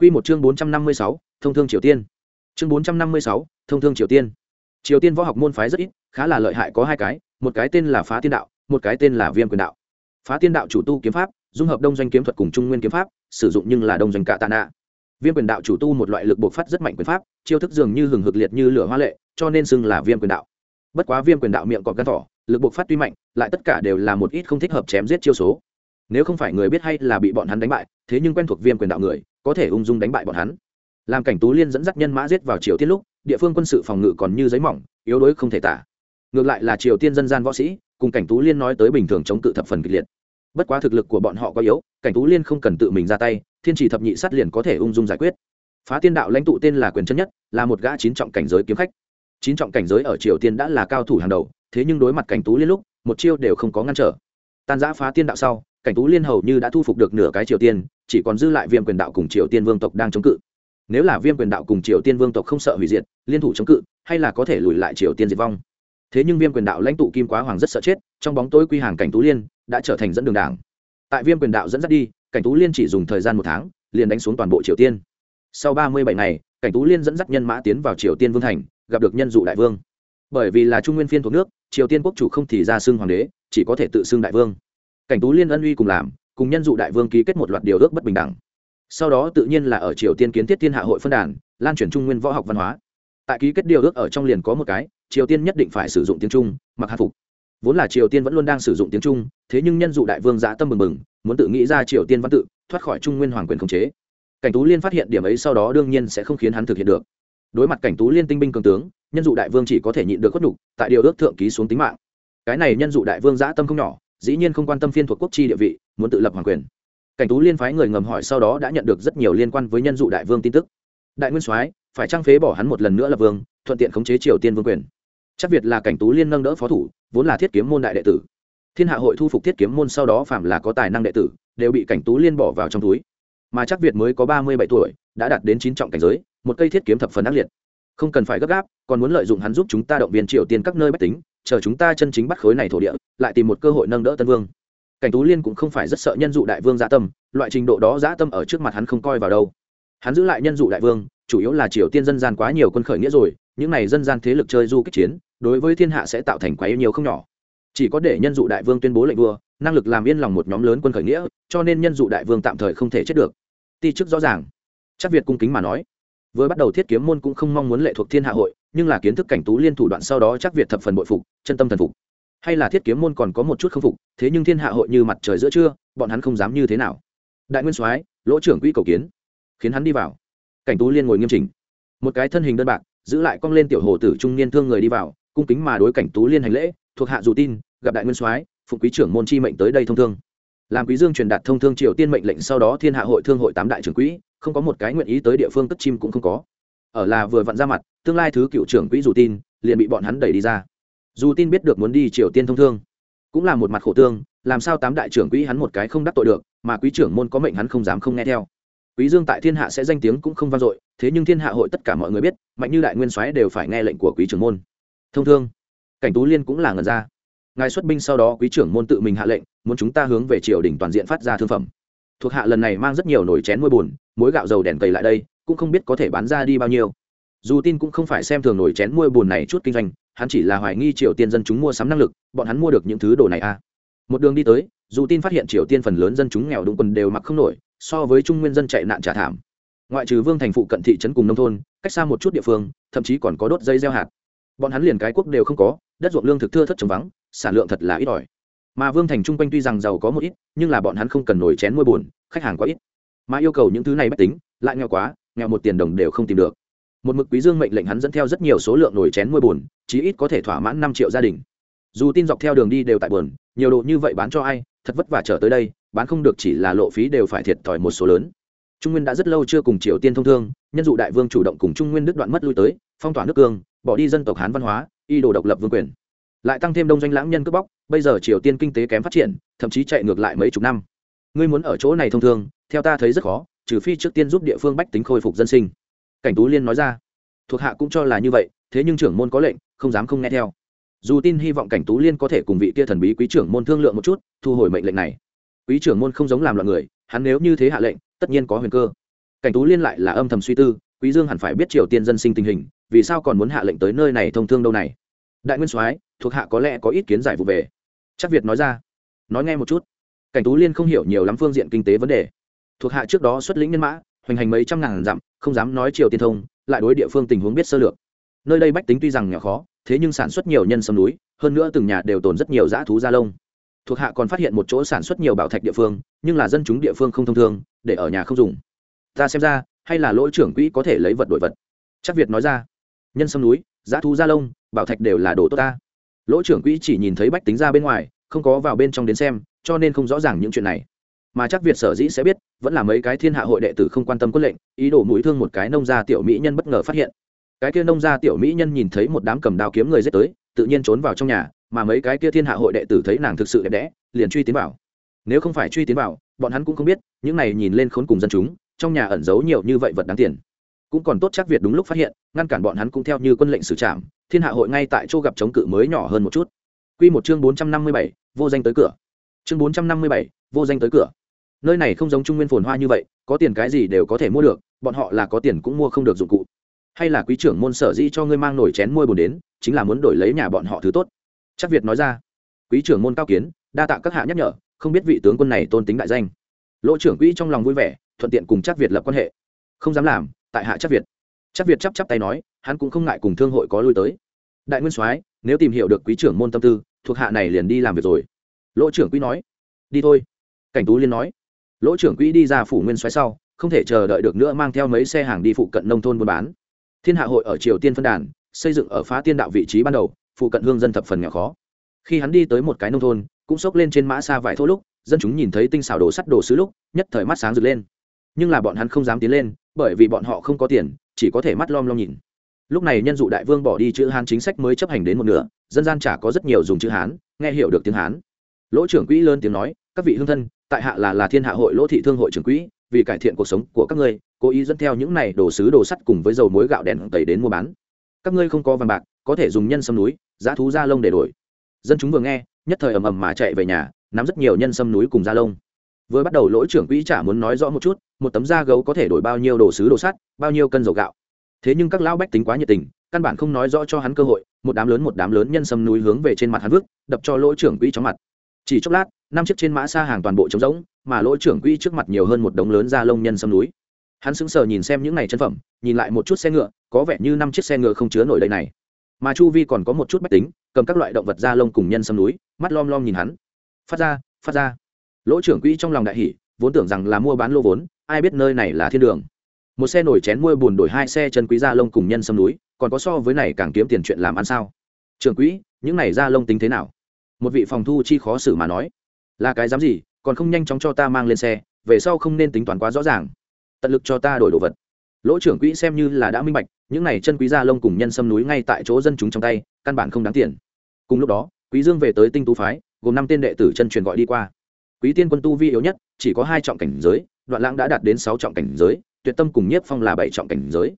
Quy một chương 456, thông thương Triều Tiên. Chương 456, thông thương Triều Tiên. Triều Tiên võ học môn phái rất ít, khá là lợi hại có hai cái, một cái tên là Phá Tiên đạo, một cái tên là Viêm Quyền đạo. Phá Tiên đạo chủ tu kiếm pháp, dung hợp đông doanh kiếm thuật cùng trung nguyên kiếm pháp, sử dụng nhưng là đông doanh katana. Viêm Quyền đạo chủ tu một loại lực bộc phát rất mạnh quyền pháp, chiêu thức dường như hừng hực liệt như lửa hoa lệ, cho nên xưng là Viêm Quyền đạo. Bất quá Viêm Quyền đạo miệng còn gan thỏ, lực bộc phát tuy mạnh, lại tất cả đều là một ít không thích hợp chém giết chiêu số. Nếu không phải người biết hay là bị bọn hắn đánh bại, thế nhưng quen thuộc Viêm Quyền đạo người, có thể ung dung đánh bại bọn hắn. Làm cảnh tú liên dẫn dắt nhân mã giết vào triều tiên lúc, địa phương quân sự phòng ngự còn như giấy mỏng, yếu đuối không thể tả. Ngược lại là triều tiên dân gian võ sĩ, cùng cảnh tú liên nói tới bình thường chống cự thập phần kịch liệt. Bất quá thực lực của bọn họ có yếu, cảnh tú liên không cần tự mình ra tay, thiên trì thập nhị sát liền có thể ung dung giải quyết. Phá tiên đạo lãnh tụ tên là quyền chân nhất, là một gã chín trọng cảnh giới kiếm khách. Chín trọng cảnh giới ở triều tiên đã là cao thủ hàng đầu, thế nhưng đối mặt cảnh tú liên lúc, một chiêu đều không có ngăn trở. Tan giã phá tiên đạo sau cảnh tú liên hầu như đã thu phục được nửa cái triều tiên, chỉ còn dư lại viêm quyền đạo cùng triều tiên vương tộc đang chống cự. Nếu là viêm quyền đạo cùng triều tiên vương tộc không sợ hủy diệt, liên thủ chống cự, hay là có thể lùi lại triều tiên diệt vong. Thế nhưng viêm quyền đạo lãnh tụ kim quá hoàng rất sợ chết, trong bóng tối quy hàng cảnh tú liên đã trở thành dẫn đường đảng. Tại viêm quyền đạo dẫn dắt đi, cảnh tú liên chỉ dùng thời gian một tháng, liền đánh xuống toàn bộ triều tiên. Sau ba mươi bảy ngày, cảnh tú liên dẫn dắt nhân mã tiến vào triều tiên vương thành, gặp được nhân dụ đại vương. Bởi vì là trung nguyên phiên thuộc nước, triều tiên quốc chủ không thì ra xưng hoàng đế, chỉ có thể tự xưng đại vương cảnh tú liên ân uy cùng làm, cùng nhân dụ đại vương ký kết một loạt điều ước bất bình đẳng. Sau đó tự nhiên là ở triều tiên kiến thiết thiên hạ hội phân đàn, lan truyền trung nguyên võ học văn hóa. Tại ký kết điều ước ở trong liền có một cái, triều tiên nhất định phải sử dụng tiếng trung, mặc hạ phục. Vốn là triều tiên vẫn luôn đang sử dụng tiếng trung, thế nhưng nhân dụ đại vương giã tâm mừng mừng, muốn tự nghĩ ra triều tiên văn tự, thoát khỏi trung nguyên hoàng quyền khống chế. Cảnh tú liên phát hiện điểm ấy sau đó đương nhiên sẽ không khiến hắn thực hiện được. Đối mặt cảnh tú liên tinh binh cường tướng, nhân dụ đại vương chỉ có thể nhịn được khuất nhục, tại điều ước thượng ký xuống tính mạng. Cái này nhân dụ đại vương giã tâm không nhỏ dĩ nhiên không quan tâm phiên thuộc quốc chi địa vị, muốn tự lập hoàng quyền. Cảnh tú liên phái người ngầm hỏi sau đó đã nhận được rất nhiều liên quan với nhân dụ đại vương tin tức. Đại nguyên soái, phải trang phế bỏ hắn một lần nữa là vương, thuận tiện khống chế triều tiên vương quyền. Chắc việt là cảnh tú liên nâng đỡ phó thủ, vốn là thiết kiếm môn đại đệ tử. Thiên hạ hội thu phục thiết kiếm môn sau đó phạm là có tài năng đệ tử, đều bị cảnh tú liên bỏ vào trong túi. Mà chắc việt mới có ba mươi bảy tuổi, đã đạt đến chín trọng cảnh giới, một cây thiết kiếm thập phần ác liệt. Không cần phải gấp gáp, còn muốn lợi dụng hắn giúp chúng ta động viên triều tiên các nơi bách tính chờ chúng ta chân chính bắt khối này thổ địa, lại tìm một cơ hội nâng đỡ tân vương. Cảnh tú liên cũng không phải rất sợ nhân dụ đại vương dã tâm, loại trình độ đó dã tâm ở trước mặt hắn không coi vào đâu. Hắn giữ lại nhân dụ đại vương, chủ yếu là triều tiên dân gian quá nhiều quân khởi nghĩa rồi, những này dân gian thế lực chơi du kích chiến, đối với thiên hạ sẽ tạo thành quá nhiều không nhỏ. Chỉ có để nhân dụ đại vương tuyên bố lệnh vua, năng lực làm yên lòng một nhóm lớn quân khởi nghĩa, cho nên nhân dụ đại vương tạm thời không thể chết được. Ti chức rõ ràng. Chắc việt cung kính mà nói. Vừa bắt đầu thiết kiếm môn cũng không mong muốn lệ thuộc thiên hạ hội nhưng là kiến thức cảnh tú liên thủ đoạn sau đó chắc việt thập phần bội phục, chân tâm thần phục. Hay là thiết kiếm môn còn có một chút không phục, thế nhưng thiên hạ hội như mặt trời giữa trưa, bọn hắn không dám như thế nào. Đại nguyên soái, lỗ trưởng quỹ cầu kiến, khiến hắn đi vào. Cảnh tú liên ngồi nghiêm chỉnh. Một cái thân hình đơn bạc, giữ lại cong lên tiểu hồ tử trung niên thương người đi vào, cung kính mà đối cảnh tú liên hành lễ, thuộc hạ dù tin, gặp đại nguyên soái phụ quý trưởng môn chi mệnh tới đây thông thương. Làm quý dương truyền đạt thông thương triều tiên mệnh lệnh sau đó thiên hạ hội thương hội tám đại trưởng quỹ, không có một cái nguyện ý tới địa phương cất chim cũng không có ở là vừa vặn ra mặt, tương lai thứ cựu trưởng quỹ dù tin liền bị bọn hắn đẩy đi ra. Dù tin biết được muốn đi triều tiên thông thương, cũng là một mặt khổ tương, làm sao tám đại trưởng quỹ hắn một cái không đắc tội được, mà quý trưởng môn có mệnh hắn không dám không nghe theo. Quý dương tại thiên hạ sẽ danh tiếng cũng không vang dội, thế nhưng thiên hạ hội tất cả mọi người biết, mạnh như đại nguyên soái đều phải nghe lệnh của quý trưởng môn. Thông thương, cảnh tú liên cũng là ngần ra. Ngài xuất binh sau đó quý trưởng môn tự mình hạ lệnh, muốn chúng ta hướng về triều đình toàn diện phát ra thương phẩm. Thuộc hạ lần này mang rất nhiều nồi chén môi bùn muối gạo dầu đèn cầy lại đây cũng không biết có thể bán ra đi bao nhiêu. Dù tin cũng không phải xem thường nổi chén mua bùn này chút kinh doanh, hắn chỉ là hoài nghi triều tiên dân chúng mua sắm năng lực, bọn hắn mua được những thứ đồ này à. Một đường đi tới, dù tin phát hiện triều tiên phần lớn dân chúng nghèo đúng quần đều mặc không nổi, so với trung nguyên dân chạy nạn trả thảm. Ngoại trừ vương thành phụ cận thị trấn cùng nông thôn, cách xa một chút địa phương, thậm chí còn có đốt dây gieo hạt. Bọn hắn liền cái quốc đều không có, đất ruộng lương thực thưa thất trống vắng, sản lượng thật là ít ỏi. Mà vương thành chung quanh tuy rằng giàu có một ít, nhưng là bọn hắn không cần nổi chén môi buồn, khách hàng quá ít. Mà yêu cầu những thứ này bất tính, lại nghèo quá nghèo một tiền đồng đều không tìm được. Một mực quý dương mệnh lệnh hắn dẫn theo rất nhiều số lượng nổi chén môi buồn chí ít có thể thỏa mãn năm triệu gia đình. Dù tin dọc theo đường đi đều tại buồn, nhiều đồ như vậy bán cho ai, thật vất vả trở tới đây, bán không được chỉ là lộ phí đều phải thiệt thòi một số lớn. Trung nguyên đã rất lâu chưa cùng triều tiên thông thương, nhân dụ đại vương chủ động cùng trung nguyên đứt đoạn mất lui tới, phong tỏa nước cương, bỏ đi dân tộc hán văn hóa, y đồ độc lập vương quyền. Lại tăng thêm đông doanh lãng nhân cướp bóc, bây giờ triều tiên kinh tế kém phát triển, thậm chí chạy ngược lại mấy chục năm. Ngươi muốn ở chỗ này thông thương, theo ta thấy rất khó trừ phi trước tiên giúp địa phương bách tính khôi phục dân sinh. Cảnh tú liên nói ra, thuộc hạ cũng cho là như vậy, thế nhưng trưởng môn có lệnh, không dám không nghe theo. Dù tin hy vọng cảnh tú liên có thể cùng vị kia thần bí quý trưởng môn thương lượng một chút, thu hồi mệnh lệnh này. Quý trưởng môn không giống làm loạn người, hắn nếu như thế hạ lệnh, tất nhiên có huyền cơ. Cảnh tú liên lại là âm thầm suy tư, quý dương hẳn phải biết triều tiên dân sinh tình hình, vì sao còn muốn hạ lệnh tới nơi này thông thương đâu này? Đại nguyên soái, thuộc hạ có lẽ có ít kiến giải vụ về. Chắc việt nói ra, nói nghe một chút. Cảnh tú liên không hiểu nhiều lắm phương diện kinh tế vấn đề thuộc hạ trước đó xuất lĩnh nhân mã, hoành hành mấy trăm ngàn dặm, không dám nói triều tiên thông, lại đối địa phương tình huống biết sơ lược. Nơi đây bách tính tuy rằng nhỏ khó, thế nhưng sản xuất nhiều nhân sâm núi, hơn nữa từng nhà đều tồn rất nhiều dã thú gia lông. Thuộc hạ còn phát hiện một chỗ sản xuất nhiều bảo thạch địa phương, nhưng là dân chúng địa phương không thông thường, để ở nhà không dùng. Ta xem ra, hay là lỗi trưởng quỹ có thể lấy vật đổi vật. Chắc việt nói ra. Nhân sâm núi, dã thú gia lông, bảo thạch đều là đồ tốt ta. Lỗ trưởng quỹ chỉ nhìn thấy bách tính ra bên ngoài, không có vào bên trong đến xem, cho nên không rõ ràng những chuyện này mà chắc việt sở dĩ sẽ biết vẫn là mấy cái thiên hạ hội đệ tử không quan tâm quân lệnh ý đồ mũi thương một cái nông gia tiểu mỹ nhân bất ngờ phát hiện. Cái kia nông gia tiểu mỹ nhân nhìn thấy một đám cầm đao kiếm người giết tới tự nhiên trốn vào trong nhà mà mấy cái kia thiên hạ hội đệ tử thấy nàng thực sự đẹp đẽ liền truy tiến vào. Nếu không phải truy tiến vào bọn hắn cũng không biết những này nhìn lên khốn cùng dân chúng trong nhà ẩn giấu nhiều như vậy vật đáng tiền. Cũng còn tốt chắc việt đúng lúc phát hiện ngăn cản bọn hắn cũng theo như quân lệnh xử trảm thiên hạ hội ngay tại chỗ gặp chống cự mới nhỏ hơn một chút. Quy một chương 457, vô danh tới cửa. Chương 457, vô danh tới cửa. Nơi này không giống Trung Nguyên phồn hoa như vậy, có tiền cái gì đều có thể mua được, bọn họ là có tiền cũng mua không được dụng cụ. Hay là quý trưởng môn sở dĩ cho ngươi mang nổi chén môi buồn đến, chính là muốn đổi lấy nhà bọn họ thứ tốt. Chắc Việt nói ra. Quý trưởng môn cao kiến, đa tạ các hạ nhắc nhở, không biết vị tướng quân này tôn tính đại danh. Lỗ trưởng quỹ trong lòng vui vẻ, thuận tiện cùng Chắc Việt lập quan hệ. Không dám làm, tại hạ Chắc Việt. Chắc Việt chắp chắp tay nói, hắn cũng không ngại cùng thương hội có lui tới. Đại nguyên soái, nếu tìm hiểu được quý trưởng môn tâm tư, thuộc hạ này liền đi làm việc rồi lỗ trưởng quỹ nói đi thôi cảnh tú liên nói, lỗ trưởng quỹ đi ra phủ nguyên xoáy sau, không thể chờ đợi được nữa mang theo mấy xe hàng đi phụ cận nông thôn buôn bán. Thiên hạ hội ở triều tiên phân đàn, xây dựng ở phá tiên đạo vị trí ban đầu, phụ cận hương dân thập phần nghèo khó. Khi hắn đi tới một cái nông thôn, cũng xốc lên trên mã xa vải thô lúc, dân chúng nhìn thấy tinh xảo đồ sắt đồ sứ lúc, nhất thời mắt sáng rực lên. Nhưng là bọn hắn không dám tiến lên, bởi vì bọn họ không có tiền, chỉ có thể mắt lom lom nhìn. Lúc này nhân dụ đại vương bỏ đi chữ hán chính sách mới chấp hành đến một nửa, dân gian chả có rất nhiều dùng chữ hán, nghe hiểu được tiếng hán. Lỗ trưởng quỹ lớn tiếng nói, các vị hương thân tại hạ là là thiên hạ hội lỗ thị thương hội trưởng quỹ, vì cải thiện cuộc sống của các ngươi, cố ý dẫn theo những này đồ sứ đồ sắt cùng với dầu muối gạo đèn tẩy đến mua bán. Các ngươi không có vàng bạc, có thể dùng nhân sâm núi, giá thú da lông để đổi. Dân chúng vừa nghe, nhất thời ầm ầm mà chạy về nhà, nắm rất nhiều nhân sâm núi cùng da lông. Vừa bắt đầu lỗ trưởng quỹ chả muốn nói rõ một chút, một tấm da gấu có thể đổi bao nhiêu đồ sứ đồ sắt, bao nhiêu cân dầu gạo. Thế nhưng các lão bách tính quá nhiệt tình, căn bản không nói rõ cho hắn cơ hội, một đám lớn một đám lớn nhân sâm núi hướng về trên mặt hắn vứt đập cho lỗ trưởng quỹ chóng mặt chỉ chốc lát, năm chiếc trên mã xa hàng toàn bộ trống rỗng, mà lỗ trưởng quỹ trước mặt nhiều hơn một đống lớn da lông nhân sâm núi. Hắn sững sờ nhìn xem những này chân phẩm, nhìn lại một chút xe ngựa, có vẻ như năm chiếc xe ngựa không chứa nổi đây này. Mà chu vi còn có một chút bách tính, cầm các loại động vật da lông cùng nhân sâm núi, mắt lom lom nhìn hắn. Phát ra phát ra. Lỗ trưởng quỹ trong lòng đại hỷ vốn tưởng rằng là mua bán lô vốn, ai biết nơi này là thiên đường. Một xe nổi chén môi buồn đổi hai xe chân quý da lông cùng nhân sâm núi, còn có so với này càng kiếm tiền chuyện làm ăn sao? Trưởng quỹ, những này da lông tính thế nào? Một vị phòng thu chi khó xử mà nói. Là cái dám gì, còn không nhanh chóng cho ta mang lên xe, về sau không nên tính toán quá rõ ràng. Tận lực cho ta đổi đồ vật. Lỗ trưởng quỹ xem như là đã minh bạch, những này chân quý gia lông cùng nhân sâm núi ngay tại chỗ dân chúng trong tay, căn bản không đáng tiền. Cùng lúc đó, quý dương về tới tinh tú phái, gồm năm tên đệ tử chân truyền gọi đi qua. Quý tiên quân tu vi yếu nhất, chỉ có hai trọng cảnh giới, đoạn lãng đã đạt đến sáu trọng cảnh giới, tuyệt tâm cùng nhiếp phong là bảy trọng cảnh giới.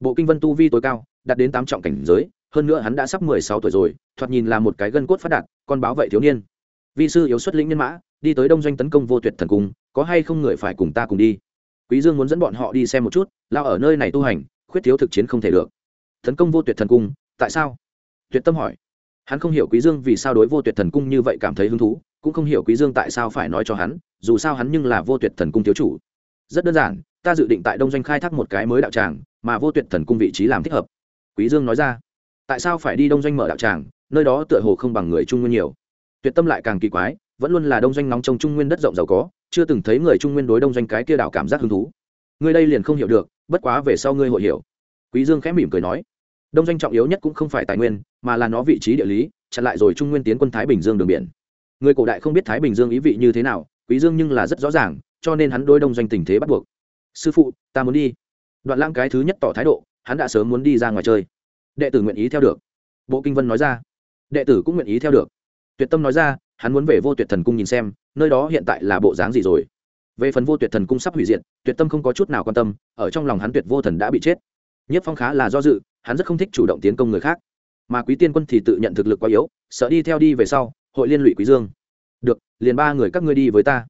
Bộ kinh vân tu vi tối cao, đạt đến tám trọng cảnh giới hơn nữa hắn đã sắp mười sáu tuổi rồi, thoạt nhìn là một cái gân cốt phát đạt, con báo vậy thiếu niên. Vi sư yếu xuất lĩnh nhân mã, đi tới đông doanh tấn công vô tuyệt thần cung, có hay không người phải cùng ta cùng đi? Quý dương muốn dẫn bọn họ đi xem một chút lao ở nơi này tu hành, khuyết thiếu thực chiến không thể được. Tấn công vô tuyệt thần cung, tại sao? Tuyệt tâm hỏi. Hắn không hiểu quý dương vì sao đối vô tuyệt thần cung như vậy cảm thấy hứng thú, cũng không hiểu quý dương tại sao phải nói cho hắn, dù sao hắn nhưng là vô tuyệt thần cung thiếu chủ. Rất đơn giản, ta dự định tại đông doanh khai thác một cái mới đạo tràng, mà vô tuyệt thần cung vị trí làm thích hợp. Quý dương nói ra tại sao phải đi đông doanh mở đạo tràng, nơi đó tựa hồ không bằng người trung nguyên nhiều. Tuyệt tâm lại càng kỳ quái, vẫn luôn là đông doanh nóng trong trung nguyên đất rộng giàu có, chưa từng thấy người trung nguyên đối đông doanh cái kia đảo cảm giác hứng thú. Ngươi đây liền không hiểu được, bất quá về sau ngươi hội hiểu. Quý dương khẽ mỉm cười nói, đông doanh trọng yếu nhất cũng không phải tài nguyên, mà là nó vị trí địa lý, chặn lại rồi trung nguyên tiến quân thái bình dương đường biển. Người cổ đại không biết thái bình dương ý vị như thế nào, quý dương nhưng là rất rõ ràng, cho nên hắn đối đông doanh tình thế bắt buộc. Sư phụ, ta muốn đi. Đoạn lãng cái thứ nhất tỏ thái độ, hắn đã sớm muốn đi ra ngoài chơi đệ tử nguyện ý theo được. Bộ kinh vân nói ra. Đệ tử cũng nguyện ý theo được. Tuyệt tâm nói ra, hắn muốn về vô tuyệt thần cung nhìn xem, nơi đó hiện tại là bộ dáng gì rồi. Về phần vô tuyệt thần cung sắp hủy diệt, tuyệt tâm không có chút nào quan tâm, ở trong lòng hắn tuyệt vô thần đã bị chết. Nhất phong khá là do dự, hắn rất không thích chủ động tiến công người khác. Mà quý tiên quân thì tự nhận thực lực quá yếu, sợ đi theo đi về sau, hội liên lụy quý dương. Được, liền ba người các ngươi đi với ta.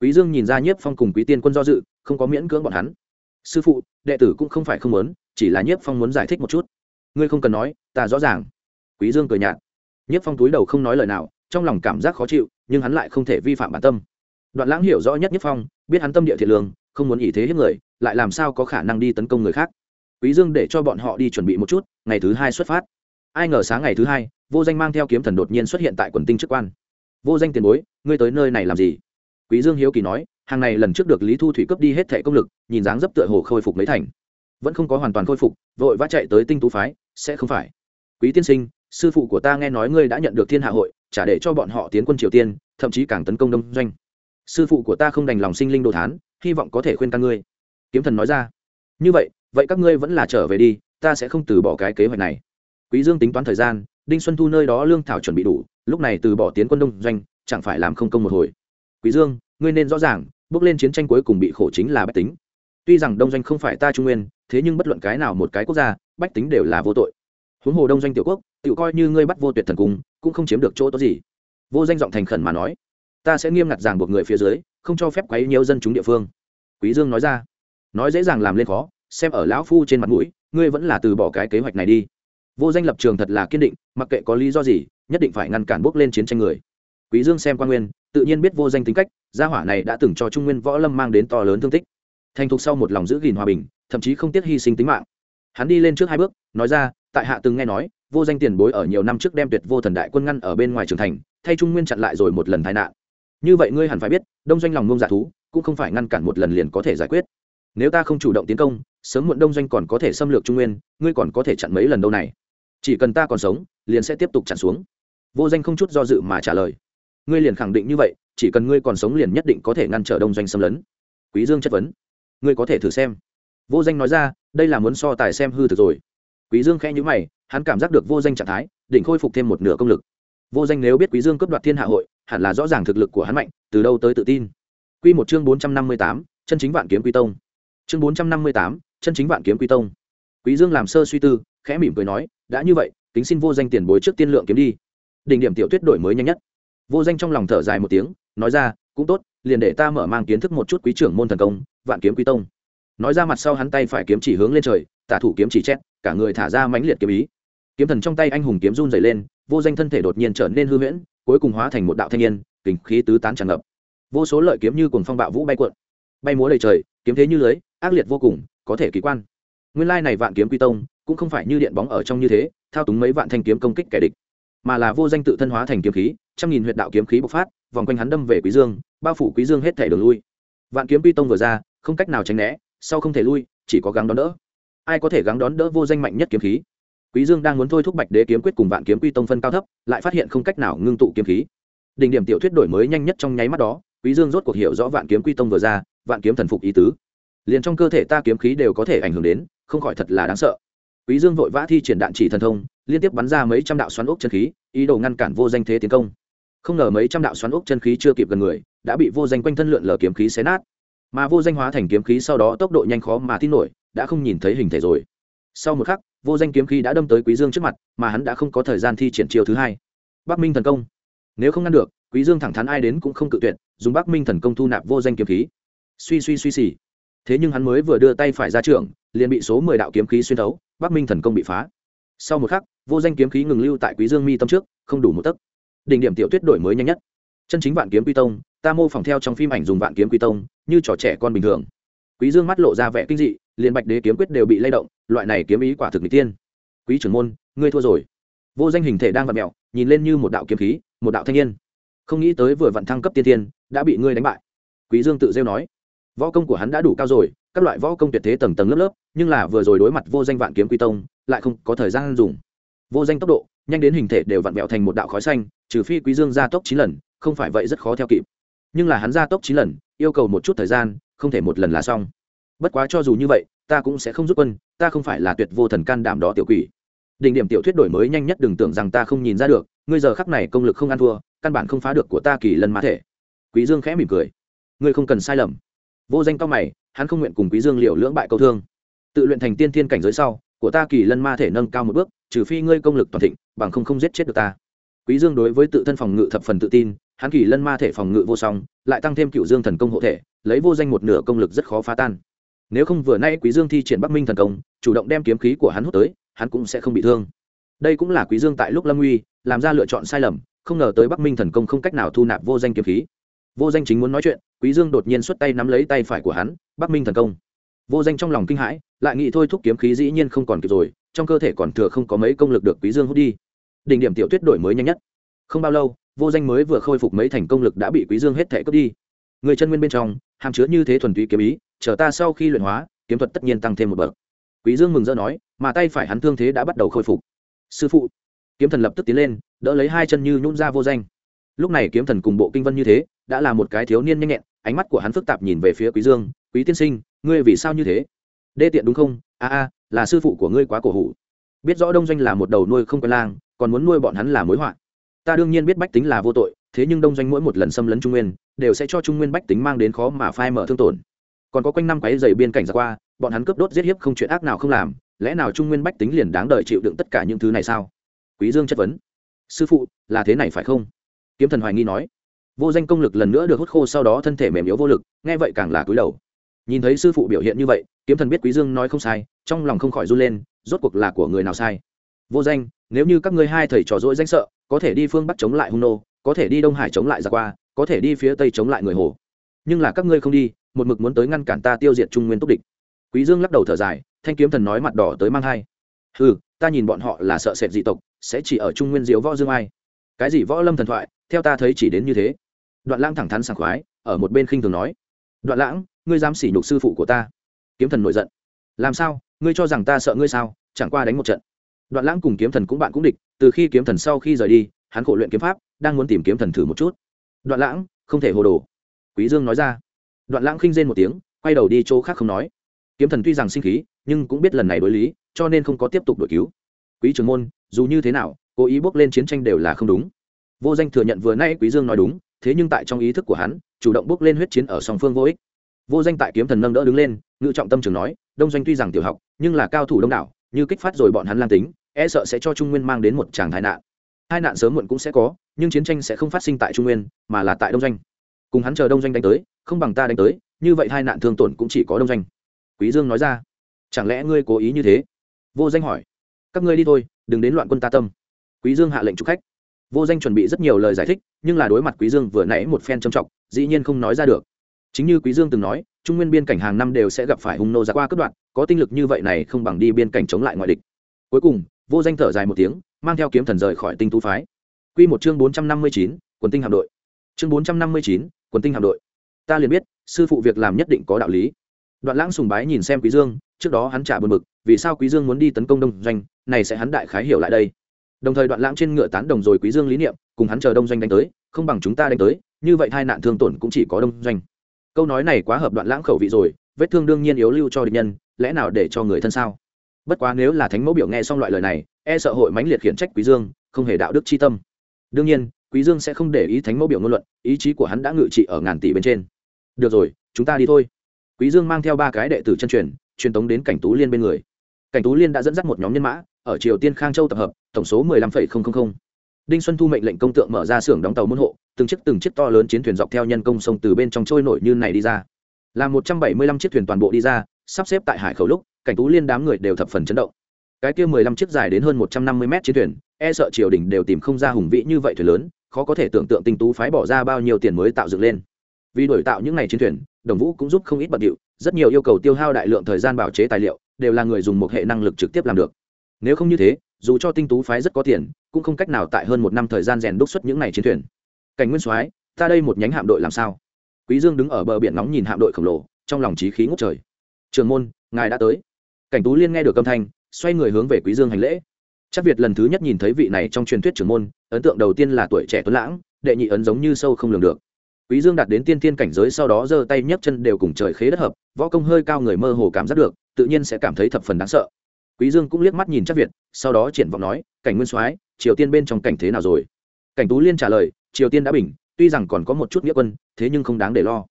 Quý dương nhìn ra nhiếp phong cùng quý tiên quân do dự, không có miễn cưỡng bọn hắn. Sư phụ, đệ tử cũng không phải không muốn, chỉ là nhiếp phong muốn giải thích một chút ngươi không cần nói, ta rõ ràng. Quý dương cười nhạt. Nhất phong túi đầu không nói lời nào, trong lòng cảm giác khó chịu, nhưng hắn lại không thể vi phạm bản tâm. Đoạn lãng hiểu rõ nhất Nhất phong, biết hắn tâm địa thiện lương, không muốn ý thế hiếp người, lại làm sao có khả năng đi tấn công người khác. Quý dương để cho bọn họ đi chuẩn bị một chút, ngày thứ hai xuất phát. Ai ngờ sáng ngày thứ hai, vô danh mang theo kiếm thần đột nhiên xuất hiện tại quần tinh chức quan. Vô danh tiền bối, ngươi tới nơi này làm gì? Quý dương hiếu kỳ nói, hàng này lần trước được lý thu thủy cướp đi hết thẻ công lực, nhìn dáng dấp tựa hồ khôi phục mấy thành vẫn không có hoàn toàn khôi phục, vội vã chạy tới tinh tú phái, sẽ không phải. Quý tiên sinh, sư phụ của ta nghe nói ngươi đã nhận được thiên hạ hội, trả để cho bọn họ tiến quân triều tiên, thậm chí càng tấn công đông doanh. Sư phụ của ta không đành lòng sinh linh đồ thán, hy vọng có thể khuyên can ngươi. Kiếm thần nói ra. Như vậy vậy các ngươi vẫn là trở về đi, ta sẽ không từ bỏ cái kế hoạch này. Quý dương tính toán thời gian, đinh xuân thu nơi đó lương thảo chuẩn bị đủ, lúc này từ bỏ tiến quân đông doanh, chẳng phải làm không công một hồi. Quý dương, ngươi nên rõ ràng, bước lên chiến tranh cuối cùng bị khổ chính là bách tính tuy rằng đông doanh không phải ta trung nguyên, thế nhưng bất luận cái nào một cái quốc gia, bách tính đều là vô tội. Huống hồ đông doanh tiểu quốc tự coi như ngươi bắt vô tuyệt thần cung, cũng không chiếm được chỗ tốt gì. Vô danh giọng thành khẩn mà nói, ta sẽ nghiêm ngặt ràng buộc người phía dưới, không cho phép quấy nhiều dân chúng địa phương. Quý dương nói ra, nói dễ dàng làm lên khó, xem ở lão phu trên mặt mũi, ngươi vẫn là từ bỏ cái kế hoạch này đi. Vô danh lập trường thật là kiên định, mặc kệ có lý do gì, nhất định phải ngăn cản bước lên chiến tranh người. Quý dương xem quan nguyên, tự nhiên biết vô danh tính cách, gia hỏa này đã từng cho trung nguyên võ lâm mang đến to lớn thương tích thành thục sau một lòng giữ gìn hòa bình, thậm chí không tiếc hy sinh tính mạng. Hắn đi lên trước hai bước, nói ra, tại hạ từng nghe nói, vô danh tiền bối ở nhiều năm trước đem tuyệt vô thần đại quân ngăn ở bên ngoài trường thành, thay trung nguyên chặn lại rồi một lần tai nạn. Như vậy ngươi hẳn phải biết, đông doanh lòng ngông giả thú, cũng không phải ngăn cản một lần liền có thể giải quyết. Nếu ta không chủ động tiến công, sớm muộn đông doanh còn có thể xâm lược trung nguyên, ngươi còn có thể chặn mấy lần đâu này. Chỉ cần ta còn sống, liền sẽ tiếp tục chặn xuống. Vô danh không chút do dự mà trả lời. Ngươi liền khẳng định như vậy, chỉ cần ngươi còn sống liền nhất định có thể ngăn trở đông doanh xâm lấn. Quý dương chất vấn ngươi có thể thử xem. Vô danh nói ra đây là muốn so tài xem hư thực rồi. Quý dương khẽ nhíu mày hắn cảm giác được vô danh trạng thái định khôi phục thêm một nửa công lực. Vô danh nếu biết quý dương cướp đoạt thiên hạ hội hẳn là rõ ràng thực lực của hắn mạnh từ đâu tới tự tin. Quy một chương bốn trăm năm mươi tám, chân chính vạn kiếm quy tông. Chương bốn trăm năm mươi tám, chân chính vạn kiếm quy tông. Quý dương làm sơ suy tư khẽ mỉm cười nói đã như vậy kính xin vô danh tiền bối trước tiên lượng kiếm đi. Đỉnh điểm tiểu tuyết đổi mới nhanh nhất. Vô danh trong lòng thở dài một tiếng nói ra cũng tốt liền để ta mở mang kiến thức một chút quý trưởng môn thần công, vạn kiếm quý tông. Nói ra mặt sau hắn tay phải kiếm chỉ hướng lên trời, tả thủ kiếm chỉ chét, cả người thả ra mãnh liệt kiếm ý. Kiếm thần trong tay anh hùng kiếm run dày lên, vô danh thân thể đột nhiên trở nên hư huyễn, cuối cùng hóa thành một đạo thanh niên, kình khí tứ tán tràn ngập. Vô số lợi kiếm như cùng phong bạo vũ bay cuộn. Bay múa đầy trời, kiếm thế như lưới, ác liệt vô cùng, có thể kỳ quan. Nguyên lai này vạn kiếm quy tông, cũng không phải như điện bóng ở trong như thế, thao túng mấy vạn thanh kiếm công kích kẻ địch, mà là vô danh tự thân hóa thành kiếm khí, trăm nghìn huyệt đạo kiếm khí bộc phát vòng quanh hắn đâm về quý dương, bao phủ quý dương hết thể đường lui. Vạn kiếm quy tông vừa ra, không cách nào tránh né, sau không thể lui, chỉ có gắng đón đỡ. Ai có thể gắng đón đỡ vô danh mạnh nhất kiếm khí? Quý dương đang muốn thôi thúc bạch đế kiếm quyết cùng vạn kiếm quy tông phân cao thấp, lại phát hiện không cách nào ngưng tụ kiếm khí. Đỉnh điểm tiểu thuyết đổi mới nhanh nhất trong nháy mắt đó, quý dương rốt cuộc hiểu rõ vạn kiếm quy tông vừa ra, vạn kiếm thần phục ý tứ. Liền trong cơ thể ta kiếm khí đều có thể ảnh hưởng đến, không khỏi thật là đáng sợ. Quý dương vội vã thi triển đạn chỉ thần thông, liên tiếp bắn ra mấy trăm đạo xoắn ốc chân khí, ý đồ ngăn cản vô danh thế tiến công không ngờ mấy trăm đạo xoắn ốc chân khí chưa kịp gần người, đã bị vô danh quanh thân lượn lờ kiếm khí xé nát. Mà vô danh hóa thành kiếm khí sau đó tốc độ nhanh khó mà tin nổi, đã không nhìn thấy hình thể rồi. Sau một khắc, vô danh kiếm khí đã đâm tới quý dương trước mặt, mà hắn đã không có thời gian thi triển chiêu thứ hai. Bắc minh thần công. Nếu không ngăn được, quý dương thẳng thắn ai đến cũng không cự tuyệt, dùng bắc minh thần công thu nạp vô danh kiếm khí. Suy suy suy xì. Thế nhưng hắn mới vừa đưa tay phải ra trường, liền bị số mười đạo kiếm khí xuyên thấu, bắc minh thần công bị phá. Sau một khắc, vô danh kiếm khí ngừng lưu tại quý dương mi tâm trước, không đủ một tấc đỉnh điểm tiểu tuyết đổi mới nhanh nhất. Chân chính vạn kiếm quy tông, ta mô phỏng theo trong phim ảnh dùng vạn kiếm quy tông, như trò trẻ con bình thường. Quý dương mắt lộ ra vẻ kinh dị, liền bạch đế kiếm quyết đều bị lay động, loại này kiếm ý quả thực mỹ tiên quý trưởng môn, ngươi thua rồi. Vô danh hình thể đang vặn mẹo nhìn lên như một đạo kiếm khí, một đạo thanh niên. Không nghĩ tới vừa vặn thăng cấp tiên tiên đã bị ngươi đánh bại. Quý dương tự rêu nói. Võ công của hắn đã đủ cao rồi, các loại võ công tuyệt thế tầng tầng lớp lớp, nhưng là vừa rồi đối mặt vô danh vạn kiếm quy tông, lại không có thời gian dùng vô danh tốc độ, nhanh đến hình thể đều vặn vẹo thành một đạo khói xanh, trừ phi quý dương gia tốc chín lần, không phải vậy rất khó theo kịp. Nhưng là hắn gia tốc chín lần, yêu cầu một chút thời gian, không thể một lần là xong. Bất quá cho dù như vậy, ta cũng sẽ không rút quân, ta không phải là tuyệt vô thần can đảm đó tiểu quỷ. Đỉnh điểm tiểu thuyết đổi mới nhanh nhất đừng tưởng rằng ta không nhìn ra được, ngươi giờ khắc này công lực không ăn thua, căn bản không phá được của ta kỳ lần mã thể. Quý dương khẽ mỉm cười. Ngươi không cần sai lầm. Vô danh cao mày, hắn không nguyện cùng quý dương liệu lưỡng bại câu thương. Tự luyện thành tiên thiên cảnh giới sau của ta kỳ lân ma thể nâng cao một bước, trừ phi ngươi công lực toàn thịnh, bằng không không giết chết được ta. Quý dương đối với tự thân phòng ngự thập phần tự tin, hắn kỳ lân ma thể phòng ngự vô song, lại tăng thêm cựu dương thần công hộ thể, lấy vô danh một nửa công lực rất khó phá tan. Nếu không vừa nay quý dương thi triển bắc minh thần công, chủ động đem kiếm khí của hắn hút tới, hắn cũng sẽ không bị thương. Đây cũng là quý dương tại lúc lâm nguy, làm ra lựa chọn sai lầm, không ngờ tới bắc minh thần công không cách nào thu nạp vô danh kiếm khí. Vô danh chính muốn nói chuyện, quý dương đột nhiên xuất tay nắm lấy tay phải của hắn, bắc minh thần công. Vô danh trong lòng kinh hãi lại nghĩ thôi thúc kiếm khí dĩ nhiên không còn kịp rồi, trong cơ thể còn thừa không có mấy công lực được quý dương hút đi. Đỉnh điểm tiểu tuyết đổi mới nhanh nhất. Không bao lâu, vô danh mới vừa khôi phục mấy thành công lực đã bị quý dương hết thể cướp đi. Người chân nguyên bên trong, hàm chứa như thế thuần túy kiếm ý, chờ ta sau khi luyện hóa, kiếm thuật tất nhiên tăng thêm một bậc. Quý dương mừng rỡ nói, mà tay phải hắn thương thế đã bắt đầu khôi phục. Sư phụ, kiếm thần lập tức tiến lên, đỡ lấy hai chân như nhún ra vô danh. Lúc này kiếm thần cùng bộ kinh vân như thế, đã là một cái thiếu niên nhanh nhẹn, ánh mắt của hắn phức tạp nhìn về phía quý dương, quý tiên sinh, ngươi vì sao như thế? Đê tiện đúng không? A a, là sư phụ của ngươi quá cổ hủ. Biết rõ đông doanh là một đầu nuôi không quen lang, còn muốn nuôi bọn hắn là mối họa. Ta đương nhiên biết bách tính là vô tội, thế nhưng đông doanh mỗi một lần xâm lấn trung nguyên, đều sẽ cho trung nguyên bách tính mang đến khó mà phai mở thương tổn. Còn có quanh năm quáy dày biên cảnh ra qua, bọn hắn cướp đốt giết hiếp không chuyện ác nào không làm, lẽ nào trung nguyên bách tính liền đáng đợi chịu đựng tất cả những thứ này sao? Quý dương chất vấn. Sư phụ, là thế này phải không? Kiếm thần hoài nghi nói. Vô danh công lực lần nữa được hút khô sau đó thân thể mềm yếu vô lực, nghe vậy càng là cúi đầu nhìn thấy sư phụ biểu hiện như vậy, kiếm thần biết quý dương nói không sai, trong lòng không khỏi run lên, rốt cuộc là của người nào sai? Vô danh, nếu như các ngươi hai thầy trò dỗi danh sợ, có thể đi phương bắc chống lại hung nô, có thể đi đông hải chống lại giặc qua, có thể đi phía tây chống lại người hồ. Nhưng là các ngươi không đi, một mực muốn tới ngăn cản ta tiêu diệt trung nguyên túc địch. Quý dương lắc đầu thở dài, thanh kiếm thần nói mặt đỏ tới mang hai ừ ta nhìn bọn họ là sợ sệt dị tộc, sẽ chỉ ở trung nguyên diếu võ dương ai. Cái gì võ lâm thần thoại, theo ta thấy chỉ đến như thế. Đoạn lang thẳng thắn sảng khoái, ở một bên khinh thường nói đoạn lãng, ngươi dám sỉ nhục sư phụ của ta. Kiếm thần nổi giận. Làm sao? Ngươi cho rằng ta sợ ngươi sao? Chẳng qua đánh một trận. Đoạn lãng cùng kiếm thần cũng bạn cũng địch, từ khi kiếm thần sau khi rời đi, hắn khổ luyện kiếm pháp, đang muốn tìm kiếm thần thử một chút. Đoạn lãng, không thể hồ đồ. Quý dương nói ra. Đoạn lãng khinh rên một tiếng, quay đầu đi chỗ khác không nói. Kiếm thần tuy rằng sinh khí, nhưng cũng biết lần này đối lý, cho nên không có tiếp tục đội cứu. Quý trưởng môn, dù như thế nào, cố ý bước lên chiến tranh đều là không đúng. Vô danh thừa nhận vừa nay quý dương nói đúng thế nhưng tại trong ý thức của hắn, chủ động bước lên huyết chiến ở song phương vô ích. Vô danh tại kiếm thần nâng đỡ đứng lên, ngự trọng tâm trường nói, đông doanh tuy rằng tiểu học, nhưng là cao thủ đông đảo, như kích phát rồi bọn hắn lan tính e sợ sẽ cho trung nguyên mang đến một tràng tai nạn. Hai nạn sớm muộn cũng sẽ có, nhưng chiến tranh sẽ không phát sinh tại trung nguyên, mà là tại đông doanh. Cùng hắn chờ đông doanh đánh tới, không bằng ta đánh tới, như vậy hai nạn thương tổn cũng chỉ có đông doanh. Quý dương nói ra, chẳng lẽ ngươi cố ý như thế? Vô danh hỏi, các ngươi đi thôi, đừng đến loạn quân ta tâm. Quý dương hạ lệnh chúc khách vô danh chuẩn bị rất nhiều lời giải thích nhưng là đối mặt quý dương vừa nãy một phen trầm trọng dĩ nhiên không nói ra được. Chính như quý dương từng nói trung nguyên biên cảnh hàng năm đều sẽ gặp phải hung nô ra qua cướp đoạn có tinh lực như vậy này không bằng đi biên cảnh chống lại ngoại địch. Cuối cùng vô danh thở dài một tiếng mang theo kiếm thần rời khỏi tinh tú phái. Quy một chương bốn trăm năm mươi chín, quần tinh hạm đội. Chương bốn trăm năm mươi chín, quần tinh hạm đội. Ta liền biết sư phụ việc làm nhất định có đạo lý. Đoạn lãng sùng bái nhìn xem quý dương trước đó hắn trả buồn bực vì sao quý dương muốn đi tấn công đông doanh này sẽ hắn đại khái hiểu lại đây đồng thời đoạn lãng trên ngựa tán đồng rồi quý dương lý niệm, cùng hắn chờ đông doanh đánh tới, không bằng chúng ta đánh tới, như vậy tai nạn thương tổn cũng chỉ có đông doanh. Câu nói này quá hợp đoạn lãng khẩu vị rồi, vết thương đương nhiên yếu lưu cho địch nhân, lẽ nào để cho người thân sao? Bất quá nếu là thánh mẫu biểu nghe xong loại lời này e sợ hội mãnh liệt khiển trách quý dương, không hề đạo đức chi tâm. Đương nhiên, quý dương sẽ không để ý thánh mẫu biểu ngôn luận, ý chí của hắn đã ngự trị ở ngàn tỷ bên trên. Được rồi, chúng ta đi thôi. Quý dương mang theo ba cái đệ tử chân truyền truyền tống đến cảnh tú liên bên người. Cảnh tú liên đã dẫn dắt một nhóm nhân mã ở triều tiên khang châu tập hợp, tổng số mười lăm phẩy không không không. Đinh xuân thu mệnh lệnh công tượng mở ra xưởng đóng tàu môn hộ, từng chiếc từng chiếc to lớn chiến thuyền dọc theo nhân công sông từ bên trong trôi nổi như này đi ra. Là một trăm bảy mươi lăm chiếc thuyền toàn bộ đi ra, sắp xếp tại hải khẩu lúc, cảnh tú liên đám người đều thập phần chấn động. Cái kia mười lăm chiếc dài đến hơn một trăm năm mươi mét chiến thuyền e sợ triều đình đều tìm không ra hùng vĩ như vậy thuyền lớn, khó có thể tưởng tượng tinh tú phái bỏ ra bao nhiêu tiền mới tạo dựng lên. Vì đổi tạo những ngày chiến thuyền, đồng vũ cũng giúp không ít bận điệu, rất nhiều yêu cầu tiêu hao đại lượng thời gian bảo chế tài liệu, đều là người dùng một hệ năng lực trực tiếp làm được nếu không như thế, dù cho tinh tú phái rất có tiền, cũng không cách nào tại hơn một năm thời gian rèn đúc xuất những ngày chiến thuyền. Cảnh nguyên soái, ta đây một nhánh hạm đội làm sao? Quý dương đứng ở bờ biển nóng nhìn hạm đội khổng lồ, trong lòng trí khí ngút trời. Trường môn, ngài đã tới. Cảnh tú liên nghe được âm thanh, xoay người hướng về quý dương hành lễ. Chắc việt lần thứ nhất nhìn thấy vị này trong truyền thuyết trưởng môn, ấn tượng đầu tiên là tuổi trẻ tuấn lãng, đệ nhị ấn giống như sâu không lường được. Quý dương đạt đến tiên tiên cảnh giới sau đó giơ tay nhấc chân đều cùng trời khế đất hợp, võ công hơi cao người mơ hồ cảm giác được, tự nhiên sẽ cảm thấy thập phần đáng sợ quý dương cũng liếc mắt nhìn chắc việt, sau đó triển vọng nói, cảnh nguyên soái, triều tiên bên trong cảnh thế nào rồi? Cảnh tú liên trả lời, triều tiên đã bình, tuy rằng còn có một chút nghĩa quân, thế nhưng không đáng để lo.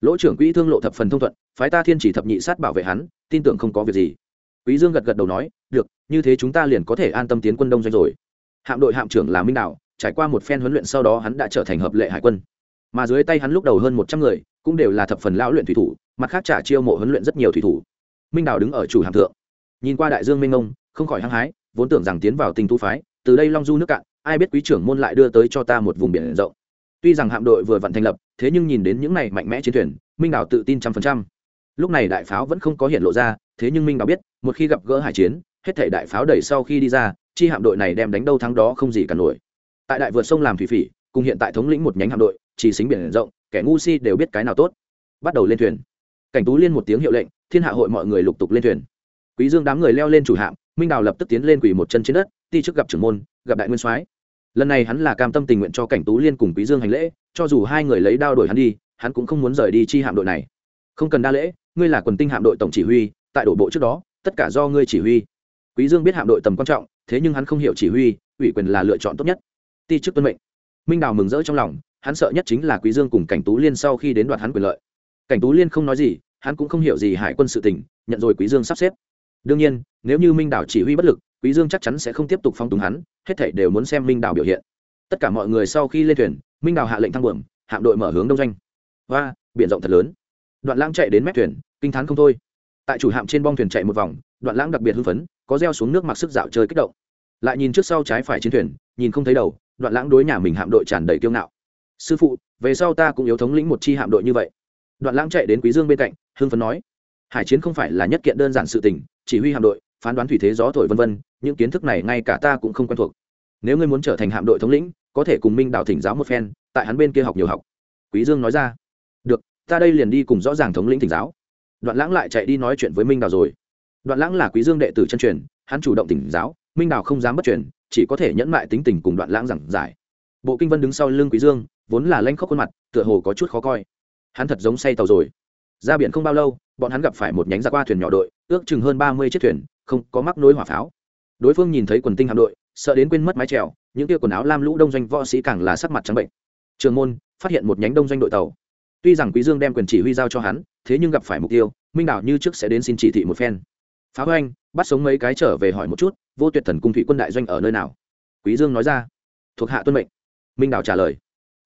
Lỗ trưởng quỹ thương lộ thập phần thông thuận, phái ta thiên chỉ thập nhị sát bảo vệ hắn, tin tưởng không có việc gì. Quý dương gật gật đầu nói, được, như thế chúng ta liền có thể an tâm tiến quân đông doanh rồi. Hạm đội hạm trưởng là minh đạo, trải qua một phen huấn luyện sau đó hắn đã trở thành hợp lệ hải quân. Mà dưới tay hắn lúc đầu hơn một trăm người, cũng đều là thập phần lão luyện thủy thủ, mặt khác trả chiêu mộ huấn luyện rất nhiều thủy thủ. Minh đào đứng ở chủ hạm thượng nhìn qua đại dương minh ông không khỏi hăng hái, vốn tưởng rằng tiến vào tình tu phái, từ đây long du nước cạn, ai biết quý trưởng môn lại đưa tới cho ta một vùng biển rộng. Tuy rằng hạm đội vừa vặn thành lập, thế nhưng nhìn đến những này mạnh mẽ chiến thuyền, minh đảo tự tin trăm phần trăm. Lúc này đại pháo vẫn không có hiện lộ ra, thế nhưng minh đảo biết, một khi gặp gỡ hải chiến, hết thể đại pháo đẩy sau khi đi ra, chi hạm đội này đem đánh đâu thắng đó không gì cả nổi. Tại đại vượt sông làm thủy phỉ, cùng hiện tại thống lĩnh một nhánh hạm đội, chỉ xính biển rộng, kẻ ngu si đều biết cái nào tốt. Bắt đầu lên thuyền. Cảnh tú liên một tiếng hiệu lệnh, thiên hạ hội mọi người lục tục lên thuyền quý dương đám người leo lên chủ hạm, minh đào lập tức tiến lên quỳ một chân trên đất, ti chức gặp trưởng môn, gặp đại nguyên soái. Lần này hắn là cam tâm tình nguyện cho cảnh tú liên cùng quý dương hành lễ, cho dù hai người lấy đao đổi hắn đi, hắn cũng không muốn rời đi chi hạm đội này. Không cần đa lễ, ngươi là quần tinh hạm đội tổng chỉ huy, tại đổ bộ trước đó, tất cả do ngươi chỉ huy. Quý dương biết hạm đội tầm quan trọng, thế nhưng hắn không hiểu chỉ huy, ủy quyền là lựa chọn tốt nhất. Ti chức tuân mệnh. Minh đào mừng rỡ trong lòng, hắn sợ nhất chính là quý dương cùng cảnh tú liên sau khi đến đoạt hắn quyền lợi. Cảnh tú liên không nói gì, hắn cũng không hiểu gì hải quân sự tình, nhận rồi quý dương sắp xếp đương nhiên, nếu như minh đảo chỉ huy bất lực, quý dương chắc chắn sẽ không tiếp tục phong túng hắn, hết thảy đều muốn xem minh đảo biểu hiện. Tất cả mọi người sau khi lên thuyền, minh đảo hạ lệnh thăng buồm, hạm đội mở hướng đông doanh. Và biển rộng thật lớn. Đoạn lãng chạy đến mép thuyền, kinh thán không thôi. Tại chủ hạm trên bong thuyền chạy một vòng, đoạn lãng đặc biệt hưng phấn, có reo xuống nước mặc sức dạo chơi kích động. Lại nhìn trước sau trái phải trên thuyền, nhìn không thấy đầu, đoạn lãng đối nhà mình hạm đội tràn đầy kiêu ngạo. Sư phụ, về sau ta cũng yếu thống lĩnh một chi hạm đội như vậy. Đoạn lãng chạy đến quý dương bên cạnh, hưng phấn nói. Hải chiến không phải là nhất kiện đơn giản sự tình chỉ huy hạm đội, phán đoán thủy thế gió thổi vân vân, những kiến thức này ngay cả ta cũng không quen thuộc. Nếu ngươi muốn trở thành hạm đội thống lĩnh, có thể cùng minh đạo thỉnh giáo một phen, tại hắn bên kia học nhiều học. Quý dương nói ra. Được, ta đây liền đi cùng rõ ràng thống lĩnh thỉnh giáo. Đoạn lãng lại chạy đi nói chuyện với minh đào rồi. Đoạn lãng là quý dương đệ tử chân truyền, hắn chủ động thỉnh giáo, minh đào không dám bất truyền, chỉ có thể nhẫn mại tính tình cùng đoạn lãng giảng giải. Bộ kinh vân đứng sau lưng quý dương, vốn là lanh khóc khuôn mặt, tựa hồ có chút khó coi. Hắn thật giống say tàu rồi ra biển không bao lâu, bọn hắn gặp phải một nhánh ra qua thuyền nhỏ đội, ước chừng hơn ba mươi chiếc thuyền, không có mắc nối hỏa pháo. Đối phương nhìn thấy quần tinh hạm đội, sợ đến quên mất mái trèo những kia quần áo lam lũ đông doanh võ sĩ càng là sắc mặt trắng bệnh. Trường môn phát hiện một nhánh đông doanh đội tàu. Tuy rằng quý dương đem quyền chỉ huy giao cho hắn, thế nhưng gặp phải mục tiêu, minh đảo như trước sẽ đến xin chỉ thị một phen. Phá hoanh bắt sống mấy cái trở về hỏi một chút, vô tuyệt thần cung thủy quân đại doanh ở nơi nào? Quý dương nói ra, thuộc hạ tuân mệnh. Minh đảo trả lời.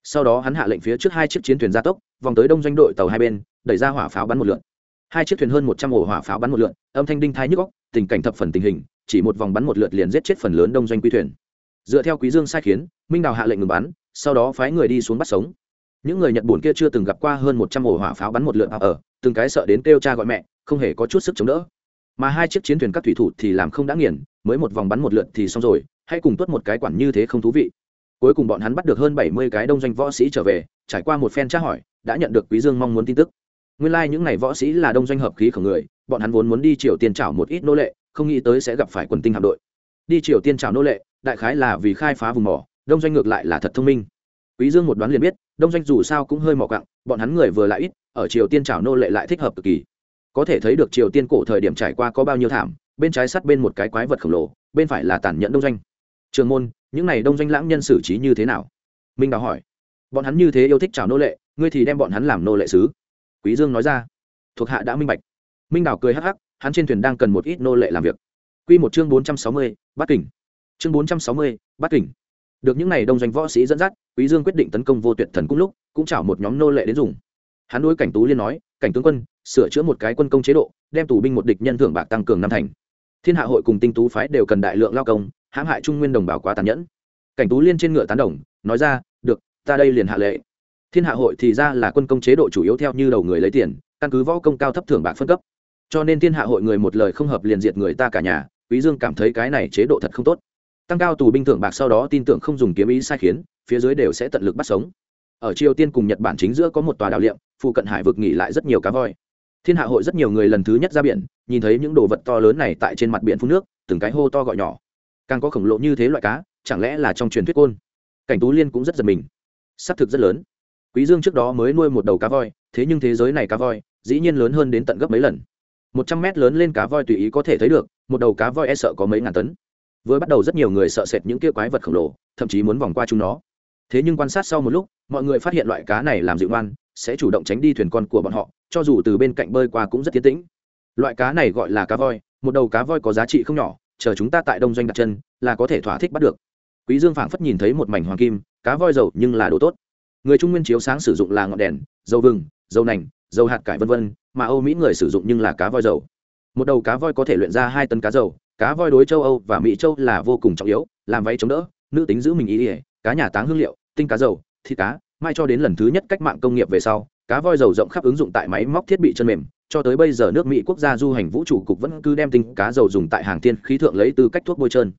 Sau đó hắn hạ lệnh phía trước hai chiếc chiến thuyền gia tốc, vòng tới đông doanh đội tàu hai bên đẩy ra hỏa pháo bắn một lượn. Hai chiếc thuyền hơn một trăm ổ hỏa pháo bắn một lượn, âm thanh đinh thái nhức góc tình cảnh thập phần tình hình, chỉ một vòng bắn một lượt liền giết chết phần lớn đông doanh quy thuyền. Dựa theo quý dương sai khiến, minh đào hạ lệnh ngừng bắn, sau đó phái người đi xuống bắt sống. Những người nhật bổn kia chưa từng gặp qua hơn một trăm ổ hỏa pháo bắn một lượt ở từng cái sợ đến kêu cha gọi mẹ, không hề có chút sức chống đỡ. Mà hai chiếc chiến thuyền các thủy thủ thì làm không đã nghiền, mới một vòng bắn một lượt thì xong rồi, hãy cùng tuất một cái quản như thế không thú vị. Cuối cùng bọn hắn bắt được hơn bảy mươi cái đông doanh võ sĩ trở về, trải qua một phen tra hỏi, đã nhận được quý dương mong muốn tin tức nguyên lai like những ngày võ sĩ là đông doanh hợp khí của người, bọn hắn vốn muốn đi triều tiên trảo một ít nô lệ, không nghĩ tới sẽ gặp phải quần tinh hạm đội. Đi triều tiên trảo nô lệ, đại khái là vì khai phá vùng mỏ, đông doanh ngược lại là thật thông minh. Quý dương một đoán liền biết, đông doanh dù sao cũng hơi mỏ cặng bọn hắn người vừa lại ít, ở triều tiên trảo nô lệ lại thích hợp cực kỳ. Có thể thấy được triều tiên cổ thời điểm trải qua có bao nhiêu thảm, bên trái sắt bên một cái quái vật khổng lồ, bên phải là tàn nhẫn đông doanh. Trường môn, những này đông doanh lãng nhân xử trí như thế nào? Minh đào hỏi. Bọn hắn như thế yêu thích trào nô lệ, ngươi thì đem bọn hắn làm nô lệ sứ quý dương nói ra. Thuộc hạ đã minh bạch. Minh đào cười hắc hắc hắn trên thuyền đang cần một ít nô lệ làm việc. Quy một chương bốn trăm sáu mươi, bát kình. Chương bốn trăm sáu mươi, bát kình. Được những này đông doanh võ sĩ dẫn dắt quý dương quyết định tấn công vô tuyệt thần cung lúc cũng chảo một nhóm nô lệ đến dùng. Hắn đối cảnh tú liên nói cảnh tướng quân sửa chữa một cái quân công chế độ đem tù binh một địch nhân thưởng bạc tăng cường năm thành. Thiên hạ hội cùng tinh tú phái đều cần đại lượng lao công hãm hại trung nguyên đồng bào quá tàn nhẫn. Cảnh tú liên trên ngựa tán đồng nói ra được ta đây liền hạ lệ thiên hạ hội thì ra là quân công chế độ chủ yếu theo như đầu người lấy tiền, căn cứ võ công cao thấp thưởng bạc phân cấp. Cho nên thiên hạ hội người một lời không hợp liền diệt người ta cả nhà, quý dương cảm thấy cái này chế độ thật không tốt. Tăng cao tù binh thưởng bạc sau đó tin tưởng không dùng kiếm ý sai khiến, phía dưới đều sẽ tận lực bắt sống. Ở triều tiên cùng nhật bản chính giữa có một tòa đảo liệm, phụ cận hải vực nghỉ lại rất nhiều cá voi. Thiên hạ hội rất nhiều người lần thứ nhất ra biển, nhìn thấy những đồ vật to lớn này tại trên mặt biển phun nước, từng cái hô to gọi nhỏ. Càng có khổng lồ như thế loại cá, chẳng lẽ là trong truyền thuyết côn? Cảnh tú liên cũng rất giật mình. Xác thực rất lớn quý dương trước đó mới nuôi một đầu cá voi, thế nhưng thế giới này cá voi, dĩ nhiên lớn hơn đến tận gấp mấy lần. Một trăm mét lớn lên cá voi tùy ý có thể thấy được, một đầu cá voi e sợ có mấy ngàn tấn. Vừa bắt đầu rất nhiều người sợ sệt những kia quái vật khổng lồ, thậm chí muốn vòng qua chúng nó. Thế nhưng quan sát sau một lúc, mọi người phát hiện loại cá này làm dịu ngoan, sẽ chủ động tránh đi thuyền con của bọn họ, cho dù từ bên cạnh bơi qua cũng rất tiến tĩnh. Loại cá này gọi là cá voi, một đầu cá voi có giá trị không nhỏ, chờ chúng ta tại đông doanh đặt chân, là có thể thỏa thích bắt được. Quý dương phảng phất nhìn thấy một mảnh hoàng kim, cá voi dầu nhưng là đồ tốt người trung nguyên chiếu sáng sử dụng là ngọn đèn, dầu vừng, dầu nành, dầu hạt cải vân vân, mà âu mỹ người sử dụng nhưng là cá voi dầu. Một đầu cá voi có thể luyện ra hai tấn cá dầu, cá voi đối châu âu và mỹ châu là vô cùng trọng yếu, làm váy chống đỡ, nữ tính giữ mình ý ỉa, cá nhà táng hương liệu, tinh cá dầu, thịt cá, mai cho đến lần thứ nhất cách mạng công nghiệp về sau, cá voi dầu rộng khắp ứng dụng tại máy móc thiết bị chân mềm, cho tới bây giờ nước mỹ quốc gia du hành vũ trụ cục vẫn cứ đem tinh cá dầu dùng tại hàng thiên khí thượng lấy từ cách thuốc bôi trơn.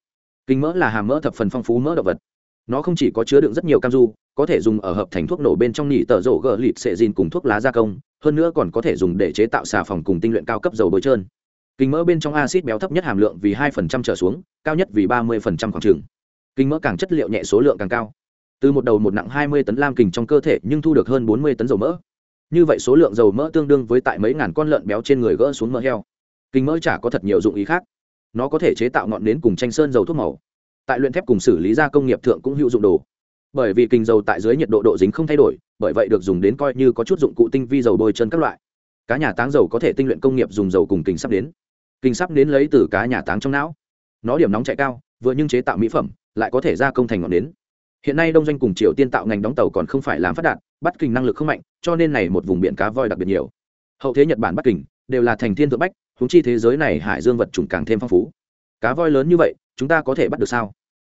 Kinh mỡ là hàm mỡ thập phần phong phú mỡ động vật. Nó không chỉ có chứa đựng rất nhiều cam du có thể dùng ở hợp thành thuốc nổ bên trong nhị tờ rổ gờ lịt sệ dìn cùng thuốc lá gia công, hơn nữa còn có thể dùng để chế tạo xà phòng cùng tinh luyện cao cấp dầu bôi trơn. Kinh mỡ bên trong acid béo thấp nhất hàm lượng vì hai trở xuống, cao nhất vì ba mươi khoảng trường kinh mỡ càng chất liệu nhẹ số lượng càng cao. Từ một đầu một nặng hai mươi tấn lam kình trong cơ thể nhưng thu được hơn bốn mươi tấn dầu mỡ. Như vậy số lượng dầu mỡ tương đương với tại mấy ngàn con lợn béo trên người gỡ xuống mỡ heo. Kinh mỡ chả có thật nhiều dụng ý khác. Nó có thể chế tạo ngọn nến cùng tranh sơn dầu thuốc màu. Tại luyện thép cùng xử lý gia công nghiệp thượng cũng hữu dụng đồ bởi vì kinh dầu tại dưới nhiệt độ độ dính không thay đổi, bởi vậy được dùng đến coi như có chút dụng cụ tinh vi dầu bôi chân các loại. Cá nhà táng dầu có thể tinh luyện công nghiệp dùng dầu cùng kinh sắp đến. Kinh sắp đến lấy từ cá nhà táng trong não. Nó điểm nóng chạy cao, vừa nhưng chế tạo mỹ phẩm, lại có thể gia công thành ngọn nến. Hiện nay đông doanh cùng triều tiên tạo ngành đóng tàu còn không phải làm phát đạt bắt kình năng lực không mạnh, cho nên này một vùng biển cá voi đặc biệt nhiều. Hậu thế nhật bản bắt kình đều là thành thiên thượng bách húng chi thế giới này hải dương vật chủng càng thêm phong phú. Cá voi lớn như vậy, chúng ta có thể bắt được sao?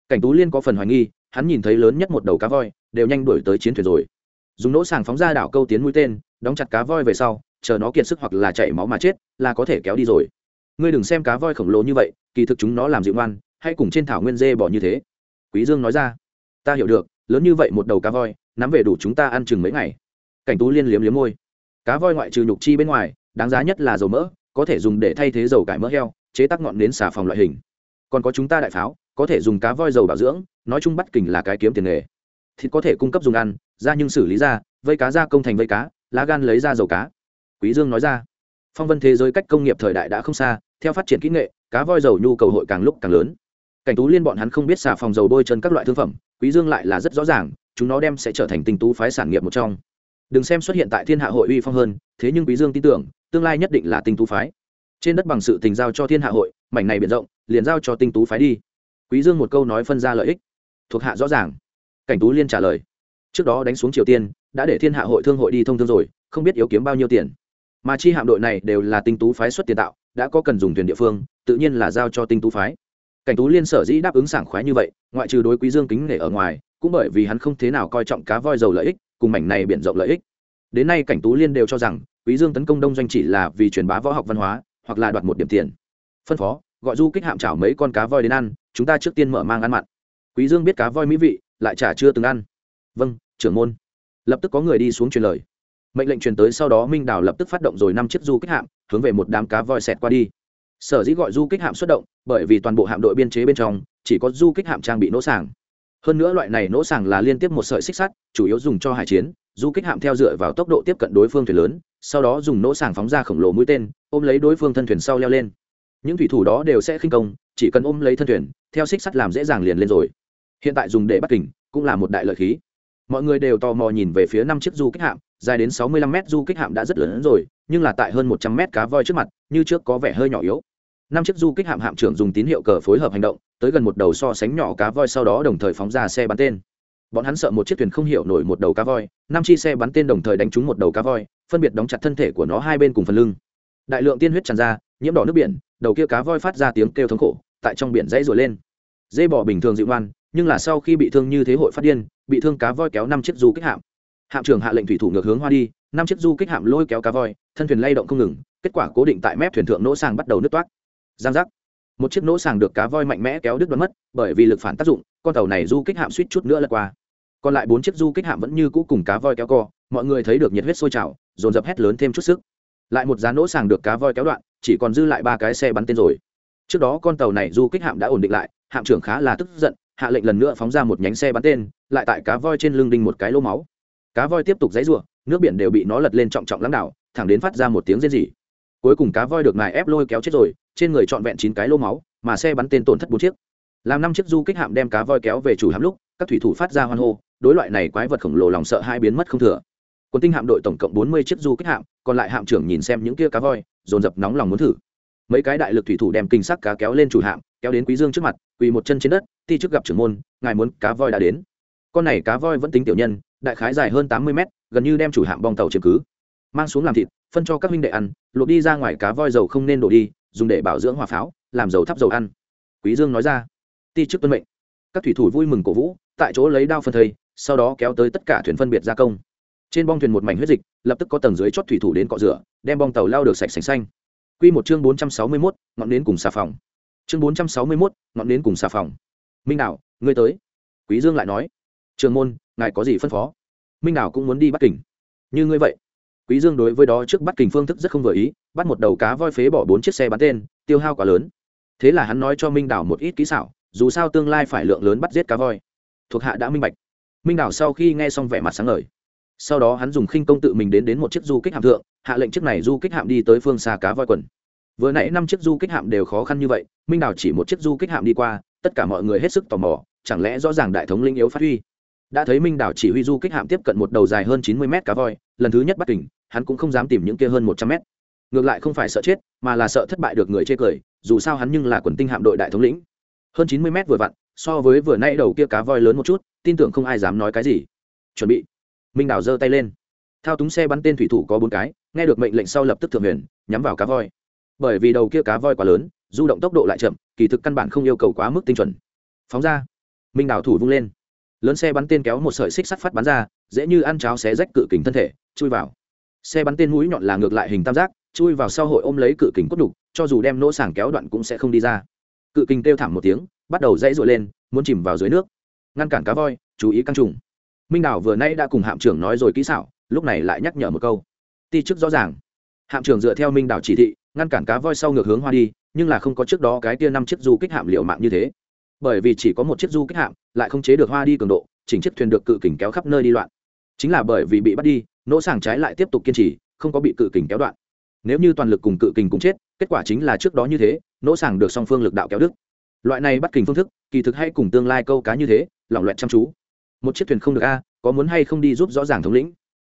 Cảnh tú liên có phần hoài nghi hắn nhìn thấy lớn nhất một đầu cá voi, đều nhanh đuổi tới chiến thuyền rồi. Dùng nỗ sàng phóng ra đảo câu tiến mũi tên, đóng chặt cá voi về sau, chờ nó kiệt sức hoặc là chảy máu mà chết, là có thể kéo đi rồi. Ngươi đừng xem cá voi khổng lồ như vậy, kỳ thực chúng nó làm dịu ngoan, hay cùng trên thảo nguyên dê bỏ như thế. Quý dương nói ra. Ta hiểu được, lớn như vậy một đầu cá voi, nắm về đủ chúng ta ăn chừng mấy ngày. Cảnh tú liên liếm liếm môi. Cá voi ngoại trừ nhục chi bên ngoài, đáng giá nhất là dầu mỡ, có thể dùng để thay thế dầu cải mỡ heo, chế tác ngọn nến xà phòng loại hình. Còn có chúng ta đại pháo có thể dùng cá voi dầu bảo dưỡng, nói chung bắt kình là cái kiếm tiền nghề. Thịt có thể cung cấp dùng ăn ra nhưng xử lý ra vây cá ra công thành vây cá, lá gan lấy ra dầu cá. Quý dương nói ra, phong vân thế giới cách công nghiệp thời đại đã không xa, theo phát triển kỹ nghệ, cá voi dầu nhu cầu hội càng lúc càng lớn. Cảnh tú liên bọn hắn không biết xà phòng dầu bôi chân các loại thương phẩm, quý dương lại là rất rõ ràng, chúng nó đem sẽ trở thành tinh tú phái sản nghiệp một trong. Đừng xem xuất hiện tại thiên hạ hội uy phong hơn, thế nhưng quý dương tin tưởng, tương lai nhất định là tinh tú phái. Trên đất bằng sự tình giao cho thiên hạ hội, mảnh này biển rộng, liền giao cho tinh tú phái đi quý dương một câu nói phân ra lợi ích. Thuộc hạ rõ ràng. Cảnh tú liên trả lời. Trước đó đánh xuống triều tiên, đã để thiên hạ hội thương hội đi thông thương rồi, không biết yếu kiếm bao nhiêu tiền. Mà chi hạm đội này đều là tinh tú phái xuất tiền tạo, đã có cần dùng thuyền địa phương, tự nhiên là giao cho tinh tú phái. Cảnh tú liên sở dĩ đáp ứng sảng khoái như vậy, ngoại trừ đối quý dương kính nể ở ngoài, cũng bởi vì hắn không thế nào coi trọng cá voi dầu lợi ích, cùng mảnh này biển rộng lợi ích. Đến nay cảnh tú liên đều cho rằng, quý dương tấn công đông doanh chỉ là vì truyền bá võ học văn hóa, hoặc là đoạt một điểm tiền. Phân phó, gọi du kích hạm chảo mấy con cá voi đến ăn chúng ta trước tiên mở mang ăn mặn. Quý dương biết cá voi mỹ vị, lại chả chưa từng ăn. Vâng trưởng môn. Lập tức có người đi xuống truyền lời. Mệnh lệnh truyền tới sau đó minh đào lập tức phát động rồi năm chiếc du kích hạm, hướng về một đám cá voi xẹt qua đi. Sở dĩ gọi du kích hạm xuất động, bởi vì toàn bộ hạm đội biên chế bên trong, chỉ có du kích hạm trang bị nỗ sàng. Hơn nữa loại này nỗ sàng là liên tiếp một sợi xích sắt, chủ yếu dùng cho hải chiến, du kích hạm theo dựa vào tốc độ tiếp cận đối phương thuyền lớn, sau đó dùng nỗ sàng phóng ra khổng lồ mũi tên, ôm lấy đối phương thân thuyền sau leo lên. Những thủy thủ đó đều sẽ khinh công, chỉ cần ôm lấy thân thuyền theo xích sắt làm dễ dàng liền lên rồi. Hiện tại dùng để bắt kình cũng là một đại lợi khí. Mọi người đều tò mò nhìn về phía năm chiếc du kích hạm, dài đến sáu mươi lăm mét du kích hạm đã rất lớn rồi, nhưng là tại hơn một trăm mét cá voi trước mặt, như trước có vẻ hơi nhỏ yếu. Năm chiếc du kích hạm hạm trưởng dùng tín hiệu cờ phối hợp hành động, tới gần một đầu so sánh nhỏ cá voi sau đó đồng thời phóng ra xe bắn tên. Bọn hắn sợ một chiếc thuyền không hiểu nổi một đầu cá voi, năm chi xe bắn tên đồng thời đánh trúng một đầu cá voi, phân biệt đóng chặt thân thể của nó hai bên cùng phần lưng. Đại lượng tiên huyết tràn ra, nhiễm đỏ nước biển, đầu kia cá voi phát ra tiếng kêu thống khổ, tại trong biển dãy rồi lên dê bò bình thường dịu ngoan, nhưng là sau khi bị thương như thế hội phát điên, bị thương cá voi kéo năm chiếc du kích hạm. Hạm trưởng hạ lệnh thủy thủ ngược hướng hoa đi, năm chiếc du kích hạm lôi kéo cá voi, thân thuyền lay động không ngừng, kết quả cố định tại mép thuyền thượng nỗ sàng bắt đầu nứt toát giang giác. Một chiếc nỗ sàng được cá voi mạnh mẽ kéo đứt đoán mất, bởi vì lực phản tác dụng, con tàu này du kích hạm suýt chút nữa lật qua. Còn lại bốn chiếc du kích hạm vẫn như cũ cùng cá voi kéo co, mọi người thấy được nhiệt huyết sôi trào, dồn dập hét lớn thêm chút sức. Lại một giá nỗ sàng được cá voi kéo đoạn, chỉ còn dư lại ba cái xe bắn tên rồi. Trước đó con tàu này du kích hạm đã ổn định lại hạm trưởng khá là tức giận, hạ lệnh lần nữa phóng ra một nhánh xe bắn tên, lại tại cá voi trên lưng đinh một cái lỗ máu. Cá voi tiếp tục dãy rủa, nước biển đều bị nó lật lên trọng trọng lãng đảo, thẳng đến phát ra một tiếng rên rỉ. Cuối cùng cá voi được ngài ép lôi kéo chết rồi, trên người trọn vẹn chín cái lô máu, mà xe bắn tên tổn thất bốn chiếc. Làm năm chiếc du kích hạm đem cá voi kéo về chủ hạm lúc, các thủy thủ phát ra hoan hô, đối loại này quái vật khổng lồ lòng sợ hai biến mất không thừa. Quân tinh hạm đội tổng cộng bốn mươi chiếc du kích hạm, còn lại hạm trưởng nhìn xem những kia cá voi, dồn dập nóng lòng muốn thử. Mấy cái đại lực thủy thủ đem kinh sắc cá kéo lên chủ hạm kéo đến quý dương trước mặt quỳ một chân trên đất ti trước gặp trưởng môn ngài muốn cá voi đã đến. Con này cá voi vẫn tính tiểu nhân đại khái dài hơn tám mươi mét gần như đem chủ hạm bong tàu chiếm cứ. Mang xuống làm thịt phân cho các huynh đệ ăn luộc đi ra ngoài cá voi dầu không nên đổ đi dùng để bảo dưỡng hỏa pháo làm dầu thắp dầu ăn. Quý dương nói ra ti chức tuân mệnh. Các thủy thủ vui mừng cổ vũ tại chỗ lấy đao phân thây sau đó kéo tới tất cả thuyền phân biệt gia công. Trên bong thuyền một mảnh huyết dịch lập tức có tầng dưới chót thủy thủ đến cọ rửa đem bong tàu lao được sạch sành xanh. Quy một chương bốn trăm sáu mươi 461, ngọn nến cùng xà phòng chương bốn trăm sáu mươi 461, ngọn nến cùng xà phòng. Minh đạo ngươi tới. Quý dương lại nói. Trường môn ngài có gì phân phó? Minh đạo cũng muốn đi bắt kình. Như ngươi vậy. Quý dương đối với đó trước bắt kình phương thức rất không vừa ý bắt một đầu cá voi phế bỏ bốn chiếc xe bắn tên tiêu hao quá lớn. Thế là hắn nói cho minh đảo một ít kỹ xảo dù sao tương lai phải lượng lớn bắt giết cá voi. Thuộc hạ đã minh bạch. Minh đảo sau khi nghe xong vẻ mặt sáng ngời. Sau đó hắn dùng khinh công tự mình đến đến một chiếc du kích hạm thượng hạ lệnh chiếc này du kích hạm đi tới phương xa cá voi quần vừa nãy năm chiếc du kích hạm đều khó khăn như vậy, minh đảo chỉ một chiếc du kích hạm đi qua, tất cả mọi người hết sức tò mò, chẳng lẽ rõ ràng đại thống linh yếu phát huy? Đã thấy minh đảo chỉ huy du kích hạm tiếp cận một đầu dài hơn chín mươi mét cá voi, lần thứ nhất bắt kình, hắn cũng không dám tìm những kia hơn một trăm mét. Ngược lại không phải sợ chết, mà là sợ thất bại được người chê cười, dù sao hắn nhưng là quần tinh hạm đội đại thống lĩnh. Hơn chín mươi mét vừa vặn, so với vừa nay đầu kia cá voi lớn một chút, tin tưởng không ai dám nói cái gì. Chuẩn bị. Minh đảo giơ tay lên. Thao túng xe bắn tên thủy thủ có bốn cái, nghe được mệnh lệnh sau lập tức thượng huyền, nhắm vào cá voi bởi vì đầu kia cá voi quá lớn, du động tốc độ lại chậm, kỳ thực căn bản không yêu cầu quá mức tinh chuẩn. Phóng ra, minh đảo thủ vung lên. Lớn xe bắn tên kéo một sợi xích sắt phát bắn ra, dễ như ăn cháo xé rách cự kình thân thể, chui vào. Xe bắn tên mũi nhọn là ngược lại hình tam giác, chui vào sau hội ôm lấy cự kình cốt đục, cho dù đem nỗ sàng kéo đoạn cũng sẽ không đi ra. Cự kình kêu thảm một tiếng, bắt đầu dãy rụi lên, muốn chìm vào dưới nước. Ngăn cản cá voi, chú ý căng trùng. Minh đảo vừa nay đã cùng hạm trưởng nói rồi kỹ xảo, lúc này lại nhắc nhở một câu. Ti chức rõ ràng. Hạm trưởng dựa theo minh đảo chỉ thị ngăn cản cá voi sau ngược hướng hoa đi, nhưng là không có trước đó cái tia năm chiếc du kích hạm liệu mạng như thế. Bởi vì chỉ có một chiếc du kích hạm, lại không chế được hoa đi cường độ, chỉnh chiếc thuyền được cự kình kéo khắp nơi đi loạn. Chính là bởi vì bị bắt đi, nỗ sàng trái lại tiếp tục kiên trì, không có bị cự kình kéo đoạn. Nếu như toàn lực cùng cự kình cùng chết, kết quả chính là trước đó như thế, nỗ sàng được song phương lực đạo kéo đức loại này bắt kình phương thức, kỳ thực hay cùng tương lai câu cá như thế, lỏng loẹt chăm chú. Một chiếc thuyền không được a, có muốn hay không đi giúp rõ ràng thống lĩnh?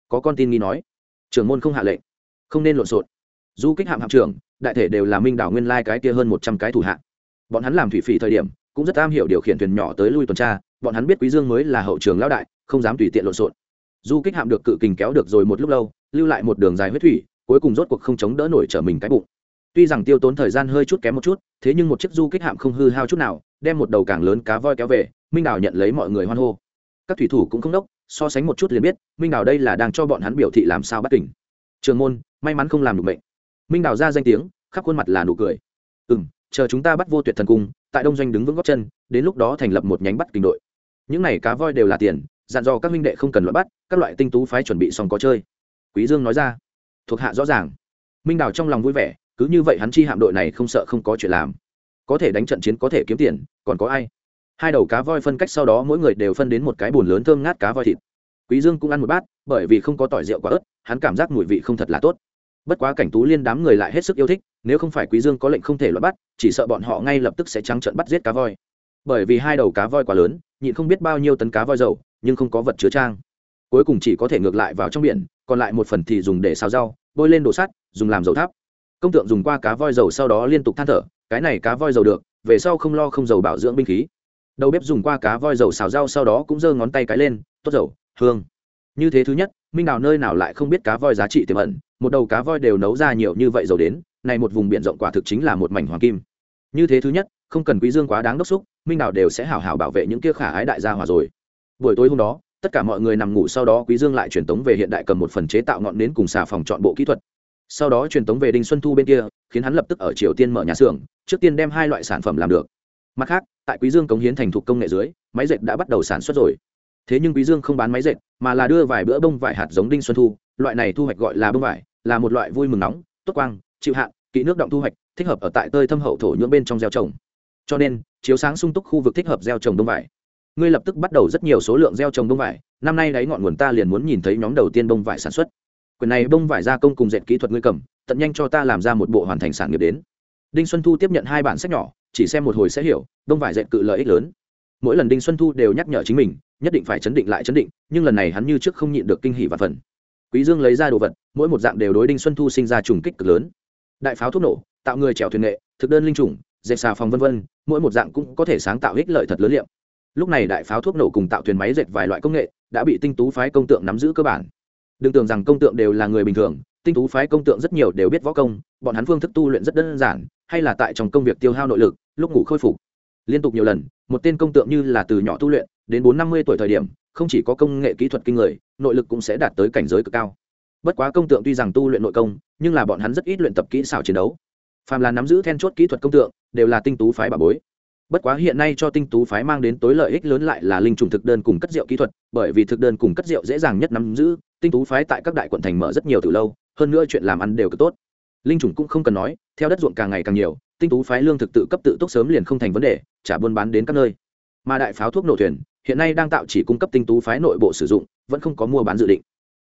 Có con tin nghi nói. Trưởng môn không hạ lệnh. Không nên lộn xộn du kích hạm hạm trưởng, đại thể đều là minh đảo nguyên lai cái kia hơn một trăm cái thủ hạ. Bọn hắn làm thủy phỉ thời điểm, cũng rất am hiểu điều khiển thuyền nhỏ tới lui tuần tra, bọn hắn biết quý dương mới là hậu trường lão đại, không dám tùy tiện lộn xộn. Du kích hạm được cự kình kéo được rồi một lúc lâu, lưu lại một đường dài huyết thủy, cuối cùng rốt cuộc không chống đỡ nổi trở mình cái bụng. Tuy rằng tiêu tốn thời gian hơi chút kém một chút, thế nhưng một chiếc du kích hạm không hư hao chút nào, đem một đầu càng lớn cá voi kéo về, minh đào nhận lấy mọi người hoan hô. Các thủy thủ cũng không đốc, so sánh một chút liền biết, minh đào đây là đang cho bọn hắn biểu thị làm sao bắt kình. Trường môn, may mắn không làm được bệnh minh đào ra danh tiếng, khắp khuôn mặt là nụ cười. Ừ m chờ chúng ta bắt vô tuyệt thần cung, tại đông doanh đứng vững góc chân, đến lúc đó thành lập một nhánh bắt kình đội. Những này cá voi đều là tiền, dặn dò các minh đệ không cần loại bắt, các loại tinh tú phái chuẩn bị xong có chơi. Quý dương nói ra. Thuộc hạ rõ ràng. Minh đào trong lòng vui vẻ, cứ như vậy hắn chi hạm đội này không sợ không có chuyện làm. Có thể đánh trận chiến có thể kiếm tiền, còn có ai? Hai đầu cá voi phân cách sau đó mỗi người đều phân đến một cái bùn lớn thơm ngát cá voi thịt. Quý dương cũng ăn một bát, bởi vì không có tỏi rượu quá ớt, hắn cảm giác mùi vị không thật là tốt bất quá cảnh tú liên đám người lại hết sức yêu thích, nếu không phải quý dương có lệnh không thể loại bắt, chỉ sợ bọn họ ngay lập tức sẽ trắng trợn bắt giết cá voi. Bởi vì hai đầu cá voi quá lớn, nhịn không biết bao nhiêu tấn cá voi dầu, nhưng không có vật chứa trang. Cuối cùng chỉ có thể ngược lại vào trong biển, còn lại một phần thì dùng để xào rau, bôi lên đồ sắt, dùng làm dầu tháp. Công tượng dùng qua cá voi dầu sau đó liên tục than thở, cái này cá voi dầu được, về sau không lo không dầu bảo dưỡng binh khí. Đầu bếp dùng qua cá voi dầu xào rau sau đó cũng giơ ngón tay cái lên, tốt dầu, hương như thế thứ nhất, minh nào nơi nào lại không biết cá voi giá trị tiềm ẩn, một đầu cá voi đều nấu ra nhiều như vậy dầu đến, này một vùng biển rộng quả thực chính là một mảnh hoàng kim. Như thế thứ nhất, không cần quý dương quá đáng đốc xúc, minh nào đều sẽ hảo hảo bảo vệ những kia khả ái đại gia hòa rồi. Buổi tối hôm đó, tất cả mọi người nằm ngủ sau đó quý dương lại truyền tống về hiện đại cầm một phần chế tạo ngọn nến cùng xà phòng chọn bộ kỹ thuật. Sau đó truyền tống về đinh xuân thu bên kia, khiến hắn lập tức ở triều tiên mở nhà xưởng, trước tiên đem hai loại sản phẩm làm được. Mặt khác, tại quý dương cống hiến thành thục công nghệ dưới, máy dệt đã bắt đầu sản xuất rồi thế nhưng quý dương không bán máy dệt, mà là đưa vài bữa bông vải hạt giống đinh xuân thu, loại này thu hoạch gọi là bông vải, là một loại vui mừng nóng, tốt quang, chịu hạn kỹ nước động thu hoạch, thích hợp ở tại tơi thâm hậu thổ nhưỡng bên trong gieo trồng. Cho nên, chiếu sáng sung túc khu vực thích hợp gieo trồng bông vải. Ngươi lập tức bắt đầu rất nhiều số lượng gieo trồng bông vải, năm nay đáy ngọn nguồn ta liền muốn nhìn thấy nhóm đầu tiên bông vải sản xuất. Quyền này bông vải gia công cùng dệt kỹ thuật ngươi cầm, tận nhanh cho ta làm ra một bộ hoàn thành sản nghiệp đến. Đinh xuân thu tiếp nhận hai bản sách nhỏ, chỉ xem một hồi sẽ hiểu, bông vải dệt cự lợi ích lớn. Mỗi lần đinh xuân thu đều nhắc nhở chính mình nhất định phải chấn định lại chấn định, nhưng lần này hắn như trước không nhịn được kinh hỉ và phần. Quý dương lấy ra đồ vật, mỗi một dạng đều đối đinh xuân thu sinh ra trùng kích cực lớn. Đại pháo thuốc nổ, tạo người trèo thuyền nghệ, thực đơn linh trùng dệt xà phòng vân vân, mỗi một dạng cũng có thể sáng tạo ích lợi thật lớn liệm. Lúc này đại pháo thuốc nổ cùng tạo thuyền máy dệt vài loại công nghệ, đã bị tinh tú phái công tượng nắm giữ cơ bản. Đừng tưởng rằng công tượng đều là người bình thường, tinh tú phái công tượng rất nhiều đều biết võ công, bọn hắn phương thức tu luyện rất đơn giản, hay là tại trong công việc tiêu hao nội lực, lúc ngủ khôi phục liên tục nhiều lần, một tên công tượng như là từ nhỏ tu luyện, đến bốn năm mươi tuổi thời điểm, không chỉ có công nghệ kỹ thuật kinh người, nội lực cũng sẽ đạt tới cảnh giới cực cao. Bất quá công tượng tuy rằng tu luyện nội công, nhưng là bọn hắn rất ít luyện tập kỹ xảo chiến đấu. Phàm là nắm giữ then chốt kỹ thuật công tượng, đều là tinh tú phái bà bối. Bất quá hiện nay cho tinh tú phái mang đến tối lợi ích lớn lại là linh trùng thực đơn cùng cất rượu kỹ thuật, bởi vì thực đơn cùng cất rượu dễ dàng nhất nắm giữ, tinh tú phái tại các đại quận thành mở rất nhiều từ lâu, hơn nữa chuyện làm ăn đều cực tốt linh chủng cũng không cần nói, theo đất ruộng càng ngày càng nhiều, tinh tú phái lương thực tự cấp tự túc sớm liền không thành vấn đề trả buôn bán đến các nơi. Mà đại pháo thuốc nổ thuyền, hiện nay đang tạo chỉ cung cấp tinh tú phái nội bộ sử dụng, vẫn không có mua bán dự định.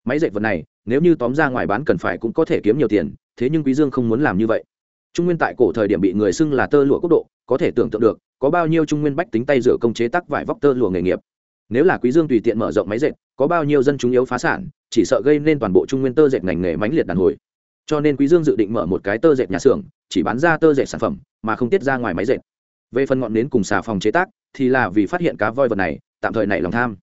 Máy dệt vật này, nếu như tóm ra ngoài bán cần phải cũng có thể kiếm nhiều tiền, thế nhưng quý dương không muốn làm như vậy. Trung nguyên tại cổ thời điểm bị người xưng là tơ lụa quốc độ, có thể tưởng tượng được, có bao nhiêu trung nguyên bách tính tay rửa công chế tác vải vóc tơ lụa nghề nghiệp. Nếu là quý dương tùy tiện mở rộng máy dệt, có bao nhiêu dân chúng yếu phá sản, chỉ sợ gây nên toàn bộ trung nguyên tơ dệt ngành nghề mãnh liệt đàn hồi cho nên quý dương dự định mở một cái tơ dệt nhà xưởng, chỉ bán ra tơ dệt sản phẩm, mà không tiết ra ngoài máy dệt. Về phần ngọn nến cùng xà phòng chế tác, thì là vì phát hiện cá voi vật này, tạm thời nảy lòng tham.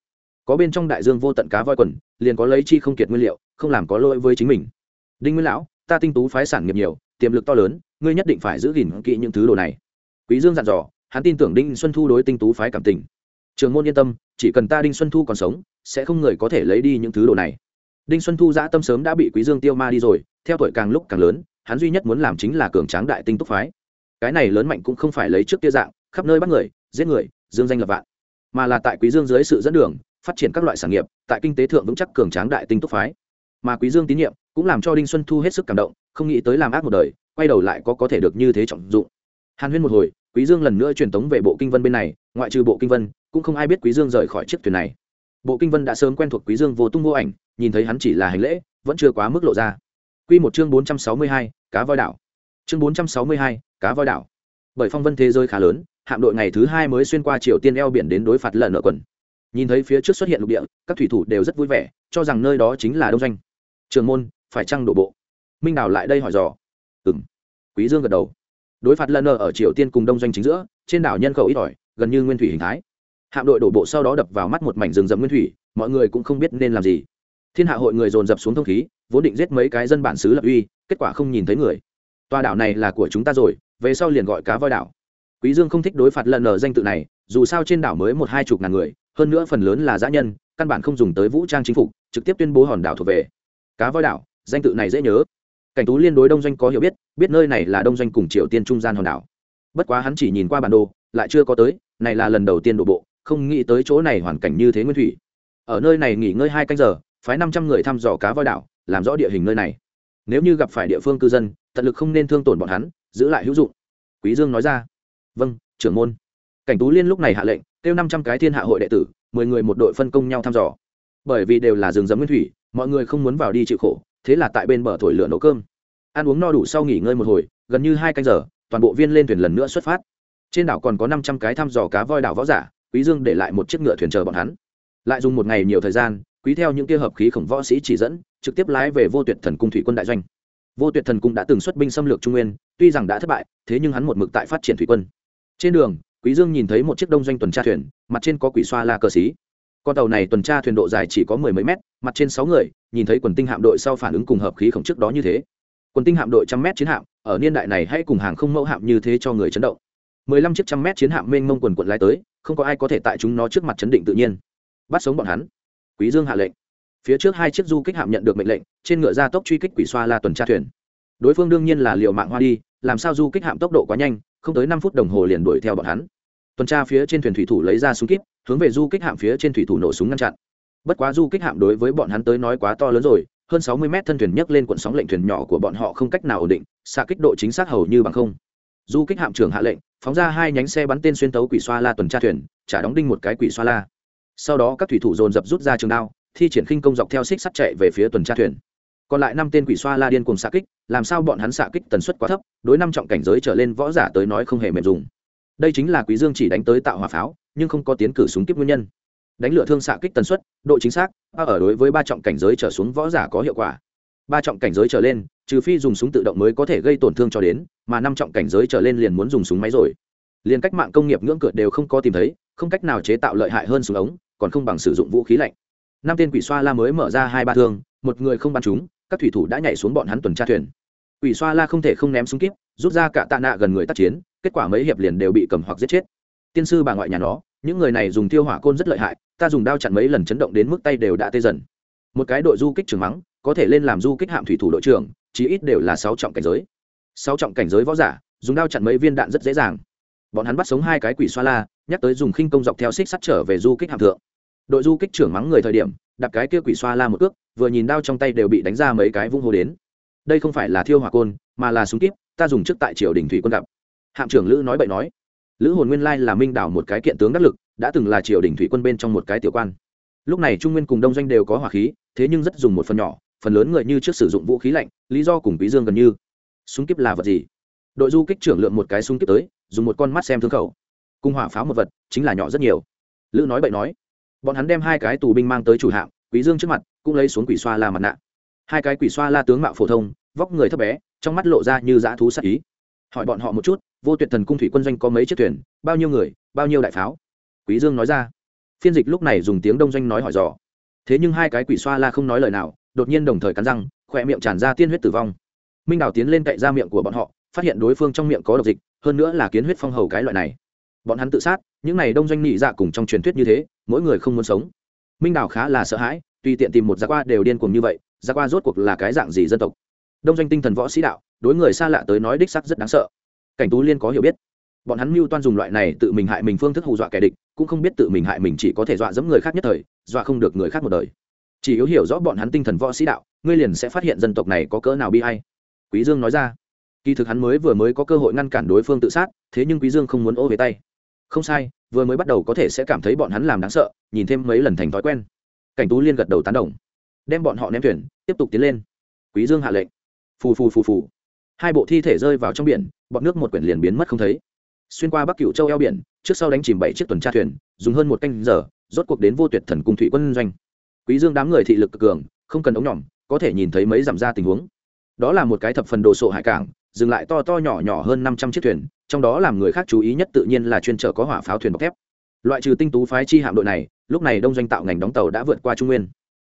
Có bên trong đại dương vô tận cá voi quần, liền có lấy chi không kiệt nguyên liệu, không làm có lỗi với chính mình. Đinh nguyên lão, ta tinh tú phái sản nghiệp nhiều, tiềm lực to lớn, ngươi nhất định phải giữ gìn kỹ những thứ đồ này. Quý dương dặn dò, hắn tin tưởng đinh xuân thu đối tinh tú phái cảm tình. Trường môn yên tâm, chỉ cần ta đinh xuân thu còn sống, sẽ không người có thể lấy đi những thứ đồ này. Đinh xuân thu dã tâm sớm đã bị quý dương tiêu ma đi rồi theo tuổi càng lúc càng lớn, hắn duy nhất muốn làm chính là cường tráng đại tinh túc phái. Cái này lớn mạnh cũng không phải lấy trước kia dạng, khắp nơi bắt người, giết người, dương danh lập vạn. Mà là tại quý dương dưới sự dẫn đường, phát triển các loại sản nghiệp, tại kinh tế thượng vững chắc cường tráng đại tinh túc phái. Mà quý dương tín nhiệm, cũng làm cho đinh xuân thu hết sức cảm động, không nghĩ tới làm ác một đời, quay đầu lại có có thể được như thế trọng dụng. Hàn huyên một hồi, quý dương lần nữa truyền tống về bộ kinh vân bên này, ngoại trừ bộ kinh vân, cũng không ai biết quý dương rời khỏi chiếc thuyền này. Bộ kinh vân đã sớm quen thuộc quý dương vô tung vô ảnh, nhìn thấy hắn chỉ là hành lễ, vẫn chưa quá mức lộ ra quy một chương 462, cá voi đảo. Chương 462, cá voi đảo. Bởi phong vân thế giới khá lớn hạm đội ngày thứ hai mới xuyên qua triều tiên eo biển đến đối phạt lần ở quần. Nhìn thấy phía trước xuất hiện lục địa các thủy thủ đều rất vui vẻ cho rằng nơi đó chính là đông doanh. Trường môn phải chăng đổ bộ? Minh đào lại đây hỏi dò. Ừm. quý dương gật đầu. Đối phạt lần ở triều tiên cùng đông doanh chính giữa trên đảo nhân khẩu ít ỏi gần như nguyên thủy hình thái. Hạm đội đổ bộ sau đó đập vào mắt một mảnh rừng rậm nguyên thủy mọi người cũng không biết nên làm gì. Thiên hạ hội người dồn dập xuống thông khí vốn định giết mấy cái dân bản xứ lập uy, kết quả không nhìn thấy người. Tòa đảo này là của chúng ta rồi, về sau liền gọi cá voi đảo. Quý dương không thích đối phạt lần ở danh tự này, dù sao trên đảo mới một hai chục ngàn người, hơn nữa phần lớn là dã nhân, căn bản không dùng tới vũ trang chính phủ trực tiếp tuyên bố hòn đảo thuộc về. Cá voi đảo, danh tự này dễ nhớ. Cảnh tú liên đối đông doanh có hiểu biết biết nơi này là đông doanh cùng triều tiên trung gian hòn đảo. Bất quá hắn chỉ nhìn qua bản đồ, lại chưa có tới, này là lần đầu tiên đổ bộ, không nghĩ tới chỗ này hoàn cảnh như thế nguyên thủy. Ở nơi này nghỉ ngơi hai canh giờ, phái năm trăm người thăm dò cá voi đảo làm rõ địa hình nơi này. Nếu như gặp phải địa phương cư dân, tận lực không nên thương tổn bọn hắn, giữ lại hữu dụng. Quý dương nói ra. Vâng trưởng môn. Cảnh tú liên lúc này hạ lệnh, kêu năm trăm cái thiên hạ hội đệ tử, mười người một đội phân công nhau thăm dò. Bởi vì đều là rừng rậm nguyên thủy, mọi người không muốn vào đi chịu khổ, thế là tại bên bờ thổi lửa nấu cơm. Ăn uống no đủ sau nghỉ ngơi một hồi, gần như hai canh giờ, toàn bộ viên lên thuyền lần nữa xuất phát. Trên đảo còn có năm trăm cái thăm dò cá voi đảo võ giả, quý dương để lại một chiếc ngựa thuyền chờ bọn hắn. Lại dùng một ngày nhiều thời gian, quý theo những kia hợp khí khổng võ sĩ chỉ dẫn trực tiếp lái về vô tuyệt thần cung thủy quân đại doanh. Vô tuyệt thần cung đã từng xuất binh xâm lược trung nguyên, tuy rằng đã thất bại, thế nhưng hắn một mực tại phát triển thủy quân. Trên đường, quý dương nhìn thấy một chiếc đông doanh tuần tra thuyền, mặt trên có quỷ xoa la cờ xí. Con tàu này tuần tra thuyền độ dài chỉ có mười mấy mét, mặt trên sáu người, nhìn thấy quần tinh hạm đội sau phản ứng cùng hợp khí khổng trước đó như thế. Quần tinh hạm đội trăm mét chiến hạm, ở niên đại này hãy cùng hàng không mẫu hạm như thế cho người chấn động. Mười lăm chiếc trăm mét chiến hạm mênh mông quần quận lái tới, không có ai có thể tại chúng nó trước mặt chấn định tự nhiên. Bắt sống bọn hắn. Quý dương hạ lệnh phía trước hai chiếc du kích hạm nhận được mệnh lệnh, trên ngựa ra tốc truy kích quỷ xoa la tuần tra thuyền. Đối phương đương nhiên là liều mạng hoa đi, làm sao du kích hạm tốc độ quá nhanh, không tới năm phút đồng hồ liền đuổi theo bọn hắn. Tuần tra phía trên thuyền thủy thủ lấy ra súng kíp, hướng về du kích hạm phía trên thủy thủ nổ súng ngăn chặn. Bất quá du kích hạm đối với bọn hắn tới nói quá to lớn rồi, hơn sáu mươi mét thân thuyền nhấc lên cuộn sóng lệnh thuyền nhỏ của bọn họ không cách nào ổn định xa kích độ chính xác hầu như bằng không. Du kích hạm trưởng hạ lệnh, phóng ra hai nhánh xe bắn tên xuyên tấu quỷ xoa la tuần tra thuyền trả đóng đinh một cái quỷ xoa la. Sau đó các thủy thủ dồn dập rút ra trường đao thi triển khinh công dọc theo xích sắt chạy về phía tuần tra thuyền. Còn lại năm tên quỷ xoa la điên cùng xạ kích, làm sao bọn hắn xạ kích tần suất quá thấp, đối năm trọng cảnh giới trở lên võ giả tới nói không hề mềm dùng. Đây chính là quý dương chỉ đánh tới tạo hỏa pháo, nhưng không có tiến cử súng kiếp nguyên nhân. Đánh lửa thương xạ kích tần suất, độ chính xác, ở đối với ba trọng cảnh giới trở xuống võ giả có hiệu quả. Ba trọng cảnh giới trở lên, trừ phi dùng súng tự động mới có thể gây tổn thương cho đến, mà năm trọng cảnh giới trở lên liền muốn dùng súng máy rồi. Liền cách mạng công nghiệp ngưỡng cửa đều không có tìm thấy, không cách nào chế tạo lợi hại hơn súng ống, còn không bằng sử dụng vũ khí lạnh năm tên quỷ xoa la mới mở ra hai ba thương, một người không bắn chúng, các thủy thủ đã nhảy xuống bọn hắn tuần tra thuyền. Quỷ xoa la không thể không ném súng kíp, rút ra cả tạ nạ gần người tác chiến, kết quả mấy hiệp liền đều bị cầm hoặc giết chết. Tiên sư bà ngoại nhà nó, những người này dùng tiêu hỏa côn rất lợi hại, ta dùng đao chặn mấy lần chấn động đến mức tay đều đã tê dần. Một cái đội du kích trưởng mắng, có thể lên làm du kích hạm thủy thủ đội trưởng, chí ít đều là sáu trọng cảnh giới. Sáu trọng cảnh giới võ giả, dùng đao chặn mấy viên đạn rất dễ dàng. Bọn hắn bắt sống hai cái quỷ xoa la, nhắc tới dùng khinh công dọc theo xích sắt trở về du kích hạm thượng đội du kích trưởng mắng người thời điểm, đặt cái kia quỷ xoa la một cước, vừa nhìn đao trong tay đều bị đánh ra mấy cái vung hồ đến. Đây không phải là thiêu hỏa côn, mà là súng kíp, ta dùng trước tại triều đình thủy quân gặp. Hạm trưởng lữ nói bậy nói. Lữ hồn nguyên lai là minh đảo một cái kiện tướng đắc lực, đã từng là triều đình thủy quân bên trong một cái tiểu quan. Lúc này trung nguyên cùng đông doanh đều có hỏa khí, thế nhưng rất dùng một phần nhỏ, phần lớn người như trước sử dụng vũ khí lạnh, lý do cùng quý dương gần như. Súng kíp là vật gì? Đội du kích trưởng lượng một cái súng kíp tới, dùng một con mắt xem thương khẩu. Cung hỏa pháo một vật, chính là nhỏ rất nhiều. Lữ nói bậy nói bọn hắn đem hai cái tù binh mang tới chủ hạm, quý dương trước mặt, cũng lấy xuống quỷ xoa la mặt nạ. Hai cái quỷ xoa la tướng mạo phổ thông, vóc người thấp bé, trong mắt lộ ra như dã thú sắc ý. Hỏi bọn họ một chút, vô tuyệt thần cung thủy quân doanh có mấy chiếc thuyền, bao nhiêu người, bao nhiêu đại pháo? Quý dương nói ra. Phiên dịch lúc này dùng tiếng đông doanh nói hỏi dò. Thế nhưng hai cái quỷ xoa la không nói lời nào, đột nhiên đồng thời cắn răng, khỏe miệng tràn ra tiên huyết tử vong. Minh đào tiến lên cậy ra miệng của bọn họ, phát hiện đối phương trong miệng có độc dịch, hơn nữa là kiến huyết phong hầu cái loại này bọn hắn tự sát, những này đông doanh nhị dạ cùng trong truyền thuyết như thế, mỗi người không muốn sống. Minh đào khá là sợ hãi, tùy tiện tìm một gia qua đều điên cuồng như vậy gia qua rốt cuộc là cái dạng gì dân tộc? Đông doanh tinh thần võ sĩ đạo, đối người xa lạ tới nói đích sắc rất đáng sợ. Cảnh tú liên có hiểu biết. Bọn hắn mưu toan dùng loại này tự mình hại mình phương thức hù dọa kẻ địch, cũng không biết tự mình hại mình chỉ có thể dọa dẫm người khác nhất thời, dọa không được người khác một đời. Chỉ yếu hiểu rõ bọn hắn tinh thần võ sĩ đạo, ngươi liền sẽ phát hiện dân tộc này có cỡ nào bi hay quý dương nói ra. Kỳ thực hắn mới vừa mới có cơ hội ngăn cản đối phương tự sát, thế nhưng quý dương không muốn ô về tay không sai, vừa mới bắt đầu có thể sẽ cảm thấy bọn hắn làm đáng sợ, nhìn thêm mấy lần thành thói quen. Cảnh tú liên gật đầu tán đồng. Đem bọn họ ném thuyền, tiếp tục tiến lên. Quý dương hạ lệnh. Phù phù phù phù. Hai bộ thi thể rơi vào trong biển, bọn nước một quyển liền biến mất không thấy. Xuyên qua bắc cựu châu eo biển, trước sau đánh chìm bảy chiếc tuần tra thuyền, dùng hơn một canh giờ, rốt cuộc đến vô tuyệt thần cung thủy quân doanh. Quý dương đám người thị lực cực cường, không cần ống nhỏm có thể nhìn thấy mấy giảm ra tình huống. Đó là một cái thập phần đồ sộ hải cảng dừng lại to to nhỏ nhỏ hơn năm trăm chiếc thuyền, trong đó làm người khác chú ý nhất tự nhiên là chuyên chở có hỏa pháo thuyền bọc thép. Loại trừ tinh tú phái chi hạm đội này, lúc này đông doanh tạo ngành đóng tàu đã vượt qua trung nguyên.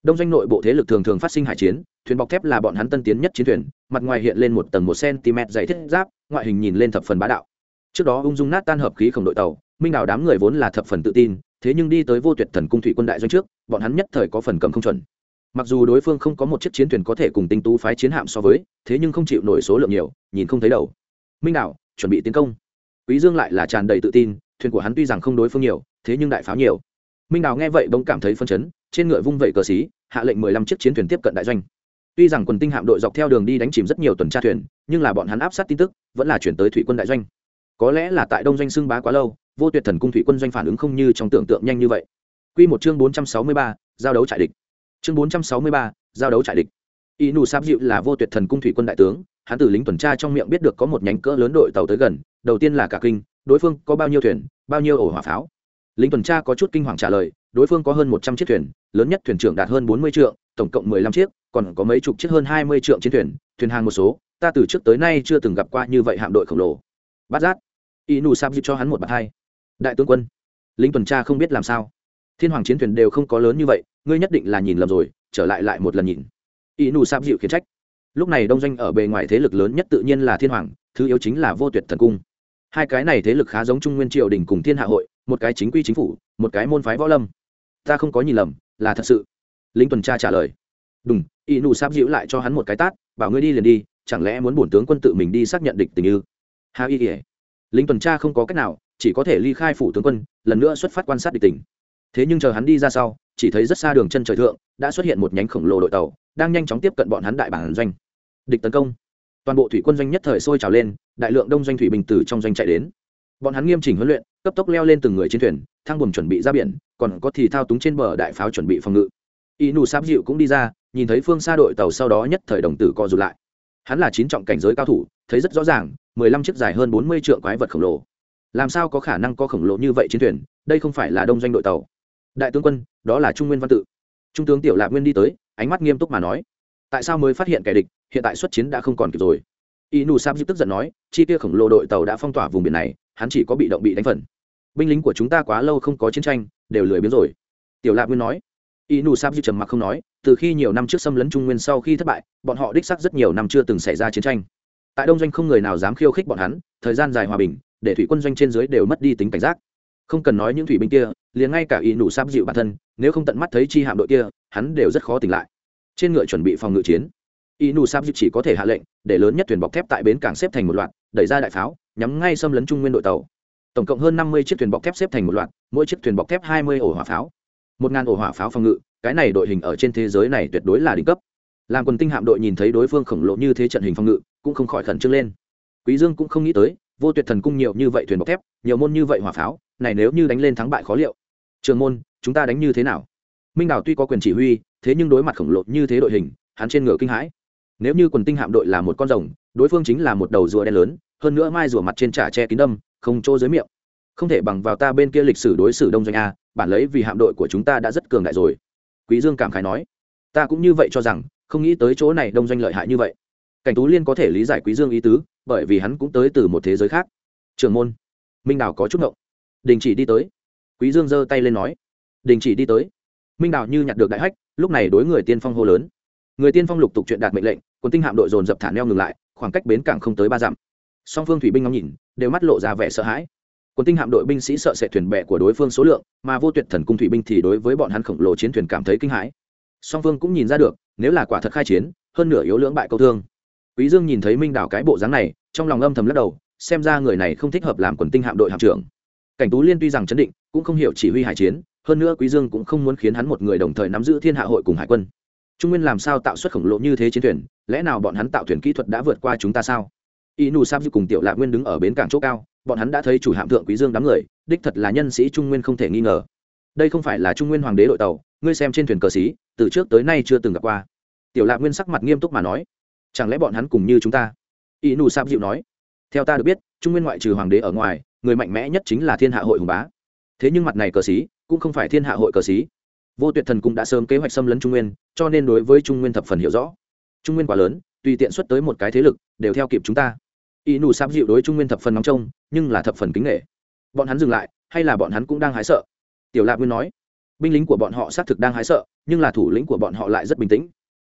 Đông doanh nội bộ thế lực thường thường phát sinh hải chiến, thuyền bọc thép là bọn hắn tân tiến nhất chiến thuyền, mặt ngoài hiện lên một tầng một cm dày thiết giáp, ngoại hình nhìn lên thập phần bá đạo. Trước đó ung dung nát tan hợp khí khổng đội tàu, minh đào đám người vốn là thập phần tự tin, thế nhưng đi tới vô tuyệt thần cung thủy quân đại doanh trước, bọn hắn nhất thời có phần cầm không chuẩn mặc dù đối phương không có một chiếc chiến thuyền có thể cùng tinh tú phái chiến hạm so với thế nhưng không chịu nổi số lượng nhiều nhìn không thấy đầu. Minh đạo chuẩn bị tiến công. Quý dương lại là tràn đầy tự tin thuyền của hắn tuy rằng không đối phương nhiều thế nhưng đại pháo nhiều. Minh đào nghe vậy bỗng cảm thấy phân chấn trên ngựa vung vẩy cờ xí hạ lệnh mười lăm chiếc chiến thuyền tiếp cận đại doanh. Tuy rằng quần tinh hạm đội dọc theo đường đi đánh chìm rất nhiều tuần tra thuyền nhưng là bọn hắn áp sát tin tức vẫn là chuyển tới thủy quân đại doanh. Có lẽ là tại đông doanh xưng bá quá lâu vô tuyệt thần cung thủy quân doanh phản ứng không như trong tưởng tượng nhanh như vậy. Quy một chương bốn trăm sáu mươi ba, giao đấu trại địch. Chương bốn trăm sáu mươi ba, giao đấu trại địch. Inu Sáp Dịu là vô tuyệt thần cung thủy quân đại tướng, hắn từ lính tuần tra trong miệng biết được có một nhánh cỡ lớn đội tàu tới gần, đầu tiên là cả kinh, đối phương có bao nhiêu thuyền, bao nhiêu ổ hỏa pháo. Lính tuần tra có chút kinh hoàng trả lời, đối phương có hơn một trăm chiếc thuyền, lớn nhất thuyền trưởng đạt hơn bốn mươi trượng, tổng cộng mười lăm chiếc, còn có mấy chục chiếc hơn hai mươi trượng chiến thuyền, thuyền hàng một số, ta từ trước tới nay chưa từng gặp qua như vậy hạm đội khổng lồ. Bát giác y nù sáp dịu cho hắn một bạt hai đại tướng quân lính tuần tra không biết làm sao thiên hoàng chiến thuyền đều không có lớn như vậy ngươi nhất định là nhìn lầm rồi, trở lại lại một lần nhìn. Y nù sáp dịu khiển trách. Lúc này đông doanh ở bề ngoài thế lực lớn nhất tự nhiên là thiên hoàng, thứ yếu chính là vô tuyệt thần cung. Hai cái này thế lực khá giống trung nguyên triều đình cùng thiên hạ hội, một cái chính quy chính phủ, một cái môn phái võ lâm. Ta không có nhìn lầm, là thật sự. Lính tuần tra trả lời. Đúng y nù sáp dịu lại cho hắn một cái tát, bảo ngươi đi liền đi, chẳng lẽ muốn bổn tướng quân tự mình đi xác nhận địch tình ư? Ha y ỉa lính tuần tra không có cách nào, chỉ có thể ly khai phủ tướng quân, lần nữa xuất phát quan sát địch tình thế nhưng chờ hắn đi ra sau, chỉ thấy rất xa đường chân trời thượng, đã xuất hiện một nhánh khổng lồ đội tàu, đang nhanh chóng tiếp cận bọn hắn đại bản doanh. Địch tấn công. Toàn bộ thủy quân doanh nhất thời sôi trào lên, đại lượng đông doanh thủy bình tử trong doanh chạy đến. Bọn hắn nghiêm chỉnh huấn luyện, cấp tốc leo lên từng người trên thuyền, thang buồm chuẩn bị ra biển, còn có thì thao túng trên bờ đại pháo chuẩn bị phòng ngự. Y nù sáp dịu cũng đi ra, nhìn thấy phương xa đội tàu sau đó nhất thời đồng tử co rụt lại. Hắn là chín trọng cảnh giới cao thủ, thấy rất rõ ràng, mười lăm chiếc dài hơn bốn mươi trượng quái vật khổng lồ. Làm sao có khả năng có khổng lồ như vậy chiến thuyền, đây không phải là đông doanh đội tàu đại tướng quân, đó là trung nguyên văn tự. Trung tướng tiểu lạc nguyên đi tới, ánh mắt nghiêm túc mà nói, tại sao mới phát hiện kẻ địch, hiện tại xuất chiến đã không còn kịp rồi? Inu dịp tức giận nói, chi tiêu khổng lồ đội tàu đã phong tỏa vùng biển này, hắn chỉ có bị động bị đánh phần. Binh lính của chúng ta quá lâu không có chiến tranh, đều lười biếng rồi. Tiểu lạc nguyên nói, y inu sab trầm mặc không nói, từ khi nhiều năm trước xâm lấn trung nguyên sau khi thất bại, bọn họ đích xác rất nhiều năm chưa từng xảy ra chiến tranh. Tại đông doanh không người nào dám khiêu khích bọn hắn, thời gian dài hòa bình, để thủy quân doanh trên dưới đều mất đi tính cảnh giác không cần nói những thủy binh kia, liền ngay cả y nụ sáp dịu bản thân, nếu không tận mắt thấy chi hạm đội kia, hắn đều rất khó tỉnh lại. Trên ngựa chuẩn bị phòng ngự chiến. Y nụ sáp dịu chỉ có thể hạ lệnh, để lớn nhất thuyền bọc thép tại bến cảng xếp thành một loạt, đẩy ra đại pháo, nhắm ngay xâm lấn trung nguyên đội tàu. Tổng cộng hơn năm mươi chiếc thuyền bọc thép xếp thành một loạt, mỗi chiếc thuyền bọc thép hai mươi ổ hỏa pháo. Một ngàn ổ hỏa pháo phòng ngự, cái này đội hình ở trên thế giới này tuyệt đối là đỉnh cấp. Làm quần tinh hạm đội nhìn thấy đối phương khổng lồ như thế trận hình phòng ngự, cũng không khỏi khẩn trương lên. Quý dương cũng không nghĩ tới, vô tuyệt thần cung nhiều như vậy thuyền bọc thép, nhiều môn như vậy hỏa pháo này nếu như đánh lên thắng bại khó liệu. Trường môn, chúng ta đánh như thế nào? Minh đào tuy có quyền chỉ huy, thế nhưng đối mặt khổng lồ như thế đội hình, hắn trên ngựa kinh hãi. Nếu như quần tinh hạm đội là một con rồng, đối phương chính là một đầu rùa đen lớn, hơn nữa mai rùa mặt trên trả che kín đâm, không chỗ dưới miệng. Không thể bằng vào ta bên kia lịch sử đối xử đông doanh a, bản lấy vì hạm đội của chúng ta đã rất cường đại rồi. Quý dương cảm khái nói, ta cũng như vậy cho rằng, không nghĩ tới chỗ này đông doanh lợi hại như vậy. Cảnh tú liên có thể lý giải quý dương ý tứ, bởi vì hắn cũng tới từ một thế giới khác. Trường môn, minh đào có chút ngộng đình chỉ đi tới. Quý dương giơ tay lên nói, đình chỉ đi tới. Minh đào như nhặt được đại hách, lúc này đối người tiên phong hô lớn. Người tiên phong lục tục chuyện đạt mệnh lệnh quân tinh hạm đội dồn dập thả neo ngừng lại, khoảng cách bến cảng không tới ba dặm. Song phương thủy binh ngắm nhìn, đều mắt lộ ra vẻ sợ hãi. Quân tinh hạm đội binh sĩ sợ sẽ thuyền bè của đối phương số lượng, mà vô tuyệt thần cung thủy binh thì đối với bọn hắn khổng lồ chiến thuyền cảm thấy kinh hãi. Song phương cũng nhìn ra được, nếu là quả thật khai chiến, hơn nửa yếu lưỡng bại câu thương. Quý dương nhìn thấy minh đảo cái bộ dáng này, trong lòng âm thầm lắc đầu, xem ra người này không thích hợp làm quần tinh hạm đội hạm trưởng cảnh tú liên tuy rằng chấn định, cũng không hiểu chỉ huy hải chiến, hơn nữa quý dương cũng không muốn khiến hắn một người đồng thời nắm giữ thiên hạ hội cùng hải quân. Trung nguyên làm sao tạo suất khổng lồ như thế chiến thuyền, lẽ nào bọn hắn tạo thuyền kỹ thuật đã vượt qua chúng ta sao? Y nù sam cùng tiểu lạc nguyên đứng ở bến cảng chỗ cao, bọn hắn đã thấy chủ hạm thượng quý dương đám người, đích thật là nhân sĩ trung nguyên không thể nghi ngờ. Đây không phải là trung nguyên hoàng đế đội tàu, ngươi xem trên thuyền cờ xí, từ trước tới nay chưa từng gặp qua. Tiểu lạc nguyên sắc mặt nghiêm túc mà nói, chẳng lẽ bọn hắn cùng như chúng ta? Y nù sam dịu nói, theo ta được biết, trung nguyên ngoại trừ hoàng đế ở ngoài người mạnh mẽ nhất chính là thiên hạ hội hùng bá. Thế nhưng mặt này cờ xí, cũng không phải thiên hạ hội cờ xí. Vô tuyệt thần cũng đã sớm kế hoạch xâm lấn trung nguyên, cho nên đối với trung nguyên thập phần hiểu rõ. Trung nguyên quá lớn, tùy tiện xuất tới một cái thế lực, đều theo kịp chúng ta. Y nù sáp dịu đối trung nguyên thập phần nóng trông, nhưng là thập phần kính nghệ bọn hắn dừng lại, hay là bọn hắn cũng đang hái sợ? Tiểu lạc nguyên nói. Binh lính của bọn họ xác thực đang hái sợ, nhưng là thủ lĩnh của bọn họ lại rất bình tĩnh.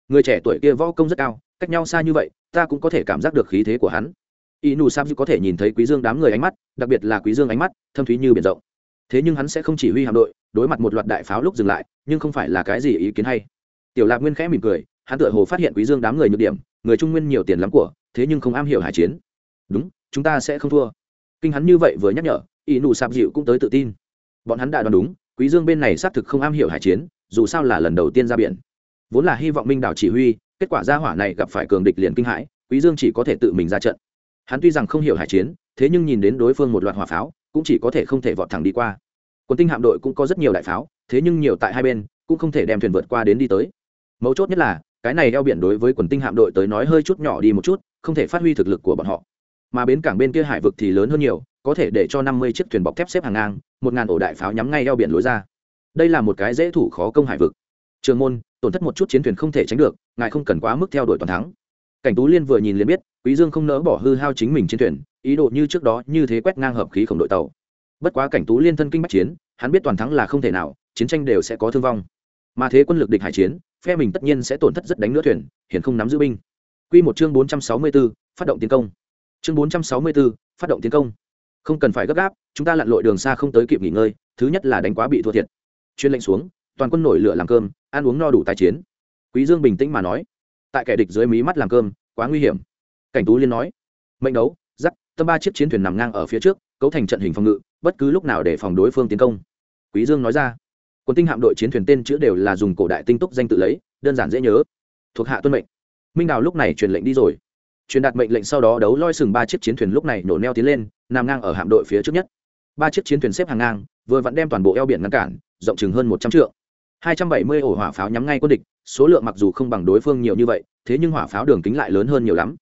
Người trẻ tuổi kia võ công rất cao, cách nhau xa như vậy, ta cũng có thể cảm giác được khí thế của hắn y nù sáp dịu có thể nhìn thấy quý dương đám người ánh mắt, đặc biệt là quý dương ánh mắt, thâm thúy như biển rộng. Thế nhưng hắn sẽ không chỉ huy hạm đội, đối mặt một loạt đại pháo lúc dừng lại, nhưng không phải là cái gì ý kiến hay. Tiểu lạc nguyên khẽ mỉm cười, hắn tựa hồ phát hiện quý dương đám người nhược điểm, người trung nguyên nhiều tiền lắm của, thế nhưng không am hiểu hải chiến. Đúng, chúng ta sẽ không thua. Kinh hắn như vậy vừa nhắc nhở y nụ sạp dịu cũng tới tự tin. Bọn hắn đã đoán đúng, quý dương bên này xác thực không am hiểu hải chiến, dù sao là lần đầu tiên ra biển. Vốn là hy vọng minh đảo chỉ huy, kết quả ra hỏa này gặp phải cường địch liền kinh hãi, quý dương chỉ có thể tự mình ra trận hắn tuy rằng không hiểu hải chiến, thế nhưng nhìn đến đối phương một loạt hỏa pháo, cũng chỉ có thể không thể vọt thẳng đi qua. Quân tinh hạm đội cũng có rất nhiều đại pháo, thế nhưng nhiều tại hai bên, cũng không thể đem thuyền vượt qua đến đi tới. Mấu chốt nhất là, cái này eo biển đối với quần tinh hạm đội tới nói hơi chút nhỏ đi một chút, không thể phát huy thực lực của bọn họ. Mà bến cảng bên kia hải vực thì lớn hơn nhiều, có thể để cho năm mươi chiếc thuyền bọc thép xếp hàng ngang, một ngàn ổ đại pháo nhắm ngay eo biển lối ra. Đây là một cái dễ thủ khó công hải vực. Trường môn, tổn thất một chút chiến thuyền không thể tránh được, ngài không cần quá mức theo đuổi toàn thắng cảnh tú liên vừa nhìn liền biết quý dương không nỡ bỏ hư hao chính mình trên thuyền ý đồ như trước đó như thế quét ngang hợp khí khổng đội tàu. Bất quá cảnh tú liên thân kinh bách chiến hắn biết toàn thắng là không thể nào chiến tranh đều sẽ có thương vong. Mà thế quân lực địch hải chiến phe mình tất nhiên sẽ tổn thất rất đánh nữa thuyền hiện không nắm giữ binh. Quy một chương bốn trăm sáu mươi 464, phát động tiến công. Chương bốn trăm sáu mươi 464, phát động tiến công. Không cần phải gấp gáp chúng ta lặn lội đường xa không tới kịp nghỉ ngơi thứ nhất là đánh quá bị thua thiệt. Chuyên lệnh xuống toàn quân nổi lửa làm cơm ăn uống no đủ tài chiến. Quý dương bình tĩnh mà nói tại kẻ địch dưới mí mắt làm cơm, quá nguy hiểm. Cảnh tú liên nói, mệnh đấu, giắc, tâm ba chiếc chiến thuyền nằm ngang ở phía trước, cấu thành trận hình phòng ngự, bất cứ lúc nào để phòng đối phương tiến công. Quý dương nói ra, quân tinh hạm đội chiến thuyền tên chữ đều là dùng cổ đại tinh túc danh tự lấy, đơn giản dễ nhớ, thuộc hạ tuân mệnh. Minh đào lúc này truyền lệnh đi rồi. Truyền đạt mệnh lệnh sau đó đấu loi sừng ba chiếc chiến thuyền lúc này nổ neo tiến lên, nằm ngang ở hạm đội phía trước nhất. Ba chiếc chiến thuyền xếp hàng ngang, vừa vặn đem toàn bộ eo biển ngăn cản, rộng chừng hơn một trăm trượng hai trăm bảy mươi ổ hỏa pháo nhắm ngay quân địch, số lượng mặc dù không bằng đối phương nhiều như vậy, thế nhưng hỏa pháo đường kính lại lớn hơn nhiều lắm.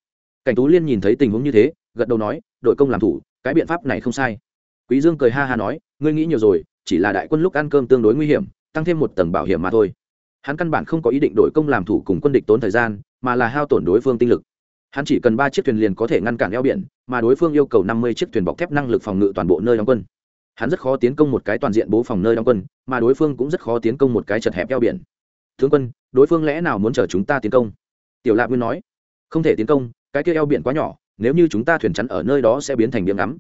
Cảnh tú liên nhìn thấy tình huống như thế, gật đầu nói, đội công làm thủ, cái biện pháp này không sai. Quý dương cười ha ha nói, ngươi nghĩ nhiều rồi, chỉ là đại quân lúc ăn cơm tương đối nguy hiểm, tăng thêm một tầng bảo hiểm mà thôi. Hắn căn bản không có ý định đổi công làm thủ cùng quân địch tốn thời gian, mà là hao tổn đối phương tinh lực. Hắn chỉ cần ba chiếc thuyền liền có thể ngăn cản eo biển, mà đối phương yêu cầu năm mươi chiếc thuyền bọc thép năng lực phòng ngự toàn bộ nơi đóng quân hắn rất khó tiến công một cái toàn diện bố phòng nơi đóng quân, mà đối phương cũng rất khó tiến công một cái chật hẹp eo biển. Tướng quân, đối phương lẽ nào muốn chờ chúng ta tiến công? Tiểu lạc nguyên nói. Không thể tiến công, cái kia eo biển quá nhỏ, nếu như chúng ta thuyền chắn ở nơi đó sẽ biến thành điểm ngắm.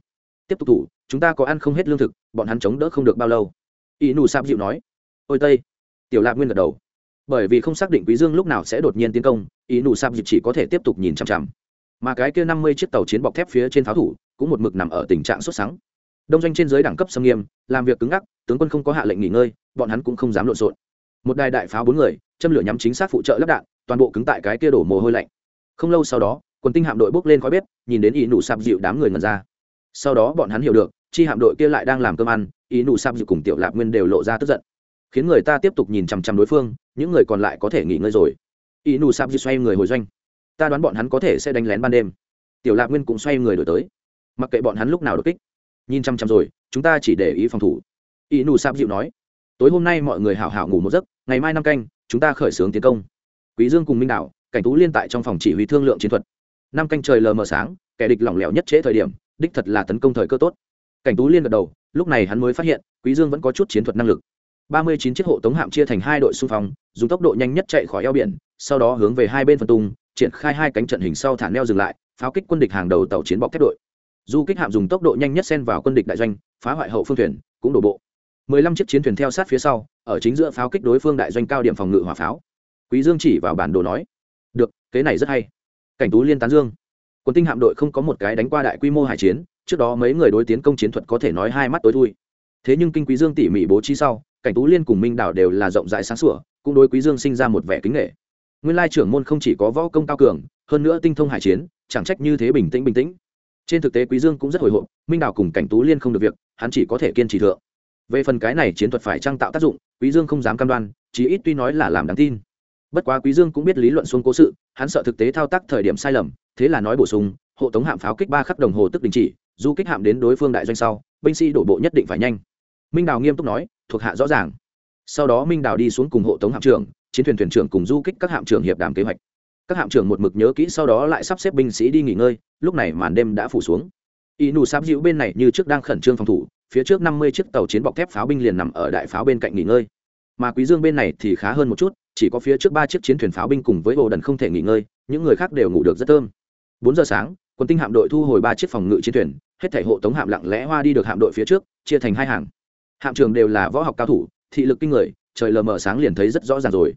Tiếp tục thủ, chúng ta có ăn không hết lương thực, bọn hắn chống đỡ không được bao lâu. Y nù sạp dịu nói. Ôi tây. Tiểu lạc nguyên gật đầu. Bởi vì không xác định quý dương lúc nào sẽ đột nhiên tiến công ý nù sạp dịu chỉ có thể tiếp tục nhìn chằm chằm. Mà cái kia năm mươi chiếc tàu chiến bọc thép phía trên pháo thủ, cũng một mực nằm ở tình trạng sốt sắng đông doanh trên dưới đẳng cấp xâm nghiêm, làm việc cứng ngắc, tướng quân không có hạ lệnh nghỉ ngơi, bọn hắn cũng không dám lộn xộn. Một đài đại pháo bốn người, châm lửa nhắm chính xác phụ trợ lắp đạn, toàn bộ cứng tại cái kia đổ mồ hôi lạnh. Không lâu sau đó quân tinh hạm đội bốc lên khói bếp, nhìn đến ý nụ sạp dịu đám người ngần ra. Sau đó bọn hắn hiểu được, chi hạm đội kia lại đang làm cơm ăn, ý nụ sạp dịu cùng tiểu lạp nguyên đều lộ ra tức giận. Khiến người ta tiếp tục nhìn chằm chằm đối phương, những người còn lại có thể nghỉ ngơi rồi. Ý nụ sạp dịu xoay người hồi doanh. Ta đoán bọn hắn có thể sẽ đánh lén ban đêm. Tiểu lạp nguyên cũng xoay người đổi tới. Mặc kệ bọn hắn lúc nào đột kích nhìn chăm chăm rồi, chúng ta chỉ để ý phòng thủ. Y nù sạp dịu nói, tối hôm nay mọi người hảo hảo ngủ một giấc, ngày mai năm canh, chúng ta khởi xướng tiến công. Quý dương cùng minh đạo cảnh tú liên tại trong phòng chỉ huy thương lượng chiến thuật. Năm canh trời lờ mờ sáng, kẻ địch lỏng lẻo nhất trễ thời điểm, đích thật là tấn công thời cơ tốt. Cảnh tú liên gật đầu, lúc này hắn mới phát hiện, quý dương vẫn có chút chiến thuật năng lực. Ba mươi chín chiếc hộ tống hạm chia thành hai đội xung phong, dùng tốc độ nhanh nhất chạy khỏi eo biển, sau đó hướng về hai bên phân tung, triển khai hai cánh trận hình sau thả neo dừng lại, pháo kích quân địch hàng đầu tàu chiến bọc thép đội du kích hạm dùng tốc độ nhanh nhất xen vào quân địch đại doanh, phá hoại hậu phương thuyền, cũng đổ bộ. mười lăm chiếc chiến thuyền theo sát phía sau, ở chính giữa pháo kích đối phương đại doanh cao điểm phòng ngự hỏa pháo. Quý dương chỉ vào bản đồ nói, được kế này rất hay. Cảnh tú liên tán dương. Quân tinh hạm đội không có một cái đánh qua đại quy mô hải chiến, trước đó mấy người đối tiến công chiến thuật có thể nói hai mắt tối thui. Thế nhưng kinh quý dương tỉ mỉ bố trí sau, cảnh tú liên cùng minh đảo đều là rộng rãi sáng sủa, cũng đối quý dương sinh ra một vẻ kính nghệ. Nguyên lai trưởng môn không chỉ có võ công cao cường, hơn nữa tinh thông hải chiến, chẳng trách như thế bình tĩnh bình tĩnh trên thực tế quý dương cũng rất hồi hộp, minh đảo cùng cảnh tú liên không được việc, hắn chỉ có thể kiên trì thượng. Về phần cái này chiến thuật phải trang tạo tác dụng, quý dương không dám cam đoan, chí ít tuy nói là làm đáng tin. Bất quá quý dương cũng biết lý luận xuống cố sự, hắn sợ thực tế thao tác thời điểm sai lầm, thế là nói bổ sung, hộ tống hạm pháo kích ba khắc đồng hồ tức đình chỉ, du kích hạm đến đối phương đại doanh sau, binh sĩ đổ bộ nhất định phải nhanh. Minh đào nghiêm túc nói, thuộc hạ rõ ràng. Sau đó minh đào đi xuống cùng hộ tống hạm trưởng, chiến thuyền thuyền trưởng cùng du kích các hạm trưởng hiệp đàm kế hoạch các hạm trưởng một mực nhớ kỹ sau đó lại sắp xếp binh sĩ đi nghỉ ngơi, lúc này màn đêm đã phủ xuống. Y nù sáp dịu bên này như trước đang khẩn trương phòng thủ, phía trước năm mươi chiếc tàu chiến bọc thép pháo binh liền nằm ở đại pháo bên cạnh nghỉ ngơi. Mà quý dương bên này thì khá hơn một chút, chỉ có phía trước ba chiếc chiến thuyền pháo binh cùng với hồ đần không thể nghỉ ngơi, những người khác đều ngủ được rất thơm. Bốn giờ sáng, quân tinh hạm đội thu hồi ba chiếc phòng ngự chiến thuyền, hết thể hộ tống hạm lặng lẽ hoa đi được hạm đội phía trước, chia thành hai hàng. Hạm trường đều là võ học cao thủ, thị lực kinh người, trời lờ mờ sáng liền thấy rất rõ ràng rồi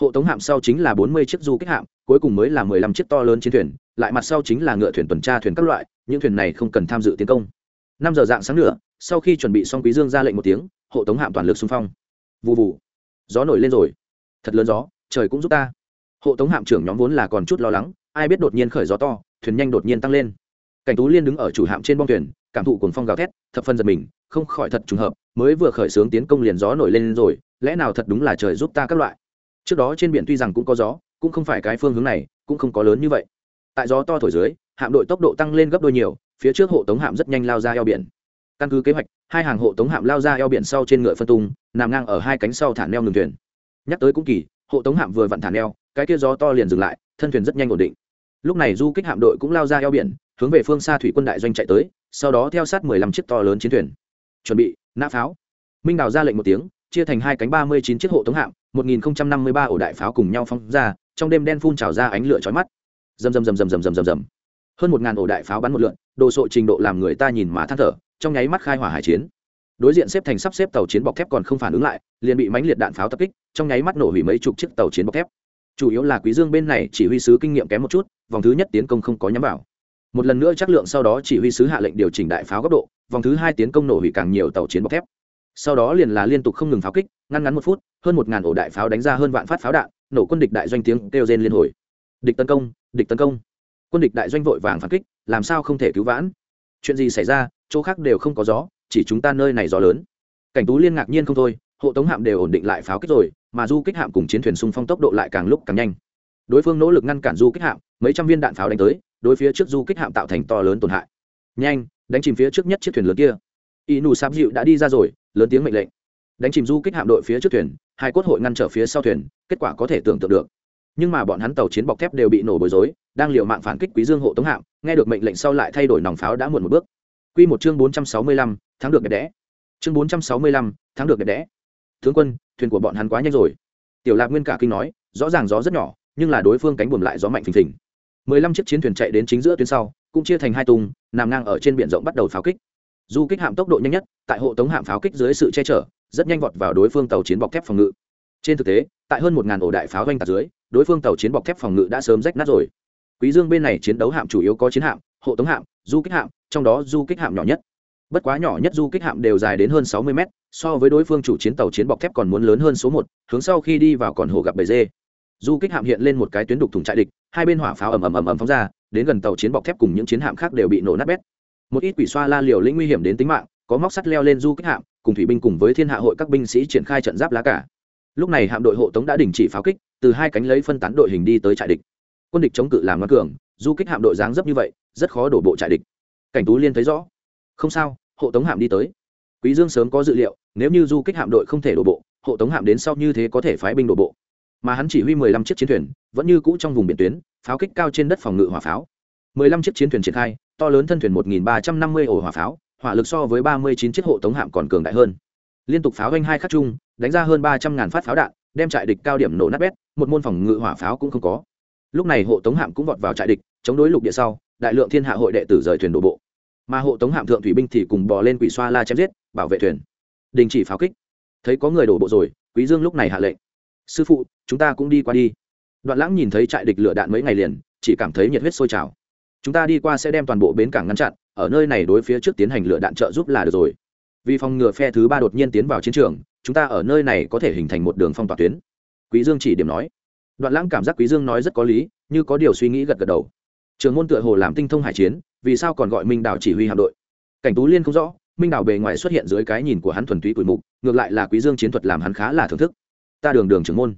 hộ tống hạm sau chính là bốn mươi chiếc du kích hạm, cuối cùng mới là mười lăm chiếc to lớn chiến thuyền, lại mặt sau chính là ngựa thuyền tuần tra thuyền các loại, những thuyền này không cần tham dự tiến công. Năm giờ dạng sáng nữa, sau khi chuẩn bị xong quý dương ra lệnh một tiếng, hộ tống hạm toàn lực xung phong. Vụ vụ gió nổi lên rồi. Thật lớn gió, trời cũng giúp ta. Hộ tống hạm trưởng nhóm vốn là còn chút lo lắng, ai biết đột nhiên khởi gió to, thuyền nhanh đột nhiên tăng lên. Cảnh tú liên đứng ở chủ hạm trên bong thuyền, cảm thụ cuồng phong gào thét, thập phân giật mình, không khỏi thật trùng hợp, mới vừa khởi xướng tiến công liền gió nổi lên rồi, lẽ nào thật đúng là trời giúp ta các loại trước đó trên biển tuy rằng cũng có gió, cũng không phải cái phương hướng này, cũng không có lớn như vậy. Tại gió to thổi dưới, hạm đội tốc độ tăng lên gấp đôi nhiều, phía trước hộ tống hạm rất nhanh lao ra eo biển. Căn cứ kế hoạch, hai hàng hộ tống hạm lao ra eo biển sau trên ngựa phân tung, nằm ngang ở hai cánh sau thả neo ngừng thuyền. Nhắc tới cũng kỳ, hộ tống hạm vừa vặn thả neo, cái kia gió to liền dừng lại, thân thuyền rất nhanh ổn định. Lúc này du kích hạm đội cũng lao ra eo biển, hướng về phương xa thủy quân đại doanh chạy tới, sau đó theo sát mười lăm chiếc to lớn chiến thuyền. Chuẩn bị, nã pháo. Minh đào ra lệnh một tiếng chia thành hai cánh ba mươi chín chiếc hộ tống hạm, một nghìn năm mươi ba ổ đại pháo cùng nhau phóng ra, trong đêm đen phun trào ra ánh lửa chói mắt. Rầm rầm rầm rầm rầm rầm rầm rầm. Hơn một ngàn ổ đại pháo bắn một lượn, đồ sộ trình độ làm người ta nhìn mà than thở, trong nháy mắt khai hỏa hải chiến. Đối diện xếp thành sắp xếp tàu chiến bọc thép còn không phản ứng lại, liền bị mánh liệt đạn pháo tập kích, trong nháy mắt nổ hủy mấy chục chiếc tàu chiến bọc thép. Chủ yếu là quý dương bên này chỉ huy sứ kinh nghiệm kém một chút, vòng thứ nhất tiến công không có nhắm vào. Một lần nữa chắc lượng sau đó chỉ huy sứ hạ lệnh điều chỉnh đại pháo góc độ, vòng thứ hai tiến công nổ hủy càng nhiều tàu chiến bọc thép sau đó liền là liên tục không ngừng pháo kích, ngăn ngắn một phút, hơn một ngàn ổ đại pháo đánh ra hơn vạn phát pháo đạn, nổ quân địch đại doanh tiếng kêu rên liên hồi. Địch tấn công, địch tấn công. Quân địch đại doanh vội vàng phản kích, làm sao không thể cứu vãn? Chuyện gì xảy ra, chỗ khác đều không có gió, chỉ chúng ta nơi này gió lớn. Cảnh tú liên ngạc nhiên không thôi, hộ tống hạm đều ổn định lại pháo kích rồi, mà du kích hạm cùng chiến thuyền xung phong tốc độ lại càng lúc càng nhanh. Đối phương nỗ lực ngăn cản du kích hạm, mấy trăm viên đạn pháo đánh tới, đối phía trước du kích hạm tạo thành to lớn tổn hại. Nhanh, đánh chìm phía trước nhất chiếc thuyền lớn kia y nù sáp dịu đã đi ra rồi, lớn tiếng mệnh lệnh. Đánh chìm du kích hạm đội phía trước thuyền, hai cốt hội ngăn trở phía sau thuyền, kết quả có thể tưởng tượng được. Nhưng mà bọn hắn tàu chiến bọc thép đều bị nổ bối rối, đang liều mạng phản kích quý dương hộ tống hạm, nghe được mệnh lệnh sau lại thay đổi nòng pháo đã muộn một bước. Quy một chương bốn trăm sáu mươi lăm tháng được đẹp đẽ. Chương bốn trăm sáu mươi lăm tháng được đẹp đẽ. Tướng quân, thuyền của bọn hắn quá nhanh rồi. Tiểu lạc nguyên cả kinh nói, rõ ràng gió rất nhỏ, nhưng là đối phương cánh buồm lại gió mạnh phình phình. Mười lăm chiếc chiến thuyền chạy đến chính giữa tuyến sau, cũng chia thành hai tung, nằm ngang ở trên biển rộng bắt đầu pháo kích du kích hạm tốc độ nhanh nhất, tại hộ tống hạm pháo kích dưới sự che chở, rất nhanh vọt vào đối phương tàu chiến bọc thép phòng ngự. Trên thực tế, tại hơn một ngàn ổ đại pháo doanh tạc dưới, đối phương tàu chiến bọc thép phòng ngự đã sớm rách nát rồi. Quý dương bên này chiến đấu hạm chủ yếu có chiến hạm, hộ tống hạm, du kích hạm, trong đó du kích hạm nhỏ nhất. Bất quá nhỏ nhất du kích hạm đều dài đến hơn sáu mươi mét, so với đối phương chủ chiến tàu chiến bọc thép còn muốn lớn hơn số một, hướng sau khi đi vào còn hồ gặp bầy dê. Du kích hạm hiện lên một cái tuyến đục thùng trại địch, hai bên hỏa pháo ầm ầm ầm ầm phóng ra, đến gần tàu chiến bọc thép cùng những chiến hạm khác đều bị nổ nát bét một ít quỷ xoa la liều lĩnh nguy hiểm đến tính mạng, có móc sắt leo lên du kích hạm, cùng thủy binh cùng với thiên hạ hội các binh sĩ triển khai trận giáp lá cả. Lúc này hạm đội hộ tống đã đình chỉ pháo kích, từ hai cánh lấy phân tán đội hình đi tới trại địch. Quân địch chống cự làm ngoan cường, du kích hạm đội dáng dấp như vậy, rất khó đổ bộ trại địch. Cảnh tú liên thấy rõ. Không sao, hộ tống hạm đi tới. Quý dương sớm có dự liệu, nếu như du kích hạm đội không thể đổ bộ, hộ tống hạm đến sau như thế có thể phái binh đổ bộ. Mà hắn chỉ huy mười lăm chiếc chiến thuyền, vẫn như cũ trong vùng biển tuyến, pháo kích cao trên đất phòng ngự hỏa pháo. mười lăm chiếc chiến thuyền triển khai to lớn thân thuyền một nghìn ba trăm năm mươi ổ hỏa pháo, hỏa lực so với ba mươi chín chiếc hộ tống hạm còn cường đại hơn. Liên tục pháo doanh hai khắc chung, đánh ra hơn ba trăm ngàn phát pháo đạn, đem trại địch cao điểm nổ nát bét, một môn phòng ngự hỏa pháo cũng không có. Lúc này hộ tống hạm cũng vọt vào trại địch, chống đối lục địa sau, đại lượng thiên hạ hội đệ tử rời thuyền đổ bộ. Mà hộ tống hạm thượng thủy binh thì cùng bò lên quỷ xoa la chém giết, bảo vệ thuyền. Đình chỉ pháo kích. Thấy có người đổ bộ rồi, quý dương lúc này hạ lệnh. Sư phụ, chúng ta cũng đi qua đi. Đoạn lãng nhìn thấy trại địch lửa đạn mấy ngày liền, chỉ cảm thấy nhiệt huyết sôi trào chúng ta đi qua sẽ đem toàn bộ bến cảng ngăn chặn, ở nơi này đối phía trước tiến hành lựa đạn trợ giúp là được rồi. Vì phòng ngừa phe thứ ba đột nhiên tiến vào chiến trường, chúng ta ở nơi này có thể hình thành một đường phong tỏa tuyến. Quý dương chỉ điểm nói. Đoạn lãng cảm giác quý dương nói rất có lý, như có điều suy nghĩ gật gật đầu. Trường môn tựa hồ làm tinh thông hải chiến, vì sao còn gọi minh đảo chỉ huy hạm đội? Cảnh tú liên không rõ, minh đảo bề ngoài xuất hiện dưới cái nhìn của hắn thuần túy quỷ mục, ngược lại là quý dương chiến thuật làm hắn khá là thưởng thức. Ta đường đường trưởng môn,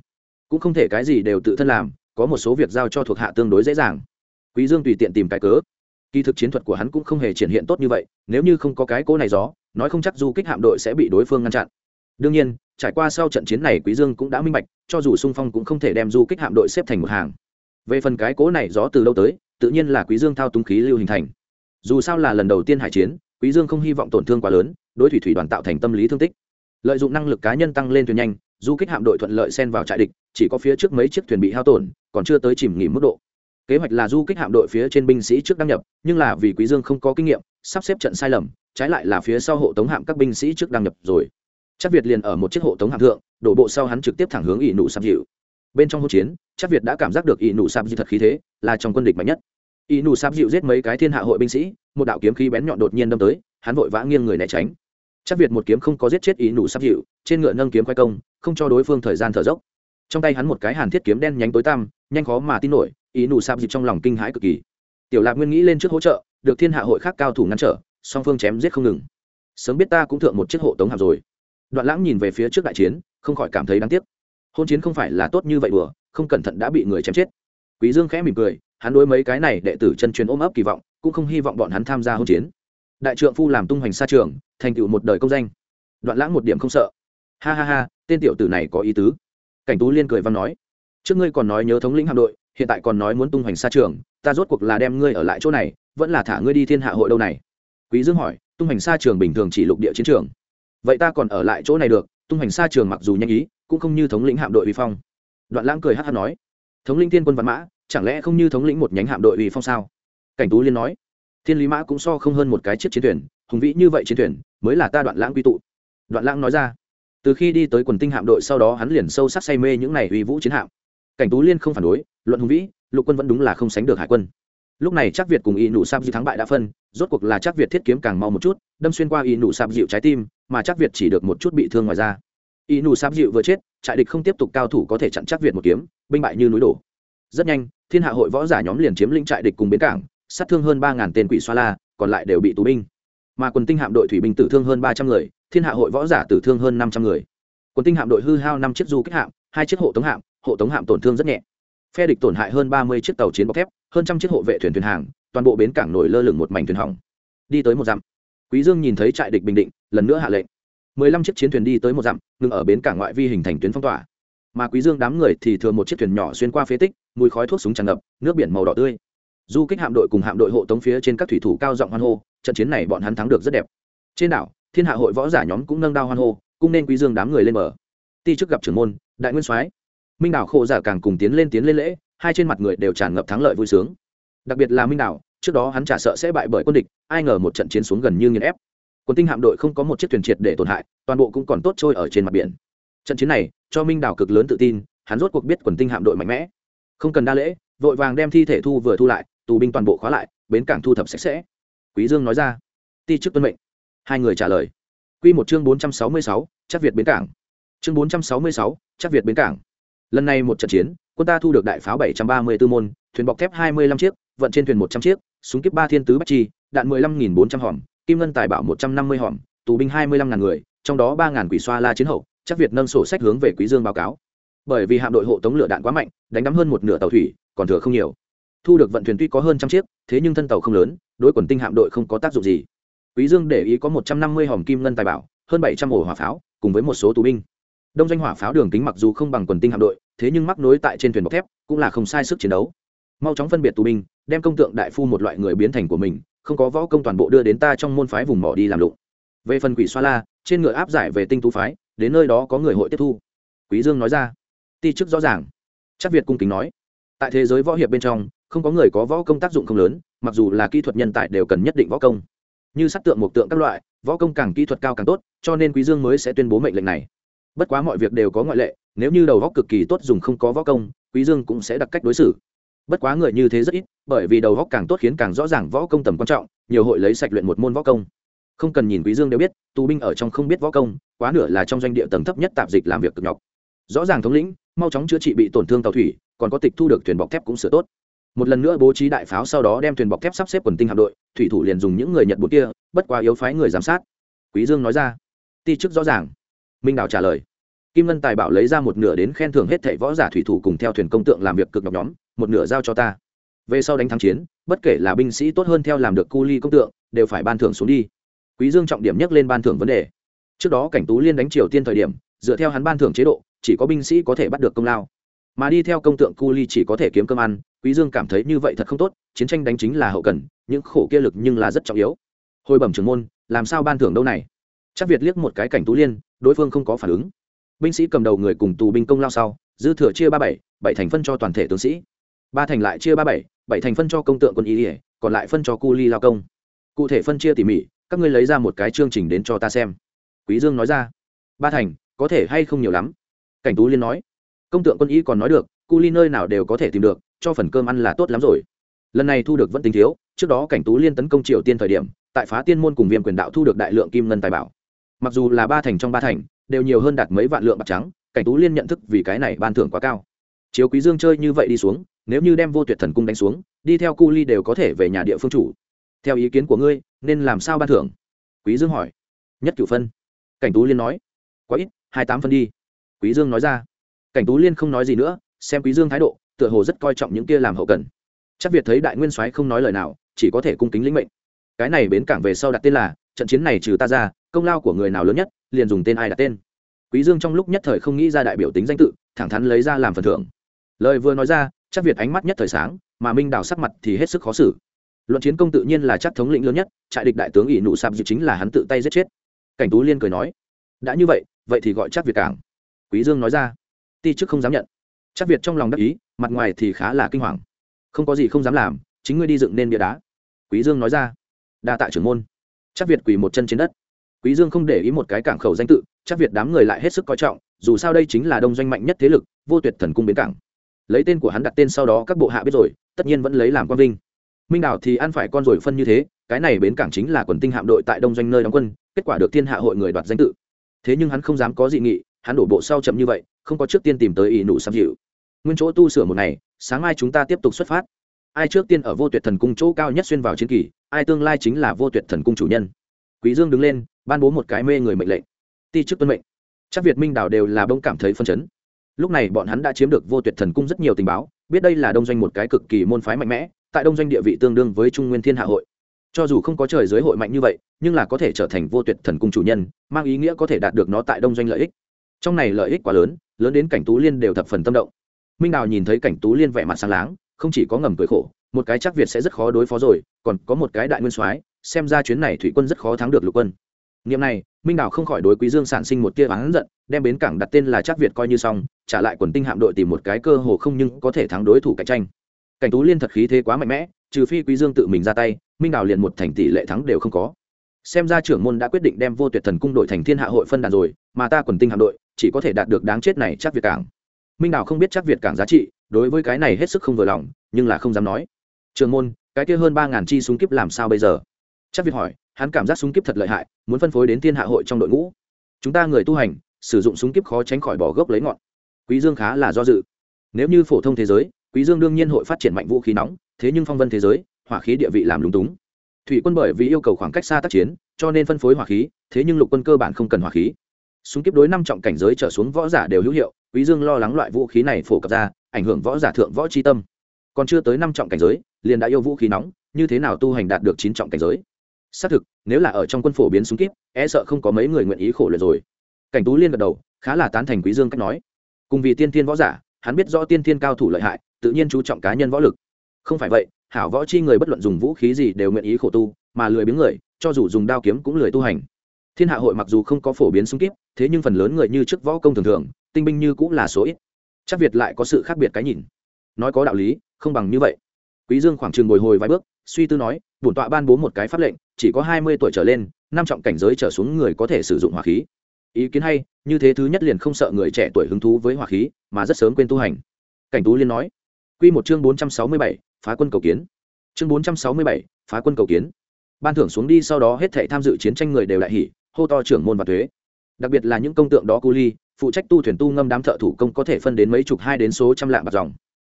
cũng không thể cái gì đều tự thân làm, có một số việc giao cho thuộc hạ tương đối dễ dàng quý dương tùy tiện tìm cái cớ. Kỳ thực chiến thuật của hắn cũng không hề triển hiện tốt như vậy, nếu như không có cái cố này gió, nói không chắc du kích hạm đội sẽ bị đối phương ngăn chặn. Đương nhiên, trải qua sau trận chiến này, quý dương cũng đã minh bạch, cho dù sung phong cũng không thể đem du kích hạm đội xếp thành một hàng. Về phần cái cố này gió từ lâu tới, tự nhiên là quý dương thao túng khí lưu hình thành. Dù sao là lần đầu tiên hải chiến, quý dương không hy vọng tổn thương quá lớn, đối thủy thủy đoàn tạo thành tâm lý thương tích. Lợi dụng năng lực cá nhân tăng lên thuyền nhanh, du kích hạm đội thuận lợi xen vào trại địch, chỉ có phía trước mấy chiếc thuyền bị hao tổn, còn chưa tới chìm nghỉ mức độ kế hoạch là du kích hạm đội phía trên binh sĩ trước đăng nhập, nhưng là vì quý dương không có kinh nghiệm, sắp xếp trận sai lầm, trái lại là phía sau hộ tống hạm các binh sĩ trước đăng nhập rồi. Chắc việt liền ở một chiếc hộ tống hạm thượng, đổ bộ sau hắn trực tiếp thẳng hướng ỷ nụ sạp dịu. Bên trong hỗn chiến, chắc việt đã cảm giác được ỷ nụ sạp dịu thật khí thế, là trong quân địch mạnh nhất. Ỷ nụ sạp dịu giết mấy cái thiên hạ hội binh sĩ, một đạo kiếm khí bén nhọn đột nhiên đâm tới, hắn vội vã nghiêng người né tránh. Chắc việt một kiếm không có giết chết ỷ nụ sạp dịu, trên ngựa nâng kiếm quay công, không cho đối phương thời gian thở dốc. Trong tay hắn một cái hàn thiết kiếm đen nhánh tối tăm, nhanh khó mà tin nổi ý nụ sạp dịp trong lòng kinh hãi cực kỳ. Tiểu lạc nguyên nghĩ lên trước hỗ trợ, được thiên hạ hội khác cao thủ ngăn trở, song phương chém giết không ngừng. Sớm biết ta cũng thượng một chiếc hộ tống hàm rồi. Đoạn lãng nhìn về phía trước đại chiến, không khỏi cảm thấy đáng tiếc. Hôn chiến không phải là tốt như vậy đùa, không cẩn thận đã bị người chém chết. Quý dương khẽ mỉm cười, hắn đối mấy cái này đệ tử chân truyền ôm ấp kỳ vọng, cũng không hy vọng bọn hắn tham gia hôn chiến. Đại trượng phu làm tung hoành xa trường, thành tựu một đời công danh. Đoạn lãng một điểm không sợ. Ha ha ha, tên tiểu tử này có ý tứ. Cảnh tú liên cười văn nói, trước ngươi còn nói nhớ thống lĩnh hạm đội hiện tại còn nói muốn tung hoành xa trường, ta rốt cuộc là đem ngươi ở lại chỗ này, vẫn là thả ngươi đi thiên hạ hội đâu này? Quý dương hỏi, tung hoành xa trường bình thường chỉ lục địa chiến trường. Vậy ta còn ở lại chỗ này được, tung hoành xa trường mặc dù nhanh ý, cũng không như thống lĩnh hạm đội uy phong. Đoạn lãng cười hắt hắt nói, thống lĩnh thiên quân văn mã, chẳng lẽ không như thống lĩnh một nhánh hạm đội uy phong sao? Cảnh tú liên nói, thiên lý mã cũng so không hơn một cái chiếc chiến thuyền, hùng vĩ như vậy chiến thuyền, mới là ta đoạn lãng quy tụ. Đoạn lãng nói ra, từ khi đi tới quần tinh hạm đội sau đó hắn liền sâu sắc say mê những này uy vũ chiến hạm cảnh tú liên không phản đối, luận hùng vĩ, lục quân vẫn đúng là không sánh được hải quân. Lúc này chắc việt cùng y nụ sạp dịu thắng bại đã phân, rốt cuộc là chắc việt thiết kiếm càng mau một chút, đâm xuyên qua y nụ sạp dịu trái tim, mà chắc việt chỉ được một chút bị thương ngoài ra y nụ sạp dịu vừa chết, trại địch không tiếp tục cao thủ có thể chặn chắc việt một kiếm, binh bại như núi đổ. Rất nhanh, thiên hạ hội võ giả nhóm liền chiếm lĩnh trại địch cùng bến cảng, sát thương hơn ba ngàn tên quỷ xoa la, còn lại đều bị tù binh. Mà quần tinh hạm đội thủy binh tử thương hơn ba trăm người, thiên hạ hội võ giả tử thương hơn năm trăm người. Quần tinh hạm đội hư hao năm chiếc du kích hạm, hai chiếc hộ tống hạm hộ tống hạm tổn thương rất nhẹ. Phe địch tổn hại hơn ba mươi chiếc tàu chiến bọc thép, hơn trăm chiếc hộ vệ thuyền thuyền hàng, toàn bộ bến cảng nổi lơ lửng một mảnh thuyền hỏng. Đi tới một dặm. Quý dương nhìn thấy trại địch bình định, lần nữa hạ lệnh. mười lăm chiếc chiến thuyền đi tới một dặm, ngừng ở bến cảng ngoại vi hình thành tuyến phong tỏa. Mà quý dương đám người thì thừa một chiếc thuyền nhỏ xuyên qua phế tích, mùi khói thuốc súng tràn ngập, nước biển màu đỏ tươi. Du kích hạm đội cùng hạm đội hộ tống phía trên các thủy thủ cao giọng hoan hô, trận chiến này bọn hắn thắng được rất đẹp. Trên đảo, thiên hạ hội võ giả nhóm cũng nâng đao hoan hô cũng nên quý dương đám người lên mở ti trước gặp trưởng môn, đại nguyên soái minh đảo khổ giả càng cùng tiến lên tiến lên lễ hai trên mặt người đều tràn ngập thắng lợi vui sướng. Đặc biệt là minh đảo trước đó hắn chả sợ sẽ bại bởi quân địch ai ngờ một trận chiến xuống gần như nghiền ép. Quân tinh hạm đội không có một chiếc thuyền triệt để tổn hại toàn bộ cũng còn tốt trôi ở trên mặt biển. Trận chiến này cho minh đảo cực lớn tự tin hắn rốt cuộc biết quần tinh hạm đội mạnh mẽ. Không cần đa lễ vội vàng đem thi thể thu vừa thu lại tù binh toàn bộ khóa lại bến cảng thu thập sạch sẽ. Quý dương nói ra. Ti chức tuân mệnh. Hai người trả lời. Quy một chương bốn trăm sáu mươi sáu, chắc việt bến cảng. Chương bốn trăm sáu mươi sáu, chắc việt bến cảng lần này một trận chiến, quân ta thu được đại pháo bảy trăm ba mươi 734 môn, thuyền bọc thép hai mươi 25 chiếc, vận trên thuyền một trăm chiếc, súng kíp ba thiên tứ bách chi, đạn mười lăm nghìn bốn trăm hòm, kim ngân tài bảo một trăm năm mươi hòm, tù binh hai mươi lăm ngàn người, trong đó ba ngàn quỷ xoa la chiến hậu, chắc việt nâng sổ sách hướng về quý dương báo cáo. Bởi vì hạm đội hộ tống lửa đạn quá mạnh, đánh đắm hơn một nửa tàu thủy, còn thừa không nhiều. Thu được vận thuyền tuy có hơn trăm chiếc, thế nhưng thân tàu không lớn, đối quần tinh hạm đội không có tác dụng gì. Quý dương để ý có một trăm năm mươi hòm kim ngân tài bảo, hơn bảy trăm ổ hỏa pháo, cùng với một số tù binh đông doanh hỏa pháo đường kính mặc dù không bằng quần tinh hạm đội, thế nhưng mắc nối tại trên thuyền bọc thép cũng là không sai sức chiến đấu. Mau chóng phân biệt tù binh, đem công tượng đại phu một loại người biến thành của mình, không có võ công toàn bộ đưa đến ta trong môn phái vùng mỏ đi làm lụng. Về phần quỷ xoa la, trên ngựa áp giải về tinh tú phái, đến nơi đó có người hội tiếp thu. Quý dương nói ra. Ti chức rõ ràng. Chắc việt cung kính nói. Tại thế giới võ hiệp bên trong, không có người có võ công tác dụng không lớn, mặc dù là kỹ thuật nhân tài đều cần nhất định võ công. Như sát tượng một tượng các loại, võ công càng kỹ thuật cao càng tốt, cho nên quý dương mới sẽ tuyên bố mệnh lệnh này bất quá mọi việc đều có ngoại lệ, nếu như đầu góc cực kỳ tốt dùng không có võ công, quý dương cũng sẽ đặt cách đối xử. Bất quá người như thế rất ít, bởi vì đầu góc càng tốt khiến càng rõ ràng võ công tầm quan trọng, nhiều hội lấy sạch luyện một môn võ công. Không cần nhìn quý dương đều biết, tù binh ở trong không biết võ công, quá nửa là trong doanh địa tầng thấp nhất tạp dịch làm việc cực nhọc. Rõ ràng thống lĩnh, mau chóng chữa trị bị tổn thương tàu thủy, còn có tịch thu được thuyền bọc thép cũng sửa tốt. Một lần nữa bố trí đại pháo sau đó đem thuyền bọc thép sắp xếp quần tinh hạm đội, thủy thủ liền dùng những người nhật bột kia, bất quá yếu phái người giám sát. Quý dương nói ra, ti chức rõ ràng minh đào trả lời. Kim ngân tài bảo lấy ra một nửa đến khen thưởng hết thảy võ giả thủy thủ cùng theo thuyền công tượng làm việc cực nhọc nhóm, một nửa giao cho ta. Về sau đánh thắng chiến, bất kể là binh sĩ tốt hơn theo làm được cu ly công tượng, đều phải ban thưởng xuống đi. Quý dương trọng điểm nhắc lên ban thưởng vấn đề. Trước đó cảnh tú liên đánh triều tiên thời điểm, dựa theo hắn ban thưởng chế độ, chỉ có binh sĩ có thể bắt được công lao. Mà đi theo công tượng cu ly chỉ có thể kiếm cơm ăn, quý dương cảm thấy như vậy thật không tốt, chiến tranh đánh chính là hậu cần, những khổ kia lực nhưng là rất trọng yếu. Hồi bẩm trưởng môn, làm sao ban thưởng đâu này? Chắc việt liếc một cái cảnh tú liên, đối phương không có phản ứng. Binh sĩ cầm đầu người cùng tù binh công lao sau, dư thừa chia ba bảy bảy thành phân cho toàn thể tướng sĩ. Ba thành lại chia ba bảy bảy thành phân cho công tượng quân y ỉa còn lại phân cho cu ly lao công. Cụ thể phân chia tỉ mỉ, các ngươi lấy ra một cái chương trình đến cho ta xem. Quý dương nói ra. Ba thành, có thể hay không nhiều lắm? Cảnh tú liên nói. Công tượng quân y còn nói được, cu ly nơi nào đều có thể tìm được, cho phần cơm ăn là tốt lắm rồi. Lần này thu được vẫn tính thiếu, trước đó cảnh tú liên tấn công triều tiên thời điểm, tại phá tiên môn cùng viêm quyền đạo thu được đại lượng kim ngân tài bảo mặc dù là ba thành trong ba thành, đều nhiều hơn đạt mấy vạn lượng bạc trắng, cảnh tú liên nhận thức vì cái này ban thưởng quá cao. Chiếu quý dương chơi như vậy đi xuống, nếu như đem vô tuyệt thần cung đánh xuống, đi theo cu ly đều có thể về nhà địa phương chủ. Theo ý kiến của ngươi, nên làm sao ban thưởng? Quý dương hỏi. Nhất cửu phân. Cảnh tú liên nói. Quá ít, hai tám phân đi. Quý dương nói ra. Cảnh tú liên không nói gì nữa, xem quý dương thái độ, tựa hồ rất coi trọng những kia làm hậu cần. Chắc việt thấy đại nguyên soái không nói lời nào, chỉ có thể cung kính lĩnh mệnh. Cái này bến cảng về sau đặt tên là, trận chiến này trừ ta ra công lao của người nào lớn nhất, liền dùng tên ai đặt tên. Quý dương trong lúc nhất thời không nghĩ ra đại biểu tính danh tự, thẳng thắn lấy ra làm phần thưởng. Lời vừa nói ra, chắc việt ánh mắt nhất thời sáng, mà minh đào sắc mặt thì hết sức khó xử. Luận chiến công tự nhiên là chắc thống lĩnh lớn nhất, trại địch đại tướng ỷ nụ sạp dự chính là hắn tự tay giết chết. Cảnh tú liên cười nói, đã như vậy vậy thì gọi chắc việt cảng. Quý dương nói ra, ti chức không dám nhận. Chắc việt trong lòng đắc ý, mặt ngoài thì khá là kinh hoàng. Không có gì không dám làm, chính ngươi đi dựng nên bia đá. Quý dương nói ra, đa tạ trưởng môn. Chắc việt quỳ một chân trên đất quý dương không để ý một cái cảng khẩu danh tự, chắc việt đám người lại hết sức coi trọng, dù sao đây chính là đông doanh mạnh nhất thế lực, vô tuyệt thần cung bến cảng. Lấy tên của hắn đặt tên sau đó các bộ hạ biết rồi, tất nhiên vẫn lấy làm quan vinh. Minh đảo thì ăn phải con rồi phân như thế, cái này bến cảng chính là quần tinh hạm đội tại đông doanh nơi đóng quân, kết quả được thiên hạ hội người đoạt danh tự. Thế nhưng hắn không dám có dị nghị, hắn đổ bộ sau chậm như vậy, không có trước tiên tìm tới ỷ nụ sam dịu. Nguyên chỗ tu sửa một ngày, sáng mai chúng ta tiếp tục xuất phát. Ai trước tiên ở vô tuyệt thần cung chỗ cao nhất xuyên vào chiến kỳ, ai tương lai chính là vô tuyệt thần cung chủ nhân. Quý dương đứng lên ban bố một cái mê người mệnh lệnh. Ti chức tuân mệnh. Chắc việt minh đảo đều là bỗng cảm thấy phân chấn. Lúc này bọn hắn đã chiếm được vô tuyệt thần cung rất nhiều tình báo, biết đây là đông doanh một cái cực kỳ môn phái mạnh mẽ, tại đông doanh địa vị tương đương với trung nguyên thiên hạ hội. Cho dù không có trời giới hội mạnh như vậy, nhưng là có thể trở thành vô tuyệt thần cung chủ nhân, mang ý nghĩa có thể đạt được nó tại đông doanh lợi ích. Trong này lợi ích quá lớn lớn đến cảnh tú liên đều thập phần tâm động. Minh đào nhìn thấy cảnh tú liên vẻ mặt sáng láng, không chỉ có ngầm cười khổ, một cái chắc việt sẽ rất khó đối phó rồi, còn có một cái đại nguyên soái, xem ra chuyến này thủy quân rất khó thắng được lục quân niệm này, minh đảo không khỏi đối quý dương sản sinh một tia oán giận, đem bến cảng đặt tên là chắc việt coi như xong, trả lại quần tinh hạm đội tìm một cái cơ hồ không nhưng có thể thắng đối thủ cạnh tranh. Cảnh tú liên thật khí thế quá mạnh mẽ, trừ phi quý dương tự mình ra tay, minh đảo liền một thành tỷ lệ thắng đều không có. Xem ra trưởng môn đã quyết định đem vô tuyệt thần cung đội thành thiên hạ hội phân đàn rồi, mà ta quần tinh hạm đội, chỉ có thể đạt được đáng chết này chắc việt cảng. Minh đảo không biết chắc việt cảng giá trị, đối với cái này hết sức không vừa lòng, nhưng là không dám nói. Trường môn, cái kia hơn ba ngàn chi súng kiếp làm sao bây giờ? Chắc việt hỏi hắn cảm giác súng kíp thật lợi hại, muốn phân phối đến thiên hạ hội trong đội ngũ. Chúng ta người tu hành, sử dụng súng kíp khó tránh khỏi bỏ gốc lấy ngọn. Quý dương khá là do dự. Nếu như phổ thông thế giới, quý dương đương nhiên hội phát triển mạnh vũ khí nóng, thế nhưng phong vân thế giới, hỏa khí địa vị làm lúng túng. Thủy quân bởi vì yêu cầu khoảng cách xa tác chiến, cho nên phân phối hỏa khí, thế nhưng lục quân cơ bản không cần hỏa khí. Súng kíp đối năm trọng cảnh giới trở xuống võ giả đều hữu hiệu, quý dương lo lắng loại vũ khí này phổ cập ra, ảnh hưởng võ giả thượng võ chi tâm. Còn chưa tới năm trọng cảnh giới, liền đã yêu vũ khí nóng, như thế nào tu hành đạt được chín trọng cảnh giới? Xác thực, nếu là ở trong quân phổ biến súng kíp e sợ không có mấy người nguyện ý khổ luyện rồi. Cảnh tú liên gật đầu, khá là tán thành quý dương cách nói. Cùng vì tiên thiên võ giả, hắn biết rõ tiên thiên cao thủ lợi hại, tự nhiên chú trọng cá nhân võ lực. Không phải vậy, hảo võ chi người bất luận dùng vũ khí gì đều nguyện ý khổ tu, mà lười biếng người, cho dù dùng đao kiếm cũng lười tu hành. Thiên hạ hội mặc dù không có phổ biến súng kíp, thế nhưng phần lớn người như trước võ công thường thường, tinh binh như cũng là số ít. Chắc việt lại có sự khác biệt cái nhìn. Nói có đạo lý, không bằng như vậy. Quý dương khoảng chừng bồi hồi vài bước suy tư nói, bổn tọa ban bố một cái pháp lệnh, chỉ có hai mươi tuổi trở lên, năm trọng cảnh giới trở xuống người có thể sử dụng hỏa khí. Ý kiến hay, như thế thứ nhất liền không sợ người trẻ tuổi hứng thú với hỏa khí, mà rất sớm quên tu hành. Cảnh tú liên nói. Quy một chương bốn trăm sáu mươi bảy, phá quân cầu kiến. Chương bốn trăm sáu mươi bảy, phá quân cầu kiến. Ban thưởng xuống đi sau đó hết thảy tham dự chiến tranh người đều đại hỉ, hô to trưởng môn và thuế. Đặc biệt là những công tượng đó cu ly, phụ trách tu thuyền tu ngâm đám thợ thủ công có thể phân đến mấy chục hai đến số trăm lạng bạc dòng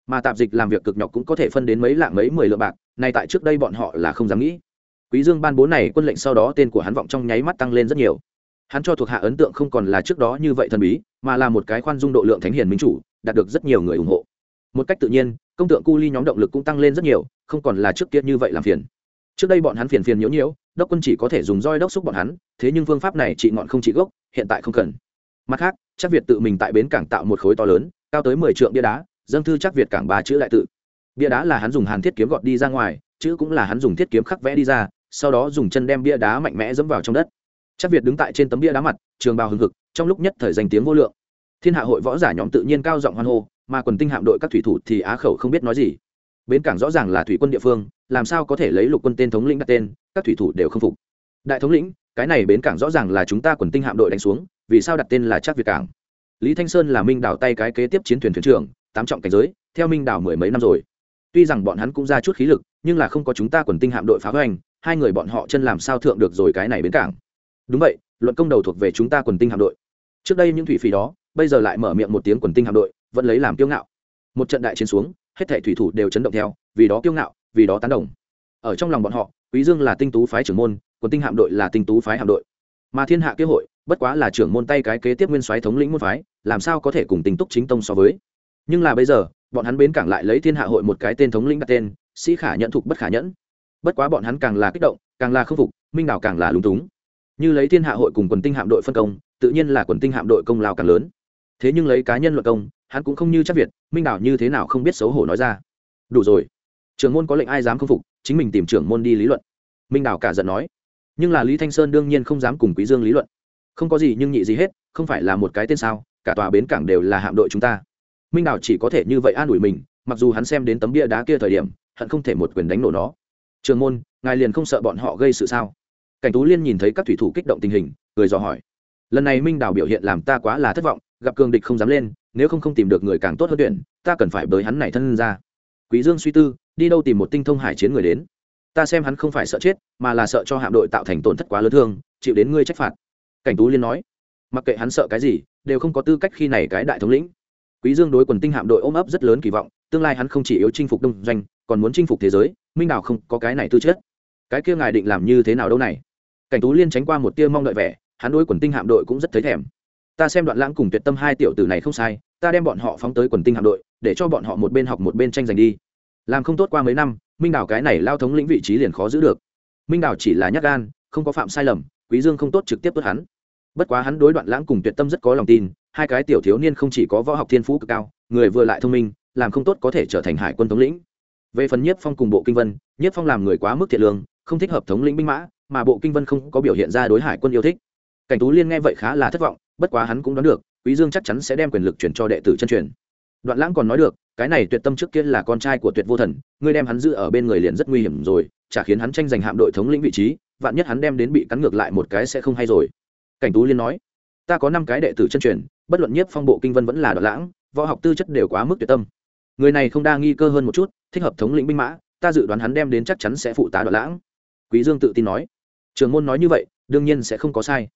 mà tạp dịch làm việc cực nhọc cũng có thể phân đến mấy lạng mấy mười lượng bạc này tại trước đây bọn họ là không dám nghĩ. Quý dương ban bố này quân lệnh sau đó tên của hắn vọng trong nháy mắt tăng lên rất nhiều. Hắn cho thuộc hạ ấn tượng không còn là trước đó như vậy thần bí, mà là một cái khoan dung độ lượng thánh hiền minh chủ, đạt được rất nhiều người ủng hộ. Một cách tự nhiên, công tượng cu ly nhóm động lực cũng tăng lên rất nhiều, không còn là trước kia như vậy làm phiền. Trước đây bọn hắn phiền phiền nhiễu nhiễu, đốc quân chỉ có thể dùng roi đốc xúc bọn hắn, thế nhưng phương pháp này trị ngọn không trị gốc, hiện tại không cần. Mặt khác, chắc việt tự mình tại bến cảng tạo một khối to lớn, cao tới mười triệu bia đá dâng thư chắc việt cảng ba chữ lại tự. Bia đá là hắn dùng hàn thiết kiếm gọt đi ra ngoài, chữ cũng là hắn dùng thiết kiếm khắc vẽ đi ra, sau đó dùng chân đem bia đá mạnh mẽ dẫm vào trong đất. Chắc việt đứng tại trên tấm bia đá mặt, trường bào hừng hực, trong lúc nhất thời danh tiếng vô lượng. Thiên hạ hội võ giả nhóm tự nhiên cao giọng hoan hô, mà quần tinh hạm đội các thủy thủ thì á khẩu không biết nói gì. Bến cảng rõ ràng là thủy quân địa phương, làm sao có thể lấy lục quân tên thống lĩnh đặt tên, các thủy thủ đều không phục. Đại thống lĩnh, cái này bến cảng rõ ràng là chúng ta quần tinh hạm đội đánh xuống, vì sao đặt tên là chắc việt cảng? Lý thanh sơn là minh đảo tay cái kế tiếp chiến thuyền thuyền trưởng tám trọng cảnh giới, theo minh đảo mười mấy năm rồi. Tuy rằng bọn hắn cũng ra chút khí lực, nhưng là không có chúng ta quần tinh hạm đội phá hoành, hai người bọn họ chân làm sao thượng được rồi cái này bến cảng. Đúng vậy, luận công đầu thuộc về chúng ta quần tinh hạm đội. Trước đây những thủy phí đó, bây giờ lại mở miệng một tiếng quần tinh hạm đội, vẫn lấy làm kiêu ngạo. Một trận đại chiến xuống, hết thảy thủy thủ đều chấn động theo, vì đó kiêu ngạo, vì đó tán đồng. Ở trong lòng bọn họ, quý dương là tinh tú phái trưởng môn, quần tinh hạm đội là tinh tú phái hạm đội. Mà thiên hạ kế hội, bất quá là trưởng môn tay cái kế tiếp nguyên soái thống lĩnh môn phái, làm sao có thể cùng tinh túc chính tông so với? Nhưng là bây giờ, bọn hắn bến cảng lại lấy thiên hạ hội một cái tên thống lĩnh đặt tên, sĩ khả nhẫn thục bất khả nhẫn. Bất quá bọn hắn càng là kích động, càng là khâm phục, minh đảo càng là lúng túng. Như lấy thiên hạ hội cùng quần tinh hạm đội phân công, tự nhiên là quần tinh hạm đội công lao càng lớn. Thế nhưng lấy cá nhân luận công, hắn cũng không như chắc việt, minh đảo như thế nào không biết xấu hổ nói ra. Đủ rồi. Trưởng môn có lệnh ai dám khâm phục, chính mình tìm trưởng môn đi lý luận. Minh đảo cả giận nói. Nhưng là lý thanh sơn đương nhiên không dám cùng quý dương lý luận. Không có gì nhưng nhị gì hết, không phải là một cái tên sao, cả tòa bến cảng đều là hạm đội chúng ta minh Đào chỉ có thể như vậy an ủi mình, mặc dù hắn xem đến tấm bia đá kia thời điểm hận không thể một quyền đánh nổ nó. Trường môn, ngài liền không sợ bọn họ gây sự sao? Cảnh tú liên nhìn thấy các thủy thủ kích động tình hình, cười dò hỏi. Lần này minh Đào biểu hiện làm ta quá là thất vọng, gặp cường địch không dám lên, nếu không không tìm được người càng tốt hơn tuyển, ta cần phải bới hắn này thân ra. Quý dương suy tư, đi đâu tìm một tinh thông hải chiến người đến. Ta xem hắn không phải sợ chết, mà là sợ cho hạm đội tạo thành tổn thất quá lớn thương, chịu đến ngươi trách phạt. Cảnh tú liên nói. Mặc kệ hắn sợ cái gì, đều không có tư cách khi này cái đại thống lĩnh quý dương đối quần tinh hạm đội ôm ấp rất lớn kỳ vọng, tương lai hắn không chỉ yếu chinh phục đông doanh, còn muốn chinh phục thế giới, minh đảo không có cái này tư chất. Cái kia ngài định làm như thế nào đâu này? Cảnh tú liên tránh qua một tia mong đợi vẻ, hắn đối quần tinh hạm đội cũng rất thấy thèm. Ta xem đoạn lãng cùng tuyệt tâm hai tiểu tử này không sai, ta đem bọn họ phóng tới quần tinh hạm đội, để cho bọn họ một bên học một bên tranh giành đi. Làm không tốt qua mấy năm, minh đảo cái này lao thống lĩnh vị trí liền khó giữ được. Minh đảo chỉ là nhát gan, không có phạm sai lầm, quý dương không tốt trực tiếp tốt hắn. Bất quá hắn đối đoạn lãng cùng tuyệt tâm rất có lòng tin hai cái tiểu thiếu niên không chỉ có võ học thiên phú cực cao, người vừa lại thông minh, làm không tốt có thể trở thành hải quân thống lĩnh. Về phần nhiếp phong cùng bộ kinh vân, nhiếp phong làm người quá mức thiệt lương, không thích hợp thống lĩnh binh mã, mà bộ kinh vân không có biểu hiện ra đối hải quân yêu thích. Cảnh tú liên nghe vậy khá là thất vọng, bất quá hắn cũng đoán được, quý dương chắc chắn sẽ đem quyền lực chuyển cho đệ tử chân truyền. Đoạn lãng còn nói được, cái này tuyệt tâm trước kia là con trai của tuyệt vô thần, ngươi đem hắn giữ ở bên người liền rất nguy hiểm rồi, chả khiến hắn tranh giành hạm đội thống lĩnh vị trí, vạn nhất hắn đem đến bị cắn ngược lại một cái sẽ không hay rồi. Cảnh tú liên nói, ta có năm cái đệ tử chân truyền bất luận nhiếp phong bộ kinh vân vẫn là đoạn lãng, võ học tư chất đều quá mức tuyệt tâm. Người này không đa nghi cơ hơn một chút, thích hợp thống lĩnh binh mã, ta dự đoán hắn đem đến chắc chắn sẽ phụ tá đoạn lãng. Quý dương tự tin nói. Trường môn nói như vậy, đương nhiên sẽ không có sai.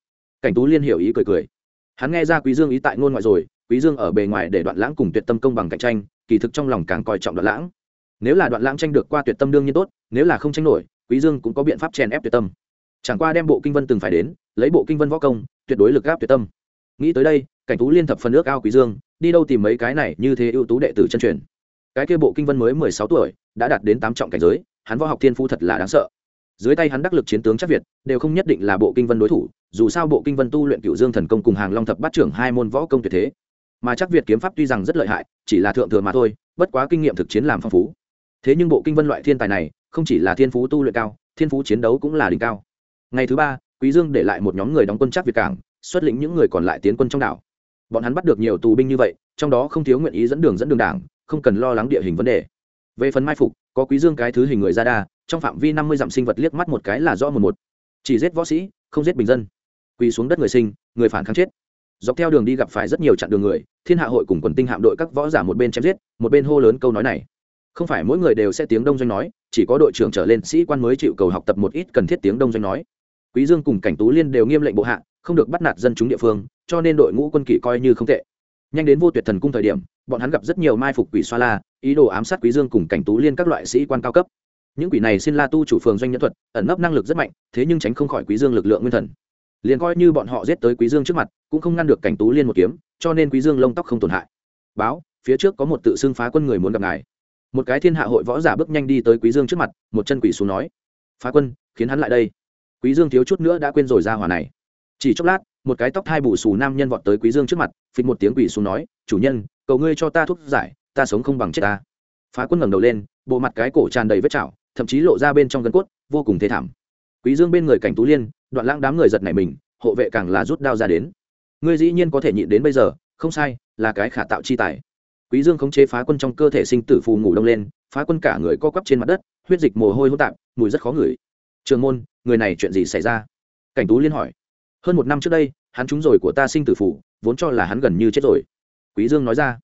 Cảnh tú liên hiểu ý cười cười. Hắn nghe ra quý dương ý tại ngôn ngoại rồi, quý dương ở bề ngoài để đoạn lãng cùng tuyệt tâm công bằng cạnh tranh, kỳ thực trong lòng càng coi trọng đoạn lãng. Nếu là đoạn lãng tranh được qua tuyệt tâm đương nhiên tốt, nếu là không tranh nổi, quý dương cũng có biện pháp chèn ép tuyệt tâm. Chẳng qua đem bộ kinh vân từng phải đến, lấy bộ kinh vân võ công, tuyệt đối lực gáp tuyệt tâm. Nghĩ tới đây cảnh tú liên thập phần nước ao quý dương, đi đâu tìm mấy cái này như thế ưu tú đệ tử chân truyền. Cái kia bộ kinh vân mới mười sáu tuổi, đã đạt đến tám trọng cảnh giới, hắn võ học thiên phu thật là đáng sợ. Dưới tay hắn đắc lực chiến tướng chắc việt, đều không nhất định là bộ kinh vân đối thủ, dù sao bộ kinh vân tu luyện cựu dương thần công cùng hàng long thập bát trưởng hai môn võ công tuyệt thế. Mà chắc việt kiếm pháp tuy rằng rất lợi hại, chỉ là thượng thừa mà thôi, bất quá kinh nghiệm thực chiến làm phong phú. Thế nhưng bộ kinh vân loại thiên tài này, không chỉ là thiên phú tu luyện cao, thiên phú chiến đấu cũng là đỉnh cao. Ngày thứ ba, quý dương để lại một nhóm người đóng quân chắc việt cảng, xuất lĩnh những người còn lại tiến quân trong đảo bọn hắn bắt được nhiều tù binh như vậy, trong đó không thiếu nguyện ý dẫn đường dẫn đường đảng, không cần lo lắng địa hình vấn đề. Về phần mai phục, có quý dương cái thứ hình người ra đa, trong phạm vi năm mươi dặm sinh vật liếc mắt một cái là rõ một một. Chỉ giết võ sĩ, không giết bình dân. Quỳ xuống đất người sinh, người phản kháng chết. Dọc theo đường đi gặp phải rất nhiều chặn đường người, thiên hạ hội cùng quần tinh hạm đội các võ giả một bên chém giết, một bên hô lớn câu nói này. Không phải mỗi người đều sẽ tiếng đông doanh nói, chỉ có đội trưởng trở lên sĩ quan mới chịu cầu học tập một ít cần thiết tiếng đông doanh nói. Quý dương cùng cảnh tú liên đều nghiêm lệnh bộ hạ không được bắt nạt dân chúng địa phương, cho nên đội ngũ quân kỵ coi như không tệ. Nhanh đến vô tuyệt thần cung thời điểm, bọn hắn gặp rất nhiều mai phục quỷ xoa la, ý đồ ám sát quý dương cùng cảnh tú liên các loại sĩ quan cao cấp. Những quỷ này xin la tu chủ phường doanh nhân thuật, ẩn nấp năng lực rất mạnh, thế nhưng tránh không khỏi quý dương lực lượng nguyên thần. Liền coi như bọn họ giết tới quý dương trước mặt, cũng không ngăn được cảnh tú liên một kiếm, cho nên quý dương lông tóc không tổn hại. Báo, phía trước có một tự xưng phá quân người muốn gặp ngài. Một cái thiên hạ hội võ giả bước nhanh đi tới quý dương trước mặt, một chân quỷ xuống nói. Phá quân, khiến hắn lại đây. Quý dương thiếu chút nữa đã quên rồi ra hỏa này chỉ chốc lát, một cái tóc hai bù xù nam nhân vọt tới quý dương trước mặt, phịch một tiếng quỷ xuống nói, chủ nhân, cầu ngươi cho ta thuốc giải, ta sống không bằng chết ta. Phá quân ngẩng đầu lên, bộ mặt cái cổ tràn đầy vết chảo, thậm chí lộ ra bên trong gân cốt, vô cùng thê thảm. Quý dương bên người cảnh tú liên, đoạn lãng đám người giật nảy mình, hộ vệ càng là rút đao ra đến. Ngươi dĩ nhiên có thể nhịn đến bây giờ, không sai, là cái khả tạo chi tài. Quý dương khống chế phá quân trong cơ thể sinh tử phù ngủ đông lên, phá quân cả người co quắp trên mặt đất, huyết dịch mồ hôi hỗn tạp, mùi rất khó ngửi. Trường môn, người này chuyện gì xảy ra? Cảnh tú liên hỏi hơn một năm trước đây, hắn trúng rồi của ta sinh tử phù vốn cho là hắn gần như chết rồi. Quý dương nói ra.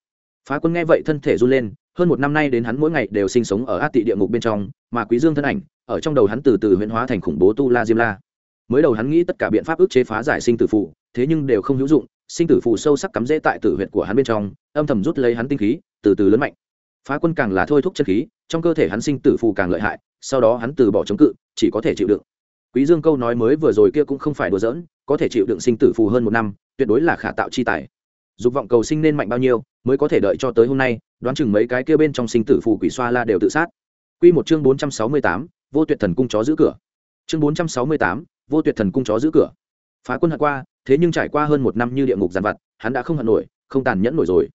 Phá quân nghe vậy thân thể run lên, hơn một năm nay đến hắn mỗi ngày đều sinh sống ở át tị địa ngục bên trong, mà quý dương thân ảnh, ở trong đầu hắn từ từ huyễn hóa thành khủng bố tu la diêm la. Mới đầu hắn nghĩ tất cả biện pháp ức chế phá giải sinh tử phụ thế nhưng đều không hữu dụng, sinh tử phụ sâu sắc cắm rễ tại tử huyệt của hắn bên trong, âm thầm rút lấy hắn tinh khí, từ từ lớn mạnh. Phá quân càng là thôi thúc chân khí, trong cơ thể hắn sinh tử phụ càng lợi hại, sau đó hắn từ bỏ chống cự, chỉ có thể chịu đựng quý dương câu nói mới vừa rồi kia cũng không phải đùa giỡn có thể chịu đựng sinh tử phù hơn một năm tuyệt đối là khả tạo chi tài. Dục vọng cầu sinh nên mạnh bao nhiêu mới có thể đợi cho tới hôm nay đoán chừng mấy cái kia bên trong sinh tử phù quỷ xoa la đều tự sát. Quy một chương bốn trăm sáu mươi tám, vô tuyệt thần cung chó giữ cửa. Chương bốn trăm sáu mươi tám, vô tuyệt thần cung chó giữ cửa. Phá quân hận qua thế nhưng trải qua hơn một năm như địa ngục giàn vặt hắn đã không hận nổi không tàn nhẫn nổi rồi.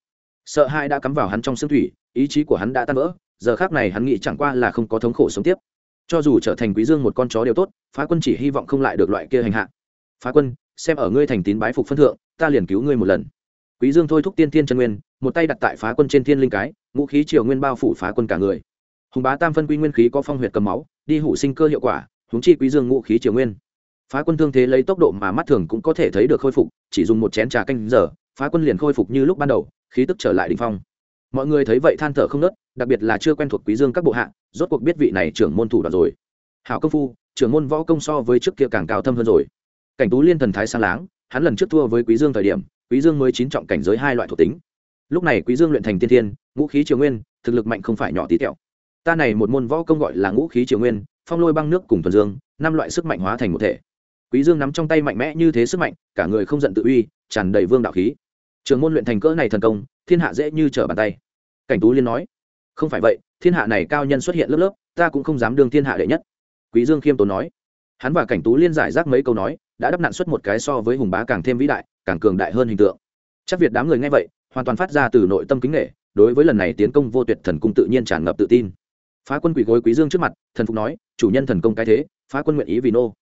Sợ hai đã cắm vào hắn trong xương thủy ý chí của hắn đã tan vỡ giờ khác này hắn nghĩ chẳng qua là không có thống khổ sống tiếp cho dù trở thành quý dương một con chó đều tốt, phá quân chỉ hy vọng không lại được loại kia hành hạ. Phá quân, xem ở ngươi thành tín bái phục phân thượng, ta liền cứu ngươi một lần. Quý dương thôi thúc tiên thiên chân nguyên, một tay đặt tại phá quân trên thiên linh cái, ngũ khí triều nguyên bao phủ phá quân cả người. Hùng bá tam phân quy nguyên khí có phong huyệt cầm máu, đi hủ sinh cơ hiệu quả, huống chi quý dương ngũ khí triều nguyên. Phá quân thương thế lấy tốc độ mà mắt thường cũng có thể thấy được khôi phục, chỉ dùng một chén trà canh giờ, phá quân liền khôi phục như lúc ban đầu, khí tức trở lại đỉnh phong mọi người thấy vậy than thở không nớt, đặc biệt là chưa quen thuộc quý dương các bộ hạ, rốt cuộc biết vị này trưởng môn thủ đoạn rồi. Hảo công phu, trưởng môn võ công so với trước kia càng cao thâm hơn rồi. Cảnh tú liên thần thái sang láng, hắn lần trước thua với quý dương thời điểm, quý dương mới chín trọng cảnh giới hai loại thuộc tính. Lúc này quý dương luyện thành tiên thiên, ngũ khí triều nguyên, thực lực mạnh không phải nhỏ tí tẹo. Ta này một môn võ công gọi là ngũ khí triều nguyên, phong lôi băng nước cùng thuần dương, năm loại sức mạnh hóa thành một thể. Quý dương nắm trong tay mạnh mẽ như thế sức mạnh, cả người không giận tự uy, tràn đầy vương đạo khí. Trường môn luyện thành cỡ này thần công thiên hạ dễ như trở bàn tay. Cảnh tú liên nói, không phải vậy, thiên hạ này cao nhân xuất hiện lớp lớp, ta cũng không dám đương thiên hạ đệ nhất. Quý dương khiêm tốn nói, hắn và cảnh tú liên giải rác mấy câu nói, đã đắp nạn xuất một cái so với hùng bá càng thêm vĩ đại, càng cường đại hơn hình tượng. Chắc việt đám người nghe vậy, hoàn toàn phát ra từ nội tâm kính nghệ đối với lần này tiến công vô tuyệt thần cung tự nhiên tràn ngập tự tin. Phá quân quỷ gối quý dương trước mặt, thần phục nói, chủ nhân thần công cái thế, phá quân nguyện ý vì nô.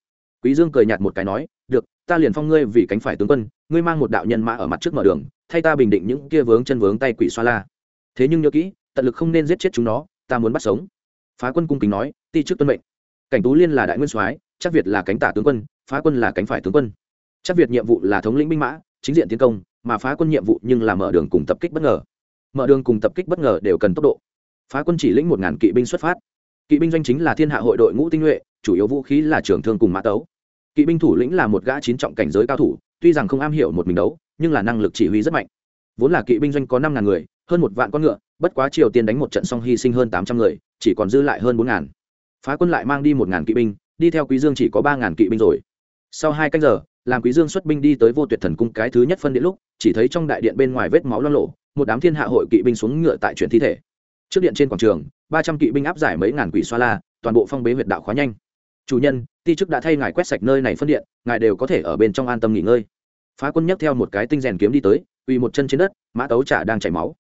Quý dương cười nhạt một cái nói, được, ta liền phong ngươi vì cánh phải tướng quân, ngươi mang một đạo nhân mã ở mặt trước mở đường thay ta bình định những kia vướng chân vướng tay quỷ xoa la. Thế nhưng nhớ kỹ, tận lực không nên giết chết chúng nó, ta muốn bắt sống. Phá quân cung kính nói, ti trước tuân mệnh. Cảnh tú liên là đại nguyên soái, chắc việt là cánh tả tướng quân, phá quân là cánh phải tướng quân. Chắc việt nhiệm vụ là thống lĩnh binh mã, chính diện tiến công, mà phá quân nhiệm vụ nhưng là mở đường cùng tập kích bất ngờ. Mở đường cùng tập kích bất ngờ đều cần tốc độ. Phá quân chỉ lĩnh một ngàn kỵ binh xuất phát. Kỵ binh doanh chính là thiên hạ hội đội ngũ tinh nhuệ, chủ yếu vũ khí là trường thương cùng mã tấu. Kỵ binh thủ lĩnh là một gã chín trọng cảnh giới cao thủ, tuy rằng không am hiểu một mình đấu nhưng là năng lực chỉ huy rất mạnh. Vốn là kỵ binh doanh có năm ngàn người, hơn một vạn con ngựa, bất quá triều tiên đánh một trận xong hy sinh hơn tám trăm người, chỉ còn dư lại hơn bốn ngàn. Phá quân lại mang đi một ngàn kỵ binh, đi theo quý dương chỉ có ba ngàn kỵ binh rồi. Sau hai canh giờ, làm quý dương xuất binh đi tới vô tuyệt thần cung cái thứ nhất phân điện lúc, chỉ thấy trong đại điện bên ngoài vết máu loang lộ, một đám thiên hạ hội kỵ binh xuống ngựa tại chuyển thi thể. Trước điện trên quảng trường, ba trăm kỵ binh áp giải mấy ngàn quỷ xoa la, toàn bộ phong bế huyệt đạo khóa nhanh. Chủ nhân, ti chức đã thay ngài quét sạch nơi này phân điện, ngài đều có thể ở bên trong an tâm nghỉ ngơi phá quân nhấc theo một cái tinh rèn kiếm đi tới uy một chân trên đất, mã tấu trả đang chảy máu.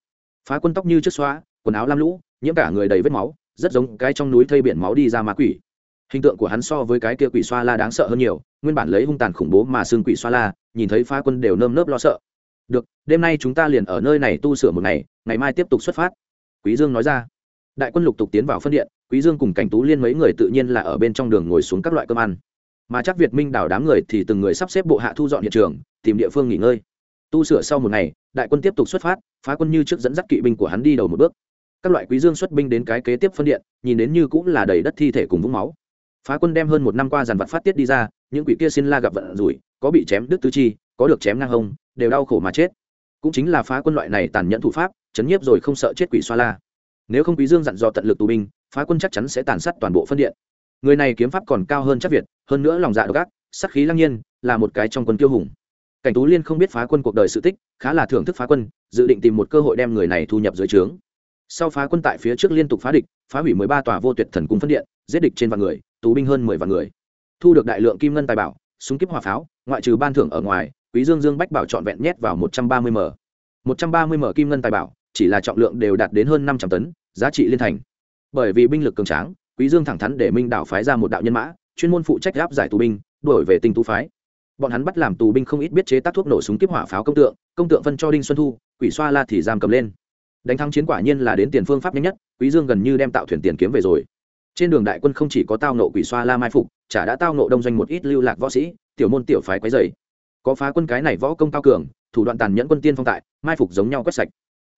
Phá quân tóc như chất xóa, quần áo lam lũ, nhiễm cả người đầy vết máu, rất giống cái trong núi thây biển máu đi ra ma quỷ. Hình tượng của hắn so với cái kia quỷ xoa la đáng sợ hơn nhiều, nguyên bản lấy hung tàn khủng bố mà xương quỷ xoa la, nhìn thấy phá quân đều nơm nớp lo sợ. Được, đêm nay chúng ta liền ở nơi này tu sửa một ngày ngày mai tiếp tục xuất phát. Quý dương nói ra. Đại quân lục tục tiến vào phân điện, quý dương cùng cảnh tú liên mấy người tự nhiên là ở bên trong đường ngồi xuống các loại cơm ăn. Mà chắc việt minh đảo đám người thì từng người sắp xếp bộ hạ thu dọn hiện trường tìm địa phương nghỉ ngơi. Tu sửa sau một ngày, đại quân tiếp tục xuất phát, phá quân như trước dẫn dắt kỵ binh của hắn đi đầu một bước. Các loại quý dương xuất binh đến cái kế tiếp phân điện, nhìn đến như cũng là đầy đất thi thể cùng vũng máu. Phá quân đem hơn một năm qua dàn vật phát tiết đi ra, những quỷ kia xin la gặp vận rủi, có bị chém đứt tứ chi, có được chém ngang hông, đều đau khổ mà chết. Cũng chính là phá quân loại này tàn nhẫn thủ pháp, chấn nhiếp rồi không sợ chết quỷ xoa la. Nếu không quý dương dặn dò tận lực tù binh, phá quân chắc chắn sẽ tàn sát toàn bộ phân điện. Người này kiếm pháp còn cao hơn chắc việt, hơn nữa lòng dạ độc ác sắc khí lăng nhiên, là một cái trong quân tiêu hùng cảnh tú liên không biết phá quân cuộc đời sự tích, khá là thưởng thức phá quân, dự định tìm một cơ hội đem người này thu nhập dưới trướng. Sau phá quân tại phía trước liên tục phá địch, phá hủy mười ba tòa vô tuyệt thần cung phân điện, giết địch trên vạn người, tù binh hơn mười vạn người. Thu được đại lượng kim ngân tài bảo, súng kíp hỏa pháo, ngoại trừ ban thưởng ở ngoài, quý dương dương bách bảo trọn vẹn nhét vào một trăm ba mươi m. Một trăm ba mươi m kim ngân tài bảo, chỉ là trọng lượng đều đạt đến hơn năm trăm tấn, giá trị liên thành. Bởi vì binh lực cường tráng, quý dương thẳng thắn để minh đảo phái ra một đạo nhân mã, chuyên môn phụ trách áp giải tù binh, đuổi về tinh tú phái bọn hắn bắt làm tù binh không ít biết chế tác thuốc nổ súng kiếp hỏa pháo công tượng công tượng phân cho đinh xuân thu quỷ xoa la thì giam cầm lên. Đánh thắng chiến quả nhiên là đến tiền phương pháp nhanh nhất quý dương gần như đem tạo thuyền tiền kiếm về rồi. Trên đường đại quân không chỉ có tao nộ quỷ xoa la mai phục chả đã tao nộ đông doanh một ít lưu lạc võ sĩ tiểu môn tiểu phái quấy dày có phá quân cái này võ công cao cường thủ đoạn tàn nhẫn quân tiên phong tại mai phục giống nhau quét sạch.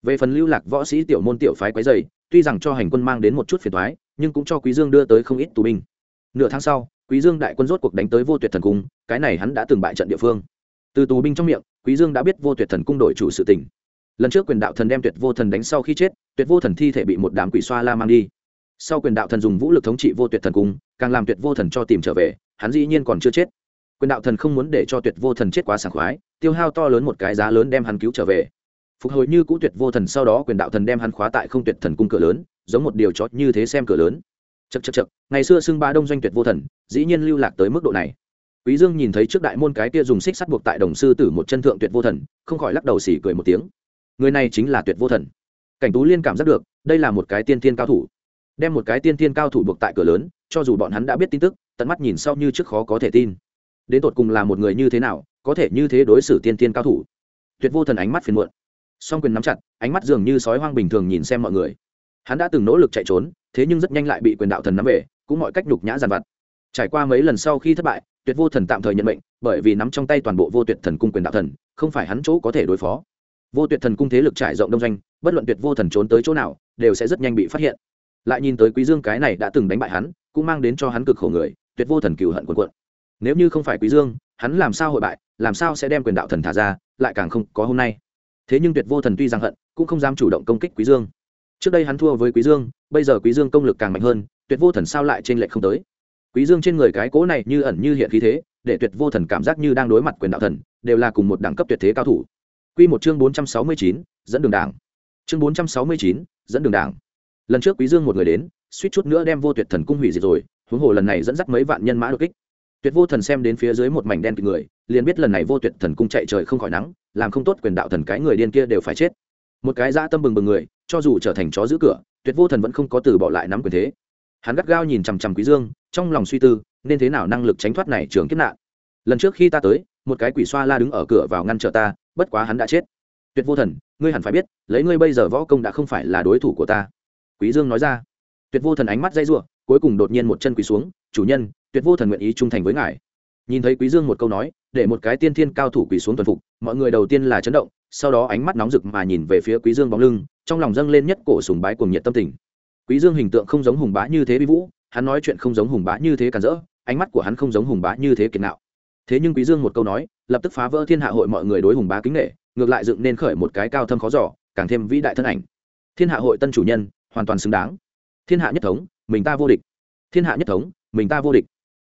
Về phần lưu lạc võ sĩ tiểu môn tiểu phái quấy dày tuy rằng cho hành quân mang đến một chút phiền toái, nhưng cũng cho quý dương đưa tới không ít tù binh. Nửa tháng sau quý dương đại quân rốt cuộc đánh tới vô tuyệt thần cung, cái này hắn đã từng bại trận địa phương. Từ tù binh trong miệng, quý dương đã biết vô tuyệt thần cung đổi chủ sự tình. Lần trước quyền đạo thần đem tuyệt vô thần đánh sau khi chết, tuyệt vô thần thi thể bị một đám quỷ xoa la mang đi. Sau quyền đạo thần dùng vũ lực thống trị vô tuyệt thần cung, càng làm tuyệt vô thần cho tìm trở về, hắn dĩ nhiên còn chưa chết. Quyền đạo thần không muốn để cho tuyệt vô thần chết quá sảng khoái, tiêu hao to lớn một cái giá lớn đem hắn cứu trở về. Phục hồi như cũ tuyệt vô thần sau đó quyền đạo thần đem hắn khóa tại không tuyệt thần cung cửa lớn, giống một điều chót như thế xem cửa lớn chật chật chật, ngày xưa xưng ba đông doanh tuyệt vô thần, dĩ nhiên lưu lạc tới mức độ này. Quý dương nhìn thấy trước đại môn cái kia dùng xích sắt buộc tại đồng sư tử một chân thượng tuyệt vô thần, không khỏi lắc đầu xỉ cười một tiếng. Người này chính là tuyệt vô thần. Cảnh tú liên cảm giác được, đây là một cái tiên thiên cao thủ. Đem một cái tiên thiên cao thủ buộc tại cửa lớn, cho dù bọn hắn đã biết tin tức, tận mắt nhìn sau như trước khó có thể tin. Đến tột cùng là một người như thế nào, có thể như thế đối xử tiên thiên cao thủ? Tuyệt vô thần ánh mắt phiền muộn. Song quyền nắm chặt, ánh mắt dường như sói hoang bình thường nhìn xem mọi người hắn đã từng nỗ lực chạy trốn, thế nhưng rất nhanh lại bị quyền đạo thần nắm về, cũng mọi cách nhục nhã giàn vặt. Trải qua mấy lần sau khi thất bại, tuyệt vô thần tạm thời nhận mệnh, bởi vì nắm trong tay toàn bộ vô tuyệt thần cung quyền đạo thần, không phải hắn chỗ có thể đối phó. Vô tuyệt thần cung thế lực trải rộng đông doanh, bất luận tuyệt vô thần trốn tới chỗ nào, đều sẽ rất nhanh bị phát hiện. Lại nhìn tới quý dương cái này đã từng đánh bại hắn, cũng mang đến cho hắn cực khổ người, tuyệt vô thần cừu hận quần quận nếu như không phải quý dương, hắn làm sao hội bại, làm sao sẽ đem quyền đạo thần thả ra, lại càng không có hôm nay. Thế nhưng tuyệt vô thần tuy rằng hận, cũng không dám chủ động công kích quý dương trước đây hắn thua với quý dương bây giờ quý dương công lực càng mạnh hơn tuyệt vô thần sao lại trên lệch không tới. Quý dương trên người cái cố này như ẩn như hiện khí thế để tuyệt vô thần cảm giác như đang đối mặt quyền đạo thần đều là cùng một đẳng cấp tuyệt thế cao thủ. Quy một chương 469, dẫn đường đảng. Chương 469, dẫn đường đảng. Lần trước quý dương một người đến suýt chút nữa đem vô tuyệt thần cung hủy diệt rồi huống hồ lần này dẫn dắt mấy vạn nhân mã đột kích. Tuyệt vô thần xem đến phía dưới một mảnh đen kịt người liền biết lần này vô tuyệt thần cung chạy trời không khỏi nắng làm không tốt quyền đạo thần cái người điên kia đều phải chết một cái dã tâm bừng bừng người, cho dù trở thành chó giữ cửa, tuyệt vô thần vẫn không có từ bỏ lại nắm quyền thế. Hắn gắt gao nhìn chằm chằm quý dương, trong lòng suy tư, nên thế nào năng lực tránh thoát này trường kiếp nạn. Lần trước khi ta tới, một cái quỷ xoa la đứng ở cửa vào ngăn trở ta, bất quá hắn đã chết. Tuyệt vô thần, ngươi hẳn phải biết, lấy ngươi bây giờ võ công đã không phải là đối thủ của ta. Quý dương nói ra. Tuyệt vô thần ánh mắt dây rủa, cuối cùng đột nhiên một chân quỳ xuống, chủ nhân, tuyệt vô thần nguyện ý trung thành với ngài. Nhìn thấy quý dương một câu nói, để một cái tiên thiên cao thủ quỳ xuống tuần phục, mọi người đầu tiên là chấn động sau đó ánh mắt nóng rực mà nhìn về phía quý dương bóng lưng, trong lòng dâng lên nhất cổ sùng bái cuồng nhiệt tâm tình. Quý dương hình tượng không giống hùng bá như thế bi vũ, hắn nói chuyện không giống hùng bá như thế cản rỡ, ánh mắt của hắn không giống hùng bá như thế kiệt nạo. Thế nhưng quý dương một câu nói, lập tức phá vỡ thiên hạ hội mọi người đối hùng bá kính nể, ngược lại dựng nên khởi một cái cao thâm khó giỏ càng thêm vĩ đại thân ảnh. Thiên hạ hội tân chủ nhân, hoàn toàn xứng đáng. Thiên hạ nhất thống, mình ta vô địch. Thiên hạ nhất thống, mình ta vô địch.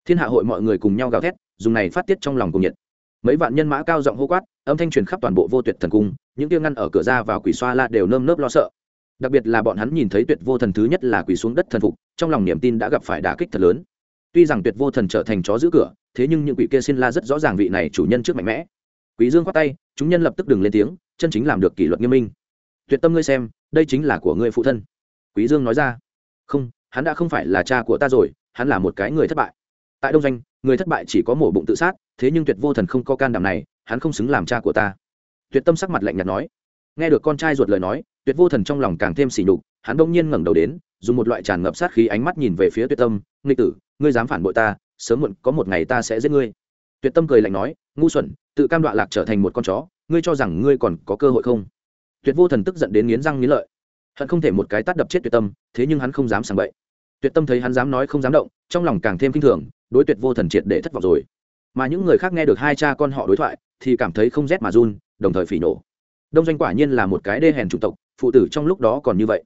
Thiên hạ hội mọi người cùng nhau gào thét, dùng này phát tiết trong lòng cùng nhiệt mấy vạn nhân mã cao giọng hô quát, âm thanh truyền khắp toàn bộ vô tuyệt thần cung, những tiêu ngăn ở cửa ra vào quỷ xoa la đều nơm nớp lo sợ. Đặc biệt là bọn hắn nhìn thấy tuyệt vô thần thứ nhất là quỷ xuống đất thần phục, trong lòng niềm tin đã gặp phải đả kích thật lớn. Tuy rằng tuyệt vô thần trở thành chó giữ cửa, thế nhưng những quỷ kia xin la rất rõ ràng vị này chủ nhân trước mạnh mẽ. Quý dương khoát tay, chúng nhân lập tức đừng lên tiếng, chân chính làm được kỷ luật nghiêm minh. Tuyệt tâm ngươi xem, đây chính là của ngươi phụ thân. Quý dương nói ra, không, hắn đã không phải là cha của ta rồi, hắn là một cái người thất bại. Tại đông doanh người thất bại chỉ có mổ bụng tự sát, thế nhưng tuyệt vô thần không có can đảm này, hắn không xứng làm cha của ta. Tuyệt tâm sắc mặt lạnh nhạt nói. Nghe được con trai ruột lời nói, tuyệt vô thần trong lòng càng thêm xỉ nhục, hắn đông nhiên ngẩng đầu đến, dùng một loại tràn ngập sát khí ánh mắt nhìn về phía tuyệt tâm nghịch tử, ngươi dám phản bội ta, sớm muộn có một ngày ta sẽ giết ngươi. Tuyệt tâm cười lạnh nói, ngu xuẩn, tự cam đoạ lạc trở thành một con chó, ngươi cho rằng ngươi còn có cơ hội không? Tuyệt vô thần tức giận đến nghiến răng nghiến lợi. Hận không thể một cái tát đập chết tuyệt tâm, thế nhưng hắn không dám sàng bậy. Tuyệt tâm thấy hắn dám nói không dám động, trong lòng càng thêm kinh thường đối tuyệt vô thần triệt để thất vọng rồi. Mà những người khác nghe được hai cha con họ đối thoại, thì cảm thấy không rét mà run, đồng thời phỉ nổ đông doanh quả nhiên là một cái đê hèn chủng tộc, phụ tử trong lúc đó còn như vậy.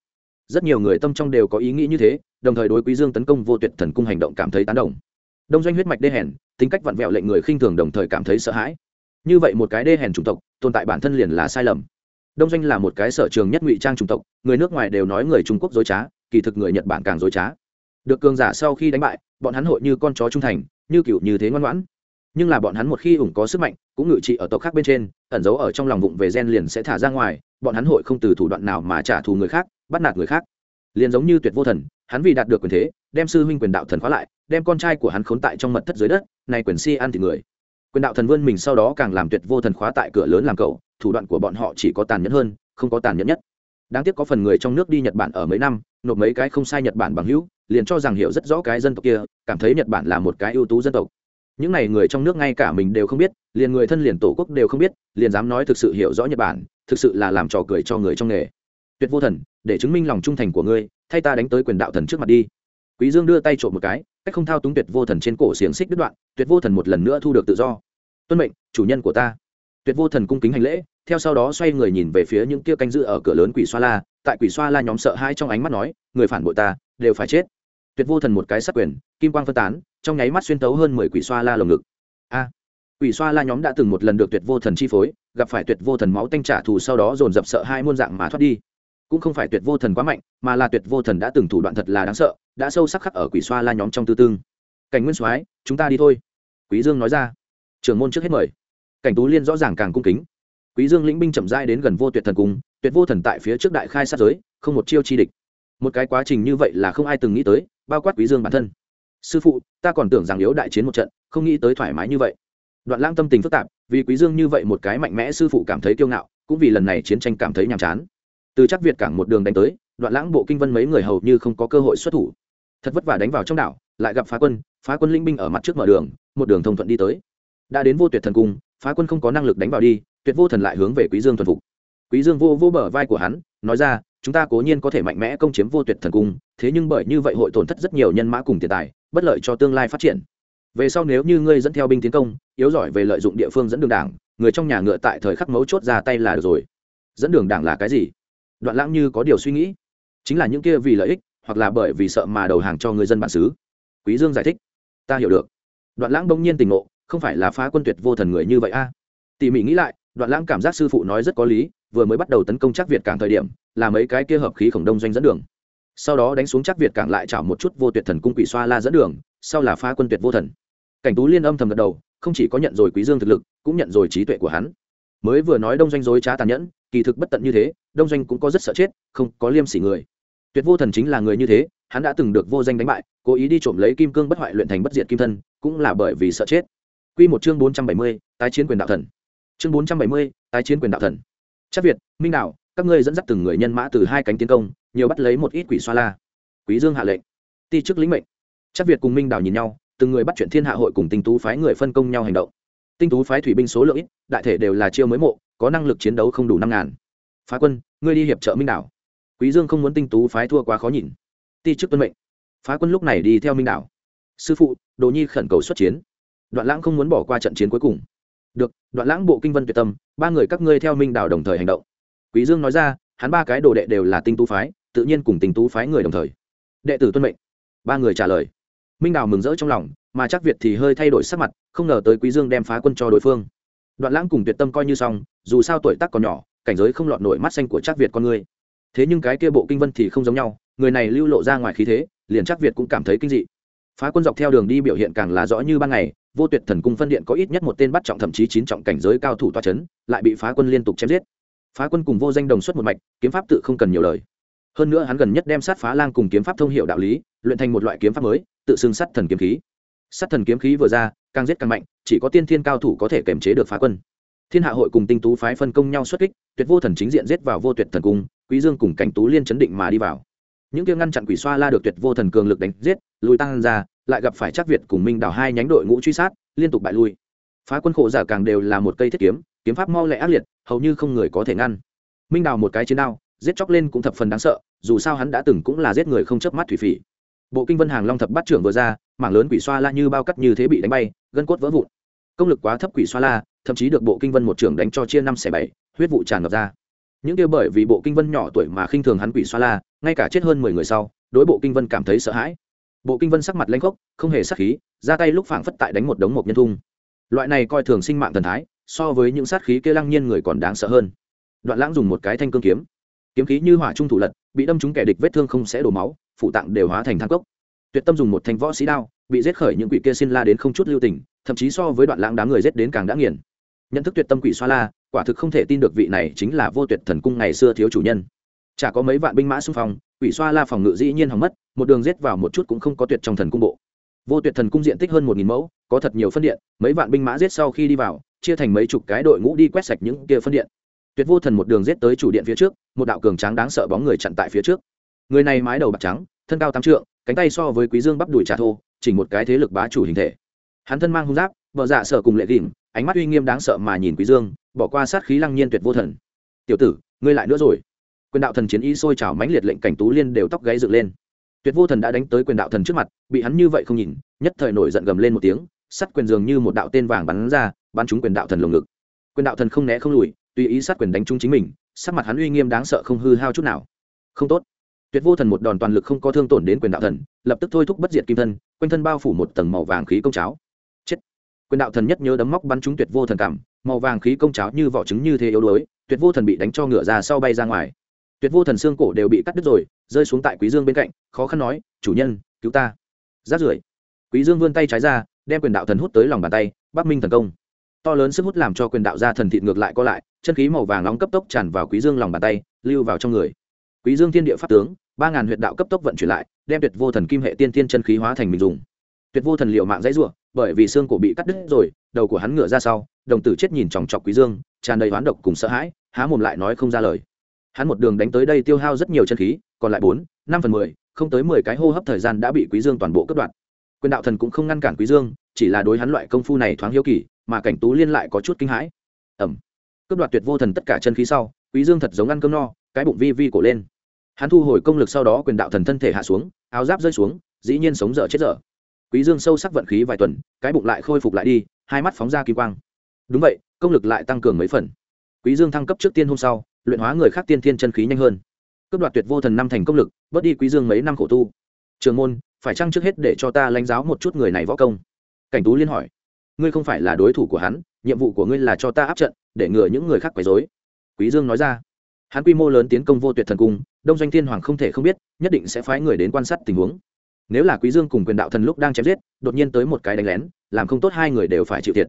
Rất nhiều người tâm trong đều có ý nghĩ như thế, đồng thời đối quý dương tấn công vô tuyệt thần cung hành động cảm thấy tán đồng. Đông doanh huyết mạch đê hèn, tính cách vặn vẹo lệnh người khinh thường đồng thời cảm thấy sợ hãi. Như vậy một cái đê hèn chủng tộc, tồn tại bản thân liền là sai lầm. Đông doanh là một cái sở trường nhất ngụy trang chủng tộc, người nước ngoài đều nói người trung quốc dối trá, kỳ thực người nhật bản càng dối trá được cường giả sau khi đánh bại, bọn hắn hội như con chó trung thành, như cựu như thế ngoan ngoãn. Nhưng là bọn hắn một khi ủng có sức mạnh, cũng ngự trị ở tộc khác bên trên, ẩn giấu ở trong lòng vụng về gen liền sẽ thả ra ngoài, bọn hắn hội không từ thủ đoạn nào mà trả thù người khác, bắt nạt người khác. Liền giống như tuyệt vô thần, hắn vì đạt được quyền thế, đem sư huynh quyền đạo thần khóa lại, đem con trai của hắn khốn tại trong mật thất dưới đất, này quyền si ăn thì người. Quyền đạo thần vươn mình sau đó càng làm tuyệt vô thần khóa tại cửa lớn làm cậu, thủ đoạn của bọn họ chỉ có tàn nhẫn hơn, không có tàn nhẫn nhất. Đáng tiếc có phần người trong nước đi nhật bản ở mấy năm, nộp mấy cái không sai nhật bản bằng hữu liền cho rằng hiểu rất rõ cái dân tộc kia, cảm thấy nhật bản là một cái ưu tú dân tộc. Những n à y người trong nước ngay cả mình đều không biết, liền người thân liền tổ quốc đều không biết, liền dám nói thực sự hiểu rõ nhật bản, thực sự là làm trò cười cho người trong nghề. Tuyệt vô thần, để chứng minh lòng trung thành của ngươi, thay ta đánh tới quyền đạo thần trước mặt đi. Quý dương đưa tay trộm một cái, cách không thao túng tuyệt vô thần trên cổ xiềng xích đứt đoạn, tuyệt vô thần một lần nữa thu được tự do. Tuân mệnh, chủ nhân của ta. Tuyệt vô thần cung kính hành lễ, theo sau đó xoay người nhìn về phía những kia canh giữ ở cửa lớn quỷ xoa la. Tại quỷ xoa la nhóm sợ hai trong ánh mắt nói, người phản bội ta, đều phải chết tuyệt vô thần một cái sắc quyền, kim quang phân tán, trong nháy mắt xuyên tấu hơn mười quỷ xoa la lồng ngực. A! Quỷ xoa la nhóm đã từng một lần được tuyệt vô thần chi phối, gặp phải tuyệt vô thần máu tanh trả thù sau đó dồn dập sợ hai muôn dạng mà thoát đi. Cũng không phải tuyệt vô thần quá mạnh, mà là tuyệt vô thần đã từng thủ đoạn thật là đáng sợ, đã sâu sắc khắc ở quỷ xoa la nhóm trong tư tương. Cảnh nguyên soái, chúng ta đi thôi. Quý dương nói ra. Trưởng môn trước hết mời. Cảnh tú liên rõ ràng càng cung kính. Quý dương lĩnh binh chậm rãi đến gần vô tuyệt thần cung, tuyệt vô thần tại phía trước đại khai sát giới, không một chiêu chi địch. Một cái quá trình như vậy là không ai từng nghĩ tới bao quát quý dương bản thân. Sư phụ, ta còn tưởng rằng yếu đại chiến một trận, không nghĩ tới thoải mái như vậy. Đoạn lãng tâm tình phức tạp, vì quý dương như vậy một cái mạnh mẽ sư phụ cảm thấy kiêu ngạo, cũng vì lần này chiến tranh cảm thấy nhàm chán. Từ chắc việt cảng một đường đánh tới, đoạn lãng bộ kinh vân mấy người hầu như không có cơ hội xuất thủ. Thật vất vả đánh vào trong đảo, lại gặp phá quân phá quân linh binh ở mặt trước mở đường, một đường thông thuận đi tới. Đã đến vô tuyệt thần cung, phá quân không có năng lực đánh vào đi, tuyệt vô thần lại hướng về quý dương thuần phục. Quý dương vô vô bờ vai của hắn, nói ra chúng ta cố nhiên có thể mạnh mẽ công chiếm vô tuyệt thần cung, thế nhưng bởi như vậy hội tổn thất rất nhiều nhân mã cùng tiền tài, bất lợi cho tương lai phát triển. Về sau nếu như ngươi dẫn theo binh tiến công, yếu giỏi về lợi dụng địa phương dẫn đường đảng, người trong nhà ngựa tại thời khắc mấu chốt ra tay là được rồi. Dẫn đường đảng là cái gì? Đoạn lãng như có điều suy nghĩ. Chính là những kia vì lợi ích, hoặc là bởi vì sợ mà đầu hàng cho người dân bản xứ. Quý dương giải thích. Ta hiểu được. Đoạn lãng bỗng nhiên tình ngộ, không phải là phá quân tuyệt vô thần người như vậy a. À. tỉ mỉ nghĩ lại đoạn lãng cảm giác sư phụ nói rất có lý vừa mới bắt đầu tấn công chắc việt cảng thời điểm là mấy cái kia hợp khí khổng đông doanh dẫn đường. Sau đó đánh xuống chắc việt cảng lại chảo một chút vô tuyệt thần cung quỷ xoa la dẫn đường sau là phá quân tuyệt vô thần. Cảnh tú liên âm thầm gật đầu không chỉ có nhận rồi quý dương thực lực cũng nhận rồi trí tuệ của hắn. Mới vừa nói đông doanh dối trá tàn nhẫn kỳ thực bất tận như thế đông doanh cũng có rất sợ chết không có liêm sỉ người. Tuyệt vô thần chính là người như thế hắn đã từng được vô danh đánh bại cố ý đi trộm lấy kim cương bất hoại luyện thành bất diệt kim thân cũng là bởi vì sợ chết. Quy một chương bốn trăm bảy mươi, tái chiến quyền đạo thần. Chương bốn trăm bảy mươi, tái chiến quyền đạo thần. Chắc Việt, Minh Đạo, các ngươi dẫn dắt từng người nhân mã từ hai cánh tiến công, nhiều bắt lấy một ít quỷ xoa la. Quý Dương hạ lệnh. Ti chức lĩnh mệnh. Chắc Việt cùng Minh Đạo nhìn nhau, từng người bắt chuyện thiên hạ hội cùng tinh tú phái người phân công nhau hành động. Tinh tú phái thủy binh số lượng ít, đại thể đều là chiêu mới mộ, có năng lực chiến đấu không đủ năm ngàn. Phá quân, ngươi đi hiệp trợ Minh Đạo. Quý Dương không muốn tinh tú phái thua quá khó nhìn. Ti chức tuân mệnh. Phá quân lúc này đi theo Minh Đạo. Sư phụ, Đồ Nhi khẩn cầu xuất chiến đoạn lãng không muốn bỏ qua trận chiến cuối cùng được, đoạn lãng bộ kinh vân tuyệt tâm, ba người các ngươi theo minh đảo đồng thời hành động. Quý dương nói ra, hắn ba cái đồ đệ đều là tinh tú phái, tự nhiên cùng tinh tú phái người đồng thời. Đệ tử tuân mệnh. Ba người trả lời. Minh đảo mừng rỡ trong lòng, mà chắc việt thì hơi thay đổi sắc mặt, không ngờ tới quý dương đem phá quân cho đối phương. Đoạn lãng cùng tuyệt tâm coi như xong, dù sao tuổi tác còn nhỏ, cảnh giới không lọt nổi mắt xanh của chắc việt con người. Thế nhưng cái kia bộ kinh vân thì không giống nhau, người này lưu lộ ra ngoài khí thế, liền chắc việt cũng cảm thấy kinh dị. Phá quân dọc theo đường đi biểu hiện càng là rõ như ban ngày vô tuyệt thần cung phân điện có ít nhất một tên bắt trọng thậm chí chín trọng cảnh giới cao thủ toa chấn, lại bị phá quân liên tục chém giết. Phá quân cùng vô danh đồng xuất một mạch kiếm pháp tự không cần nhiều lời. Hơn nữa hắn gần nhất đem sát phá lang cùng kiếm pháp thông hiệu đạo lý luyện thành một loại kiếm pháp mới tự xưng sắt thần kiếm khí. Sắt thần kiếm khí vừa ra càng giết càng mạnh chỉ có tiên thiên cao thủ có thể kiềm chế được phá quân. Thiên hạ hội cùng tinh tú phái phân công nhau xuất kích tuyệt vô thần chính diện giết vào vô tuyệt thần cung quý dương cùng cảnh tú liên chấn định mà đi vào. Những kia ngăn chặn quỷ xoa la được tuyệt vô thần cường lực đánh giết lùi tăng ra lại gặp phải chắc việt cùng minh Đào hai nhánh đội ngũ truy sát, liên tục bại lui. Phá quân khổ giả càng đều là một cây thiết kiếm kiếm pháp mau lẹ ác liệt, hầu như không người có thể ngăn. Minh đào một cái chiến đao, giết chóc lên cũng thập phần đáng sợ, dù sao hắn đã từng cũng là giết người không chớp mắt thủy phỉ. Bộ kinh vân hàng long thập bát trưởng vừa ra, mảng lớn quỷ xoa la như bao cắt như thế bị đánh bay, gân cốt vỡ vụn. Công lực quá thấp quỷ xoa la, thậm chí được bộ kinh vân một trưởng đánh cho chia năm xẻ bảy, huyết vụ tràn ngập ra. Những kia bởi vì bộ kinh vân nhỏ tuổi mà khinh thường hắn quỷ xoa la, ngay cả chết hơn mười người sau, đối bộ kinh vân cảm thấy sợ hãi bộ kinh vân sắc mặt lanh khốc, không hề sắc khí, ra tay lúc phảng phất tại đánh một đống một nhân thung. Loại này coi thường sinh mạng thần thái, so với những sát khí kia lăng nhiên người còn đáng sợ hơn. Đoạn lãng dùng một cái thanh cương kiếm. Kiếm khí như hỏa trung thủ lật, bị đâm trúng kẻ địch vết thương không sẽ đổ máu, phụ tạng đều hóa thành thang cốc. Tuyệt tâm dùng một thanh võ sĩ đao, bị giết khởi những quỷ kia xin la đến không chút lưu tình, thậm chí so với đoạn lãng đám người giết đến càng đã nghiền. Nhận thức tuyệt tâm quỷ xoa la, quả thực không thể tin được vị này chính là vô tuyệt thần cung ngày xưa thiếu chủ nhân chả có mấy vạn binh mã xung phong quỷ xoa la phòng ngự dĩ nhiên hỏng mất một đường giết vào một chút cũng không có tuyệt trong thần cung bộ. Vô tuyệt thần cung diện tích hơn một nghìn mẫu có thật nhiều phân điện mấy vạn binh mã giết sau khi đi vào chia thành mấy chục cái đội ngũ đi quét sạch những kia phân điện. Tuyệt vô thần một đường giết tới chủ điện phía trước một đạo cường tráng đáng sợ bóng người chặn tại phía trước. Người này mái đầu bạc trắng thân cao tám trượng cánh tay so với quý dương bắp đùi trà thô chỉnh một cái thế lực bá chủ hình thể. Hắn thân mang hung giáp vợ dạ sợ cùng lệ đỉnh, ánh mắt uy nghiêm đáng sợ mà nhìn quý dương bỏ qua sát khí lăng nhiên tuyệt vô thần. Tiểu tử ngươi lại nữa rồi quyền đạo thần chiến y sôi trào mãnh liệt lệnh cảnh tú liên đều tóc gáy dựng lên. Tuyệt vô thần đã đánh tới quyền đạo thần trước mặt, bị hắn như vậy không nhìn, nhất thời nổi giận gầm lên một tiếng, sắt quyền dường như một đạo tên vàng bắn ra, bắn trúng quyền đạo thần lồng ngực. Quyền đạo thần không né không lùi, tùy ý sát quyền đánh trúng chính mình, sắc mặt hắn uy nghiêm đáng sợ không hư hao chút nào. Không tốt. Tuyệt vô thần một đòn toàn lực không có thương tổn đến quyền đạo thần, lập tức thôi thúc bất diệt kim thân, quanh thân bao phủ một tầng màu vàng khí công cháo. Chết. Quyền đạo thần nhất nhớ đấm móc bắn trúng tuyệt vô thần cảm, màu vàng khí công cháo như vỏ trứng như thế yếu đuối, tuyệt vô thần bị đánh cho ngựa ra sau bay ra ngoài tuyệt vô thần xương cổ đều bị cắt đứt rồi, rơi xuống tại quý dương bên cạnh, khó khăn nói, chủ nhân, cứu ta. Rát rưởi. Quý dương vươn tay trái ra, đem quyền đạo thần hút tới lòng bàn tay, bắc minh thần công. To lớn sức hút làm cho quyền đạo ra thần thịt ngược lại co lại, chân khí màu vàng nóng cấp tốc tràn vào quý dương lòng bàn tay, lưu vào trong người. Quý dương thiên địa pháp tướng, ba ngàn huyệt đạo cấp tốc vận chuyển lại, đem tuyệt vô thần kim hệ tiên tiên chân khí hóa thành mình dùng. Tuyệt vô thần liệu mạng dãy rủa, bởi vì xương cổ bị cắt đứt rồi, đầu của hắn ngửa ra sau, đồng tử chết nhìn chòng chọc quý dương, tràn đầy hoán độc cùng sợ hãi, há mồm lại nói không ra lời hắn một đường đánh tới đây tiêu hao rất nhiều chân khí, còn lại bốn, năm phần mười, không tới mười cái hô hấp thời gian đã bị quý dương toàn bộ cất đoạn quyền đạo thần cũng không ngăn cản quý dương, chỉ là đối hắn loại công phu này thoáng hiếu kỳ, mà cảnh tú liên lại có chút kinh hãi. Ẩm cướp đoạt tuyệt vô thần tất cả chân khí sau, quý dương thật giống ăn cơm no, cái bụng vi vi cổ lên. Hắn thu hồi công lực sau đó quyền đạo thần thân thể hạ xuống, áo giáp rơi xuống, dĩ nhiên sống dở chết dở. Quý dương sâu sắc vận khí vài tuần, cái bụng lại khôi phục lại đi, hai mắt phóng ra kỳ quang. Đúng vậy, công lực lại tăng cường mấy phần. Quý dương thăng cấp trước tiên hôm sau luyện hóa người khác tiên thiên chân khí nhanh hơn. Cướp đoạt tuyệt vô thần năm thành công lực, bớt đi quý dương mấy năm khổ tu. Trường môn, phải chăng trước hết để cho ta lãnh giáo một chút người này võ công? Cảnh tú liên hỏi. Ngươi không phải là đối thủ của hắn, nhiệm vụ của ngươi là cho ta áp trận, để ngừa những người khác quấy rối. Quý dương nói ra. Hắn quy mô lớn tiến công vô tuyệt thần cung, đông doanh thiên hoàng không thể không biết, nhất định sẽ phái người đến quan sát tình huống. Nếu là quý dương cùng quyền đạo thần lúc đang chém giết, đột nhiên tới một cái đánh lén, làm không tốt hai người đều phải chịu thiệt.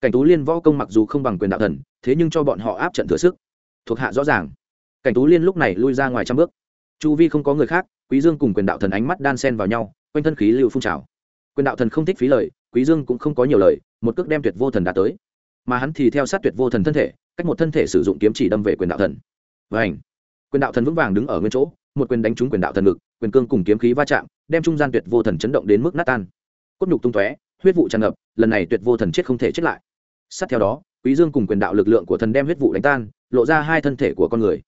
Cảnh tú liên võ công mặc dù không bằng quyền đạo thần, thế nhưng cho bọn họ áp trận thừa sức thuộc hạ rõ ràng. Cảnh tú liên lúc này lui ra ngoài trăm bước. Chu vi không có người khác, quý dương cùng quyền đạo thần ánh mắt đan sen vào nhau, quanh thân khí lưu phun trào. Quyền đạo thần không thích phí lời, quý dương cũng không có nhiều lời, một cước đem tuyệt vô thần đã tới. Mà hắn thì theo sát tuyệt vô thần thân thể, cách một thân thể sử dụng kiếm chỉ đâm về quyền đạo thần. Và ảnh quyền đạo thần vững vàng đứng ở nguyên chỗ, một quyền đánh trúng quyền đạo thần ngực, quyền cương cùng kiếm khí va chạm, đem trung gian tuyệt vô thần chấn động đến mức nát tan. Cốt nhục tung tóe, huyết vụ tràn ngập, lần này tuyệt vô thần chết không thể chết lại. Sát theo đó quý dương cùng quyền đạo lực lượng của thần đem huyết vụ đánh tan, lộ ra hai thân thể của con người.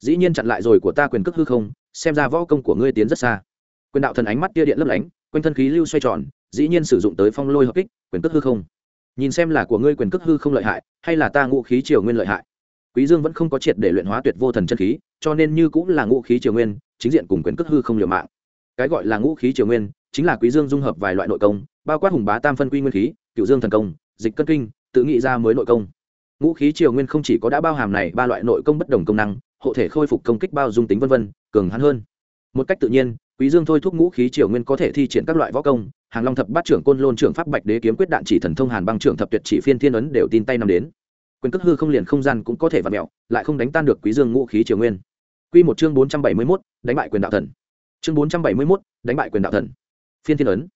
Dĩ nhiên chặn lại rồi của ta quyền cước hư không, xem ra võ công của ngươi tiến rất xa. Quyền đạo thần ánh mắt tia điện lấp lánh, quanh thân khí lưu xoay tròn, dĩ nhiên sử dụng tới phong lôi hợp kích, quyền cước hư không. Nhìn xem là của ngươi quyền cước hư không lợi hại, hay là ta ngũ khí triều nguyên lợi hại? Quý dương vẫn không có triệt để luyện hóa tuyệt vô thần chân khí, cho nên như cũng là ngũ khí triều nguyên, chính diện cùng quyền cước hư không liều mạng. Cái gọi là ngũ khí triều nguyên, chính là quý dương dung hợp vài loại nội công, bao quát hùng bá tam phân quy nguyên khí, cựu dương thần công, dịch cân kinh tự nghĩ ra mới nội công. Ngũ khí triều nguyên không chỉ có đã bao hàm này ba loại nội công bất đồng công năng hộ thể khôi phục công kích bao dung tính vân vân cường hắn hơn. Một cách tự nhiên quý dương thôi thúc ngũ khí triều nguyên có thể thi triển các loại võ công hàng long thập bát trưởng côn lôn trưởng pháp bạch đế kiếm quyết đạn chỉ thần thông hàn băng trưởng thập tuyệt chỉ phiên thiên ấn đều tin tay năm đến. Quyền cước hư không liền không gian cũng có thể vặn mèo lại không đánh tan được quý dương ngũ khí triều nguyên. Quy một chương bốn trăm bảy mươi 471, đánh bại quyền đạo thần. Chương bốn trăm bảy mươi 471, đánh bại quyền đạo thần. Phiên thiên ấn.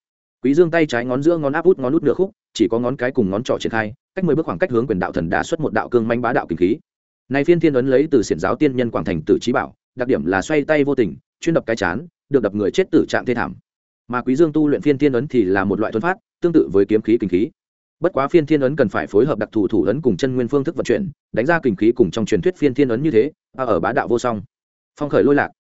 Quý dương tay trái ngón giữa ngón áp út ngón út nửa khúc chỉ có ngón cái cùng ngón trỏ triển khai cách mười bước khoảng cách hướng quyền đạo thần đã xuất một đạo cương manh bá đạo kinh khí. Này phiên thiên ấn lấy từ xiển giáo tiên nhân quảng thành tử trí bảo, đặc điểm là xoay tay vô tình, chuyên đập cái chán, được đập người chết tử trạng thê thảm. Mà quý dương tu luyện phiên thiên ấn thì là một loại thuần phát, tương tự với kiếm khí kinh khí. Bất quá phiên thiên ấn cần phải phối hợp đặc thù thủ ấn cùng chân nguyên phương thức vận chuyển, đánh ra kinh khí cùng trong truyền thuyết phiên thiên ấn như thế à, ở bá đạo vô song. Phong khởi lôi lạc.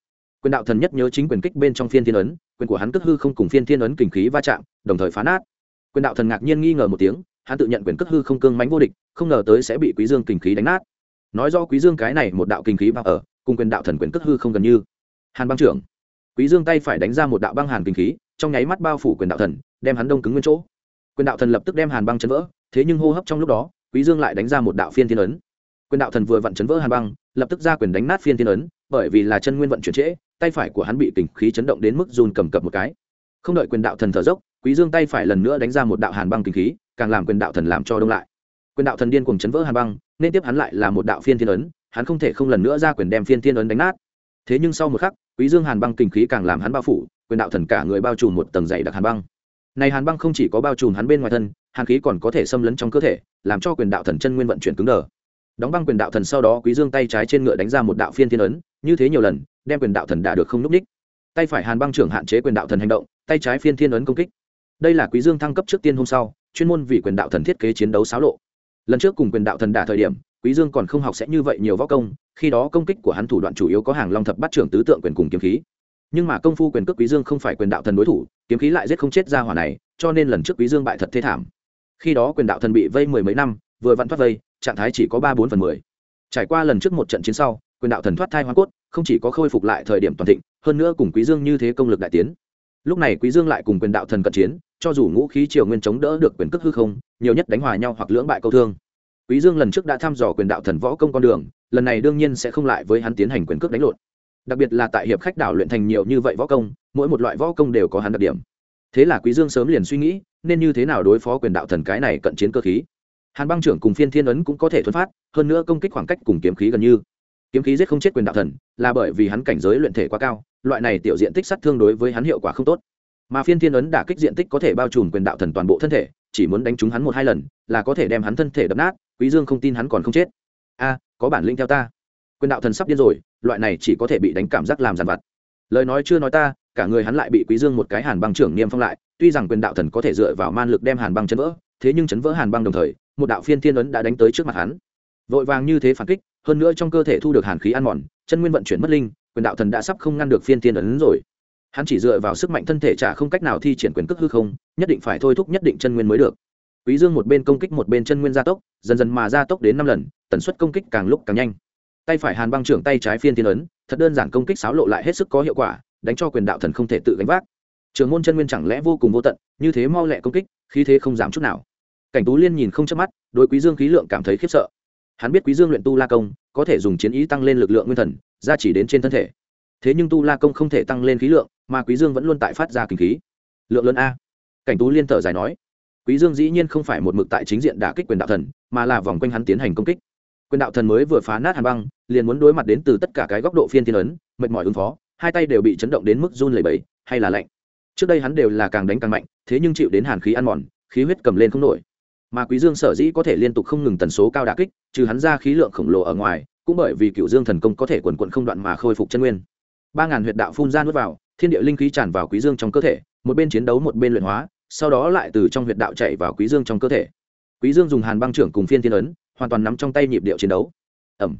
Quyền đạo thần nhất nhớ chính quyền kích bên trong phiên thiên ấn, quyền của hắn cất hư không cùng phiên thiên ấn kinh khí va chạm, đồng thời phá nát. Quyền đạo thần ngạc nhiên nghi ngờ một tiếng hắn tự nhận quyền cất hư không cương mánh vô địch, không ngờ tới sẽ bị quý dương kinh khí đánh nát. Nói do quý dương cái này một đạo kinh khí vào ở, cùng quyền đạo thần quyền cất hư không gần như. Hàn băng trưởng. Quý dương tay phải đánh ra một đạo băng hàn kinh khí, trong nháy mắt bao phủ quyền đạo thần, đem hắn đông cứng nguyên chỗ. Quyền đạo thần lập tức đem hàn băng chấn vỡ, thế nhưng hô hấp trong lúc đó, quý dương lại đánh ra một đạo phiên thiên ấn. Quyền đạo thần vừa vặn chấn vỡ hàn băng, lập tức ra quyền đánh nát phiên thiên ấn, bởi vì là chân nguyên vận chuyển trễ, tay phải của hắn bị kình khí chấn động đến mức run cầm cập một cái. Không đợi quyền đạo thần thở dốc quý dương tay phải lần nữa đánh ra một đạo hàn băng kình khí, càng làm quyền đạo thần làm cho đông lại. Quyền đạo thần điên cuồng chấn vỡ hàn băng, nên tiếp hắn lại là một đạo phiên thiên ấn, hắn không thể không lần nữa ra quyền đem phiên thiên ấn đánh nát. Thế nhưng sau một khắc, quý dương hàn băng kình khí càng làm hắn bao phủ, quyền đạo thần cả người bao trùm một tầng dày đặc hàn băng. Này hàn băng không chỉ có bao trùm hắn bên ngoài thân, hàn khí còn có thể xâm lấn trong cơ thể, làm cho quyền đạo thần chân nguyên vận chuyển cứng đờ. Đóng băng quyền đạo thần sau đó, quý dương tay trái trên ngựa đánh ra một đạo phiên thiên ấn, như thế nhiều lần, đem quyền đạo thần đả được không núp ních tay phải hàn băng trưởng hạn chế quyền đạo thần hành động, tay trái phiên thiên ấn công kích đây là quý dương thăng cấp trước tiên hôm sau, chuyên môn vì quyền đạo thần thiết kế chiến đấu xáo lộ. Lần trước cùng quyền đạo thần đả thời điểm, quý dương còn không học sẽ như vậy nhiều võ công, khi đó công kích của hắn thủ đoạn chủ yếu có hàng long thập bát trưởng tứ tượng quyền cùng kiếm khí. Nhưng mà công phu quyền cước quý dương không phải quyền đạo thần đối thủ, kiếm khí lại giết không chết ra hỏa này, cho nên lần trước quý dương bại thật thế thảm. Khi đó quyền đạo thần bị vây mười mấy năm, vừa vặn thoát vây, trạng thái chỉ có ba bốn phần mười. Trải qua lần trước một trận chiến sau, quyền đạo thần thoát thai hoa cốt, không chỉ có khôi phục lại thời điểm toàn thịnh, hơn nữa cùng quý dương như thế công lực đại tiến. Lúc này quý dương lại cùng quyền đạo thần cận chiến cho dù ngũ khí triều nguyên chống đỡ được quyền cước hư không, nhiều nhất đánh hòa nhau hoặc lưỡng bại câu thương. Quý dương lần trước đã thăm dò quyền đạo thần võ công con đường, lần này đương nhiên sẽ không lại với hắn tiến hành quyền cước đánh lộn. Đặc biệt là tại hiệp khách đảo luyện thành nhiều như vậy võ công, mỗi một loại võ công đều có hắn đặc điểm. Thế là quý dương sớm liền suy nghĩ, nên như thế nào đối phó quyền đạo thần cái này cận chiến cơ khí. Hàn băng trưởng cùng phiên thiên ấn cũng có thể thuần phát, hơn nữa công kích khoảng cách cùng kiếm khí gần như. Kiếm khí giết không chết quyền đạo thần, là bởi vì hắn cảnh giới luyện thể quá cao, loại này tiểu diện tích sát thương đối với hắn hiệu quả không tốt mà phiên thiên ấn đả kích diện tích có thể bao trùm quyền đạo thần toàn bộ thân thể, chỉ muốn đánh trúng hắn một hai lần, là có thể đem hắn thân thể đập nát, quý dương không tin hắn còn không chết. A, có bản lĩnh theo ta. Quyền đạo thần sắp điên rồi, loại này chỉ có thể bị đánh cảm giác làm giàn vặt. Lời nói chưa nói ta, cả người hắn lại bị quý dương một cái hàn băng trưởng niêm phong lại, tuy rằng quyền đạo thần có thể dựa vào man lực đem hàn băng chấn vỡ, thế nhưng chấn vỡ hàn băng đồng thời, một đạo phiên thiên ấn đã đánh tới trước mặt hắn. Vội vàng như thế phản kích, hơn nữa trong cơ thể thu được hàn khí ăn mòn, chân nguyên vận chuyển mất linh, quyền đạo thần đã sắp không ngăn được phiên thiên ấn rồi hắn chỉ dựa vào sức mạnh thân thể chả không cách nào thi triển quyền cước hư không, nhất định phải thôi thúc nhất định chân nguyên mới được. Quý dương một bên công kích một bên chân nguyên gia tốc, dần dần mà gia tốc đến năm lần, tần suất công kích càng lúc càng nhanh. Tay phải hàn băng trưởng tay trái phiên thiên ấn, thật đơn giản công kích xáo lộ lại hết sức có hiệu quả, đánh cho quyền đạo thần không thể tự gánh vác. Trường môn chân nguyên chẳng lẽ vô cùng vô tận, như thế mau lẹ công kích, khí thế không giảm chút nào. Cảnh tú liên nhìn không chớp mắt, đối quý dương khí lượng cảm thấy khiếp sợ. Hắn biết quý dương luyện tu la công, có thể dùng chiến ý tăng lên lực lượng nguyên thần, gia chỉ đến trên thân thể. Thế nhưng tu la công không thể tăng lên khí lượng mà quý dương vẫn luôn tại phát ra kinh khí. Lượng lớn a. Cảnh tú liên thở dài nói, quý dương dĩ nhiên không phải một mực tại chính diện đả kích quyền đạo thần, mà là vòng quanh hắn tiến hành công kích. Quyền đạo thần mới vừa phá nát hàn băng, liền muốn đối mặt đến từ tất cả cái góc độ phiên thiên ấn, mệt mỏi ứng phó, hai tay đều bị chấn động đến mức run lẩy bẩy, hay là lạnh. Trước đây hắn đều là càng đánh càng mạnh, thế nhưng chịu đến hàn khí ăn mòn, khí huyết cầm lên không nổi. Mà quý dương sở dĩ có thể liên tục không ngừng tần số cao đả kích, trừ hắn ra khí lượng khổng lồ ở ngoài, cũng bởi vì cựu dương thần công có thể quần quận không đoạn mà khôi phục chân nguyên. Ba ngàn huyệt đạo phun ra nuốt vào thiên địa linh khí tràn vào quý dương trong cơ thể, một bên chiến đấu một bên luyện hóa, sau đó lại từ trong huyệt đạo chạy vào quý dương trong cơ thể. Quý dương dùng hàn băng trưởng cùng phiên thiên ấn, hoàn toàn nắm trong tay nhịp điệu chiến đấu. Ẩm.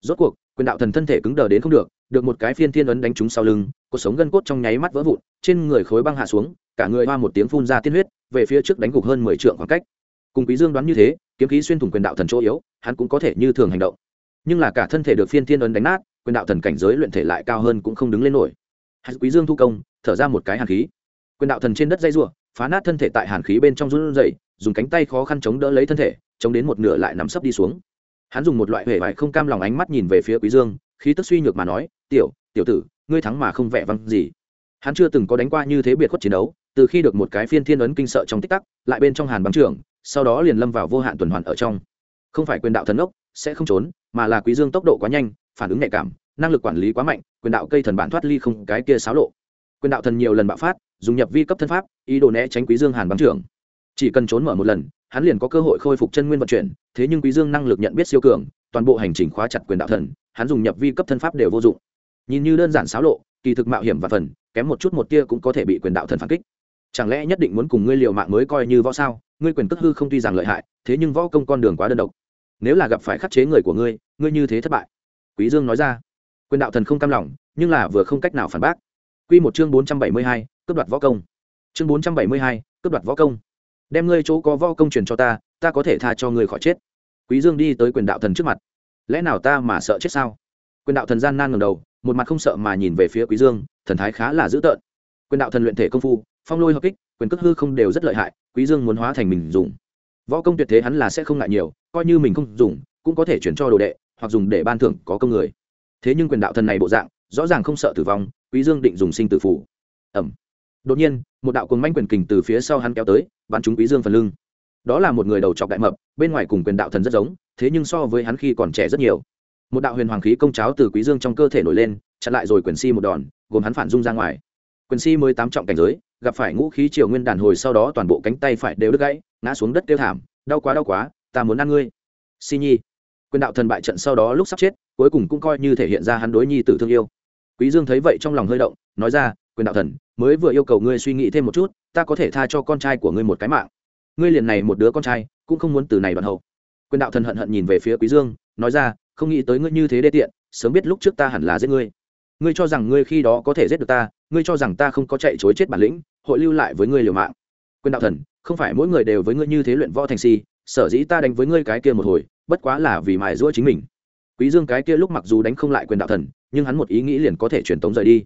Rốt cuộc, quyền đạo thần thân thể cứng đờ đến không được được một cái phiên thiên ấn đánh trúng sau lưng cuộc sống gân cốt trong nháy mắt vỡ vụn, trên người khối băng hạ xuống, cả người hoa một tiếng phun ra tiên huyết, về phía trước đánh gục hơn mười trượng khoảng cách. Cùng quý dương đoán như thế, kiếm khí xuyên thủng quyền đạo thần chỗ yếu, hắn cũng có thể như thường hành động. Nhưng là cả thân thể được phiên thiên ấn đánh nát, quyền đạo thần cảnh giới luyện thể lại cao hơn cũng không đứng lên nổi hạt quý dương thu công, thở ra một cái hàn khí. Quyền đạo thần trên đất dây rùa phá nát thân thể tại hàn khí bên trong run rẩy, dùng cánh tay khó khăn chống đỡ lấy thân thể, chống đến một nửa lại nằm sấp đi xuống. Hắn dùng một loại huệ vải không cam lòng ánh mắt nhìn về phía quý dương, khí tức suy nhược mà nói, tiểu tiểu tử, ngươi thắng mà không vẻ văng gì. Hắn chưa từng có đánh qua như thế biệt khuất chiến đấu, từ khi được một cái phiên thiên ấn kinh sợ trong tích tắc, lại bên trong hàn băng trưởng sau đó liền lâm vào vô hạn tuần hoàn ở trong. Không phải quyền đạo thần ốc, sẽ không trốn, mà là quý dương tốc độ quá nhanh, phản ứng nhạy cảm năng lực quản lý quá mạnh, quyền đạo cây thần bản thoát ly không, cái kia xáo lộ. Quyền đạo thần nhiều lần bạo phát, dùng nhập vi cấp thân pháp, ý đồ né tránh quý dương hàn băng trưởng. Chỉ cần trốn mở một lần, hắn liền có cơ hội khôi phục chân nguyên vận chuyển, thế nhưng quý dương năng lực nhận biết siêu cường, toàn bộ hành trình khóa chặt quyền đạo thần, hắn dùng nhập vi cấp thân pháp đều vô dụng. Nhìn như đơn giản xáo lộ, kỳ thực mạo hiểm và phần, kém một chút một tia cũng có thể bị quyền đạo thần phản kích. Chẳng lẽ nhất định muốn cùng ngươi liều mạng mới coi như võ sao? Ngươi quyền cất hư không tuy rằng lợi hại, thế nhưng võ công con đường quá đơn độc. Nếu là gặp phải khắc chế người của ngươi ngươi như thế thất bại. Quý dương nói ra quyền đạo thần không cam lòng nhưng là vừa không cách nào phản bác. Quy một chương bốn trăm bảy mươi hai, cướp đoạt võ công. Chương bốn trăm bảy mươi hai, cướp đoạt võ công. Đem ngươi chỗ có võ công truyền cho ta ta có thể tha cho ngươi khỏi chết. Quý dương đi tới quyền đạo thần trước mặt. Lẽ nào ta mà sợ chết sao? Quyền đạo thần gian nan ngẩng đầu một mặt không sợ mà nhìn về phía quý dương thần thái khá là dữ tợn. Quyền đạo thần luyện thể công phu phong lôi hợp kích quyền cước hư không đều rất lợi hại quý dương muốn hóa thành mình dùng. Võ công tuyệt thế hắn là sẽ không ngại nhiều coi như mình không dùng cũng có thể chuyển cho đồ đệ hoặc dùng để ban thưởng có công người thế nhưng quyền đạo thần này bộ dạng, rõ ràng không sợ tử vong, quý dương định dùng sinh tử phủ ẩm đột nhiên, một đạo cuồng manh quyền kình từ phía sau hắn kéo tới, bắn trúng quý dương phần lưng. Đó là một người đầu trọc đại mập, bên ngoài cùng quyền đạo thần rất giống, thế nhưng so với hắn khi còn trẻ rất nhiều. Một đạo huyền hoàng khí công cháo từ quý dương trong cơ thể nổi lên, chặn lại rồi quyền si một đòn, gồm hắn phản dung ra ngoài. Quyền si mới tám trọng cảnh giới, gặp phải ngũ khí triều nguyên đàn hồi sau đó toàn bộ cánh tay phải đều đứt gãy, ngã xuống đất kêu thảm, đau quá đau quá, ta muốn ăn ngươi. Si nhi. Quyền đạo thần bại trận sau đó lúc sắp chết cuối cùng cũng coi như thể hiện ra hắn đối nhi tử thương yêu. Quý dương thấy vậy trong lòng hơi động, nói ra, quyền đạo thần, mới vừa yêu cầu ngươi suy nghĩ thêm một chút, ta có thể tha cho con trai của ngươi một cái mạng. Ngươi liền này một đứa con trai, cũng không muốn từ này đoạn hậu. Quyền đạo thần hận hận nhìn về phía quý dương, nói ra, không nghĩ tới ngươi như thế đê tiện, sớm biết lúc trước ta hẳn là giết ngươi. Ngươi cho rằng ngươi khi đó có thể giết được ta, ngươi cho rằng ta không có chạy chối chết bản lĩnh, hội lưu lại với ngươi liều mạng. Quyền đạo thần, không phải mỗi người đều với ngươi như thế luyện võ thành si, sở dĩ ta đánh với ngươi cái kia một hồi, bất quá là vì mài giũa chính mình quý dương cái kia lúc mặc dù đánh không lại quyền đạo thần, nhưng hắn một ý nghĩ liền có thể truyền tống rời đi.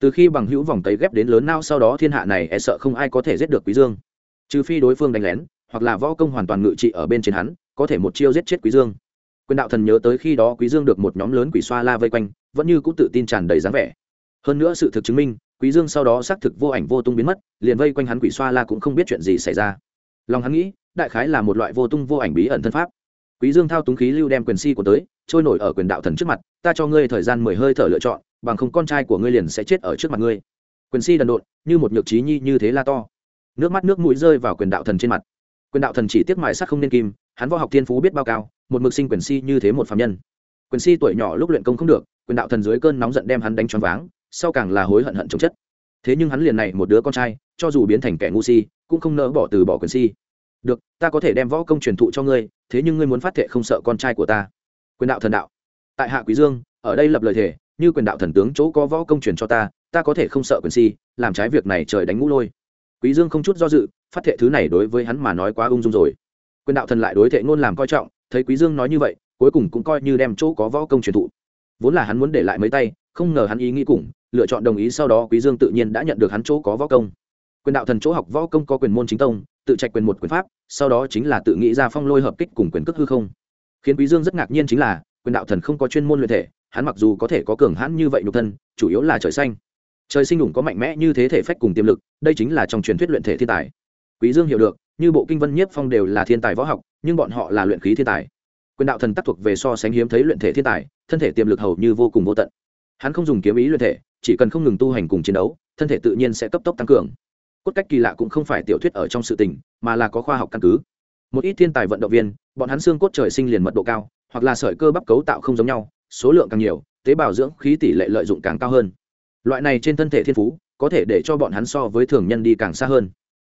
Từ khi bằng hữu vòng tấy ghép đến lớn nao sau đó thiên hạ này e sợ không ai có thể giết được quý dương. Trừ phi đối phương đánh lén, hoặc là võ công hoàn toàn ngự trị ở bên trên hắn, có thể một chiêu giết chết quý dương. Quyền đạo thần nhớ tới khi đó quý dương được một nhóm lớn quỷ xoa la vây quanh, vẫn như cũng tự tin tràn đầy dáng vẻ. Hơn nữa sự thực chứng minh, quý dương sau đó xác thực vô ảnh vô tung biến mất, liền vây quanh hắn quỷ xoa la cũng không biết chuyện gì xảy ra. Lòng hắn nghĩ, đại khái là một loại vô tung vô ảnh bí ẩn thân pháp. Quý dương thao túng khí lưu đem quyền si của tới trôi nổi ở quyền đạo thần trước mặt, ta cho ngươi thời gian mười hơi thở lựa chọn, bằng không con trai của ngươi liền sẽ chết ở trước mặt ngươi. Quyền si đần độn, như một nhược trí nhi như thế la to. Nước mắt nước mũi rơi vào quyền đạo thần trên mặt. Quyền đạo thần chỉ tiếc mài sắc không nên kim, hắn võ học thiên phú biết bao cao, một mực sinh quyền si như thế một phạm nhân. Quyền si tuổi nhỏ lúc luyện công không được, quyền đạo thần dưới cơn nóng giận đem hắn đánh choáng váng, sau càng là hối hận hận chống chất. Thế nhưng hắn liền này một đứa con trai, cho dù biến thành kẻ ngu si, cũng không nỡ bỏ từ bỏ quyền si. Được, ta có thể đem võ công truyền thụ cho ngươi, thế nhưng ngươi muốn phát thệ không sợ con trai của ta quyền đạo thần đạo. Tại hạ quý dương, ở đây lập lời thề, như quyền đạo thần tướng chỗ có võ công truyền cho ta ta có thể không sợ quyền si, làm trái việc này trời đánh ngũ lôi. Quý dương không chút do dự, phát thệ thứ này đối với hắn mà nói quá ung dung rồi. Quyền đạo thần lại đối thệ ngôn làm coi trọng, thấy quý dương nói như vậy, cuối cùng cũng coi như đem chỗ có võ công truyền thụ. Vốn là hắn muốn để lại mấy tay, không ngờ hắn ý nghĩ cùng, lựa chọn đồng ý sau đó quý dương tự nhiên đã nhận được hắn chỗ có võ công. Quyền đạo thần chỗ học võ công có quyền môn chính tông, tự trạch quyền một quyền pháp, sau đó chính là tự nghĩ ra phong lôi hợp kích cùng quyền cước hư không khiến quý dương rất ngạc nhiên chính là, quyền đạo thần không có chuyên môn luyện thể, hắn mặc dù có thể có cường hãn như vậy nhục thân, chủ yếu là trời xanh. Trời sinh đủng có mạnh mẽ như thế thể phách cùng tiềm lực, đây chính là trong truyền thuyết luyện thể thiên tài. Quý dương hiểu được, như bộ kinh vân nhiếp phong đều là thiên tài võ học, nhưng bọn họ là luyện khí thiên tài. Quyền đạo thần tác thuộc về so sánh hiếm thấy luyện thể thiên tài, thân thể tiềm lực hầu như vô cùng vô tận. Hắn không dùng kiếm ý luyện thể, chỉ cần không ngừng tu hành cùng chiến đấu, thân thể tự nhiên sẽ cấp tốc tăng cường. Cốt cách kỳ lạ cũng không phải tiểu thuyết ở trong sự tình, mà là có khoa học căn cứ một ít thiên tài vận động viên, bọn hắn xương cốt trời sinh liền mật độ cao, hoặc là sợi cơ bắp cấu tạo không giống nhau, số lượng càng nhiều, tế bào dưỡng khí tỷ lệ lợi dụng càng cao hơn. Loại này trên thân thể thiên phú, có thể để cho bọn hắn so với thường nhân đi càng xa hơn.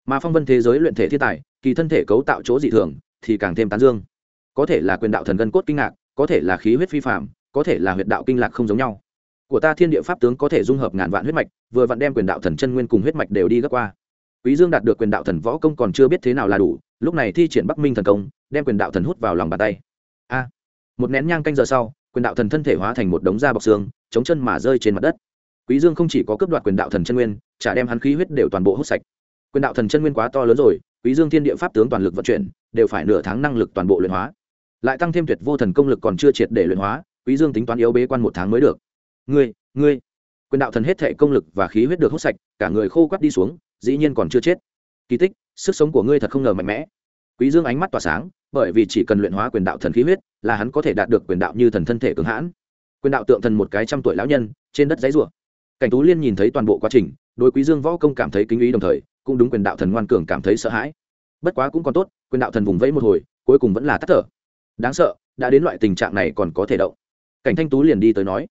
Mà phong vân thế giới luyện thể thiên tài, kỳ thân thể cấu tạo chỗ dị thường, thì càng thêm tán dương. Có thể là quyền đạo thần gân cốt kinh ngạc, có thể là khí huyết phi phạm có thể là huyệt đạo kinh lạc không giống nhau. Của ta thiên địa pháp tướng có thể dung hợp ngàn vạn huyết mạch, vừa vặn đem quyền đạo thần chân nguyên cùng huyết mạch đều đi gấp qua quý dương đạt được quyền đạo thần võ công còn chưa biết thế nào là đủ, lúc này thi triển bắc minh thần công, đem quyền đạo thần hút vào lòng bàn tay. A! Một nén nhang canh giờ sau, quyền đạo thần thân thể hóa thành một đống da bọc xương, chống chân mà rơi trên mặt đất. Quý dương không chỉ có cướp đoạt quyền đạo thần chân nguyên, chả đem hắn khí huyết đều toàn bộ hút sạch. Quyền đạo thần chân nguyên quá to lớn rồi, quý dương thiên địa pháp tướng toàn lực vận chuyển, đều phải nửa tháng năng lực toàn bộ luyện hóa. Lại tăng thêm tuyệt vô thần công lực còn chưa triệt để luyện hóa, quý dương tính toán yếu bế quan một tháng mới được. Ngươi ngươi! Quyền đạo thần hết thệ công lực và khí huyết được hút sạch, cả người khô quắt đi xuống dĩ nhiên còn chưa chết. Kỳ tích, sức sống của ngươi thật không ngờ mạnh mẽ. Quý dương ánh mắt tỏa sáng, bởi vì chỉ cần luyện hóa quyền đạo thần khí huyết, là hắn có thể đạt được quyền đạo như thần thân thể cường hãn. Quyền đạo tượng thần một cái trăm tuổi lão nhân, trên đất giấy rùa. Cảnh tú liên nhìn thấy toàn bộ quá trình, đối quý dương võ công cảm thấy kính ý đồng thời, cũng đúng quyền đạo thần ngoan cường cảm thấy sợ hãi. Bất quá cũng còn tốt, quyền đạo thần vùng vẫy một hồi, cuối cùng vẫn là tắt thở. Đáng sợ, đã đến loại tình trạng này còn có thể động. Cảnh thanh tú liền đi tới nói,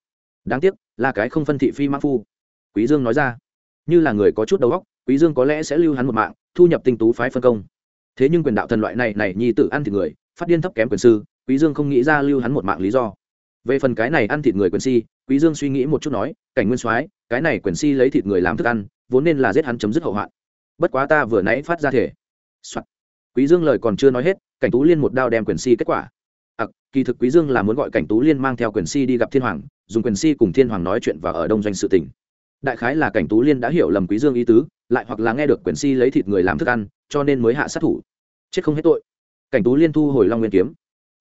đáng tiếc, là cái không phân thị phi mã phu. Quý dương nói ra, như là người có chút đầu óc quý dương có lẽ sẽ lưu hắn một mạng thu nhập tinh tú phái phân công. Thế nhưng quyền đạo thần loại này này nhi tử ăn thịt người phát điên thấp kém quyền sư quý dương không nghĩ ra lưu hắn một mạng lý do. Về phần cái này ăn thịt người quyền si quý dương suy nghĩ một chút nói cảnh nguyên soái cái này quyền si lấy thịt người làm thức ăn vốn nên là giết hắn chấm dứt hậu hoạn. Bất quá ta vừa nãy phát ra thể. Soạn. quý dương lời còn chưa nói hết cảnh tú liên một đao đem quyền si kết quả. À, kỳ thực quý dương là muốn gọi cảnh tú liên mang theo quyền si đi gặp thiên hoàng dùng quyền si cùng thiên hoàng nói chuyện và ở đông doanh sự tình đại khái là cảnh tú liên đã hiểu lầm quý dương ý tứ, lại hoặc là nghe được quyền si lấy thịt người làm thức ăn, cho nên mới hạ sát thủ. Chết không hết tội. Cảnh tú liên thu hồi long nguyên kiếm.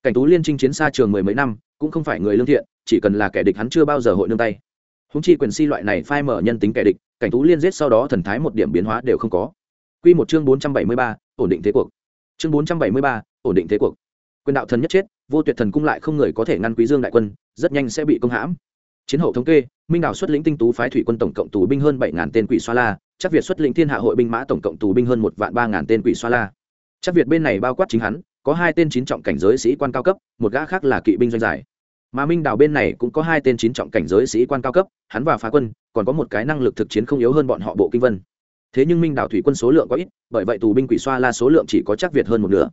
Cảnh tú liên chinh chiến xa trường mười mấy năm, cũng không phải người lương thiện, chỉ cần là kẻ địch hắn chưa bao giờ hội nương tay. Húng chi quyền si loại này phai mở nhân tính kẻ địch, cảnh tú liên giết sau đó thần thái một điểm biến hóa đều không có. Q một chương bốn trăm bảy mươi ba, ổn định thế cuộc. Chương bốn trăm bảy mươi ba, ổn định thế cuộc. Quyền đạo thần nhất chết, vô tuyệt thần cung lại không người có thể ngăn quý dương đại quân, rất nhanh sẽ bị công hãm chiến hậu thống kê, minh đảo xuất lĩnh tinh tú phái thủy quân tổng cộng tù binh hơn bảy ngàn tên quỷ xoa la, chắc việt xuất lĩnh thiên hạ hội binh mã tổng cộng tù binh hơn một vạn ba ngàn tên quỷ xoa la. Chắc việt bên này bao quát chính hắn, có hai tên chín trọng cảnh giới sĩ quan cao cấp, một gã khác là kỵ binh doanh giải. Mà minh đảo bên này cũng có hai tên chín trọng cảnh giới sĩ quan cao cấp, hắn và phá quân, còn có một cái năng lực thực chiến không yếu hơn bọn họ bộ kinh vân. Thế nhưng minh đảo thủy quân số lượng có ít, bởi vậy tù binh quỷ xoa la số lượng chỉ có chắc việt hơn một nửa.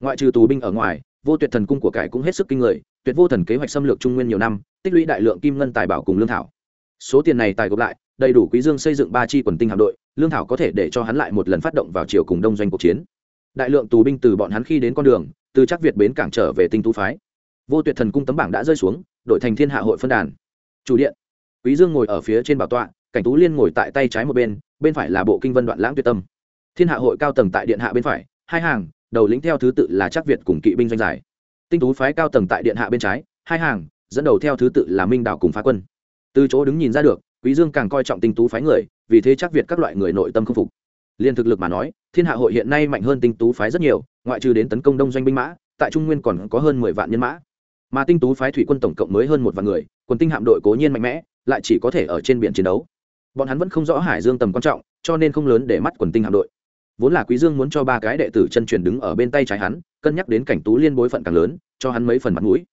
Ngoại trừ tù binh ở ngoài, vô tuyệt thần cung của cải cũng hết sức kinh người tuyệt vô thần kế hoạch xâm lược trung nguyên nhiều năm, tích lũy đại lượng kim ngân tài bảo cùng lương thảo. Số tiền này tài gộp lại, đầy đủ quý dương xây dựng ba chi quần tinh hạm đội, lương thảo có thể để cho hắn lại một lần phát động vào chiều cùng đông doanh cuộc chiến. Đại lượng tù binh từ bọn hắn khi đến con đường, từ chắc việt bến cảng trở về tinh tú phái. Vô tuyệt thần cung tấm bảng đã rơi xuống đội thành thiên hạ hội phân đàn. Chủ điện. Quý dương ngồi ở phía trên bảo tọa, cảnh tú liên ngồi tại tay trái một bên bên phải là bộ kinh vân đoạn lãng tuyệt tâm. Thiên hạ hội cao tầng tại điện hạ bên phải, hai hàng, đầu lĩnh theo thứ tự là chắc việt cùng kỵ binh doanh giải tinh tú phái cao tầng tại điện hạ bên trái, hai hàng, dẫn đầu theo thứ tự là minh đảo cùng phá quân. Từ chỗ đứng nhìn ra được, quý dương càng coi trọng tinh tú phái người, vì thế chắc việt các loại người nội tâm không phục. Liên thực lực mà nói, thiên hạ hội hiện nay mạnh hơn tinh tú phái rất nhiều, ngoại trừ đến tấn công đông doanh binh mã, tại trung nguyên còn có hơn mười vạn nhân mã. Mà tinh tú phái thủy quân tổng cộng mới hơn một vạn người quân tinh hạm đội cố nhiên mạnh mẽ, lại chỉ có thể ở trên biển chiến đấu. Bọn hắn vẫn không rõ hải dương tầm quan trọng, cho nên không lớn để mắt quần tinh hạm đội. Vốn là quý dương muốn cho ba cái đệ tử chân truyền đứng ở bên tay trái hắn cân nhắc đến cảnh tú liên bối phận càng lớn, cho hắn mấy phần mặt mũi.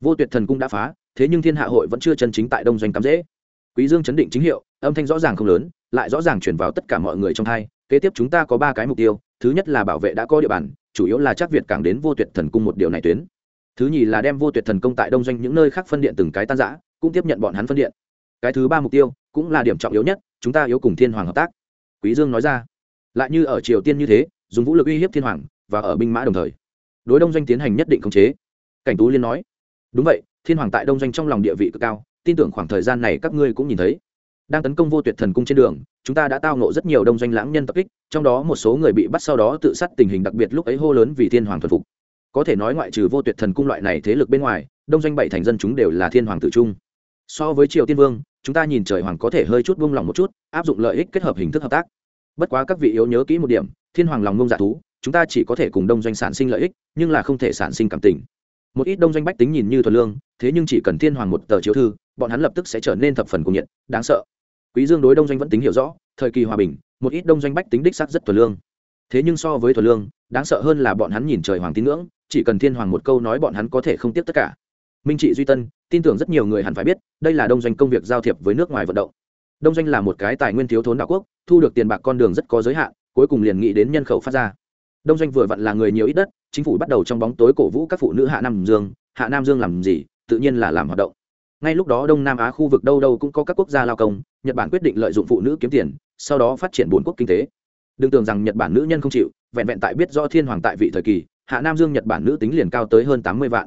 Vô tuyệt thần cung đã phá, thế nhưng thiên hạ hội vẫn chưa chân chính tại đông doanh cắm dễ. Quý dương chấn định chính hiệu, âm thanh rõ ràng không lớn, lại rõ ràng truyền vào tất cả mọi người trong hai, kế tiếp chúng ta có ba cái mục tiêu, thứ nhất là bảo vệ đã có địa bàn, chủ yếu là chắc việt càng đến vô tuyệt thần cung một điều này tuyến. Thứ nhì là đem vô tuyệt thần công tại đông doanh những nơi khác phân điện từng cái tan giã cũng tiếp nhận bọn hắn phân điện. Cái thứ ba mục tiêu, cũng là điểm trọng yếu nhất, chúng ta yếu cùng thiên hoàng hợp tác. Quý dương nói ra. Lại như ở triều tiên như thế, dùng vũ lực uy hiếp thiên hoàng, và ở binh mã đồng thời đối đông doanh tiến hành nhất định khống chế. Cảnh tú liên nói, đúng vậy, thiên hoàng tại đông doanh trong lòng địa vị cực cao, tin tưởng khoảng thời gian này các ngươi cũng nhìn thấy. Đang tấn công vô tuyệt thần cung trên đường, chúng ta đã tao nộ rất nhiều đông doanh lãng nhân tập kích, trong đó một số người bị bắt sau đó tự sát tình hình đặc biệt lúc ấy hô lớn vì thiên hoàng thuần phục. Có thể nói ngoại trừ vô tuyệt thần cung loại này thế lực bên ngoài, đông doanh bảy thành dân chúng đều là thiên hoàng tự trung. So với triều tiên vương, chúng ta nhìn trời hoàng có thể hơi chút buông lỏng một chút, áp dụng lợi ích kết hợp hình thức hợp tác. Bất quá các vị yếu nhớ kỹ một điểm, thiên hoàng lòng ngông dạ thú chúng ta chỉ có thể cùng đông doanh sản sinh lợi ích, nhưng là không thể sản sinh cảm tình. Một ít đông doanh bách tính nhìn như thuần lương, thế nhưng chỉ cần thiên hoàng một tờ chiếu thư, bọn hắn lập tức sẽ trở nên thập phần cuồng nhiệt, đáng sợ. Quý dương đối đông doanh vẫn tính hiểu rõ, thời kỳ hòa bình, một ít đông doanh bách tính đích xác rất thuần lương. Thế nhưng so với thuần lương, đáng sợ hơn là bọn hắn nhìn trời hoàng tín ngưỡng, chỉ cần thiên hoàng một câu nói bọn hắn có thể không tiếp tất cả. Minh trị duy tân, tin tưởng rất nhiều người hẳn phải biết, đây là đông doanh công việc giao thiệp với nước ngoài vận động. Đông doanh là một cái tài nguyên thiếu thốn đạo quốc, thu được tiền bạc con đường rất có giới hạn, cuối cùng liền nghĩ đến nhân khẩu phát ra đông doanh vừa vặn là người nhiều ít đất, chính phủ bắt đầu trong bóng tối cổ vũ các phụ nữ hạ nam dương. Hạ nam dương làm gì? Tự nhiên là làm hoạt động. Ngay lúc đó đông nam á khu vực đâu đâu cũng có các quốc gia lao công, nhật bản quyết định lợi dụng phụ nữ kiếm tiền, sau đó phát triển bốn quốc kinh tế. Đừng tưởng rằng nhật bản nữ nhân không chịu, vẹn vẹn tại biết do thiên hoàng tại vị thời kỳ, hạ nam dương nhật bản nữ tính liền cao tới hơn tám mươi vạn.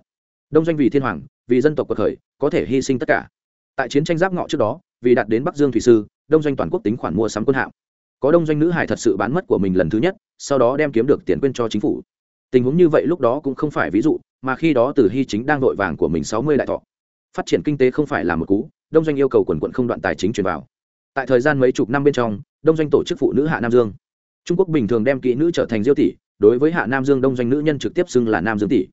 Đông doanh vì thiên hoàng, vì dân tộc cuộc khởi, có thể hy sinh tất cả. Tại chiến tranh giáp ngọ trước đó, vì đạt đến bắc dương thủy sư, đông doanh toàn quốc tính khoản mua sắm quân hạm có đông doanh nữ hải thật sự bán mất của mình lần thứ nhất, sau đó đem kiếm được tiền quên cho chính phủ. Tình huống như vậy lúc đó cũng không phải ví dụ, mà khi đó từ hy chính đang vội vàng của mình sáu mươi đại thọ. Phát triển kinh tế không phải là một cú, đông doanh yêu cầu quần quận không đoạn tài chính truyền vào. Tại thời gian mấy chục năm bên trong, đông doanh tổ chức phụ nữ hạ nam dương. Trung quốc bình thường đem kỹ nữ trở thành diêu tỷ, đối với hạ nam dương đông doanh nữ nhân trực tiếp xưng là nam dương tỷ.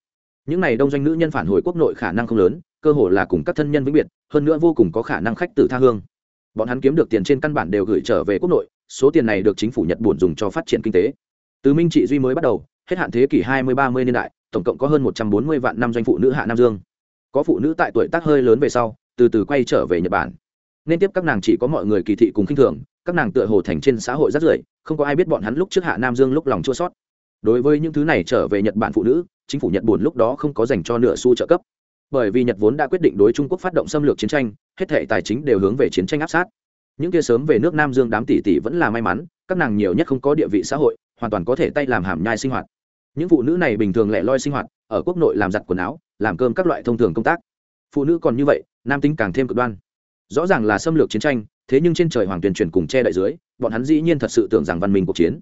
Những n à y đông doanh nữ nhân phản hồi quốc nội khả năng không lớn, cơ hội là cùng các thân nhân vĩnh biệt, hơn nữa vô cùng có khả năng khách từ tha hương. Bọn hắn kiếm được tiền trên căn bản đều gửi trở về quốc nội số tiền này được chính phủ nhật bản dùng cho phát triển kinh tế. Từ minh trị duy mới bắt đầu, hết hạn thế kỷ hai mươi ba mươi niên đại, tổng cộng có hơn một trăm bốn mươi vạn năm doanh phụ nữ hạ nam dương. Có phụ nữ tại tuổi tác hơi lớn về sau, từ từ quay trở về nhật bản. Nên tiếp các nàng chỉ có mọi người kỳ thị cùng khinh thường, các nàng tựa hồ thành trên xã hội rất rưởi, không có ai biết bọn hắn lúc trước hạ nam dương lúc lòng chua sót. Đối với những thứ này trở về nhật bản phụ nữ, chính phủ nhật bản lúc đó không có dành cho nửa xu trợ cấp. Bởi vì nhật vốn đã quyết định đối trung quốc phát động xâm lược chiến tranh, hết thảy tài chính đều hướng về chiến tranh áp sát những kia sớm về nước nam dương đám tỷ tỷ vẫn là may mắn, các nàng nhiều nhất không có địa vị xã hội, hoàn toàn có thể tay làm hàm nhai sinh hoạt. Những phụ nữ này bình thường lẻ loi sinh hoạt, ở quốc nội làm giặt quần áo, làm cơm các loại thông thường công tác. Phụ nữ còn như vậy, nam tính càng thêm cực đoan. Rõ ràng là xâm lược chiến tranh, thế nhưng trên trời hoàng tuyền truyền cùng che đại dưới, bọn hắn dĩ nhiên thật sự tưởng rằng văn minh cuộc chiến.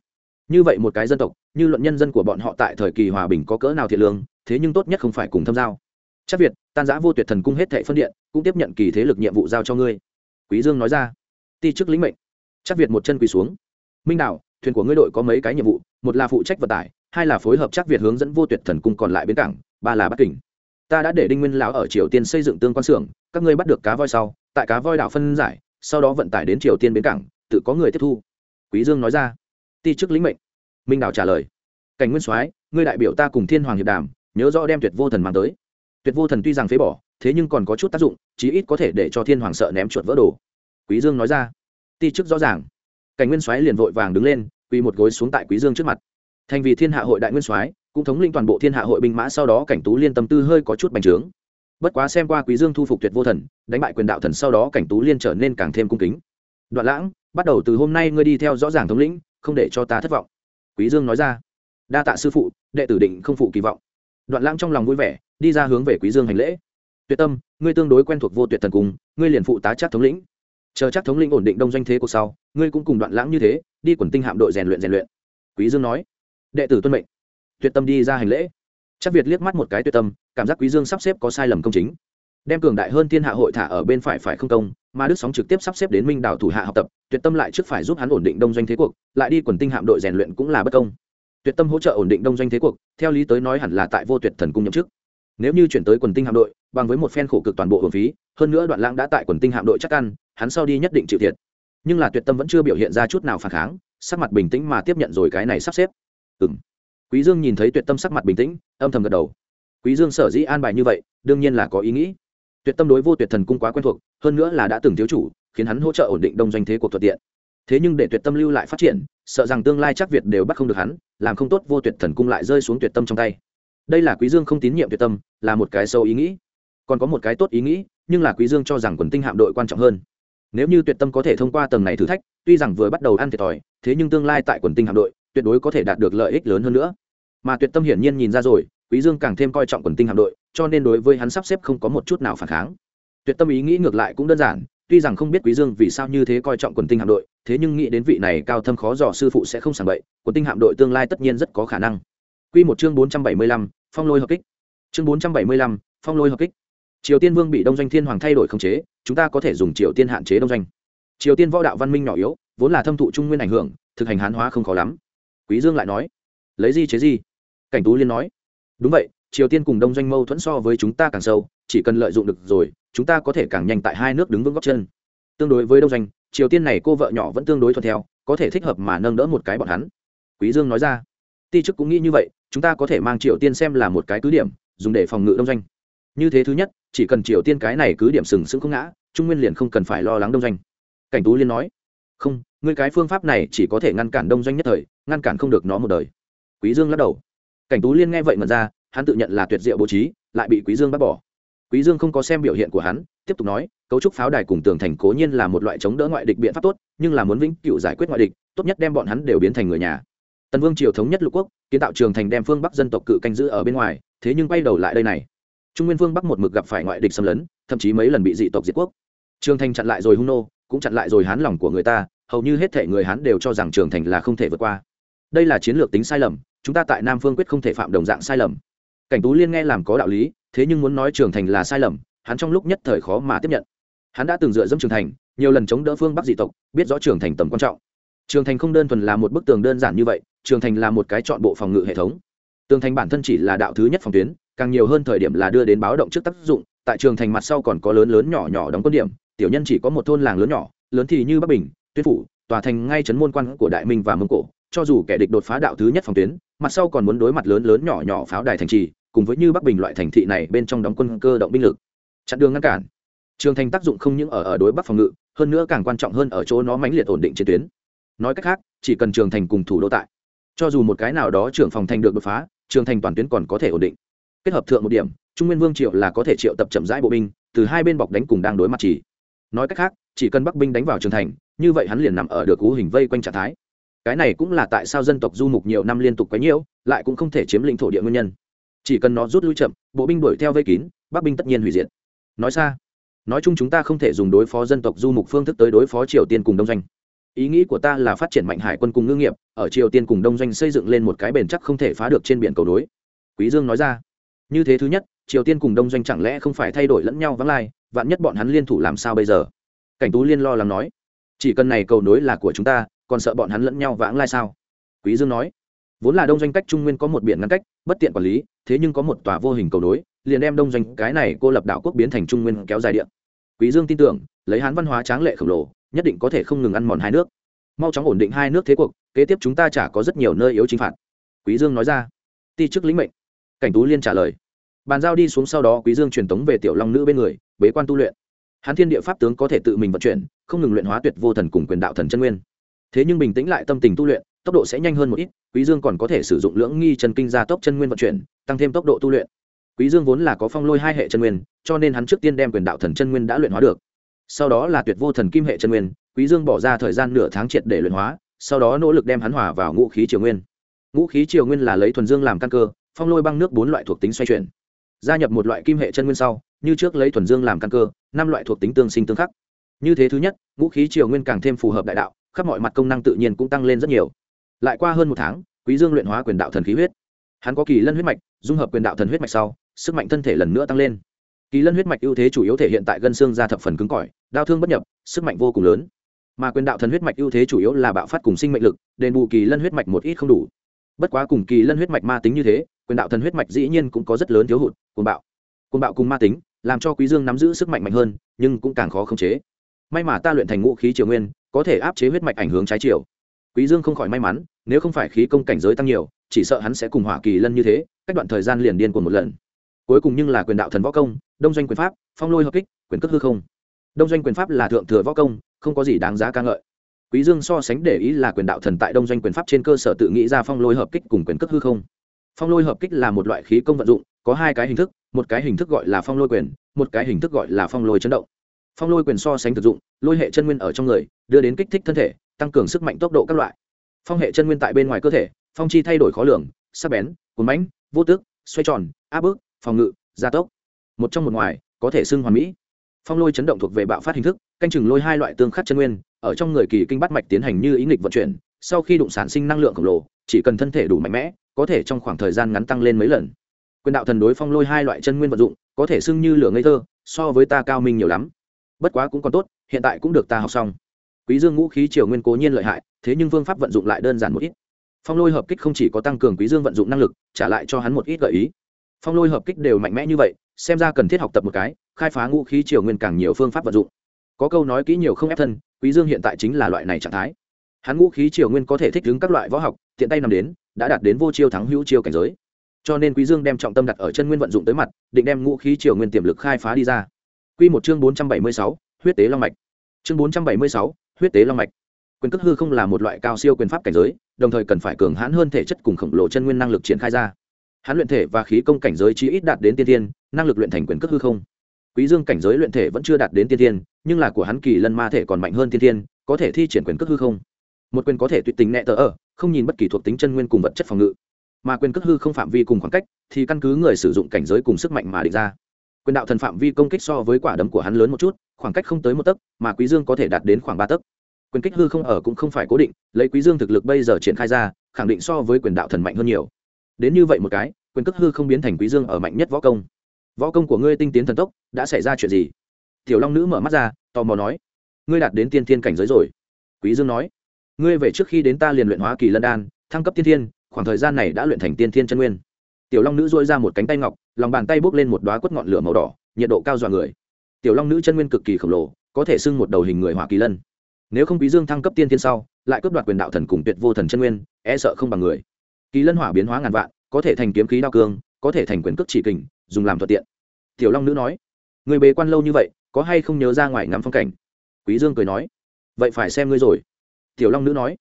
Như vậy một cái dân tộc, như luận nhân dân của bọn họ tại thời kỳ hòa bình có cỡ nào thiệt lương, thế nhưng tốt nhất không phải cùng thâm giao. Chắc việt, tan giã vô tuyệt thần cung hết thệ phân điện, cũng tiếp nhận kỳ thế lực nhiệm vụ giao cho ngươi. Quý dương nói ra ti chức lĩnh mệnh. Chắc việt một chân quỳ xuống. Minh đạo thuyền của ngươi đội có mấy cái nhiệm vụ? Một là phụ trách vận tải, hai là phối hợp chắc việt hướng dẫn vô tuyệt thần cung còn lại bến cảng, ba là bắc kình. Ta đã để đinh nguyên lão ở triều tiên xây dựng tương quan xưởng, các ngươi bắt được cá voi sau, tại cá voi đảo phân giải, sau đó vận tải đến triều tiên bến cảng, tự có người tiếp thu. Quý dương nói ra. Ti chức lĩnh mệnh. Minh đào trả lời. Cảnh nguyên soái, ngươi đại biểu ta cùng thiên hoàng hiệp đàm, nhớ rõ đem tuyệt vô thần mang tới. Tuyệt vô thần tuy rằng phế bỏ, thế nhưng còn có chút tác dụng, chí ít có thể để cho thiên hoàng sợ ném chuột vỡ đồ quý dương nói ra. Ti chức rõ ràng. Cảnh nguyên soái liền vội vàng đứng lên, quỳ một gối xuống tại quý dương trước mặt. Thành vì thiên hạ hội đại nguyên soái, cũng thống lĩnh toàn bộ thiên hạ hội binh mã sau đó cảnh tú liên tâm tư hơi có chút bành trướng. Bất quá xem qua quý dương thu phục tuyệt vô thần, đánh bại quyền đạo thần sau đó cảnh tú liên trở nên càng thêm cung kính. Đoạn lãng, bắt đầu từ hôm nay ngươi đi theo rõ ràng thống lĩnh, không để cho ta thất vọng. Quý dương nói ra. Đa tạ sư phụ, đệ tử định không phụ kỳ vọng. Đoạn lãng trong lòng vui vẻ, đi ra hướng về quý dương hành lễ. Tuyệt tâm, ngươi tương đối quen thuộc vô tuyệt thần cung, ngươi liền phụ tá chắc thống lĩnh chờ chắc thống lĩnh ổn định đông doanh thế cuộc sau, ngươi cũng cùng đoạn lãng như thế, đi quần tinh hạm đội rèn luyện rèn luyện. Quý dương nói. Đệ tử tuân mệnh. Tuyệt tâm đi ra hành lễ. Chắc việt liếc mắt một cái tuyệt tâm, cảm giác quý dương sắp xếp có sai lầm công chính. Đem cường đại hơn thiên hạ hội thả ở bên phải phải không công, mà đức sóng trực tiếp sắp xếp đến minh đảo thủ hạ học tập, tuyệt tâm lại trước phải giúp hắn ổn định đông doanh thế cuộc, lại đi quần tinh hạm đội rèn luyện cũng là bất công. Tuyệt tâm hỗ trợ ổn định đông doanh thế cuộc, theo lý tới nói hẳn là tại vô tuyệt thần cung nhậm chức nếu như chuyển tới quần tinh hạm đội, bằng với một phen khổ cực toàn bộ hưởng phí, hơn nữa đoạn lãng đã tại quần tinh hạm đội chắc ăn, hắn sau đi nhất định chịu thiệt. Nhưng là tuyệt tâm vẫn chưa biểu hiện ra chút nào phản kháng, sắc mặt bình tĩnh mà tiếp nhận rồi cái này sắp xếp. Ừng quý dương nhìn thấy tuyệt tâm sắc mặt bình tĩnh, âm thầm gật đầu. Quý dương sở dĩ an bài như vậy, đương nhiên là có ý nghĩ. Tuyệt tâm đối vô tuyệt thần cung quá quen thuộc, hơn nữa là đã từng thiếu chủ, khiến hắn hỗ trợ ổn định đông doanh thế cuộc thuận tiện. Thế nhưng để tuyệt tâm lưu lại phát triển, sợ rằng tương lai chắc việt đều bắt không được hắn, làm không tốt vô tuyệt thần cung lại rơi xuống tuyệt tâm trong tay đây là quý dương không tín nhiệm tuyệt tâm, là một cái sâu ý nghĩ. Còn có một cái tốt ý nghĩ, nhưng là quý dương cho rằng quần tinh hạm đội quan trọng hơn. Nếu như tuyệt tâm có thể thông qua tầng này thử thách, tuy rằng vừa bắt đầu ăn thiệt thòi, thế nhưng tương lai tại quần tinh hạm đội, tuyệt đối có thể đạt được lợi ích lớn hơn nữa. Mà tuyệt tâm hiển nhiên nhìn ra rồi, quý dương càng thêm coi trọng quần tinh hạm đội, cho nên đối với hắn sắp xếp không có một chút nào phản kháng. Tuyệt tâm ý nghĩ ngược lại cũng đơn giản, tuy rằng không biết quý dương vì sao như thế coi trọng quần tinh hạm đội, thế nhưng nghĩ đến vị này cao thâm khó dò sư phụ sẽ không sàng bậy, quần tinh hạm đội tương lai tất nhiên rất có khả năng quy một chương 475, phong lôi hợp kích. Chương 475, phong lôi hợp kích. Triều tiên vương bị đông doanh thiên hoàng thay đổi khống chế chúng ta có thể dùng triều tiên hạn chế đông doanh. Triều tiên võ đạo văn minh nhỏ yếu vốn là thâm thụ trung nguyên ảnh hưởng thực hành hán hóa không khó lắm. Quý dương lại nói lấy gì chế gì? Cảnh tú liên nói đúng vậy triều tiên cùng đông doanh mâu thuẫn so với chúng ta càng sâu chỉ cần lợi dụng được rồi chúng ta có thể càng nhanh tại hai nước đứng vững góc chân. Tương đối với đông doanh triều tiên này cô vợ nhỏ vẫn tương đối thuận theo có thể thích hợp mà nâng đỡ một cái bọn hắn. Quý dương nói ra ti chức cũng nghĩ như vậy, chúng ta có thể mang triều tiên xem là một cái cứ điểm, dùng để phòng ngự đông doanh. Như thế thứ nhất, chỉ cần triều tiên cái này cứ điểm sừng sững không ngã, trung nguyên liền không cần phải lo lắng đông doanh. Cảnh tú liên nói, không, ngươi cái phương pháp này chỉ có thể ngăn cản đông doanh nhất thời, ngăn cản không được nó một đời. Quý dương lắc đầu. Cảnh tú liên nghe vậy mà ra, hắn tự nhận là tuyệt diệu bố trí, lại bị quý dương bắt bỏ. Quý dương không có xem biểu hiện của hắn, tiếp tục nói, cấu trúc pháo đài cùng tường thành cố nhiên là một loại chống đỡ ngoại địch biện pháp tốt, nhưng là muốn vĩnh cửu giải quyết ngoại địch, tốt nhất đem bọn hắn đều biến thành người nhà tần vương triều thống nhất lục quốc, kiến tạo trường thành đem phương bắc dân tộc cự canh giữ ở bên ngoài, thế nhưng quay đầu lại đây này. Trung nguyên phương bắc một mực gặp phải ngoại địch xâm lấn, thậm chí mấy lần bị dị tộc diệt quốc. Trường thành chặn lại rồi hung nô, cũng chặn lại rồi hán lòng của người ta, hầu như hết thể người hán đều cho rằng trường thành là không thể vượt qua. Đây là chiến lược tính sai lầm, chúng ta tại nam phương quyết không thể phạm đồng dạng sai lầm. Cảnh tú liên nghe làm có đạo lý, thế nhưng muốn nói trường thành là sai lầm, hắn trong lúc nhất thời khó mà tiếp nhận. Hắn đã từng dựa dẫm trường thành, nhiều lần chống đỡ phương bắc dị tộc, biết rõ trường thành tầm quan trọng trường thành không đơn thuần là một bức tường đơn giản như vậy, trường thành là một cái chọn bộ phòng ngự hệ thống. Tường thành bản thân chỉ là đạo thứ nhất phòng tuyến, càng nhiều hơn thời điểm là đưa đến báo động trước tác dụng, tại trường thành mặt sau còn có lớn lớn nhỏ nhỏ đóng quân điểm, tiểu nhân chỉ có một thôn làng lớn nhỏ, lớn thì như bắc bình, tuyên phủ, tòa thành ngay trấn môn quan của đại minh và mông cổ, cho dù kẻ địch đột phá đạo thứ nhất phòng tuyến, mặt sau còn muốn đối mặt lớn lớn nhỏ nhỏ pháo đài thành trì, cùng với như bắc bình loại thành thị này bên trong đóng quân cơ động binh lực. Chặn đường ngăn cản. Trường thành tác dụng không những ở ở đối bắc phòng ngự, hơn nữa càng quan trọng hơn ở chỗ nó mãnh liệt ổn định trên tuyến nói cách khác, chỉ cần trường thành cùng thủ đô tại, cho dù một cái nào đó trưởng phòng thành được đột phá, trường thành toàn tuyến còn có thể ổn định. Kết hợp thượng một điểm, trung nguyên vương triệu là có thể triệu tập chậm rãi bộ binh, từ hai bên bọc đánh cùng đang đối mặt chỉ. Nói cách khác, chỉ cần bắc binh đánh vào trường thành, như vậy hắn liền nằm ở được cú hình vây quanh trạng thái. Cái này cũng là tại sao dân tộc du mục nhiều năm liên tục quấy nhiễu, lại cũng không thể chiếm lĩnh thổ địa nguyên nhân. Chỉ cần nó rút lui chậm, bộ binh đuổi theo vây kín, bắc binh tất nhiên hủy diệt. Nói xa, nói chung chúng ta không thể dùng đối phó dân tộc du mục phương thức tới đối phó triều tiên cùng đông doanh ý nghĩ của ta là phát triển mạnh hải quân cùng ngư nghiệp, ở triều tiên cùng đông doanh xây dựng lên một cái bền chắc không thể phá được trên biển cầu đối quý dương nói ra. Như thế thứ nhất, triều tiên cùng đông doanh chẳng lẽ không phải thay đổi lẫn nhau vắng lai, vạn nhất bọn hắn liên thủ làm sao bây giờ? Cảnh tú liên lo lắng nói. Chỉ cần này cầu nối là của chúng ta, còn sợ bọn hắn lẫn nhau vãng lai sao? Quý dương nói. Vốn là đông doanh cách trung nguyên có một biển ngăn cách, bất tiện quản lý, thế nhưng có một tòa vô hình cầu nối, liền đem đông doanh cái này cô lập đảo quốc biến thành trung nguyên kéo dài điện quý dương tin tưởng, lấy hán văn hóa tráng lệ khổng lồ nhất định có thể không ngừng ăn mòn hai nước. Mau chóng ổn định hai nước thế cuộc, kế tiếp chúng ta chả có rất nhiều nơi yếu chính phạt. Quý dương nói ra. Ti chức lĩnh mệnh. Cảnh tú liên trả lời. Bàn giao đi xuống sau đó quý dương truyền tống về tiểu long nữ bên người, bế quan tu luyện. Hán thiên địa pháp tướng có thể tự mình vận chuyển, không ngừng luyện hóa tuyệt vô thần cùng quyền đạo thần chân nguyên. Thế nhưng bình tĩnh lại tâm tình tu luyện, tốc độ sẽ nhanh hơn một ít, quý dương còn có thể sử dụng lưỡng nghi chân kinh gia tốc chân nguyên vận chuyển, tăng thêm tốc độ tu luyện. Quý dương vốn là có phong lôi hai hệ chân nguyên, cho nên hắn trước tiên đem quyền đạo thần chân nguyên đã luyện hóa được sau đó là tuyệt vô thần kim hệ chân nguyên, quý dương bỏ ra thời gian nửa tháng triệt để luyện hóa, sau đó nỗ lực đem hắn hòa vào ngũ khí triều nguyên. Ngũ khí triều nguyên là lấy thuần dương làm căn cơ, phong lôi băng nước bốn loại thuộc tính xoay chuyển. Gia nhập một loại kim hệ chân nguyên sau, như trước lấy thuần dương làm căn cơ, năm loại thuộc tính tương sinh tương khắc. Như thế thứ nhất, ngũ khí triều nguyên càng thêm phù hợp đại đạo, khắp mọi mặt công năng tự nhiên cũng tăng lên rất nhiều. Lại qua hơn một tháng, quý dương luyện hóa quyền đạo thần khí huyết. Hắn có kỳ lân huyết mạch, dung hợp quyền đạo thần huyết mạch sau, sức mạnh thân thể lần nữa tăng lên kỳ lân huyết mạch ưu thế chủ yếu thể hiện tại gân xương da thập phần cứng cỏi, đau thương bất nhập, sức mạnh vô cùng lớn. Mà quyền đạo thần huyết mạch ưu thế chủ yếu là bạo phát cùng sinh mệnh lực, đền bù kỳ lân huyết mạch một ít không đủ. Bất quá cùng kỳ lân huyết mạch ma tính như thế, quyền đạo thần huyết mạch dĩ nhiên cũng có rất lớn thiếu hụt, cuồng bạo. Cuồng bạo cùng ma tính, làm cho quý dương nắm giữ sức mạnh mạnh hơn, nhưng cũng càng khó khống chế. May mà ta luyện thành ngũ khí triều nguyên, có thể áp chế huyết mạch ảnh hướng trái chiều. Quý dương không khỏi may mắn, nếu không phải khí công cảnh giới tăng nhiều, chỉ sợ hắn sẽ cùng hỏa kỳ lân như thế, cách đoạn thời gian liền điên cuồng một lần. Cuối cùng nhưng là quyền đạo thần võ công đông doanh quyền pháp, phong lôi hợp kích, quyền cước hư không. Đông doanh quyền pháp là thượng thừa võ công, không có gì đáng giá ca ngợi. Quý dương so sánh để ý là quyền đạo thần tại đông doanh quyền pháp trên cơ sở tự nghĩ ra phong lôi hợp kích cùng quyền cước hư không. Phong lôi hợp kích là một loại khí công vận dụng, có hai cái hình thức, một cái hình thức gọi là phong lôi quyền, một cái hình thức gọi là phong lôi chấn động. Phong lôi quyền so sánh thực dụng, lôi hệ chân nguyên ở trong người, đưa đến kích thích thân thể, tăng cường sức mạnh tốc độ các loại. Phong hệ chân nguyên tại bên ngoài cơ thể, phong chi thay đổi khó lường, sắc bén, cuốn bánh vô tước, xoay tròn, áp bức, phòng ngự, gia tốc một trong một ngoài, có thể xưng hoàn mỹ. Phong lôi chấn động thuộc về bạo phát hình thức, canh chừng lôi hai loại tương khắc chân nguyên, ở trong người kỳ kinh bắt mạch tiến hành như ý nghịch vận chuyển, sau khi đụng sản sinh năng lượng khổng lồ, chỉ cần thân thể đủ mạnh mẽ, có thể trong khoảng thời gian ngắn tăng lên mấy lần. Quyền đạo thần đối phong lôi hai loại chân nguyên vận dụng, có thể xưng như lửa ngây thơ, so với ta cao minh nhiều lắm. Bất quá cũng còn tốt, hiện tại cũng được ta học xong. Quý dương ngũ khí triều nguyên cố nhiên lợi hại, thế nhưng phương pháp vận dụng lại đơn giản một ít. Phong lôi hợp kích không chỉ có tăng cường quý dương vận dụng năng lực, trả lại cho hắn một ít gợi ý. Phong lôi hợp kích đều mạnh mẽ như vậy xem ra cần thiết học tập một cái khai phá ngũ khí triều nguyên càng nhiều phương pháp vận dụng. Có câu nói kỹ nhiều không ép thân quý dương hiện tại chính là loại này trạng thái. Hắn ngũ khí triều nguyên có thể thích ứng các loại võ học tiện tay nằm đến đã đạt đến vô chiêu thắng hữu chiêu cảnh giới. Cho nên quý dương đem trọng tâm đặt ở chân nguyên vận dụng tới mặt định đem ngũ khí triều nguyên tiềm lực khai phá đi ra. Quy một chương 476, huyết tế long mạch. Chương 476, huyết tế long mạch. Quyền cước hư không là một loại cao siêu quyền pháp cảnh giới đồng thời cần phải cường hãn hơn thể chất cùng khổng lồ chân nguyên năng lực triển khai ra. Hắn luyện thể và khí công cảnh giới chí ít đạt đến tiên tiên năng lực luyện thành quyền cước hư không. Quý dương cảnh giới luyện thể vẫn chưa đạt đến tiên thiên, nhưng là của hắn kỳ lân ma thể còn mạnh hơn tiên thiên, có thể thi triển quyền cước hư không. Một quyền có thể tùy tính nhẹ tờ ở không nhìn bất kỳ thuộc tính chân nguyên cùng vật chất phòng ngự. Mà quyền cước hư không phạm vi cùng khoảng cách thì căn cứ người sử dụng cảnh giới cùng sức mạnh mà định ra. Quyền đạo thần phạm vi công kích so với quả đấm của hắn lớn một chút khoảng cách không tới một tấc mà quý dương có thể đạt đến khoảng ba tấc. Quyền kích hư không ở cũng không phải cố định lấy quý dương thực lực bây giờ triển khai ra khẳng định so với quyền đạo thần mạnh hơn nhiều. Đến như vậy một cái quyền cước hư không biến thành quý dương ở mạnh nhất võ công võ công của ngươi tinh tiến thần tốc, đã xảy ra chuyện gì? Tiểu long nữ mở mắt ra, tò mò nói, ngươi đạt đến tiên thiên cảnh giới rồi. Quý dương nói, ngươi về trước khi đến ta liền luyện hóa kỳ lân đan, thăng cấp tiên thiên, khoảng thời gian này đã luyện thành tiên thiên chân nguyên. Tiểu long nữ duỗi ra một cánh tay ngọc, lòng bàn tay bốc lên một đoá quất ngọn lửa màu đỏ, nhiệt độ cao dọa người. Tiểu long nữ chân nguyên cực kỳ khổng lồ, có thể xưng một đầu hình người hỏa kỳ lân. Nếu không quý dương thăng cấp tiên thiên sau, lại cướp đoạt quyền đạo thần cùng tuyệt vô thần chân nguyên e sợ không bằng người. Kỳ lân hỏa biến hóa ngàn vạn, có thể thành kiếm khí đao cương, có thể thành quyền cước chỉ kình dùng làm thuận tiện. Tiểu long nữ nói, người bế quan lâu như vậy, có hay không nhớ ra ngoài ngắm phong cảnh? Quý dương cười nói, vậy phải xem ngươi rồi. Tiểu long nữ nói,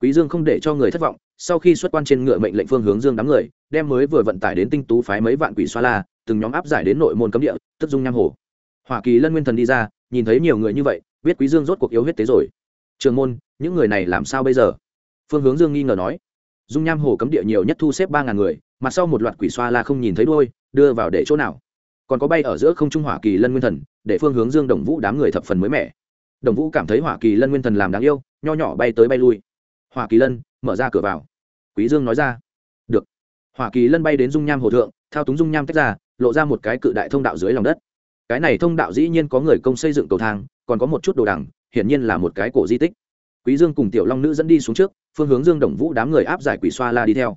quý dương không để cho người thất vọng, sau khi xuất quan trên ngựa mệnh lệnh phương hướng dương đám người, đem mới vừa vận tải đến tinh tú phái mấy vạn quỷ xoa la, từng nhóm áp giải đến nội môn cấm địa, tức dung nham hồ. Hoa kỳ lân nguyên thần đi ra, nhìn thấy nhiều người như vậy, biết quý dương rốt cuộc yếu huyết tế rồi. Trường môn, những người này làm sao bây giờ? Phương hướng dương nghi ngờ nói, dung nham hồ cấm địa nhiều nhất thu xếp ba ngàn người mặt sau một loạt quỷ xoa la không nhìn thấy đôi đưa vào để chỗ nào? Còn có bay ở giữa không trung hỏa kỳ lân nguyên thần, để phương hướng dương đồng vũ đám người thập phần mới mẻ. Đồng vũ cảm thấy hỏa kỳ lân nguyên thần làm đáng yêu, nho nhỏ bay tới bay lui. Hỏa kỳ lân, mở ra cửa vào. Quý dương nói ra. Được. Hỏa kỳ lân bay đến dung nham hồ thượng, thao túng dung nham tách ra, lộ ra một cái cự đại thông đạo dưới lòng đất. Cái này thông đạo dĩ nhiên có người công xây dựng cầu thang, còn có một chút đồ đằng, hiển nhiên là một cái cổ di tích. Quý dương cùng tiểu long nữ dẫn đi xuống trước, phương hướng dương đồng vũ đám người áp giải quỷ xoa la đi theo.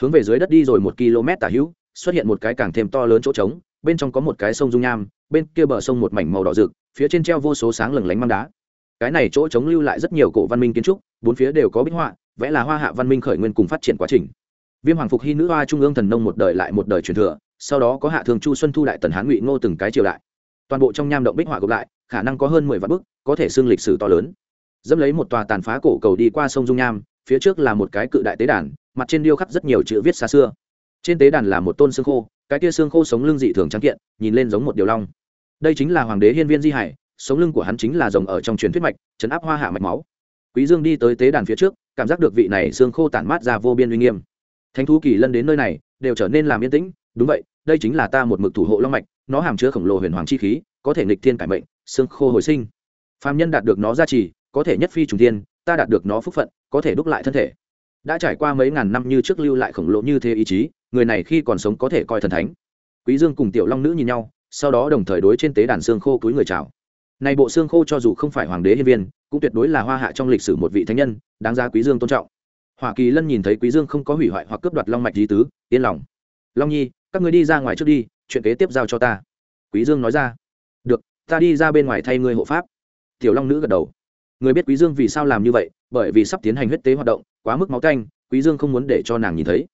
Hướng về dưới đất đi rồi một km tả hữu xuất hiện một cái càng thêm to lớn chỗ trống, bên trong có một cái sông dung nham, bên kia bờ sông một mảnh màu đỏ rực, phía trên treo vô số sáng lừng lánh mang đá. Cái này chỗ trống lưu lại rất nhiều cổ văn minh kiến trúc, bốn phía đều có bích họa, vẽ là hoa hạ văn minh khởi nguyên cùng phát triển quá trình. Viêm hoàng phục hy nữ hoa trung ương thần nông một đời lại một đời truyền thừa, sau đó có hạ thường chu xuân thu đại tần hán ngụy ngô từng cái triều đại. Toàn bộ trong nham động bích họa gộp lại, khả năng có hơn mười vạn bức, có thể xưng lịch sử to lớn. Dẫm lấy một tòa tàn phá cổ cầu đi qua sông dung nham, phía trước là một cái cự đại tế đàn, mặt trên điêu khắc rất nhiều chữ viết xa xưa trên tế đàn là một tôn xương khô, cái kia xương khô sống lưng dị thường trắng kiện, nhìn lên giống một điều long. Đây chính là hoàng đế hiên viên di hải, sống lưng của hắn chính là rồng ở trong truyền thuyết mạch, chấn áp hoa hạ mạch máu. Quý dương đi tới tế đàn phía trước, cảm giác được vị này xương khô tản mát ra vô biên uy nghiêm. Thánh thú kỳ lân đến nơi này, đều trở nên làm yên tĩnh. Đúng vậy, đây chính là ta một mực thủ hộ long mạch, nó hàm chứa khổng lồ huyền hoàng chi khí, có thể nghịch thiên cải mệnh, xương khô hồi sinh. Phàm nhân đạt được nó gia trì, có thể nhất phi trùng thiên, ta đạt được nó phúc phận, có thể đúc lại thân thể. Đã trải qua mấy ngàn năm như trước lưu lại khổng lồ như thế ý chí người này khi còn sống có thể coi thần thánh. Quý dương cùng tiểu long nữ nhìn nhau, sau đó đồng thời đối trên tế đàn xương khô túi người chào. Này bộ xương khô cho dù không phải hoàng đế hiên viên, cũng tuyệt đối là hoa hạ trong lịch sử một vị thánh nhân, đáng giá quý dương tôn trọng. Hoa kỳ lân nhìn thấy quý dương không có hủy hoại hoặc cướp đoạt long mạch di tứ, yên lòng. Long nhi, các ngươi đi ra ngoài trước đi, chuyện kế tiếp giao cho ta. Quý dương nói ra. Được, ta đi ra bên ngoài thay ngươi hộ pháp. Tiểu long nữ gật đầu. Người biết quý dương vì sao làm như vậy? Bởi vì sắp tiến hành huyết tế hoạt động, quá mức máu canh, quý dương không muốn để cho nàng nhìn thấy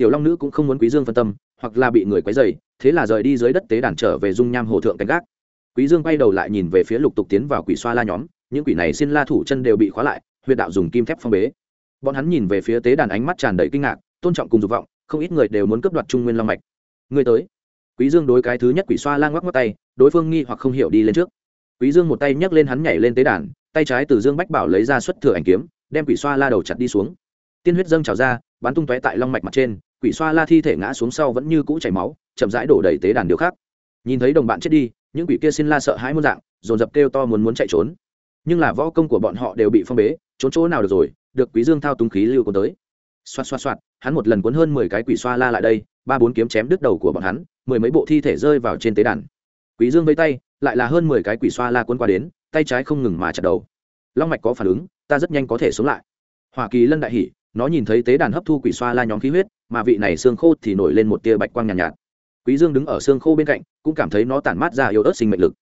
tiểu long nữ cũng không muốn quý dương phân tâm, hoặc là bị người quấy rầy, thế là rời đi dưới đất tế đàn trở về dung nham hồ thượng canh gác. Quý dương quay đầu lại nhìn về phía lục tục tiến vào quỷ xoa la nhóm, những quỷ này xin la thủ chân đều bị khóa lại, huyệt đạo dùng kim thép phong bế. Bọn hắn nhìn về phía tế đàn ánh mắt tràn đầy kinh ngạc, tôn trọng cùng dục vọng, không ít người đều muốn cướp đoạt trung nguyên long mạch. Người tới. Quý dương đối cái thứ nhất quỷ xoa la ngoắc ngoắc tay, đối phương nghi hoặc không hiểu đi lên trước. Quý dương một tay nhấc lên hắn nhảy lên tế đàn, tay trái từ dương bách bảo lấy ra xuất thừa ảnh kiếm, đem quỷ xoa la đầu chặt đi xuống. Tiên huyết dâng trào ra, bắn tung tóe tại long mạch mặt trên quỷ xoa la thi thể ngã xuống sau vẫn như cũ chảy máu, chậm rãi đổ đầy tế đàn điều khác. Nhìn thấy đồng bạn chết đi, những quỷ kia xin la sợ hãi muôn dạng, dồn dập kêu to muốn muốn chạy trốn. Nhưng là võ công của bọn họ đều bị phong bế, trốn chỗ nào được rồi, được quý dương thao túng khí lưu cuốn tới. Xoát xoát xoát hắn một lần cuốn hơn mười cái quỷ xoa la lại đây, ba bốn kiếm chém đứt đầu của bọn hắn, mười mấy bộ thi thể rơi vào trên tế đàn. Quý dương vây tay, lại là hơn mười cái quỷ xoa la cuốn qua đến, tay trái không ngừng mà chặt đầu. Long mạch có phản ứng, ta rất nhanh có thể sống lại. Hoa kỳ lân đại hỉ, nó nhìn thấy tế đàn hấp thu quỷ xoa la nhóm khí huyết mà vị này xương khô thì nổi lên một tia bạch quang nhàn nhạt, nhạt. Quý dương đứng ở xương khô bên cạnh cũng cảm thấy nó tản mát ra yếu ớt sinh mệnh lực.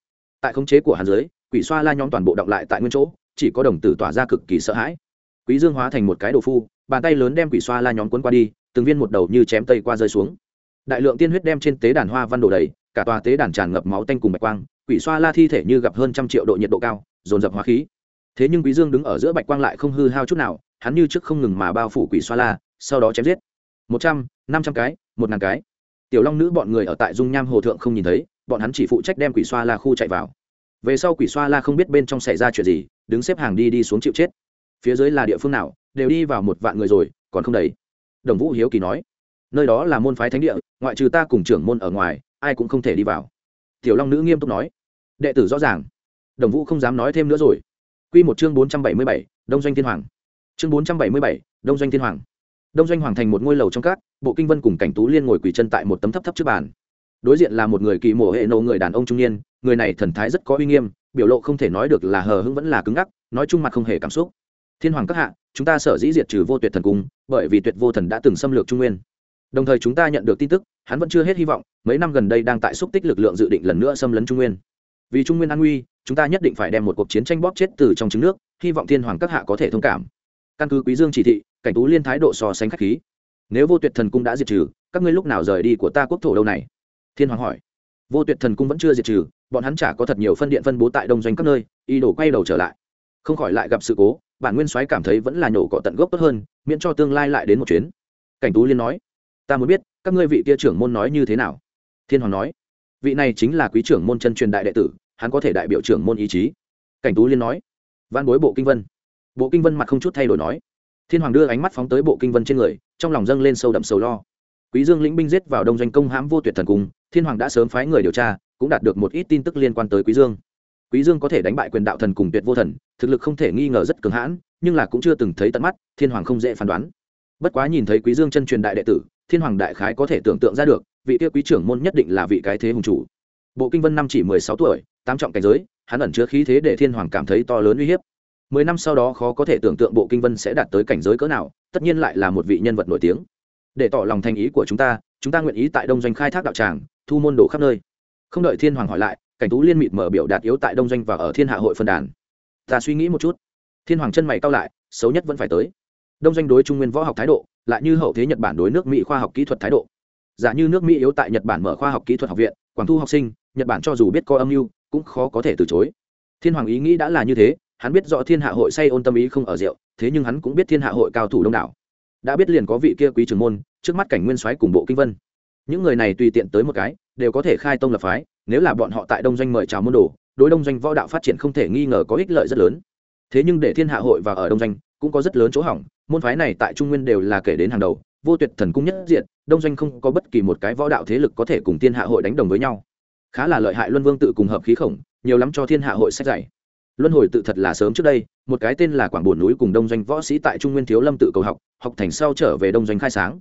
Tại khống chế của hắn dưới quỷ xoa la nhóm toàn bộ động lại tại nguyên chỗ chỉ có đồng tử tỏa ra cực kỳ sợ hãi. Quý dương hóa thành một cái đồ phu bàn tay lớn đem quỷ xoa la nhóm cuốn qua đi từng viên một đầu như chém tây qua rơi xuống. Đại lượng tiên huyết đem trên tế đàn hoa văn đổ đầy cả tòa tế đàn tràn ngập máu tanh cùng bạch quang quỷ xoa la thi thể như gặp hơn trăm triệu độ nhiệt độ cao dồn dập hóa khí. Thế nhưng quý dương đứng ở giữa bạch quang lại không hư hao chút nào hắn như trước không ngừng mà bao phủ quỷ xoa la sau đó chém giết một trăm, năm trăm cái, một ngàn cái. Tiểu long nữ bọn người ở tại dung nham hồ thượng không nhìn thấy, bọn hắn chỉ phụ trách đem quỷ xoa la khu chạy vào. Về sau quỷ xoa la không biết bên trong xảy ra chuyện gì, đứng xếp hàng đi đi xuống chịu chết. Phía dưới là địa phương nào, đều đi vào một vạn người rồi, còn không đầy. Đồng vũ hiếu kỳ nói, nơi đó là môn phái thánh địa, ngoại trừ ta cùng trưởng môn ở ngoài, ai cũng không thể đi vào. Tiểu long nữ nghiêm túc nói, đệ tử rõ ràng. Đồng vũ không dám nói thêm nữa rồi. Q một chương bốn trăm bảy mươi bảy, đông doanh thiên hoàng. Chương bốn trăm bảy mươi bảy, đông doanh thiên hoàng đông doanh hoàng thành một ngôi lầu trong các, bộ kinh vân cùng cảnh tú liên ngồi quỳ chân tại một tấm thấp thấp trước bàn. Đối diện là một người kỳ mổ hệ nộ người đàn ông trung niên, người này thần thái rất có uy nghiêm, biểu lộ không thể nói được là hờ hững vẫn là cứng ngắc, nói chung mặt không hề cảm xúc. Thiên hoàng các hạ, chúng ta sở dĩ diệt trừ vô tuyệt thần cung, bởi vì tuyệt vô thần đã từng xâm lược trung nguyên. Đồng thời chúng ta nhận được tin tức, hắn vẫn chưa hết hy vọng, mấy năm gần đây đang tại xúc tích lực lượng dự định lần nữa xâm lấn trung nguyên. Vì trung nguyên an nguy, chúng ta nhất định phải đem một cuộc chiến tranh bóp chết từ trong trứng nước, hy vọng thiên hoàng các hạ có thể thông cảm. Căn cứ quý dương chỉ thị cảnh tú liên thái độ so sánh khách khí. Nếu vô tuyệt thần cung đã diệt trừ, các ngươi lúc nào rời đi của ta quốc thổ đâu này? Thiên hoàng hỏi. Vô tuyệt thần cung vẫn chưa diệt trừ, bọn hắn chả có thật nhiều phân điện phân bố tại đông doanh các nơi y đổ quay đầu trở lại. Không khỏi lại gặp sự cố, bản nguyên soái cảm thấy vẫn là nhổ cỏ tận gốc tốt hơn, miễn cho tương lai lại đến một chuyến. Cảnh tú liên nói. Ta muốn biết, các ngươi vị kia trưởng môn nói như thế nào? Thiên hoàng nói. Vị này chính là quý trưởng môn chân truyền đại đệ tử, hắn có thể đại biểu trưởng môn ý chí. Cảnh tú liên nói. Văn bối bộ kinh vân. Bộ kinh vân mặt không chút thay đổi nói thiên hoàng đưa ánh mắt phóng tới bộ kinh vân trên người, trong lòng dâng lên sâu đậm sầu lo. Quý dương lĩnh binh giết vào đông doanh công hãm vô tuyệt thần cung thiên hoàng đã sớm phái người điều tra, cũng đạt được một ít tin tức liên quan tới quý dương. Quý dương có thể đánh bại quyền đạo thần cùng tuyệt vô thần, thực lực không thể nghi ngờ rất cường hãn, nhưng là cũng chưa từng thấy tận mắt, thiên hoàng không dễ phán đoán. Bất quá nhìn thấy quý dương chân truyền đại đệ tử, thiên hoàng đại khái có thể tưởng tượng ra được, vị kia quý trưởng môn nhất định là vị cái thế hùng chủ. Bộ kinh vân năm chỉ mười sáu tuổi, tám trọng cảnh giới, hắn ẩn chứa khí thế để thiên hoàng cảm thấy to lớn uy hiếp mười năm sau đó khó có thể tưởng tượng bộ kinh vân sẽ đạt tới cảnh giới cỡ nào, tất nhiên lại là một vị nhân vật nổi tiếng. Để tỏ lòng thành ý của chúng ta chúng ta nguyện ý tại đông doanh khai thác đạo tràng, thu môn đồ khắp nơi. Không đợi thiên hoàng hỏi lại, cảnh tú liên mịt mở biểu đạt yếu tại đông doanh và ở thiên hạ hội phân đàn. Ta suy nghĩ một chút. Thiên hoàng chân mày cao lại, xấu nhất vẫn phải tới. Đông doanh đối trung nguyên võ học thái độ, lại như hậu thế nhật bản đối nước mỹ khoa học kỹ thuật thái độ. Giả như nước mỹ yếu tại nhật bản mở khoa học kỹ thuật học viện, quảng thu học sinh, nhật bản cho dù biết có âm mưu, cũng khó có thể từ chối. Thiên hoàng ý nghĩ đã là như thế hắn biết rõ thiên hạ hội say ôn tâm ý không ở rượu, thế nhưng hắn cũng biết thiên hạ hội cao thủ đông đảo. Đã biết liền có vị kia quý trưởng môn, trước mắt cảnh nguyên soái cùng bộ kinh vân. Những người này tùy tiện tới một cái, đều có thể khai tông lập phái, nếu là bọn họ tại đông doanh mời chào môn đồ, đối đông doanh võ đạo phát triển không thể nghi ngờ có ích lợi rất lớn. Thế nhưng để thiên hạ hội và ở đông doanh cũng có rất lớn chỗ hỏng, môn phái này tại trung nguyên đều là kể đến hàng đầu, vô tuyệt thần cung nhất diện, đông doanh không có bất kỳ một cái võ đạo thế lực có thể cùng thiên hạ hội đánh đồng với nhau. Khá là lợi hại luân vương tự cùng hợp khí khổng, nhiều lắm cho thiên hạ hội sách dạy luân hồi tự thật là sớm trước đây, một cái tên là quảng bồn núi cùng đông doanh võ sĩ tại trung nguyên thiếu lâm tự cầu học học thành sau trở về đông doanh khai sáng.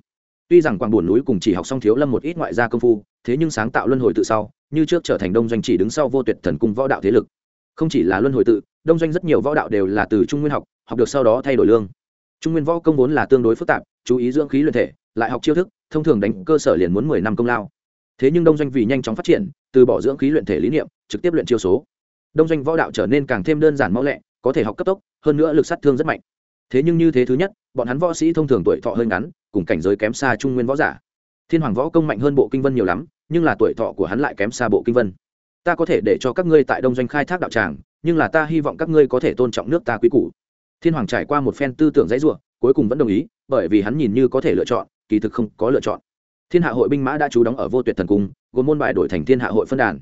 Tuy rằng quảng bồn núi cùng chỉ học xong thiếu lâm một ít ngoại gia công phu, thế nhưng sáng tạo luân hồi tự sau, như trước trở thành đông doanh chỉ đứng sau vô tuyệt thần cung võ đạo thế lực. Không chỉ là luân hồi tự, đông doanh rất nhiều võ đạo đều là từ trung nguyên học học được sau đó thay đổi lương. Trung nguyên võ công vốn là tương đối phức tạp, chú ý dưỡng khí luyện thể, lại học chiêu thức, thông thường đánh cơ sở liền muốn mười năm công lao. Thế nhưng đông doanh vì nhanh chóng phát triển, từ bỏ dưỡng khí luyện thể lý niệm, trực tiếp luyện chiêu số đông doanh võ đạo trở nên càng thêm đơn giản mau lẹ, có thể học cấp tốc, hơn nữa lực sát thương rất mạnh. Thế nhưng như thế thứ nhất, bọn hắn võ sĩ thông thường tuổi thọ hơi ngắn, cùng cảnh giới kém xa trung nguyên võ giả. Thiên hoàng võ công mạnh hơn bộ kinh vân nhiều lắm, nhưng là tuổi thọ của hắn lại kém xa bộ kinh vân. Ta có thể để cho các ngươi tại đông doanh khai thác đạo tràng, nhưng là ta hy vọng các ngươi có thể tôn trọng nước ta quý cũ thiên hoàng trải qua một phen tư tưởng dãy ruộng cuối cùng vẫn đồng ý, bởi vì hắn nhìn như có thể lựa chọn, kỳ thực không có lựa chọn. Thiên hạ hội binh mã đã trú đóng ở vô tuyệt thần cung, gồm môn bài đổi thành thiên hạ hội phân đàn.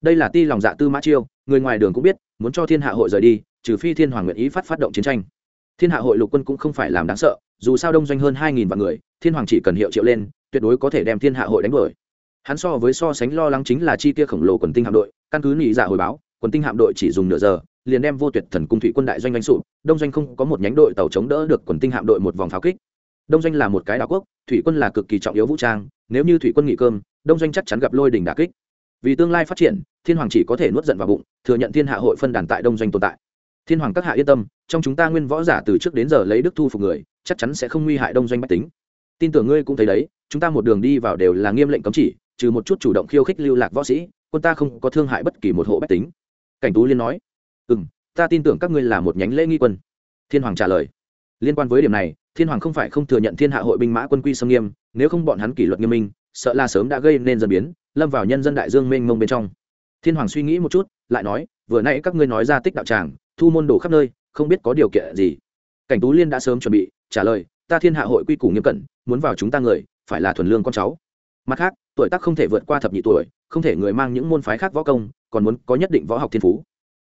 Đây là ti lòng dạ tư mã chiêu người ngoài đường cũng biết, muốn cho thiên hạ hội rời đi, trừ phi thiên hoàng nguyện ý phát phát động chiến tranh. Thiên hạ hội lục quân cũng không phải làm đáng sợ, dù sao đông doanh hơn hai nghìn vạn người, thiên hoàng chỉ cần hiệu triệu lên, tuyệt đối có thể đem thiên hạ hội đánh đuổi. Hắn so với so sánh lo lắng chính là chi kia khổng lồ quần tinh hạm đội, căn cứ nị giả hồi báo, quần tinh hạm đội chỉ dùng nửa giờ, liền đem vô tuyệt thần cung thủy quân đại doanh đánh sụp, đông doanh không có một nhánh đội tàu chống đỡ được quần tinh hạm đội một vòng pháo kích. Đông doanh là một cái đảo quốc, thủy quân là cực kỳ trọng yếu vũ trang, nếu như thủy quân nghỉ cơm, đông doanh chắc chắn gặp lôi đỉnh đà kích vì tương lai phát triển, thiên hoàng chỉ có thể nuốt giận vào bụng, thừa nhận thiên hạ hội phân đàn tại đông doanh tồn tại. Thiên hoàng các hạ yên tâm, trong chúng ta nguyên võ giả từ trước đến giờ lấy đức thu phục người, chắc chắn sẽ không nguy hại đông doanh bách tính. Tin tưởng ngươi cũng thấy đấy, chúng ta một đường đi vào đều là nghiêm lệnh cấm chỉ, trừ một chút chủ động khiêu khích lưu lạc võ sĩ, quân ta không có thương hại bất kỳ một hộ bách tính. Cảnh tú liên nói ừ m ta tin tưởng các ngươi là một nhánh lễ nghi quân. Thiên hoàng trả lời, liên quan với điểm này, thiên hoàng không phải không thừa nhận thiên hạ hội binh mã quân quy xâm nghiêm, nếu không bọn hắn kỷ luật nghiêm minh, sợ là sớm đã gây nên dân biến lâm vào nhân dân đại dương mênh mông bên trong. Thiên hoàng suy nghĩ một chút, lại nói, vừa nãy các ngươi nói ra tích đạo tràng, thu môn đồ khắp nơi, không biết có điều kiện gì. Cảnh tú liên đã sớm chuẩn bị, trả lời, ta thiên hạ hội quy củ nghiêm cẩn, muốn vào chúng ta người, phải là thuần lương con cháu. Mặt khác, tuổi tác không thể vượt qua thập nhị tuổi, không thể người mang những môn phái khác võ công, còn muốn có nhất định võ học thiên phú.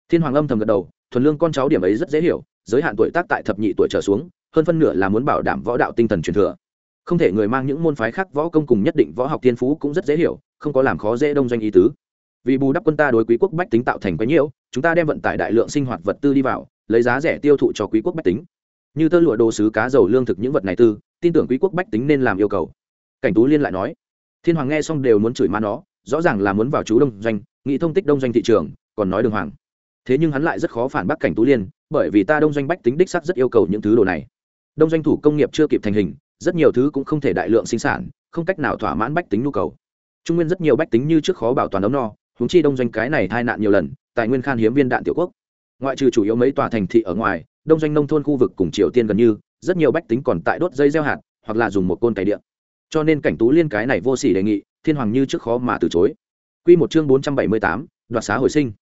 Thiên hoàng âm thầm gật đầu, thuần lương con cháu điểm ấy rất dễ hiểu, giới hạn tuổi tác tại thập nhị tuổi trở xuống, hơn phân nửa là muốn bảo đảm võ đạo tinh thần truyền thừa không thể người mang những môn phái khác võ công cùng nhất định võ học thiên phú cũng rất dễ hiểu, không có làm khó dễ đông doanh ý tứ. Vì bù đắp quân ta đối quý quốc bách tính tạo thành quá nhiễu, chúng ta đem vận tải đại lượng sinh hoạt vật tư đi vào, lấy giá rẻ tiêu thụ cho quý quốc bách tính. Như tơ lụa đồ sứ cá dầu lương thực những vật này tư, tin tưởng quý quốc bách tính nên làm yêu cầu. Cảnh tú liên lại nói, thiên hoàng nghe xong đều muốn chửi má nó, rõ ràng là muốn vào chú đông doanh, nghĩ thông tích đông doanh thị trường, còn nói đường hoàng. Thế nhưng hắn lại rất khó phản bác cảnh tú liên, bởi vì ta đông doanh bách tính đích sắc rất yêu cầu những thứ đồ này. Đông doanh thủ công nghiệp chưa kịp thành hình rất nhiều thứ cũng không thể đại lượng sinh sản, không cách nào thỏa mãn bách tính nhu cầu. Trung nguyên rất nhiều bách tính như trước khó bảo toàn ấm no húng chi đông doanh cái này tai nạn nhiều lần, tài nguyên khan hiếm viên đạn tiểu quốc. Ngoại trừ chủ yếu mấy tòa thành thị ở ngoài, đông doanh nông thôn khu vực cùng triều tiên gần như, rất nhiều bách tính còn tại đốt dây gieo hạt, hoặc là dùng một côn cày điện. Cho nên cảnh tú liên cái này vô sỉ đề nghị, thiên hoàng như trước khó mà từ chối. Q một chương bốn trăm bảy mươi tám, đoạt xá hồi sinh.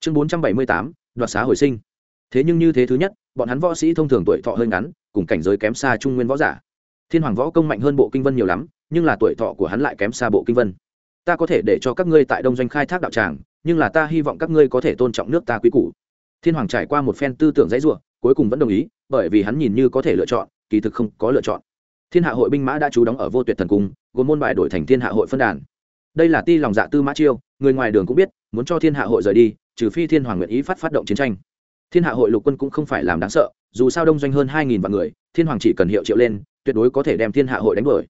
Chương bốn trăm bảy mươi tám, đoạt xá hồi sinh. Thế nhưng như thế thứ nhất, bọn hắn võ sĩ thông thường tuổi thọ hơi ngắn, cùng cảnh giới kém xa trung nguyên võ giả thiên hoàng võ công mạnh hơn bộ kinh vân nhiều lắm, nhưng là tuổi thọ của hắn lại kém xa bộ kinh vân. Ta có thể để cho các ngươi tại đông doanh khai thác đạo tràng, nhưng là ta hy vọng các ngươi có thể tôn trọng nước ta quý cũ thiên hoàng trải qua một phen tư tưởng dãy ruộng cuối cùng vẫn đồng ý, bởi vì hắn nhìn như có thể lựa chọn, kỳ thực không có lựa chọn. Thiên hạ hội binh mã đã trú đóng ở vô tuyệt thần cung, gồm môn bài đổi thành thiên hạ hội phân đàn. Đây là ti lòng dạ tư mã chiêu, người ngoài đường cũng biết, muốn cho thiên hạ hội rời đi, trừ phi thiên hoàng nguyện ý phát phát động chiến tranh. Thiên hạ hội lục quân cũng không phải làm đáng sợ, dù sao đông doanh hơn hai nghìn vạn người, thiên hoàng chỉ cần hiệu triệu lên tuyệt đối có thể đem thiên hạ hội đánh đuổi.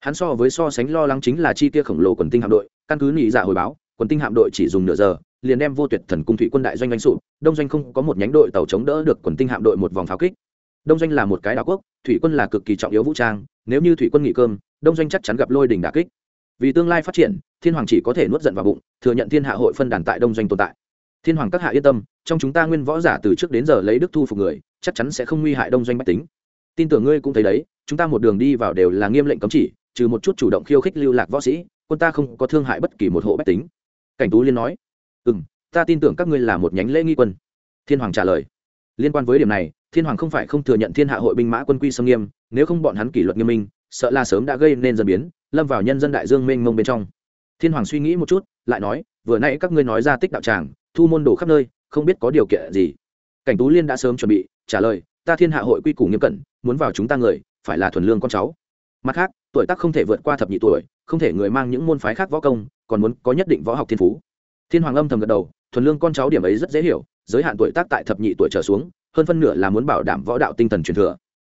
Hắn so với so sánh lo lắng chính là chi tiêu khổng lồ quần tinh hạm đội, căn cứ nị giả hồi báo, quần tinh hạm đội chỉ dùng nửa giờ, liền đem vô tuyệt thần cung thủy quân đại doanh doanh sụp, đông doanh không có một nhánh đội tàu chống đỡ được quần tinh hạm đội một vòng pháo kích. Đông doanh là một cái đảo quốc, thủy quân là cực kỳ trọng yếu vũ trang, nếu như thủy quân nghỉ cơm, đông doanh chắc chắn gặp lôi đỉnh đà kích. Vì tương lai phát triển, thiên hoàng chỉ có thể nuốt giận vào bụng, thừa nhận thiên hạ hội phân đàn tại đông doanh tồn tại. Thiên hoàng các hạ yên tâm, trong chúng ta nguyên võ giả từ trước đến giờ lấy đức thu phục người, chắc chắn sẽ không nguy hại đông doanh bách tính. Tin tưởng ngươi cũng thấy đấy chúng ta một đường đi vào đều là nghiêm lệnh cấm chỉ, trừ một chút chủ động khiêu khích lưu lạc võ sĩ, quân ta không có thương hại bất kỳ một hộ bách tính. Cảnh tú liên nói. Ừ m ta tin tưởng các ngươi là một nhánh lễ nghi quân. Thiên hoàng trả lời. Liên quan với điểm này, thiên hoàng không phải không thừa nhận thiên hạ hội binh mã quân quy xâm nghiêm, nếu không bọn hắn kỷ luật nghiêm minh, sợ là sớm đã gây nên dần biến, lâm vào nhân dân đại dương mênh mông bên trong. Thiên hoàng suy nghĩ một chút, lại nói, vừa nãy các ngươi nói ra tích đạo tràng, thu môn đồ khắp nơi, không biết có điều kiện gì. Cảnh tú liên đã sớm chuẩn bị, trả lời, ta thiên hạ hội quy củ nghiêm cẩn, muốn vào chúng ta người phải là thuần lương con cháu. Mặt khác, tuổi tác không thể vượt qua thập nhị tuổi, không thể người mang những môn phái khác võ công, còn muốn có nhất định võ học thiên phú. Thiên hoàng âm thầm gật đầu, thuần lương con cháu điểm ấy rất dễ hiểu, giới hạn tuổi tác tại thập nhị tuổi trở xuống, hơn phân nửa là muốn bảo đảm võ đạo tinh thần truyền thừa.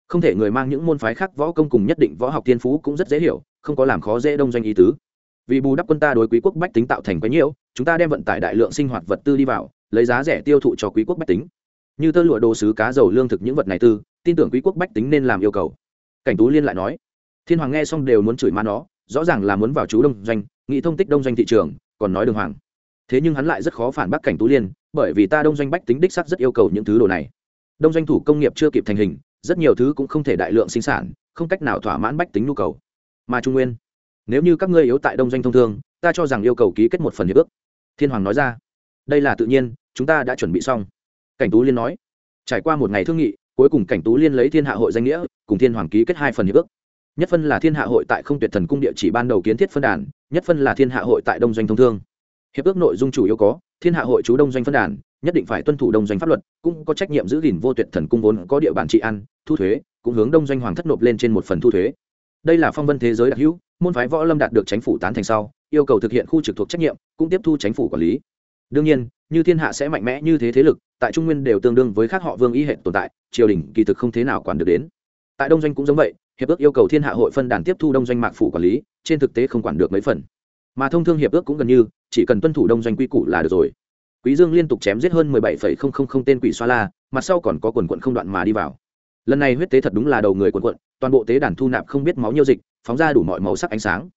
Không thể người mang những môn phái khác võ công cùng nhất định võ học thiên phú cũng rất dễ hiểu, không có làm khó dễ đông doanh ý tứ. Vì bù đắp quân ta đối quý quốc bách tính tạo thành quá nhiễu, chúng ta đem vận tải đại lượng sinh hoạt vật tư đi vào, lấy giá rẻ tiêu thụ cho quý quốc bách tính. Như tơ lụa đồ sứ cá dầu lương thực những vật này tư, tin tưởng quý quốc bách tính nên làm yêu cầu cảnh tú liên lại nói, thiên hoàng nghe xong đều muốn chửi má nó, rõ ràng là muốn vào chú đông doanh, nghĩ thông tích đông doanh thị trường, còn nói đường hoàng. Thế nhưng hắn lại rất khó phản bác cảnh tú liên, bởi vì ta đông doanh bách tính đích sắc rất yêu cầu những thứ đồ này. Đông doanh thủ công nghiệp chưa kịp thành hình, rất nhiều thứ cũng không thể đại lượng sinh sản, không cách nào thỏa mãn bách tính nhu cầu. Mà trung nguyên, nếu như các ngươi yếu tại đông doanh thông thương, ta cho rằng yêu cầu ký kết một phần hiệp ước. Thiên hoàng nói ra, đây là tự nhiên, chúng ta đã chuẩn bị xong. Cảnh tú liên nói, trải qua một ngày thương nghị cuối cùng cảnh tú liên lấy thiên hạ hội danh nghĩa, cùng thiên hoàng ký kết hai phần hiệp ước. Nhất phân là thiên hạ hội tại không tuyệt thần cung địa chỉ ban đầu kiến thiết phân đàn, nhất phân là thiên hạ hội tại đông doanh thông thương. Hiệp ước nội dung chủ yếu có, thiên hạ hội chú đông doanh phân đàn, nhất định phải tuân thủ đông doanh pháp luật, cũng có trách nhiệm giữ gìn vô tuyệt thần cung vốn có địa bàn trị ăn thu thuế, cũng hướng đông doanh hoàng thất nộp lên trên một phần thu thuế. Đây là phong vân thế giới đặc hữu, môn phái võ lâm đạt được chính phủ tán thành sau, yêu cầu thực hiện khu trực thuộc trách nhiệm, cũng tiếp thu chính phủ quản lý đương nhiên, như thiên hạ sẽ mạnh mẽ như thế thế lực, tại trung nguyên đều tương đương với khác họ vương y hệ tồn tại, triều đình kỳ thực không thế nào quản được đến. Tại đông doanh cũng giống vậy, hiệp ước yêu cầu thiên hạ hội phân đàn tiếp thu đông doanh mạc phủ quản lý, trên thực tế không quản được mấy phần. Mà thông thương hiệp ước cũng gần như, chỉ cần tuân thủ đông doanh quy củ là được rồi. Quý dương liên tục chém giết hơn mười bảy phẩy không không không tên quỷ xoa la, mặt sau còn có quần quận không đoạn mà đi vào. Lần này huyết tế thật đúng là đầu người quần quận, toàn bộ tế đàn thu nạp không biết máu nhiêu dịch, phóng ra đủ mọi màu sắc ánh sáng.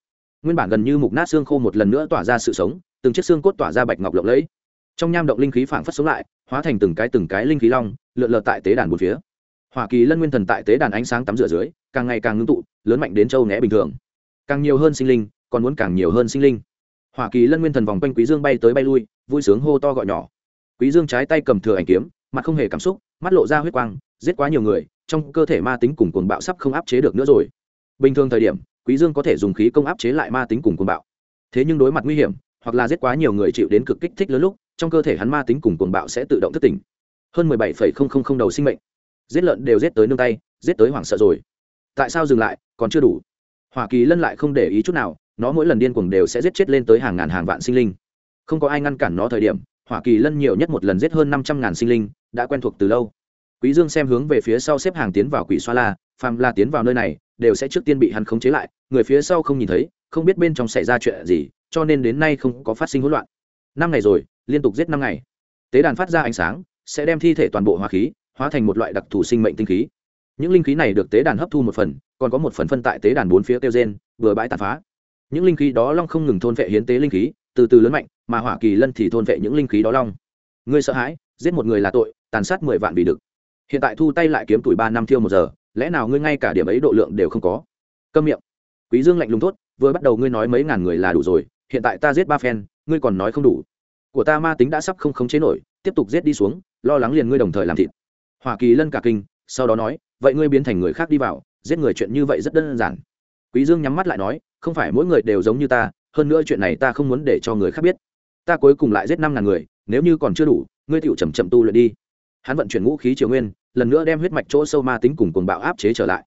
Nguyên bản gần như mục nát xương khô một lần nữa tỏa ra sự sống từng chiếc xương cốt tỏa ra bạch ngọc lộng lẫy. Trong nham động linh khí phảng phất sống lại, hóa thành từng cái từng cái linh khí long, lượn lờ tại tế đàn một phía. Hoa kỳ lân nguyên thần tại tế đàn ánh sáng tắm rửa dưới, càng ngày càng ngưng tụ, lớn mạnh đến châu né bình thường. Càng nhiều hơn sinh linh, còn muốn càng nhiều hơn sinh linh. Hoa kỳ lân nguyên thần vòng quanh quý dương bay tới bay lui, vui sướng hô to gọi nhỏ. Quý dương trái tay cầm thừa ảnh kiếm, mặt không hề cảm xúc, mắt lộ ra huyết quang, giết quá nhiều người, trong cơ thể ma tính cùng cuồng bạo sắp không áp chế được nữa rồi. Bình thường thời điểm, quý dương có thể dùng khí công áp chế lại ma tính cùng cuồng bạo. Thế nhưng đối mặt nguy hiểm hoặc là giết quá nhiều người chịu đến cực kích thích lớn lúc, trong cơ thể hắn ma tính cùng cuồng bạo sẽ tự động thức tỉnh. Hơn mười bảy phẩy không không không đầu sinh mệnh. Giết lợn đều giết tới nương tay, giết tới hoảng sợ rồi. Tại sao dừng lại? Còn chưa đủ. Hoa kỳ lân lại không để ý chút nào, nó mỗi lần điên cuồng đều sẽ giết chết lên tới hàng ngàn hàng vạn sinh linh. Không có ai ngăn cản nó thời điểm hoa kỳ lân nhiều nhất một lần giết hơn năm trăm ngàn sinh linh, đã quen thuộc từ lâu. Quý dương xem hướng về phía sau xếp hàng tiến vào quỷ xoa la phàm la tiến vào nơi này, đều sẽ trước tiên bị hắn khống chế lại, người phía sau không nhìn thấy, không biết bên trong xảy ra chuyện gì cho nên đến nay không có phát sinh hỗn loạn. Năm ngày rồi, liên tục giết năm ngày. Tế đàn phát ra ánh sáng, sẽ đem thi thể toàn bộ hóa khí, hóa thành một loại đặc thù sinh mệnh tinh khí. Những linh khí này được tế đàn hấp thu một phần, còn có một phần phân tại tế đàn bốn phía kêu gen vừa bãi tàn phá. Những linh khí đó long không ngừng thôn vệ hiến tế linh khí, từ từ lớn mạnh, mà hỏa kỳ lân thì thôn vệ những linh khí đó long. Ngươi sợ hãi, giết một người là tội, tàn sát mười vạn vì đực. Hiện tại thu tay lại kiếm tuổi ba năm thiêu một giờ, lẽ nào ngươi ngay cả điểm ấy độ lượng đều không có? Câm miệng. Quý dương lạnh lùng tốt vừa bắt đầu ngươi nói mấy ngàn người là đủ rồi hiện tại ta giết ba phen, ngươi còn nói không đủ. Của ta ma tính đã sắp không khống chế nổi, tiếp tục giết đi xuống, lo lắng liền ngươi đồng thời làm thịt. Hoa kỳ lân cả kinh, sau đó nói, vậy ngươi biến thành người khác đi vào, giết người chuyện như vậy rất đơn giản. Quý dương nhắm mắt lại nói, không phải mỗi người đều giống như ta, hơn nữa chuyện này ta không muốn để cho người khác biết. Ta cuối cùng lại giết năm ngàn người, nếu như còn chưa đủ, ngươi tựu chậm chậm tu luyện đi. Hắn vận chuyển ngũ khí triều nguyên, lần nữa đem huyết mạch chỗ sâu ma tính cùng cuồng bạo áp chế trở lại.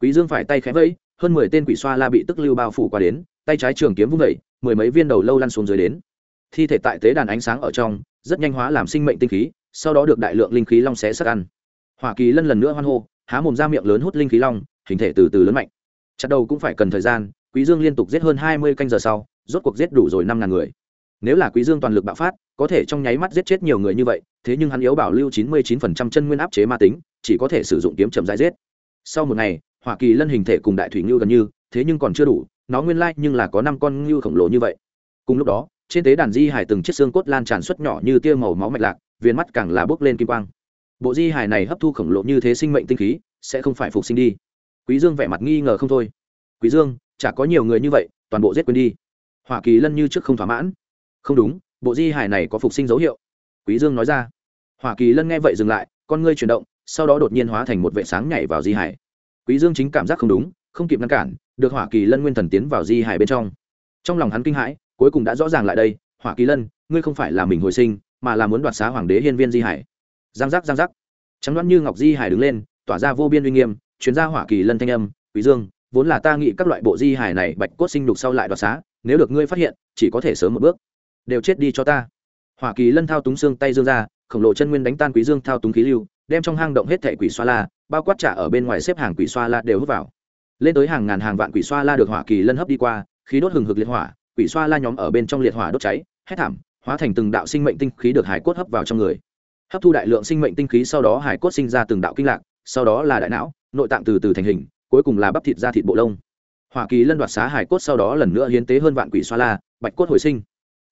Quý dương phải tay khẽ vẫy, hơn mười tên quỷ xoa la bị tức lưu bao phủ qua đến, tay trái trường kiếm vung vẩy mười mấy viên đầu lâu lăn xuống dưới đến. Thi thể tại tế đàn ánh sáng ở trong, rất nhanh hóa làm sinh mệnh tinh khí, sau đó được đại lượng linh khí long xé sắc ăn. Hoa kỳ lân lần nữa hoan hô, há mồm ra miệng lớn hút linh khí long, hình thể từ từ lớn mạnh. Chặt đầu cũng phải cần thời gian, quý dương liên tục giết hơn hai mươi canh giờ sau, rốt cuộc giết đủ rồi năm ngàn người. Nếu là quý dương toàn lực bạo phát, có thể trong nháy mắt giết chết nhiều người như vậy, thế nhưng hắn yếu bảo lưu chín mươi chín phần trăm chân nguyên áp chế ma tính, chỉ có thể sử dụng kiếm chậm rãi giết. Sau một ngày hoa kỳ lân hình thể cùng đại thủy ngưu gần như, thế nhưng còn chưa đủ nó nguyên lai nhưng là có năm con ngưu khổng lồ như vậy. Cùng lúc đó, trên tế đàn di hải từng chiếc xương cốt lan tràn xuất nhỏ như tia màu máu mạch lạc, viên mắt càng là bước lên kim quang. Bộ di hải này hấp thu khổng lồ như thế sinh mệnh tinh khí, sẽ không phải phục sinh đi. Quý dương vẻ mặt nghi ngờ không thôi. Quý dương, chả có nhiều người như vậy, toàn bộ giết quên đi. Hoa kỳ lân như trước không thỏa mãn. Không đúng, bộ di hải này có phục sinh dấu hiệu. Quý dương nói ra. Hoa kỳ lân nghe vậy dừng lại, con ngươi chuyển động, sau đó đột nhiên hóa thành một vệ sáng nhảy vào di hải. Quý dương chính cảm giác không đúng, không kịp ngăn cản được hỏa kỳ lân nguyên thần tiến vào di hải bên trong. Trong lòng hắn kinh hãi, cuối cùng đã rõ ràng lại đây, hỏa kỳ lân, ngươi không phải là mình hồi sinh, mà là muốn đoạt xá hoàng đế hiên viên di hải. Giang giác giang giác. Trắng đoán như ngọc di hải đứng lên, tỏa ra vô biên uy nghiêm chuyến ra hỏa kỳ lân thanh âm quý dương, vốn là ta nghĩ các loại bộ di hải này bạch cốt sinh đục sau lại đoạt xá, nếu được ngươi phát hiện, chỉ có thể sớm một bước. Đều chết đi cho ta. Hỏa kỳ lân thao túng xương tay dương ra, khổng lồ chân nguyên đánh tan quý dương thao túng khí lưu, đem trong hang động hết thảy quỷ xoa la, bao quát trả ở bên ngoài xếp hàng quỷ xoa la đều hút vào lên tới hàng ngàn hàng vạn quỷ xoa la được hỏa kỳ lân hấp đi qua, khí đốt hừng hực liệt hỏa, quỷ xoa la nhóm ở bên trong liệt hỏa đốt cháy hét thảm, hóa thành từng đạo sinh mệnh tinh khí được hải cốt hấp vào trong người. Hấp thu đại lượng sinh mệnh tinh khí sau đó hải cốt sinh ra từng đạo kinh lạc, sau đó là đại não, nội tạng từ từ thành hình, cuối cùng là bắp thịt da thịt bộ lông. Hỏa kỳ lân đoạt xá hải cốt sau đó lần nữa hiến tế hơn vạn quỷ xoa la, bạch cốt hồi sinh.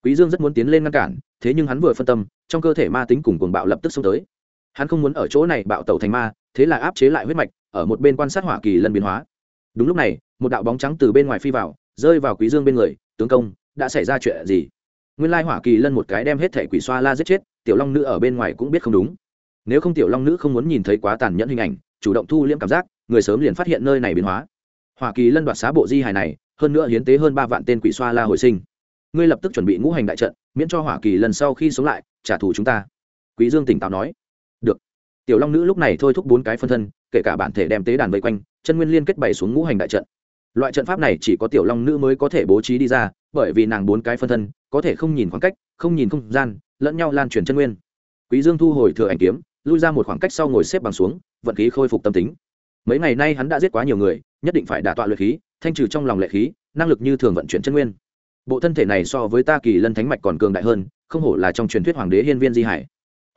Quý dương rất muốn tiến lên ngăn cản, thế nhưng hắn vừa phân tâm, trong cơ thể ma tính cùng cuồng bạo lập tức xông tới. Hắn không muốn ở chỗ này bạo tẩu thành ma, thế là áp chế lại huyết mạch, ở một bên quan sát hỏa kỳ lân biến hóa đúng lúc này, một đạo bóng trắng từ bên ngoài phi vào, rơi vào quý dương bên người, tướng công, đã xảy ra chuyện gì? Nguyên lai hỏa kỳ lân một cái đem hết thể quỷ xoa la giết chết, tiểu long nữ ở bên ngoài cũng biết không đúng. Nếu không tiểu long nữ không muốn nhìn thấy quá tàn nhẫn hình ảnh, chủ động thu liễm cảm giác, người sớm liền phát hiện nơi này biến hóa. Hỏa kỳ lân đoạt xá bộ di hài này, hơn nữa hiến tế hơn ba vạn tên quỷ xoa la hồi sinh. Ngươi lập tức chuẩn bị ngũ hành đại trận, miễn cho hỏa kỳ lần sau khi sống lại, trả thù chúng ta. Quý dương tỉnh táo nói. Được. Tiểu long nữ lúc này thôi thúc bốn cái phân thân, kể cả bản thể đem tế đàn vây quanh chân nguyên liên kết bày xuống ngũ hành đại trận. Loại trận pháp này chỉ có tiểu long nữ mới có thể bố trí đi ra, bởi vì nàng bốn cái phân thân, có thể không nhìn khoảng cách, không nhìn không gian, lẫn nhau lan truyền chân nguyên. Quý dương thu hồi thừa ảnh kiếm, lui ra một khoảng cách sau ngồi xếp bằng xuống, vận khí khôi phục tâm tính. Mấy ngày nay hắn đã giết quá nhiều người, nhất định phải đả tọa luyện khí, thanh trừ trong lòng lệ khí, năng lực như thường vận chuyển chân nguyên. Bộ thân thể này so với ta kỳ lân thánh mạch còn cường đại hơn, không hổ là trong truyền thuyết hoàng đế hiên viên di hải.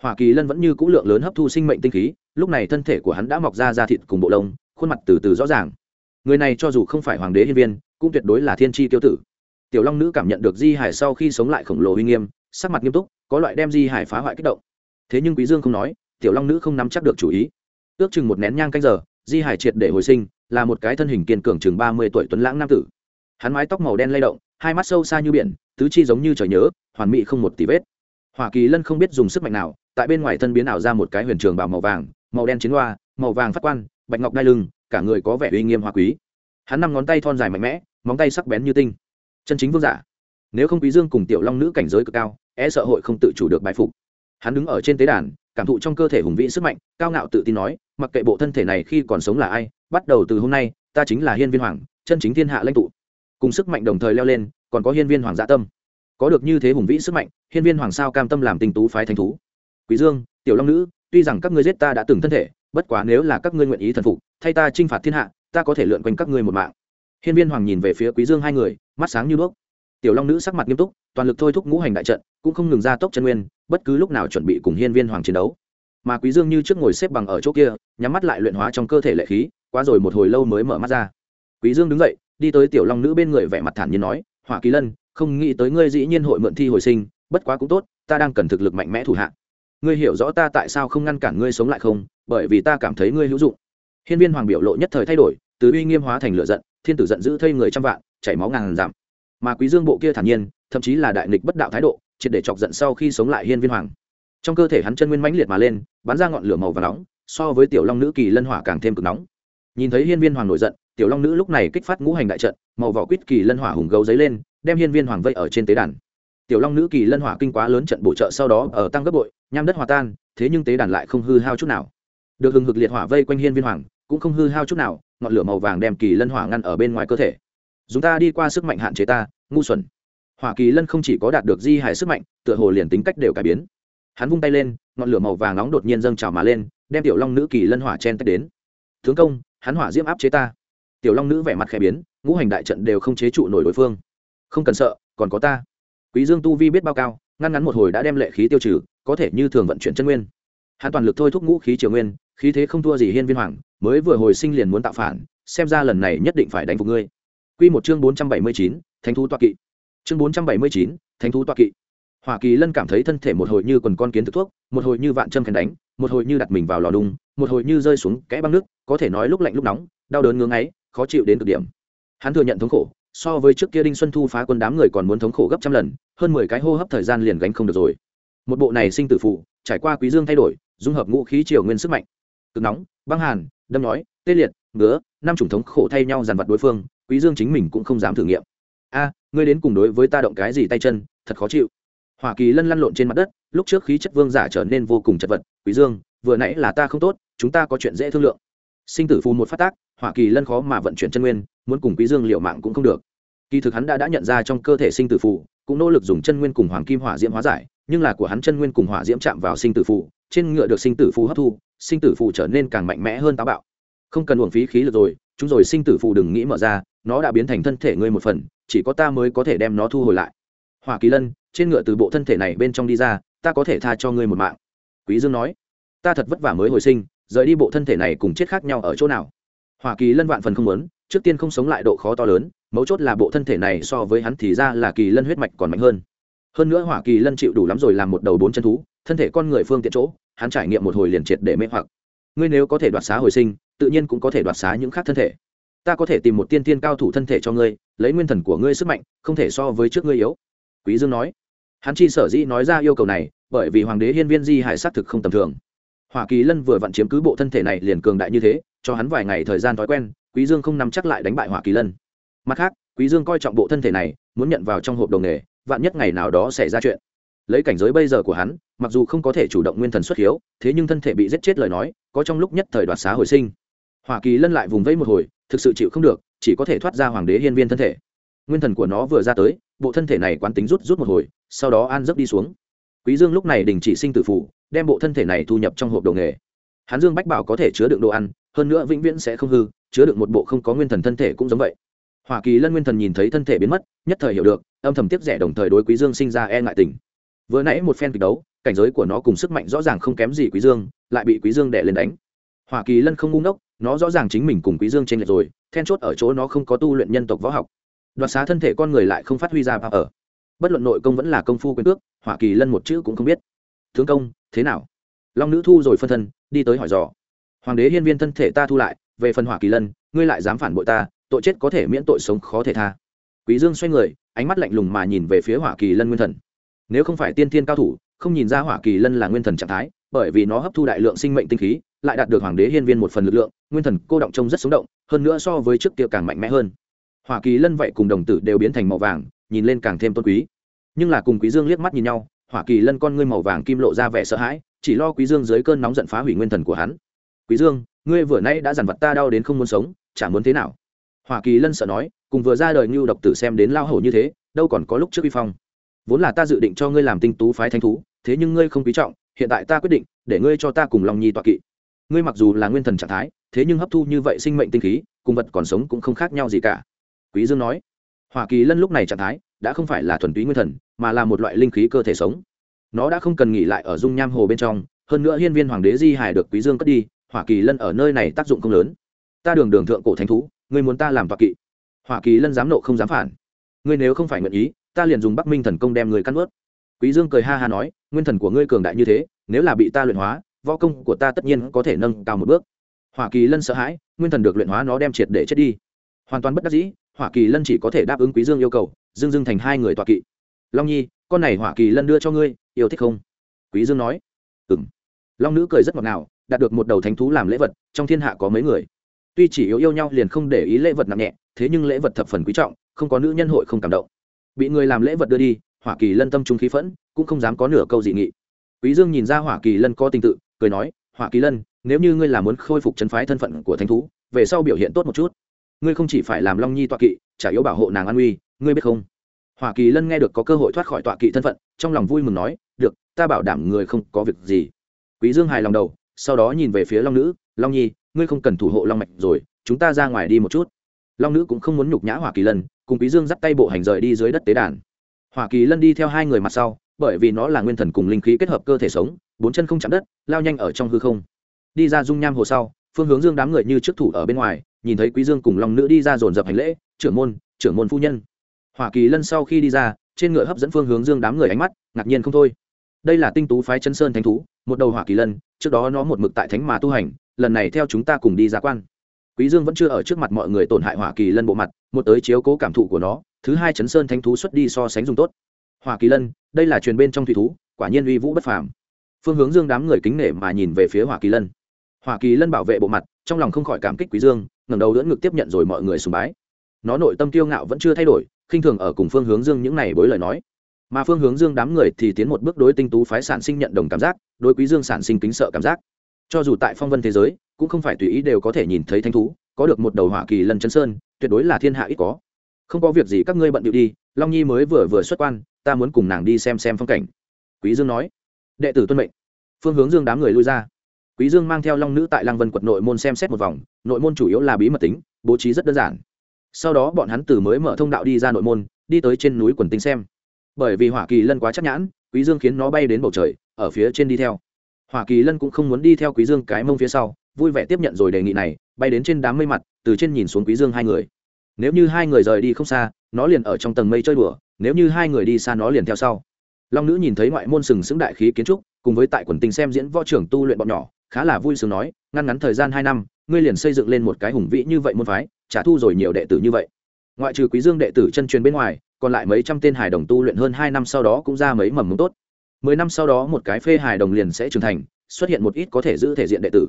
Hoa kỳ lân vẫn như cũ lượng lớn hấp thu sinh mệnh tinh khí, lúc này thân thể của hắn đã mọc ra da thịt cùng bộ lông khuôn mặt từ từ rõ ràng. Người này cho dù không phải hoàng đế hiên viên, cũng tuyệt đối là thiên tri tiêu tử. Tiểu long nữ cảm nhận được di hải sau khi sống lại khổng lồ uy nghiêm, sắc mặt nghiêm túc, có loại đem di hải phá hoại kích động. Thế nhưng quý dương không nói, tiểu long nữ không nắm chắc được chủ ý. Ước chừng một nén nhang canh giờ, di hải triệt để hồi sinh, là một cái thân hình kiên cường chừng ba mươi tuổi tuấn lãng nam tử. Hắn mái tóc màu đen lay động, hai mắt sâu xa như biển, tứ chi giống như trời nhớ, hoàn mỹ không một tí vết. Hoa kỳ lân không biết dùng sức mạnh nào, tại bên ngoài thân biến ảo ra một cái huyền trường bào màu vàng, màu đen chiến hoa, màu vàng phát quan bạch ngọc đai lưng, cả người có vẻ uy nghiêm hoa quý. Hắn năm ngón tay thon dài mạnh mẽ, móng tay sắc bén như tinh. Chân chính vương giả. Nếu không quý dương cùng tiểu long nữ cảnh giới cực cao e sợ hội không tự chủ được bài phục. Hắn đứng ở trên tế đàn, cảm thụ trong cơ thể hùng vĩ sức mạnh, cao ngạo tự tin nói, mặc kệ bộ thân thể này khi còn sống là ai, bắt đầu từ hôm nay, ta chính là hiên viên hoàng, chân chính thiên hạ lãnh tụ. Cùng sức mạnh đồng thời leo lên, còn có hiên viên hoàng dạ tâm. Có được như thế hùng vĩ sức mạnh, hiên viên hoàng sao cam tâm làm tình tú phái thành thú. Quý dương, tiểu long nữ, tuy rằng các ngươi giết ta đã từng thân thể bất quá nếu là các ngươi nguyện ý thần phục, thay ta chinh phạt thiên hạ, ta có thể lượn quanh các ngươi một mạng. Hiên viên hoàng nhìn về phía quý dương hai người, mắt sáng như đuốc. Tiểu long nữ sắc mặt nghiêm túc, toàn lực thôi thúc ngũ hành đại trận, cũng không ngừng ra tốc chân nguyên, bất cứ lúc nào chuẩn bị cùng hiên viên hoàng chiến đấu. Mà quý dương như trước ngồi xếp bằng ở chỗ kia, nhắm mắt lại luyện hóa trong cơ thể lệ khí, quá rồi một hồi lâu mới mở mắt ra. Quý dương đứng dậy, đi tới tiểu long nữ bên người vẻ mặt thản nhiên nói, hỏa kỳ lân, không nghĩ tới ngươi dĩ nhiên hội mượn thi hồi sinh, bất quá cũng tốt, ta đang cần thực lực mạnh mẽ thủ hạ ngươi hiểu rõ ta tại sao không ngăn cản ngươi sống lại không? Bởi vì ta cảm thấy ngươi hữu dụng. Hiên viên hoàng biểu lộ nhất thời thay đổi, từ uy nghiêm hóa thành lửa giận, thiên tử giận dữ thây người trăm vạn, chảy máu ngàn giảm mà quý dương bộ kia thản nhiên, thậm chí là đại nghịch bất đạo thái độ, triệt để chọc giận sau khi sống lại hiên viên hoàng. Trong cơ thể hắn chân nguyên mãnh liệt mà lên, bắn ra ngọn lửa màu và nóng, so với tiểu long nữ kỳ lân hỏa càng thêm cực nóng. Nhìn thấy hiên viên hoàng nổi giận, tiểu long nữ lúc này kích phát ngũ hành đại trận, màu vỏ quýt kỳ lân hỏa hùng gấu giấy lên, đem hiên viên hoàng vây ở trên tế đàn tiểu long nữ kỳ lân hỏa kinh quá lớn trận bổ trợ sau đó ở tăng gấp bội, nham đất hòa tan, thế nhưng tế đàn lại không hư hao chút nào. Được hừng hực liệt hỏa vây quanh hiên viên hoàng, cũng không hư hao chút nào, ngọn lửa màu vàng đem kỳ lân hỏa ngăn ở bên ngoài cơ thể. Dùng ta đi qua sức mạnh hạn chế ta, ngu xuẩn. Hỏa kỳ lân không chỉ có đạt được di hài sức mạnh, tựa hồ liền tính cách đều cải biến. Hắn vung tay lên, ngọn lửa màu vàng nóng đột nhiên dâng trào mà lên, đem tiểu long nữ kỳ lân hỏa chen tách đến. Tướng công, hắn hỏa diễm áp chế ta. Tiểu long nữ vẻ mặt khẽ biến, ngũ hành đại trận đều không chế trụ nổi đối phương. Không cần sợ, còn có ta quý dương tu vi biết bao cao ngăn ngắn một hồi đã đem lệ khí tiêu trừ có thể như thường vận chuyển chân nguyên. Hắn toàn lực thôi thúc ngũ khí triều nguyên khí thế không thua gì hiên viên hoàng mới vừa hồi sinh liền muốn tạo phản xem ra lần này nhất định phải đánh phục ngươi. Quy một chương bốn trăm bảy mươi chín, thánh thú toa kỵ. Chương bốn trăm bảy mươi chín, thánh thú toa kỵ. Hoa Kỳ Lân cảm thấy thân thể một hồi như quần con kiến thực thuốc, một hồi như vạn châm kèn đánh, một hồi như đặt mình vào lò đung, một hồi như rơi xuống kẽ băng nước, có thể nói lúc lạnh lúc nóng, đau đớn ngứa ngáy, khó chịu đến cực điểm. Hắn thừa nhận thống khổ, so với trước kia Đinh Xuân Thu phá quân đám người còn muốn thống khổ gấp trăm lần, hơn mười cái hô hấp thời gian liền gánh không được rồi. Một bộ này sinh tử phụ, trải qua quý dương thay đổi, dung hợp ngũ khí triều nguyên sức mạnh. Cực nóng, băng hàn, đâm nói, tê liệt, ngứa, năm chủng thống khổ thay nhau dàn vật đối phương, quý dương chính mình cũng không dám thử nghiệm. A, ngươi đến cùng đối với ta động cái gì tay chân, thật khó chịu hoa kỳ lân lăn lộn trên mặt đất lúc trước khí chất vương giả trở nên vô cùng chật vật quý dương vừa nãy là ta không tốt chúng ta có chuyện dễ thương lượng sinh tử phù một phát tác hoa kỳ lân khó mà vận chuyển chân nguyên muốn cùng quý dương liệu mạng cũng không được. Kỳ thực hắn đã đã nhận ra trong cơ thể sinh tử phụ cũng nỗ lực dùng chân nguyên cùng hoàng kim hỏa diễm hóa giải nhưng là của hắn chân nguyên cùng hỏa diễm chạm vào sinh tử phụ, trên ngựa được sinh tử phụ hấp thu sinh tử phụ trở nên càng mạnh mẽ hơn táo bạo. Không cần uổng phí khí lực rồi chúng rồi sinh tử phụ đừng nghĩ mở ra nó đã biến thành thân thể ngươi một phần chỉ có ta mới có thể đem nó thu hồi lại. Hỏa kỳ lân trên ngựa từ bộ thân thể này bên trong đi ra ta có thể tha cho ngươi một mạng. Quý dương nói ta thật vất vả mới hồi sinh rời đi bộ thân thể này cùng chết khác nhau ở chỗ nào? Hỏa kỳ lân vạn phần không muốn trước tiên không sống lại độ khó to lớn, mấu chốt là bộ thân thể này so với hắn thì ra là kỳ lân huyết mạch còn mạnh hơn. Hơn nữa hỏa kỳ lân chịu đủ lắm rồi làm một đầu bốn chân thú, thân thể con người phương tiện chỗ, hắn trải nghiệm một hồi liền triệt để mê hoặc. Ngươi nếu có thể đoạt xá hồi sinh, tự nhiên cũng có thể đoạt xá những khác thân thể. Ta có thể tìm một tiên tiên cao thủ thân thể cho ngươi, lấy nguyên thần của ngươi sức mạnh, không thể so với trước ngươi yếu. Quý dương nói. Hắn chi sở dĩ nói ra yêu cầu này, bởi vì hoàng đế hiên viên di hải xác thực không tầm thường hoa kỳ lân vừa vặn chiếm cứ bộ thân thể này liền cường đại như thế, cho hắn vài ngày thời gian thói quen, quý dương không nắm chắc lại đánh bại hoa kỳ lân. Mặt khác, quý dương coi trọng bộ thân thể này, muốn nhận vào trong hộp đồng nghề, vạn nhất ngày nào đó xảy ra chuyện. Lấy cảnh giới bây giờ của hắn, mặc dù không có thể chủ động nguyên thần xuất hiếu, thế nhưng thân thể bị giết chết lời nói, có trong lúc nhất thời đoạt xá hồi sinh. Hoa kỳ lân lại vùng vẫy một hồi, thực sự chịu không được, chỉ có thể thoát ra hoàng đế hiên viên thân thể. Nguyên thần của nó vừa ra tới, bộ thân thể này quán tính rút rút một hồi, sau đó an giấc đi xuống. Quý dương lúc này đình chỉ sinh tử phụ đem bộ thân thể này thu nhập trong hộp đồ nghề. Hắn dương bách bảo có thể chứa đựng đồ ăn, hơn nữa vĩnh viễn sẽ không hư, chứa đựng một bộ không có nguyên thần thân thể cũng giống vậy. Hoa kỳ lân nguyên thần nhìn thấy thân thể biến mất, nhất thời hiểu được, âm thầm tiếp rẻ đồng thời đối quý dương sinh ra e ngại tình. Vừa nãy một phen kịch đấu, cảnh giới của nó cùng sức mạnh rõ ràng không kém gì quý dương, lại bị quý dương đè lên đánh. Hoa kỳ lân không ngu ngốc, nó rõ ràng chính mình cùng quý dương trên lệch rồi, then chốt ở chỗ nó không có tu luyện nhân tộc võ học. Đoạt xá thân thể con người lại không phát huy ra bao ở bất luận nội công vẫn là công phu quyền cước, hỏa kỳ lân một chữ cũng không biết. Tướng công thế nào? Long nữ thu rồi phân thân, đi tới hỏi dò. Hoàng đế hiên viên thân thể ta thu lại, về phần hỏa kỳ lân, ngươi lại dám phản bội ta, tội chết có thể miễn tội sống khó thể tha. Quý dương xoay người, ánh mắt lạnh lùng mà nhìn về phía hỏa kỳ lân nguyên thần. Nếu không phải tiên thiên cao thủ, không nhìn ra hỏa kỳ lân là nguyên thần trạng thái, bởi vì nó hấp thu đại lượng sinh mệnh tinh khí, lại đạt được hoàng đế hiên viên một phần lực lượng, nguyên thần cô động trông rất sống động, hơn nữa so với trước kia càng mạnh mẽ hơn. Hỏa kỳ lân vậy cùng đồng tử đều biến thành màu vàng, nhìn lên càng thêm tôn quý. Nhưng là cùng quý dương liếc mắt nhìn nhau hỏa kỳ lân con ngươi màu vàng kim lộ ra vẻ sợ hãi, chỉ lo quý dương dưới cơn nóng giận phá hủy nguyên thần của hắn. Quý dương, ngươi vừa nay đã dằn vặt ta đau đến không muốn sống, chả muốn thế nào? Hỏa kỳ lân sợ nói, cùng vừa ra đời ngưu độc tử xem đến lao hổ như thế, đâu còn có lúc trước uy phong. Vốn là ta dự định cho ngươi làm tinh tú phái thánh thú, thế nhưng ngươi không quý trọng, hiện tại ta quyết định để ngươi cho ta cùng lòng nhi tọa kỵ. Ngươi mặc dù là nguyên thần trạng thái, thế nhưng hấp thu như vậy sinh mệnh tinh khí, cùng vật còn sống cũng không khác nhau gì cả. Quý dương nói. Hỏa kỳ lân lúc này trạng thái đã không phải là thuần túy nguyên thần, mà là một loại linh khí cơ thể sống. Nó đã không cần nghỉ lại ở dung nham hồ bên trong, hơn nữa hiên viên hoàng đế di hải được quý dương cất đi, hỏa kỳ lân ở nơi này tác dụng không lớn. Ta đường đường thượng cổ thánh thú, ngươi muốn ta làm tọa kỵ. Hỏa kỳ lân dám nộ không dám phản. Ngươi nếu không phải nguyện ý, ta liền dùng bắc minh thần công đem người căn ướt quý dương cười ha ha nói, nguyên thần của ngươi cường đại như thế, nếu là bị ta luyện hóa, võ công của ta tất nhiên có thể nâng cao một bước. Hỏa kỳ lân sợ hãi, nguyên thần được luyện hóa nó đem triệt để chết đi. Hoàn toàn bất đắc dĩ, hỏa kỳ lân chỉ có thể đáp ứng quý dương yêu cầu dương dương thành hai người tọa kỵ. Long nhi, con này hỏa kỳ lân đưa cho ngươi, yêu thích không? Quý dương nói. Ừm. Long nữ cười rất ngọt ngào, đạt được một đầu thánh thú làm lễ vật, trong thiên hạ có mấy người. Tuy chỉ yêu yêu nhau liền không để ý lễ vật nặng nhẹ, thế nhưng lễ vật thập phần quý trọng, không có nữ nhân hội không cảm động. Bị người làm lễ vật đưa đi, hỏa kỳ lân tâm trung khí phẫn, cũng không dám có nửa câu dị nghị. Quý dương nhìn ra hỏa kỳ lân có tình tự, cười nói, hỏa kỳ lân, nếu như ngươi là muốn khôi phục chân phái thân phận của thánh thú, về sau biểu hiện tốt một chút. Ngươi không chỉ phải làm long nhi tọa kỵ, chả yếu bảo hộ nàng an uy ngươi biết không? Hoa kỳ lân nghe được có cơ hội thoát khỏi tọa kỵ thân phận, trong lòng vui mừng nói, được, ta bảo đảm người không có việc gì. Quý dương hài lòng đầu, sau đó nhìn về phía long nữ, long nhi, ngươi không cần thủ hộ long mạch rồi, chúng ta ra ngoài đi một chút. Long nữ cũng không muốn nhục nhã Hoa kỳ lân, cùng quý dương dắt tay bộ hành rời đi dưới đất tế đàn. Hoa kỳ lân đi theo hai người mặt sau, bởi vì nó là nguyên thần cùng linh khí kết hợp cơ thể sống, bốn chân không chạm đất, lao nhanh ở trong hư không. Đi ra dung nham hồ sau, phương hướng dương đám người như trước thủ ở bên ngoài, nhìn thấy quý dương cùng long nữ đi ra dồn dập hành lễ, trưởng môn trưởng môn phu nhân hỏa kỳ lân sau khi đi ra, trên ngựa hấp dẫn phương hướng dương đám người ánh mắt, ngạc nhiên không thôi. Đây là tinh tú phái chân sơn thánh thú, một đầu hỏa kỳ lân, trước đó nó một mực tại thánh mà tu hành, lần này theo chúng ta cùng đi ra quan. Quý dương vẫn chưa ở trước mặt mọi người tổn hại hỏa kỳ lân bộ mặt, một tới chiếu cố cảm thụ của nó, thứ hai chấn sơn thánh thú xuất đi so sánh dùng tốt. Hỏa kỳ lân, đây là truyền bên trong thủy thú, quả nhiên uy vũ bất phàm. Phương hướng dương đám người kính nể mà nhìn về phía hỏa kỳ lân. Hỏa kỳ lân bảo vệ bộ mặt, trong lòng không khỏi cảm kích quý dương, ngẩng đầu đỡ ngực tiếp nhận rồi mọi người sùng bái. Nó nội tâm tiêu ngạo vẫn chưa thay đổi khinh thường ở cùng phương hướng dương những này bối lời nói. Mà phương hướng dương đám người thì tiến một bước đối tinh tú phái sản sinh nhận đồng cảm giác, đối quý dương sản sinh kính sợ cảm giác. Cho dù tại phong vân thế giới, cũng không phải tùy ý đều có thể nhìn thấy thanh thú, có được một đầu hỏa kỳ lân chân sơn, tuyệt đối là thiên hạ ít có. Không có việc gì các ngươi bận điệu đi, long nhi mới vừa vừa xuất quan, ta muốn cùng nàng đi xem xem phong cảnh. Quý dương nói. Đệ tử tuân mệnh. Phương hướng dương đám người lui ra. Quý dương mang theo long nữ tại Lang vân quật nội môn xem xét một vòng, nội môn chủ yếu là bí mật tính, bố trí rất đơn giản sau đó bọn hắn từ mới mở thông đạo đi ra nội môn, đi tới trên núi quần tinh xem. Bởi vì hỏa kỳ lân quá chắc nhãn, quý dương khiến nó bay đến bầu trời, ở phía trên đi theo. Hỏa kỳ lân cũng không muốn đi theo quý dương cái mông phía sau, vui vẻ tiếp nhận rồi đề nghị này, bay đến trên đám mây mặt, từ trên nhìn xuống quý dương hai người. Nếu như hai người rời đi không xa, nó liền ở trong tầng mây chơi đùa, nếu như hai người đi xa nó liền theo sau. Long nữ nhìn thấy ngoại môn sừng sững đại khí kiến trúc, cùng với tại quần tinh xem diễn võ trưởng tu luyện bọn nhỏ khá là vui sướng nói ngăn ngắn thời gian hai năm ngươi liền xây dựng lên một cái hùng vĩ như vậy môn phái trả thu rồi nhiều đệ tử như vậy. Ngoại trừ quý dương đệ tử chân truyền bên ngoài còn lại mấy trăm tên hài đồng tu luyện hơn hai năm sau đó cũng ra mấy mầm mống tốt. Mười năm sau đó một cái phê hài đồng liền sẽ trưởng thành xuất hiện một ít có thể giữ thể diện đệ tử.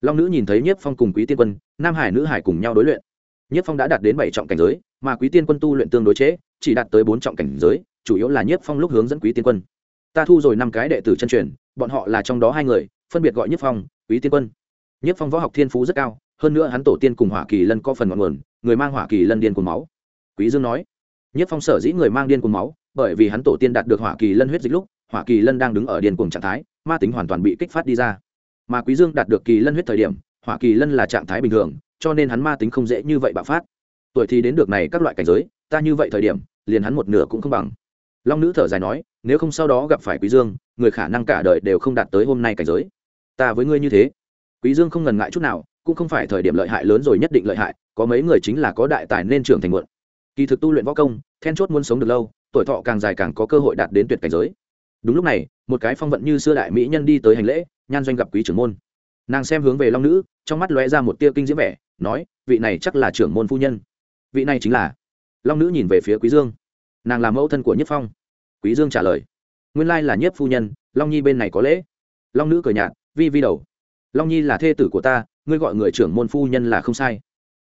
Long nữ nhìn thấy nhiếp phong cùng quý tiên quân nam hải nữ hải cùng nhau đối luyện. Nhiếp phong đã đạt đến bảy trọng cảnh giới mà quý tiên quân tu luyện tương đối chế, chỉ đạt tới bốn trọng cảnh giới chủ yếu là nhiếp phong lúc hướng dẫn quý tiên quân. Ta thu rồi năm cái đệ tử chân truyền bọn họ là trong đó hai người phân biệt gọi nhất phong quý tiên quân. Nhất phong võ học thiên phú rất cao, hơn nữa hắn tổ tiên cùng hỏa kỳ lân có phần ngọn nguồn, người mang hỏa kỳ lân điên cuồng máu. Quý dương nói, nhất phong sở dĩ người mang điên cuồng máu, bởi vì hắn tổ tiên đạt được hỏa kỳ lân huyết dịch lúc, hỏa kỳ lân đang đứng ở điên cuồng trạng thái, ma tính hoàn toàn bị kích phát đi ra. Mà quý dương đạt được kỳ lân huyết thời điểm, hỏa kỳ lân là trạng thái bình thường, cho nên hắn ma tính không dễ như vậy bạo phát. Tuổi thì đến được này các loại cảnh giới, ta như vậy thời điểm, liền hắn một nửa cũng không bằng long nữ thở dài nói, nếu không sau đó gặp phải quý dương, người khả năng cả đời đều không đạt tới hôm nay cảnh giới. Ta với ngươi như thế. Quý dương không ngần ngại chút nào, cũng không phải thời điểm lợi hại lớn rồi nhất định lợi hại, có mấy người chính là có đại tài nên trưởng thành muộn. Kỳ thực tu luyện võ công, then chốt muốn sống được lâu, tuổi thọ càng dài càng có cơ hội đạt đến tuyệt cảnh giới. Đúng lúc này, một cái phong vận như xưa đại mỹ nhân đi tới hành lễ, nhan doanh gặp quý trưởng môn. Nàng xem hướng về long nữ, trong mắt lóe ra một tia kinh diễm vẻ, nói, vị này chắc là trưởng môn phu nhân. Vị này chính là? Long nữ nhìn về phía quý dương nàng là mẫu thân của nhất phong quý dương trả lời nguyên lai là nhất phu nhân long nhi bên này có lễ long nữ cười nhạt vi vi đầu long nhi là thê tử của ta ngươi gọi người trưởng môn phu nhân là không sai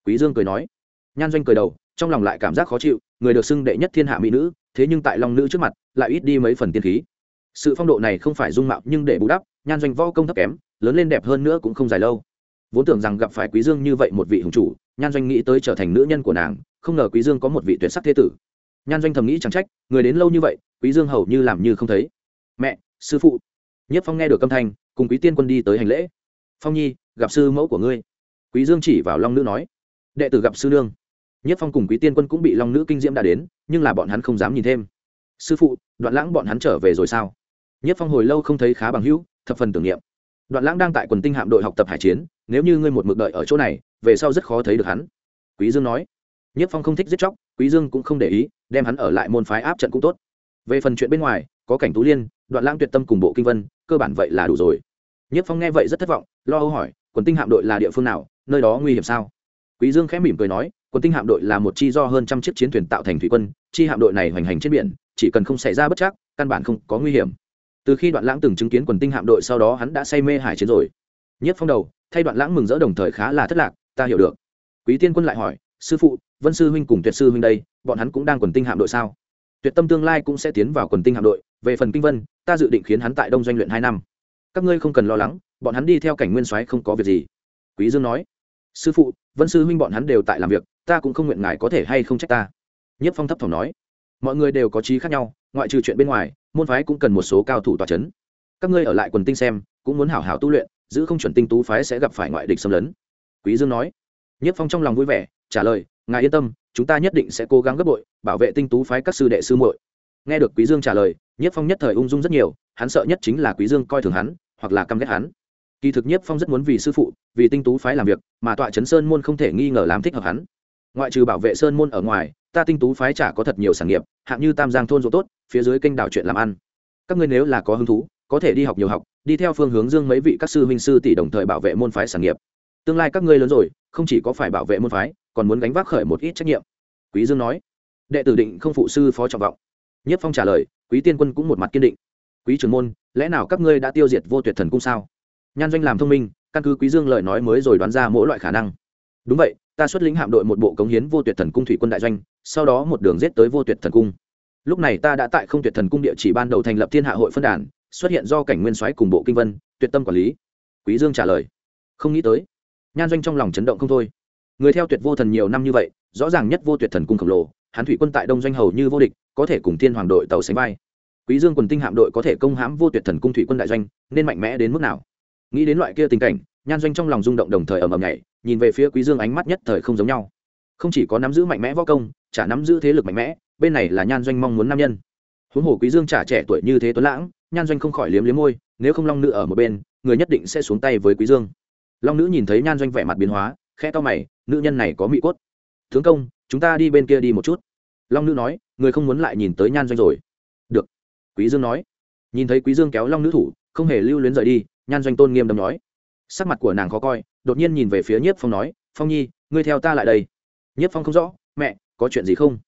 quý dương cười nói nhan doanh cười đầu trong lòng lại cảm giác khó chịu người được xưng đệ nhất thiên hạ mỹ nữ thế nhưng tại long nữ trước mặt lại ít đi mấy phần tiên khí sự phong độ này không phải dung mạo nhưng để bù đắp nhan doanh võ công thấp kém lớn lên đẹp hơn nữa cũng không dài lâu vốn tưởng rằng gặp phải quý dương như vậy một vị hùng chủ nhan doanh nghĩ tới trở thành nữ nhân của nàng không ngờ quý dương có một vị tuyệt sắc thế tử nhan doanh thầm nghĩ chẳng trách, người đến lâu như vậy, quý dương hầu như làm như không thấy. Mẹ, sư phụ. Nhất phong nghe được âm thanh, cùng quý tiên quân đi tới hành lễ. Phong nhi, gặp sư mẫu của ngươi. Quý dương chỉ vào long nữ nói. Đệ tử gặp sư nương. Nhất phong cùng quý tiên quân cũng bị long nữ kinh diễm đã đến, nhưng là bọn hắn không dám nhìn thêm. Sư phụ, đoạn lãng bọn hắn trở về rồi sao? Nhất phong hồi lâu không thấy khá bằng hữu, thập phần tưởng niệm. Đoạn lãng đang tại quần tinh hạm đội học tập hải chiến, nếu như ngươi một mực đợi ở chỗ này, về sau rất khó thấy được hắn. Quý dương nói. Nhất phong không thích giết chóc quý dương cũng không để ý, đem hắn ở lại môn phái áp trận cũng tốt. Về phần chuyện bên ngoài, có cảnh tú liên, đoạn lãng tuyệt tâm cùng bộ kinh vân, cơ bản vậy là đủ rồi. Nhất phong nghe vậy rất thất vọng, lo âu hỏi, quần tinh hạm đội là địa phương nào, nơi đó nguy hiểm sao? Quý dương khẽ mỉm cười nói, quần tinh hạm đội là một chi do hơn trăm chiếc chiến thuyền tạo thành thủy quân, chi hạm đội này hoành hành trên biển, chỉ cần không xảy ra bất chắc, căn bản không có nguy hiểm. Từ khi đoạn lãng từng chứng kiến quần tinh hạm đội sau đó hắn đã say mê hải chiến rồi. Nhất phong đầu, thay đoạn lãng mừng rỡ đồng thời khá là thất lạc, ta hiểu được. Quý tiên quân lại hỏi sư phụ, vân sư huynh cùng tuyệt sư huynh đây, bọn hắn cũng đang quần tinh hạm đội sao? Tuyệt tâm tương lai cũng sẽ tiến vào quần tinh hạm đội. Về phần kinh vân, ta dự định khiến hắn tại đông doanh luyện hai năm. Các ngươi không cần lo lắng, bọn hắn đi theo cảnh nguyên soái không có việc gì. Quý dương nói, sư phụ, vân sư huynh bọn hắn đều tại làm việc, ta cũng không nguyện ngài có thể hay không trách ta. Nhất phong thấp thỏm nói, mọi người đều có trí khác nhau, ngoại trừ chuyện bên ngoài, môn phái cũng cần một số cao thủ tòa c h ấ n các ngươi ở lại quần tinh xem, cũng muốn hảo hảo tu luyện, giữ không chuẩn tinh tú phái sẽ gặp phải ngoại địch xâm lấn. Quý dương nói nhất phong trong lòng vui vẻ trả lời, ngài yên tâm, chúng ta nhất định sẽ cố gắng gấp bội, bảo vệ tinh tú phái các sư đệ sư muội. Nghe được quý dương trả lời nhất phong nhất thời ung dung rất nhiều, hắn sợ nhất chính là quý dương coi thường hắn, hoặc là căm ghét hắn. Kỳ thực nhất phong rất muốn vì sư phụ, vì tinh tú phái làm việc, mà tọa chấn sơn môn không thể nghi ngờ làm thích hợp hắn. Ngoại trừ bảo vệ sơn môn ở ngoài, ta tinh tú phái chả có thật nhiều sản nghiệp, hạng như tam giang thôn ruộng tốt, phía dưới kênh đảo chuyện làm ăn. Các ngươi nếu là có hứng thú, có thể đi học nhiều học, đi theo phương hướng dương mấy vị các sư huynh sư tỷ đồng thời bảo vệ môn phái sản nghiệp. Tương lai các ngươi lớn rồi, không chỉ có phải bảo vệ môn phái còn muốn gánh vác khởi một ít trách nhiệm. Quý dương nói. Đệ tử định không phụ sư phó trọng vọng. Nhất phong trả lời, quý tiên quân cũng một mặt kiên định. Quý trưởng môn, lẽ nào các ngươi đã tiêu diệt vô tuyệt thần cung sao? Nhan doanh làm thông minh, căn cứ quý dương lời nói mới rồi đoán ra mỗi loại khả năng. Đúng vậy, ta xuất lĩnh hạm đội một bộ cống hiến vô tuyệt thần cung thủy quân đại doanh, sau đó một đường giết tới vô tuyệt thần cung. Lúc này ta đã tại không tuyệt thần cung địa chỉ ban đầu thành lập thiên hạ hội phân đàn, xuất hiện do cảnh nguyên soái cùng bộ kinh vân, tuyệt tâm quản lý. Quý dương trả lời. Không nghĩ tới. Nhan doanh trong lòng chấn động không thôi người theo tuyệt vô thần nhiều năm như vậy, rõ ràng nhất vô tuyệt thần cung khổng lồ hắn thủy quân tại đông doanh hầu như vô địch, có thể cùng thiên hoàng đội tàu sánh vai. Quý dương quần tinh hạm đội có thể công hãm vô tuyệt thần cung thủy quân đại doanh, nên mạnh mẽ đến mức nào? Nghĩ đến loại kia tình cảnh, nhan doanh trong lòng rung động đồng thời ầm ầm nhảy, nhìn về phía quý dương ánh mắt nhất thời không giống nhau. Không chỉ có nắm giữ mạnh mẽ võ công, chả nắm giữ thế lực mạnh mẽ, bên này là nhan doanh mong muốn nam nhân. Huống hồ quý dương trả trẻ tuổi như thế tuấn lãng, nhan doanh không khỏi liếm liếm môi, nếu không long nữ ở một bên, người nhất định sẽ xuống tay với quý dương. Long nữ nhìn thấy nhan doanh vẻ mặt biến hóa khe to mày, nữ nhân này có mị cốt. Tướng công, chúng ta đi bên kia đi một chút. Long nữ nói, người không muốn lại nhìn tới nhan doanh rồi. Được. Quý dương nói. Nhìn thấy quý dương kéo long nữ thủ, không hề lưu luyến rời đi, nhan doanh tôn nghiêm đâm nói. Sắc mặt của nàng khó coi, đột nhiên nhìn về phía nhiếp phong nói, phong nhi, ngươi theo ta lại đây. Nhiếp phong không rõ, mẹ, có chuyện gì không?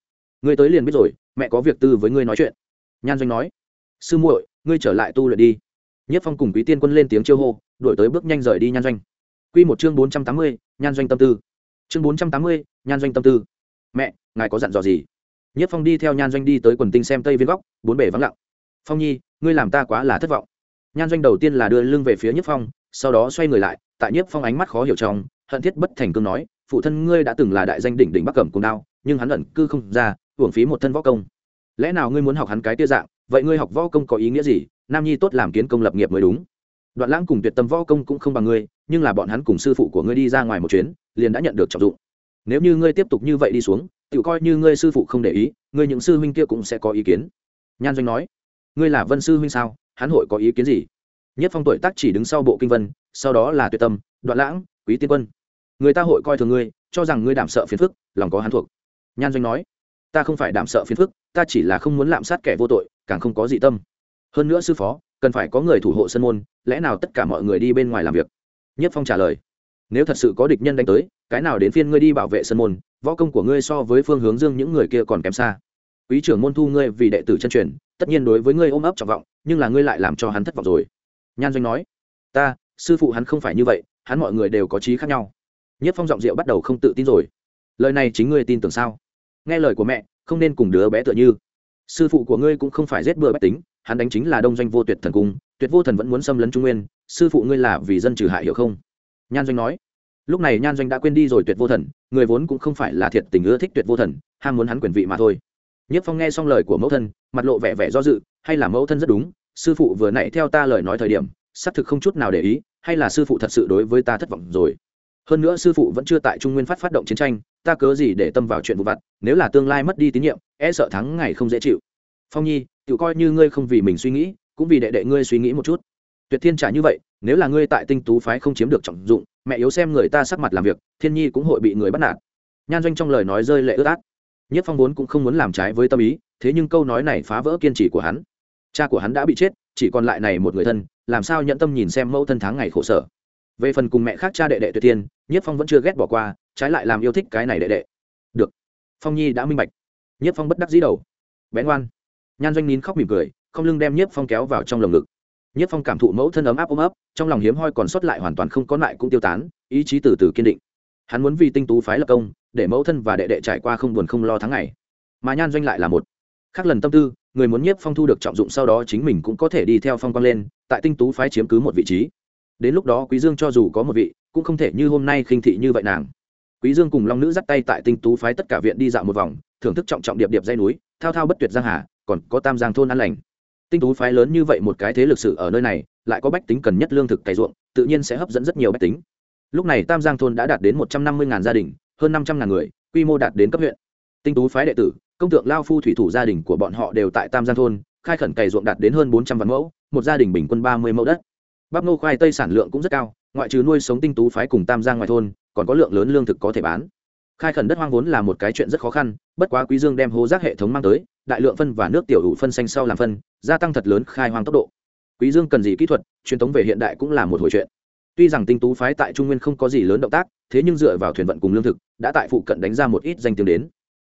Ngươi tới liền biết rồi, mẹ có việc tư với ngươi nói chuyện. Nhan doanh nói. Sư muội, ngươi trở lại tu luyện đi. Nhiếp phong cùng quý tiên quân lên tiếng chiêu hô đổi tới bước nhanh rời đi nhan doanh. Quy một chương bốn trăm tám mươi, nhan doanh tâm tư. Chương bốn trăm tám mươi, nhan doanh tâm tư. Mẹ, ngài có dặn dò gì? Nhiếp phong đi theo nhan doanh đi tới quần tinh xem tây viên góc, bốn bề vắng lặng. Phong nhi, ngươi làm ta quá là thất vọng. Nhan doanh đầu tiên là đưa lưng về phía nhiếp phong, sau đó xoay người lại, tại nhiếp phong ánh mắt khó hiểu trong, hận thiết bất thành cương nói, phụ thân ngươi đã từng là đại danh đỉnh đỉnh bắc cẩm cùng đao, nhưng hắn ẩn cư không ra uổng phí một thân võ công. Lẽ nào ngươi muốn học hắn cái tia dạng, vậy ngươi học võ công có ý nghĩa gì? Nam nhi tốt làm kiến công lập nghiệp mới đúng đoạn lãng cùng tuyệt tâm võ công cũng không bằng ngươi, nhưng là bọn hắn cùng sư phụ của ngươi đi ra ngoài một chuyến, liền đã nhận được trọng dụng. Nếu như ngươi tiếp tục như vậy đi xuống tự coi như ngươi sư phụ không để ý, ngươi những sư huynh kia cũng sẽ có ý kiến. Nhan doanh nói. Ngươi là vân sư huynh sao? Hắn hội có ý kiến gì? Nhất phong tuổi tác chỉ đứng sau bộ kinh vân, sau đó là tuyệt tâm, đoạn lãng, quý tiên quân. Người ta hội coi thường ngươi, cho rằng ngươi đảm sợ phiền phức, lòng có hắn thuộc. Nhan doanh nói. Ta không phải đảm sợ phiền phức, ta chỉ là không muốn lạm sát kẻ vô tội, càng không có dị tâm hơn nữa sư phó, cần phải có người thủ hộ sân môn, lẽ nào tất cả mọi người đi bên ngoài làm việc? Nhất phong trả lời, nếu thật sự có địch nhân đánh tới, cái nào đến phiên ngươi đi bảo vệ sân môn, võ công của ngươi so với phương hướng dương những người kia còn kém xa. Quý trưởng môn thu ngươi vì đệ tử chân truyền, tất nhiên đối với ngươi ôm ấp trọng vọng, nhưng là ngươi lại làm cho hắn thất vọng rồi. Nhan doanh nói, ta, sư phụ hắn không phải như vậy, hắn mọi người đều có trí khác nhau. Nhất phong giọng rượu bắt đầu không tự tin rồi. Lời này chính ngươi tin tưởng sao? Nghe lời của mẹ, không nên cùng đứa bé tựa như sư phụ của ngươi cũng không phải giết bừa bách tính, hắn đánh chính là đông doanh vô tuyệt thần cung, tuyệt vô thần vẫn muốn xâm lấn trung nguyên, sư phụ ngươi là vì dân trừ hại hiểu không? Nhan doanh nói. Lúc này nhan doanh đã quên đi rồi tuyệt vô thần, người vốn cũng không phải là thiệt tình ưa thích tuyệt vô thần, ham muốn hắn quyền vị mà thôi. Nhất phong nghe xong lời của mẫu thân, mặt lộ vẻ vẻ do dự, hay là mẫu thân rất đúng, sư phụ vừa nãy theo ta lời nói thời điểm, xác thực không chút nào để ý, hay là sư phụ thật sự đối với ta thất vọng rồi. Hơn nữa sư phụ vẫn chưa tại trung nguyên phát phát động chiến tranh ta cớ gì để tâm vào chuyện vụ vặt, nếu là tương lai mất đi tín nhiệm e sợ thắng ngày không dễ chịu. Phong nhi tự coi như ngươi không vì mình suy nghĩ, cũng vì đệ đệ ngươi suy nghĩ một chút. Tuyệt thiên trả như vậy, nếu là ngươi tại tinh tú phái không chiếm được trọng dụng, mẹ yếu xem người ta sắc mặt làm việc, thiên nhi cũng hội bị người bắt nạt. Nhan doanh trong lời nói rơi lệ ướt át. Nhất phong vốn cũng không muốn làm trái với tâm ý, thế nhưng câu nói này phá vỡ kiên trì của hắn. Cha của hắn đã bị chết, chỉ còn lại này một người thân, làm sao nhận tâm nhìn xem mẫu thân tháng ngày khổ sở về phần cùng mẹ khác cha đệ đệ tuyệt tiên nhất phong vẫn chưa ghét bỏ qua, trái lại làm yêu thích cái này đệ đệ. Được. Phong nhi đã minh bạch. Nhất phong bất đắc dĩ đầu. Bén ngoan. Nhan doanh nín khóc mỉm cười, không lưng đem nhất phong kéo vào trong lồng ngực. Nhất phong cảm thụ mẫu thân ấm áp ôm ấp, trong lòng hiếm hoi còn sót lại hoàn toàn không có lại cũng tiêu tán, ý chí từ từ kiên định. Hắn muốn vì tinh tú phái lập công, để mẫu thân và đệ đệ trải qua không buồn không lo tháng ngày. Mà nhan doanh lại là một. Khác lần tâm tư, người muốn nhiếp phong thu được trọng dụng sau đó chính mình cũng có thể đi theo phong quang lên, tại tinh tú phái chiếm cứ một vị trí đến lúc đó quý dương cho dù có một vị, cũng không thể như hôm nay khinh thị như vậy nàng. Quý dương cùng long nữ dắt tay tại tinh tú phái tất cả viện đi dạo một vòng, thưởng thức trọng trọng điệp điệp dây núi, thao thao bất tuyệt giang hà, còn có tam giang thôn an lành. Tinh tú phái lớn như vậy một cái thế lực sự ở nơi này, lại có bách tính cần nhất lương thực cày ruộng, tự nhiên sẽ hấp dẫn rất nhiều bách tính. Lúc này tam giang thôn đã đạt đến một trăm năm mươi gia đình, hơn năm trăm ngàn người, quy mô đạt đến cấp huyện. Tinh tú phái đệ tử, công tượng lao phu thủy thủ gia đình của bọn họ đều tại tam giang thôn, khai khẩn cày ruộng đạt đến hơn bốn trăm vạn mẫu, một gia đình bình quân ba mươi mẫu đất bắp ngô khoai tây sản lượng cũng rất cao, ngoại trừ nuôi sống tinh tú phái cùng tam giang ngoài thôn, còn có lượng lớn lương thực có thể bán. Khai khẩn đất hoang vốn là một cái chuyện rất khó khăn, bất quá quý dương đem hố rác hệ thống mang tới, đại lượng phân và nước tiểu đủ phân xanh sau làm phân, gia tăng thật lớn khai hoang tốc độ. Quý dương cần gì kỹ thuật, truyền thống về hiện đại cũng là một hồi chuyện. Tuy rằng tinh tú phái tại trung nguyên không có gì lớn động tác, thế nhưng dựa vào thuyền vận cùng lương thực, đã tại phụ cận đánh ra một ít danh tiếng đến.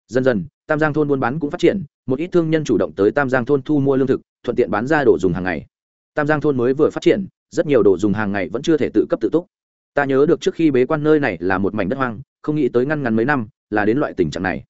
Dần dần, tam giang thôn buôn bán cũng phát triển, một ít thương nhân chủ động tới tam giang thôn thu mua lương thực, thuận tiện bán ra đồ dùng hàng ngày. Tam giang thôn mới vừa phát triển rất nhiều đồ dùng hàng ngày vẫn chưa thể tự cấp tự túc. Ta nhớ được trước khi bế quan nơi này là một mảnh đất hoang, không nghĩ tới ngăn ngắn mấy năm, là đến loại tình trạng này.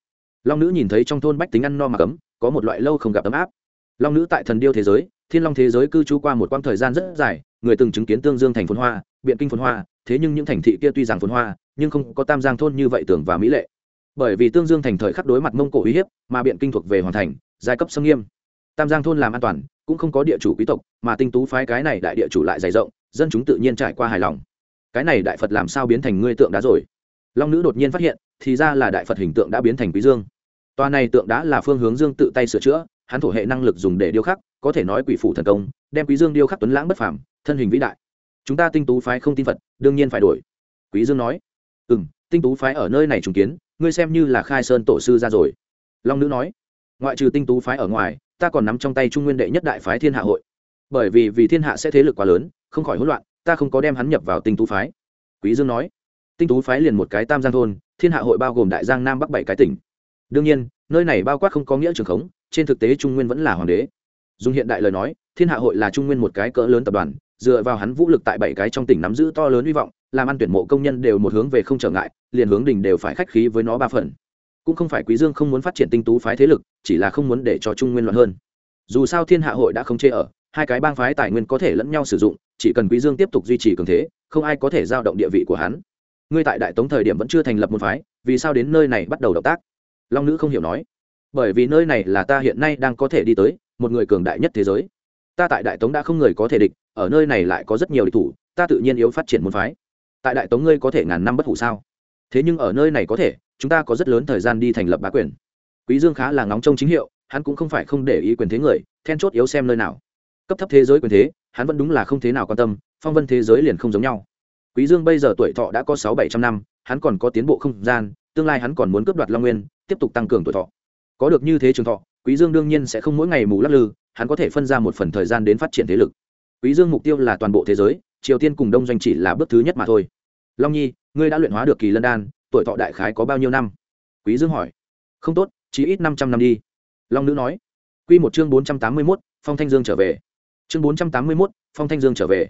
Long nữ nhìn thấy trong thôn bách tính ăn no mà cấm, có một loại lâu không gặp ấm áp. Long nữ tại thần điêu thế giới, thiên long thế giới cư trú qua một quãng thời gian rất dài, người từng chứng kiến tương dương thành phồn hoa, biện kinh phồn hoa, thế nhưng những thành thị kia tuy rằng phồn hoa, nhưng không có tam giang thôn như vậy tưởng và mỹ lệ. Bởi vì tương dương thành thời khắc đối mặt mông cổ uy hiếp, mà biện kinh thuộc về hoàn thành, giai cấp sông nghiêm. Tam giang thôn làm an toàn cũng không có địa chủ quý tộc, mà tinh tú phái cái này đại địa chủ lại dày rộng, dân chúng tự nhiên trải qua hài lòng. Cái này đại phật làm sao biến thành ngươi tượng đá rồi? Long nữ đột nhiên phát hiện, thì ra là đại phật hình tượng đã biến thành quý dương. Toa này tượng đá là phương hướng dương tự tay sửa chữa, hắn thổ hệ năng lực dùng để điêu khắc, có thể nói quỷ phủ thần công, đem quý dương điêu khắc tuấn lãng bất phàm, thân hình vĩ đại. Chúng ta tinh tú phái không tin phật, đương nhiên phải đổi. Quý dương nói ừ m tinh tú phái ở nơi này trùng kiến, ngươi xem như là khai sơn tổ sư ra rồi. Long nữ nói, ngoại trừ tinh tú phái ở ngoài ta còn nắm trong tay trung nguyên đệ nhất đại phái thiên hạ hội. Bởi vì vì thiên hạ sẽ thế lực quá lớn, không khỏi hỗn loạn, ta không có đem hắn nhập vào tinh tú phái. Quý dương nói. Tinh tú phái liền một cái tam giang thôn, thiên hạ hội bao gồm đại giang nam bắc bảy cái tỉnh. Đương nhiên, nơi này bao quát không có nghĩa trường khống, trên thực tế trung nguyên vẫn là hoàng đế. Dùng hiện đại lời nói, thiên hạ hội là trung nguyên một cái cỡ lớn tập đoàn, dựa vào hắn vũ lực tại bảy cái trong tỉnh nắm giữ to lớn hy vọng, làm ăn tuyển mộ công nhân đều một hướng về không trở ngại, liền hướng đình đều phải khách khí với nó ba phần cũng không phải quý dương không muốn phát triển tinh tú phái thế lực, chỉ là không muốn để cho trung nguyên loạn hơn. Dù sao thiên hạ hội đã không chê ở, hai cái bang phái tài nguyên có thể lẫn nhau sử dụng, chỉ cần quý dương tiếp tục duy trì cường thế, không ai có thể giao động địa vị của hắn. Ngươi tại đại tống thời điểm vẫn chưa thành lập một phái, vì sao đến nơi này bắt đầu động tác? Long nữ không hiểu nói. Bởi vì nơi này là ta hiện nay đang có thể đi tới, một người cường đại nhất thế giới. Ta tại đại tống đã không người có thể địch, ở nơi này lại có rất nhiều địch thủ, ta tự nhiên yếu phát triển môn phái. Tại đại tống ngươi có thể ngàn năm bất hủ sao? Thế nhưng ở nơi này có thể chúng ta có rất lớn thời gian đi thành lập bá quyền. Quý dương khá là ngóng trông chính hiệu, hắn cũng không phải không để ý quyền thế người, then chốt yếu xem nơi nào. Cấp thấp thế giới quyền thế, hắn vẫn đúng là không thế nào quan tâm, phong vân thế giới liền không giống nhau. Quý dương bây giờ tuổi thọ đã có sáu bảy trăm năm, hắn còn có tiến bộ không gian, tương lai hắn còn muốn cướp đoạt long nguyên, tiếp tục tăng cường tuổi thọ. Có được như thế trường thọ, quý dương đương nhiên sẽ không mỗi ngày mù lắc lư, hắn có thể phân ra một phần thời gian đến phát triển thế lực. Quý dương mục tiêu là toàn bộ thế giới, triều tiên cùng đông doanh chỉ là bước thứ nhất mà thôi. Long nhi, ngươi đã luyện hóa được kỳ lân đan tuổi thọ đại khái có bao nhiêu năm? Quý dương hỏi. Không tốt chỉ ít năm trăm năm đi. Long nữ nói. Quy một chương bốn trăm tám mươi 481, phong thanh dương trở về. Chương bốn trăm tám mươi 481, phong thanh dương trở về.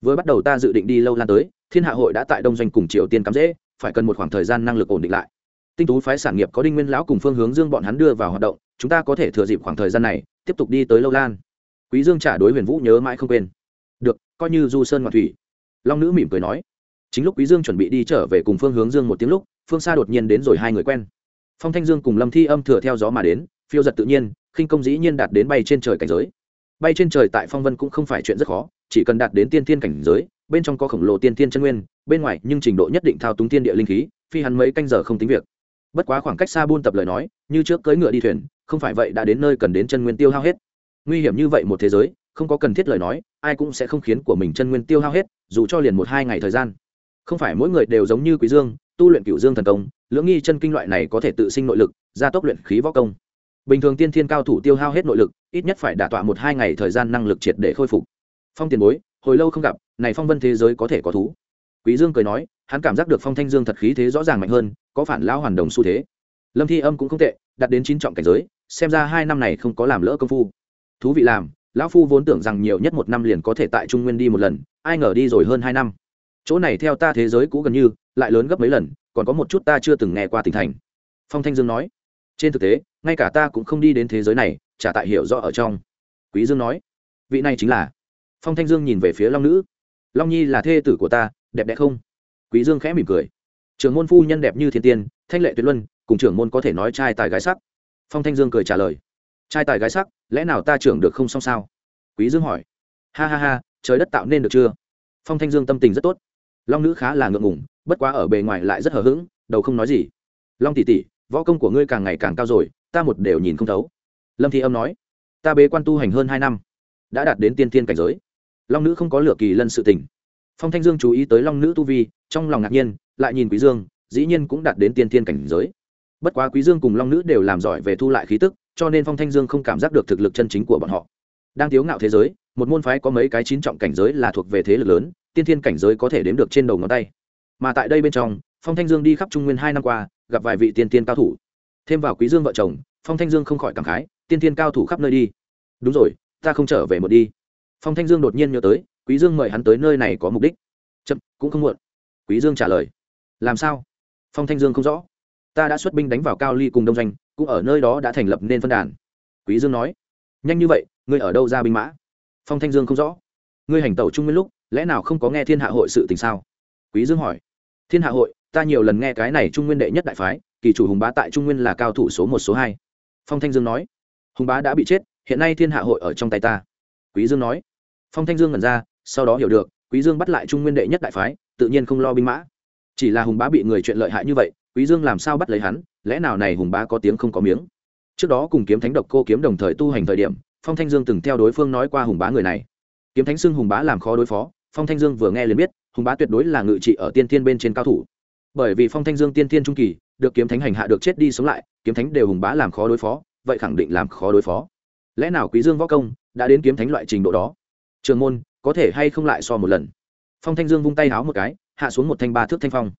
Vừa bắt đầu ta dự định đi lâu lan tới thiên hạ hội đã tại đông doanh cùng triều tiên cắm dễ phải cần một khoảng thời gian năng lực ổn định lại. Tinh tú phái sản nghiệp có đinh nguyên lão cùng phương hướng dương bọn hắn đưa vào hoạt động chúng ta có thể thừa dịp khoảng thời gian này tiếp tục đi tới lâu lan. Quý dương trả đối huyền vũ nhớ mãi không quên. Được coi như du sơn ngoạn thủy. Long nữ mỉm cười nói chính lúc quý dương chuẩn bị đi trở về cùng phương hướng dương một tiếng lúc, phương xa đột nhiên đến rồi hai người quen. Phong thanh dương cùng lâm thi âm thừa theo gió mà đến, phiêu giật tự nhiên, khinh công dĩ nhiên đạt đến bay trên trời cảnh giới. Bay trên trời tại phong vân cũng không phải chuyện rất khó, chỉ cần đạt đến tiên thiên cảnh giới, bên trong có khổng lồ tiên thiên chân nguyên, bên ngoài nhưng trình độ nhất định thao túng tiên địa linh khí, phi hắn mấy canh giờ không tính việc. Bất quá khoảng cách xa buôn tập lời nói, như trước cưỡi ngựa đi thuyền, không phải vậy đã đến nơi cần đến chân nguyên tiêu hao hết. Nguy hiểm như vậy một thế giới, không có cần thiết lời nói, ai cũng sẽ không khiến của mình chân nguyên tiêu hao hết, dù cho liền một hai ngày thời gian không phải mỗi người đều giống như quý dương, tu luyện cửu dương thần công, lưỡng nghi chân kinh loại này có thể tự sinh nội lực, gia tốc luyện khí võ công. Bình thường tiên thiên cao thủ tiêu hao hết nội lực, ít nhất phải đả tọa một hai ngày thời gian năng lực triệt để khôi phục. Phong tiền bối, hồi lâu không gặp, này phong vân thế giới có thể có thú. Quý dương cười nói, hắn cảm giác được phong thanh dương thật khí thế rõ ràng mạnh hơn, có phản lão hoàn đồng xu thế. Lâm thi âm cũng không tệ, đạt đến chín trọng cảnh giới, xem ra hai năm này không có làm lỡ công phu. Thú vị làm, lão phu vốn tưởng rằng nhiều nhất một năm liền có thể tại trung nguyên đi một lần, ai ngờ đi rồi hơn hai năm chỗ này theo ta thế giới cũ gần như, lại lớn gấp mấy lần, còn có một chút ta chưa từng nghe qua tỉnh thành. Phong thanh dương nói. Trên thực tế, ngay cả ta cũng không đi đến thế giới này, chả tại hiểu rõ ở trong. Quý dương nói. Vị này chính là phong thanh dương nhìn về phía long nữ. Long nhi là thê tử của ta, đẹp đẽ không? Quý dương khẽ mỉm cười. Trưởng môn phu nhân đẹp như thiên tiên, thanh lệ tuyệt luân, cùng trưởng môn có thể nói trai tài gái sắc. Phong thanh dương cười trả lời. Trai tài gái sắc, lẽ nào ta trưởng được không xong sao? Quý dương hỏi. Ha ha ha, trời đất tạo nên được chưa? Phong thanh dương tâm tình rất tốt long nữ khá là ngượng ngùng, bất quá ở bề ngoài lại rất hờ hững, đầu không nói gì. Long tỷ tỷ, võ công của ngươi càng ngày càng cao rồi, ta một đều nhìn không thấu. Lâm thị âm nói, ta bế quan tu hành hơn hai năm, đã đạt đến tiên thiên cảnh giới. Long nữ không có lửa kỳ lân sự tình. Phong thanh dương chú ý tới long nữ tu vi, trong lòng ngạc nhiên, lại nhìn quý dương, dĩ nhiên cũng đạt đến tiên thiên cảnh giới. Bất quá quý dương cùng long nữ đều làm giỏi về thu lại khí tức, cho nên phong thanh dương không cảm giác được thực lực chân chính của bọn họ đang thiếu ngạo thế giới, một môn phái có mấy cái chín trọng cảnh giới là thuộc về thế lực lớn, tiên thiên cảnh giới có thể đếm được trên đầu ngón tay. Mà tại đây bên trong, phong thanh dương đi khắp trung nguyên hai năm qua, gặp vài vị tiên tiên cao thủ. Thêm vào quý dương vợ chồng, phong thanh dương không khỏi cảm khái, tiên tiên cao thủ khắp nơi đi. Đúng rồi, ta không trở về một đi. Phong thanh dương đột nhiên nhớ tới, quý dương mời hắn tới nơi này có mục đích. Chậm, cũng không muộn. Quý dương trả lời. Làm sao? Phong thanh dương không rõ. Ta đã xuất binh đánh vào cao ly cùng đông doanh, cũng ở nơi đó đã thành lập nên phân đàn. Quý dương nói. Nhanh như vậy ngươi ở đâu ra binh mã? Phong thanh dương không rõ. Ngươi hành tẩu trung nguyên lúc, lẽ nào không có nghe thiên hạ hội sự tình sao? Quý dương hỏi. Thiên hạ hội, ta nhiều lần nghe cái này trung nguyên đệ nhất đại phái, kỳ chủ hùng bá tại trung nguyên là cao thủ số một, số hai. Phong thanh dương nói. Hùng bá đã bị chết, hiện nay thiên hạ hội ở trong tay ta. Quý dương nói. Phong thanh dương ngẩn ra, sau đó hiểu được, quý dương bắt lại trung nguyên đệ nhất đại phái, tự nhiên không lo binh mã. Chỉ là hùng bá bị người chuyện lợi hại như vậy, quý dương làm sao bắt lấy hắn, lẽ nào này hùng bá có tiếng không có miếng? Trước đó cùng kiếm thánh độc cô kiếm đồng thời tu hành thời điểm phong thanh dương từng theo đối phương nói qua hùng bá người này. Kiếm thánh xưng hùng bá làm khó đối phó, phong thanh dương vừa nghe liền biết, hùng bá tuyệt đối là ngự trị ở tiên thiên bên trên cao thủ. Bởi vì phong thanh dương tiên thiên trung kỳ, được kiếm thánh hành hạ được chết đi sống lại, kiếm thánh đều hùng bá làm khó đối phó, vậy khẳng định làm khó đối phó. Lẽ nào quý dương võ công đã đến kiếm thánh loại trình độ đó? Trường môn, có thể hay không lại so một lần? Phong thanh dương vung tay háo một cái, hạ xuống một thanh ba thước thanh phong.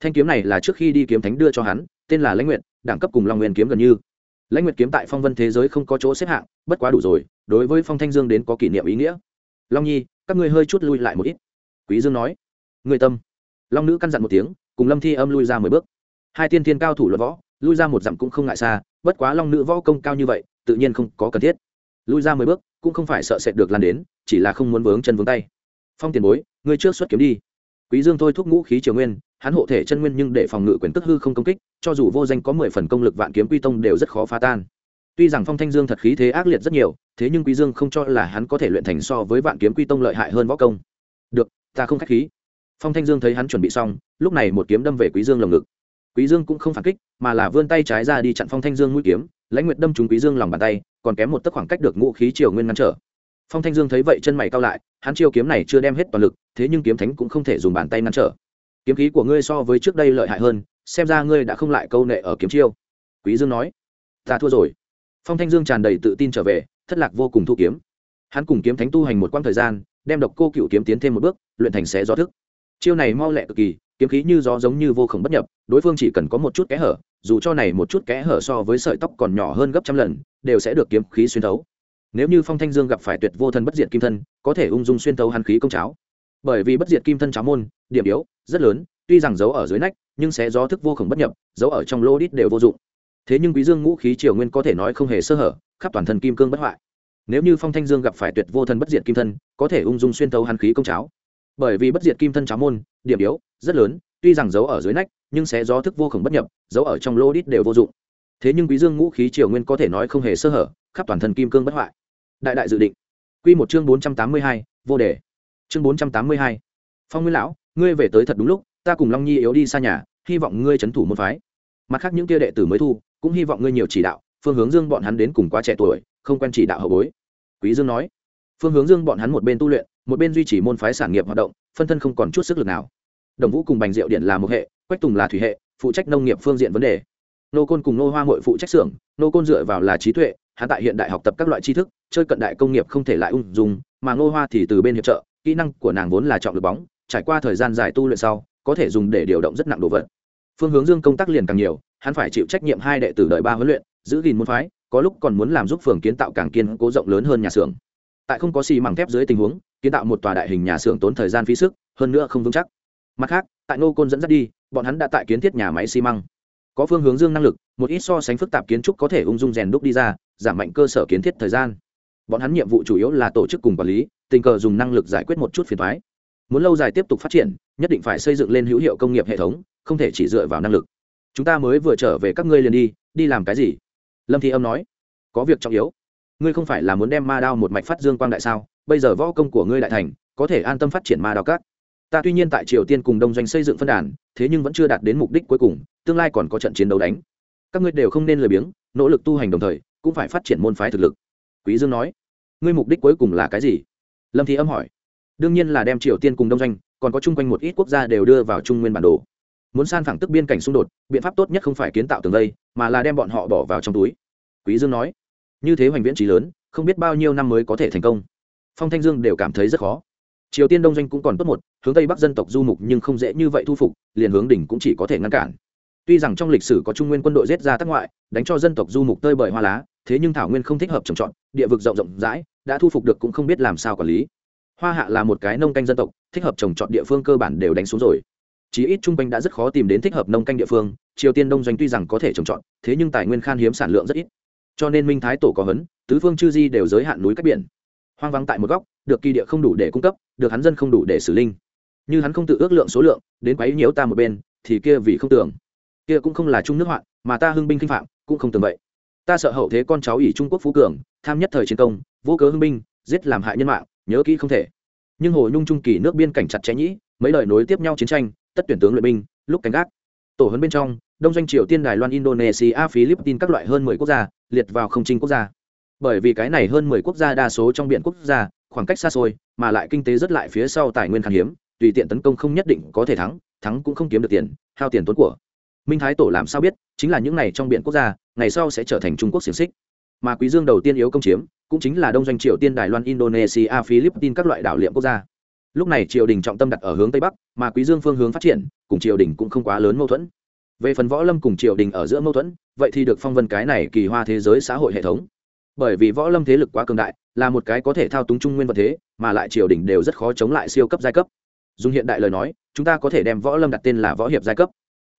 Thanh kiếm này là trước khi đi kiếm thánh đưa cho hắn, tên là lãnh nguyện đẳng cấp cùng long nguyên kiếm gần như lãnh nguyệt kiếm tại phong vân thế giới không có chỗ xếp hạng, bất quá đủ rồi, đối với phong thanh dương đến có kỷ niệm ý nghĩa. Long nhi, các ngươi hơi chút lui lại một ít. Quý dương nói. Người tâm. Long nữ căn dặn một tiếng, cùng lâm thi âm lui ra mười bước. Hai tiên thiên cao thủ luận võ, lui ra một dặm cũng không ngại xa, bất quá long nữ võ công cao như vậy, tự nhiên không có cần thiết. Lui ra mười bước, cũng không phải sợ sệt được lan đến, chỉ là không muốn vướng chân vướng tay. Phong tiền bối, ngươi trước xuất kiếm đi quý dương thôi thúc ngũ khí triều nguyên, hắn hộ thể chân nguyên nhưng để phòng ngự quyền tức hư không công kích, cho dù vô danh có mười phần công lực vạn kiếm quy tông đều rất khó phá tan. Tuy rằng phong thanh dương thật khí thế ác liệt rất nhiều, thế nhưng quý dương không cho là hắn có thể luyện thành so với vạn kiếm quy tông lợi hại hơn võ công. Được, ta không khách khí. Phong thanh dương thấy hắn chuẩn bị xong, lúc này một kiếm đâm về quý dương lồng ngực. Quý dương cũng không phản kích, mà là vươn tay trái ra đi chặn phong thanh dương mũi kiếm, lãnh nguyệt đâm trúng quý dương lòng bàn tay, còn kém một tấc khoảng cách được ngũ khí triều nguyên ngăn trở phong thanh dương thấy vậy chân mày cao lại, hắn chiêu kiếm này chưa đem hết toàn lực, thế nhưng kiếm thánh cũng không thể dùng bàn tay ngăn trở. Kiếm khí của ngươi so với trước đây lợi hại hơn, xem ra ngươi đã không lại câu nệ ở kiếm chiêu. Quý dương nói. Ta thua rồi. Phong thanh dương tràn đầy tự tin trở về, thất lạc vô cùng thu kiếm. Hắn cùng kiếm thánh tu hành một quãng thời gian, đem độc cô cựu kiếm tiến thêm một bước, luyện thành xé gió thức. Chiêu này mau lẹ cực kỳ, kiếm khí như gió giống như vô khổng bất nhập, đối phương chỉ cần có một chút kẽ hở, dù cho này một chút kẽ hở so với sợi tóc còn nhỏ hơn gấp trăm lần, đều sẽ được kiếm khí xuyên thấu nếu như phong thanh dương gặp phải tuyệt vô thần bất diệt kim thân, có thể ung dung xuyên thấu hàn khí công cháo. Bởi vì bất diệt kim thân cháo môn, điểm yếu, rất lớn, tuy rằng giấu ở dưới nách, nhưng sẽ gió thức vô khổng bất nhập, giấu ở trong lô đít đều vô dụng. Thế nhưng quý dương ngũ khí triều nguyên có thể nói không hề sơ hở, khắp toàn thân kim cương bất hoại. Nếu như phong thanh dương gặp phải tuyệt vô thần bất diệt kim thân, có thể ung dung xuyên thấu hàn khí công cháo. Bởi vì bất diệt kim thân cháo môn, điểm yếu, rất lớn, tuy rằng giấu ở dưới nách, nhưng sẽ gió thức vô khổng bất nhập, giấu ở trong lô đít đều vô dụng. Thế nhưng quý dương ngũ khí triều nguyên có thể nói không hề sơ hở, khắp toàn thân kim cương bất hoại đại đại dự định. Quy một chương bốn trăm tám mươi hai, vô đề. Chương bốn trăm tám mươi hai, phong nguyên lão ngươi về tới thật đúng lúc ta cùng long nhi yếu đi xa nhà hy vọng ngươi chấn thủ môn phái. Mặt khác những kia đệ tử mới thu cũng hy vọng ngươi nhiều chỉ đạo phương hướng dương bọn hắn đến cùng quá trẻ tuổi không quen chỉ đạo hậu bối. Quý dương nói. Phương hướng dương bọn hắn một bên tu luyện một bên duy trì môn phái sản nghiệp hoạt động phân thân không còn chút sức lực nào. Đồng vũ cùng bành diệu điện là một hệ quách tùng là thủy hệ phụ trách nông nghiệp phương diện vấn đề. Nô côn cùng nô hoa mội phụ trách xưởng nô côn dựa vào là trí tuệ hắn tại hiện đại học tập các loại tri thức, chơi cận đại công nghiệp không thể lại ung dung, mà nô hoa thì từ bên hiệp trợ, kỹ năng của nàng vốn là chọn được bóng, trải qua thời gian dài tu luyện sau, có thể dùng để điều động rất nặng đồ vật. Phương hướng dương công tác liền càng nhiều, hắn phải chịu trách nhiệm hai đệ tử đợi ba huấn luyện, giữ gìn môn phái, có lúc còn muốn làm giúp phường kiến tạo càng kiên cố rộng lớn hơn nhà xưởng. Tại không có xì mảng thép dưới tình huống, kiến tạo một tòa đại hình nhà xưởng tốn thời gian phí sức, hơn nữa không vững chắc. Mặt khác, tại nô côn dẫn dắt đi, bọn hắn đã tại kiến thiết nhà máy xi măng có phương hướng dương năng lực, một ít so sánh phức tạp kiến trúc có thể ung dung rèn đúc đi ra, giảm mạnh cơ sở kiến thiết thời gian. Bọn hắn nhiệm vụ chủ yếu là tổ chức cùng quản lý, tình cờ dùng năng lực giải quyết một chút phiền thoái muốn lâu dài tiếp tục phát triển, nhất định phải xây dựng lên hữu hiệu công nghiệp hệ thống, không thể chỉ dựa vào năng lực. Chúng ta mới vừa trở về các ngươi liền đi đi làm cái gì? Lâm thi âm nói. Có việc trọng yếu. Ngươi không phải là muốn đem ma đao một mạch phát dương quang đại sao? Bây giờ võ công của ngươi đại thành, có thể an tâm phát triển ma đao các. Ta tuy nhiên tại triều tiên cùng đông doanh xây dựng phân đàn, thế nhưng vẫn chưa đạt đến mục đích cuối cùng tương lai còn có trận chiến đấu đánh. Các ngươi đều không nên lười biếng, nỗ lực tu hành đồng thời, cũng phải phát triển môn phái thực lực. Quý dương nói. Ngươi mục đích cuối cùng là cái gì? Lâm thi âm hỏi. Đương nhiên là đem triều tiên cùng đông doanh, còn có chung quanh một ít quốc gia đều đưa vào trung nguyên bản đồ. Muốn san phẳng tức biên cảnh xung đột, biện pháp tốt nhất không phải kiến tạo tường vây, mà là đem bọn họ bỏ vào trong túi. Quý dương nói. Như thế hoành viễn trí lớn, không biết bao nhiêu năm mới có thể thành công. Phong thanh dương đều cảm thấy rất khó. Triều tiên đông doanh cũng còn tốt một, hướng tây bắc dân tộc du mục nhưng không dễ như vậy thu phục, liền hướng đỉnh cũng chỉ có thể ngăn cản tuy rằng trong lịch sử có trung nguyên quân đội giết ra tác ngoại, đánh cho dân tộc du mục tơi bời hoa lá, thế nhưng thảo nguyên không thích hợp trồng trọt, địa vực rộng rộng rãi, đã thu phục được cũng không biết làm sao quản lý. Hoa hạ là một cái nông canh dân tộc, thích hợp trồng trọt địa phương cơ bản đều đánh xuống rồi. Chí ít trung quanh đã rất khó tìm đến thích hợp nông canh địa phương, triều tiên đông doanh tuy rằng có thể trồng trọt, thế nhưng tài nguyên khan hiếm sản lượng rất ít. Cho nên minh thái tổ có hấn, tứ phương chư di đều giới hạn núi cách biển. Hoang vắng tại một góc, được kỳ địa không đủ để cung cấp, được hắn dân không đủ để xử linh. Như hắn không tự ước lượng số lượng, đến quấy nhiễu ta một bên, thì kia vì không tưởng kia cũng không là trung nước hoạn, mà ta hưng binh kinh phạm, cũng không tưởng vậy. Ta sợ hậu thế con cháu ỷ trung quốc phú cường, tham nhất thời chiến công, vô cớ hưng binh, giết làm hại nhân mạng, nhớ kỹ không thể. Nhưng hồ nhung trung kỳ nước biên cảnh chặt chẽ nhĩ, mấy lời nối tiếp nhau chiến tranh, tất tuyển tướng luyện binh, lúc canh gác. Tổ huấn bên trong, đông doanh triều tiên đài loan, indonesia, philippines các loại hơn mười quốc gia, liệt vào không trinh quốc gia. Bởi vì cái này hơn mười quốc gia đa số trong biển quốc gia, khoảng cách xa xôi, mà lại kinh tế rất lại phía sau tài nguyên khan hiếm, tùy tiện tấn công không nhất định có thể thắng thắng cũng không kiếm được tiền, hao tiền tốn của minh thái tổ làm sao biết, chính là những này trong biển quốc gia, ngày sau sẽ trở thành trung quốc xiềng xích. Mà quý dương đầu tiên yếu công chiếm, cũng chính là đông doanh triều tiên đài loan, indonesia, philippines, các loại đảo liệm quốc gia. Lúc này triều đình trọng tâm đặt ở hướng tây bắc, mà quý dương phương hướng phát triển, cùng triều đình cũng không quá lớn mâu thuẫn. Về phần võ lâm cùng triều đình ở giữa mâu thuẫn, vậy thì được phong vân cái này kỳ hoa thế giới xã hội hệ thống. Bởi vì võ lâm thế lực quá cường đại, là một cái có thể thao túng trung nguyên vật thế, mà lại triều đình đều rất khó chống lại siêu cấp giai cấp. Dùng hiện đại lời nói, chúng ta có thể đem võ lâm đặt tên là võ hiệp giai cấp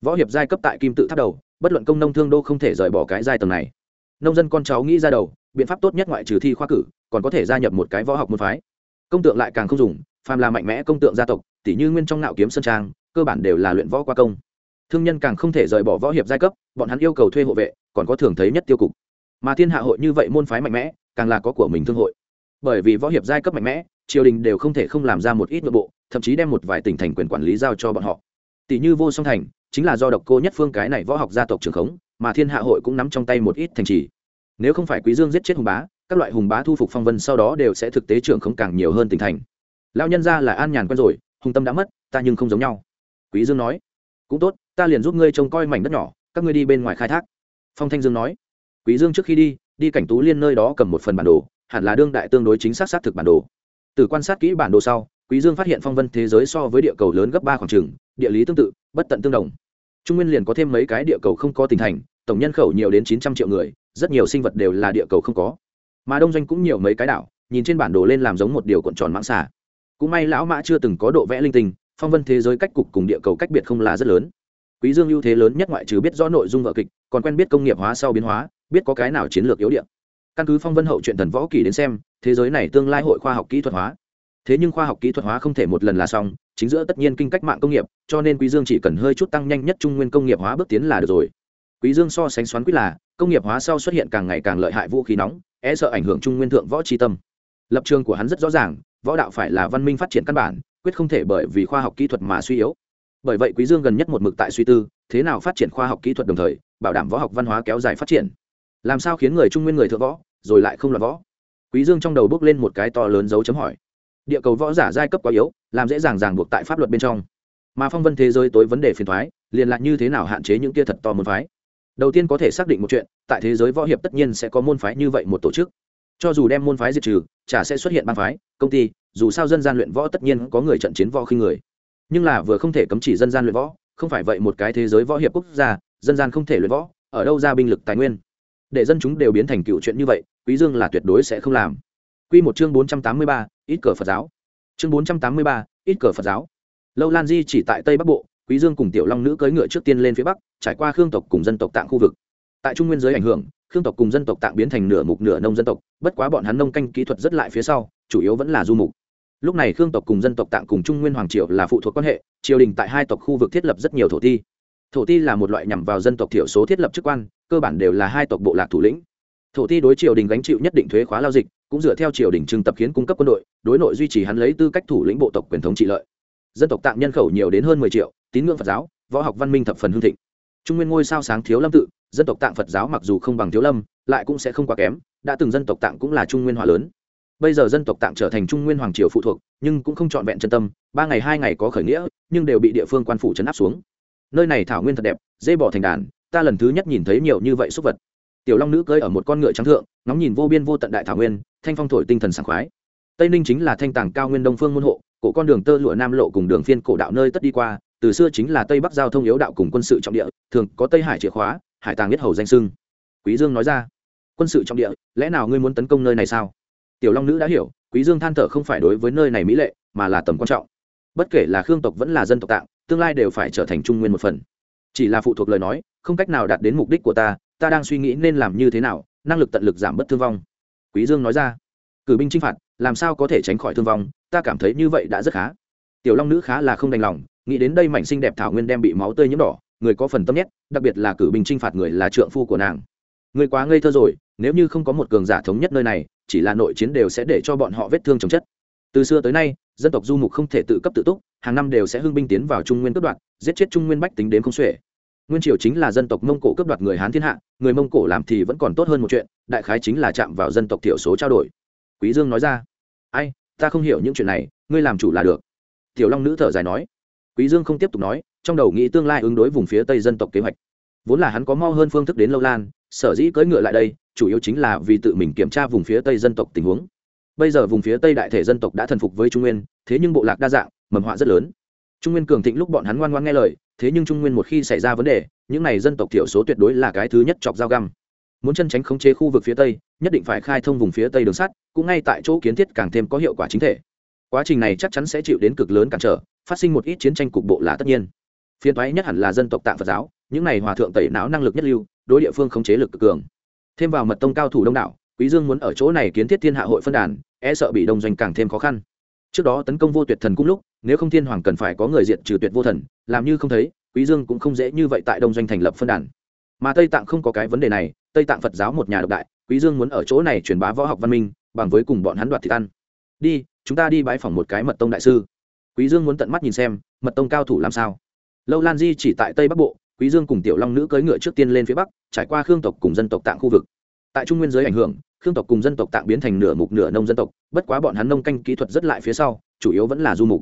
võ hiệp giai cấp tại kim tự tháp đầu, bất luận công nông thương đô không thể rời bỏ cái giai tầng này. Nông dân con cháu nghĩ ra đầu, biện pháp tốt nhất ngoại trừ thi khoa cử, còn có thể gia nhập một cái võ học môn phái. Công tượng lại càng không dùng, phàm là mạnh mẽ công tượng gia tộc tỷ như nguyên trong nạo kiếm sơn trang, cơ bản đều là luyện võ qua công. Thương nhân càng không thể rời bỏ võ hiệp giai cấp, bọn hắn yêu cầu thuê hộ vệ, còn có thường thấy nhất tiêu cục. Mà thiên hạ hội như vậy môn phái mạnh mẽ, càng là có của mình thương hội. Bởi vì võ hiệp giai cấp mạnh mẽ, triều đình đều không thể không làm ra một ít nội bộ, thậm chí đem một vài tỉnh thành quyền quản lý giao cho bọn họ. Tỷ như vô song thành chính là do độc cô nhất phương cái này võ học gia tộc trường khống, mà thiên hạ hội cũng nắm trong tay một ít thành trì. Nếu không phải quý dương giết chết hùng bá, các loại hùng bá thu phục phong vân sau đó đều sẽ thực tế trưởng khống càng nhiều hơn tỉnh thành. Lão nhân ra là an nhàn quen rồi, hùng tâm đã mất, ta nhưng không giống nhau. Quý dương nói, cũng tốt, ta liền giúp ngươi trông coi mảnh đất nhỏ, các ngươi đi bên ngoài khai thác. Phong thanh dương nói, quý dương trước khi đi đi cảnh tú liên nơi đó cầm một phần bản đồ, hẳn là đương đại tương đối chính xác xác thực bản đồ. Từ quan sát kỹ bản đồ sau, quý dương phát hiện phong vân thế giới so với địa cầu lớn gấp ba khoảng trường địa lý tương tự, bất tận tương đồng trung nguyên liền có thêm mấy cái địa cầu không có tỉnh thành, tổng nhân khẩu nhiều đến chín trăm triệu người, rất nhiều sinh vật đều là địa cầu không có. Mà đông doanh cũng nhiều mấy cái đảo, nhìn trên bản đồ lên làm giống một điều cuộn tròn mãng xà. Cũng may lão mã chưa từng có độ vẽ linh tinh, phong vân thế giới cách cục cùng địa cầu cách biệt không là rất lớn. Quý dương ưu thế lớn nhất ngoại trừ biết rõ nội dung vở kịch, còn quen biết công nghiệp hóa sau biến hóa, biết có cái nào chiến lược yếu điện căn cứ phong vân hậu chuyện thần võ kỳ đến xem, thế giới này tương lai hội khoa học kỹ thuật hóa. Thế nhưng khoa học kỹ thuật hóa không thể một lần là xong chính giữa tất nhiên kinh cách mạng công nghiệp, cho nên quý dương chỉ cần hơi chút tăng nhanh nhất trung nguyên công nghiệp hóa bước tiến là được rồi. Quý dương so sánh xoắn quyết là, công nghiệp hóa sau xuất hiện càng ngày càng lợi hại vũ khí nóng e sợ ảnh hưởng trung nguyên thượng võ tri tâm. Lập trường của hắn rất rõ ràng, võ đạo phải là văn minh phát triển căn bản, quyết không thể bởi vì khoa học kỹ thuật mà suy yếu. Bởi vậy quý dương gần nhất một mực tại suy tư, thế nào phát triển khoa học kỹ thuật đồng thời, bảo đảm võ học văn hóa kéo dài phát triển. Làm sao khiến người trung nguyên người thượng võ, rồi lại không là võ? Quý dương trong đầu bước lên một cái to lớn dấu chấm hỏi địa cầu võ giả giai cấp quá yếu làm dễ dàng ràng buộc tại pháp luật bên trong. Mà phong vân thế giới tối vấn đề phiền thoái liền lại như thế nào hạn chế những kia thật to môn phái? Đầu tiên có thể xác định một chuyện tại thế giới võ hiệp tất nhiên sẽ có môn phái như vậy một tổ chức. Cho dù đem môn phái diệt trừ chả sẽ xuất hiện bang phái công ty dù sao dân gian luyện võ tất nhiên có người trận chiến võ khi người. Nhưng là vừa không thể cấm chỉ dân gian luyện võ không phải vậy một cái thế giới võ hiệp quốc gia dân gian không thể luyện võ ở đâu ra binh lực tài nguyên? Để dân chúng đều biến thành cựu chuyện như vậy quý dương là tuyệt đối sẽ không làm. Quy một chương bốn trăm tám mươi ba, ít cờ phật giáo. Chương bốn trăm tám mươi ba, ít cờ phật giáo. Lâu lan di chỉ tại tây bắc bộ quý dương cùng tiểu long nữ cưỡi ngựa trước tiên lên phía bắc trải qua khương tộc cùng dân tộc tạng khu vực. Tại trung nguyên giới ảnh hưởng khương tộc cùng dân tộc tạng biến thành nửa mục nửa nông dân tộc bất quá bọn hắn nông canh kỹ thuật rất lại phía sau chủ yếu vẫn là du mục. Lúc này khương tộc cùng dân tộc tạng cùng trung nguyên hoàng triều là phụ thuộc quan hệ triều đình tại hai tộc khu vực thiết lập rất nhiều thổ ti. Thổ ti là một loại nhằm vào dân tộc thiểu số thiết lập chức quan cơ bản đều là hai tộc bộ lạc thủ lĩnh. Thổ ti đối triều đình gánh chịu nhất định thuế khóa lao dịch cũng dựa theo triều đình trưng tập khiến cung cấp quân đội, đối nội duy trì hắn lấy tư cách thủ lĩnh bộ tộc quyền thống trị lợi. Dân tộc tạng nhân khẩu nhiều đến hơn mười triệu, tín ngưỡng phật giáo, võ học văn minh thập phần hương thịnh. Trung nguyên ngôi sao sáng thiếu lâm tự, dân tộc tạng phật giáo mặc dù không bằng thiếu lâm, lại cũng sẽ không quá kém, đã từng dân tộc tạng cũng là trung nguyên hòa lớn. Bây giờ dân tộc tạng trở thành trung nguyên hoàng triều phụ thuộc, nhưng cũng không trọn vẹn chân tâm, ba ngày hai ngày có khởi nghĩa, nhưng đều bị địa phương quan phủ chấn áp xuống. Nơi này thảo nguyên thật đẹp, dê bỏ thành đàn, ta lần thứ nhất nhìn thấy nhiều như vậy súc vật. Tiểu long nữ cưỡi ở một con ngựa trắng thượng, ngóng nhìn vô biên vô tận đại thảo nguyên thanh phong thổi tinh thần sảng khoái. Tây ninh chính là thanh tàng cao nguyên đông phương môn hộ, cổ con đường tơ lụa nam lộ cùng đường phiên cổ đạo nơi tất đi qua, từ xưa chính là tây bắc giao thông yếu đạo cùng quân sự trọng địa, thường có tây hải chìa khóa, hải tàng nhất hầu danh sưng. Quý dương nói ra, quân sự trọng địa, lẽ nào ngươi muốn tấn công nơi này sao? Tiểu long nữ đã hiểu, quý dương than thở không phải đối với nơi này mỹ lệ, mà là tầm quan trọng. Bất kể là khương tộc vẫn là dân tộc tạng, tương lai đều phải trở thành trung nguyên một phần. Chỉ là phụ thuộc lời nói, không cách nào đạt đến mục đích của ta ta đang suy nghĩ nên làm như thế nào, năng lực tận lực giảm bớt thương vong quý dương nói ra. Cử binh chinh phạt, làm sao có thể tránh khỏi thương vong? Ta cảm thấy như vậy đã rất khá. Tiểu long nữ khá là không đành lòng, nghĩ đến đây mảnh xinh đẹp thảo nguyên đem bị máu tươi nhiễm đỏ, người có phần tâm nhất, đặc biệt là cử binh chinh phạt người là trượng phu của nàng. Người quá ngây thơ rồi, nếu như không có một cường giả thống nhất nơi này, chỉ là nội chiến đều sẽ để cho bọn họ vết thương chồng chất. Từ xưa tới nay, dân tộc du mục không thể tự cấp tự túc, hàng năm đều sẽ hưng binh tiến vào trung nguyên cướp đoạt, giết chết trung nguyên bách tính đến không xuể nguyên triều chính là dân tộc mông cổ cướp đoạt người hán thiên hạ, người mông cổ làm thì vẫn còn tốt hơn một chuyện, đại khái chính là chạm vào dân tộc thiểu số trao đổi. Quý dương nói ra, ai, ta không hiểu những chuyện này, ngươi làm chủ là được. Tiểu long nữ thở dài nói. Quý dương không tiếp tục nói, trong đầu nghĩ tương lai ứng đối vùng phía tây dân tộc kế hoạch. Vốn là hắn có mo hơn phương thức đến lâu lan, sở dĩ cưỡi ngựa lại đây, chủ yếu chính là vì tự mình kiểm tra vùng phía tây dân tộc tình huống. Bây giờ vùng phía tây đại thể dân tộc đã thần phục với trung nguyên, thế nhưng bộ lạc đa dạng, mầm họa rất lớn. Trung nguyên cường thịnh lúc bọn hắn ngoan ngoan nghe lời thế nhưng trung nguyên một khi xảy ra vấn đề, những này dân tộc thiểu số tuyệt đối là cái thứ nhất chọc dao găm. Muốn chân tránh khống chế khu vực phía tây, nhất định phải khai thông vùng phía tây đường sắt, cũng ngay tại chỗ kiến thiết càng thêm có hiệu quả chính thể. Quá trình này chắc chắn sẽ chịu đến cực lớn cản trở, phát sinh một ít chiến tranh cục bộ là tất nhiên. Phiên thoái nhất hẳn là dân tộc tạng phật giáo, những này hòa thượng tẩy não năng lực nhất lưu, đối địa phương khống chế lực cực cường. Thêm vào mật tông cao thủ đông đảo, quý dương muốn ở chỗ này kiến thiết thiên hạ hội phân đàn e sợ bị đông doanh càng thêm khó khăn. Trước đó tấn công vô tuyệt thần cung lúc nếu không thiên hoàng cần phải có người diện trừ tuyệt vô thần, làm như không thấy, quý dương cũng không dễ như vậy tại đông doanh thành lập phân đàn. Mà tây tạng không có cái vấn đề này, tây tạng phật giáo một nhà độc đại, quý dương muốn ở chỗ này truyền bá võ học văn minh, bằng với cùng bọn hắn đoạt thịt ăn. Đi, chúng ta đi bái phỏng một cái mật tông đại sư. Quý dương muốn tận mắt nhìn xem, mật tông cao thủ làm sao. Lâu lan di chỉ tại tây bắc bộ, quý dương cùng tiểu long nữ cưỡi ngựa trước tiên lên phía bắc, trải qua khương tộc cùng dân tộc tạng khu vực. Tại trung nguyên dưới ảnh hưởng, khương tộc cùng dân tộc tạng biến thành nửa mục nửa nông dân tộc, bất quá bọn hắn nông canh kỹ thuật rất lại phía sau, chủ yếu vẫn là du mục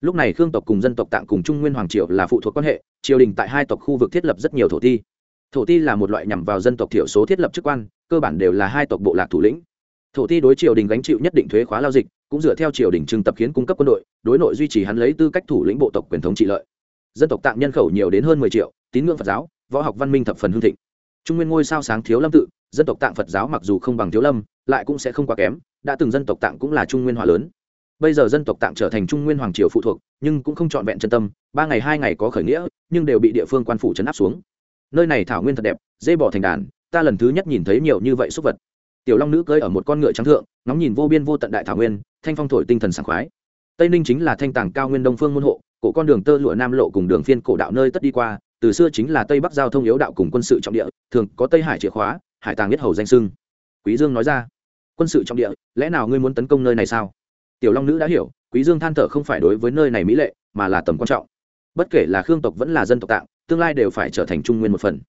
lúc này khương tộc cùng dân tộc tạng cùng trung nguyên hoàng triều là phụ thuộc quan hệ, triều đình tại hai tộc khu vực thiết lập rất nhiều thổ ti. Thổ ti là một loại nhằm vào dân tộc thiểu số thiết lập chức quan, cơ bản đều là hai tộc bộ lạc thủ lĩnh. Thổ ti đối triều đình gánh chịu nhất định thuế khóa lao dịch, cũng dựa theo triều đình trưng tập khiến cung cấp quân đội, đối nội duy trì hắn lấy tư cách thủ lĩnh bộ tộc quyền thống trị lợi. Dân tộc tạng nhân khẩu nhiều đến hơn mười triệu, tín ngưỡng phật giáo, võ học văn minh thập phần hương thịnh. Trung nguyên ngôi sao sáng thiếu lâm tự, dân tộc tạng phật giáo mặc dù không bằng thiếu lâm, lại cũng sẽ không quá kém, đã từng dân tộc tạng cũng là trung nguyên hòa lớn bây giờ dân tộc tạng trở thành trung nguyên hoàng triều phụ thuộc, nhưng cũng không trọn vẹn chân tâm, ba ngày hai ngày có khởi nghĩa, nhưng đều bị địa phương quan phủ chấn áp xuống. Nơi này thảo nguyên thật đẹp, dê bỏ thành đàn, ta lần thứ nhất nhìn thấy nhiều như vậy súc vật. Tiểu long nữ cưỡi ở một con ngựa trắng thượng, ngóng nhìn vô biên vô tận đại thảo nguyên, thanh phong thổi tinh thần sảng khoái. Tây ninh chính là thanh tàng cao nguyên đông phương môn hộ, cổ con đường tơ lụa nam lộ cùng đường phiên cổ đạo nơi tất đi qua, từ xưa chính là tây bắc giao thông yếu đạo cùng quân sự trọng địa, thường có tây hải chìa khóa, hải tàng nhất hầu danh sưng. Quý dương nói ra, quân sự trọng địa, lẽ nào ngươi muốn tấn công nơi này sao? Tiểu long nữ đã hiểu, quý dương than thở không phải đối với nơi này mỹ lệ, mà là tầm quan trọng. Bất kể là khương tộc vẫn là dân tộc tạng, tương lai đều phải trở thành trung nguyên một phần.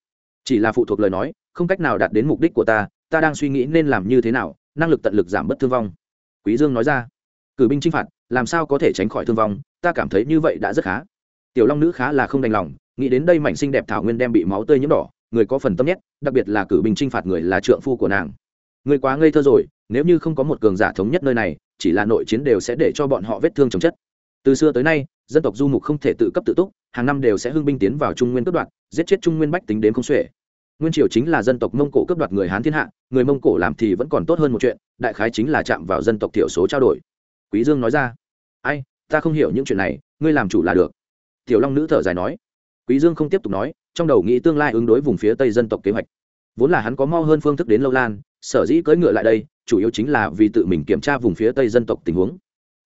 Chỉ là phụ thuộc lời nói, không cách nào đạt đến mục đích của ta ta đang suy nghĩ nên làm như thế nào, năng lực tận lực giảm bớt thương vong. Quý dương nói ra, cử binh chinh phạt, làm sao có thể tránh khỏi thương vong, ta cảm thấy như vậy đã rất khá. Tiểu long nữ khá là không đành lòng, nghĩ đến đây mảnh sinh đẹp thảo nguyên đem bị máu tươi nhiễm đỏ, người có phần tâm nhất, đặc biệt là cử binh chinh phạt người là trượng phu của nàng. Người quá ngây thơ rồi, nếu như không có một cường giả thống nhất nơi này chỉ là nội chiến đều sẽ để cho bọn họ vết thương chồng chất. Từ xưa tới nay, dân tộc du mục không thể tự cấp tự túc, hàng năm đều sẽ hưng binh tiến vào trung nguyên cướp đoạt, giết chết trung nguyên bách tính đến không xuể. Nguyên triều chính là dân tộc mông cổ cướp đoạt người hán thiên hạ, người mông cổ làm thì vẫn còn tốt hơn một chuyện, đại khái chính là chạm vào dân tộc thiểu số trao đổi. Quý dương nói ra, ai, ta không hiểu những chuyện này, ngươi làm chủ là được. Tiểu long nữ thở dài nói. Quý dương không tiếp tục nói, trong đầu nghĩ tương lai ứng đối vùng phía tây dân tộc kế hoạch. Vốn là hắn có mau hơn phương thức đến lâu lan sở dĩ cưỡi ngựa lại đây, chủ yếu chính là vì tự mình kiểm tra vùng phía tây dân tộc tình huống.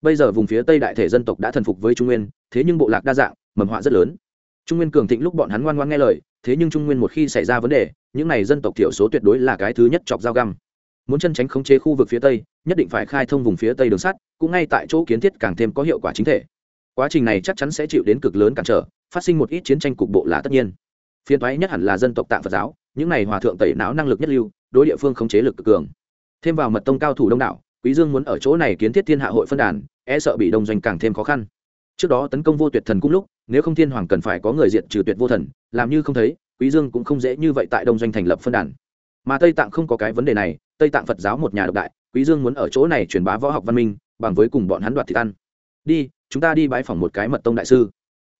Bây giờ vùng phía tây đại thể dân tộc đã thần phục với trung nguyên, thế nhưng bộ lạc đa dạng, mầm họa rất lớn. Trung nguyên cường thịnh lúc bọn hắn ngoan ngoan nghe lời, thế nhưng trung nguyên một khi xảy ra vấn đề, những này dân tộc thiểu số tuyệt đối là cái thứ nhất chọc dao găm. Muốn chân tránh khống chế khu vực phía tây, nhất định phải khai thông vùng phía tây đường sắt, cũng ngay tại chỗ kiến thiết càng thêm có hiệu quả chính thể. Quá trình này chắc chắn sẽ chịu đến cực lớn cản trở, phát sinh một ít chiến tranh cục bộ là tất nhiên. Phiên thoái nhất hẳn là dân tộc tạng phật giáo, những này hòa thượng tẩy não năng lực nhất lưu đối địa phương khống chế lực cực cường. Thêm vào mật tông cao thủ đông đảo quý dương muốn ở chỗ này kiến thiết thiên hạ hội phân đàn e sợ bị đông doanh càng thêm khó khăn. Trước đó tấn công vô tuyệt thần cung lúc nếu không thiên hoàng cần phải có người diện trừ tuyệt vô thần làm như không thấy quý dương cũng không dễ như vậy tại đông doanh thành lập phân đàn. Mà tây tạng không có cái vấn đề này tây tạng phật giáo một nhà độc đại quý dương muốn ở chỗ này truyền bá võ học văn minh bằng với cùng bọn hắn đoạt thịt ăn. Đi chúng ta đi bái phỏng một cái mật tông đại sư.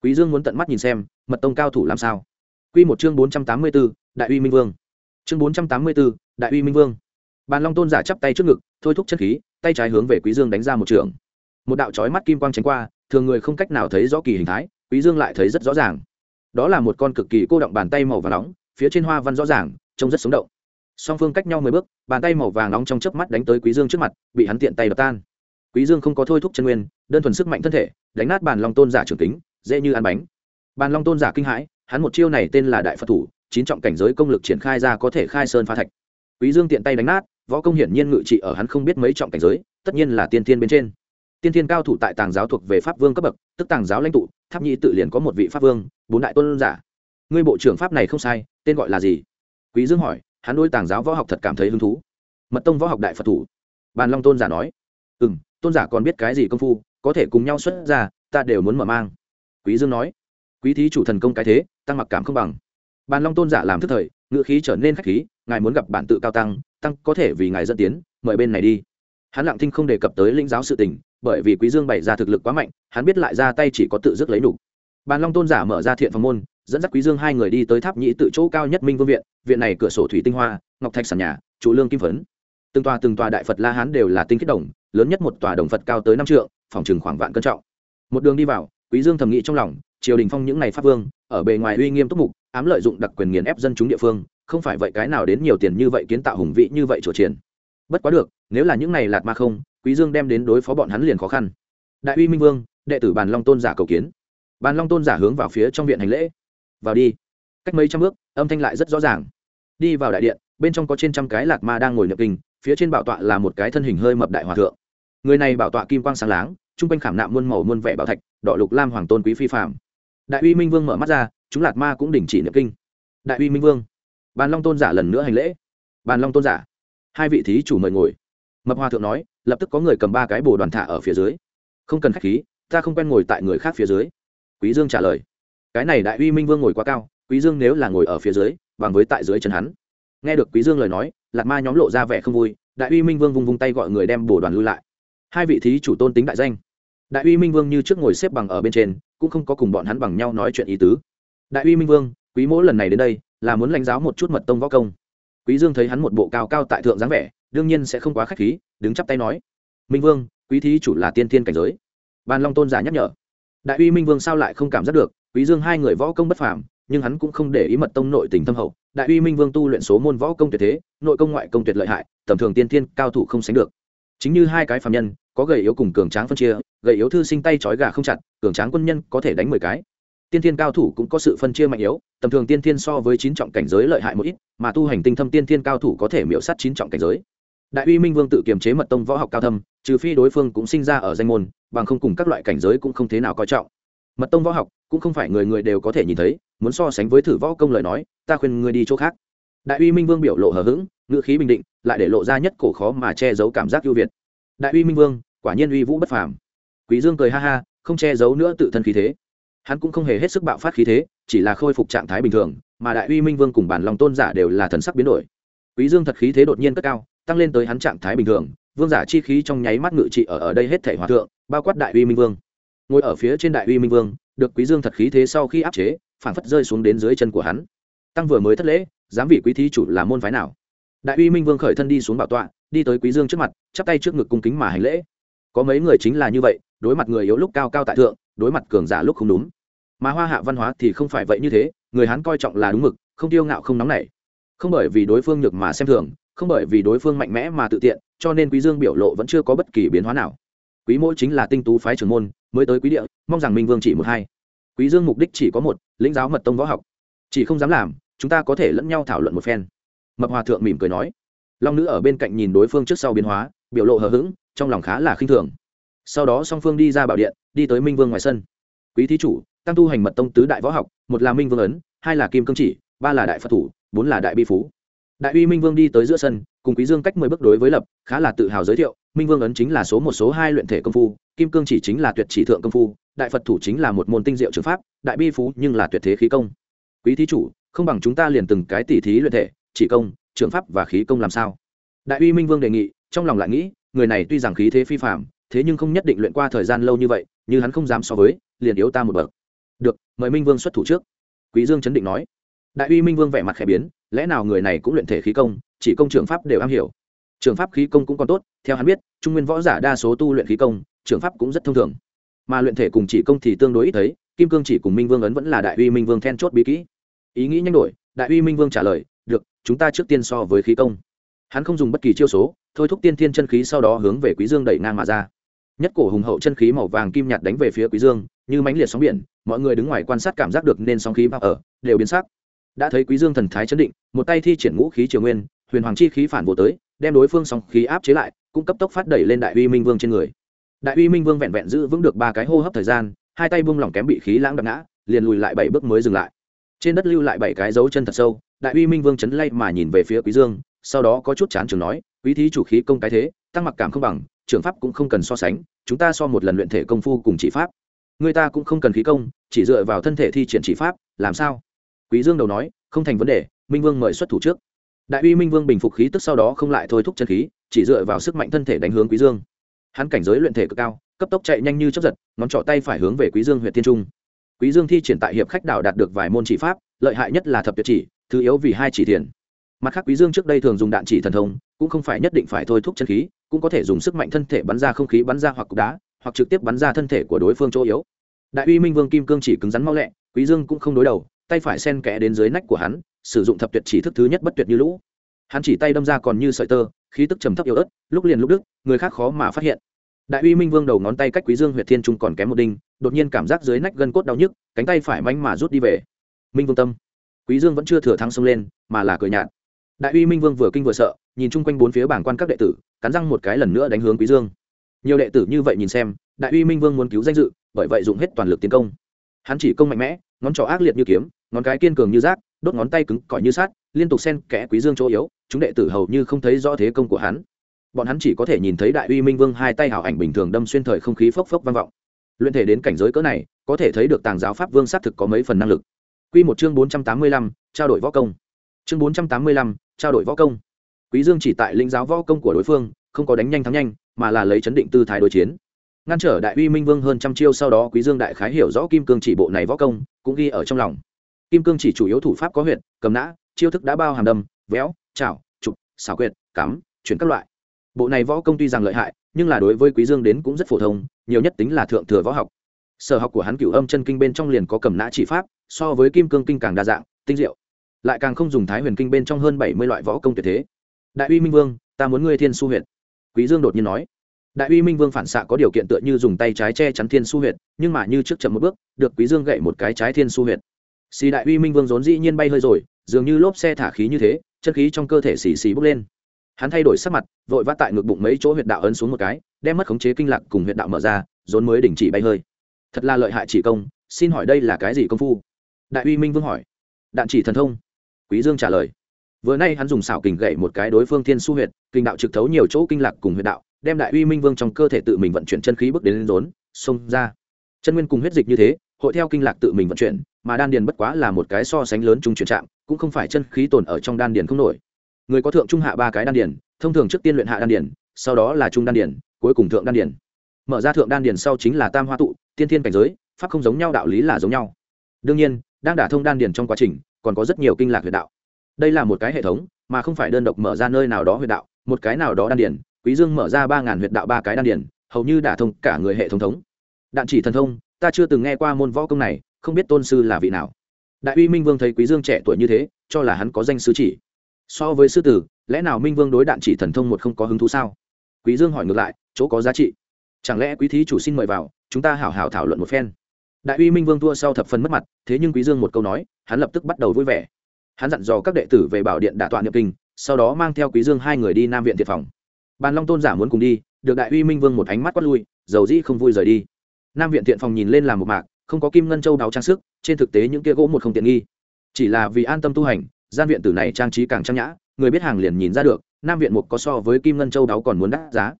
Quý dương muốn tận mắt nhìn xem mật tông cao thủ làm sao. Quy một chương 484, đại uy minh vương chương 484, đại uy minh vương. Bàn long tôn giả chắp tay trước ngực thôi thúc chân khí tay trái hướng về quý dương đánh ra một trường. Một đạo chói mắt kim quang tránh qua thường người không cách nào thấy rõ kỳ hình thái quý dương lại thấy rất rõ ràng. Đó là một con cực kỳ cô động bàn tay màu vàng nóng phía trên hoa văn rõ ràng trông rất sống động. Song phương cách nhau mười bước bàn tay màu vàng nóng trong chớp mắt đánh tới quý dương trước mặt bị hắn tiện tay đập tan. Quý dương không có thôi thúc chân nguyên đơn thuần sức mạnh thân thể đánh nát bàn long tôn giả trưởng kính dễ như ăn bánh. Bàn long tôn giả kinh hãi hắn một chiêu này tên là đại phật thủ chín trọng cảnh giới công lực triển khai ra có thể khai sơn phá thạch. Quý dương tiện tay đánh nát, võ công hiển nhiên ngự trị ở hắn không biết mấy trọng cảnh giới, tất nhiên là tiên thiên bên trên. Tiên thiên cao thủ tại tàng giáo thuộc về pháp vương cấp bậc, tức tàng giáo lãnh tụ, tháp nhị tự liền có một vị pháp vương, bốn đại tôn giả. Ngươi bộ trưởng pháp này không sai, tên gọi là gì? Quý dương hỏi, hắn đôi tàng giáo võ học thật cảm thấy hứng thú. Mật tông võ học đại phật thủ. Bàn long tôn giả nói ừ m tôn giả còn biết cái gì công phu, có thể cùng nhau xuất ra, ta đều muốn mở mang. Quý dương nói, quý thí chủ thần công cái thế, tăng mặc cảm không bằng bàn long tôn giả làm thức thời ngự khí trở nên khách khí, ngài muốn gặp bản tự cao tăng tăng có thể vì ngài dẫn tiến, mời bên này đi. Hắn lặng thinh không đề cập tới lĩnh giáo sự tình, bởi vì quý dương bày ra thực lực quá mạnh, hắn biết lại ra tay chỉ có tự dứt lấy đủ bàn long tôn giả mở ra thiện phòng môn, dẫn dắt quý dương hai người đi tới tháp nhĩ tự chỗ cao nhất minh vương viện viện này cửa sổ thủy tinh hoa, ngọc thạch sàn nhà, trụ lương kim phấn. Từng tòa từng tòa đại phật la hán đều là tinh khiết đồng, lớn nhất một tòa đồng phật cao tới năm trượng, phòng trường khoảng vạn cân trọng. Một đường đi vào, quý dương thầm nghĩ trong lòng, triều đình phong những này pháp vương, ở bề ngoài uy nghiêm túc mục ám lợi dụng đặc quyền nghiền ép dân chúng địa phương, không phải vậy cái nào đến nhiều tiền như vậy kiến tạo hùng vị như vậy chỗ triển. Bất quá được, nếu là những này lạt ma không, quý dương đem đến đối phó bọn hắn liền khó khăn. Đại uy minh vương, đệ tử bàn long tôn giả cầu kiến. Bàn long tôn giả hướng vào phía trong viện hành lễ. Vào đi. Cách mấy trăm bước, âm thanh lại rất rõ ràng. Đi vào đại điện, bên trong có trên trăm cái lạt ma đang ngồi nhập kinh, phía trên bảo tọa là một cái thân hình hơi mập đại hòa thượng. Người này bảo tọa kim quang sáng láng, trung quanh khảm nạm muôn màu muôn vẻ bảo thạch, đỏ lục lam hoàng tôn quý phi phạm đại uy minh vương mở mắt ra, chúng lạt ma cũng đình chỉ niệm kinh. Đại uy minh vương, bàn long tôn giả lần nữa hành lễ. Bàn long tôn giả, hai vị thí chủ mời ngồi. Mập hòa thượng nói, lập tức có người cầm ba cái bồ đoàn thả ở phía dưới. Không cần k h á c h khí, ta không quen ngồi tại người khác phía dưới. Quý dương trả lời, cái này đại uy minh vương ngồi quá cao, quý dương nếu là ngồi ở phía dưới, bằng với tại dưới chân hắn. Nghe được quý dương lời nói, lạt ma nhóm lộ ra vẻ không vui, đại uy minh vương vung vung tay gọi người đem bồ đoàn lui lại. Hai vị thí chủ tôn tính đại danh. Đại uy minh vương như trước ngồi xếp bằng ở bên trên cũng không có cùng bọn hắn bằng nhau nói chuyện ý tứ. Đại uy minh vương, quý mỗ lần này đến đây, là muốn lãnh giáo một chút mật tông võ công. Quý dương thấy hắn một bộ cao cao tại thượng dáng vẻ, đương nhiên sẽ không quá khách khí, đứng chắp tay nói, minh vương, quý thí chủ là tiên thiên cảnh giới. Ban long tôn giả nhắc nhở. Đại uy minh vương sao lại không cảm giác được, quý dương hai người võ công bất phàm, nhưng hắn cũng không để ý mật tông nội tình thâm hậu. Đại uy minh vương tu luyện số môn võ công tuyệt thế, nội công ngoại công tuyệt lợi hại, tầm thường tiên thiên cao thủ không sánh được. Chính như hai cái phàm nhân có gầy yếu cùng cường tráng phân chia, gầy yếu thư sinh tay trói gà không chặt, cường tráng quân nhân có thể đánh mười cái. Tiên thiên cao thủ cũng có sự phân chia mạnh yếu, tầm thường tiên thiên so với chín trọng cảnh giới lợi hại một ít, mà tu hành tinh thâm tiên thiên cao thủ có thể miễu sát chín trọng cảnh giới. Đại uy minh vương tự kiềm chế mật tông võ học cao thâm, trừ phi đối phương cũng sinh ra ở danh môn, bằng không cùng các loại cảnh giới cũng không thế nào coi trọng. Mật tông võ học cũng không phải người người đều có thể nhìn thấy, muốn so sánh với thử võ công lời nói, ta khuyên ngươi đi chỗ khác. Đại uy minh vương biểu lộ hờ hững, ngữ khí bình định, lại để lộ ra nhất cổ khó mà che giấu cảm giác ưu việt đại uy minh vương, quả nhiên uy vũ bất phàm. Quý dương cười ha ha, không che giấu nữa tự thân khí thế. Hắn cũng không hề hết sức bạo phát khí thế, chỉ là khôi phục trạng thái bình thường, mà đại uy minh vương cùng bản lòng tôn giả đều là thần sắc biến đổi. Quý dương thật khí thế đột nhiên cất cao, tăng lên tới hắn trạng thái bình thường, vương giả chi khí trong nháy mắt ngự trị ở ở đây hết thể hòa thượng, bao quát đại uy minh vương. Ngồi ở phía trên đại uy minh vương, được quý dương thật khí thế sau khi áp chế, phản phất rơi xuống đến dưới chân của hắn. Tăng vừa mới thất lễ, dám vị quý thí chủ là môn phái nào? Đại uy minh vương khởi thân đi xuống bảo tọa, đi tới quý dương trước mặt, chắp tay trước ngực cung kính mà hành lễ. Có mấy người chính là như vậy, đối mặt người yếu lúc cao cao tại thượng, đối mặt cường giả lúc không đúng. Mà hoa hạ văn hóa thì không phải vậy như thế, người hán coi trọng là đúng mực, không tiêu ngạo không nóng nảy. Không bởi vì đối phương nhược mà xem thường, không bởi vì đối phương mạnh mẽ mà tự tiện, cho nên quý dương biểu lộ vẫn chưa có bất kỳ biến hóa nào. Quý mỗi chính là tinh tú phái trưởng môn, mới tới quý địa, mong rằng minh vương chỉ một hai. Quý dương mục đích chỉ có một, lĩnh giáo mật tông võ học. Chỉ không dám làm, chúng ta có thể lẫn nhau thảo luận một phen mập hòa thượng mỉm cười nói. Long nữ ở bên cạnh nhìn đối phương trước sau biến hóa, biểu lộ hờ hững, trong lòng khá là khinh thường. Sau đó song phương đi ra bảo điện, đi tới minh vương ngoài sân. Quý thí chủ, tăng tu hành mật tông tứ đại võ học, một là minh vương ấn, hai là kim cương chỉ, ba là đại phật thủ, bốn là đại bi phú. Đại uy minh vương đi tới giữa sân, cùng quý dương cách mười bước đối với lập, khá là tự hào giới thiệu, minh vương ấn chính là số một số hai luyện thể công phu, kim cương chỉ chính là tuyệt chỉ thượng công phu, đại phật thủ chính là một môn tinh diệu trường pháp, đại bi phú nhưng là tuyệt thế khí công. Quý thí chủ, không bằng chúng ta liền từng cái tỉ thí luyện thể chỉ công trường pháp và khí công làm sao? Đại uy minh vương đề nghị, trong lòng lại nghĩ, người này tuy rằng khí thế phi phạm thế nhưng không nhất định luyện qua thời gian lâu như vậy, như hắn không dám so với, liền yếu ta một bậc. Được, mời minh vương xuất thủ trước. Quý dương chấn định nói. Đại uy minh vương vẻ mặt khẽ biến, lẽ nào người này cũng luyện thể khí công, chỉ công trường pháp đều am hiểu? Trường pháp khí công cũng còn tốt, theo hắn biết, trung nguyên võ giả đa số tu luyện khí công trường pháp cũng rất thông thường. Mà luyện thể cùng chỉ công thì tương đối ít thấy, kim cương chỉ cùng minh vương ấn vẫn là đại uy minh vương then chốt bí kỹ. Ý nghĩ nhanh đổi, đại uy minh vương trả lời được, chúng ta trước tiên so với khí công. Hắn không dùng bất kỳ chiêu số, thôi thúc tiên thiên chân khí sau đó hướng về quý dương đẩy ngang mà ra. Nhất cổ hùng hậu chân khí màu vàng kim nhạt đánh về phía quý dương, như mánh liệt sóng biển, mọi người đứng ngoài quan sát cảm giác được nên sóng khí vào ở, đều biến sắc. Đã thấy quý dương thần thái chấn định, một tay thi triển ngũ khí triều nguyên, huyền hoàng chi khí phản vô tới, đem đối phương sóng khí áp chế lại, cũng cấp tốc phát đẩy lên đại uy minh vương trên người. Đại uy minh vương vẹn vẹn giữ vững được ba cái hô hấp thời gian, hai tay buông lỏng kém bị khí lãng đập ngã, liền lùi lại bảy bước mới dừng lại trên đất lưu lại bảy cái dấu chân thật sâu, đại uy minh vương chấn lay mà nhìn về phía quý dương, sau đó có chút chán chường nói, quý thí chủ khí công cái thế, tăng mặc cảm không bằng, trưởng pháp cũng không cần so sánh, chúng ta so một lần luyện thể công phu cùng chỉ pháp. Người ta cũng không cần khí công, chỉ dựa vào thân thể thi triển chỉ pháp, làm sao? Quý dương đầu nói, không thành vấn đề, minh vương mời xuất thủ trước. Đại uy minh vương bình phục khí tức sau đó không lại thôi thúc chân khí, chỉ dựa vào sức mạnh thân thể đánh hướng quý dương. Hắn cảnh giới luyện thể cực cao, cấp tốc chạy nhanh như chớp giật, ngón trỏ tay phải hướng về quý dương huyện tiên trung quý dương thi triển tại hiệp khách đảo đạt được vài môn chỉ pháp, lợi hại nhất là thập tuyệt chỉ, thứ yếu vì hai chỉ thiền. Mặt khác quý dương trước đây thường dùng đạn chỉ thần thông, cũng không phải nhất định phải thôi thúc chân khí, cũng có thể dùng sức mạnh thân thể bắn ra không khí bắn ra hoặc cục đá, hoặc trực tiếp bắn ra thân thể của đối phương chỗ yếu. Đại uy minh vương kim cương chỉ cứng rắn mau lẹ, quý dương cũng không đối đầu, tay phải sen kẽ đến dưới nách của hắn, sử dụng thập tuyệt chỉ thức thứ nhất bất tuyệt như lũ. Hắn chỉ tay đâm ra còn như sợi tơ, khí tức trầm thấp yếu ớt, lúc liền lúc đức, người khác khó mà phát hiện đại uy minh vương đầu ngón tay cách quý dương huyệt thiên trung còn kém một đinh, đột nhiên cảm giác dưới nách gân cốt đau nhức, cánh tay phải manh mà rút đi về. Minh vương tâm. Quý dương vẫn chưa thừa thắng xông lên, mà là cười nhạt. Đại uy minh vương vừa kinh vừa sợ, nhìn chung quanh bốn phía bảng quan các đệ tử, cắn răng một cái lần nữa đánh hướng quý dương. Nhiều đệ tử như vậy nhìn xem, đại uy minh vương muốn cứu danh dự, bởi vậy dùng hết toàn lực tiến công. Hắn chỉ công mạnh mẽ, ngón trỏ ác liệt như kiếm, ngón cái kiên cường như rác, đốt ngón tay cứng cỏi như sát liên tục xen kẽ quý dương chỗ yếu, chúng đệ tử hầu như không thấy rõ thế công của hắn bọn hắn chỉ có thể nhìn thấy đại uy minh vương hai tay hảo ảnh bình thường đâm xuyên thời không khí phốc phốc vang vọng. Luyện thể đến cảnh giới cỡ này, có thể thấy được tàng giáo pháp vương xác thực có mấy phần năng lực. Quy một chương bốn trăm tám mươi lăm, trao đổi võ công. Chương bốn trăm tám mươi lăm, trao đổi võ công. Quý dương chỉ tại lĩnh giáo võ công của đối phương, không có đánh nhanh thắng nhanh, mà là lấy chấn định tư thái đối chiến. Ngăn trở đại uy minh vương hơn trăm chiêu sau đó quý dương đại khái hiểu rõ kim cương chỉ bộ này võ công, cũng ghi ở trong lòng. Kim cương chỉ chủ yếu thủ pháp có huyệt, cầm nã, chiêu thức đã bao hàm đâm, véo, chảo, trục, xảo quyệt, cắm, chuyển các loại bộ này võ công tuy rằng lợi hại, nhưng là đối với quý dương đến cũng rất phổ thông, nhiều nhất tính là thượng thừa võ học. Sở học của hắn cửu âm chân kinh bên trong liền có cầm nã chỉ pháp, so với kim cương kinh càng đa dạng, tinh diệu. Lại càng không dùng thái huyền kinh bên trong hơn bảy mươi loại võ công tuyệt thế. Đại uy minh vương, ta muốn ngươi thiên su huyện quý dương đột nhiên nói. Đại uy minh vương phản xạ có điều kiện tựa như dùng tay trái che chắn thiên su huyệt, nhưng mà như trước chậm một bước, được quý dương gậy một cái trái thiên su huyệt. Xì đại uy minh vương rốn dĩ nhiên bay hơi rồi, dường như lốp xe thả khí như thế, chân khí trong cơ thể xì xì bốc lên hắn thay đổi sắc mặt, vội vã tại ngực bụng mấy chỗ huyệt đạo ấn xuống một cái, đem mất khống chế kinh lạc cùng huyệt đạo mở ra rốn mới đình chỉ bay hơi. Thật là lợi hại chỉ công, xin hỏi đây là cái gì công phu? Đại uy minh vương hỏi. Đạn chỉ thần thông. Quý dương trả lời. Vừa nay hắn dùng xảo kình gậy một cái đối phương thiên su huyệt kinh đạo trực thấu nhiều chỗ kinh lạc cùng huyệt đạo, đem đại uy minh vương trong cơ thể tự mình vận chuyển chân khí bước đến lên rốn, xông ra. Chân nguyên cùng huyết dịch như thế, hội theo kinh lạc tự mình vận chuyển, mà đan điền bất quá là một cái so sánh lớn trung chuyển trạng, cũng không phải chân khí tồn ở trong đan điền không nổi người có thượng trung hạ ba cái đan điền, thông thường trước tiên luyện hạ đan điền, sau đó là trung đan điền, cuối cùng thượng đan điền. Mở ra thượng đan điền sau chính là tam hoa tụ, tiên thiên cảnh giới, pháp không giống nhau, đạo lý là giống nhau. Đương nhiên, đang đả thông đan điền trong quá trình, còn có rất nhiều kinh lạc huyệt đạo. Đây là một cái hệ thống, mà không phải đơn độc mở ra nơi nào đó huyệt đạo, một cái nào đó đan điền, quý dương mở ra ba ngàn huyệt đạo ba cái đan điền, hầu như đả thông cả người hệ thống thống. Đạn chỉ thần thông, ta chưa từng nghe qua môn võ công này, không biết tôn sư là vị nào. Đại uy minh vương thấy quý dương trẻ tuổi như thế, cho là hắn có danh sư chỉ so với sư tử, lẽ nào minh vương đối đạn chỉ thần thông một không có hứng thú sao? Quý dương hỏi ngược lại, chỗ có giá trị. Chẳng lẽ quý thí chủ xin mời vào, chúng ta hảo hảo thảo luận một phen. Đại uy minh vương thua sau thập phần mất mặt, thế nhưng quý dương một câu nói, hắn lập tức bắt đầu vui vẻ. Hắn dặn dò các đệ tử về bảo điện đả tọa niệm kinh, sau đó mang theo quý dương hai người đi nam viện thiệt phòng. Bàn long tôn giả muốn cùng đi, được đại uy minh vương một ánh mắt quát lui, dầu dĩ không vui rời đi. Nam viện thiện phòng nhìn lên làm một mạc, không có kim ngân châu đáo trang sức, trên thực tế những kia gỗ một không tiện nghi. Chỉ là vì an tâm tu hành gian viện tử này trang trí càng trang nhã, người biết hàng liền nhìn ra được, nam viện mục có so với kim ngân châu đáo còn muốn đắt giá.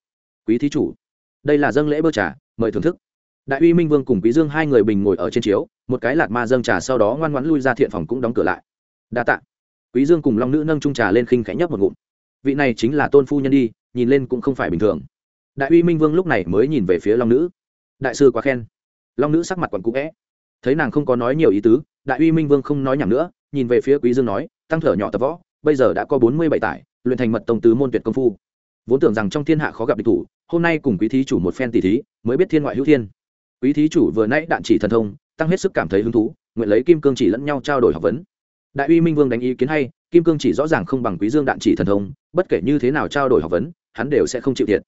Quý thí chủ, đây là dâng lễ bơ trà, mời thưởng thức. Đại uy minh vương cùng quý dương hai người bình ngồi ở trên chiếu, một cái lạt ma dâng trà sau đó ngoan ngoãn lui ra thiện phòng cũng đóng cửa lại. Đa tạ. Quý dương cùng long nữ nâng trung trà lên khinh khẽ nhấp một ngụm. Vị này chính là tôn phu nhân đi, nhìn lên cũng không phải bình thường. Đại uy minh vương lúc này mới nhìn về phía long nữ. Đại sư quá khen. Long nữ sắc mặt còn cũ vẽ thấy nàng không có nói nhiều ý tứ, đại uy minh vương không nói nhảm nữa, nhìn về phía quý dương nói tăng thở nhỏ tập võ, bây giờ đã có bốn mươi bảy tải, luyện thành mật tông tứ môn tuyệt công phu. Vốn tưởng rằng trong thiên hạ khó gặp địch thủ, hôm nay cùng quý thí chủ một phen tỷ thí, mới biết thiên ngoại hữu thiên. Quý thí chủ vừa nãy đạn chỉ thần thông, tăng hết sức cảm thấy hứng thú, nguyện lấy kim cương chỉ lẫn nhau trao đổi học vấn. Đại uy minh vương đánh ý kiến hay, kim cương chỉ rõ ràng không bằng quý dương đạn chỉ thần thông, bất kể như thế nào trao đổi học vấn, hắn đều sẽ không chịu thiệt.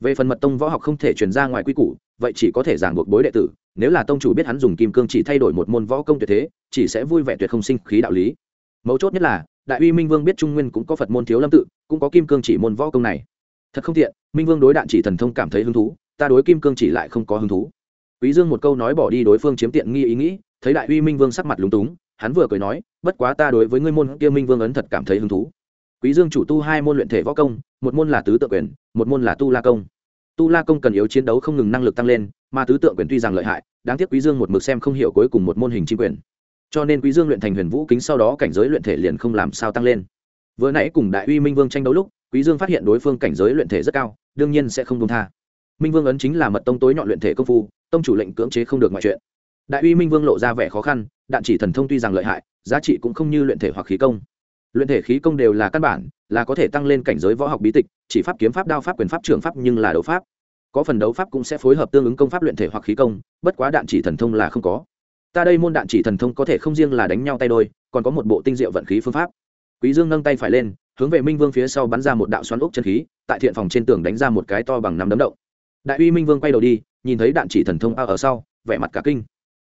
Về phần mật tông võ học không thể truyền ra ngoài quy củ, vậy chỉ có thể giảng buộc bối đệ tử, nếu là tông chủ biết hắn dùng kim cương chỉ thay đổi một môn võ công tuyệt thế, chỉ sẽ vui vẻ tuyệt không sinh khí đạo lý mấu chốt nhất là, đại uy minh vương biết trung nguyên cũng có phật môn thiếu lâm tự, cũng có kim cương chỉ môn võ công này. Thật không thiện minh vương đối đạn chỉ thần thông cảm thấy hứng thú, ta đối kim cương chỉ lại không có hứng thú. Quý dương một câu nói bỏ đi đối phương chiếm tiện nghi ý nghĩ, thấy đại uy minh vương sắc mặt lúng túng, hắn vừa cười nói, bất quá ta đối với ngươi môn kia minh vương ấn thật cảm thấy hứng thú. Quý dương chủ tu hai môn luyện thể võ công, một môn là tứ tự quyền, một môn là tu la công. Tu la công cần yếu chiến đấu không ngừng năng lực tăng lên, mà tứ tượng quyền tuy rằng lợi hại, đáng tiếc quý dương một mực xem không hiểu cuối cùng một môn hình chim quyền cho nên quý dương luyện thành huyền vũ kính sau đó cảnh giới luyện thể liền không làm sao tăng lên. Vừa nãy cùng đại uy minh vương tranh đấu lúc, quý dương phát hiện đối phương cảnh giới luyện thể rất cao, đương nhiên sẽ không buông tha. Minh vương ấn chính là mật tông tối nhọn luyện thể công phu, tông chủ lệnh cưỡng chế không được mọi chuyện. Đại uy minh vương lộ ra vẻ khó khăn, đạn chỉ thần thông tuy rằng lợi hại, giá trị cũng không như luyện thể hoặc khí công. Luyện thể khí công đều là căn bản, là có thể tăng lên cảnh giới võ học bí tịch, chỉ pháp kiếm pháp, đao pháp, quyền pháp, trường pháp nhưng là đấu pháp. Có phần đấu pháp cũng sẽ phối hợp tương ứng công pháp luyện thể hoặc khí công, bất quá đạn chỉ thần thông là không có ta đây môn đạn chỉ thần thông có thể không riêng là đánh nhau tay đôi, còn có một bộ tinh diệu vận khí phương pháp. Quý dương nâng tay phải lên, hướng về minh vương phía sau bắn ra một đạo xoắn ốc chân khí, tại thiện phòng trên tường đánh ra một cái to bằng năm đấm động. Đại uy minh vương quay đầu đi, nhìn thấy đạn chỉ thần thông a ở sau, vẻ mặt cả kinh.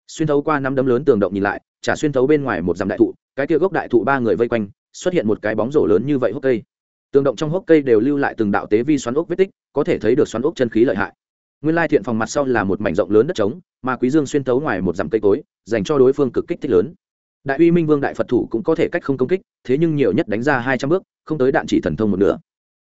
Xuyên thấu qua năm đấm lớn tường động nhìn lại trả xuyên thấu bên ngoài một dằm đại thụ, cái kia gốc đại thụ ba người vây quanh, xuất hiện một cái bóng rổ lớn như vậy hốc cây. Tường động trong hốc cây đều lưu lại từng đạo tế vi xoắn ốc vết tích, có thể thấy được xoắn ốc chân khí lợi hại nguyên lai thiện phòng mặt sau là một mảnh rộng lớn đất trống, mà quý dương xuyên tấu ngoài một dặm cây cối, dành cho đối phương cực kích thích lớn. Đại uy minh vương đại phật thủ cũng có thể cách không công kích, thế nhưng nhiều nhất đánh ra hai trăm bước, không tới đạn chỉ thần thông một nửa.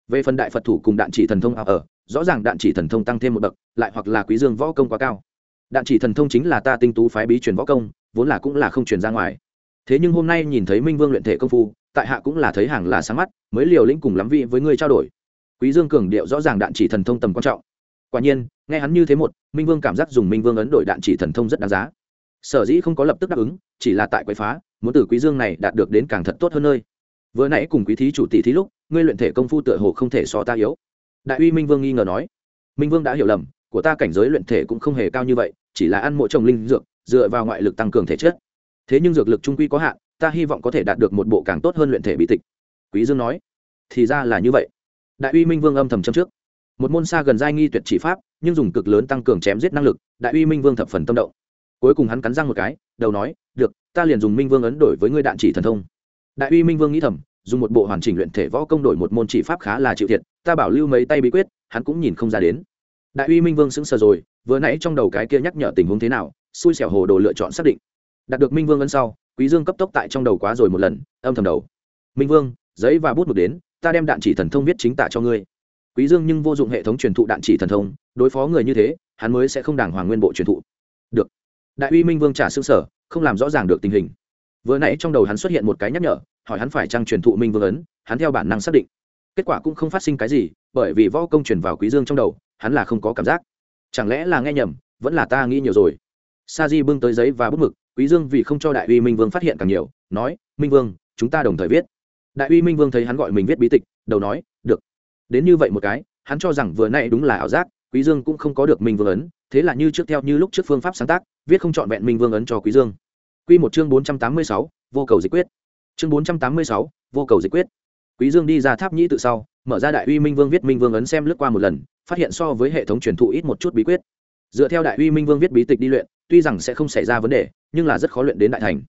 Về phần đại phật thủ cùng đạn chỉ thần thông ở rõ ràng đạn chỉ thần thông tăng thêm một bậc, lại hoặc là quý dương võ công quá cao. Đạn chỉ thần thông chính là ta tinh tú phái bí truyền võ công, vốn là cũng là không truyền ra ngoài. Thế nhưng hôm nay nhìn thấy minh vương luyện thể công phu, tại hạ cũng là thấy hàng là sáng mắt, mới liều lĩnh cùng lắm vị với ngươi trao đổi. Quý dương cường điệu rõ ràng đạn chỉ thần thông tầm quan trọng quả nhiên, nghe hắn như thế một, minh vương cảm giác dùng minh vương ấn đổi đạn chỉ thần thông rất đáng giá. Sở dĩ không có lập tức đáp ứng, chỉ là tại quậy phá, muốn từ quý dương này đạt được đến càng thật tốt hơn nơi. Vừa nãy cùng quý thí chủ tỷ thí lúc, ngươi luyện thể công phu tựa hồ không thể so ta yếu. Đại uy minh vương nghi ngờ nói. Minh vương đã hiểu lầm, của ta cảnh giới luyện thể cũng không hề cao như vậy, chỉ là ăn mỗi trồng linh dược, dựa vào ngoại lực tăng cường thể chất. Thế nhưng dược lực trung quy có hạn, ta hy vọng có thể đạt được một bộ càng tốt hơn luyện thể bị tịch. Quý dương nói. Thì ra là như vậy. Đại uy minh vương âm thầm châm trước một môn xa gần giai nghi tuyệt chỉ pháp, nhưng dùng cực lớn tăng cường chém giết năng lực, đại uy minh vương thập phần tâm động. Cuối cùng hắn cắn răng một cái, đầu nói, được, ta liền dùng minh vương ấn đổi với ngươi đạn chỉ thần thông. Đại uy minh vương nghĩ thầm, dùng một bộ hoàn chỉnh luyện thể võ công đổi một môn chỉ pháp khá là chịu thiệt, ta bảo lưu mấy tay bí quyết, hắn cũng nhìn không ra đến. Đại uy minh vương sững sờ rồi, vừa nãy trong đầu cái kia nhắc nhở tình huống thế nào, xui xẻo hồ đồ lựa chọn xác định. Đạt được minh vương ấn sau, quý dương cấp tốc tại trong đầu quá rồi một lần, âm thầm đầu. Minh vương, giấy và bút một đến, ta đem đạn chỉ thần thông viết chính tả cho ngươi quý dương nhưng vô dụng hệ thống truyền thụ đạn chỉ thần thông, đối phó người như thế, hắn mới sẽ không đàng hoàng nguyên bộ truyền thụ. Được. Đại uy minh vương trả sương sở, không làm rõ ràng được tình hình. Vừa nãy trong đầu hắn xuất hiện một cái nhắc nhở, hỏi hắn phải trang truyền thụ minh vương ấn, hắn theo bản năng xác định. Kết quả cũng không phát sinh cái gì, bởi vì võ công truyền vào quý dương trong đầu, hắn là không có cảm giác. Chẳng lẽ là nghe nhầm, vẫn là ta nghĩ nhiều rồi. Sa di bưng tới giấy và bút mực, quý dương vì không cho đại uy minh vương phát hiện càng nhiều, nói, minh vương, chúng ta đồng thời viết. Đại uy minh vương thấy hắn gọi mình viết bí tịch, đầu nói, được đến như vậy một cái hắn cho rằng vừa nay đúng là ảo giác quý dương cũng không có được minh vương ấn thế là như trước theo như lúc trước phương pháp sáng tác viết không chọn vẹn minh vương ấn cho quý dương. Quy một chương bốn trăm tám mươi sáu, vô cầu dịch quyết. Chương bốn trăm tám mươi sáu, vô cầu dịch quyết. Quý dương đi ra tháp nhĩ tự sau mở ra đại uy minh vương viết minh vương ấn xem lướt qua một lần phát hiện so với hệ thống truyền thụ ít một chút bí quyết. Dựa theo đại uy minh vương viết bí tịch đi luyện tuy rằng sẽ không xảy ra vấn đề nhưng là rất khó luyện đến đại thành.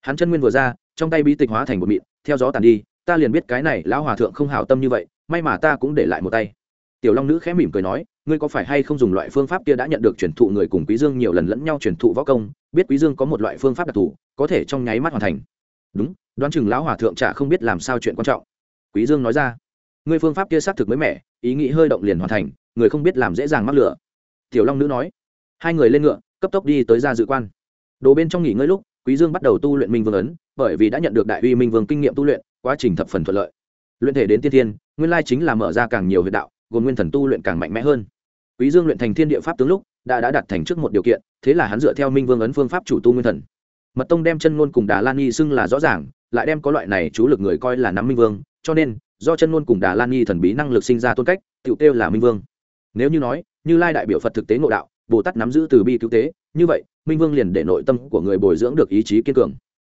Hắn chân nguyên vừa ra trong tay bí tịch hóa thành một mịn theo gió tàn đi ta liền biết cái này lão hòa thượng không hảo tâm như vậy may mà ta cũng để lại một tay. Tiểu long nữ khẽ mỉm cười nói, ngươi có phải hay không dùng loại phương pháp kia đã nhận được truyền thụ người cùng quý dương nhiều lần lẫn nhau truyền thụ võ công, biết quý dương có một loại phương pháp đặc thù, có thể trong nháy mắt hoàn thành. Đúng, đoán chừng lão hòa thượng chả không biết làm sao chuyện quan trọng. Quý dương nói ra, ngươi phương pháp kia xác thực mới mẻ, ý nghĩ hơi động liền hoàn thành, người không biết làm dễ dàng mắc lửa. Tiểu long nữ nói, hai người lên ngựa, cấp tốc đi tới ra dự quan. Đồ bên trong nghỉ ngơi lúc, quý dương bắt đầu tu luyện minh vương ấn, bởi vì đã nhận được đại uy minh vương kinh nghiệm tu luyện, quá trình thập phần thuận lợi. Luyện thể đến tiên thiên nguyên lai chính là mở ra càng nhiều huyệt đạo, gồm nguyên thần tu luyện càng mạnh mẽ hơn. Quý dương luyện thành thiên địa pháp tướng lúc, đã đã đạt thành trước một điều kiện, thế là hắn dựa theo minh vương ấn phương pháp chủ tu nguyên thần. Mật tông đem chân ngôn cùng đà lan Nhi xưng là rõ ràng, lại đem có loại này chú lực người coi là nắm minh vương, cho nên, do chân ngôn cùng đà lan Nhi thần bí năng lực sinh ra tôn cách tự tiêu là minh vương. Nếu như nói, như lai đại biểu phật thực tế ngộ đạo, bồ tát nắm giữ từ bi cứu tế, như vậy, minh vương liền để nội tâm của người bồi dưỡng được ý chí kiên cường.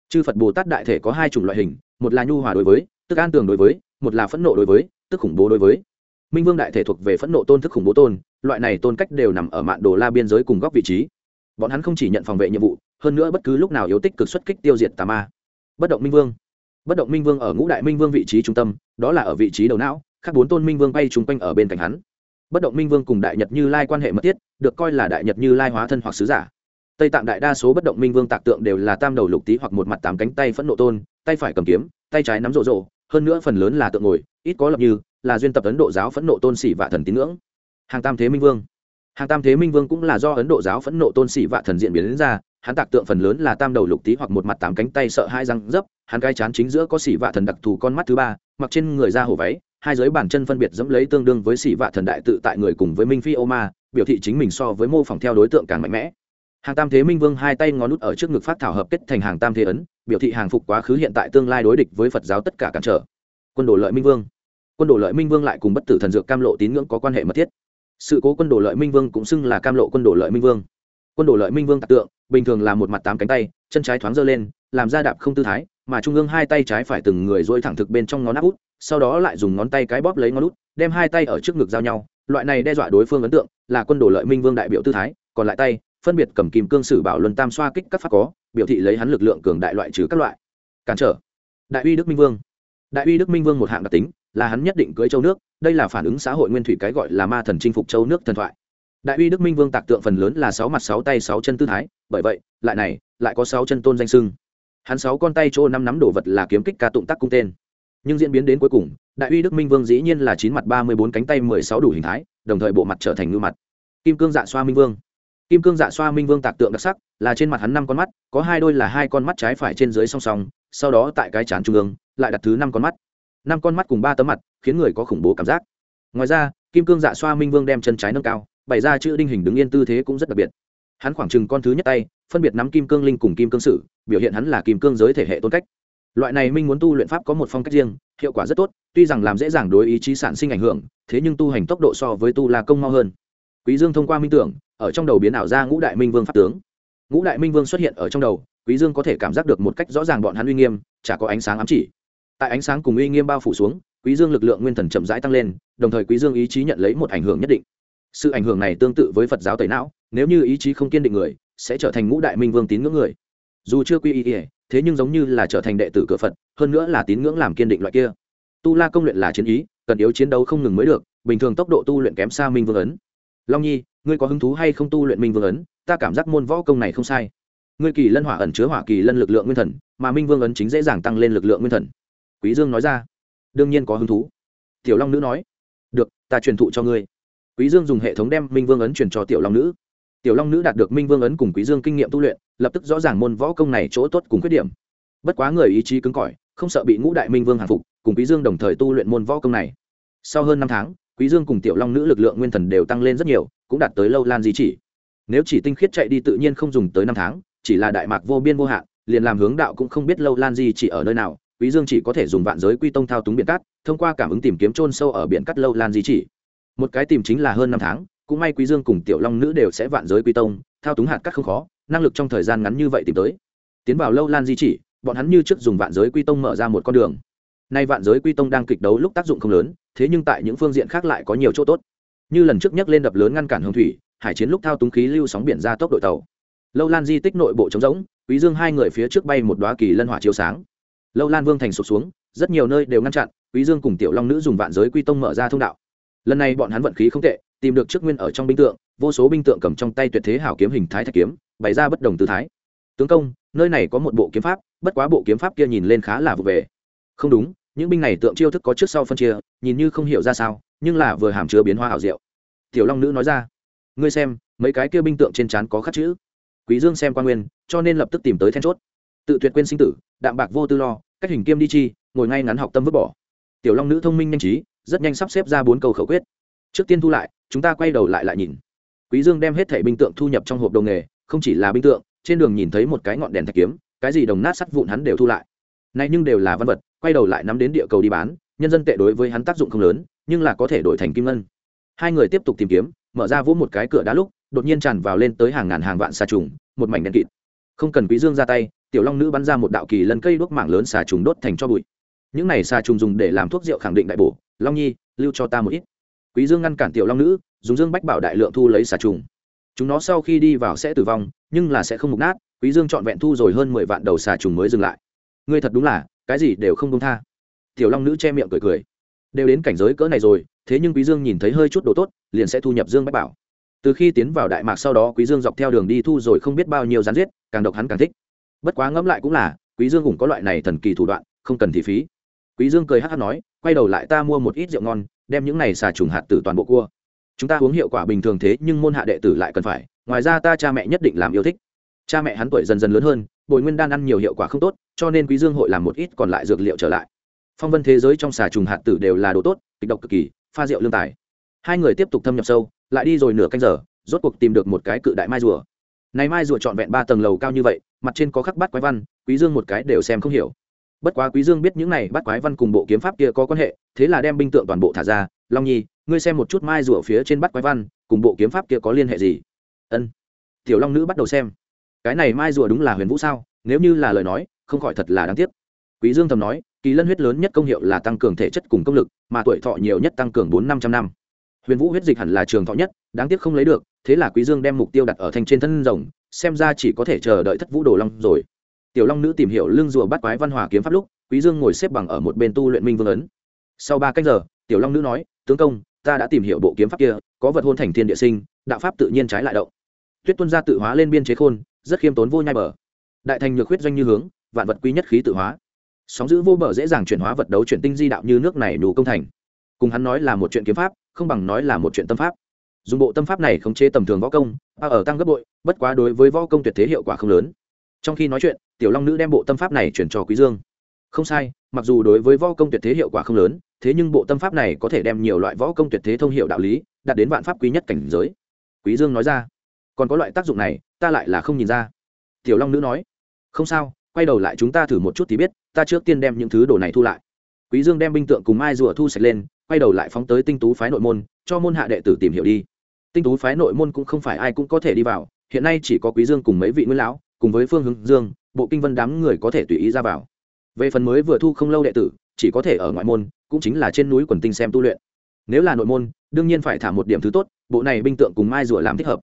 Chư phật bồ tát đại thể có hai chủng loại hình, một là nhu hòa đối với, tức an tường đối với một là phẫn nộ đối với, tức khủng bố đối với. Minh vương đại thể thuộc về phẫn nộ tôn thức khủng bố tôn, loại này tôn cách đều nằm ở mạn đồ la biên giới cùng góc vị trí. Bọn hắn không chỉ nhận phòng vệ nhiệm vụ, hơn nữa bất cứ lúc nào yếu tích cực xuất kích tiêu diệt tà ma. Bất động minh vương. Bất động minh vương ở ngũ đại minh vương vị trí trung tâm, đó là ở vị trí đầu não các bốn tôn minh vương bay chung quanh ở bên cạnh hắn. Bất động minh vương cùng đại nhật như lai quan hệ mật thiết, được coi là đại nhật như lai hóa thân hoặc sứ giả. Tây tạng đại đa số bất động minh vương tạc tượng đều là tam đầu lục tý hoặc một mặt tám cánh tay phẫn nộ tôn, tay phải cầm kiếm, tay trái nắm rộ rộ hơn nữa phần lớn là tượng ngồi, ít có lập như, là duyên tập ấn độ giáo phẫn nộ tôn sĩ vạ thần tín ngưỡng. Hàng tam thế minh vương. Hàng tam thế minh vương cũng là do ấn độ giáo phẫn nộ tôn sĩ vạ thần diện biến đến ra, hắn tạc tượng phần lớn là tam đầu lục tý hoặc một mặt tám cánh tay sợ hai răng dấp, hắn cai chán chính giữa có sĩ vạ thần đặc thù con mắt thứ ba, mặc trên người da hổ váy, hai giới bàn chân phân biệt dẫm lấy tương đương với sĩ vạ thần đại tự tại người cùng với minh phi ô ma, biểu thị chính mình so với mô phỏng theo đối tượng càng mạnh mẽ hàng tam thế minh vương hai tay ngón nút ở trước ngực phát thảo hợp kết thành hàng tam thế ấn, biểu thị hàng phục quá khứ hiện tại tương lai đối địch với phật giáo tất cả cản trở. Quân đồ lợi minh vương. Quân đồ lợi minh vương lại cùng bất tử thần dược cam lộ tín ngưỡng có quan hệ mật thiết. Sự cố quân đồ lợi minh vương cũng xưng là cam lộ quân đồ lợi minh vương. Quân đồ lợi minh vương tạc tượng, bình thường là một mặt tám cánh tay, chân trái thoáng dơ lên, làm ra đạp không tư thái, mà trung ương hai tay trái phải từng người dôi thẳng thực bên trong ngón áp út, sau đó lại dùng ngón tay cái bóp lấy ngón út, đem hai tay ở trước ngực giao nhau, loại này đe dọa đối phương ấn tượng, là quân đồ lợi minh vương đại biểu tư thái, còn lại tay phân biệt cầm kim cương sử bảo luân tam xoa kích các pháp có, biểu thị lấy hắn lực lượng cường đại loại trừ các loại. Cản trở. Đại uy đức minh vương. Đại uy đức minh vương một hạng đặc tính, là hắn nhất định cưới châu nước, đây là phản ứng xã hội nguyên thủy cái gọi là ma thần chinh phục châu nước thần thoại. Đại uy đức minh vương tạc tượng phần lớn là sáu mặt sáu tay sáu chân tư thái, bởi vậy, lại này, lại có sáu chân tôn danh sưng hắn sáu con tay chỗ năm nắm đồ vật là kiếm kích ca tụng tác cung tên. Nhưng diễn biến đến cuối cùng, đại uy đức minh vương dĩ nhiên là chín mặt ba mươi bốn cánh tay mười sáu đủ hình thái, đồng thời bộ mặt trở thành ngư mặt. Kim cương dạ xoa minh vương kim cương dạ xoa minh vương tạc tượng đặc sắc, là trên mặt hắn năm con mắt, có hai đôi là hai con mắt trái phải trên dưới song song, sau đó tại cái chán trung ương, lại đặt thứ năm con mắt. Năm con mắt cùng ba tấm mặt, khiến người có khủng bố cảm giác. Ngoài ra, kim cương dạ xoa minh vương đem chân trái nâng cao, bày ra chữ đinh hình đứng yên tư thế cũng rất đặc biệt. Hắn khoảng chừng con thứ nhất tay, phân biệt nắm kim cương linh cùng kim cương sử, biểu hiện hắn là kim cương giới thể hệ tôn cách. Loại này minh muốn tu luyện pháp có một phong cách riêng, hiệu quả rất tốt, tuy rằng làm dễ dàng đối ý chí sản sinh ảnh hưởng, thế nhưng tu hành tốc độ so với tu là công mau hơn. Quý dương thông qua minh tưởng ở trong đầu biến ảo ra ngũ đại minh vương pháp tướng. Ngũ đại minh vương xuất hiện ở trong đầu, quý dương có thể cảm giác được một cách rõ ràng bọn hắn uy nghiêm, chả có ánh sáng ám chỉ. Tại ánh sáng cùng uy nghiêm bao phủ xuống, quý dương lực lượng nguyên thần chậm rãi tăng lên, đồng thời quý dương ý chí nhận lấy một ảnh hưởng nhất định. Sự ảnh hưởng này tương tự với phật giáo tẩy não, nếu như ý chí không kiên định người, sẽ trở thành ngũ đại minh vương tín ngưỡng người. Dù chưa quy y thế nhưng giống như là trở thành đệ tử cửa phật, hơn nữa là tín ngưỡng làm kiên định loại kia. Tu la công luyện là chiến ý, cần yếu chiến đấu không ngừng mới được, bình thường tốc độ tu luyện kém xa minh vương ấn. Long nhi ngươi có hứng thú hay không tu luyện minh vương ấn? Ta cảm giác môn võ công này không sai. Ngươi kỳ lân hỏa ẩn chứa hỏa kỳ lân lực lượng nguyên thần, mà minh vương ấn chính dễ dàng tăng lên lực lượng nguyên thần. Quý dương nói ra. Đương nhiên có hứng thú. Tiểu long nữ nói. Được, ta truyền thụ cho ngươi. Quý dương dùng hệ thống đem minh vương ấn truyền cho tiểu long nữ. Tiểu long nữ đạt được minh vương ấn cùng quý dương kinh nghiệm tu luyện, lập tức rõ ràng môn võ công này chỗ tốt cùng khuyết điểm. Bất quá người ý chí cứng cỏi, không sợ bị ngũ đại minh vương hàng phục, cùng quý dương đồng thời tu luyện môn võ công này. Sau hơn năm tháng, quý dương cùng tiểu long nữ lực lượng nguyên thần đều tăng lên rất nhiều cũng đạt tới lâu lan di chỉ. Nếu chỉ tinh khiết chạy đi tự nhiên không dùng tới năm tháng, chỉ là đại mạc vô biên vô hạn, liền làm hướng đạo cũng không biết lâu lan di chỉ ở nơi nào, quý dương chỉ có thể dùng vạn giới quy tông thao túng biển cát, thông qua cảm ứng tìm kiếm trôn sâu ở biển cát lâu lan di chỉ. Một cái tìm chính là hơn năm tháng, cũng may quý dương cùng tiểu long nữ đều sẽ vạn giới quy tông, thao túng hạt cát không khó, năng lực trong thời gian ngắn như vậy tìm tới. Tiến vào lâu lan di chỉ, bọn hắn như trước dùng vạn giới quy tông mở ra một con đường. Nay vạn giới quy tông đang kịch đấu lúc tác dụng không lớn, thế nhưng tại những phương diện khác lại có nhiều chỗ tốt như lần trước nhắc lên đập lớn ngăn cản hồng thủy, hải chiến lúc thao túng khí lưu sóng biển ra tốc đội tàu. Lâu lan di tích nội bộ trống rỗng, quý dương hai người phía trước bay một đoá kỳ lân hỏa chiếu sáng. Lâu lan vương thành sụp xuống, rất nhiều nơi đều ngăn chặn, quý dương cùng tiểu long nữ dùng vạn giới quy tông mở ra thông đạo. Lần này bọn hắn vận khí không tệ, tìm được trước nguyên ở trong binh tượng, vô số binh tượng cầm trong tay tuyệt thế hảo kiếm hình thái thạch kiếm, bày ra bất đồng tư thái. Tướng công, nơi này có một bộ kiếm pháp, bất quá bộ kiếm pháp kia nhìn lên khá là vụ về. Không đúng những binh này tượng chiêu thức có trước sau phân chia, nhìn như không hiểu ra sao, nhưng là vừa hàm chứa biến hoa hảo diệu. Tiểu long nữ nói ra, ngươi xem, mấy cái kia binh tượng trên trán có khắc chữ. Quý dương xem quan nguyên, cho nên lập tức tìm tới then chốt. Tự tuyệt quên sinh tử, đạm bạc vô tư lo, cách hình kiêm đi chi, ngồi ngay ngắn học tâm vứt bỏ. Tiểu long nữ thông minh nhanh trí, rất nhanh sắp xếp ra bốn câu khẩu quyết. Trước tiên thu lại, chúng ta quay đầu lại lại nhìn. Quý dương đem hết thảy binh tượng thu nhập trong hộp đồ nghề, không chỉ là binh tượng, trên đường nhìn thấy một cái ngọn đèn thạch kiếm, cái gì đồng nát sắt vụn hắn đều thu lại. Nay nhưng đều là văn vật quay đầu lại nắm đến địa cầu đi bán, nhân dân tệ đối với hắn tác dụng không lớn, nhưng là có thể đổi thành kim ngân. Hai người tiếp tục tìm kiếm, mở ra vỗ một cái cửa đá lúc, đột nhiên tràn vào lên tới hàng ngàn hàng vạn xà trùng, một mảnh đen kịt. Không cần quý dương ra tay, tiểu long nữ bắn ra một đạo kỳ lân cây đuốc mảng lớn xà trùng đốt thành cho bụi. Những này xà trùng dùng để làm thuốc rượu khẳng định đại bổ, long nhi, lưu cho ta một ít. Quý dương ngăn cản tiểu long nữ, dùng dương bách bảo đại lượng thu lấy xà trùng. Chúng nó sau khi đi vào sẽ tử vong, nhưng là sẽ không mục nát, quý dương chọn vẹn thu rồi hơn mười vạn đầu xà trùng mới dừng lại. Ngươi thật đúng là cái gì đều không công tha. Tiểu long nữ che miệng cười cười. Đều đến cảnh giới cỡ này rồi, thế nhưng quý dương nhìn thấy hơi chút đồ tốt, liền sẽ thu nhập dương bách bảo. Từ khi tiến vào đại mạc sau đó, quý dương dọc theo đường đi thu rồi không biết bao nhiêu rán giết, càng độc hắn càng thích. Bất quá ngẫm lại cũng là, quý dương cũng có loại này thần kỳ thủ đoạn, không cần thị phí. Quý dương cười hắt hắt nói, quay đầu lại ta mua một ít rượu ngon, đem những này xà trùng hạt tử toàn bộ cua. Chúng ta uống hiệu quả bình thường thế, nhưng môn hạ đệ tử lại cần phải, ngoài ra ta cha mẹ nhất định làm yêu thích. Cha mẹ hắn tuổi dần dần lớn hơn bồi nguyên đan ăn nhiều hiệu quả không tốt, cho nên quý dương hội làm một ít còn lại dược liệu trở lại. Phong vân thế giới trong xà trùng hạt tử đều là đồ tốt, kịch độc cực kỳ, pha rượu lương tài. Hai người tiếp tục thâm nhập sâu, lại đi rồi nửa canh giờ, rốt cuộc tìm được một cái cự đại mai rùa. Này mai rùa trọn vẹn ba tầng lầu cao như vậy, mặt trên có khắc bát quái văn, quý dương một cái đều xem không hiểu. Bất quá quý dương biết những này bát quái văn cùng bộ kiếm pháp kia có quan hệ, thế là đem binh tượng toàn bộ thả ra. Long nhi, ngươi xem một chút mai rùa phía trên bát quái văn, cùng bộ kiếm pháp kia có liên hệ gì? Ân. Tiểu long nữ bắt đầu xem cái này mai rùa đúng là huyền vũ sao? Nếu như là lời nói, không khỏi thật là đáng tiếc. Quý dương thầm nói, kỳ lân huyết lớn nhất công hiệu là tăng cường thể chất cùng công lực, mà tuổi thọ nhiều nhất tăng cường bốn năm trăm năm. Huyền vũ huyết dịch hẳn là trường thọ nhất, đáng tiếc không lấy được, thế là quý dương đem mục tiêu đặt ở thanh trên thân rồng, xem ra chỉ có thể chờ đợi thất vũ đồ long rồi. Tiểu long nữ tìm hiểu lưng rùa bắt quái văn hòa kiếm pháp lúc, quý dương ngồi xếp bằng ở một bên tu luyện minh vương ấn. Sau ba cách giờ, tiểu long nữ nói, tướng công, ta đã tìm hiểu bộ kiếm pháp kia, có vật hôn thành thiên địa sinh, đạo pháp tự nhiên trái lại động. Tuyết tuân gia tự hóa lên biên chế khôn rất khiêm tốn vô nhai bờ. Đại thành nhược huyết doanh như hướng, vạn vật quý nhất khí tự hóa. Sóng giữ vô bờ dễ dàng chuyển hóa vật đấu chuyển tinh di đạo như nước này đủ công thành. Cùng hắn nói là một chuyện kiếm pháp, không bằng nói là một chuyện tâm pháp. Dùng bộ tâm pháp này khống chế tầm thường võ công, a ở tăng gấp bội, bất quá đối với võ công tuyệt thế hiệu quả không lớn. Trong khi nói chuyện, tiểu long nữ đem bộ tâm pháp này chuyển cho quý dương. Không sai, mặc dù đối với võ công tuyệt thế hiệu quả không lớn, thế nhưng bộ tâm pháp này có thể đem nhiều loại võ công tuyệt thế thông hiệu đạo lý, đạt đến vạn pháp quý nhất cảnh giới. Quý dương nói ra. Còn có loại tác dụng này ta lại là không nhìn ra. Tiểu long nữ nói, không sao, quay đầu lại chúng ta thử một chút thì biết, ta trước tiên đem những thứ đồ này thu lại. Quý dương đem binh tượng cùng mai rùa thu sạch lên, quay đầu lại phóng tới tinh tú phái nội môn, cho môn hạ đệ tử tìm hiểu đi. Tinh tú phái nội môn cũng không phải ai cũng có thể đi vào, hiện nay chỉ có quý dương cùng mấy vị nguyên lão, cùng với phương hướng dương, bộ kinh vân đám người có thể tùy ý ra vào. Về phần mới vừa thu không lâu đệ tử, chỉ có thể ở ngoại môn, cũng chính là trên núi quần tinh xem tu luyện. Nếu là nội môn, đương nhiên phải thả một điểm thứ tốt, bộ này binh tượng cùng mai rùa làm thích hợp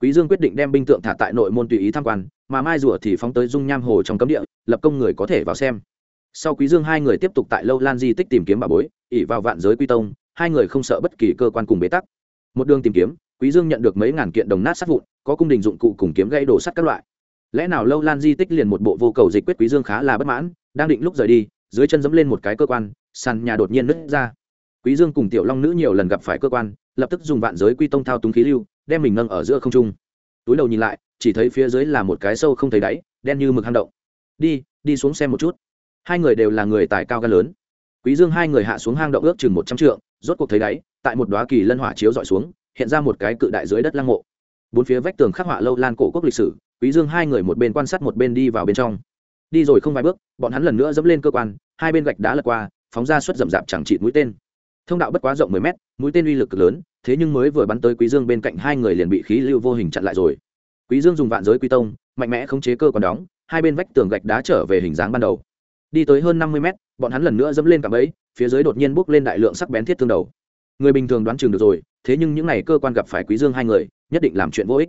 quý dương quyết định đem binh tượng thả tại nội môn tùy ý tham quan, mà mai rùa thì phóng tới dung nham hồ trong cấm địa, lập công người có thể vào xem. Sau quý dương hai người tiếp tục tại lâu lan di tích tìm kiếm bà bối ỉ vào vạn giới quy tông, hai người không sợ bất kỳ cơ quan cùng bế tắc. Một đường tìm kiếm, quý dương nhận được mấy ngàn kiện đồng nát sắt vụn, có cung đình dụng cụ cùng kiếm gãy đồ sắt các loại. Lẽ nào lâu lan di tích liền một bộ vô cầu dịch quyết quý dương khá là bất mãn, đang định lúc rời đi, dưới chân dẫm lên một cái cơ quan, sàn nhà đột nhiên nứt ra. Quý dương cùng tiểu long nữ nhiều lần gặp phải cơ quan, lập tức dùng vạn giới quy tông thao túng khí lưu đem mình nâng ở giữa không trung. Túi đầu nhìn lại, chỉ thấy phía dưới là một cái sâu không thấy đáy, đen như mực hang động. Đi đi xuống xem một chút. Hai người đều là người tài cao gan lớn. Quý dương hai người hạ xuống hang động ước chừng một trăm trượng, rốt cuộc thấy đáy, tại một đóa kỳ lân hỏa chiếu dọi xuống, hiện ra một cái cự đại dưới đất lăng mộ. Bốn phía vách tường khắc họa lâu lan cổ quốc lịch sử, quý dương hai người một bên quan sát một bên đi vào bên trong. Đi rồi không vài bước, bọn hắn lần nữa dẫm lên cơ quan, hai bên gạch đá lật qua, phóng ra suất rậm rạp chẳng trị mũi tên. Thông đạo bất quá rộng mười mét, mũi tên uy lực cực lớn thế nhưng mới vừa bắn tới quý dương bên cạnh hai người liền bị khí lưu vô hình chặn lại rồi. Quý dương dùng vạn giới quy tông, mạnh mẽ khống chế cơ quan đóng, hai bên vách tường gạch đá trở về hình dáng ban đầu. Đi tới hơn năm mươi mét, bọn hắn lần nữa dẫm lên cạm bẫy, phía dưới đột nhiên bốc lên đại lượng sắc bén thiết thương đầu. Người bình thường đoán chừng được rồi, thế nhưng những này cơ quan gặp phải quý dương hai người, nhất định làm chuyện vô ích.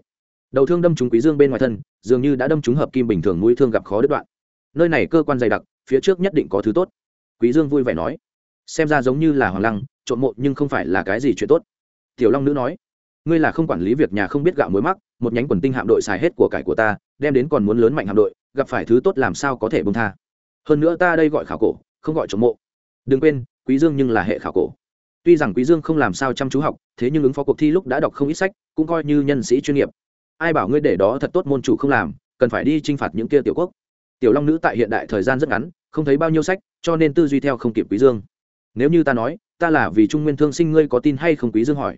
Đầu thương đâm trúng quý dương bên ngoài thân, dường như đã đâm trúng hợp kim bình thường mũi thương gặp khó đứt đoạn. Nơi này cơ quan dày đặc, phía trước nhất định có thứ tốt. Quý dương vui vẻ nói, xem ra giống như là hoàng lăng trộn mộ nhưng không phải là cái gì chuyện tốt tiểu long nữ nói, ngươi là không quản lý việc nhà không biết gạo mối mắc, một nhánh quần tinh hạm đội xài hết của cải của ta, đem đến còn muốn lớn mạnh hạm đội, gặp phải thứ tốt làm sao có thể bông tha. Hơn nữa ta đây gọi khảo cổ, không gọi chống mộ. Đừng quên, quý dương nhưng là hệ khảo cổ. Tuy rằng quý dương không làm sao chăm chú học, thế nhưng ứng phó cuộc thi lúc đã đọc không ít sách, cũng coi như nhân sĩ chuyên nghiệp. Ai bảo ngươi để đó thật tốt môn chủ không làm, cần phải đi chinh phạt những kia tiểu quốc. Tiểu long nữ tại hiện đại thời gian rất ngắn, không thấy bao nhiêu sách, cho nên tư duy theo không kịp quý dương. Nếu như ta nói, ta là vì trung nguyên thương sinh, ngươi có tin hay không? Quý dương hỏi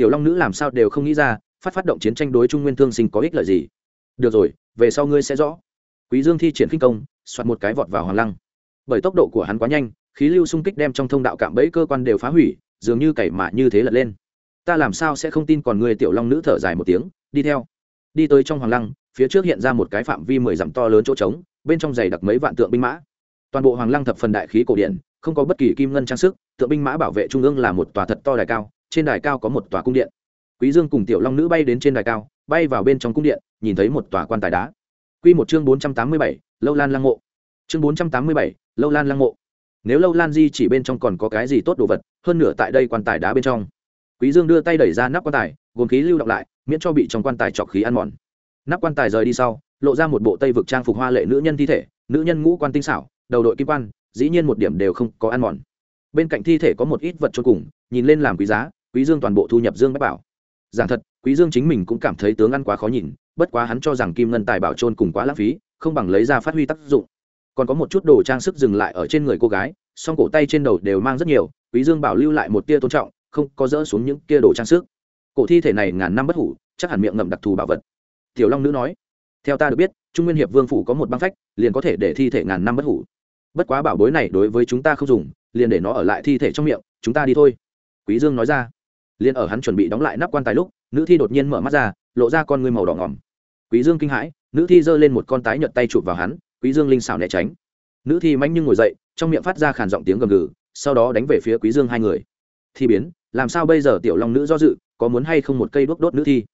tiểu long nữ làm sao đều không nghĩ ra, phát phát động chiến tranh đối trung nguyên thương sinh có ích lợi gì. Được rồi, về sau ngươi sẽ rõ. Quý dương thi triển khinh công xoát một cái vọt vào hoàng lăng. Bởi tốc độ của hắn quá nhanh, khí lưu xung kích đem trong thông đạo cạm bẫy cơ quan đều phá hủy, dường như cày mạ như thế lật lên. Ta làm sao sẽ không tin còn người tiểu long nữ thở dài một tiếng, đi theo. Đi tới trong hoàng lăng, phía trước hiện ra một cái phạm vi mười dặm to lớn chỗ trống, bên trong giày đặc mấy vạn tượng binh mã. Toàn bộ hoàng lăng thập phần đại khí cổ điển, không có bất kỳ kim ngân trang sức, tượng binh mã bảo vệ trung ương là một tòa thật to đài cao trên đài cao có một tòa cung điện. Quý dương cùng tiểu long nữ bay đến trên đài cao bay vào bên trong cung điện nhìn thấy một tòa quan tài đá. Quy một chương bốn trăm tám mươi bảy, lâu lan lăng mộ. Chương bốn trăm tám mươi bảy, lâu lan lăng mộ. Nếu lâu lan di chỉ bên trong còn có cái gì tốt đồ vật hơn nửa tại đây quan tài đá bên trong. Quý dương đưa tay đẩy ra nắp quan tài gồm khí lưu động lại miễn cho bị trong quan tài trọc khí ăn mòn. Nắp quan tài rời đi sau lộ ra một bộ tây vực trang phục hoa lệ nữ nhân thi thể nữ nhân ngũ quan tinh xảo đầu đội kim quan dĩ nhiên một điểm đều không có ăn mòn. Bên cạnh thi thể có một ít vật cho cùng nhìn lên làm quý giá quý dương toàn bộ thu nhập dương bách bảo. Giảng thật, quý dương chính mình cũng cảm thấy tướng ăn quá khó nhìn, bất quá hắn cho rằng kim ngân tài bảo trôn cùng quá lãng phí, không bằng lấy ra phát huy tác dụng. Còn có một chút đồ trang sức dừng lại ở trên người cô gái, song cổ tay trên đầu đều mang rất nhiều, quý dương bảo lưu lại một tia tôn trọng, không có dỡ xuống những kia đồ trang sức. Cổ thi thể này ngàn năm bất hủ, chắc hẳn miệng ngậm đặc thù bảo vật. Tiểu long nữ nói, theo ta được biết, trung nguyên hiệp vương phủ có một băng phách, liền có thể để thi thể ngàn năm bất hủ. Bất quá bảo bối này đối với chúng ta không dùng, liền để nó ở lại thi thể trong miệng, chúng ta đi thôi. Quý dương nói ra liền ở hắn chuẩn bị đóng lại nắp quan tài lúc, nữ thi đột nhiên mở mắt ra, lộ ra con ngươi màu đỏ ngỏm. Quý dương kinh hãi, nữ thi giơ lên một con tái nhợt tay chụp vào hắn, quý dương linh xảo né tránh. Nữ thi manh nhưng ngồi dậy, trong miệng phát ra khàn giọng tiếng gầm gừ, sau đó đánh về phía quý dương hai người. Thi biến, làm sao bây giờ tiểu long nữ do dự, có muốn hay không một cây đuốc đốt nữ thi?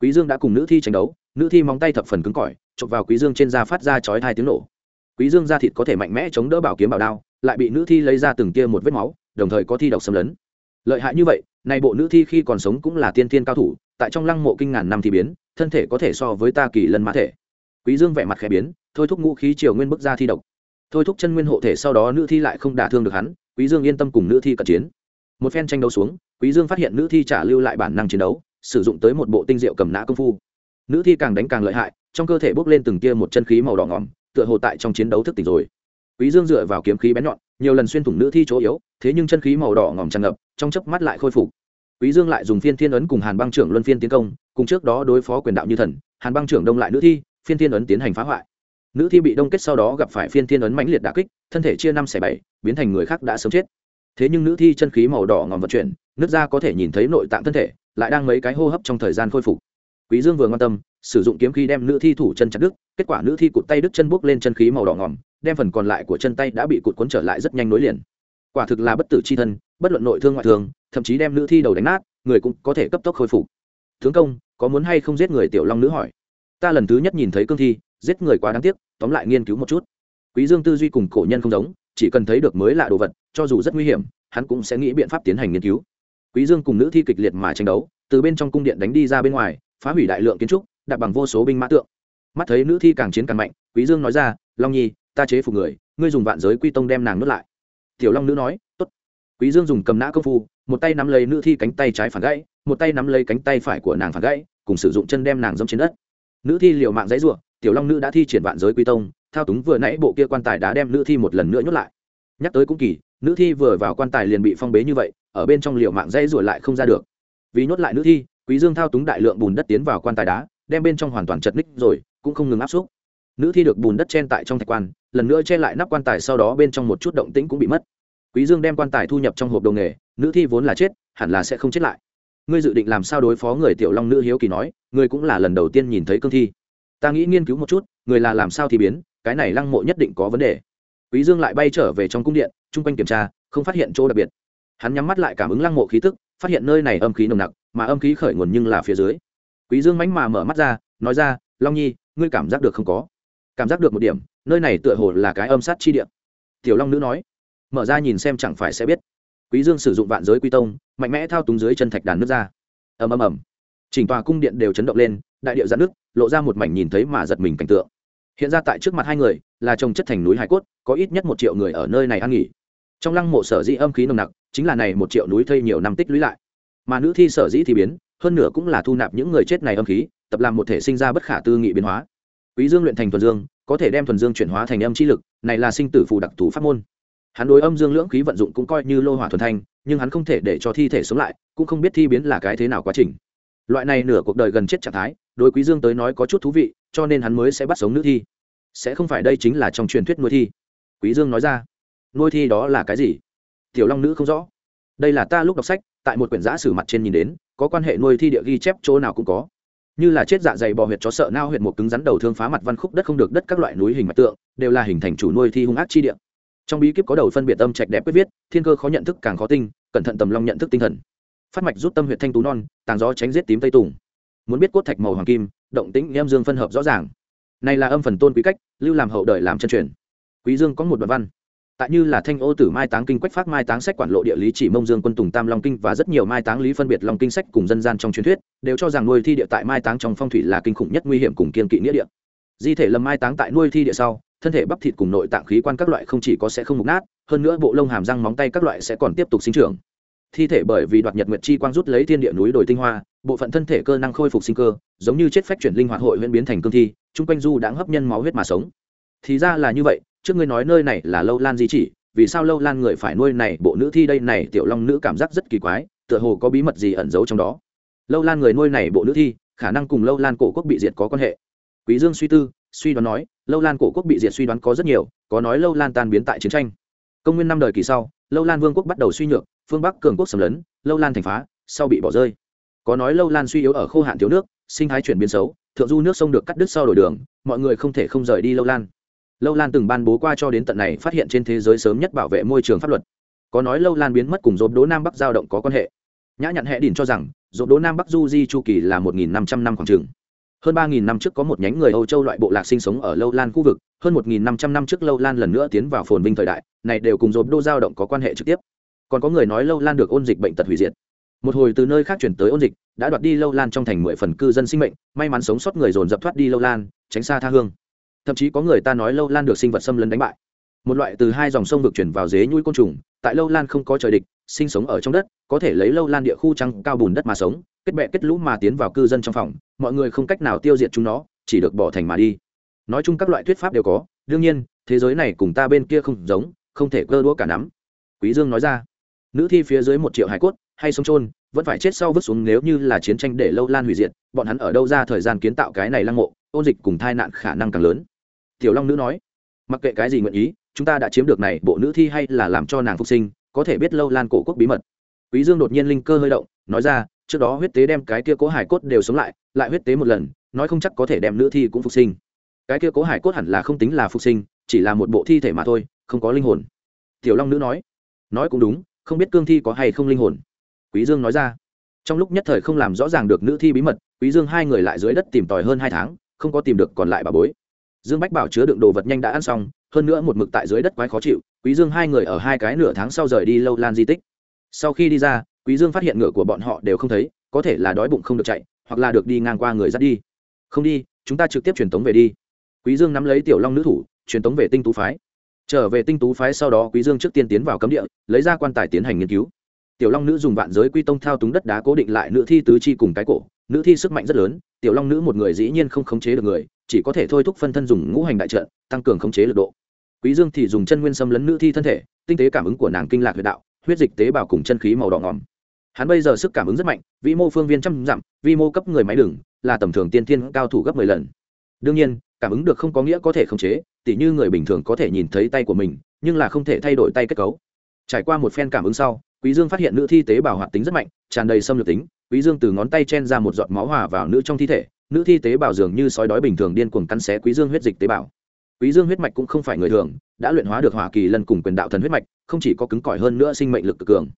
Quý dương đã cùng nữ thi tranh đấu, nữ thi móng tay thập phần cứng cỏi, chụp vào quý dương trên da phát ra chói hai tiếng nổ. Quý dương da thịt có thể mạnh mẽ chống đỡ bảo kiếm bảo đao, lại bị nữ thi lấy ra từng kia một vết máu, đồng thời có thi độc xâm lấn. Lợi hại như vậy này bộ nữ thi khi còn sống cũng là tiên tiên cao thủ, tại trong lăng mộ kinh ngàn năm thì biến, thân thể có thể so với ta kỳ lân mã thể. Quý dương vẻ mặt khẽ biến, thôi thúc ngũ khí triều nguyên bức ra thi độc. Thôi thúc chân nguyên hộ thể sau đó nữ thi lại không đả thương được hắn, quý dương yên tâm cùng nữ thi cận chiến. Một phen tranh đấu xuống, quý dương phát hiện nữ thi trả lưu lại bản năng chiến đấu, sử dụng tới một bộ tinh diệu cầm nã công phu. Nữ thi càng đánh càng lợi hại, trong cơ thể bốc lên từng tia một chân khí màu đỏ ngỏm, tựa hồ tại trong chiến đấu thức tỉnh rồi. Quý dương dựa vào kiếm khí bén nhọn nhiều lần xuyên thủng nữ thi chỗ yếu, thế nhưng chân khí màu đỏ ngỏm tràn ngập, trong chớp mắt lại khôi phục. Quý dương lại dùng phiên thiên ấn cùng hàn băng trưởng luân phiên tiến công, cùng trước đó đối phó quyền đạo như thần, hàn băng trưởng đông lại nữ thi, phiên thiên ấn tiến hành phá hoại. Nữ thi bị đông kết sau đó gặp phải phiên thiên ấn mãnh liệt đả kích, thân thể chia năm xẻ bảy, biến thành người khác đã sớm chết. Thế nhưng nữ thi chân khí màu đỏ ngòm vận chuyển, nước da có thể nhìn thấy nội tạng thân thể, lại đang mấy cái hô hấp trong thời gian khôi phục. Quý dương vừa quan tâm, sử dụng kiếm khí đem nữ thi thủ chân chặt đứt, kết quả nữ thi cụt tay đứt chân bước lên chân khí màu đỏ ngòm đem phần còn lại của chân tay đã bị cụt cuốn trở lại rất nhanh nối liền. Quả thực là bất tử chi thân, bất luận nội thương ngoại thương, thậm chí đem nữ thi đầu đánh nát, người cũng có thể cấp tốc khôi phục. Tướng công, có muốn hay không giết người tiểu long nữ hỏi? Ta lần thứ nhất nhìn thấy cương thi, giết người quá đáng tiếc, tóm lại nghiên cứu một chút. Quý dương tư duy cùng cổ nhân không giống, chỉ cần thấy được mới lạ đồ vật, cho dù rất nguy hiểm, hắn cũng sẽ nghĩ biện pháp tiến hành nghiên cứu. Quý dương cùng nữ thi kịch liệt mà tranh đấu, từ bên trong cung điện đánh đi ra bên ngoài, phá hủy đại lượng kiến trúc, đặt bằng vô số binh mã tượng. Mắt thấy nữ thi càng chiến càng mạnh, quý dương nói ra, long nhi ta chế phục người, ngươi dùng vạn giới quy tông đem nàng nuốt lại. Tiểu long nữ nói, tốt. Quý dương dùng cầm nã công phu, một tay nắm lấy nữ thi cánh tay trái phản gãy, một tay nắm lấy cánh tay phải của nàng phản gãy, cùng sử dụng chân đem nàng dâm trên đất. Nữ thi liều mạng dãy rủa tiểu long nữ đã thi triển vạn giới quy tông, thao túng vừa nãy bộ kia quan tài đã đem nữ thi một lần nữa nhốt lại. Nhắc tới cũng kỳ, nữ thi vừa vào quan tài liền bị phong bế như vậy, ở bên trong liều mạng dãy rủa lại không ra được. Vì nhốt lại nữ thi, quý dương thao túng đại lượng bùn đất tiến vào quan tài đá, đem bên trong hoàn toàn chật ních rồi, cũng không ngừng áp xúc. Nữ thi được bùn đất chen tại trong thạch quan lần nữa che lại nắp quan tài sau đó bên trong một chút động tĩnh cũng bị mất. Quý dương đem quan tài thu nhập trong hộp đồ nghề, nữ thi vốn là chết, hẳn là sẽ không chết lại. Ngươi dự định làm sao đối phó người tiểu long nữ hiếu kỳ nói, ngươi cũng là lần đầu tiên nhìn thấy cương thi. Ta nghĩ nghiên cứu một chút, người là làm sao thì biến, cái này lăng mộ nhất định có vấn đề. Quý dương lại bay trở về trong cung điện trung quanh kiểm tra, không phát hiện chỗ đặc biệt. Hắn nhắm mắt lại cảm ứng lăng mộ khí tức, phát hiện nơi này âm khí nồng nặc, mà âm khí khởi nguồn nhưng là phía dưới. Quý dương mánh mà mở mắt ra, nói ra, long nhi, ngươi cảm giác được không có? Cảm giác được một điểm nơi này tựa hồ là cái âm sát chi địa. Tiểu long nữ nói, mở ra nhìn xem chẳng phải sẽ biết. Quý dương sử dụng vạn giới quy tông, mạnh mẽ thao túng dưới chân thạch đàn nước ra. Ầm ầm ầm. Chỉnh tòa cung điện đều chấn động lên, đại điệu giãn nước lộ ra một mảnh nhìn thấy mà giật mình cảnh tượng. Hiện ra tại trước mặt hai người, là trồng chất thành núi hải cốt, có ít nhất một triệu người ở nơi này ăn nghỉ. Trong lăng mộ sở dĩ âm khí nồng nặc, chính là này một triệu núi thây nhiều năm tích lũy lại. Mà nữ thi sở dĩ thì biến, hơn nữa cũng là thu nạp những người chết này âm khí, tập làm một thể sinh ra bất khả tư nghị biến hóa quý dương luyện thành thuần dương, có thể đem thuần dương chuyển hóa thành âm chi lực, này là sinh tử phù đặc thù pháp môn. Hắn đối âm dương lưỡng khí vận dụng cũng coi như lô hỏa thuần thanh, nhưng hắn không thể để cho thi thể sống lại, cũng không biết thi biến là cái thế nào quá trình. Loại này nửa cuộc đời gần chết trạng thái, đối quý dương tới nói có chút thú vị, cho nên hắn mới sẽ bắt sống nữ thi. Sẽ không phải đây chính là trong truyền thuyết nuôi thi. Quý dương nói ra, nuôi thi đó là cái gì? Tiểu long nữ không rõ. Đây là ta lúc đọc sách, tại một quyển giã sử mặt trên nhìn đến, có quan hệ nuôi thi địa ghi chép chỗ nào cũng có như là chết dạ dày bò huyệt chó sợ nao huyệt một cứng rắn đầu thương phá mặt văn khúc đất không được đất các loại núi hình mạch tượng, đều là hình thành chủ nuôi thi hung ác chi địa. Trong bí kíp có đầu phân biệt tâm trạch đẹp quyết viết, thiên cơ khó nhận thức càng khó tinh, cẩn thận tầm long nhận thức tinh thần. Phát mạch rút tâm huyệt thanh tú non, tàng gió tránh giết tím tây tùng. Muốn biết cốt thạch màu hoàng kim, động tĩnh em dương phân hợp rõ ràng. Này là âm phần tôn quý cách, lưu làm hậu đời làm chân truyền. Quý dương có một đoạn văn tại như là thanh ô tử mai táng kinh quách phát mai táng sách quản lộ địa lý chỉ mông dương quân tùng tam long kinh và rất nhiều mai táng lý phân biệt long kinh sách cùng dân gian trong truyền thuyết, đều cho rằng nuôi thi địa tại mai táng trong phong thủy là kinh khủng nhất nguy hiểm cùng kiên kỵ nghĩa địa. Di thể lầm mai táng tại nuôi thi địa sau, thân thể bắp thịt cùng nội tạng khí quan các loại không chỉ có sẽ không mục nát, hơn nữa bộ lông hàm răng móng tay các loại sẽ còn tiếp tục sinh trưởng. Thi thể bởi vì đoạt nhật nguyệt chi quang rút lấy thiên địa núi đồi tinh hoa, bộ phận thân thể cơ năng khôi phục sinh cơ, giống như chết phách chuyển linh hoạt hội huyễn biến thành cương thi, chung quanh du đã hấp nhân máu huyết mà sống. Thì ra là như vậy trước ngươi nói nơi này là lâu lan di chỉ, vì sao lâu lan người phải nuôi này, bộ nữ thi đây này, tiểu long nữ cảm giác rất kỳ quái, tựa hồ có bí mật gì ẩn giấu trong đó. Lâu lan người nuôi này, bộ nữ thi, khả năng cùng lâu lan cổ quốc bị diệt có quan hệ. Quý dương suy tư, suy đoán nói, lâu lan cổ quốc bị diệt suy đoán có rất nhiều, có nói lâu lan tan biến tại chiến tranh. Công nguyên năm đời kỳ sau, lâu lan vương quốc bắt đầu suy nhược, phương bắc cường quốc xâm lấn, lâu lan thành phá, sau bị bỏ rơi. Có nói lâu lan suy yếu ở khô hạn thiếu nước, sinh thái chuyển biến xấu, thượng du nước sông được cắt đứt sau đổi đường, mọi người không thể không rời đi lâu lan lâu lan từng ban bố qua cho đến tận này phát hiện trên thế giới sớm nhất bảo vệ môi trường pháp luật. Có nói lâu lan biến mất cùng dồn đố nam bắc giao động có quan hệ. Nhã nhặn hẹ đỉnh cho rằng dồn đố nam bắc du di chu kỳ là một nghìn năm trăm năm khoảng trường hơn ba nghìn năm trước có một nhánh người âu châu loại bộ lạc sinh sống ở lâu lan khu vực, hơn một nghìn năm trăm năm trước lâu lan lần nữa tiến vào phồn vinh thời đại, này đều cùng dồn đô giao động có quan hệ trực tiếp. Còn có người nói lâu lan được ôn dịch bệnh tật hủy diệt. Một hồi từ nơi khác chuyển tới ôn dịch, đã đoạt đi lâu lan trong thành mười phần cư dân sinh mệnh, may mắn sống sót người dồn dập thoát đi lâu lan, tránh xa tha hương thậm chí có người ta nói lâu lan được sinh vật xâm lấn đánh bại. Một loại từ hai dòng sông vực chuyển vào dế nhui côn trùng, tại lâu lan không có trời địch, sinh sống ở trong đất, có thể lấy lâu lan địa khu trăng cao bùn đất mà sống, kết bẹ kết lũ mà tiến vào cư dân trong phòng, mọi người không cách nào tiêu diệt chúng nó, chỉ được bỏ thành mà đi. Nói chung các loại thuyết pháp đều có, đương nhiên, thế giới này cùng ta bên kia không giống, không thể cơ đũa cả nắm. Quý dương nói ra, nữ thi phía dưới một triệu hải cốt, hay sống trôn vẫn phải chết sau vứt xuống nếu như là chiến tranh để lâu lan hủy diệt, bọn hắn ở đâu ra thời gian kiến tạo cái này lăng mộ, ôn dịch cùng tai nạn khả năng càng lớn tiểu long nữ nói, mặc kệ cái gì nguyện ý, chúng ta đã chiếm được này bộ nữ thi hay là làm cho nàng phục sinh, có thể biết lâu lan cổ quốc bí mật. Quý dương đột nhiên linh cơ hơi động, nói ra, trước đó huyết tế đem cái kia cố hải cốt đều sống lại lại huyết tế một lần, nói không chắc có thể đem nữ thi cũng phục sinh. Cái kia cố hải cốt hẳn là không tính là phục sinh, chỉ là một bộ thi thể mà thôi, không có linh hồn. Tiểu long nữ nói nói cũng đúng, không biết cương thi có hay không linh hồn. Quý dương nói ra, trong lúc nhất thời không làm rõ ràng được nữ thi bí mật, quý dương hai người lại dưới đất tìm tòi hơn hai tháng, không có tìm được còn lại bà bối dương bách bảo chứa đựng đồ vật nhanh đã ăn xong, hơn nữa một mực tại dưới đất quái khó chịu, quý dương hai người ở hai cái nửa tháng sau rời đi lâu lan di tích. Sau khi đi ra, quý dương phát hiện ngựa của bọn họ đều không thấy, có thể là đói bụng không được chạy, hoặc là được đi ngang qua người dắt đi. Không đi, chúng ta trực tiếp truyền tống về đi. Quý dương nắm lấy tiểu long nữ thủ, truyền tống về tinh tú phái. Trở về tinh tú phái sau đó, quý dương trước tiên tiến vào cấm địa, lấy ra quan tài tiến hành nghiên cứu. Tiểu long nữ dùng vạn giới quy tông thao túng đất đá cố định lại nữ thi tứ chi cùng cái cổ, nữ thi sức mạnh rất lớn, tiểu long nữ một người dĩ nhiên không khống chế được người chỉ có thể thôi thúc phân thân dùng ngũ hành đại trận tăng cường khống chế lực độ. Quý dương thì dùng chân nguyên xâm lấn nữ thi thân thể tinh tế cảm ứng của nàng kinh lạc huyệt đạo huyết dịch tế bào cùng chân khí màu đỏ ngòm. Hắn bây giờ sức cảm ứng rất mạnh vĩ mô phương viên trăm dặm vi mô cấp người máy đường, là tầm thường tiên thiên cao thủ gấp mười lần. Đương nhiên cảm ứng được không có nghĩa có thể khống chế tỉ như người bình thường có thể nhìn thấy tay của mình nhưng là không thể thay đổi tay kết cấu. Trải qua một phen cảm ứng sau quý dương phát hiện nữ thi tế bào hoạt tính rất mạnh tràn đầy xâm lược tính. Quý dương từ ngón tay chen ra một giọt máu hòa vào nữ trong thi thể nữ thi tế bào dường như sói đói bình thường điên cuồng cắn xé quý dương huyết dịch tế bào. Quý dương huyết mạch cũng không phải người thường, đã luyện hóa được hỏa kỳ lần cùng quyền đạo thần huyết mạch, không chỉ có cứng cỏi hơn nữa sinh mệnh lực cực cường.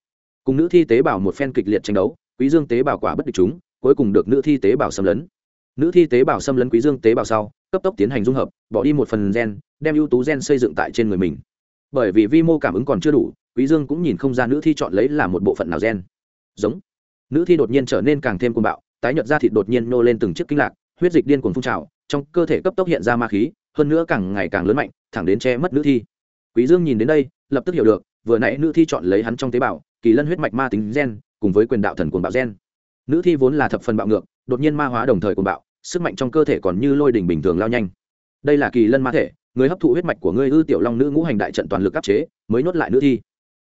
Cùng nữ thi tế bào một phen kịch liệt tranh đấu, quý dương tế bào quả bất địch chúng, cuối cùng được nữ thi tế bào xâm lấn. Nữ thi tế bào xâm lấn quý dương tế bào sau, cấp tốc tiến hành dung hợp, bỏ đi một phần gen, đem ưu tú gen xây dựng tại trên người mình. Bởi vì vi mô cảm ứng còn chưa đủ, quý dương cũng nhìn không ra nữ thi chọn lấy là một bộ phận nào gen. Giống. Nữ thi đột nhiên trở nên càng thêm cuồng bạo tái nhợt da thịt đột nhiên nô lên từng chiếc kinh lạc, huyết dịch điên cuồng phun trào, trong cơ thể cấp tốc hiện ra ma khí, hơn nữa càng ngày càng lớn mạnh, thẳng đến che mất nữ thi. Quý dương nhìn đến đây, lập tức hiểu được, vừa nãy nữ thi chọn lấy hắn trong tế bào, kỳ lân huyết mạch ma tính gen, cùng với quyền đạo thần cuồng bạo gen. Nữ thi vốn là thập phần bạo ngược, đột nhiên ma hóa đồng thời cuồng bạo, sức mạnh trong cơ thể còn như lôi đỉnh bình thường lao nhanh. Đây là kỳ lân ma thể, người hấp thụ huyết mạch của ngươi ư tiểu long nữ ngũ hành đại trận toàn lực áp chế, mới nhốt lại nữ thi.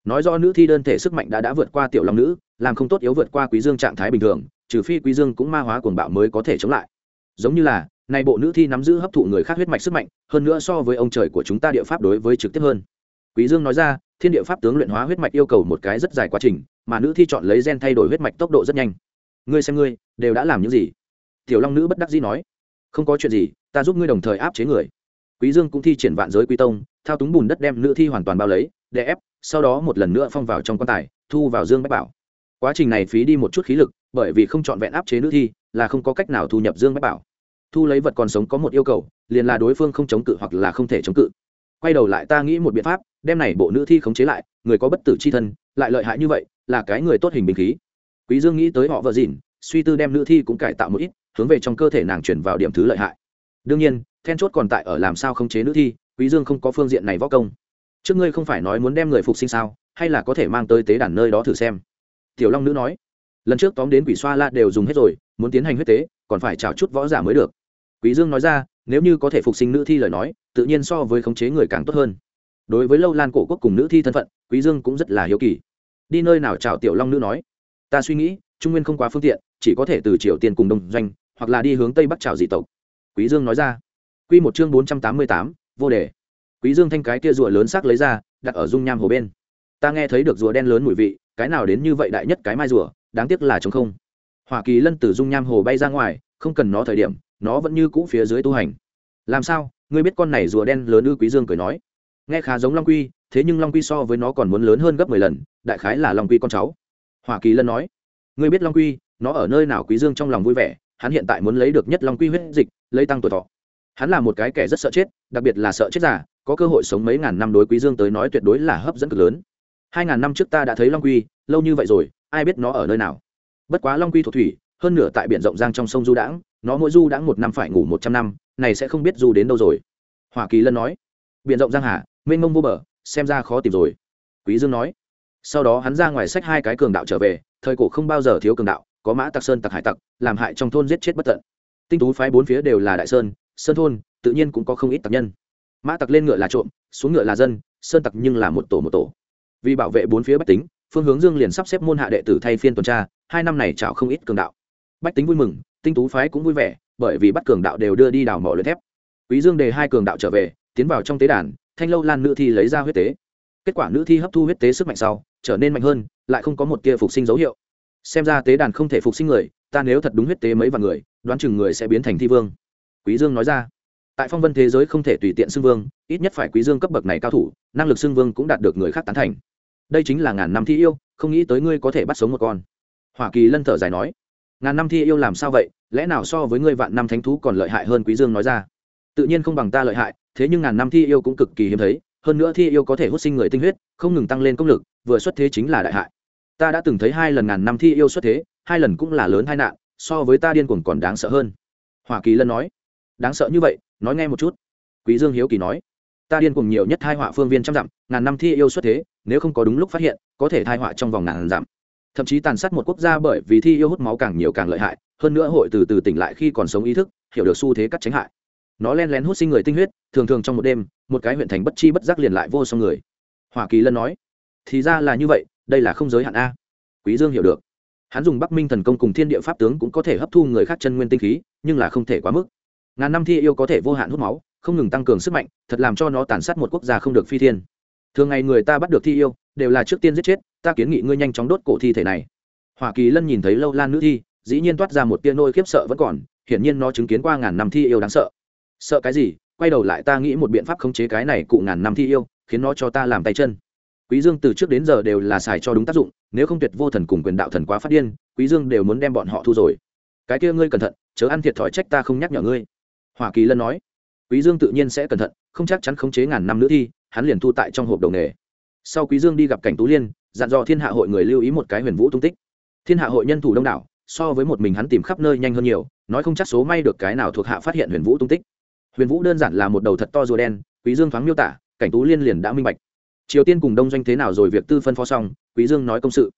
Nói do nữ thi đơn thể sức mạnh đã đã vượt qua tiểu long nữ, làm không tốt yếu vượt qua quý dương trạng thái bình thường trừ phi quý dương cũng ma hóa cuồng bạo mới có thể chống lại. Giống như là này bộ nữ thi nắm giữ hấp thụ người khác huyết mạch sức mạnh, hơn nữa so với ông trời của chúng ta địa pháp đối với trực tiếp hơn. Quý dương nói ra, thiên địa pháp tướng luyện hóa huyết mạch yêu cầu một cái rất dài quá trình, mà nữ thi chọn lấy gen thay đổi huyết mạch tốc độ rất nhanh. Ngươi xem ngươi, đều đã làm những gì? Tiểu long nữ bất đắc dĩ nói, không có chuyện gì, ta giúp ngươi đồng thời áp chế người. Quý dương cũng thi triển vạn giới quy tông, thao túng bùn đất đem nữ thi hoàn toàn bao lấy để ép, sau đó một lần nữa phong vào trong quan tài, thu vào dương bách bảo. Quá trình này phí đi một chút khí lực bởi vì không chọn vẹn áp chế nữ thi, là không có cách nào thu nhập dương bách bảo. Thu lấy vật còn sống có một yêu cầu, liền là đối phương không chống cự hoặc là không thể chống cự. Quay đầu lại ta nghĩ một biện pháp, đem này bộ nữ thi khống chế lại, người có bất tử c h i thân, lại lợi hại như vậy, là cái người tốt hình bình khí. Quý dương nghĩ tới họ vợ dìn suy tư đem nữ thi cũng cải tạo một ít, hướng về trong cơ thể nàng chuyển vào điểm thứ lợi hại. Đương nhiên, then chốt còn tại ở làm sao khống chế nữ thi, quý dương không có phương diện này võ công. Trước ngươi không phải nói muốn đem người phục sinh sao, hay là có thể mang tới tế đàn nơi đó thử xem. Tiểu long nữ nói lần trước tóm đến quỷ xoa la đều dùng hết rồi muốn tiến hành huyết tế còn phải trào chút võ giả mới được. Quý dương nói ra nếu như có thể phục sinh nữ thi lời nói tự nhiên so với khống chế người càng tốt hơn. Đối với lâu lan cổ quốc cùng nữ thi thân phận quý dương cũng rất là hiếu kỳ. Đi nơi nào chào tiểu long nữ nói? Ta suy nghĩ trung nguyên không quá phương tiện chỉ có thể từ triều tiên cùng đông doanh hoặc là đi hướng tây bắc chào dị tộc. Quý dương nói ra. Quy một chương bốn trăm tám mươi tám, vô đề. Quý dương thanh cái kia rùa lớn sắc lấy ra đặt ở dung nham hồ bên. Ta nghe thấy được rùa đen lớn mùi vị cái nào đến như vậy đại nhất cái mai rùa? Đáng tiếc là trống không. Hoa kỳ lân từ dung nham hồ bay ra ngoài, không cần nó thời điểm, nó vẫn như cũ phía dưới tu hành. Làm sao? Ngươi biết con này rùa đen lớn ư quý dương cười nói. Nghe khá giống long quy, thế nhưng long quy so với nó còn muốn lớn hơn gấp mười lần, đại khái là long quy con cháu. Hoa kỳ lân nói. Ngươi biết long quy, nó ở nơi nào quý dương trong lòng vui vẻ, hắn hiện tại muốn lấy được nhất long quy huyết dịch, lấy tăng tuổi thọ. Hắn là một cái kẻ rất sợ chết, đặc biệt là sợ chết giả có cơ hội sống mấy ngàn năm đối quý dương tới nói tuyệt đối là hấp dẫn cực lớn. Hai ngàn năm trước ta đã thấy long quy, lâu như vậy rồi ai biết nó ở nơi nào. Bất quá long quy thuộc thủy, hơn nửa tại biển rộng giang trong sông du đãng, nó mỗi du đãng một năm phải ngủ một trăm năm, này sẽ không biết du đến đâu rồi. Hoa kỳ lân nói, biển rộng giang hà, mênh mông vô bờ, xem ra khó tìm rồi. Quý dương nói, sau đó hắn ra ngoài sách hai cái cường đạo trở về, thời cổ không bao giờ thiếu cường đạo, có mã tặc sơn tặc hải tặc, làm hại trong thôn giết chết bất tận. Tinh tú phái bốn phía đều là đại sơn sơn thôn, tự nhiên cũng có không ít tặc nhân. Mã tặc lên ngựa là trộm, xuống ngựa là dân, sơn tặc nhưng là một tổ một tổ. Vì bảo vệ bốn phía bách tính phương hướng dương liền sắp xếp môn hạ đệ tử thay phiên tuần tra, hai năm này chảo không ít cường đạo. Bách tính vui mừng, tinh tú phái cũng vui vẻ, bởi vì bắt cường đạo đều đưa đi đào mỏ luyện thép. Quý dương đề hai cường đạo trở về, tiến vào trong tế đàn, thanh lâu lan nữ thi lấy ra huyết tế. Kết quả nữ thi hấp thu huyết tế sức mạnh sau, trở nên mạnh hơn, lại không có một tia phục sinh dấu hiệu. Xem ra tế đàn không thể phục sinh người, ta nếu thật đúng huyết tế mấy vạn người, đoán chừng người sẽ biến thành thi vương. Quý dương nói ra. Tại phong vân thế giới không thể tùy tiện xưng vương, ít nhất phải quý dương cấp bậc này cao thủ, năng lực xưng vương cũng đạt được người khác tán thành đây chính là ngàn năm thi yêu, không nghĩ tới ngươi có thể bắt sống một con. Hoa kỳ lân thở dài nói, ngàn năm thi yêu làm sao vậy, lẽ nào so với ngươi vạn năm thánh thú còn lợi hại hơn quý dương nói ra? Tự nhiên không bằng ta lợi hại, thế nhưng ngàn năm thi yêu cũng cực kỳ hiếm thấy, hơn nữa thi yêu có thể hút sinh người tinh huyết, không ngừng tăng lên công lực, vừa xuất thế chính là đại hại. Ta đã từng thấy hai lần ngàn năm thi yêu xuất thế, hai lần cũng là lớn hai nạn, so với ta điên cuồng còn đáng sợ hơn. Hoa kỳ lân nói, đáng sợ như vậy, nói nghe một chút. Quý dương hiếu kỳ nói ta điên cuồng nhiều nhất thai họa phương viên trăm dặm, ngàn năm thi yêu xuất thế, nếu không có đúng lúc phát hiện, có thể thai họa trong vòng ngàn dặm. Thậm chí tàn sát một quốc gia bởi vì thi yêu hút máu càng nhiều càng lợi hại, hơn nữa hội từ từ tỉnh lại khi còn sống ý thức, hiểu được xu thế cắt tránh hại. Nó len lén hút sinh người tinh huyết, thường thường trong một đêm, một cái huyện thành bất chi bất giác liền lại vô song người. Hoa kỳ lân nói, thì ra là như vậy, đây là không giới hạn a. Quý dương hiểu được. Hắn dùng bắc minh thần công cùng thiên địa pháp tướng cũng có thể hấp thu người khác chân nguyên tinh khí, nhưng là không thể quá mức. Ngàn năm thi yêu có thể vô hạn hút máu không ngừng tăng cường sức mạnh, thật làm cho nó tàn sát một quốc gia không được phi thiên. Thường ngày người ta bắt được thi yêu, đều là trước tiên giết chết, ta kiến nghị ngươi nhanh chóng đốt cổ thi thể này. Hoa kỳ lân nhìn thấy lâu lan nữ thi, dĩ nhiên toát ra một tia nôi khiếp sợ vẫn còn, hiển nhiên nó chứng kiến qua ngàn năm thi yêu đáng sợ. Sợ cái gì? Quay đầu lại ta nghĩ một biện pháp khống chế cái này cụ ngàn năm thi yêu, khiến nó cho ta làm tay chân. Quý dương từ trước đến giờ đều là xài cho đúng tác dụng, nếu không tuyệt vô thần cùng quyền đạo thần quá phát điên, quý dương đều muốn đem bọn họ thu rồi. Cái kia ngươi cẩn thận, chớ ăn thiệt thòi trách ta không nhắc nhở ngươi. Hoa kỳ lân nói quý dương tự nhiên sẽ cẩn thận, không chắc chắn khống chế ngàn năm nữa thi, hắn liền thu tại trong hộp đầu nghề. Sau quý dương đi gặp cảnh tú liên, dặn dò thiên hạ hội người lưu ý một cái huyền vũ tung tích. Thiên hạ hội nhân thủ đông đảo, so với một mình hắn tìm khắp nơi nhanh hơn nhiều, nói không chắc số may được cái nào thuộc hạ phát hiện huyền vũ tung tích. Huyền vũ đơn giản là một đầu thật to rùa đen, quý dương thoáng miêu tả, cảnh tú liên liền đã minh bạch. Triều tiên cùng đông doanh thế nào rồi việc tư phân phó xong, quý dương nói công sự.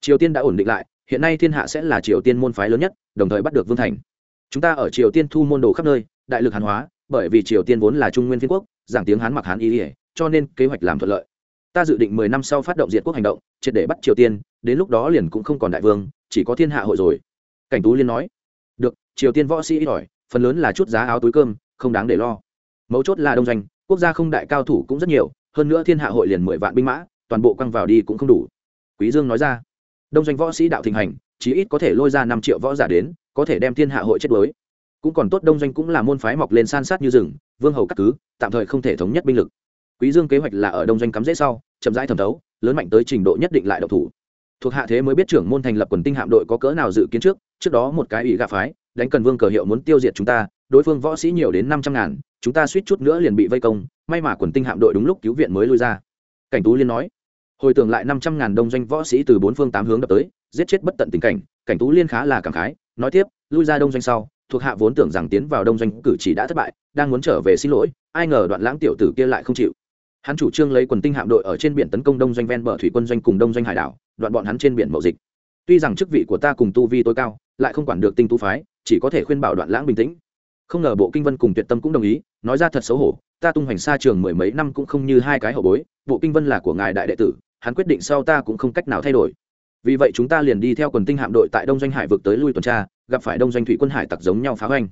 Triều tiên đã ổn định lại, hiện nay thiên hạ sẽ là triều tiên môn phái lớn nhất, đồng thời bắt được vương thành. Chúng ta ở triều tiên thu môn đồ khắp nơi, đại lực hàn hóa bởi vì triều tiên vốn là trung nguyên phiên quốc, giảng tiếng hán mặc hán y ỉa cho nên kế hoạch làm thuận lợi. Ta dự định mười năm sau phát động diệt quốc hành động, triệt để bắt triều tiên, đến lúc đó liền cũng không còn đại vương, chỉ có thiên hạ hội rồi. Cảnh tú liên nói. Được, triều tiên võ sĩ ít ỏi, phần lớn là chút giá áo túi cơm, không đáng để lo. Mấu chốt là đông doanh, quốc gia không đại cao thủ cũng rất nhiều, hơn nữa thiên hạ hội liền mười vạn binh mã, toàn bộ quăng vào đi cũng không đủ. Quý dương nói ra. Đông doanh võ sĩ đạo thịnh hành, chí ít có thể lôi ra năm triệu võ giả đến, có thể đem thiên hạ hội chết đuối cũng còn tốt đông doanh cũng là môn phái mọc lên san sát như rừng, vương hầu cắt cứ, tạm thời không thể thống nhất binh lực. Quý dương kế hoạch là ở đông doanh cắm dễ sau, chậm rãi thẩm thấu, lớn mạnh tới trình độ nhất định lại độc thủ. Thuộc hạ thế mới biết trưởng môn thành lập quần tinh hạm đội có cỡ nào dự kiến trước trước đó một cái ủy gạ phái, đánh cần vương cờ hiệu muốn tiêu diệt chúng ta, đối phương võ sĩ nhiều đến năm trăm ngàn, chúng ta suýt chút nữa liền bị vây công, may mà quần tinh hạm đội đúng lúc cứu viện mới lui ra. Cảnh tú liên nói, hồi tưởng lại năm trăm ngàn đông doanh võ sĩ từ bốn phương tám hướng đập tới, giết chết bất tận tình cảnh cảnh tú liên khá là cảm khái, nói tiếp, lui ra đông doanh sau thuộc hạ vốn tưởng rằng tiến vào đông doanh cử chỉ đã thất bại, đang muốn trở về xin lỗi, ai ngờ đoạn lãng tiểu tử kia lại không chịu. Hắn chủ trương lấy quần tinh hạm đội ở trên biển tấn công đông doanh ven bờ thủy quân doanh cùng đông doanh hải đảo, đoạn bọn hắn trên biển mậu dịch. Tuy rằng chức vị của ta cùng tu vi tối cao, lại không quản được tinh tu phái, chỉ có thể khuyên bảo đoạn lãng bình tĩnh. Không ngờ bộ kinh vân cùng tuyệt tâm cũng đồng ý, nói ra thật xấu hổ, ta tung hoành xa trường mười mấy năm cũng không như hai cái hậu bối, bộ kinh vân là của ngài đại đệ tử, hắn quyết định sau ta cũng không cách nào thay đổi. Vì vậy chúng ta liền đi theo quần tinh hạm đội tại đông doanh hải vực tới lui tuần tra gặp phải đông doanh thủy quân hải tặc giống nhau phá hoành.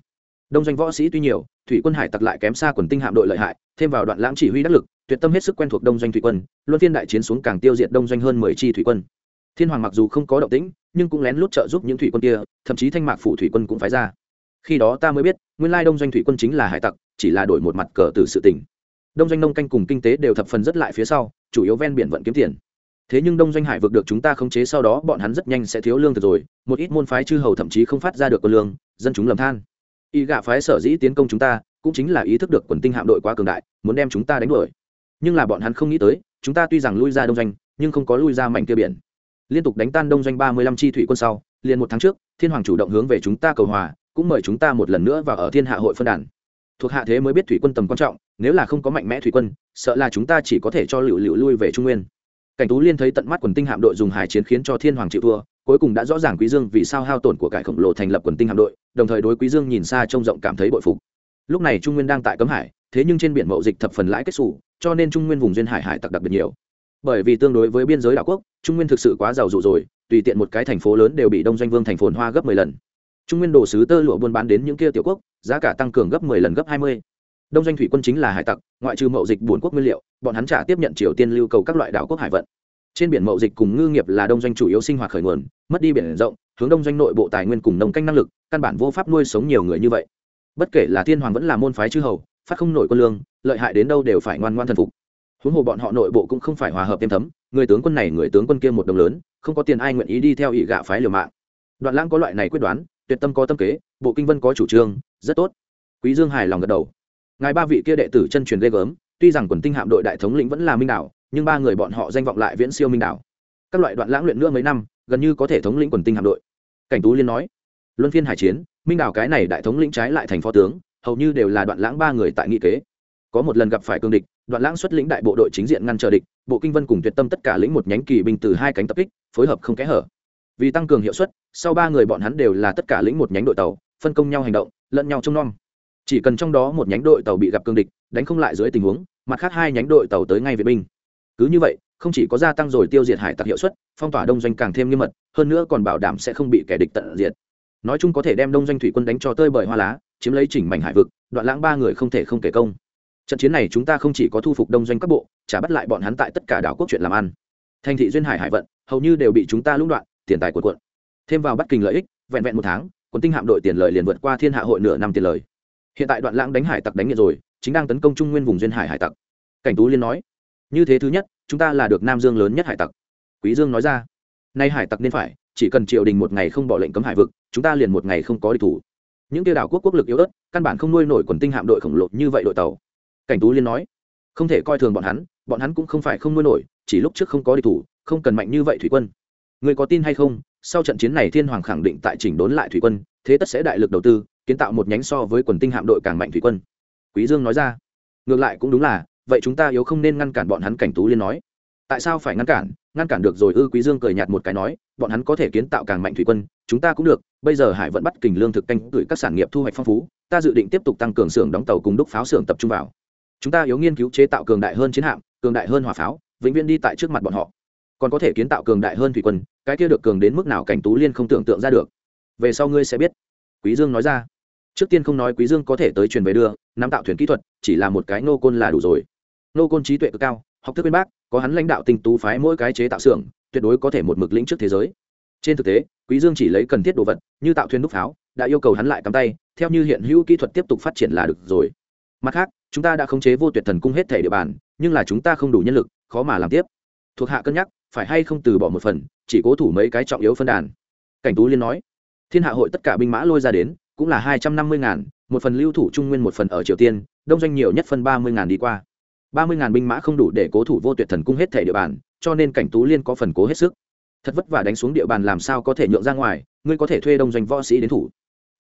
Đông doanh võ sĩ tuy nhiều, thủy quân hải tặc lại kém xa quần tinh hạm đội lợi hại, thêm vào đoạn lãng chỉ huy đắc lực, tuyệt tâm hết sức quen thuộc đông doanh thủy quân, luân phiên đại chiến xuống càng tiêu diệt đông doanh hơn mười chi thủy quân. Thiên hoàng mặc dù không có động tĩnh, nhưng cũng lén lút trợ giúp những thủy quân kia, thậm chí thanh mạc phủ thủy quân cũng phái ra. Khi đó ta mới biết, nguyên lai đông doanh thủy quân chính là hải tặc, chỉ là đổi một mặt cờ từ sự tỉnh đông doanh nông canh cùng kinh tế đều thập phần rất lại phía sau, chủ yếu ven biển vận kiếm tiền thế nhưng đông doanh hải vực được chúng ta khống chế sau đó, bọn hắn rất nhanh sẽ thiếu lương thực rồi. Một ít môn phái chư hầu thậm chí không phát ra được quân lương, dân chúng lầm than. Y gạ phái sở dĩ tiến công chúng ta, cũng chính là ý thức được quần tinh hạm đội quá cường đại, muốn đem chúng ta đánh đuổi. Nhưng là bọn hắn không nghĩ tới, chúng ta tuy rằng lui ra đông doanh, nhưng không có lui ra mảnh kia biển. Liên tục đánh tan đông doanh ba mươi lăm chi thủy quân sau, liền một tháng trước, thiên hoàng chủ động hướng về chúng ta cầu hòa, cũng mời chúng ta một lần nữa vào ở thiên hạ hội phân đàn. Thuộc hạ thế mới biết thủy quân tầm quan trọng, nếu là không có mạnh mẽ thủy quân, sợ là chúng ta chỉ có thể cho lựu lựu lui về trung nguyên cảnh tú liên thấy tận mắt quần tinh hạm đội dùng hải chiến khiến cho thiên hoàng chịu thua, cuối cùng đã rõ ràng quý dương vì sao hao tổn của cải khổng lồ thành lập quần tinh hạm đội, đồng thời đối quý dương nhìn xa trông rộng cảm thấy bội phục. Lúc này trung nguyên đang tại cấm hải, thế nhưng trên biển mậu dịch thập phần lãi kết xù, cho nên trung nguyên vùng duyên hải hải tặc đặc biệt nhiều. Bởi vì tương đối với biên giới đảo quốc, trung nguyên thực sự quá giàu dụ rồi, tùy tiện một cái thành phố lớn đều bị đông doanh vương thành phồn hoa gấp mười lần. Trung nguyên đồ sứ tơ lụa buôn bán đến những kia tiểu quốc, giá cả tăng cường gấp mười lần, gấp hai mươi đông doanh thủy quân chính là hải tặc ngoại trừ mậu dịch buồn quốc nguyên liệu bọn hắn trả tiếp nhận triều tiên lưu cầu các loại đảo quốc hải vận trên biển mậu dịch cùng ngư nghiệp là đông doanh chủ yếu sinh hoạt khởi nguồn mất đi biển rộng hướng đông doanh nội bộ tài nguyên cùng nông canh năng lực căn bản vô pháp nuôi sống nhiều người như vậy bất kể là thiên hoàng vẫn là môn phái chư hầu phát không nổi quân lương lợi hại đến đâu đều phải ngoan ngoan thần phục huống hồ bọn họ nội bộ cũng không phải hòa hợp thêm thấm người tướng quân này người tướng quân kia một đồng lớn không có tiền ai nguyện ý đi theo ỷ gạ phái liều mạng đoạn lãng có loại này quyết đoán tuyệt tâm có tâm kế bộ kinh vân có chủ trương rất tốt quý dương hài lòng gật đầu ngài ba vị kia đệ tử chân truyền ghê gớm, tuy rằng quần tinh hạm đội đại thống lĩnh vẫn là minh đảo, nhưng ba người bọn họ danh vọng lại viễn siêu minh đảo. Các loại đoạn lãng luyện nữa mấy năm, gần như có thể thống lĩnh quần tinh hạm đội. Cảnh tú liên nói, luân phiên hải chiến, minh đảo cái này đại thống lĩnh trái lại thành phó tướng, hầu như đều là đoạn lãng ba người tại nghị kế. Có một lần gặp phải cương địch, đoạn lãng xuất lĩnh đại bộ đội chính diện ngăn trở địch, bộ kinh vân cùng tuyệt tâm tất cả lĩnh một nhánh kỳ binh từ hai cánh tập kích, phối hợp không kẽ hở. Vì tăng cường hiệu suất, sau ba người bọn hắn đều là tất cả lĩnh một nhánh đội tàu, phân công nhau hành động, lẫn nhau trông nom chỉ cần trong đó một nhánh đội tàu bị gặp cương địch, đánh không lại dưới tình huống, mặt khác hai nhánh đội tàu tới ngay vệ binh. Cứ như vậy, không chỉ có gia tăng rồi tiêu diệt hải tặc hiệu suất, phong tỏa đông doanh càng thêm nghiêm mật, hơn nữa còn bảo đảm sẽ không bị kẻ địch tận diệt. Nói chung có thể đem đông doanh thủy quân đánh cho tơi bời hoa lá, chiếm lấy chỉnh mảnh hải vực, đoạn lãng ba người không thể không kể công. Trận chiến này chúng ta không chỉ có thu phục đông doanh các bộ trả bắt lại bọn hắn tại tất cả đảo quốc chuyện làm ăn. Thành thị duyên hải hải vận, hầu như đều bị chúng ta lũng đoạn, tiền tài của quận thêm vào bắt kinh lợi ích, vẹn vẹn một tháng, quân tinh hạm đội tiền lời liền vượt qua thiên hạ hội nửa năm tiền lời hiện tại đoạn lãng đánh hải tặc đánh nghiện rồi, chính đang tấn công trung nguyên vùng duyên hải hải tặc. Cảnh tú liên nói, như thế thứ nhất, chúng ta là được nam dương lớn nhất hải tặc. Quý dương nói ra, nay hải tặc nên phải, chỉ cần triều đình một ngày không bỏ lệnh cấm hải vực, chúng ta liền một ngày không có địch thủ. Những tiêu đảo quốc quốc lực yếu ớt, căn bản không nuôi nổi quần tinh hạm đội khổng lồ như vậy đội tàu. Cảnh tú liên nói, không thể coi thường bọn hắn bọn hắn cũng không phải không nuôi nổi, chỉ lúc trước không có địch thủ, không cần mạnh như vậy thủy quân. Người có tin hay không sau trận chiến này thiên hoàng khẳng định tại chỉnh đốn lại thủy quân, thế tất sẽ đại lực đầu tư, kiến tạo một nhánh so với quần tinh hạm đội càng mạnh thủy quân. Quý dương nói ra. Ngược lại cũng đúng là, vậy chúng ta yếu không nên ngăn cản bọn hắn cảnh tú liên nói. Tại sao phải ngăn cản? Ngăn cản được rồi ư, quý dương cười nhạt một cái nói, bọn hắn có thể kiến tạo càng mạnh thủy quân, chúng ta cũng được, bây giờ hải vẫn bắt kình lương thực canh gửi các sản nghiệp thu hoạch phong phú, ta dự định tiếp tục tăng cường xưởng đóng tàu cùng đúc pháo xưởng tập trung vào. Chúng ta yếu nghiên cứu chế tạo cường đại hơn chiến hạm, cường đại hơn hỏa pháo, vĩnh viễn đi tại trước mặt bọn họ. Còn có thể kiến tạo cường đại hơn thủy quân cái kia được cường đến mức nào cảnh tú liên không tưởng tượng ra được. Về sau ngươi sẽ biết. Quý dương nói ra. Trước tiên không nói quý dương có thể tới truyền về đưa, nắm tạo thuyền kỹ thuật, chỉ là một cái nô côn là đủ rồi. Nô côn trí tuệ cực cao, học thức bên bác, có hắn lãnh đạo tinh tú phái mỗi cái chế tạo xưởng, tuyệt đối có thể một mực lĩnh trước thế giới. Trên thực tế, quý dương chỉ lấy cần thiết đồ vật, như tạo thuyền đúc pháo, đã yêu cầu hắn lại cắm tay, theo như hiện hữu kỹ thuật tiếp tục phát triển là được rồi. Mặt khác, chúng ta đã khống chế vô tuyệt thần cung hết thể địa bàn, nhưng là chúng ta không đủ nhân lực, khó mà làm tiếp. Thuộc hạ cân nhắc phải hay không từ bỏ một phần, chỉ cố thủ mấy cái trọng yếu phân đàn. Cảnh tú liên nói, thiên hạ hội tất cả binh mã lôi ra đến, cũng là hai trăm năm mươi ngàn, một phần lưu thủ trung nguyên một phần ở triều tiên, đông doanh nhiều nhất phân ba mươi ngàn đi qua. ba mươi ngàn binh mã không đủ để cố thủ vô tuyệt thần cung hết thể địa bàn, cho nên cảnh tú liên có phần cố hết sức. Thật vất vả đánh xuống địa bàn làm sao có thể nhượng ra ngoài, ngươi có thể thuê đông doanh võ sĩ đến thủ.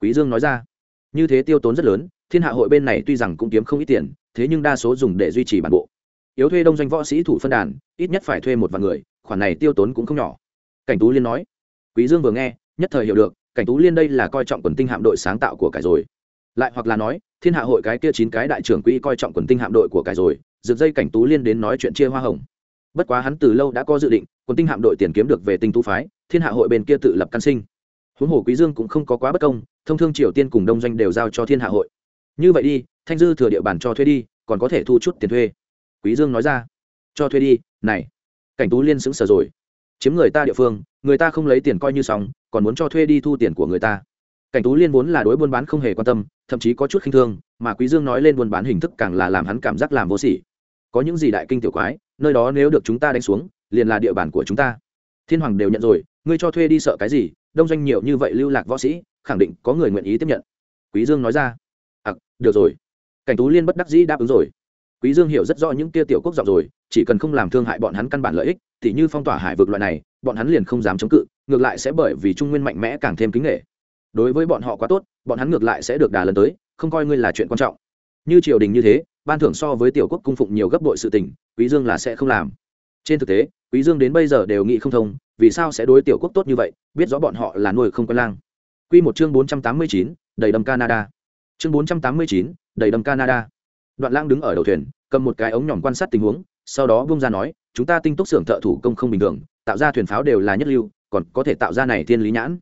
Quý dương nói ra, như thế tiêu tốn rất lớn, thiên hạ hội bên này tuy rằng cũng kiếm không ít tiền, thế nhưng đa số dùng để duy trì bản bộ. Yếu thuê đông doanh võ sĩ thủ phân đàn, ít nhất phải thuê một vài người khoản này tiêu tốn cũng không nhỏ. Cảnh tú liên nói, quý dương vừa nghe, nhất thời hiểu được, cảnh tú liên đây là coi trọng quần tinh hạm đội sáng tạo của cải rồi. Lại hoặc là nói, thiên hạ hội cái kia chín cái đại trưởng quỹ coi trọng quần tinh hạm đội của cải rồi, rực dây cảnh tú liên đến nói chuyện chia hoa hồng. Bất quá hắn từ lâu đã có dự định, quần tinh hạm đội tiền kiếm được về tinh tú phái, thiên hạ hội bên kia tự lập căn sinh. Huống hồ quý dương cũng không có quá bất công, thông thương triều tiên cùng đông doanh đều giao cho thiên hạ hội. Như vậy đi, thanh dư thừa địa bàn cho thuê đi, còn có thể thu chút tiền thuê. Quý dương nói ra. Cho thuê đi, này cảnh tú liên xứng sở rồi. Chiếm người ta địa phương, người ta không lấy tiền coi như xong, còn muốn cho thuê đi thu tiền của người ta. Cảnh tú liên vốn là đối buôn bán không hề quan tâm, thậm chí có chút khinh thương mà quý dương nói lên buôn bán hình thức càng là làm hắn cảm giác làm vô sỉ. Có những gì đại kinh tiểu quái, nơi đó nếu được chúng ta đánh xuống, liền là địa bàn của chúng ta. Thiên hoàng đều nhận rồi, ngươi cho thuê đi sợ cái gì? Đông doanh nhiều như vậy lưu lạc võ sĩ, khẳng định có người nguyện ý tiếp nhận. Quý dương nói ra. Ặc, được rồi. Cảnh tú liên bất đắc dĩ đáp ứng rồi quý dương hiểu rất rõ những kia tiểu quốc dọc rồi chỉ cần không làm thương hại bọn hắn căn bản lợi ích thì như phong tỏa hải vực loại này bọn hắn liền không dám chống cự ngược lại sẽ bởi vì trung nguyên mạnh mẽ càng thêm kính nghệ đối với bọn họ quá tốt bọn hắn ngược lại sẽ được đà lần tới không coi ngươi là chuyện quan trọng. Như triều đình như thế ban thưởng so với tiểu quốc cung phụng nhiều gấp bội sự tình quý dương là sẽ không làm. Trên thực tế quý dương đến bây giờ đều nghĩ không thông vì sao sẽ đối tiểu quốc tốt như vậy biết rõ bọn họ là nuôi không quen lang. Quy một chương bốn trăm tám mươi chín, đầy đầm canada. Chương bốn trăm tám mươi chín, đầy đầm canada đoạn lang đứng ở đầu thuyền, cầm một cái ống nhỏm quan sát tình huống, sau đó bung ra nói, chúng ta tinh túc xưởng thợ thủ công không bình thường, tạo ra thuyền pháo đều là nhất lưu, còn có thể tạo ra này thiên lý nhãn.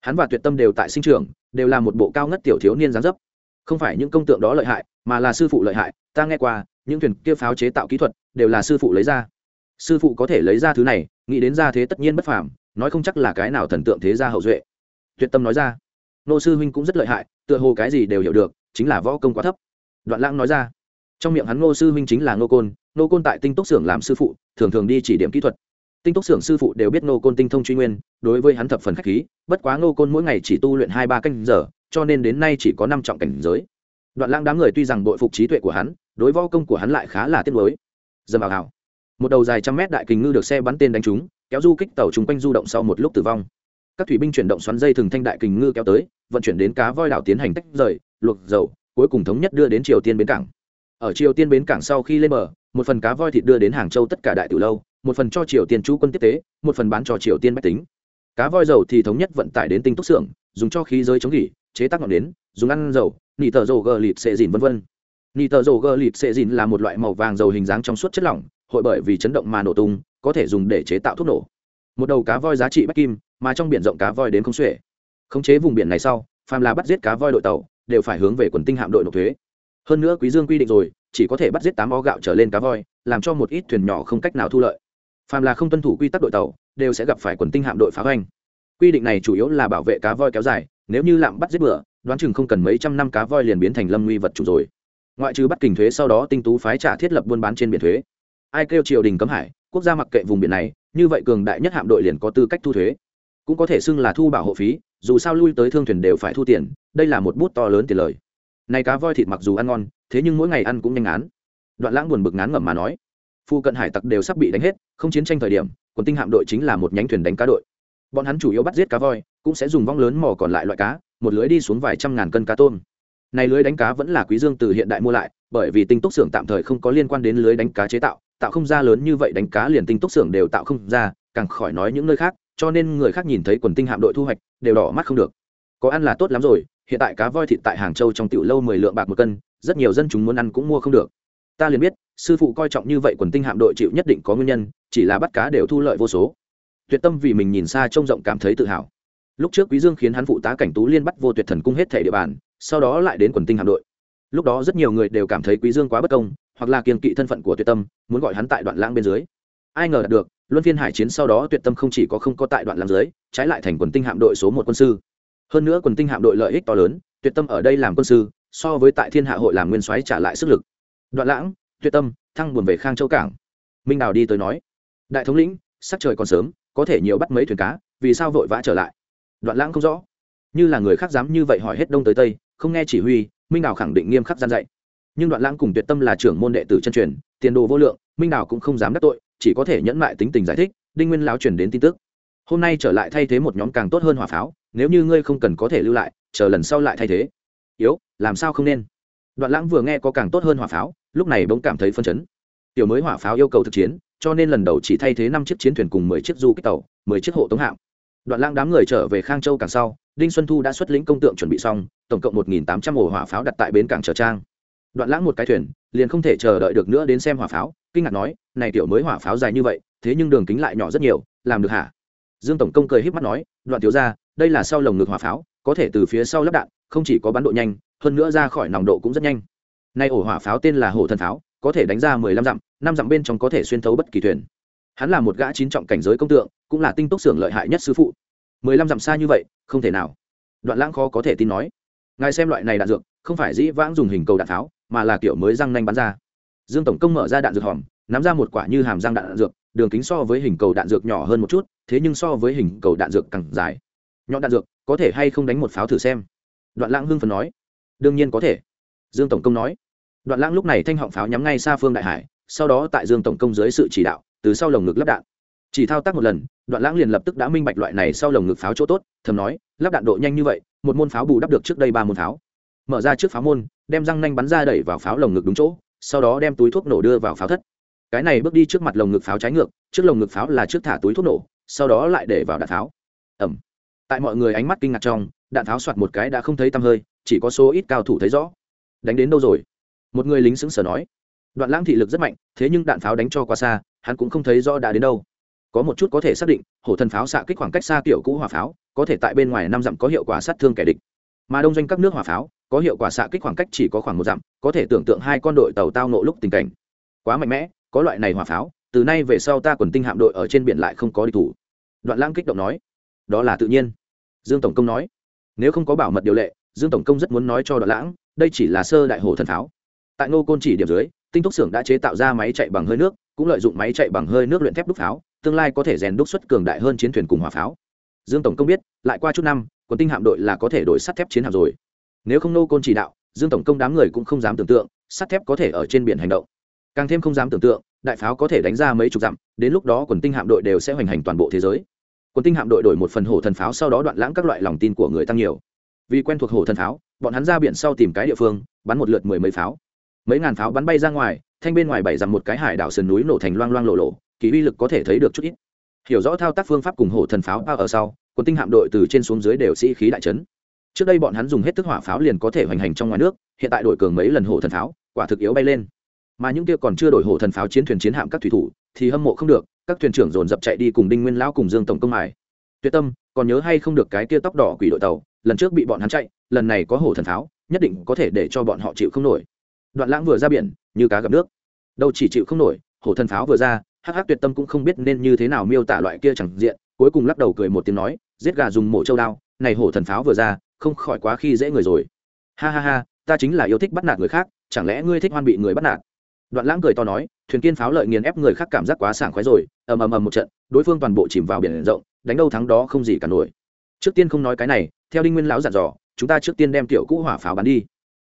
Hắn và tuyệt tâm đều tại sinh trường, đều là một bộ cao ngất tiểu thiếu niên gián dấp. Không phải những công tượng đó lợi hại, mà là sư phụ lợi hại, ta nghe qua, những thuyền kia pháo chế tạo kỹ thuật, đều là sư phụ lấy ra. Sư phụ có thể lấy ra thứ này, nghĩ đến ra thế tất nhiên bất phàm, nói không chắc là cái nào thần tượng thế gia hậu duệ. Tuyệt tâm nói ra. Nô sư huynh cũng rất lợi hại, tựa hồ cái gì đều hiểu được, chính là võ công quá thấp. Đoạn lãng nói ra trong miệng hắn ngô sư huynh chính là ngô côn ngô côn tại tinh túc xưởng làm sư phụ, thường thường đi chỉ điểm kỹ thuật. Tinh túc xưởng sư phụ đều biết ngô côn tinh thông truy nguyên, đối với hắn thập phần k h á c h khí, bất quá ngô côn mỗi ngày chỉ tu luyện hai ba canh giờ, cho nên đến nay chỉ có năm trọng cảnh giới. Đoạn lãng đám người tuy rằng bội phục trí tuệ của hắn, đối võ công của hắn lại khá là tiếc mới dầm vào hào một đầu dài trăm mét đại kình ngư được xe bắn tên đánh trúng, kéo du kích tàu chung quanh du động sau một lúc tử vong. Các thủy binh chuyển động xoắn dây thường thanh đại kình ngư kéo tới, vận chuyển đến cá voi đảo tiến hành tách rời, luộc dầu, cuối cùng thống nhất đưa đến triều tiên bến cảng ở triều tiên bến cảng sau khi lên bờ, một phần cá voi thịt đưa đến hàng châu tất cả đại tiểu lâu, một phần cho triều tiên chú quân tiếp tế, một phần bán cho triều tiên bách tính. Cá voi dầu thì thống nhất vận tải đến tinh túc xưởng, dùng cho khí giới chống gỉ, chế tác ngọn nến, dùng ăn dầu, nị tờ dầu gờ lịt xệ dìn v v nị tờ dầu gờ lịt xệ dìn là một loại màu vàng dầu hình dáng trong suốt chất lỏng, hội bởi vì chấn động mà nổ tung, có thể dùng để chế tạo thuốc nổ. Một đầu cá voi giá trị bách kim, mà trong biển rộng cá voi đến không xuể. Khống chế vùng biển này sau, phàm là bắt giết cá voi đội tàu, đều phải hướng về quần tinh hạm đội nộp thuế hơn nữa quý dương quy định rồi, chỉ có thể bắt giết tám bó gạo trở lên cá voi, làm cho một ít thuyền nhỏ không cách nào thu lợi. Phàm là không tuân thủ quy tắc đội tàu, đều sẽ gặp phải quần tinh hạm đội phá hoành. Quy định này chủ yếu là bảo vệ cá voi kéo dài, nếu như lạm bắt giết bừa, đoán chừng không cần mấy trăm năm cá voi liền biến thành lâm nguy vật chủ rồi. Ngoại trừ bắt kình thuế sau đó tinh tú phái trả thiết lập buôn bán trên biển thuế. Ai kêu triều đình cấm hải, quốc gia mặc kệ vùng biển này, như vậy cường đại nhất hạm đội liền có tư cách thu thuế. Cũng có thể xưng là thu bảo hộ phí, dù sao lui tới thương thuyền đều phải thu tiền, đây là một bút to lớn tiền lời này cá voi thịt mặc dù ăn ngon, thế nhưng mỗi ngày ăn cũng nhanh án đoạn lãng buồn bực ngán ngẩm mà nói, phu cận hải tặc đều sắp bị đánh hết, không chiến tranh thời điểm, quần tinh hạm đội chính là một nhánh thuyền đánh cá đội. Bọn hắn chủ yếu bắt giết cá voi, cũng sẽ dùng vong lớn mò còn lại loại cá, một lưới đi xuống vài trăm ngàn cân cá tôm. Này lưới đánh cá vẫn là quý dương từ hiện đại mua lại, bởi vì tinh túc xưởng tạm thời không có liên quan đến lưới đánh cá chế tạo tạo không ra lớn như vậy đánh cá liền tinh túc xưởng đều tạo không ra, càng khỏi nói những nơi khác, cho nên người khác nhìn thấy quần tinh hạm đội thu hoạch, đều đỏ mắt không được. Có ăn là tốt lắm rồi hiện tại cá voi thịt tại hàng châu trong tiểu lâu mười lượng bạc một cân, rất nhiều dân chúng muốn ăn cũng mua không được. Ta liền biết, sư phụ coi trọng như vậy quần tinh hạm đội chịu nhất định có nguyên nhân, chỉ là bắt cá đều thu lợi vô số. Tuyệt tâm vì mình nhìn xa trông rộng cảm thấy tự hào. Lúc trước quý dương khiến hắn phụ tá cảnh tú liên bắt vô tuyệt thần cung hết thể địa bàn, sau đó lại đến quần tinh hạm đội. Lúc đó rất nhiều người đều cảm thấy quý dương quá bất công, hoặc là kiên kỵ thân phận của tuyệt tâm, muốn gọi hắn tại đoạn lãng bên dưới. Ai ngờ đạt được, luân phiên hải chiến sau đó tuyệt tâm không chỉ có không có tại đoạn lãng dưới, trái lại thành quần tinh hạm đội số một quân sư hơn nữa quần tinh hạm đội lợi ích to lớn, tuyệt tâm ở đây làm quân sư, so với tại thiên hạ hội làm nguyên soái trả lại sức lực. Đoạn lãng, tuyệt tâm, thăng buồn về khang châu cảng. Minh đào đi tới nói, đại thống lĩnh sắc trời còn sớm, có thể nhiều bắt mấy thuyền cá, vì sao vội vã trở lại? Đoạn lãng không rõ. Như là người khác dám như vậy hỏi hết đông tới tây, không nghe chỉ huy, minh đào khẳng định nghiêm khắc gian dạy. Nhưng đoạn lãng cùng tuyệt tâm là trưởng môn đệ tử chân truyền, tiền đồ vô lượng, minh đào cũng không dám đắc tội, chỉ có thể nhẫn mại tính tình giải thích, đinh nguyên láo truyền đến tin tức. Hôm nay trở lại thay thế một nhóm càng tốt hơn hỏa pháo nếu như ngươi không cần có thể lưu lại, chờ lần sau lại thay thế. Yếu, làm sao không nên? Đoạn lãng vừa nghe có càng tốt hơn hỏa pháo, lúc này bỗng cảm thấy phân chấn. Tiểu mới hỏa pháo yêu cầu thực chiến, cho nên lần đầu chỉ thay thế năm chiếc chiến thuyền cùng mười chiếc du kích tàu, mười chiếc hộ tống hạm. Đoạn lãng đám người trở về khang châu càng sau, đinh xuân thu đã xuất lĩnh công tượng chuẩn bị xong, tổng cộng một nghìn tám trăm ổ hỏa pháo đặt tại bến cảng trở trang. Đoạn lãng một cái thuyền, liền không thể chờ đợi được nữa đến xem hỏa pháo, kinh ngạc nói, này tiểu mới hỏa pháo dài như vậy, thế nhưng đường kính lại nhỏ rất nhiều, làm được hả? Dương tổng công cười híp mắt nói, đoạn thiếu ra đây là sau lồng ngực hỏa pháo có thể từ phía sau lắp đạn không chỉ có bắn độ nhanh hơn nữa ra khỏi nòng độ cũng rất nhanh. Nay ổ hỏa pháo tên là hổ thần pháo có thể đánh ra mười lăm dặm năm dặm bên trong có thể xuyên thấu bất kỳ thuyền. Hắn là một gã chín trọng cảnh giới công tượng cũng là tinh tốc xưởng lợi hại nhất sư phụ. Mười lăm dặm xa như vậy không thể nào. Đoạn lãng khó có thể tin nói. Ngài xem loại này đạn dược không phải dĩ vãng dùng hình cầu đạn pháo mà là kiểu mới răng nanh bắn ra. Dương tổng công mở ra đạn dược hòm nắm ra một quả như hàm răng đạn, dược đường kính so với hình cầu đạn dược nhỏ hơn một chút thế nhưng so với hình cầu đạn dược càng dài nhọn đạn dược, có thể hay không đánh một pháo thử xem. Đoạn lãng hưng phần nói. Đương nhiên có thể. Dương tổng công nói. Đoạn lãng lúc này thanh họng pháo nhắm ngay xa phương đại hải, sau đó tại dương tổng công dưới sự chỉ đạo, từ sau lồng ngực lắp đạn. Chỉ thao tác một lần, đoạn lãng liền lập tức đã minh bạch loại này sau lồng ngực pháo chỗ tốt, thầm nói, lắp đạn độ nhanh như vậy, một môn pháo bù đắp được trước đây ba môn pháo. Mở ra trước pháo môn, đem răng nanh bắn ra đẩy vào pháo lồng ngực đúng chỗ, sau đó đem túi thuốc nổ đưa vào pháo thất. Cái này bước đi trước mặt lồng ngực pháo trái ngược, trước lồng ngực pháo là trước thả túi thuốc nổ, sau đó lại để vào đạn pháo. Ẩm tại mọi người ánh mắt kinh ngạc trong, đạn pháo soạt một cái đã không thấy tăm hơi, chỉ có số ít cao thủ thấy rõ. Đánh đến đâu rồi? Một người lính xứng sở nói. Đoạn lãng thị lực rất mạnh, thế nhưng đạn pháo đánh cho quá xa, hắn cũng không thấy rõ đã đến đâu. Có một chút có thể xác định, hổ thần pháo xạ kích khoảng cách xa kiểu cũ hỏa pháo, có thể tại bên ngoài năm dặm có hiệu quả sát thương kẻ địch. Mà đông doanh các nước hỏa pháo, có hiệu quả xạ kích khoảng cách chỉ có khoảng một dặm, có thể tưởng tượng hai con đội tàu tao nộ lúc tình cảnh. Quá mạnh mẽ, có loại này hỏa pháo, từ nay về sau ta quần tinh hạm đội ở trên biển lại không có địch thủ. Đoạn lãng kích động nói. Đó là tự nhiên dương tổng công nói. Nếu không có bảo mật điều lệ, dương tổng công rất muốn nói cho đoạn lãng, đây chỉ là sơ đại hồ thần pháo. Tại ngô côn chỉ điểm dưới, tinh túc xưởng đã chế tạo ra máy chạy bằng hơi nước, cũng lợi dụng máy chạy bằng hơi nước luyện thép đúc pháo, tương lai có thể rèn đúc xuất cường đại hơn chiến thuyền cùng hỏa pháo. Dương tổng công biết, lại qua chút năm còn tinh hạm đội là có thể đổi sắt thép chiến hạm rồi. Nếu không nô côn chỉ đạo, dương tổng công đám người cũng không dám tưởng tượng, sắt thép có thể ở trên biển hành động. Càng thêm không dám tưởng tượng, đại pháo có thể đánh ra mấy chục dặm, đến lúc đó quần tinh hạm đội đều sẽ hoành hành toàn bộ thế giới quân tinh hạm đội đổi một phần hổ thần pháo sau đó đoạn lãng các loại lòng tin của người tăng nhiều. Vì quen thuộc hổ thần pháo, bọn hắn ra biển sau tìm cái địa phương, bắn một lượt mười mấy pháo. Mấy ngàn pháo bắn bay ra ngoài, thanh bên ngoài bảy dặm một cái hải đảo sườn núi nổ thành loang loang lộ lộ, kỳ uy lực có thể thấy được chút ít. Hiểu rõ thao tác phương pháp cùng hổ thần pháo bao ở sau quân tinh hạm đội từ trên xuống dưới đều sĩ khí đại trấn trước đây bọn hắn dùng hết thức hỏa pháo liền có thể hoành hành trong ngoài nước, hiện tại đội cường mấy lần hổ thần pháo, quả thực yếu bay lên. Mà những kia còn chưa đổi hổ thần pháo chiến thuyền chiến hạm các thủy thủ thì hâm mộ không được, các thuyền trưởng dồn dập chạy đi cùng đinh nguyên lão cùng dương tổng công Hải. tuyệt tâm, còn nhớ hay không được cái kia tóc đỏ quỷ đội tàu, lần trước bị bọn hắn chạy, lần này có hổ thần pháo, nhất định có thể để cho bọn họ chịu không nổi. Đoạn lãng vừa ra biển, như cá gặp nước. Đâu chỉ chịu không nổi, hổ thần pháo vừa ra, hắc hắc tuyệt tâm cũng không biết nên như thế nào miêu tả loại kia chẳng diện, cuối cùng lắc đầu cười một tiếng nói, giết gà dùng mổ châu đao, này hổ thần pháo vừa ra, không khỏi quá khi dễ người rồi. Ha ha ha, ta chính là yêu thích bắt nạt người khác, chẳng lẽ ngươi thích hoan bị người bắt nạt? Đoạn lãng cười to nói, thuyền kiên pháo lợi nghiền ép người khác cảm giác quá sảng khoái rồi, ầm ầm ầm một trận, đối phương toàn bộ chìm vào biển rộng, đánh đâu thắng đó không gì cả nổi. Trước tiên không nói cái này, theo đinh nguyên lão dặn dò, chúng ta trước tiên đem tiểu cũ hỏa pháo bán đi.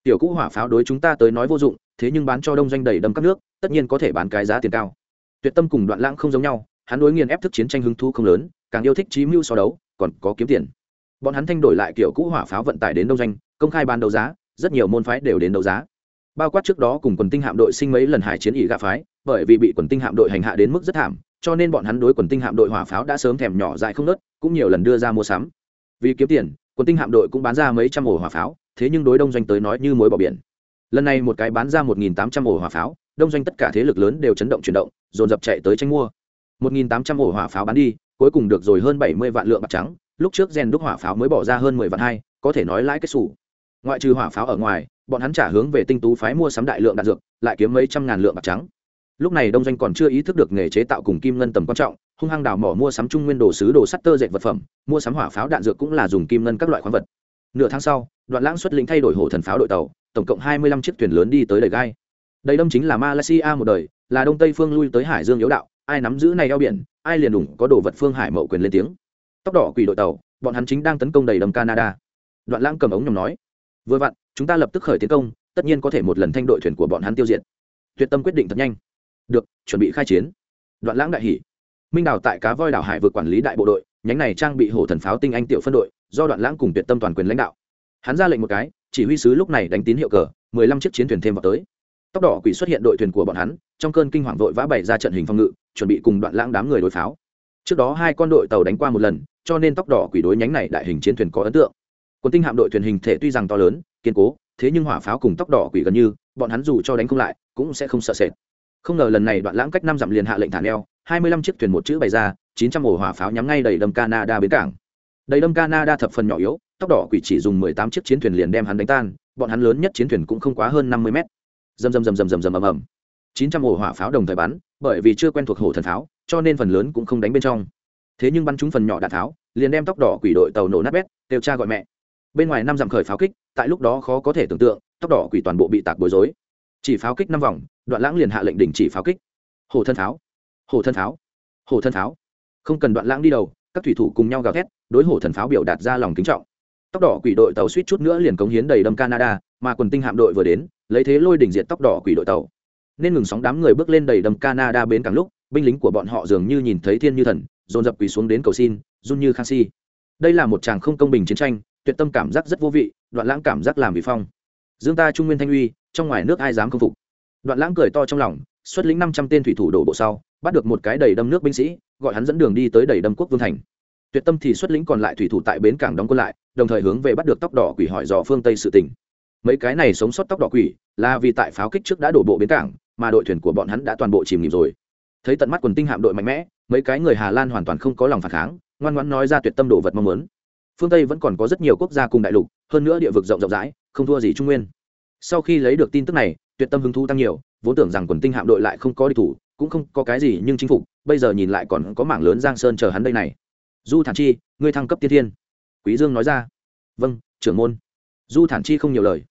Tiểu cũ hỏa pháo đối chúng ta tới nói vô dụng, thế nhưng bán cho đông doanh đầy đâm các nước, tất nhiên có thể bán cái giá tiền cao. Tuyệt tâm cùng đoạn lãng không giống nhau, hắn đối nghiền ép thức chiến tranh hứng thu không lớn, càng yêu thích trí mưu so đấu, còn có kiếm tiền. Bọn hắn thanh đổi lại kiểu cũ hỏa pháo vận tải đến đông doanh, công khai bán đấu giá, rất nhiều môn phái đều đến đấu giá bao quát trước đó cùng quần tinh hạm đội sinh mấy lần hải chiến ỉ gạ phái, bởi vì bị quần tinh hạm đội hành hạ đến mức rất thảm, cho nên bọn hắn đối quần tinh hạm đội hỏa pháo đã sớm thèm nhỏ dại không nớt, cũng nhiều lần đưa ra mua sắm. Vì kiếm tiền, quần tinh hạm đội cũng bán ra mấy trăm ổ hỏa pháo, thế nhưng đối đông doanh tới nói như mối bỏ biển. Lần này một cái bán ra một nghìn tám trăm ổ hỏa pháo, đông doanh tất cả thế lực lớn đều chấn động chuyển động, dồn dập chạy tới tranh mua. một nghìn tám trăm ổ hỏa pháo bán đi, cuối cùng được rồi hơn bảy mươi vạn lượng bạc trắng, lúc trước gen đúc hỏa pháo mới bỏ ra hơn mười vạn hai, có thể nói lãi kết xù. Ngoại trừ hỏa pháo ở ngoài bọn hắn trả hướng về tinh tú phái mua sắm đại lượng đạn dược, lại kiếm mấy trăm ngàn lượng bạc trắng. Lúc này đông doanh còn chưa ý thức được nghề chế tạo cùng kim ngân tầm quan trọng, hung hăng đào mỏ mua sắm trung nguyên đồ sứ đồ sắt tơ dệt vật phẩm, mua sắm hỏa pháo đạn dược cũng là dùng kim ngân các loại khoáng vật. Nửa tháng sau, đoạn lãng xuất lĩnh thay đổi hổ thần pháo đội tàu, tổng cộng hai mươi lăm chiếc thuyền lớn đi tới đầy gai. Đây đông chính là malaysia một đời, là đông tây phương lui tới hải dương yếu đạo, ai nắm giữ này eo biển, ai liền đủng có đồ vật phương hải mậu quyền lên tiếng. Tóc đỏ quỷ đội tàu, bọn hắn chính đang tấn công đầy đầm canada. Đoạn lãng cầm ống nhòm nói, vừa vặn chúng ta lập tức khởi tiến công, tất nhiên có thể một lần thanh đội thuyền của bọn hắn tiêu diệt. Tuyệt tâm quyết định thật nhanh. Được, chuẩn bị khai chiến. Đoạn lãng đại hỷ minh đào tại cá voi đảo hải vượt quản lý đại bộ đội, nhánh này trang bị hổ thần pháo tinh anh tiểu phân đội, do đoạn lãng cùng tuyệt tâm toàn quyền lãnh đạo. Hắn ra lệnh một cái, chỉ huy sứ lúc này đánh tín hiệu cờ, mười lăm chiếc chiến thuyền thêm vào tới. Tóc đỏ quỷ xuất hiện đội thuyền của bọn hắn, trong cơn kinh hoàng vội vã bày ra trận hình phòng ngự, chuẩn bị cùng đoạn lãng đám người đối pháo. Trước đó hai con đội tàu đánh qua một lần, cho nên tóc đỏ quỷ đối nhánh này đại hình chiến thuyền có ấn tượng. Quân tinh hạm đội thuyền hình thể tuy rằng to lớn kiên cố, thế nhưng hỏa pháo cùng tóc đỏ quỷ gần như, bọn hắn dù cho đánh không lại, cũng sẽ không sợ sệt. Không ngờ lần này đoạn lãng cách năm dặm liền hạ lệnh thả neo, hai mươi lăm chiếc thuyền một chữ bày ra, chín trăm ổ hỏa pháo nhắm ngay đầy đâm canada bến cảng. Đầy đâm canada thập phần nhỏ yếu, tóc đỏ quỷ chỉ dùng mười tám chiếc chiến thuyền liền đem hắn đánh tan, bọn hắn lớn nhất chiến thuyền cũng không quá hơn năm mươi mét. Dầm dầm dầm dầm dầm dầm ầm ầm. chín trăm ổ hỏa pháo đồng thời bắn, bởi vì chưa quen thuộc hổ thần pháo, cho nên phần lớn cũng không đánh bên trong. Thế nhưng bắn trúng phần nhỏ đạn pháo, liền đem tóc đỏ quỷ đội tàu nổ nát bét đều cha gọi mẹ bên ngoài năm dặm khởi pháo kích, tại lúc đó khó có thể tưởng tượng, tóc đỏ quỷ toàn bộ bị tạc bối rối. Chỉ pháo kích năm vòng, đoạn lãng liền hạ lệnh đình chỉ pháo kích. Hồ thân pháo, hồ thân pháo, hồ thân pháo. Không cần đoạn lãng đi đầu, các thủy thủ cùng nhau gào thét, đối hồ thần pháo biểu đạt ra lòng kính trọng. Tóc đỏ quỷ đội tàu suýt chút nữa liền cống hiến đầy đâm canada, mà quần tinh hạm đội vừa đến, lấy thế lôi đỉnh diệt tóc đỏ quỷ đội tàu. Nên ngừng sóng đám người bước lên đầy đâm canada bến càng lúc, binh lính của bọn họ dường như nhìn thấy thiên như thần, dồn dập quỳ xuống đến cầu xin run như khang si. Đây là một chàng không công bình chiến tranh tuyệt tâm cảm giác rất vô vị, đoạn lãng cảm giác làm bị phong. Dương ta trung nguyên thanh uy, trong ngoài nước ai dám không phục? Đoạn lãng cười to trong lòng, xuất lĩnh năm trăm tên thủy thủ đổ bộ sau, bắt được một cái đầy đâm nước binh sĩ, gọi hắn dẫn đường đi tới đầy đâm quốc vương thành. Tuyệt tâm thì xuất lĩnh còn lại thủy thủ tại bến cảng đóng quân lại, đồng thời hướng về bắt được tóc đỏ quỷ hỏi dò phương tây sự tình. mấy cái này sống sót tóc đỏ quỷ, là vì tại pháo kích trước đã đổ bộ bến cảng, mà đội thuyền của bọn hắn đã toàn bộ chìm nghỉm rồi. Thấy tận mắt quần tinh hạm đội mạnh mẽ, mấy cái người hà lan hoàn toàn không có lòng phản kháng, ngoan ngoãn nói ra tuyệt tâm đồ vật mong muốn phương tây vẫn còn có rất nhiều quốc gia cùng đại lục hơn nữa địa vực rộng rộng rãi không thua gì trung nguyên sau khi lấy được tin tức này tuyệt tâm hứng thú tăng nhiều vốn tưởng rằng quần tinh hạm đội lại không có địch thủ cũng không có cái gì nhưng chính phục bây giờ nhìn lại còn có mảng lớn giang sơn chờ hắn đây này du thản chi ngươi thăng cấp tiên thiên quý dương nói ra vâng trưởng môn du thản chi không nhiều lời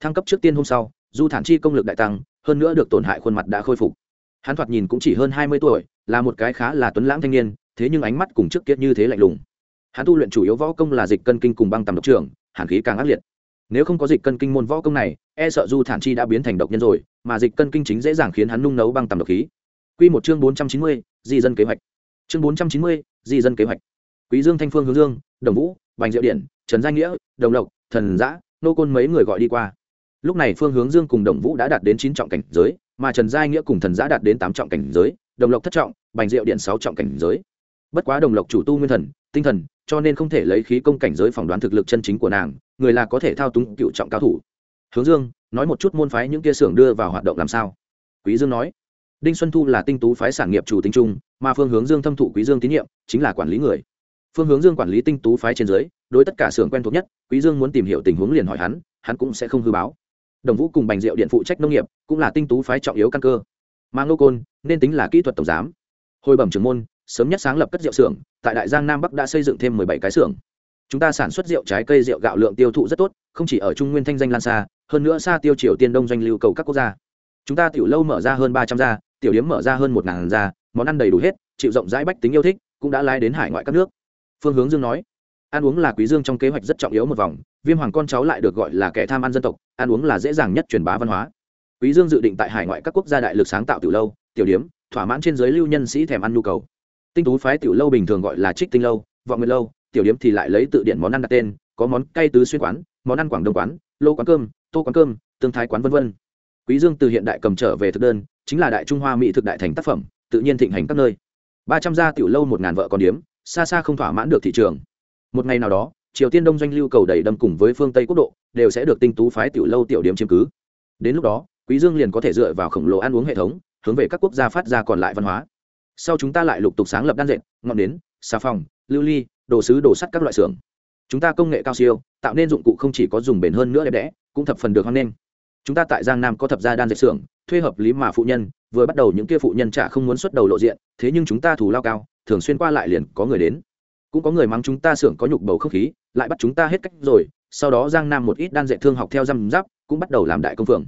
thăng cấp trước tiên hôm sau du thản chi công lực đại tăng hơn nữa được tổn hại khuôn mặt đã khôi phục hắn thoạt nhìn cũng chỉ hơn hai mươi tuổi là một cái khá là tuấn lãng thanh niên thế nhưng ánh mắt cùng trước kia như thế lạnh lùng hắn tu luyện chủ yếu võ công là dịch cân kinh cùng băng tầm độc trưởng hàn khí càng ác liệt nếu không có dịch cân kinh môn võ công này e sợ du thản chi đã biến thành độc nhân rồi mà dịch cân kinh chính dễ dàng khiến hắn nung nấu băng tầm độc khí q một chương bốn trăm chín mươi, di dân kế hoạch. Chương bốn trăm chín mươi, di dân kế hoạch. Quý Dương Thanh Phương hướng Dương, Đồng Vũ, Bành Diệu Điện, Trần Giai Nghĩa, Đồng Lộc, Thần Giã, nô côn mấy người gọi đi qua. Lúc này Phương Hướng Dương cùng Đồng Vũ đã đạt đến chín trọng cảnh giới, mà Trần Giai Nghĩa cùng Thần Giã đạt đến tám trọng cảnh giới, Đồng Lộc thất trọng, Bành Diệu Điện sáu trọng cảnh giới. Bất quá Đồng Lộc chủ tu nguyên thần, tinh thần, cho nên không thể lấy khí công cảnh giới phỏng đoán thực lực chân chính của nàng, người là có thể thao túng cựu trọng cao thủ. Hướng Dương, nói một chút môn phái những kia xưởng đưa vào hoạt động làm sao? Quý Dương nói. Đinh xuân thu là tinh tú phái sản nghiệp chủ tính trung mà phương hướng dương thâm thụ quý dương tín nhiệm chính là quản lý người. Phương hướng dương quản lý tinh tú phái trên dưới đối tất cả xưởng quen thuộc nhất quý dương muốn tìm hiểu tình huống liền hỏi hắn hắn cũng sẽ không hư báo. Đồng vũ cùng bành diệu điện phụ trách nông nghiệp cũng là tinh tú phái trọng yếu căn cơ. Mang lô côn nên tính là kỹ thuật tổng giám. Hồi bẩm trưởng môn sớm nhất sáng lập cất rượu xưởng, tại đại giang nam bắc đã xây dựng thêm mười bảy cái xưởng. Chúng ta sản xuất rượu trái cây rượu gạo lượng tiêu thụ rất tốt, không chỉ ở trung nguyên thanh danh lan xa hơn nữa xa tiêu triều tiên đông doanh lưu cầu các quốc gia. Chúng ta tiểu lâu mở ra hơn ba trăm gia, tiểu điếm mở ra hơn một ngàn gia, món ăn đầy đủ hết, chịu rộng rãi bách tính yêu thích, cũng đã lái đến hải ngoại các nước. Phương hướng dương nói, ăn uống là quý dương trong kế hoạch rất trọng yếu một vòng, viêm hoàng con cháu lại được gọi là kẻ tham ăn dân tộc, ăn uống là dễ dàng nhất truyền bá văn hóa. Quý dương dự định tại hải ngoại các quốc gia đại lực sáng tạo tiểu lâu, tiểu điếm, thỏa mãn trên giới lưu nhân sĩ thèm ăn nhu cầu tinh tú phái tiểu lâu bình thường gọi là trích tinh lâu, vọng nguyệt lâu, tiểu điếm thì lại lấy tự điển món ăn đặt tên, có món cay tứ xuyên quán, món ăn quảng đông quán, lô quán cơm, tô quán cơm, tương thái quán vân vân. Quý dương từ hiện đại cầm trở về thực đơn, chính là đại trung hoa mỹ thực đại thành tác phẩm, tự nhiên thịnh hành các nơi. Ba trăm gia tiểu lâu một ngàn vợ con điếm, xa xa không thỏa mãn được thị trường. Một ngày nào đó, triều tiên đông doanh lưu cầu đầy đâm cùng với phương tây quốc độ, đều sẽ được tinh tú phái tiểu lâu tiểu điếm chiếm cứ. Đến lúc đó, quý dương liền có thể dựa vào khổng lồ ăn uống hệ thống, hướng về các quốc gia phát ra còn lại văn hóa sau chúng ta lại lục tục sáng lập đan dệt ngọn nến xà phòng lưu ly đồ sứ đồ sắt các loại xưởng. Chúng ta công nghệ cao siêu tạo nên dụng cụ không chỉ có dùng bền hơn nữa đẹp đẽ cũng thập phần được hoan nghênh. Chúng ta tại giang nam có thập gia đan dệt xưởng thuê hợp lý mà phụ nhân vừa bắt đầu những kia phụ nhân trả không muốn xuất đầu lộ diện thế nhưng chúng ta thủ lao cao thường xuyên qua lại liền có người đến. Cũng có người mắng chúng ta xưởng có nhục bầu không khí lại bắt chúng ta hết cách rồi sau đó giang nam một ít đan dệt thương học theo răm giáp cũng bắt đầu làm đại công phượng,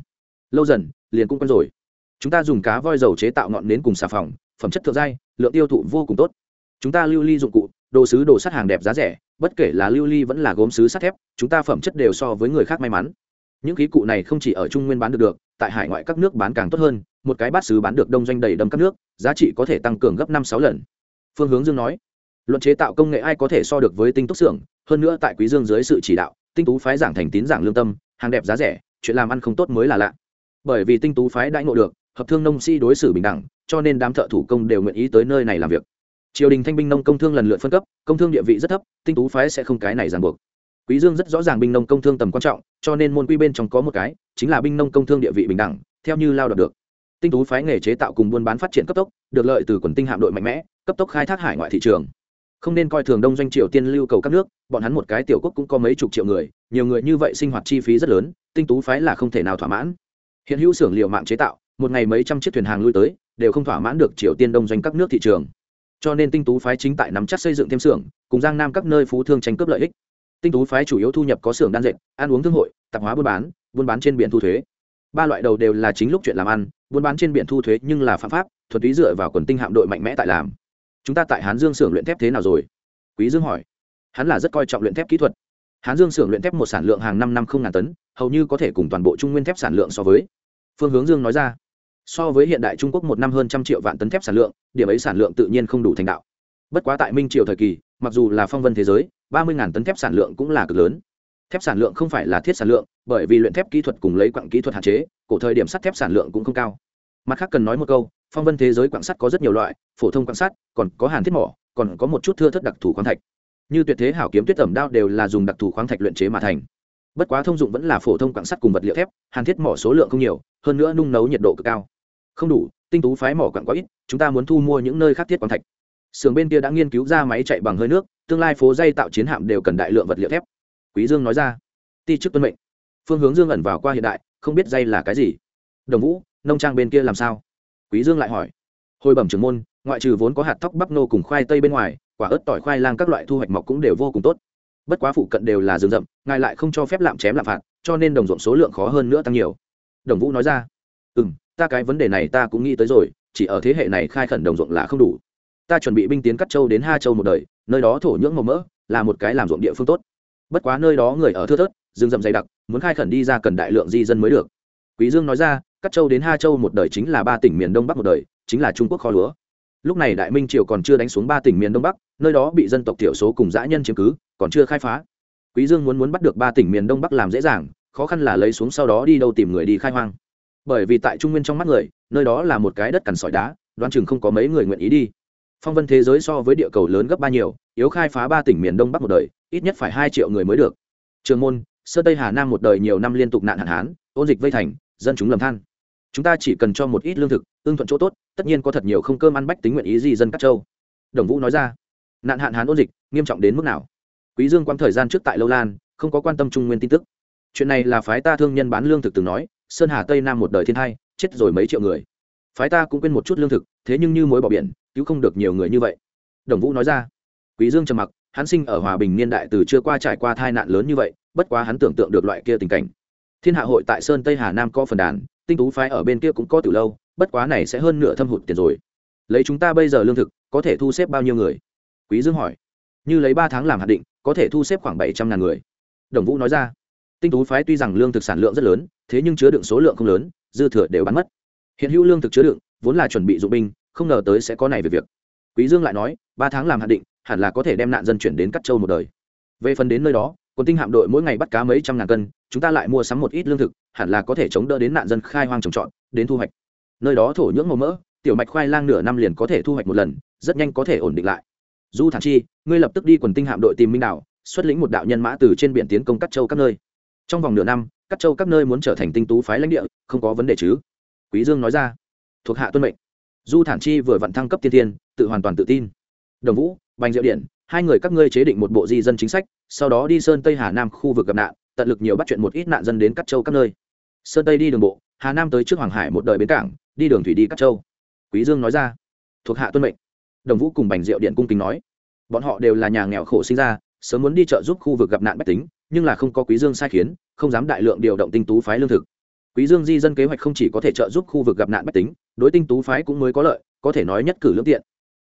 lâu dần liền cũng quen rồi. Chúng ta dùng cá voi dầu chế tạo ngọn nến cùng xà phòng phẩm chất thượng giai, lượng tiêu thụ vô cùng tốt. Chúng ta lưu ly dụng cụ, đồ sứ đồ sắt hàng đẹp giá rẻ, bất kể là lưu ly vẫn là gốm sứ sắt thép, chúng ta phẩm chất đều so với người khác may mắn. Những khí cụ này không chỉ ở trung nguyên bán được được, tại hải ngoại các nước bán càng tốt hơn, một cái bát sứ bán được đông doanh đầy đâm các nước, giá trị có thể tăng cường gấp năm sáu lần. Phương hướng dương nói, luận chế tạo công nghệ ai có thể so được với tinh túc xưởng, hơn nữa tại quý dương dưới sự chỉ đạo, tinh tú phái giảng thành tín giảng lương tâm, hàng đẹp giá rẻ, chuyện làm ăn không tốt mới là lạ. Bởi vì tinh tú phái đãi ngộ được hợp thương nông sĩ đối xử bình đẳng, cho nên đám thợ thủ công đều nguyện ý tới nơi này làm việc. Triều đình thanh binh nông công thương lần lượt phân cấp, công thương địa vị rất thấp, tinh tú phái sẽ không cái này ràng buộc. Quý dương rất rõ ràng binh nông công thương tầm quan trọng, cho nên môn quy bên trong có một cái, chính là binh nông công thương địa vị bình đẳng, theo như lao động được. Tinh tú phái nghề chế tạo cùng buôn bán phát triển cấp tốc, được lợi từ quần tinh hạm đội mạnh mẽ, cấp tốc khai thác hải ngoại thị trường. Không nên coi thường đông doanh triều tiên lưu cầu các nước, bọn hắn một cái tiểu quốc cũng có mấy chục triệu người, nhiều người như vậy sinh hoạt chi phí rất lớn, tinh tú phái là không thể nào thỏa mãn. Hiện hữu xưởng liệu mạng chế tạo một ngày mấy trăm chiếc thuyền hàng lui tới, đều không thỏa mãn được triều tiên đông doanh các nước thị trường. Cho nên tinh tú phái chính tại nắm chắc xây dựng thêm xưởng, cùng giang nam các nơi phú thương tranh cướp lợi ích. Tinh tú phái chủ yếu thu nhập có xưởng đan dệt, ăn uống thương hội, tạp hóa buôn bán buôn bán trên biển thu thuế. Ba loại đầu đều là chính lúc chuyện làm ăn, buôn bán trên biển thu thuế nhưng là phạm pháp thuật ý dựa vào quần tinh hạm đội mạnh mẽ tại làm. Chúng ta tại hán dương xưởng luyện thép thế nào rồi? Quý dương hỏi. Hắn là rất coi trọng luyện thép kỹ thuật. Hán dương xưởng luyện thép một sản lượng hàng năm năm không ngàn tấn, hầu như có thể cùng toàn bộ trung nguyên thép sản lượng so với. Phương hướng dương nói ra so với hiện đại trung quốc một năm hơn trăm triệu vạn tấn thép sản lượng, điểm ấy sản lượng tự nhiên không đủ thành đạo. Bất quá tại minh triều thời kỳ, mặc dù là phong vân thế giới, ba mươi tấn thép sản lượng cũng là cực lớn. Thép sản lượng không phải là thiết sản lượng, bởi vì luyện thép kỹ thuật cùng lấy quặng kỹ thuật hạn chế, cổ thời điểm sắt thép sản lượng cũng không cao. Mặt khác cần nói một câu, phong vân thế giới quạng sắt có rất nhiều loại, phổ thông quạng sắt, còn có hàn thiết mỏ, còn có một chút thưa thất đặc thù khoáng thạch. Như tuyệt thế hảo kiếm tuyết tẩm đao đều là dùng đặc thù khoáng thạch luyện chế mà thành. Bất quá thông dụng vẫn là phổ thông quạng sắt cùng vật liệu thép, hàn thiết mỏ số lượng không nhiều, hơn nữa nung nấu nhiệt độ cực cao không đủ, tinh tú phái mỏ quặng quá ít, chúng ta muốn thu mua những nơi khác thiết quang thạch. Sưởng bên kia đã nghiên cứu ra máy chạy bằng hơi nước, tương lai phố dây tạo chiến hạm đều cần đại lượng vật liệu thép. Quý dương nói ra. Ti chức tuân mệnh. Phương hướng dương ẩn vào qua hiện đại, không biết dây là cái gì. Đồng vũ, nông trang bên kia làm sao? Quý dương lại hỏi. Hồi bẩm trưởng môn, ngoại trừ vốn có hạt thóc bắp nô cùng khoai tây bên ngoài, quả ớt tỏi khoai lang các loại thu hoạch mọc cũng đều vô cùng tốt. Bất quá phụ cận đều là rừng rậm, ngài lại không cho phép lạm chém lạm phạt, cho nên đồng ruộng số lượng khó hơn nữa tăng nhiều. Đồng vũ nói ra. Ừ ta cái vấn đề này ta cũng nghĩ tới rồi, chỉ ở thế hệ này khai khẩn đồng ruộng là không đủ. Ta chuẩn bị binh tiến cắt châu đến ha châu một đời, nơi đó thổ nhưỡng màu mỡ, là một cái làm ruộng địa phương tốt. Bất quá nơi đó người ở thưa thớt, rừng rậm dày đặc, muốn khai khẩn đi ra cần đại lượng di dân mới được. Quý dương nói ra, cắt châu đến ha châu một đời chính là ba tỉnh miền đông bắc một đời, chính là trung quốc kho lúa. Lúc này đại minh triều còn chưa đánh xuống ba tỉnh miền đông bắc, nơi đó bị dân tộc thiểu số cùng dã nhân chiếm cứ, còn chưa khai phá. Quý dương muốn muốn bắt được ba tỉnh miền đông bắc làm dễ dàng, khó khăn là lấy xuống sau đó đi đâu tìm người đi khai hoang bởi vì tại trung nguyên trong mắt người, nơi đó là một cái đất cằn sỏi đá, đoán chừng không có mấy người nguyện ý đi. Phong vân thế giới so với địa cầu lớn gấp ba nhiều, yếu khai phá ba tỉnh miền đông bắc một đời, ít nhất phải hai triệu người mới được. Trường môn, sơ tây hà nam một đời nhiều năm liên tục nạn hạn hán, ôn dịch vây thành, dân chúng lầm than. Chúng ta chỉ cần cho một ít lương thực, ưng thuận chỗ tốt, tất nhiên có thật nhiều không cơm ăn bách tính nguyện ý gì dân các châu. Đồng vũ nói ra. Nạn hạn hán ôn dịch, nghiêm trọng đến mức nào? Quý dương quang thời gian trước tại lâu lan, không có quan tâm trung nguyên tin tức. Chuyện này là phái ta thương nhân bán lương thực từng nói sơn hà tây nam một đời thiên hai chết rồi mấy triệu người. Phái ta cũng quên một chút lương thực, thế nhưng như mối bỏ biển, cứu không được nhiều người như vậy. Đồng vũ nói ra. Quý dương trầm mặc, hắn sinh ở hòa bình niên đại từ chưa qua trải qua tai nạn lớn như vậy, bất quá hắn tưởng tượng được loại kia tình cảnh. Thiên hạ hội tại sơn tây hà nam có phần đàn, tinh tú phái ở bên kia cũng có từ lâu, bất quá này sẽ hơn nửa thâm hụt tiền rồi. Lấy chúng ta bây giờ lương thực, có thể thu xếp bao nhiêu người? Quý dương hỏi. Như lấy ba tháng làm hạt định, có thể thu xếp khoảng bảy trăm ngàn người. Đồng vũ nói ra tinh tú phái tuy rằng lương thực sản lượng rất lớn, thế nhưng chứa đựng số lượng không lớn, dư thừa đều bán mất. Hiện hữu lương thực chứa đựng, vốn là chuẩn bị dụng binh, không ngờ tới sẽ có này về việc. Quý dương lại nói, ba tháng làm hạn định, hẳn là có thể đem nạn dân chuyển đến cắt châu một đời. Về phần đến nơi đó, quân tinh hạm đội mỗi ngày bắt cá mấy trăm ngàn cân, chúng ta lại mua sắm một ít lương thực, hẳn là có thể chống đỡ đến nạn dân khai hoang trồng trọt, đến thu hoạch. Nơi đó thổ nhưỡng màu mỡ, tiểu mạch khoai lang nửa năm liền có thể thu hoạch một lần, rất nhanh có thể ổn định lại. Du thản chi, ngươi lập tức đi quần tinh hạm đội tìm minh đảo, xuất lĩnh một đạo nhân mã từ trên biển tiến công cắt châu các nơi trong vòng nửa năm, các châu các nơi muốn trở thành tinh tú phái lãnh địa, không có vấn đề chứ? Quý dương nói ra. Thuộc hạ tuân mệnh. Du thản chi vừa vận thăng cấp tiên tiên tự hoàn toàn tự tin. Đồng vũ, bành diệu điện, hai người các ngươi chế định một bộ di dân chính sách, sau đó đi sơn tây hà nam khu vực gặp nạn, tận lực nhiều bắt chuyện một ít nạn dân đến các châu các nơi. Sơn tây đi đường bộ, hà nam tới trước hoàng hải một đời bến cảng, đi đường thủy đi các châu. Quý dương nói ra. Thuộc hạ tuân mệnh. Đồng vũ cùng bành diệu điện cung kính nói. Bọn họ đều là nhà nghèo khổ sinh ra, sớm muốn đi chợ giúp khu vực gặp nạn bách tính nhưng là không có quý dương sai khiến không dám đại lượng điều động tinh tú phái lương thực. Quý dương di dân kế hoạch không chỉ có thể trợ giúp khu vực gặp nạn bách tính đối tinh tú phái cũng mới có lợi có thể nói nhất cử lưỡng tiện.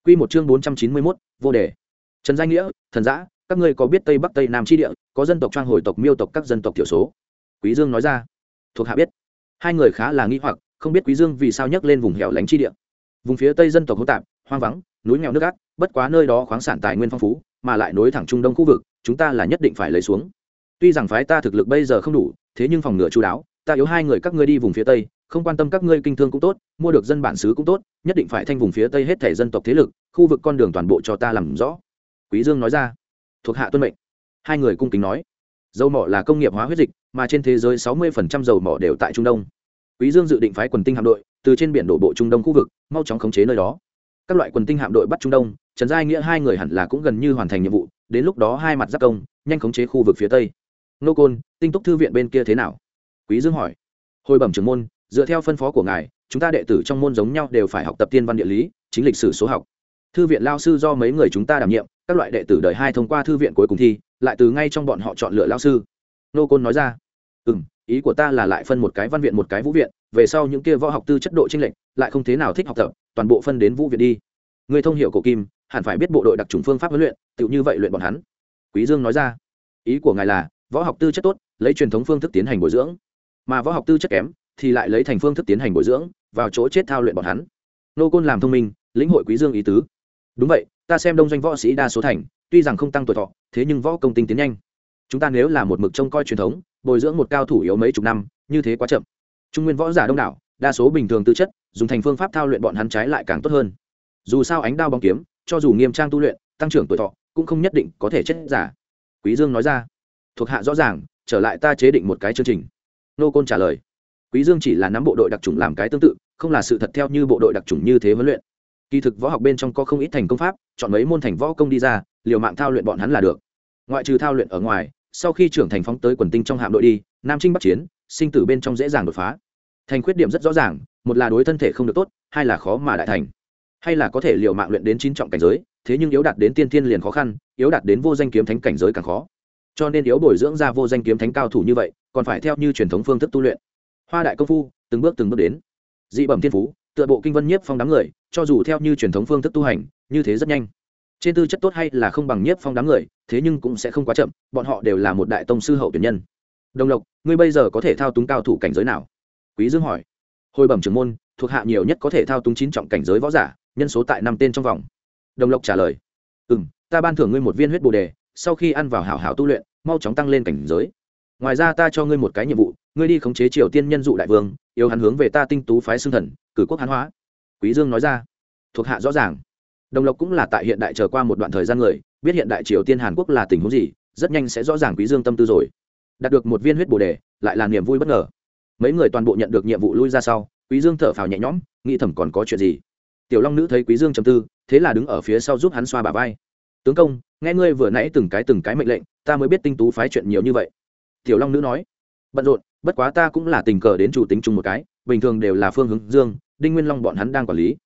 Quy một chương bốn trăm chín mươi 491, vô đề. Trần danh nghĩa thần giã các ngươi có biết tây bắc tây nam chi địa có dân tộc trang hồi tộc miêu tộc các dân tộc thiểu số? Quý dương nói ra. Thuộc hạ biết. Hai người khá là nghi hoặc không biết quý dương vì sao nhắc lên vùng hẻo lánh chi địa. Vùng phía tây dân tộc hỗn tạp hoang vắng núi nghèo nước ác bất quá nơi đó khoáng sản tài nguyên phong phú mà lại nối thẳng trung đông khu vực chúng ta là nhất định phải lấy xuống tuy rằng phái ta thực lực bây giờ không đủ, thế nhưng phòng ngừa chú đáo, ta yếu hai người các ngươi đi vùng phía tây, không quan tâm các ngươi kinh thương cũng tốt, mua được dân bản xứ cũng tốt, nhất định phải thanh vùng phía tây hết thể dân tộc thế lực, khu vực con đường toàn bộ cho ta làm rõ. Quý dương nói ra. Thuộc hạ tuân mệnh. Hai người cung kính nói. Dầu mỏ là công nghiệp hóa huyết dịch, mà trên thế giới 60% dầu mỏ đều tại trung đông. Quý dương dự định phái quần tinh hạm đội, từ trên biển đổ bộ trung đông khu vực, mau chóng khống chế nơi đó. Các loại quần tinh hạm đội bắt trung đông, trần giai nghĩa hai người hẳn là cũng gần như hoàn thành nhiệm vụ, đến lúc đó hai mặt giáp công, nhanh khống chế khu vực phía tây nô côn, tinh túc thư viện bên kia thế nào? Quý dương hỏi. Hồi bẩm trưởng môn, dựa theo phân phó của ngài, chúng ta đệ tử trong môn giống nhau đều phải học tập tiên văn địa lý, chính lịch sử số học. Thư viện lao sư do mấy người chúng ta đảm nhiệm, các loại đệ tử đời hai thông qua thư viện cuối cùng thi, lại từ ngay trong bọn họ chọn lựa lao sư. Nô côn nói ra. Ừ m ý của ta là lại phân một cái văn viện một cái vũ viện, về sau những kia võ học tư chất độ tranh lệch, lại không thế nào thích học tập, toàn bộ phân đến vũ viện đi. Người thông hiệu cổ kim, hẳn phải biết bộ đội đặc trùng phương pháp huấn luyện tự như vậy luyện bọn hắn. Quý dương nói ra. Ý của ngài là võ học tư chất tốt, lấy truyền thống phương thức tiến hành bồi dưỡng. Mà võ học tư chất kém, thì lại lấy thành phương thức tiến hành bồi dưỡng, vào chỗ chết thao luyện bọn hắn. Nô côn làm thông minh, lĩnh hội quý dương ý tứ. Đúng vậy, ta xem đông doanh võ sĩ đa số thành, tuy rằng không tăng tuổi thọ, thế nhưng võ công tinh tiến nhanh. Chúng ta nếu là một mực trông coi truyền thống, bồi dưỡng một cao thủ yếu mấy chục năm, như thế quá chậm. Trung nguyên võ giả đông đảo, đa số bình thường tư chất, dùng thành phương pháp thao luyện bọn hắn trái lại càng tốt hơn. Dù sao ánh đao bóng kiếm, cho dù nghiêm trang tu luyện, tăng trưởng tuổi thọ, cũng không nhất định có thể chết giả. Quý dương nói ra thuộc hạ rõ ràng, trở lại ta chế định một cái chương trình. Nô côn trả lời. Quý dương chỉ là nắm bộ đội đặc trùng làm cái tương tự, không là sự thật theo như bộ đội đặc trùng như thế huấn luyện. Kỳ thực võ học bên trong có không ít thành công pháp, chọn mấy môn thành võ công đi ra, liều mạng thao luyện bọn hắn là được. Ngoại trừ thao luyện ở ngoài, sau khi trưởng thành phóng tới quần tinh trong hạm đội đi, nam trinh bắc chiến, sinh tử bên trong dễ dàng đột phá. Thành khuyết điểm rất rõ ràng, một là đối thân thể không được tốt, hai là khó mà đại thành. Hay là có thể liều mạng luyện đến chín trọng cảnh giới, thế nhưng yếu đạt đến tiên thiên liền khó khăn, yếu đạt đến vô danh kiếm thánh cảnh giới càng khó cho nên yếu bồi dưỡng ra vô danh kiếm thánh cao thủ như vậy, còn phải theo như truyền thống phương thức tu luyện. Hoa đại công phu, từng bước từng bước đến. Dị bẩm thiên phú, tựa bộ kinh vân nhiếp phong đám người, cho dù theo như truyền thống phương thức tu hành, như thế rất nhanh. Trên tư chất tốt hay là không bằng nhiếp phong đám người, thế nhưng cũng sẽ không quá chậm, bọn họ đều là một đại tông sư hậu tuyển nhân. Đồng lộc, ngươi bây giờ có thể thao túng cao thủ cảnh giới nào? Quý dương hỏi. Hồi bẩm trưởng môn, thuộc hạ nhiều nhất có thể thao túng chín trọng cảnh giới võ giả, nhân số tại năm tên trong vòng. Đồng lộc trả lời. Ừ ta ban thưởng ngươi một viên huyết bồ đề, sau khi ăn vào hảo hảo tu luyện mau chóng tăng lên cảnh giới. Ngoài ra ta cho ngươi một cái nhiệm vụ, ngươi đi khống chế triều tiên nhân dụ đại vương, yêu hắn hướng về ta tinh tú phái xương thần, cử quốc hán hóa. Quý dương nói ra. Thuộc hạ rõ ràng. Đồng lộc cũng là tại hiện đại chờ qua một đoạn thời gian người, biết hiện đại triều tiên hàn quốc là tình huống gì, rất nhanh sẽ rõ ràng quý dương tâm tư rồi. Đạt được một viên huyết bồ đề, lại là niềm vui bất ngờ. Mấy người toàn bộ nhận được nhiệm vụ lui ra sau, quý dương thở phào nhẹ nhõm, nghĩ thầm còn có chuyện gì. Tiểu long nữ thấy quý dương trầm tư, thế là đứng ở phía sau giúp hắn xoa bả vai. Tướng công nghe ngươi vừa nãy từng cái từng cái mệnh lệnh, ta mới biết tinh tú phái chuyện nhiều như vậy. Tiểu long nữ nói, bận rộn, bất quá ta cũng là tình cờ đến chủ tính chung một cái, bình thường đều là phương hướng dương, đinh nguyên long bọn hắn đang quản lý.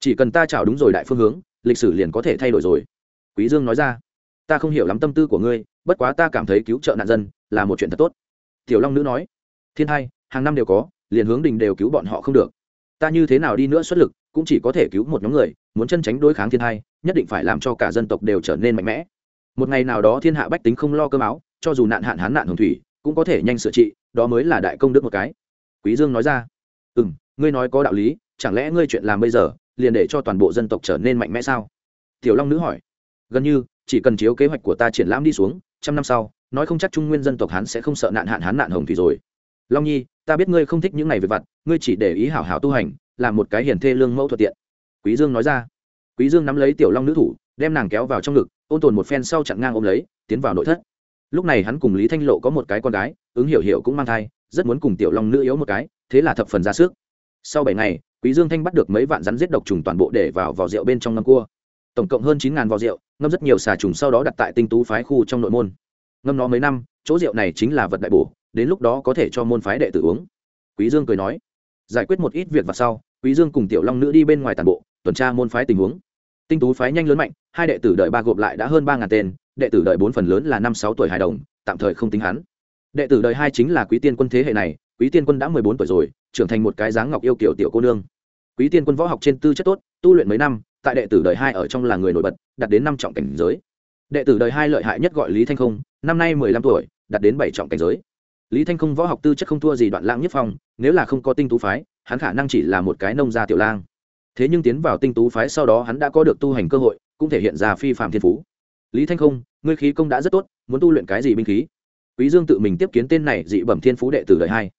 Chỉ cần ta chào đúng rồi đại phương hướng, lịch sử liền có thể thay đổi rồi. Quý dương nói ra, ta không hiểu lắm tâm tư của ngươi, bất quá ta cảm thấy cứu trợ nạn dân là một chuyện thật tốt. Tiểu long nữ nói, thiên hai, hàng năm đều có, liền hướng đình đều cứu bọn họ không được ta như thế nào đi nữa xuất lực, cũng chỉ có thể cứu một nhóm người, muốn chân tránh đối kháng thiên hai nhất định phải làm cho cả dân tộc đều trở nên mạnh mẽ. Một ngày nào đó thiên hạ bách tính không lo cơm áo, cho dù nạn hạn hán nạn hồng thủy, cũng có thể nhanh sửa trị, đó mới là đại công đức một cái. Quý dương nói ra ừ ngươi nói có đạo lý, chẳng lẽ ngươi chuyện làm bây giờ, liền để cho toàn bộ dân tộc trở nên mạnh mẽ sao? Tiểu long nữ hỏi, gần như, chỉ cần chiếu kế hoạch của ta triển lãm đi xuống, trăm năm sau, nói không chắc trung nguyên dân tộc hán sẽ không sợ nạn hạn hán nạn hồng thủy rồi long nhi, ta biết ngươi không thích những này về vặt, ngươi chỉ để ý hảo hảo tu hành, làm một cái hiền thê lương mẫu thuận tiện. Quý dương nói ra. Quý dương nắm lấy tiểu long nữ thủ, đem nàng kéo vào trong ngực, ôn tồn một phen sau chặn ngang ôm lấy, tiến vào nội thất. Lúc này hắn cùng lý thanh lộ có một cái con gái, ứng hiểu hiểu cũng mang thai, rất muốn cùng tiểu long nữ yếu một cái, thế là thập phần ra sức. Sau bảy ngày, quý dương thanh bắt được mấy vạn rắn giết độc trùng toàn bộ để vào vỏ rượu bên trong ngâm cua. Tổng cộng hơn chín ngàn vỏ rượu, ngâm rất nhiều xà trùng sau đó đặt tại tinh tú phái khu trong nội môn. Ngâm nó mấy năm, chỗ rượu này chính là vật đại bổ đến lúc đó có thể cho môn phái đệ tử uống. Quý dương cười nói, giải quyết một ít việc và sau, quý dương cùng tiểu long nữ đi bên ngoài tàn bộ, tuần tra môn phái tình huống. Tinh tú phái nhanh lớn mạnh, hai đệ tử đợi ba gộp lại đã hơn ba ngàn tên, đệ tử đợi bốn phần lớn là năm sáu tuổi hài đồng, tạm thời không tính hắn. Đệ tử đợi hai chính là quý tiên quân thế hệ này, quý tiên quân đã mười bốn tuổi rồi, trưởng thành một cái dáng ngọc yêu kiểu tiểu cô nương. Quý tiên quân võ học trên tư chất tốt, tu luyện mấy năm, tại đệ tử đời hai ở trong là người nổi bật, đạt đến năm trọng cảnh giới. Đệ tử đời hai lợi hại nhất gọi lý thanh không, năm nay mười lăm tuổi, đạt đến bảy trọng cảnh giới lý thanh không võ học tư chất không thua gì đoạn lãng nhất phong, nếu là không có tinh tú phái, hắn khả năng chỉ là một cái nông gia tiểu lang. Thế nhưng tiến vào tinh tú phái sau đó hắn đã có được tu hành cơ hội, cũng thể hiện ra phi phạm thiên phú. Lý thanh không, ngươi khí công đã rất tốt, muốn tu luyện cái gì binh khí? Quý dương tự mình tiếp kiến tên này dị bẩm thiên phú đệ tử đời hai.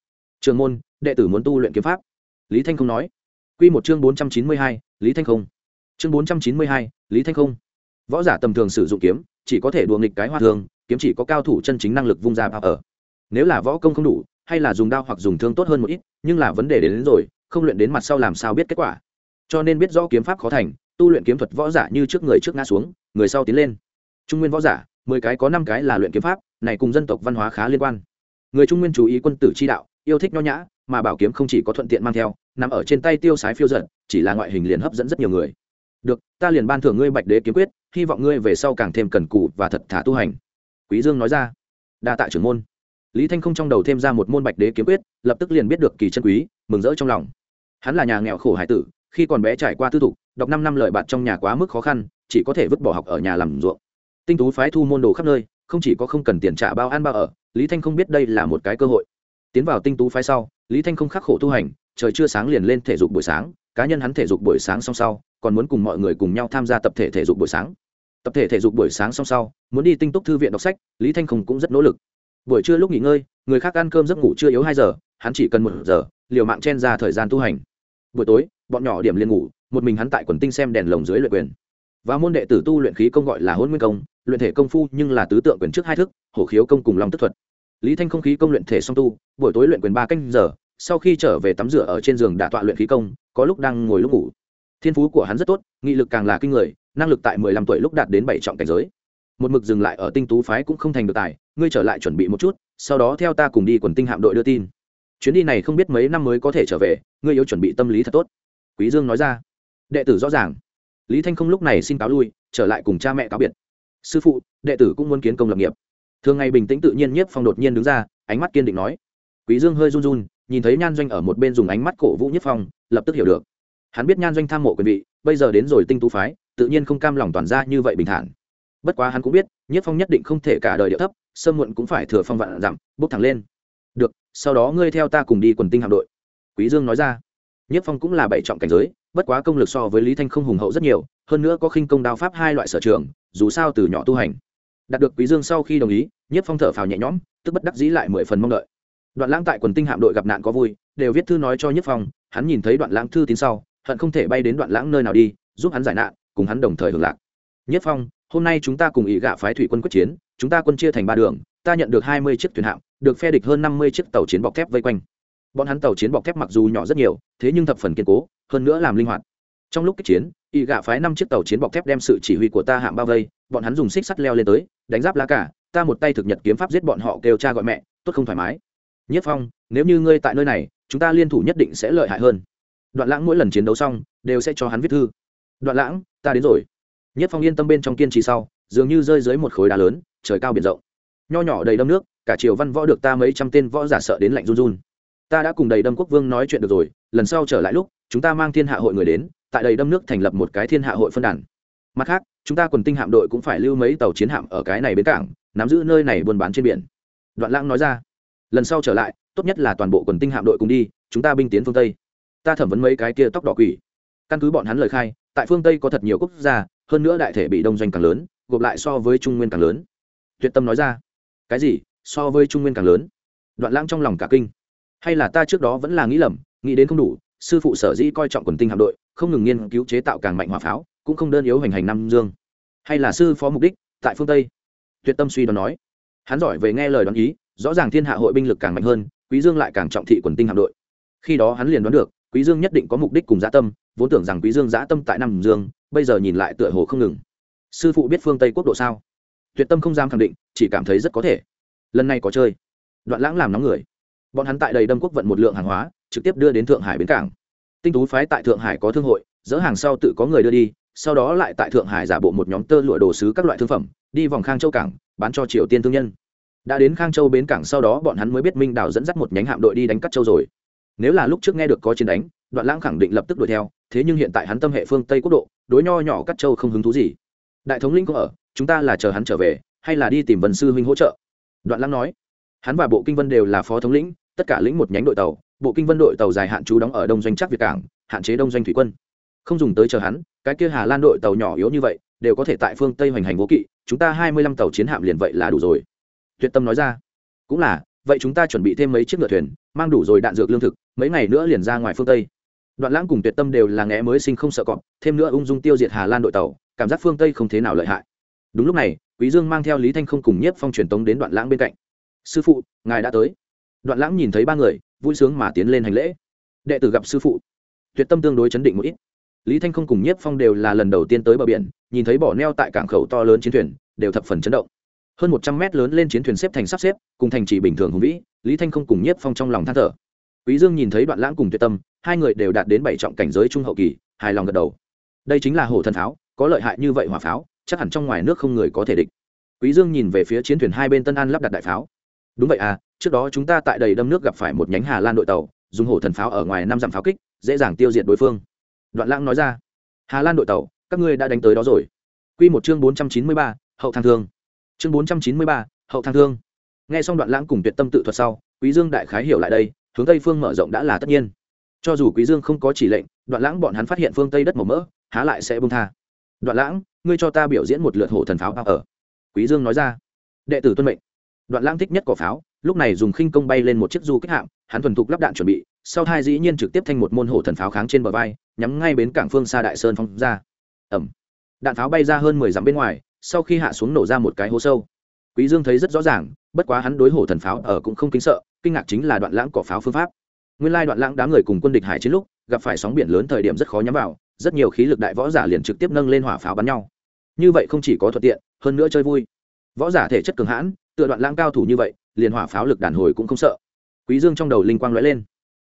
Trường môn, đệ tử muốn tu luyện kiếm pháp. Lý thanh không nói. Quy một chương bốn trăm chín mươi hai, lý thanh không. Chương bốn trăm chín mươi hai, lý thanh không. Võ giả tầm thường sử dụng kiếm, chỉ có thể đùa nghịch cái hoa thường, kiếm chỉ có cao thủ chân chính năng lực vung ra ở nếu là võ công không đủ hay là dùng đao hoặc dùng thương tốt hơn một ít nhưng là vấn đề đến, đến rồi không luyện đến mặt sau làm sao biết kết quả. Cho nên biết rõ kiếm pháp khó thành tu luyện kiếm thuật võ giả như trước người trước ngã xuống người sau tiến lên. Trung nguyên võ giả mười cái có năm cái là luyện kiếm pháp này cùng dân tộc văn hóa khá liên quan. Người trung nguyên chú ý quân tử chi đạo yêu thích nho nhã mà bảo kiếm không chỉ có thuận tiện mang theo nằm ở trên tay tiêu sái phiêu giận chỉ là ngoại hình liền hấp dẫn rất nhiều người. Được ta liền ban thưởng ngươi bạch đế kiếm quyết hy vọng ngươi về sau càng thêm cần cù và thật thả tu hành. Quý dương nói ra. Đa tạ trưởng môn lý thanh không trong đầu thêm ra một môn bạch đế kiếm quyết, lập tức liền biết được kỳ chân quý, mừng rỡ trong lòng. Hắn là nhà nghèo khổ hải tử, khi còn bé trải qua tư thục, đọc năm năm lợi bạn trong nhà quá mức khó khăn, chỉ có thể vứt bỏ học ở nhà làm ruộng. Tinh tú phái thu môn đồ khắp nơi, không chỉ có không cần tiền trả bao ăn bao ở, lý thanh không biết đây là một cái cơ hội. Tiến vào tinh tú phái sau, lý thanh không khắc khổ tu hành, trời chưa sáng liền lên thể dục buổi sáng, cá nhân hắn thể dục buổi sáng xong sau, còn muốn cùng mọi người cùng nhau tham gia tập thể thể dục buổi sáng. Tập thể thể dục buổi sáng xong sau, muốn đi tinh túc thư viện đọc sách, lý thanh không cũng rất nỗ lực buổi trưa lúc nghỉ ngơi, người khác ăn cơm giấc ngủ chưa yếu hai giờ, hắn chỉ cần một giờ, liều mạng chen ra thời gian tu hành. Buổi tối, bọn nhỏ điểm liền ngủ, một mình hắn tại quần tinh xem đèn lồng dưới luyện quyền. Và môn đệ tử tu luyện khí công gọi là hôn nguyên công, luyện thể công phu nhưng là tứ tượng quyền trước hai thức, hổ khiếu công cùng lòng tức thuật. Lý thanh không khí công luyện thể song tu, buổi tối luyện quyền ba canh giờ, sau khi trở về tắm rửa ở trên giường đả tọa luyện khí công, có lúc đang ngồi lúc ngủ. Thiên phú của hắn rất tốt, nghị lực càng là kinh người, năng lực tại mười lăm tuổi lúc đạt đến bảy trọng cảnh giới một mực dừng lại ở tinh tú phái cũng không thành được tài, ngươi trở lại chuẩn bị một chút, sau đó theo ta cùng đi quần tinh hạm đội đưa tin. Chuyến đi này không biết mấy năm mới có thể trở về, ngươi yếu chuẩn bị tâm lý thật tốt. Quý dương nói ra. Đệ tử rõ ràng. Lý thanh không lúc này xin cáo lui, trở lại cùng cha mẹ cáo biệt. Sư phụ, đệ tử cũng muốn kiến công lập nghiệp. Thường ngày bình tĩnh tự nhiên nhiếp phong đột nhiên đứng ra, ánh mắt kiên định nói. Quý dương hơi run run, nhìn thấy nhan doanh ở một bên dùng ánh mắt cổ vũ nhiếp phong, lập tức hiểu được. Hắn biết nhan doanh tham mộ quyền vị, bây giờ đến rồi tinh tú phái, tự nhiên không cam lòng toàn ra như vậy bình thản bất quá hắn cũng biết, nhất phong nhất định không thể cả đời địa thấp sơ muộn cũng phải thừa phong vạn giảm bốc thẳng lên. Được, sau đó ngươi theo ta cùng đi quần tinh hạm đội. Quý dương nói ra. Nhất phong cũng là bảy trọng cảnh giới, bất quá công lực so với lý thanh không hùng hậu rất nhiều, hơn nữa có khinh công đao pháp hai loại sở trường, dù sao từ nhỏ tu hành. Đạt được quý dương sau khi đồng ý, nhất phong thở phào nhẹ nhõm, tức bất đắc dĩ lại mười phần mong đợi. Đoạn lãng tại quần tinh hạm đội gặp nạn có vui, đều viết thư nói cho nhất phong, hắn nhìn thấy đoạn lãng thư tín sau, hận không thể bay đến đoạn lãng nơi nào đi, giúp hắn giải nạn, cùng hắn đồng thời hưởng lạc. Nhất phong hôm nay chúng ta cùng ý gạ phái thủy quân quyết chiến, chúng ta quân chia thành ba đường, ta nhận được hai mươi chiếc thuyền hạm, được phe địch hơn năm mươi chiếc tàu chiến bọc thép vây quanh. Bọn hắn tàu chiến bọc thép mặc dù nhỏ rất nhiều, thế nhưng thập phần kiên cố, hơn nữa làm linh hoạt. Trong lúc kích chiến y gạ phái năm chiếc tàu chiến bọc thép đem sự chỉ huy của ta hạm bao vây, bọn hắn dùng xích sắt leo lên tới, đánh giáp lá cả, ta một tay thực nhật kiếm pháp giết bọn họ kêu cha gọi mẹ, tốt không thoải mái. Nhất phong, nếu như ngươi tại nơi này, chúng ta liên thủ nhất định sẽ lợi hại hơn. Đoạn lãng mỗi lần chiến đấu xong, đều sẽ cho hắn viết thư. Đoạn lãng, ta đến rồi nhất phong yên tâm bên trong kiên trì sau, dường như rơi dưới một khối đá lớn, trời cao biển rộng. Nho nhỏ đầy đâm nước, cả triều văn võ được ta mấy trăm tên võ giả sợ đến lạnh run run. Ta đã cùng đầy đâm quốc vương nói chuyện được rồi, lần sau trở lại lúc, chúng ta mang thiên hạ hội người đến, tại đầy đâm nước thành lập một cái thiên hạ hội phân đàn. Mặt khác, chúng ta quần tinh hạm đội cũng phải lưu mấy tàu chiến hạm ở cái này bến cảng, nắm giữ nơi này buôn bán trên biển. Đoạn lãng nói ra. Lần sau trở lại, tốt nhất là toàn bộ quần tinh hạm đội cùng đi, chúng ta binh tiến phương tây. Ta thẩm vấn mấy cái kia tóc đỏ quỷ. Căn cứ bọn hắn lời khai, tại phương tây có thật nhiều quốc gia hơn nữa đại thể bị đông doanh càng lớn, gộp lại so với trung nguyên càng lớn. Tuyệt tâm nói ra. Cái gì? So với trung nguyên càng lớn? Đoạn lãng trong lòng cả kinh. Hay là ta trước đó vẫn là nghĩ lầm, nghĩ đến không đủ, sư phụ sở dĩ coi trọng quần tinh hạm đội, không ngừng nghiên cứu chế tạo càng mạnh hỏa pháo, cũng không đơn yếu hành hành nam dương. Hay là sư phó mục đích, tại phương tây? Tuyệt tâm suy đoán nói. Hắn giỏi về nghe lời đoán ý, rõ ràng thiên hạ hội binh lực càng mạnh hơn, quý dương lại càng trọng thị quần tinh hạm đội. Khi đó hắn liền đoán được, quý dương nhất định có mục đích cùng dã tâm, vốn tưởng rằng quý dương dã tâm tại nam dương bây giờ nhìn lại tựa hồ không ngừng. Sư phụ biết phương tây quốc độ sao? Tuyệt tâm không dám khẳng định, chỉ cảm thấy rất có thể. Lần này có chơi. Đoạn lãng làm nóng người. Bọn hắn tại đầy đâm quốc vận một lượng hàng hóa, trực tiếp đưa đến thượng hải bến cảng. Tinh tú phái tại thượng hải có thương hội, dỡ hàng sau tự có người đưa đi, sau đó lại tại thượng hải giả bộ một nhóm tơ lụa đồ sứ các loại thương phẩm, đi vòng khang châu cảng, bán cho triều tiên thương nhân. Đã đến khang châu bến cảng sau đó bọn hắn mới biết minh đảo dẫn dắt một nhánh hạm đội đi đánh cắt châu rồi. Nếu là lúc trước nghe được có chiến đánh, đoạn lãng khẳng định lập tức đuổi theo thế nhưng hiện tại hắn tâm hệ phương tây quốc độ, đối nho nhỏ cắt châu không hứng thú gì. Đại thống linh cũng ở, chúng ta là chờ hắn trở về, hay là đi tìm vân sư huynh hỗ trợ? Đoạn lăng nói. Hắn và bộ kinh vân đều là phó thống lĩnh, tất cả lĩnh một nhánh đội tàu, bộ kinh vân đội tàu dài hạn trú đóng ở đông doanh chắc việt cảng, hạn chế đông doanh thủy quân. Không dùng tới chờ hắn, cái kia hà lan đội tàu nhỏ yếu như vậy, đều có thể tại phương tây hoành hành vô kỵ, chúng ta hai mươi lăm tàu chiến hạm liền vậy là đủ rồi. Tuyệt tâm nói ra. Cũng là, vậy chúng ta chuẩn bị thêm mấy chiếc ngựa thuyền, mang đủ rồi đạn dược lương thực, mấy ngày nữa liền ra ngoài phương tây đoạn lãng cùng tuyệt tâm đều là ngẽ mới sinh không sợ cọp, thêm nữa ung dung tiêu diệt hà lan đội tàu, cảm giác phương tây không thế nào lợi hại. Đúng lúc này, quý dương mang theo lý thanh không cùng nhiếp phong truyền tống đến đoạn lãng bên cạnh. Sư phụ, ngài đã tới. Đoạn lãng nhìn thấy ba người, vui sướng mà tiến lên hành lễ. Đệ tử gặp sư phụ. Tuyệt tâm tương đối chấn định một ít. Lý thanh không cùng nhiếp phong đều là lần đầu tiên tới bờ biển, nhìn thấy bỏ neo tại cảng khẩu to lớn chiến thuyền, đều thập phần chấn động. Hơn một trăm mét lớn lên chiến thuyền xếp thành sắp xếp, cùng thành chỉ bình thường hùng vĩ, lý thanh không cùng nhiếp phong trong lòng than thở. Quý dương nhìn thấy đoạn lãng cùng tuyệt tâm hai người đều đạt đến bảy trọng cảnh giới trung hậu kỳ hài lòng gật đầu. Đây chính là hổ thần pháo có lợi hại như vậy hỏa pháo chắc hẳn trong ngoài nước không người có thể địch. Quý dương nhìn về phía chiến thuyền hai bên tân an lắp đặt đại pháo. Đúng vậy à trước đó chúng ta tại đầy đâm nước gặp phải một nhánh hà lan đội tàu dùng hổ thần pháo ở ngoài năm dặm pháo kích dễ dàng tiêu diệt đối phương. Đoạn lãng nói ra. Hà lan đội tàu các ngươi đã đánh tới đó rồi. Quy một chương bốn trăm chín mươi ba, hậu thang thương. Chương bốn trăm chín mươi ba, hậu thang thương. Nghe xong đoạn lãng cùng tuyệt tâm tự thuật sau quý dương đại khái hiểu lại đây hướng tây phương mở rộng đã là tất nhiên cho dù quý dương không có chỉ lệnh, đoạn lãng bọn hắn phát hiện phương tây đất màu mỡ, há lại sẽ bung tha. Đoạn lãng, ngươi cho ta biểu diễn một lượt hổ thần pháo bao ở. Quý dương nói ra. Đệ tử tuân mệnh. Đoạn lãng thích nhất cỏ pháo, lúc này dùng khinh công bay lên một chiếc du kích hạm, hắn thuần thục lắp đạn chuẩn bị, sau thai dĩ nhiên trực tiếp thanh một môn hổ thần pháo kháng trên bờ vai, nhắm ngay bến cảng phương xa đại sơn phong ra. Ẩm đạn pháo bay ra hơn mười dặm bên ngoài, sau khi hạ xuống nổ ra một cái hố sâu. Quý dương thấy rất rõ ràng, bất quá hắn đối hổ thần pháo ở cũng không kính sợ, kinh ngạc chính là đoạn lãng cỏ pháo phương pháp nguyên lai đoạn lãng đám người cùng quân địch hải chiến lúc, gặp phải sóng biển lớn thời điểm rất khó nhắm vào, rất nhiều khí lực đại võ giả liền trực tiếp nâng lên hỏa pháo bắn nhau. Như vậy không chỉ có thuận tiện, hơn nữa chơi vui. Võ giả thể chất cường hãn, tựa đoạn lãng cao thủ như vậy, liền hỏa pháo lực đàn hồi cũng không sợ. Quý dương trong đầu linh quang lóe lên.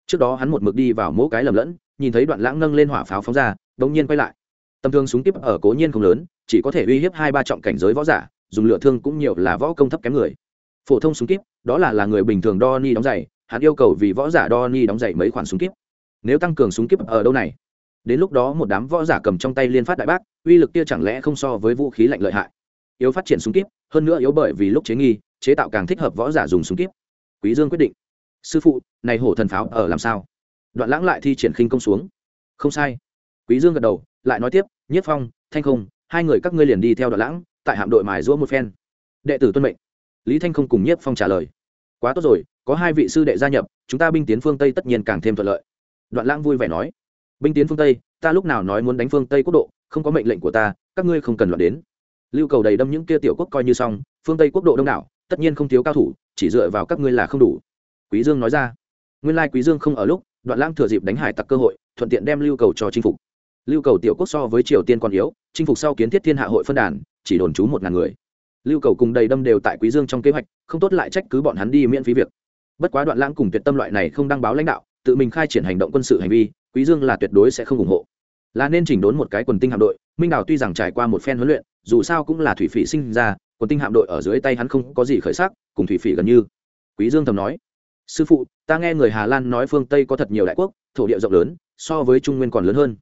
Trước đó hắn một mực đi vào mỗi cái lầm lẫn, nhìn thấy đoạn lãng nâng lên hỏa pháo phóng ra, đống nhiên quay lại. Tầm thương súng tiếp ở cố nhiên không lớn, chỉ có thể uy hiếp hai ba trọng cảnh giới võ giả, dùng lửa thương cũng nhiều là võ công thấp kém người. Phổ thông súng kíp, đó là là người bình thường đo ni đóng giày hắn yêu cầu vì võ giả Donny đóng giày mấy khoản súng kíp. Nếu tăng cường súng kíp ở đâu này? Đến lúc đó một đám võ giả cầm trong tay liên phát đại bác, uy lực kia chẳng lẽ không so với vũ khí lạnh lợi hại? Yếu phát triển súng kíp, hơn nữa yếu bởi vì lúc chế nghi, chế tạo càng thích hợp võ giả dùng súng kíp. Quý dương quyết định. Sư phụ, này hổ thần pháo ở làm sao? Đoạn lãng lại thi triển khinh công xuống. Không sai. Quý dương gật đầu, lại nói tiếp, nhất phong, thanh không, hai người các ngươi liền đi theo đoạn lãng, tại hạm đội mài giũa một phen. Đệ tử tuân mệnh. Lý thanh không cùng nhiếp phong trả lời. Quá tốt rồi có hai vị sư đệ gia nhập, chúng ta binh tiến phương tây tất nhiên càng thêm thuận lợi. Đoạn lãng vui vẻ nói, binh tiến phương tây, ta lúc nào nói muốn đánh phương tây quốc độ, không có mệnh lệnh của ta, các ngươi không cần loạn đến. Lưu cầu đầy đâm những kia tiểu quốc coi như xong, phương tây quốc độ đông đảo, tất nhiên không thiếu cao thủ, chỉ dựa vào các ngươi là không đủ. Quý dương nói ra, nguyên lai quý dương không ở lúc, đoạn lãng thừa dịp đánh hải tặc cơ hội, thuận tiện đem lưu cầu cho chinh phục. Lưu cầu tiểu quốc so với triều tiên còn yếu, chinh phục sau kiến thiết thiên hạ hội phân đàn, chỉ đồn trú một ngàn người. Lưu cầu cùng đầy đâm đều tại quý dương trong kế hoạch, không tốt lại trách cứ bọn hắn đi miễn phí việc bất quá đoạn lãng cùng tuyệt tâm loại này không đăng báo lãnh đạo, tự mình khai triển hành động quân sự hành vi, quý dương là tuyệt đối sẽ không ủng hộ. Là nên chỉnh đốn một cái quần tinh hạm đội, minh đào tuy rằng trải qua một phen huấn luyện, dù sao cũng là thủy phỉ sinh ra, quần tinh hạm đội ở dưới tay hắn không có gì khởi sắc, cùng thủy phỉ gần như. Quý dương thầm nói, sư phụ, ta nghe người hà lan nói phương tây có thật nhiều đại quốc, thổ địa rộng lớn, so với trung nguyên còn lớn hơn.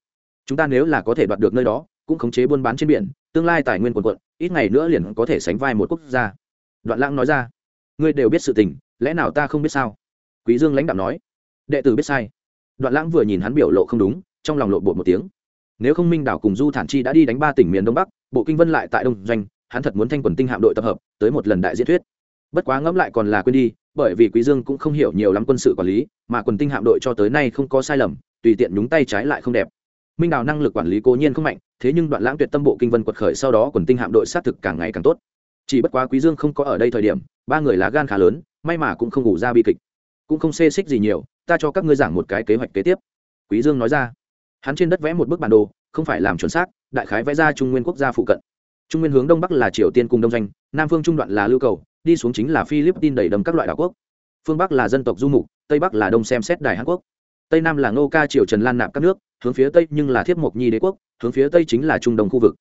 Chúng ta nếu là có thể đoạt được nơi đó, cũng khống chế buôn bán trên biển, tương lai tài nguyên quần quận, ít ngày nữa liền có thể sánh vai một quốc gia. Đoạn lãng nói ra, ngươi đều biết sự tình lẽ nào ta không biết sao? Quý dương lãnh đạo nói. Đệ tử biết sai. Đoạn lãng vừa nhìn hắn biểu lộ không đúng, trong lòng lộ bộ một tiếng. Nếu không minh đảo cùng du thản chi đã đi đánh ba tỉnh miền đông bắc, bộ kinh vân lại tại đông doanh, hắn thật muốn thanh quần tinh hạm đội tập hợp, tới một lần đại diễn thuyết. Bất quá ngẫm lại còn là quên đi, bởi vì quý dương cũng không hiểu nhiều lắm quân sự quản lý, mà quần tinh hạm đội cho tới nay không có sai lầm, tùy tiện nhúng tay trái lại không đẹp. Minh đào năng lực quản lý cố nhiên không mạnh, thế nhưng đoạn lãng tuyệt tâm bộ kinh vân quật khởi sau đó quần tinh hạm đội sát thực càng ngày càng tốt. Chỉ bất quá quý dương không có ở đây thời điểm, ba người lá gan khá lớn may mà cũng không ngủ ra bi kịch, cũng không xê xích gì nhiều, ta cho các ngươi giảng một cái kế hoạch kế tiếp. Quý dương nói ra. Hắn trên đất vẽ một bức bản đồ, không phải làm chuẩn xác, đại khái vẽ ra trung nguyên quốc gia phụ cận. Trung nguyên hướng đông bắc là triều tiên cùng đông doanh, nam phương trung đoạn là lưu cầu, đi xuống chính là philippines đầy đầm các loại đảo quốc. Phương bắc là dân tộc du mục, tây bắc là đông xem xét đài hàn quốc. Tây nam là ngô ca triều trần lan nạp các nước, hướng phía tây nhưng là thiếp mộc nhi đế quốc, hướng phía tây chính là trung đông khu vực.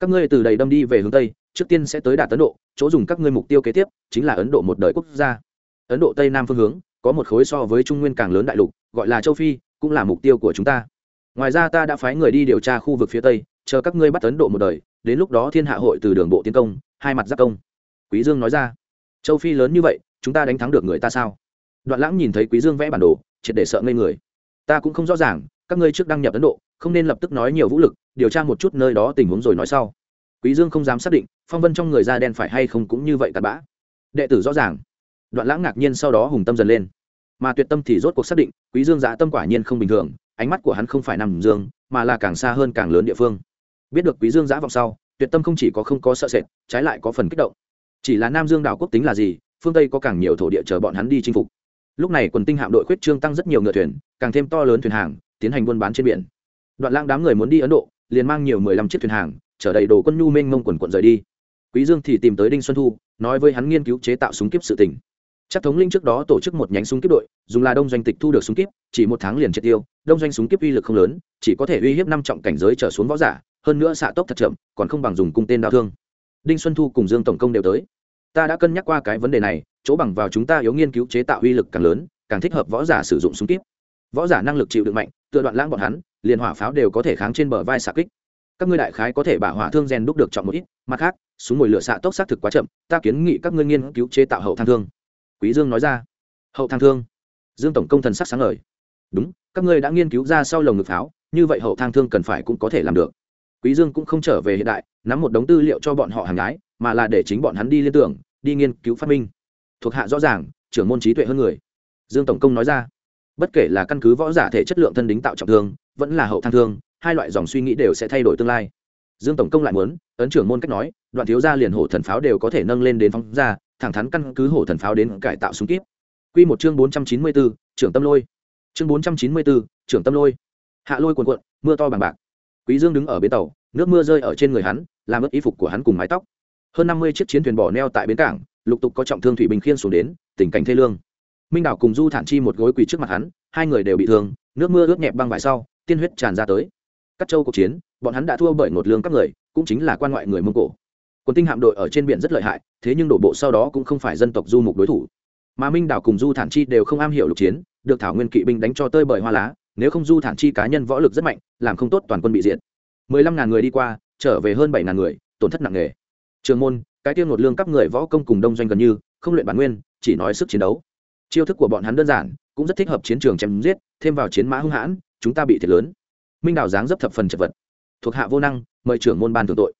Các ngươi từ đầy đâm đi về hướng tây, trước tiên sẽ tới đạt ấn độ, chỗ dùng các ngươi mục tiêu kế tiếp chính là ấn độ một đời quốc gia ấn độ tây nam phương hướng, có một khối so với trung nguyên càng lớn đại lục, gọi là châu phi, cũng là mục tiêu của chúng ta. Ngoài ra ta đã phái người đi điều tra khu vực phía tây, chờ các ngươi bắt ấn độ một đời, đến lúc đó thiên hạ hội từ đường bộ tiến công, hai mặt giáp công. Quý dương nói ra. Châu phi lớn như vậy, chúng ta đánh thắng được người ta sao? Đoạn lãng nhìn thấy quý dương vẽ bản đồ, triệt để sợ ngây người. Ta cũng không rõ ràng, các ngươi trước đăng nhập ấn độ, không nên lập tức nói nhiều vũ lực, điều tra một chút nơi đó tình huống rồi nói sau. Quý dương không dám xác định, phong vân trong người da đen phải hay không cũng như vậy cặn bã. Đệ tử rõ ràng đoạn lãng ngạc nhiên sau đó hùng tâm dần lên. Mà tuyệt tâm thì rốt cuộc xác định, quý dương giã tâm quả nhiên không bình thường, ánh mắt của hắn không phải nằm dương, mà là càng xa hơn càng lớn địa phương. Biết được quý dương giã vọng sau, tuyệt tâm không chỉ có không có sợ sệt, trái lại có phần kích động. Chỉ là nam dương đảo quốc tính là gì, phương tây có càng nhiều thổ địa chờ bọn hắn đi chinh phục. Lúc này quần tinh hạm đội khuyết trương tăng rất nhiều ngựa thuyền, càng thêm to lớn thuyền hàng, tiến hành buôn bán trên biển. Đoạn lãng đám người muốn đi ấn độ, liền mang nhiều mười lăm chiếc thuyền hàng, chở đầy đồ quân nhu mênh mông quần quận rời đi. Quý dương thì tìm tới đinh xuân thu, nói với hắn nghiên cứu chế tạo súng kiếp sự tình chắc thống linh trước đó tổ chức một nhánh súng kíp đội, dùng là đông doanh tịch thu được súng kíp chỉ một tháng liền triệt tiêu, đông doanh súng kíp uy lực không lớn, chỉ có thể uy hiếp năm trọng cảnh giới trở xuống võ giả, hơn nữa xạ tốc thật chậm, còn không bằng dùng cung tên đao thương. Đinh xuân thu cùng dương tổng công đều tới. Ta đã cân nhắc qua cái vấn đề này, chỗ bằng vào chúng ta yếu nghiên cứu chế tạo uy lực càng lớn, càng thích hợp võ giả sử dụng súng kíp võ giả năng lực chịu đựng mạnh, tựa đoạn lãng bọn hắn, liền hỏa pháo đều có thể kháng trên bờ vai xạ kích. Các ngươi đại khái có thể bả hỏa thương rèn đúc được chọn một ít, mặt khác, súng mồi lửa xạ tốc xác thực quá chậm, ta kiến nghị các ngươi nghiên cứu chế tạo hậu thang thương quý dương nói ra. Hậu thang thương. Dương tổng công thần sắc sáng ngời. Đúng, các ngươi đã nghiên cứu ra sau lồng ngực pháo, như vậy hậu thang thương cần phải cũng có thể làm được. Quý dương cũng không trở về hiện đại, nắm một đống tư liệu cho bọn họ hàng gái, mà là để chính bọn hắn đi liên tưởng, đi nghiên cứu phát minh. Thuộc hạ rõ ràng, trưởng môn trí tuệ hơn người. Dương tổng công nói ra. Bất kể là căn cứ võ giả thể chất lượng thân đính tạo trọng thương, vẫn là hậu thang thương, hai loại dòng suy nghĩ đều sẽ thay đổi tương lai dương tổng công lại muốn ấn trưởng môn cách nói đoạn thiếu gia liền hổ thần pháo đều có thể nâng lên đến phóng ra thẳng thắn căn cứ hổ thần pháo đến cải tạo súng kíp. Quy một chương bốn trăm chín mươi 494, trưởng tâm lôi. Chương bốn trăm chín mươi 494, trưởng tâm lôi. Hạ lôi cuồn cuộn mưa to bằng bạc. Quý dương đứng ở bến tàu nước mưa rơi ở trên người hắn làm ướt y phục của hắn cùng mái tóc. Hơn năm mươi chiếc chiến thuyền bỏ neo tại bến cảng lục tục có trọng thương thủy bình khiên xuống đến tình cảnh thê lương. Minh đảo cùng du thản chi một gối quỳ trước mặt hắn hai người đều bị thương nước mưa ướt nhẹp băng vải sau tiên huyết tràn ra tới các châu cuộc chiến, bọn hắn đã thua bởi một lương các người, cũng chính là quan ngoại người mông cổ. Quân tinh hạm đội ở trên biển rất lợi hại, thế nhưng đổ bộ sau đó cũng không phải dân tộc du mục đối thủ. Mà minh đảo cùng du thản chi đều không am hiểu lục chiến, được thảo nguyên kỵ binh đánh cho tơi bởi hoa lá, nếu không du thản chi cá nhân võ lực rất mạnh, làm không tốt toàn quân bị diệt. Mười lăm ngàn người đi qua, trở về hơn bảy ngàn người, tổn thất nặng nề. Trường môn, cái tiêu một lương các người võ công cùng đông doanh gần như, không luyện bản nguyên, chỉ nói sức chiến đấu. Chiêu thức của bọn hắn đơn giản, cũng rất thích hợp chiến trường chém giết, thêm vào chiến mã hung hãn, chúng ta bị thiệt lớn minh đào dáng dấp thập phần chật vật. Thuộc hạ vô năng, mời trưởng môn ban thường tội.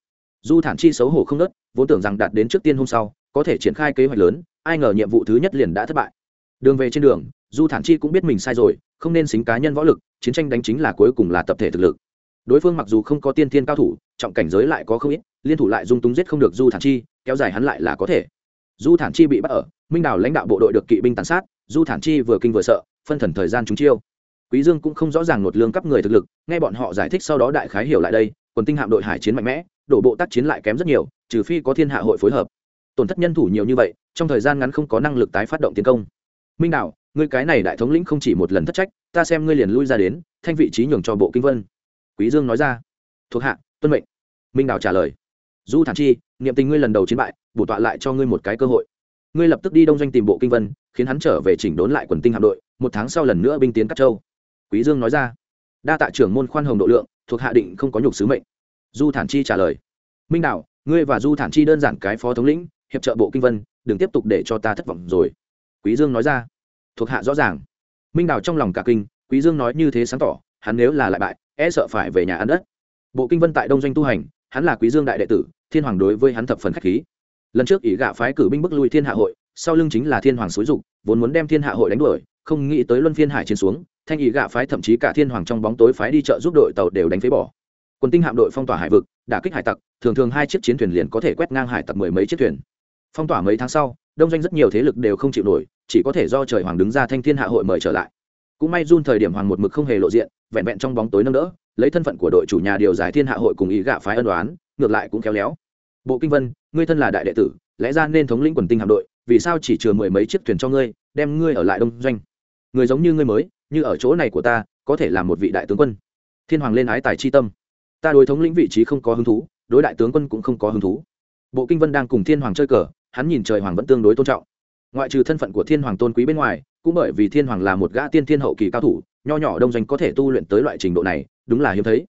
Du thản chi xấu hổ không nớt, vốn tưởng rằng đạt đến trước tiên hôm sau, có thể triển khai kế hoạch lớn, ai ngờ nhiệm vụ thứ nhất liền đã thất bại. Đường về trên đường du thản chi cũng biết mình sai rồi, không nên xính cá nhân võ lực, chiến tranh đánh chính là cuối cùng là tập thể thực lực. Đối phương mặc dù không có tiên thiên cao thủ, trọng cảnh giới lại có không ít, liên thủ lại dung túng giết không được du thản chi, kéo dài hắn lại là có thể. Du thản chi bị bắt ở, minh đào lãnh đạo bộ đội được kỵ binh tàn sát du thản chi vừa kinh vừa sợ, phân thần thời gian chúng chiêu quý dương cũng không rõ ràng nột lương cấp người thực lực, nghe bọn họ giải thích sau đó đại khái hiểu lại đây, quần tinh hạm đội hải chiến mạnh mẽ, đổ bộ tác chiến lại kém rất nhiều, trừ phi có thiên hạ hội phối hợp. Tổn thất nhân thủ nhiều như vậy, trong thời gian ngắn không có năng lực tái phát động tiến công. Minh đạo ngươi cái này đại thống lĩnh không chỉ một lần thất trách, ta xem ngươi liền lui ra đến, thanh vị trí nhường cho bộ kinh vân. Quý dương nói ra. Thuộc hạ, tuân mệnh. Minh đạo trả lời. Du thản chi, niệm tình ngươi lần đầu chiến bại, bổ tọa lại cho ngươi một cái cơ hội. Ngươi lập tức đi đông doanh tìm bộ kinh vân, khiến hắn trở về chỉnh đốn lại quần tinh hạm đội, một tháng sau lần nữa binh tiến các châu quý dương nói ra. Đa tạ trưởng môn khoan hồng độ lượng, thuộc hạ định không có nhục sứ mệnh. Du thản chi trả lời. Minh đạo, ngươi và du thản chi đơn giản cái phó thống lĩnh, hiệp trợ bộ kinh vân, đừng tiếp tục để cho ta thất vọng rồi. Quý dương nói ra. Thuộc hạ rõ ràng. Minh đạo trong lòng cả kinh, quý dương nói như thế sáng tỏ, hắn nếu là lại bại e sợ phải về nhà ăn đất. Bộ kinh vân tại đông doanh tu hành, hắn là quý dương đại đệ tử, thiên hoàng đối với hắn thập phần khách khí. Lần trước ỷ gạ phái cử binh bức lui thiên hạ hội, sau lưng chính là thiên hoàng xúi dục, vốn muốn đem thiên hạ hội đánh đuổi, không nghĩ tới luân phiên hải chiến xuống thanh ý gạ phái thậm chí cả thiên hoàng trong bóng tối phái đi chợ giúp đội tàu đều đánh phế bỏ. Quân tinh hạm đội phong tỏa hải vực, đả kích hải tặc, thường thường hai chiếc chiến thuyền liền có thể quét ngang hải tặc mười mấy chiếc thuyền. Phong tỏa mấy tháng sau, đông doanh rất nhiều thế lực đều không chịu nổi, chỉ có thể do trời hoàng đứng ra thanh thiên hạ hội mời trở lại. Cũng may run thời điểm hoàng một mực không hề lộ diện, vẹn vẹn trong bóng tối nâng đỡ, lấy thân phận của đội chủ nhà điều giải thiên hạ hội cùng ý gạ phái ân đoán ngược lại cũng khéo léo. Bộ kinh vân, ngươi thân là đại đệ tử, lẽ ra nên thống lĩnh quần tinh hạm đội, vì sao chỉ chừa mười mấy chiếc thuyền cho ngươi, đem ngươi ở lại đông doanh? Người giống như ngươi mới như ở chỗ này của ta, có thể là một vị đại tướng quân. Thiên hoàng lên ái tài chi tâm. Ta đối thống lĩnh vị trí không có hứng thú, đối đại tướng quân cũng không có hứng thú. Bộ kinh vân đang cùng thiên hoàng chơi cờ, hắn nhìn trời hoàng vẫn tương đối tôn trọng. Ngoại trừ thân phận của thiên hoàng tôn quý bên ngoài, cũng bởi vì thiên hoàng là một gã tiên thiên hậu kỳ cao thủ, nho nhỏ đông doanh có thể tu luyện tới loại trình độ này, đúng là hiếm thấy.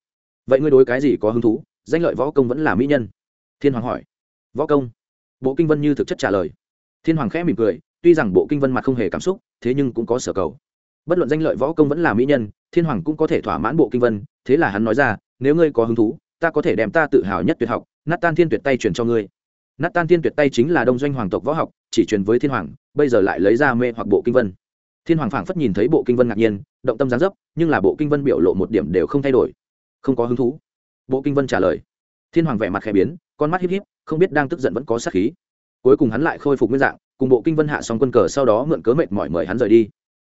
Vậy ngươi đối cái gì có hứng thú? Danh lợi võ công vẫn là mỹ nhân. Thiên hoàng hỏi. Võ công? Bộ kinh vân như thực chất trả lời. Thiên hoàng khẽ mỉm cười, tuy rằng bộ kinh vân mặt không hề cảm xúc, thế nhưng cũng có sở cầu bất luận danh lợi võ công vẫn là mỹ nhân, thiên hoàng cũng có thể thỏa mãn bộ kinh vân, thế là hắn nói ra, nếu ngươi có hứng thú, ta có thể đem ta tự hào nhất tuyệt học nát tan thiên tuyệt tay truyền cho ngươi. Nát tan thiên tuyệt tay chính là đông doanh hoàng tộc võ học, chỉ truyền với thiên hoàng, bây giờ lại lấy ra mê hoặc bộ kinh vân. Thiên hoàng phảng phất nhìn thấy bộ kinh vân ngạc nhiên, động tâm gián dấp, nhưng là bộ kinh vân biểu lộ một điểm đều không thay đổi. Không có hứng thú. Bộ kinh vân trả lời. Thiên hoàng vẻ mặt khẽ biến, con mắt híp híp, không biết đang tức giận vẫn có sát khí. Cuối cùng hắn lại khôi phục nguyên dạng, cùng bộ kinh vân hạ xong quân cờ sau đó mượn cớ mệt mỏi mời hắn rời đi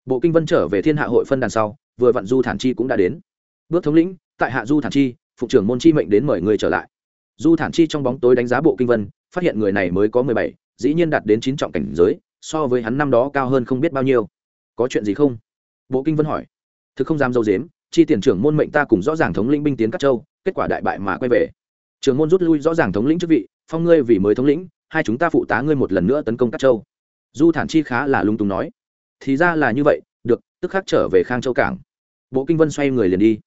bộ kinh vân trở về thiên hạ hội phân đàn sau, vừa vặn du thản chi cũng đã đến. Bước thống lĩnh, tại hạ du thản chi phụ trưởng môn chi mệnh đến mời người trở lại. Du thản chi trong bóng tối đánh giá bộ kinh vân, phát hiện người này mới có mười bảy, dĩ nhiên đạt đến chín trọng cảnh giới, so với hắn năm đó cao hơn không biết bao nhiêu. Có chuyện gì không? Bộ kinh vân hỏi. Thực không dám dâu dếm, chi tiền trưởng môn mệnh ta cùng rõ ràng thống lĩnh binh tiến các châu, kết quả đại bại mà quay về. Trưởng môn rút lui rõ ràng thống lĩnh chức vị, phong ngươi vì mới thống lĩnh, hai chúng ta phụ tá ngươi một lần nữa tấn công các châu. Du thản chi khá là lung túng nói thì ra là như vậy, được, tức khắc trở về khang châu cảng. Bộ kinh vân xoay người liền đi.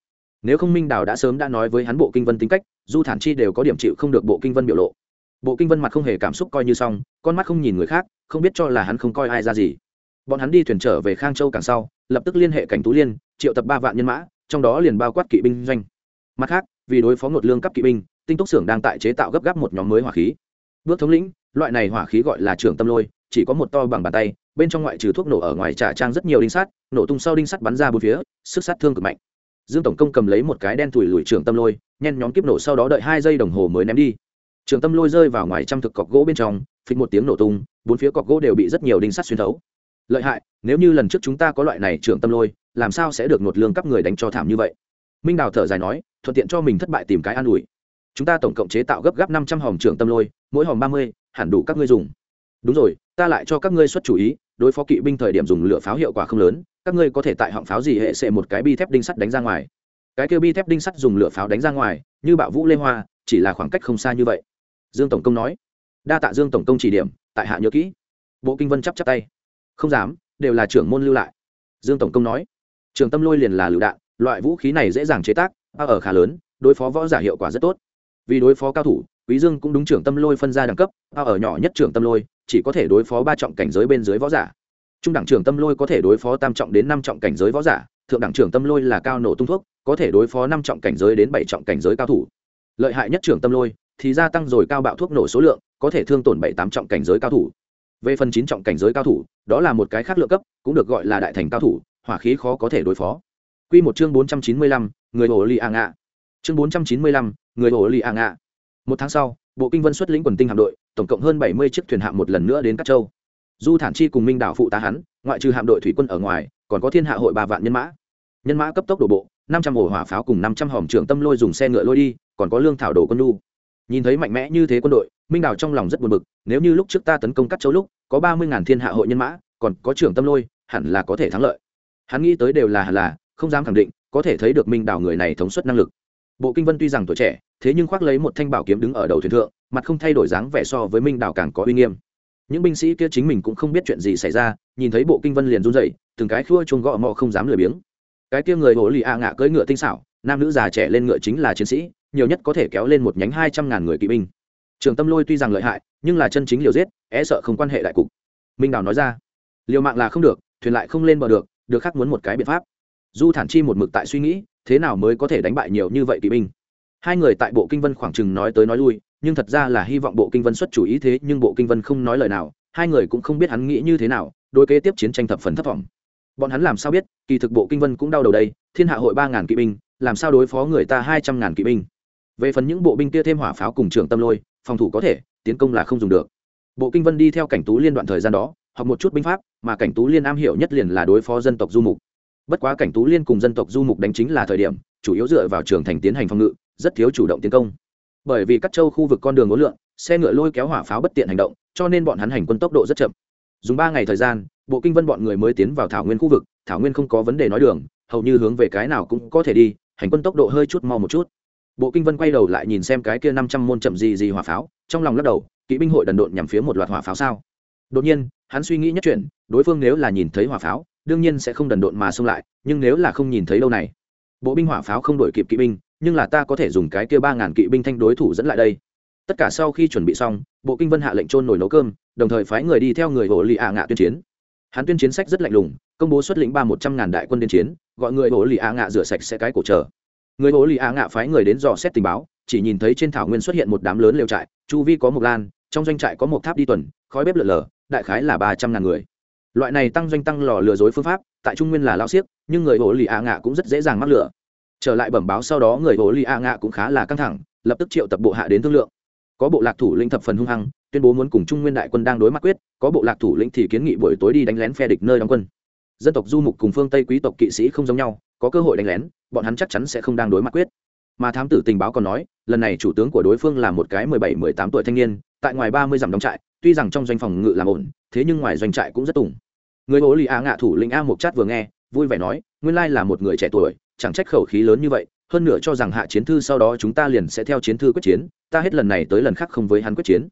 Nếu không minh đào đã sớm đã nói với hắn bộ kinh vân tính cách, du thản chi đều có điểm chịu không được bộ kinh vân biểu lộ. Bộ kinh vân mặt không hề cảm xúc coi như xong, con mắt không nhìn người khác, không biết cho là hắn không coi ai ra gì. Bọn hắn đi thuyền trở về khang châu càng sau, lập tức liên hệ cảnh tú liên, triệu tập ba vạn nhân mã, trong đó liền bao quát kỵ binh doanh. Mặt khác, vì đối phó ngột lương cấp kỵ binh, tinh túc xưởng đang tại chế tạo gấp gáp một nhóm mới hỏa khí. Bước thống lĩnh, loại này hỏa khí gọi là trưởng tâm lôi, chỉ có một to bằng bàn tay bên trong ngoại trừ thuốc nổ ở ngoài trả trang rất nhiều đinh sắt nổ tung sau đinh sắt bắn ra bốn phía, sức sát thương cực mạnh. Dương tổng công cầm lấy một cái đen thủi lùi trường tâm lôi, nhen nhóm kiếp nổ sau đó đợi hai giây đồng hồ mới ném đi. Trường tâm lôi rơi vào ngoài trăm thực cọc gỗ bên trong, phịch một tiếng nổ tung, bốn phía cọc gỗ đều bị rất nhiều đinh sắt xuyên thấu. Lợi hại, nếu như lần trước chúng ta có loại này trường tâm lôi, làm sao sẽ được nột lương cấp người đánh cho thảm như vậy? Minh đào thở dài nói, thuận tiện cho mình thất bại tìm cái an ủi. Chúng ta tổng cộng chế tạo gấp gáp năm trăm hòm trường tâm lôi, mỗi hòm ba mươi, hẳn đủ các ngươi dùng đúng rồi, ta lại cho các ngươi xuất chủ ý, đối phó kỵ binh thời điểm dùng lửa pháo hiệu quả không lớn, các ngươi có thể tại họng pháo gì hệ sệ một cái bi thép đinh sắt đánh ra ngoài. Cái kêu bi thép đinh sắt dùng lửa pháo đánh ra ngoài, như bạo vũ lê hoa, chỉ là khoảng cách không xa như vậy. Dương tổng công nói. Đa tạ dương tổng công chỉ điểm, tại hạ nhớ kỹ. Bộ kinh vân chắp chắp tay. Không dám, đều là trưởng môn lưu lại. Dương tổng công nói. Trường tâm lôi liền là lựu đạn, loại vũ khí này dễ dàng chế tác ba ở khá lớn, đối phó võ giả hiệu quả rất tốt. Vì đối phó cao thủ, quý dương cũng đúng trưởng tâm lôi phân ra đẳng cấp ba ở nhỏ nhất trưởng tâm lôi chỉ có thể đối phó ba trọng cảnh giới bên dưới võ giả trung đẳng trưởng tâm lôi có thể đối phó tam trọng đến năm trọng cảnh giới võ giả thượng đẳng trưởng tâm lôi là cao nổ tung thuốc có thể đối phó năm trọng cảnh giới đến bảy trọng cảnh giới cao thủ lợi hại nhất trưởng tâm lôi thì gia tăng rồi cao bạo thuốc nổ số lượng có thể thương tổn bảy tám trọng cảnh giới cao thủ về phần chín trọng cảnh giới cao thủ đó là một cái khác lượng cấp cũng được gọi là đại thành cao thủ hỏa khí khó có thể đối phó Quy một chương bốn trăm chín mươi lăm, người hồ lì a ngạ. Chương bốn trăm chín mươi lăm, người hồ lì a ngạ. Một tháng sau, Bộ Kinh Vân xuất lĩnh quần tinh hạm đội, tổng cộng hơn bảy mươi chiếc thuyền hạm một lần nữa đến các châu. Du Thản Chi cùng Minh đảo phụ tá hắn, ngoại trừ hạm đội thủy quân ở ngoài, còn có Thiên Hạ hội ba vạn nhân mã. Nhân mã cấp tốc đổ bộ, năm trăm ổ hỏa pháo cùng năm trăm hòm trưởng tâm lôi dùng xe ngựa lôi đi, còn có lương thảo đổ quân lu. Nhìn thấy mạnh mẽ như thế quân đội, Minh đảo trong lòng rất buồn bực, nếu như lúc trước ta tấn công Cát châu lúc, có ba mươi ngàn Thiên Hạ hội nhân mã, còn có trưởng tâm lôi, hẳn là có thể thắng lợi. Hắn nghĩ tới đều là hẳn là, không dám khẳng định, có thể thấy được minh đảo người này thống suất năng lực bộ kinh vân tuy rằng tuổi trẻ thế nhưng khoác lấy một thanh bảo kiếm đứng ở đầu thuyền thượng, mặt không thay đổi dáng vẻ so với minh đảo càng có uy nghiêm. Những binh sĩ kia chính mình cũng không biết chuyện gì xảy ra, nhìn thấy bộ kinh vân liền run dậy từng cái khua chuông gõ mò không dám lười biếng. Cái kia người hồ lì a ngạ cưỡi ngựa tinh xảo, nam nữ già trẻ lên ngựa chính là chiến sĩ, nhiều nhất có thể kéo lên một nhánh hai trăm ngàn người kỵ binh. Trường tâm lôi tuy rằng lợi hại, nhưng là chân chính liều giết é sợ không quan hệ đại cục. Minh đào nói ra, liều mạng là không được, thuyền lại không lên bờ được được khác muốn một cái biện pháp. Du thản chi một mực tại suy nghĩ, thế nào mới có thể đánh bại nhiều như vậy kỵ binh? Hai người tại bộ kinh vân khoảng chừng nói tới nói lui, nhưng thật ra là hy vọng bộ kinh vân xuất chủ ý thế, nhưng bộ kinh vân không nói lời nào, hai người cũng không biết hắn nghĩ như thế nào đôi kế tiếp chiến tranh thập phần thất vọng bọn hắn làm sao biết, kỳ thực bộ kinh vân cũng đau đầu đây, thiên hạ hội ba ngàn kỵ binh, làm sao đối phó người ta hai trăm ngàn kỵ binh? Về phần những bộ binh kia thêm hỏa pháo cùng trường tâm lôi, phòng thủ có thể, tiến công là không dùng được. Bộ kinh vân đi theo cảnh tú liên đoạn thời gian đó, học một chút binh pháp, mà cảnh tú liên am hiểu nhất liền là đối phó dân tộc du mục. Bất quá cảnh tú liên cùng dân tộc du mục đánh chính là thời điểm, chủ yếu dựa vào trường thành tiến hành phòng ngự rất thiếu chủ động tiến công. Bởi vì các châu khu vực con đường ngố lượn, xe ngựa lôi kéo hỏa pháo bất tiện hành động cho nên bọn hắn hành quân tốc độ rất chậm. Dùng ba ngày thời gian bộ kinh vân bọn người mới tiến vào thảo nguyên khu vực thảo nguyên không có vấn đề nói đường hầu như hướng về cái nào cũng có thể đi hành quân tốc độ hơi chút mau một chút. Bộ kinh vân quay đầu lại nhìn xem cái kia năm trăm môn chậm gì gì hỏa pháo trong lòng lắc đầu kỵ binh hội đần độn nhằm phía một loạt hỏa pháo sao? Đột nhiên hắn suy nghĩ nhất chuyện đối phương nếu là nhìn thấy hỏa pháo đương nhiên sẽ không đần độn mà xông lại nhưng nếu là không nhìn thấy lâu này bộ binh hỏa pháo không đổi kịp kỵ binh nhưng là ta có thể dùng cái kia ba ngàn kỵ binh thanh đối thủ dẫn lại đây. Tất cả sau khi chuẩn bị xong, bộ kinh vân hạ lệnh trôn nổi nấu cơm, đồng thời phái người đi theo người hồ lì ạ ngạ tuyên chiến. Hắn tuyên chiến sách rất lạnh lùng, công bố xuất lĩnh ba một trăm ngàn đại quân đến chiến, gọi người hồ lì ạ ngạ rửa sạch sẽ cái cổ trở người hồ lì ạ ngạ phái người đến dò xét tình báo, chỉ nhìn thấy trên thảo nguyên xuất hiện một đám lớn lều trại, chu vi có một lan, trong doanh trại có một tháp đi tuần, khói bếp lửa lở, đại khái là ba trăm ngàn người. Loại này tăng doanh tăng lò lừa dối phương pháp, tại trung nguyên là lao xiếc nhưng người hồ lì ạ ngạ cũng rất dễ dàng mắc lửa trở lại bẩm báo sau đó người hồ li a ngạ cũng khá là căng thẳng, lập tức triệu tập bộ hạ đến thương lượng. Có bộ lạc thủ lĩnh thập phần hung hăng, tuyên bố muốn cùng trung nguyên đại quân đang đối mặt quyết, có bộ lạc thủ lĩnh thì kiến nghị buổi tối đi đánh lén phe địch nơi đóng quân. Dân tộc du mục cùng phương tây quý tộc kỵ sĩ không giống nhau, có cơ hội đánh lén, bọn hắn chắc chắn sẽ không đang đối mặt quyết. Mà thám tử tình báo còn nói, lần này chủ tướng của đối phương là một cái mười bảy, mười tám tuổi thanh niên, tại ngoài ba mươi dặm đóng trại, tuy rằng trong doanh phòng ngự làm ổn, thế nhưng ngoài doanh trại cũng rất tùng. Người bố lì a ngạ thủ lĩnh a một chát vừa nghe, vui vẻ nói, nguyên lai là một người trẻ tuổi chẳng trách khẩu khí lớn như vậy, hơn nữa cho rằng hạ chiến thư sau đó chúng ta liền sẽ theo chiến thư quyết chiến, ta hết lần này tới lần khác không với hắn quyết chiến.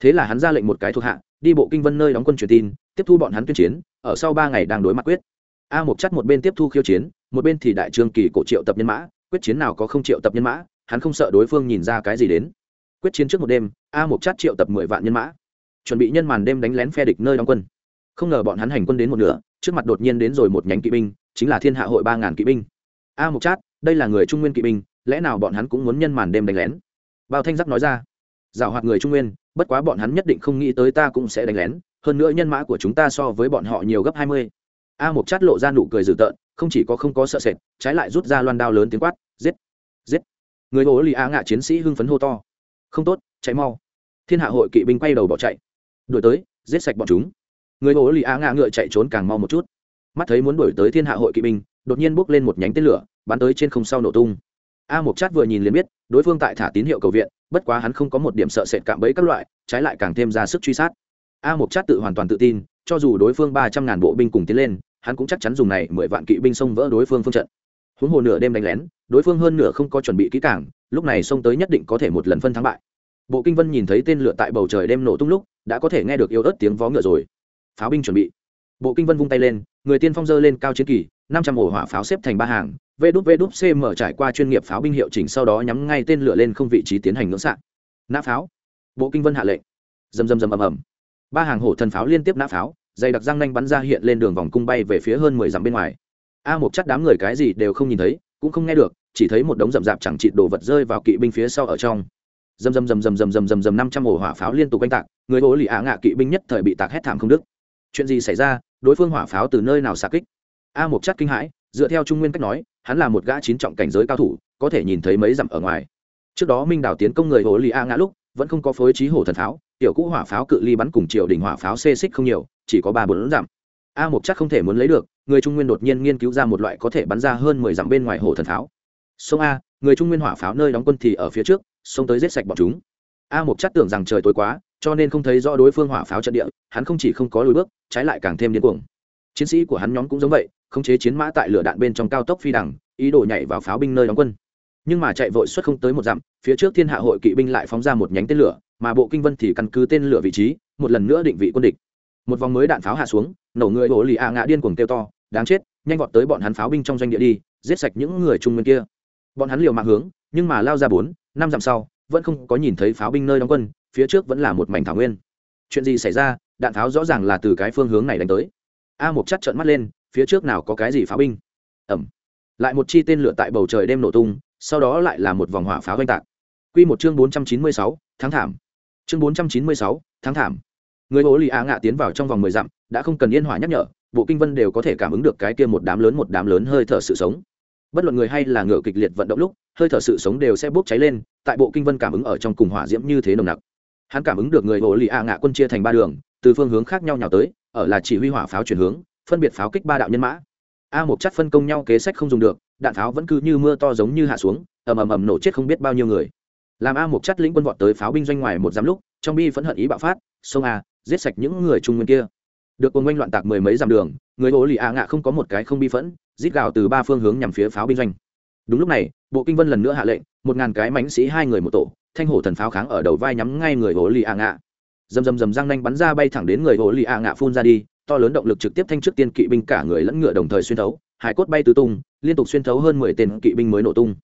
Thế là hắn ra lệnh một cái thuộc hạ, đi bộ kinh vân nơi đóng quân truyền tin, tiếp thu bọn hắn tuyên chiến, ở sau ba ngày đang đối mặt quyết. A một chắc một bên tiếp thu khiêu chiến, một bên thì đại trương kỳ cổ triệu tập nhân mã, quyết chiến nào có không triệu tập nhân mã, hắn không sợ đối phương nhìn ra cái gì đến. Quyết chiến trước một đêm, a một chắc triệu tập mười vạn nhân mã, chuẩn bị nhân màn đêm đánh lén phe địch nơi đóng quân. Không ngờ bọn hắn hành quân đến một nửa, trước mặt đột nhiên đến rồi một nhánh kỵ binh, chính là thiên hạ hội ba ngàn kỵ binh a mục chát, đây là người trung nguyên kỵ binh, lẽ nào bọn hắn cũng muốn nhân màn đêm đánh lén? Bao thanh giác nói ra. Giảo hoạt người trung nguyên, bất quá bọn hắn nhất định không nghĩ tới ta cũng sẽ đánh lén, hơn nữa nhân mã của chúng ta so với bọn họ nhiều gấp hai mươi. A mục chát lộ ra nụ cười dữ tợn, không chỉ có không có sợ sệt, trái lại rút ra loan đao lớn tiếng quát, giết giết. Người hồ lì a ngạ chiến sĩ hưng phấn hô to. Không tốt, chạy mau. Thiên hạ hội kỵ binh quay đầu bỏ chạy. Đuổi tới, giết sạch bọn chúng. Người hồ lì a ngạ ngựa chạy trốn càng mau một chút. Mắt thấy muốn đuổi tới thiên hạ hội kỵ binh đột nhiên bốc lên một nhánh tên lửa, bắn tới trên không sau nổ tung. A Mục chát vừa nhìn liền biết, đối phương tại thả tín hiệu cầu viện, bất quá hắn không có một điểm sợ sệt cạm bẫy các loại, trái lại càng thêm ra sức truy sát. A Mục chát tự hoàn toàn tự tin, cho dù đối phương ba trăm ngàn bộ binh cùng tiến lên, hắn cũng chắc chắn dùng này mười vạn kỵ binh xông vỡ đối phương phương trận. Huống hồ nửa đêm đánh lén, đối phương hơn nửa không có chuẩn bị kỹ càng, lúc này xông tới nhất định có thể một lần phân thắng bại. Bộ kinh vân nhìn thấy tên lửa tại bầu trời đêm nổ tung lúc, đã có thể nghe được yếu ớt tiếng vó ngựa rồi. Pháo binh chuẩn bị. Bộ kinh vân vung tay lên, người tiên phong dơ lên cao chiến kỳ năm trăm ổ hỏa pháo xếp thành ba hàng vê đúp vê đúp cm trải qua chuyên nghiệp pháo binh hiệu chỉnh sau đó nhắm ngay tên lửa lên không vị trí tiến hành ngưỡng xạ nã pháo. Bộ kinh vân hạ lệnh. Dầm dầm dầm ầm ầm. Ba hàng hổ thần pháo liên tiếp nã pháo, dày đặc răng nanh bắn ra hiện lên đường vòng cung bay về phía hơn mười dặm bên ngoài. A một chắc đám người cái gì đều không nhìn thấy, cũng không nghe được, chỉ thấy một đống rậm rạp chẳng chịt đồ vật rơi vào kỵ binh phía sau ở trong. Dầm dầm dầm dầm dầm dầm dầm dầm năm trăm ổ hỏa pháo liên tục oanh tạc, người ố lì ạ ngạ kỵ binh nhất thời bị tạc hét thảm không đức chuyện gì xảy ra, đối phương hỏa pháo từ nơi nào xạ kích? A Mộc chắc kinh hãi, dựa theo trung nguyên cách nói, hắn là một gã chín trọng cảnh giới cao thủ, có thể nhìn thấy mấy dặm ở ngoài. Trước đó minh đảo tiến công người hồ lì a ngã lúc, vẫn không có phối trí hổ thần pháo, tiểu cũ hỏa pháo cự ly bắn cùng triều đỉnh hỏa pháo xê xích không nhiều, chỉ có ba bốn dặm. A Mộc chắc không thể muốn lấy được, người trung nguyên đột nhiên nghiên cứu ra một loại có thể bắn ra hơn mười dặm bên ngoài Hồ thần pháo. Sông a, người trung nguyên hỏa pháo nơi đóng quân thì ở phía trước xông tới giết sạch bọn chúng. A Mộc chắc tưởng rằng trời tối quá, cho nên không thấy rõ đối phương hỏa pháo trận địa, hắn không chỉ không có lùi bước, trái lại càng thêm điên cuồng. Chiến sĩ của hắn nhóm cũng giống vậy khống chế chiến mã tại lửa đạn bên trong cao tốc phi đằng, ý đồ nhảy vào pháo binh nơi đóng quân. Nhưng mà chạy vội xuất không tới một dặm, phía trước thiên hạ hội kỵ binh lại phóng ra một nhánh tên lửa, mà bộ kinh vân thì căn cứ tên lửa vị trí, một lần nữa định vị quân địch. Một vòng mới đạn pháo hạ xuống, nổ người hồ lì ạ ngã điên cuồng kêu to, đáng chết, nhanh vọt tới bọn hắn pháo binh trong doanh địa đi, giết sạch những người trung nguyên kia. Bọn hắn liều mạng hướng, nhưng mà lao ra bốn, năm dặm sau, vẫn không có nhìn thấy pháo binh nơi đóng quân, phía trước vẫn là một mảnh thảo nguyên. Chuyện gì xảy ra, đạn pháo rõ ràng là từ cái phương hướng này đánh tới. A một chắc trợn mắt lên phía trước nào có cái gì pháo binh? Ẩm. Lại một chi tên lửa tại bầu trời đêm nổ tung, sau đó lại là một vòng hỏa pháo oanh tạc. Q một chương bốn trăm chín mươi sáu tháng thảm. Chương bốn trăm chín mươi sáu tháng thảm. Người bố lì a ngạ tiến vào trong vòng mười dặm, đã không cần yên hỏa nhắc nhở, bộ kinh vân đều có thể cảm ứng được cái kia một đám lớn một đám lớn hơi thở sự sống. Bất luận người hay là ngựa kịch liệt vận động lúc, hơi thở sự sống đều sẽ bốc cháy lên, tại bộ kinh vân cảm ứng ở trong cùng hỏa diễm như thế nồng nặc. Hắn cảm ứng được người bố lì a ngạ quân chia thành ba đường, từ phương hướng khác nhau nhào tới, ở là chỉ huy hỏa pháo chuyển hướng phân biệt pháo kích ba đạo nhân mã. A một chất phân công nhau kế sách không dùng được, đạn pháo vẫn cứ như mưa to giống như hạ xuống, ầm ầm ầm nổ chết không biết bao nhiêu người. Làm a một chất lĩnh quân vọt tới pháo binh doanh ngoài một giám lúc, trong bi phẫn hận ý bạo phát, sông a, giết sạch những người trung nguyên kia. Được quân oanh loạn tạc mười mấy dặm đường, người hồ lì a ngạ không có một cái không bi phẫn, rít gào từ ba phương hướng nhằm phía pháo binh doanh. Đúng lúc này, bộ kinh vân lần nữa hạ lệnh, một ngàn cái mãnh sĩ hai người một tổ, thanh hổ thần pháo kháng ở đầu vai nhắm ngay người hồ lì a ngạ. Dầm dầm dầm răng nanh bắn ra bay thẳng đến người hồ lì a ngạ phun ra đi to lớn động lực trực tiếp thanh trước tiên kỵ binh cả người lẫn ngựa đồng thời xuyên thấu, hải cốt bay tứ tung, liên tục xuyên thấu hơn mười tên kỵ binh mới nổ tung.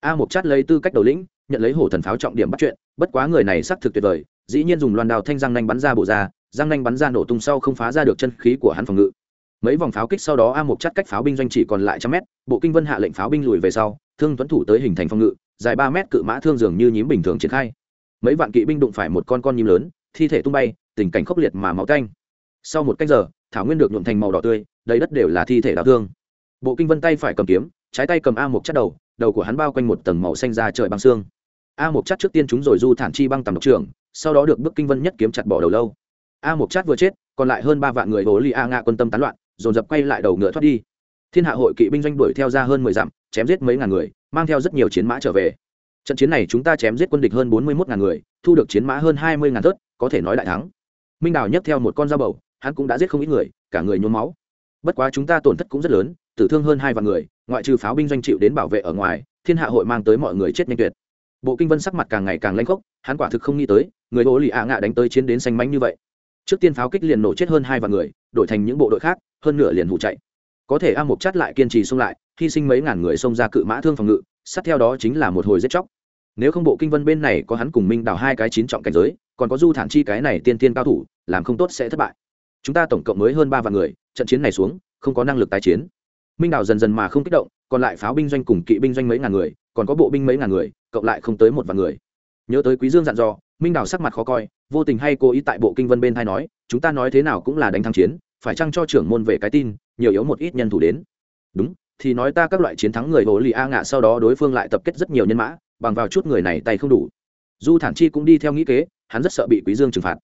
A một chát lấy tư cách đầu lĩnh, nhận lấy hổ thần pháo trọng điểm bắt chuyện, bất quá người này xác thực tuyệt vời, dĩ nhiên dùng loan đào thanh răng nanh bắn ra bộ ra, răng nanh bắn ra nổ tung sau không phá ra được chân khí của hắn phòng ngự. Mấy vòng pháo kích sau đó a một chát cách pháo binh doanh chỉ còn lại trăm mét, bộ kinh vân hạ lệnh pháo binh lùi về sau, thương tuấn thủ tới hình thành phòng ngự, dài ba mét cự mã thương dường như nhím bình thường triển khai. Mấy vạn kỵ binh đụng phải một con con nhím lớn, thi thể tung bay, tình cảnh khốc liệt mà máu canh sau một cách giờ, thảo nguyên được nhuộm thành màu đỏ tươi, đầy đất đều là thi thể đào thương. Bộ kinh vân tay phải cầm kiếm, trái tay cầm a một chất đầu đầu của hắn bao quanh một tầng màu xanh ra trời băng xương. A một chất trước tiên chúng rồi du thản chi băng tầm độc trưởng, sau đó được bức kinh vân nhất kiếm chặt bỏ đầu lâu. A một Chất vừa chết, còn lại hơn ba vạn người bố li a ngạ quân tâm tán loạn, dồn dập quay lại đầu ngựa thoát đi. Thiên hạ hội kỵ binh doanh đuổi theo ra hơn mười dặm, chém giết mấy ngàn người, mang theo rất nhiều chiến mã trở về. Trận chiến này chúng ta chém giết quân địch hơn bốn mươi một ngàn người, thu được chiến mã hơn hai mươi ngàn thớt, có thể nói đại thắng. Minh đào nhấc theo một con dao bầu hắn cũng đã giết không ít người, cả người nhuốm máu. Bất quá chúng ta tổn thất cũng rất lớn, tử thương hơn hai vạn người, ngoại trừ pháo binh doanh chịu đến bảo vệ ở ngoài, thiên hạ hội mang tới mọi người chết nhanh tuyệt. Bộ kinh vân sắc mặt càng ngày càng lanh khốc, hắn quả thực không nghĩ tới, người bố lì ạ ngạ đánh tới chiến đến xanh mánh như vậy. Trước tiên pháo kích liền nổ chết hơn hai vạn người, đổi thành những bộ đội khác, hơn nửa liền hụ chạy. Có thể a mục chát lại kiên trì xông lại, hy sinh mấy ngàn người xông ra cự mã thương phòng ngự, sát theo đó chính là một hồi giết chóc. Nếu không bộ kinh vân bên này có hắn cùng minh đào hai cái chín trọng cảnh giới, còn có du thản chi cái này tiên tiên cao thủ, làm không tốt sẽ thất bại chúng ta tổng cộng mới hơn ba vạn người, trận chiến này xuống, không có năng lực tái chiến. Minh đào dần dần mà không kích động, còn lại pháo binh doanh cùng kỵ binh doanh mấy ngàn người, còn có bộ binh mấy ngàn người, cộng lại không tới một vạn người. Nhớ tới quý dương dặn dò, minh đào sắc mặt khó coi, vô tình hay cố ý tại bộ kinh vân bên thay nói, chúng ta nói thế nào cũng là đánh thắng chiến, phải chăng cho trưởng môn về cái tin, nhiều yếu một ít nhân thủ đến. Đúng, thì nói ta các loại chiến thắng người hồ lì a ngạ sau đó đối phương lại tập kết rất nhiều nhân mã, bằng vào chút người này tay không đủ. Du thản chi cũng đi theo nghĩ kế, hắn rất sợ bị quý dương trừng phạt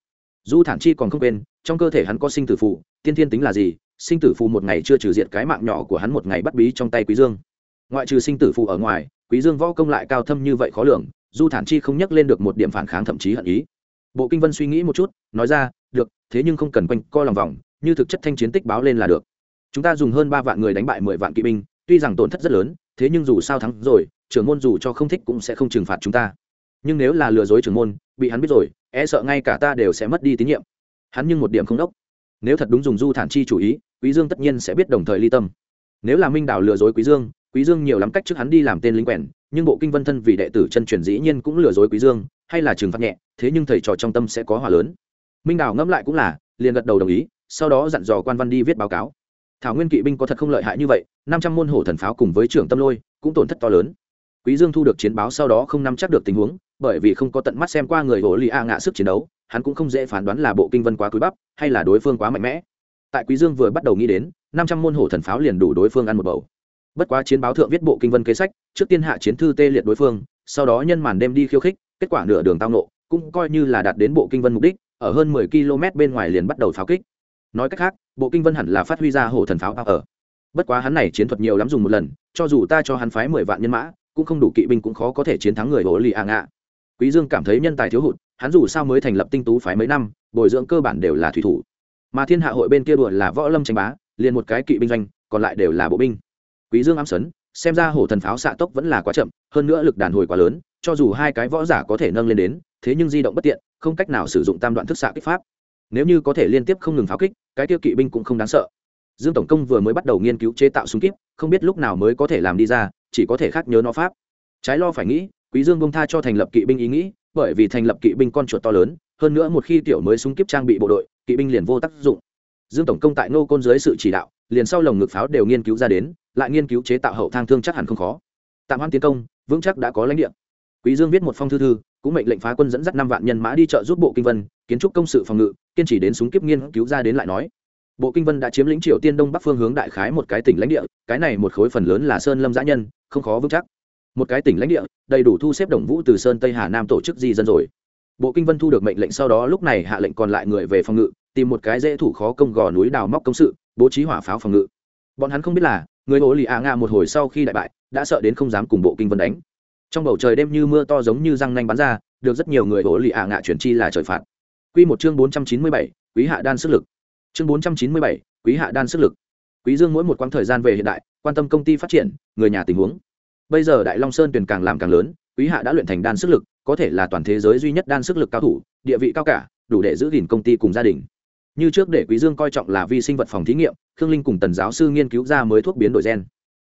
du thản chi còn không quên, trong cơ thể hắn có sinh tử phù, tiên thiên tính là gì? Sinh tử phù một ngày chưa trừ diệt cái mạng nhỏ của hắn một ngày bắt bí trong tay quý dương. Ngoại trừ sinh tử phù ở ngoài, quý dương võ công lại cao thâm như vậy khó lường du thản chi không nhắc lên được một điểm phản kháng thậm chí hận ý. Bộ kinh vân suy nghĩ một chút, nói ra, được, thế nhưng không cần quanh co lòng vòng, như thực chất thanh chiến tích báo lên là được. Chúng ta dùng hơn ba vạn người đánh bại mười vạn kỵ binh, tuy rằng tổn thất rất lớn, thế nhưng dù sao thắng rồi, trưởng môn dù cho không thích cũng sẽ không trừng phạt chúng ta. Nhưng nếu là lừa dối trưởng môn, bị hắn biết rồi e sợ ngay cả ta đều sẽ mất đi tín nhiệm. Hắn nhưng một điểm không đốc. Nếu thật đúng dùng du thản chi chủ ý, quý dương tất nhiên sẽ biết đồng thời ly tâm. Nếu là minh đào lừa dối quý dương quý dương nhiều lắm cách trước hắn đi làm tên lính quèn, nhưng bộ kinh vân thân vì đệ tử chân truyền dĩ nhiên cũng lừa dối quý dương, hay là trừng phạt nhẹ, thế nhưng thầy trò trong tâm sẽ có hòa lớn. Minh đào ngẫm lại cũng là, liền gật đầu đồng ý, sau đó dặn dò quan văn đi viết báo cáo. Thảo nguyên kỵ binh có thật không lợi hại như vậy, năm trăm môn hổ thần pháo cùng với trưởng tâm lôi, cũng tổn thất to lớn. Quý dương thu được chiến báo sau đó không nắm chắc được tình huống bởi vì không có tận mắt xem qua người hổ lì a ngã sức chiến đấu, hắn cũng không dễ phán đoán là bộ kinh vân quá cúi bắp, hay là đối phương quá mạnh mẽ. Tại quý dương vừa bắt đầu nghĩ đến, năm trăm môn hổ thần pháo liền đủ đối phương ăn một bầu. Bất quá chiến báo thượng viết bộ kinh vân kế sách, trước tiên hạ chiến thư tê liệt đối phương, sau đó nhân màn đêm đi khiêu khích, kết quả nửa đường tao nộ cũng coi như là đạt đến bộ kinh vân mục đích, ở hơn mười km bên ngoài liền bắt đầu pháo kích. Nói cách khác, bộ kinh vân hẳn là phát huy ra hổ thần pháo ở bất quá hắn này chiến thuật nhiều lắm dùng một lần, cho dù ta cho hắn phái mười vạn nhân mã, cũng không đủ kỵ binh cũng khó có thể chiến thắng người hồ lì a ngạ quý dương cảm thấy nhân tài thiếu hụt, hắn dù sao mới thành lập tinh tú phái mấy năm, bồi dưỡng cơ bản đều là thủy thủ. Mà thiên hạ hội bên kia đùa là võ lâm tranh bá, liền một cái kỵ binh doanh, còn lại đều là bộ binh. Quý dương ám sấn, xem ra hổ thần pháo xạ tốc vẫn là quá chậm, hơn nữa lực đàn hồi quá lớn, cho dù hai cái võ giả có thể nâng lên đến, thế nhưng di động bất tiện, không cách nào sử dụng tam đoạn thức xạ kích pháp. Nếu như có thể liên tiếp không ngừng pháo kích, cái tiêu kỵ binh cũng không đáng sợ. Dương tổng công vừa mới bắt đầu nghiên cứu chế tạo súng kíp, không biết lúc nào mới có thể làm đi ra, chỉ có thể khác nhớ nó pháp. Trái lo phải nghĩ quý dương bông tha cho thành lập kỵ binh ý nghĩ, bởi vì thành lập kỵ binh con chuột to lớn, hơn nữa một khi tiểu mới súng kíp trang bị bộ đội, kỵ binh liền vô tác dụng. Dương tổng công tại nô côn dưới sự chỉ đạo, liền sau lồng ngực pháo đều nghiên cứu ra đến, lại nghiên cứu chế tạo hậu thang thương chắc hẳn không khó. Tạm hoãn tiến công, vững chắc đã có lãnh địa. Quý dương viết một phong thư thư, cũng mệnh lệnh phá quân dẫn dắt năm vạn nhân mã đi trợ giúp bộ kinh vân, kiến trúc công sự phòng ngự, kiên trì đến súng kiếp nghiên cứu ra đến lại nói. Bộ kinh vân đã chiếm lĩnh triều tiên đông bắc phương hướng đại khái một cái tỉnh lãnh địa, cái này một khối phần lớn là sơn lâm giã nhân, không khó vững chắc một cái tỉnh lãnh địa, đầy đủ thu xếp đồng vũ từ sơn tây hà nam tổ chức di dân rồi. Bộ kinh vân thu được mệnh lệnh sau đó lúc này hạ lệnh còn lại người về phòng ngự, tìm một cái dễ thủ khó công gò núi đào móc công sự, bố trí hỏa pháo phòng ngự. Bọn hắn không biết là, người hồ lì ạ nga một hồi sau khi đại bại, đã sợ đến không dám cùng bộ kinh vân đánh. Trong bầu trời đêm như mưa to giống như răng nanh bắn ra, được rất nhiều người hồ lì ạ ngạ chuyển chi là trời phạt. Quy một chương bốn trăm chín mươi bảy, quý hạ đan sức lực. Chương bốn trăm chín mươi bảy, quý hạ đan sức lực. Quý dương mỗi một quãng thời gian về hiện đại, quan tâm công ty phát triển, người nhà tình huống bây giờ đại long sơn tuyển càng làm càng lớn, quý hạ đã luyện thành đan sức lực, có thể là toàn thế giới duy nhất đan sức lực cao thủ, địa vị cao cả, đủ để giữ gìn công ty cùng gia đình. Như trước để quý dương coi trọng là vi sinh vật phòng thí nghiệm, khương linh cùng tần giáo sư nghiên cứu ra mới thuốc biến đổi gen.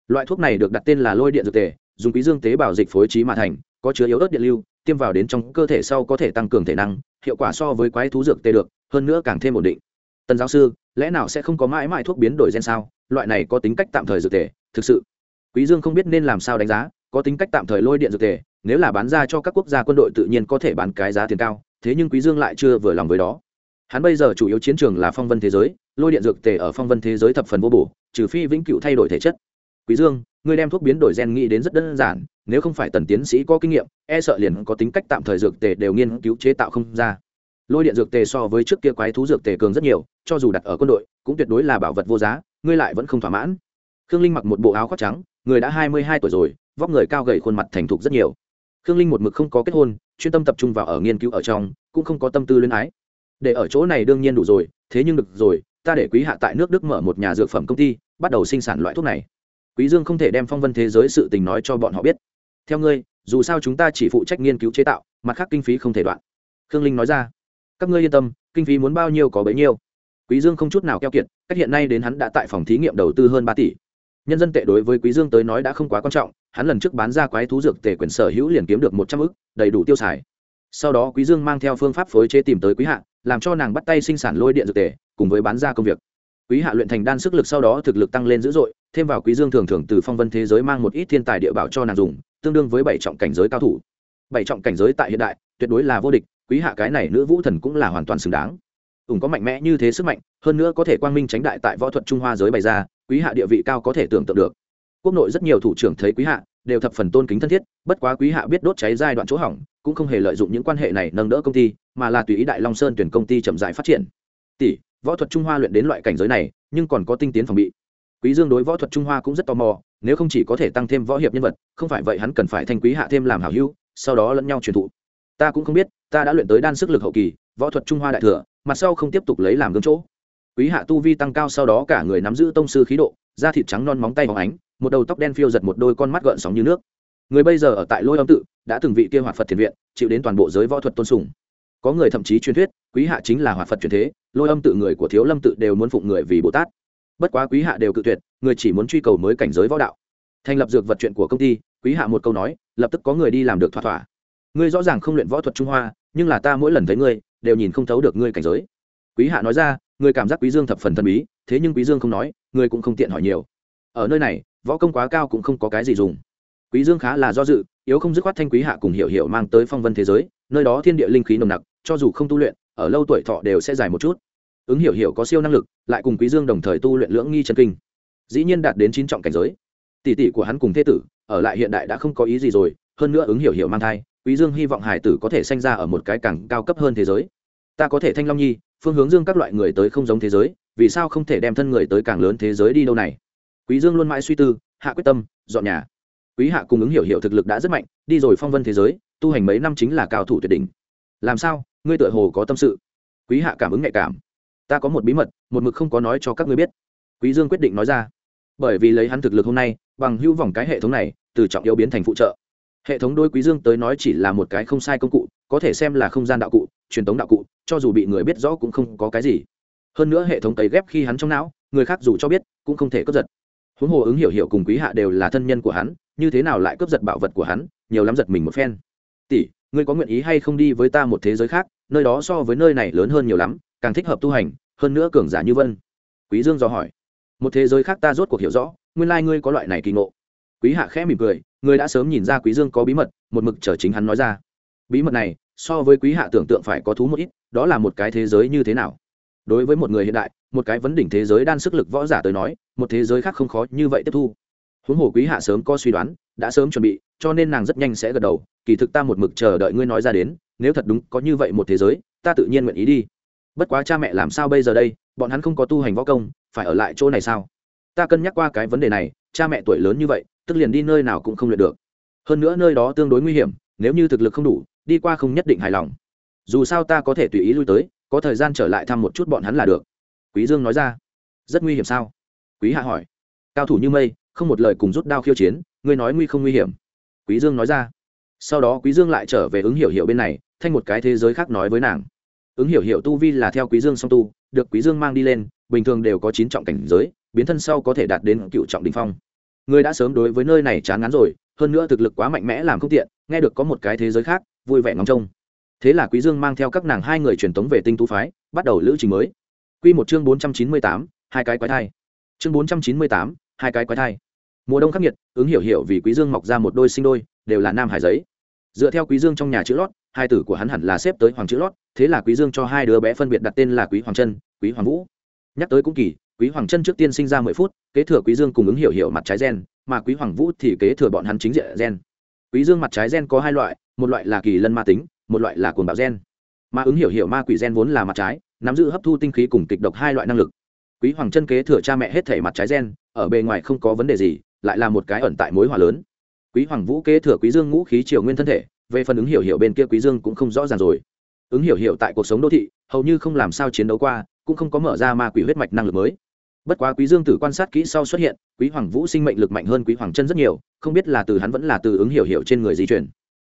Loại thuốc này được đặt tên là lôi điện dược tề, dùng quý dương tế bào dịch phối trí mà thành, có chứa yếu ớt điện lưu, tiêm vào đến trong cơ thể sau có thể tăng cường thể năng, hiệu quả so với quái thú dược tê được, hơn nữa càng thêm ổn định. Tần giáo sư, lẽ nào sẽ không có mãi mãi thuốc biến đổi gen sao? Loại này có tính cách tạm thời dược tề, thực sự quý dương không biết nên làm sao đánh giá, có tính cách tạm thời lôi điện dược tề, nếu là bán ra cho các quốc gia quân đội tự nhiên có thể bán cái giá tiền cao, thế nhưng quý dương lại chưa vừa lòng với đó. Hắn bây giờ chủ yếu chiến trường là phong vân thế giới, lôi điện dược tề ở phong vân thế giới thập phần vô bổ, trừ phi vĩnh cửu thay đổi thể chất. Quý dương, ngươi đem thuốc biến đổi gen nghĩ đến rất đơn giản, nếu không phải tần tiến sĩ có kinh nghiệm e sợ liền có tính cách tạm thời dược tề đều nghiên cứu chế tạo không ra. Lôi điện dược tề so với trước kia quái thú dược tề cường rất nhiều, cho dù đặt ở quân đội, cũng tuyệt đối là bảo vật vô giá, ngươi lại vẫn không thỏa mãn khương linh mặc một bộ áo khoác trắng, người đã hai mươi hai tuổi rồi, vóc người cao gầy, khuôn mặt thành thục rất nhiều. Khương linh một mực không có kết hôn, chuyên tâm tập trung vào ở nghiên cứu ở trong, cũng không có tâm tư luyến ái. Để ở chỗ này đương nhiên đủ rồi, thế nhưng được rồi, ta để quý hạ tại nước đức mở một nhà dược phẩm công ty, bắt đầu sinh sản loại thuốc này. Quý dương không thể đem phong vân thế giới sự tình nói cho bọn họ biết. Theo ngươi, dù sao chúng ta chỉ phụ trách nghiên cứu chế tạo, mặt khác kinh phí không thể đoạn. Khương linh nói ra. Các ngươi yên tâm, kinh phí muốn bao nhiêu có bấy nhiêu. Quý dương không chút nào keo kiệt, cách hiện nay đến hắn đã tại phòng thí nghiệm đầu tư hơn ba tỷ nhân dân tệ đối với quý dương tới nói đã không quá quan trọng, hắn lần trước bán ra quái thú dược tề quyền sở hữu liền kiếm được một trăm ức, đầy đủ tiêu xài. Sau đó quý dương mang theo phương pháp phối chế tìm tới quý hạ, làm cho nàng bắt tay sinh sản lôi điện dược tề, cùng với bán ra công việc. Quý hạ luyện thành đan sức lực sau đó thực lực tăng lên dữ dội, thêm vào quý dương thường thường từ phong vân thế giới mang một ít thiên tài địa bảo cho nàng dùng, tương đương với bảy trọng cảnh giới cao thủ. Bảy trọng cảnh giới tại hiện đại, tuyệt đối là vô địch, quý hạ cái này nữ vũ thần cũng là hoàn toàn xứng đáng ủng có mạnh mẽ như thế sức mạnh, hơn nữa có thể quang minh tránh đại tại võ thuật trung hoa giới bày ra, quý hạ địa vị cao có thể tưởng tượng được. Quốc nội rất nhiều thủ trưởng thấy quý hạ, đều thập phần tôn kính thân thiết, bất quá quý hạ biết đốt cháy giai đoạn chỗ hỏng, cũng không hề lợi dụng những quan hệ này nâng đỡ công ty, mà là tùy ý đại long sơn tuyển công ty chậm dài phát triển. Tỷ, võ thuật trung hoa luyện đến loại cảnh giới này, nhưng còn có tinh tiến phòng bị. Quý dương đối võ thuật trung hoa cũng rất tò mò, nếu không chỉ có thể tăng thêm võ hiệp nhân vật, không phải vậy hắn cần phải thanh quý hạ thêm làm hảo hữu, sau đó lẫn nhau truyền thụ. Ta cũng không biết, ta đã luyện tới đan sức lực hậu kỳ, võ thuật trung hoa đại thừa mặt sau không tiếp tục lấy làm gương chỗ. Quý hạ tu vi tăng cao sau đó cả người nắm giữ tông sư khí độ, da thịt trắng non móng tay hóng ánh, một đầu tóc đen phiêu giật một đôi con mắt gợn sóng như nước. Người bây giờ ở tại lôi âm tự, đã từng vị kia hoạt phật thiền viện, chịu đến toàn bộ giới võ thuật tôn sùng. Có người thậm chí truyền thuyết, quý hạ chính là hoạt phật truyền thế, lôi âm tự người của thiếu lâm tự đều muốn phụng người vì bồ tát. Bất quá quý hạ đều cự tuyệt, người chỉ muốn truy cầu mới cảnh giới võ đạo. Thành lập dược vật chuyện của công ty, quý hạ một câu nói, lập tức có người đi làm được thỏa thỏa. Ngươi rõ ràng không luyện võ thuật trung hoa nhưng là ta mỗi lần thấy ngươi, đều nhìn không thấu được ngươi cảnh giới. Quý hạ nói ra người cảm giác quý dương thập phần thần bí, thế nhưng quý dương không nói người cũng không tiện hỏi nhiều. Ở nơi này, võ công quá cao cũng không có cái gì dùng. Quý dương khá là do dự, yếu không dứt khoát thanh quý hạ cùng hiểu hiểu mang tới phong vân thế giới, nơi đó thiên địa linh khí nồng nặc, cho dù không tu luyện, ở lâu tuổi thọ đều sẽ dài một chút. Ứng hiểu hiểu có siêu năng lực, lại cùng quý dương đồng thời tu luyện lưỡng nghi chân kinh. Dĩ nhiên đạt đến chín trọng cảnh giới. Tỷ tỷ của hắn cùng thế tử, ở lại hiện đại đã không có ý gì rồi, hơn nữa ứng hiểu hiểu mang thai quý dương hy vọng hải tử có thể sanh ra ở một cái càng cao cấp hơn thế giới. Ta có thể thanh long nhi, phương hướng dương các loại người tới không giống thế giới, vì sao không thể đem thân người tới càng lớn thế giới đi đâu này? Quý dương luôn mãi suy tư, hạ quyết tâm, dọn nhà. Quý hạ cùng ứng hiểu hiểu thực lực đã rất mạnh, đi rồi phong vân thế giới, tu hành mấy năm chính là cao thủ tuyệt đỉnh. Làm sao? Ngươi tựa hồ có tâm sự. Quý hạ cảm ứng nhạy cảm. Ta có một bí mật, một mực không có nói cho các ngươi biết. Quý dương quyết định nói ra. Bởi vì lấy hắn thực lực hôm nay, bằng hữu vòng cái hệ thống này, từ trọng yếu biến thành phụ trợ hệ thống đôi quý dương tới nói chỉ là một cái không sai công cụ, có thể xem là không gian đạo cụ, truyền thống đạo cụ, cho dù bị người biết rõ cũng không có cái gì. Hơn nữa hệ thống cấy ghép khi hắn trong não, người khác dù cho biết, cũng không thể cướp giật. Huống hồ ứng hiểu hiểu cùng quý hạ đều là thân nhân của hắn, như thế nào lại cướp giật bảo vật của hắn, nhiều lắm giật mình một phen. Tỷ, ngươi có nguyện ý hay không đi với ta một thế giới khác, nơi đó so với nơi này lớn hơn nhiều lắm, càng thích hợp tu hành, hơn nữa cường giả như vân. Quý dương dò hỏi. Một thế giới khác ta rốt cuộc hiểu rõ, nguyên lai ngươi có loại này kỳ ngộ. Quý hạ khẽ mỉm cười ngươi đã sớm nhìn ra quý dương có bí mật, một mực chờ chính hắn nói ra. Bí mật này, so với quý hạ tưởng tượng phải có thú một ít, đó là một cái thế giới như thế nào? Đối với một người hiện đại, một cái vấn đỉnh thế giới đan sức lực võ giả tới nói, một thế giới khác không khó như vậy tiếp thu. Huống hồ quý hạ sớm có suy đoán, đã sớm chuẩn bị, cho nên nàng rất nhanh sẽ gật đầu, kỳ thực ta một mực chờ đợi ngươi nói ra đến, nếu thật đúng, có như vậy một thế giới, ta tự nhiên nguyện ý đi. Bất quá cha mẹ làm sao bây giờ đây, bọn hắn không có tu hành võ công, phải ở lại chỗ này sao? Ta cân nhắc qua cái vấn đề này, cha mẹ tuổi lớn như vậy tức liền đi nơi nào cũng không luyện được. Hơn nữa nơi đó tương đối nguy hiểm, nếu như thực lực không đủ, đi qua không nhất định hài lòng. Dù sao ta có thể tùy ý lui tới, có thời gian trở lại thăm một chút bọn hắn là được. Quý dương nói ra. Rất nguy hiểm sao? Quý hạ hỏi. Cao thủ như mây, không một lời cùng rút đao khiêu chiến, ngươi nói nguy không nguy hiểm? Quý dương nói ra. Sau đó quý dương lại trở về ứng hiểu hiểu bên này, thanh một cái thế giới khác nói với nàng. Ứng hiểu hiểu tu vi là theo quý dương song tu, được quý dương mang đi lên, bình thường đều có chín trọng cảnh giới, biến thân sau có thể đạt đến cựu trọng đỉnh phong người đã sớm đối với nơi này chán ngán rồi hơn nữa thực lực quá mạnh mẽ làm không tiện nghe được có một cái thế giới khác vui vẻ ngóng trông. Thế là quý dương mang theo các nàng hai người truyền tống về tinh tú phái bắt đầu lữ trình mới. Quy một chương bốn trăm chín mươi tám, hai cái quái thai. Chương bốn trăm chín mươi tám, hai cái quái thai. Mùa đông khắc nghiệt ứng hiểu hiểu vì quý dương mọc ra một đôi sinh đôi đều là nam hải giấy. Dựa theo quý dương trong nhà chữ lót hai tử của hắn hẳn là xếp tới hoàng chữ lót thế là quý dương cho hai đứa bé phân biệt đặt tên là quý hoàng Trân, quý hoàng vũ. Nhắc tới cũng kỳ quý hoàng chân trước tiên sinh ra mười phút, kế thừa quý dương cùng ứng hiểu hiểu mặt trái gen, mà quý hoàng vũ thì kế thừa bọn hắn chính diện gen. Quý dương mặt trái gen có hai loại, một loại là kỳ lân ma tính, một loại là cuồng bạo gen. Mà ứng hiểu hiểu ma quỷ gen vốn là mặt trái, nắm giữ hấp thu tinh khí cùng kịch độc hai loại năng lực. Quý hoàng chân kế thừa cha mẹ hết thể mặt trái gen, ở bề ngoài không có vấn đề gì, lại là một cái ẩn tại mối hòa lớn. Quý hoàng vũ kế thừa quý dương ngũ khí triều nguyên thân thể, về phần ứng hiểu hiểu bên kia quý dương cũng không rõ ràng rồi. Ứng hiểu hiểu tại cuộc sống đô thị, hầu như không làm sao chiến đấu qua, cũng không có mở ra ma quỷ huyết mạch năng lực mới bất quá quý dương tử quan sát kỹ sau xuất hiện, quý hoàng vũ sinh mệnh lực mạnh hơn quý hoàng chân rất nhiều, không biết là từ hắn vẫn là từ ứng hiểu hiểu trên người di chuyển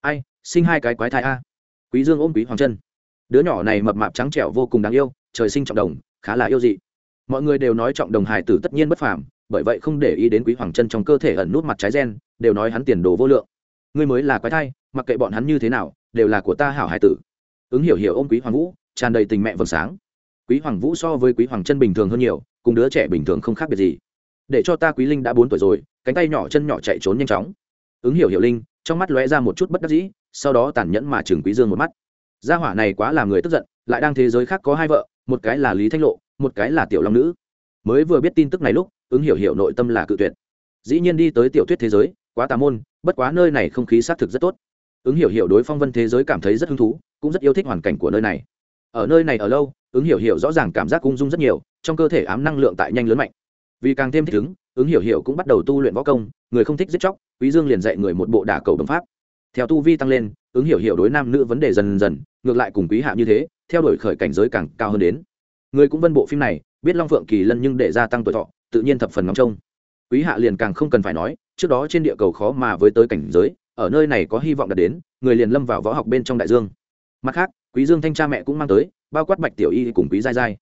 ai, sinh hai cái quái thai a. Quý dương ôm quý hoàng chân. Đứa nhỏ này mập mạp trắng trẻo vô cùng đáng yêu, trời sinh trọng đồng, khá là yêu dị. Mọi người đều nói trọng đồng hài tử tất nhiên bất phàm, bởi vậy không để ý đến quý hoàng chân trong cơ thể ẩn nút mặt trái gen, đều nói hắn tiền đồ vô lượng. Ngươi mới là quái thai, mặc kệ bọn hắn như thế nào, đều là của ta hảo hài tử. Ứng hiểu hiểu ôm quý hoàng vũ, tràn đầy tình mẹ vầng sáng. Quý hoàng vũ so với quý hoàng chân bình thường hơn nhiều cùng đứa trẻ bình thường không khác biệt gì. Để cho ta quý linh đã bốn tuổi rồi, cánh tay nhỏ chân nhỏ chạy trốn nhanh chóng. Ứng hiểu hiểu linh, trong mắt lóe ra một chút bất đắc dĩ, sau đó tàn nhẫn mà chừng quý dương một mắt. Gia hỏa này quá làm người tức giận, lại đang thế giới khác có hai vợ, một cái là lý thanh lộ, một cái là tiểu long nữ. Mới vừa biết tin tức này lúc, ứng hiểu hiểu nội tâm là cự tuyệt. Dĩ nhiên đi tới tiểu thuyết thế giới, quá tà môn, bất quá nơi này không khí xác thực rất tốt. Ứng hiểu hiểu đối phong vân thế giới cảm thấy rất hứng thú, cũng rất yêu thích hoàn cảnh của nơi này. Ở nơi này ở lâu, ứng hiểu hiểu rõ ràng cảm giác cung dung rất nhiều trong cơ thể ám năng lượng tại nhanh lớn mạnh. Vì càng thêm thích ứng ứng hiểu hiểu cũng bắt đầu tu luyện võ công, người không thích giết chóc, quý dương liền dạy người một bộ đả cầu đồng pháp. Theo tu vi tăng lên, ứng hiểu hiểu đối nam nữ vấn đề dần dần, ngược lại cùng quý hạ như thế, theo đuổi khởi cảnh giới càng cao hơn đến. Người cũng vân bộ phim này, biết long phượng kỳ lân nhưng để gia tăng tuổi thọ, tự nhiên thập phần ngóng trông. Quý hạ liền càng không cần phải nói, trước đó trên địa cầu khó mà với tới cảnh giới, ở nơi này có hy vọng đạt đến, người liền lâm vào võ học bên trong đại dương. Mặt khác, quý dương thanh cha mẹ cũng mang tới, bao quát bạch tiểu y cùng quý giai giai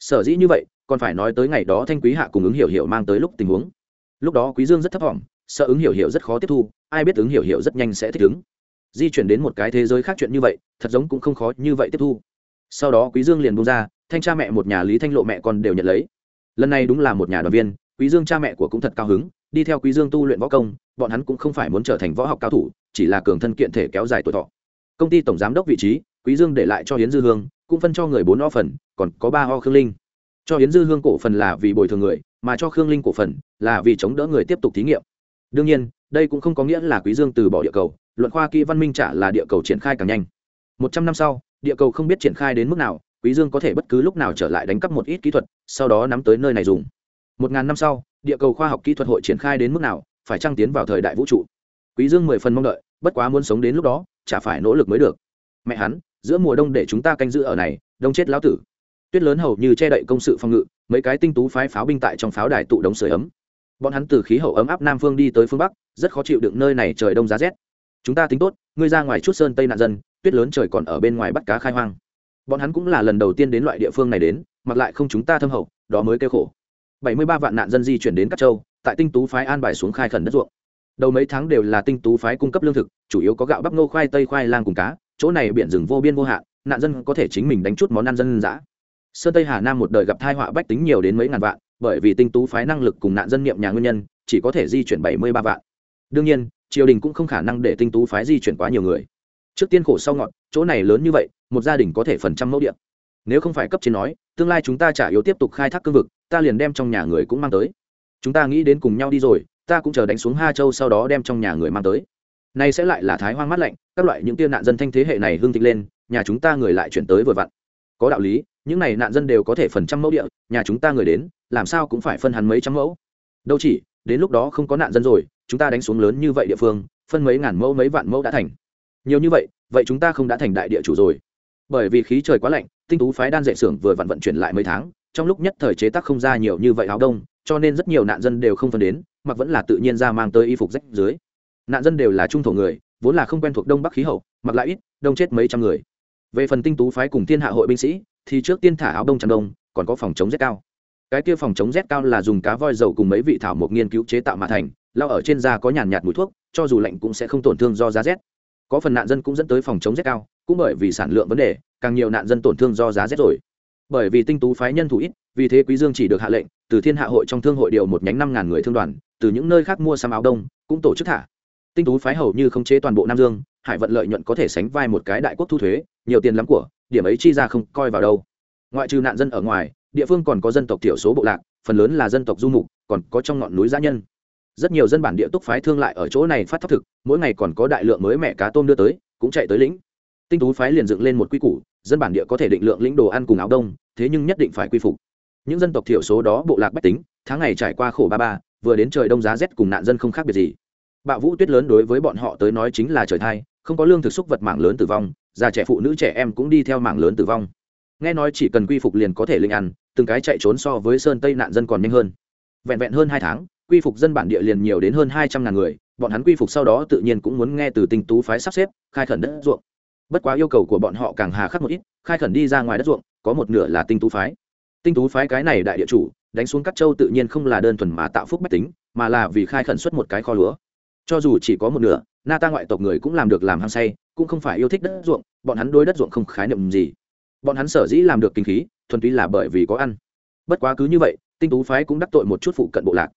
sở dĩ như vậy, còn phải nói tới ngày đó thanh quý hạ cùng ứng hiểu hiểu mang tới lúc tình huống. Lúc đó quý dương rất thấp thỏm sợ ứng hiểu hiểu rất khó tiếp thu, ai biết ứng hiểu hiểu rất nhanh sẽ thích ứng. Di chuyển đến một cái thế giới khác chuyện như vậy, thật giống cũng không khó như vậy tiếp thu. Sau đó quý dương liền buông ra, thanh cha mẹ một nhà lý thanh lộ mẹ con đều nhận lấy. Lần này đúng là một nhà đoàn viên, quý dương cha mẹ của cũng thật cao hứng, đi theo quý dương tu luyện võ công, bọn hắn cũng không phải muốn trở thành võ học cao thủ, chỉ là cường thân kiện thể kéo dài tuổi thọ. Công ty tổng giám đốc vị trí, quý dương để lại cho hiến dư hương cũng phân cho người bốn o phần, còn có ba o khương linh. Cho hiến dư hương cổ phần là vì bồi thường người, mà cho khương linh cổ phần là vì chống đỡ người tiếp tục thí nghiệm. Đương nhiên, đây cũng không có nghĩa là quý dương từ bỏ địa cầu, luận khoa kỹ văn minh trả là địa cầu triển khai càng nhanh. Một trăm năm sau, địa cầu không biết triển khai đến mức nào, quý dương có thể bất cứ lúc nào trở lại đánh cắp một ít kỹ thuật, sau đó nắm tới nơi này dùng. Một ngàn năm sau, địa cầu khoa học kỹ thuật hội triển khai đến mức nào, phải trăng tiến vào thời đại vũ trụ. Quý dương mười phần mong đợi, bất quá muốn sống đến lúc đó, chả phải nỗ lực mới được mẹ hắn, giữa mùa đông để chúng ta canh giữ ở này, đông chết lão tử. Tuyết lớn hầu như che đậy công sự phòng ngự, mấy cái tinh tú phái pháo binh tại trong pháo đài tụ đống sưởi ấm. Bọn hắn từ khí hậu ấm áp nam phương đi tới phương bắc, rất khó chịu đựng nơi này trời đông giá rét. Chúng ta tính tốt, ngươi ra ngoài chút sơn tây nạn dân, tuyết lớn trời còn ở bên ngoài bắt cá khai hoang. Bọn hắn cũng là lần đầu tiên đến loại địa phương này đến, mặc lại không chúng ta thâm hậu, đó mới kêu khổ. Bảy mươi ba vạn nạn dân di chuyển đến các châu, tại tinh tú phái an bài xuống khai khẩn đất ruộng. Đầu mấy tháng đều là tinh tú phái cung cấp lương thực, chủ yếu có gạo bắp ngô khoai tây khoai lang cùng cá chỗ này biển rừng vô biên vô hạn, nạn dân có thể chính mình đánh chút món ăn dân dã. Sơn tây hà nam một đời gặp thai họa bách tính nhiều đến mấy ngàn vạn, bởi vì tinh tú phái năng lực cùng nạn dân niệm nhà nguyên nhân, chỉ có thể di chuyển bảy mươi ba vạn. Đương nhiên, triều đình cũng không khả năng để tinh tú phái di chuyển quá nhiều người. Trước tiên khổ sau ngọn, chỗ này lớn như vậy, một gia đình có thể phần trăm mẫu điện nếu không phải cấp trên nói, tương lai chúng ta trả yếu tiếp tục khai thác cương vực, ta liền đem trong nhà người cũng mang tới. Chúng ta nghĩ đến cùng nhau đi rồi, ta cũng chờ đánh xuống ha châu sau đó đem trong nhà người mang tới nay sẽ lại là thái hoang mát lạnh, các loại những tiên nạn dân thanh thế hệ này hương thịnh lên, nhà chúng ta người lại chuyển tới vừa vặn. Có đạo lý, những này nạn dân đều có thể phần trăm mẫu địa, nhà chúng ta người đến, làm sao cũng phải phân hắn mấy trăm mẫu. Đâu chỉ, đến lúc đó không có nạn dân rồi, chúng ta đánh xuống lớn như vậy địa phương, phân mấy ngàn mẫu mấy vạn mẫu đã thành. Nhiều như vậy vậy chúng ta không đã thành đại địa chủ rồi. Bởi vì khí trời quá lạnh, tinh tú phái đan dạy xưởng vừa vặn vận chuyển lại mấy tháng, trong lúc nhất thời chế tác không ra nhiều như vậy áo đông, cho nên rất nhiều nạn dân đều không phân đến, mặc vẫn là tự nhiên ra mang tới y phục rách dưới nạn dân đều là trung thổ người, vốn là không quen thuộc đông bắc khí hậu, mặc lại ít, đông chết mấy trăm người. Về phần tinh tú phái cùng thiên hạ hội binh sĩ, thì trước tiên thả áo đông tràn đông, còn có phòng chống rét cao. Cái kia phòng chống rét cao là dùng cá voi dầu cùng mấy vị thảo mộc nghiên cứu chế tạo mà thành, lao ở trên da có nhàn nhạt mùi thuốc, cho dù lạnh cũng sẽ không tổn thương do giá rét. Có phần nạn dân cũng dẫn tới phòng chống rét cao, cũng bởi vì sản lượng vấn đề, càng nhiều nạn dân tổn thương do giá rét rồi. Bởi vì tinh tú phái nhân thủ ít, vì thế quý dương chỉ được hạ lệnh, từ thiên hạ hội trong thương hội điều một nhánh năm ngàn người thương đoàn, từ những nơi khác mua sắm áo đông, cũng tổ chức thả tinh tú phái hầu như không chế toàn bộ nam dương, hải vận lợi nhuận có thể sánh vai một cái đại quốc thu thuế, nhiều tiền lắm của, điểm ấy chi ra không coi vào đâu. Ngoại trừ nạn dân ở ngoài, địa phương còn có dân tộc thiểu số bộ lạc, phần lớn là dân tộc du mục, còn có trong ngọn núi giã nhân. Rất nhiều dân bản địa túc phái thương lại ở chỗ này phát thóc thực, mỗi ngày còn có đại lượng mới mẹ cá tôm đưa tới, cũng chạy tới lĩnh. Tinh tú phái liền dựng lên một quy củ, dân bản địa có thể định lượng lĩnh đồ ăn cùng áo đông, thế nhưng nhất định phải quy phục. Những dân tộc thiểu số đó bộ lạc bách tính, tháng ngày trải qua khổ ba ba, vừa đến trời đông giá rét cùng nạn dân không khác biệt gì bạo vũ tuyết lớn đối với bọn họ tới nói chính là trời thai không có lương thực xúc vật mạng lớn tử vong, già trẻ phụ nữ trẻ em cũng đi theo mạng lớn tử vong. Nghe nói chỉ cần quy phục liền có thể linh ăn, từng cái chạy trốn so với sơn tây nạn dân còn nhanh hơn. Vẹn vẹn hơn hai tháng, quy phục dân bản địa liền nhiều đến hơn hai trăm ngàn người, bọn hắn quy phục sau đó tự nhiên cũng muốn nghe từ tinh tú phái sắp xếp, khai khẩn đất ruộng. Bất quá yêu cầu của bọn họ càng hà khắc một ít, khai khẩn đi ra ngoài đất ruộng, có một nửa là tinh tú phái. Tinh tú phái cái này đại địa chủ, đánh xuống các châu tự nhiên không là đơn thuần mà tạo phúc bách tính, mà là vì khai khẩn xuất một cái kho lúa cho dù chỉ có một nửa na ta ngoại tộc người cũng làm được làm hăng say, cũng không phải yêu thích đất ruộng, bọn hắn đối đất ruộng không khái niệm gì. Bọn hắn sở dĩ làm được kinh khí, thuần túy là bởi vì có ăn. Bất quá cứ như vậy, tinh tú phái cũng đắc tội một chút phụ cận bộ lạc.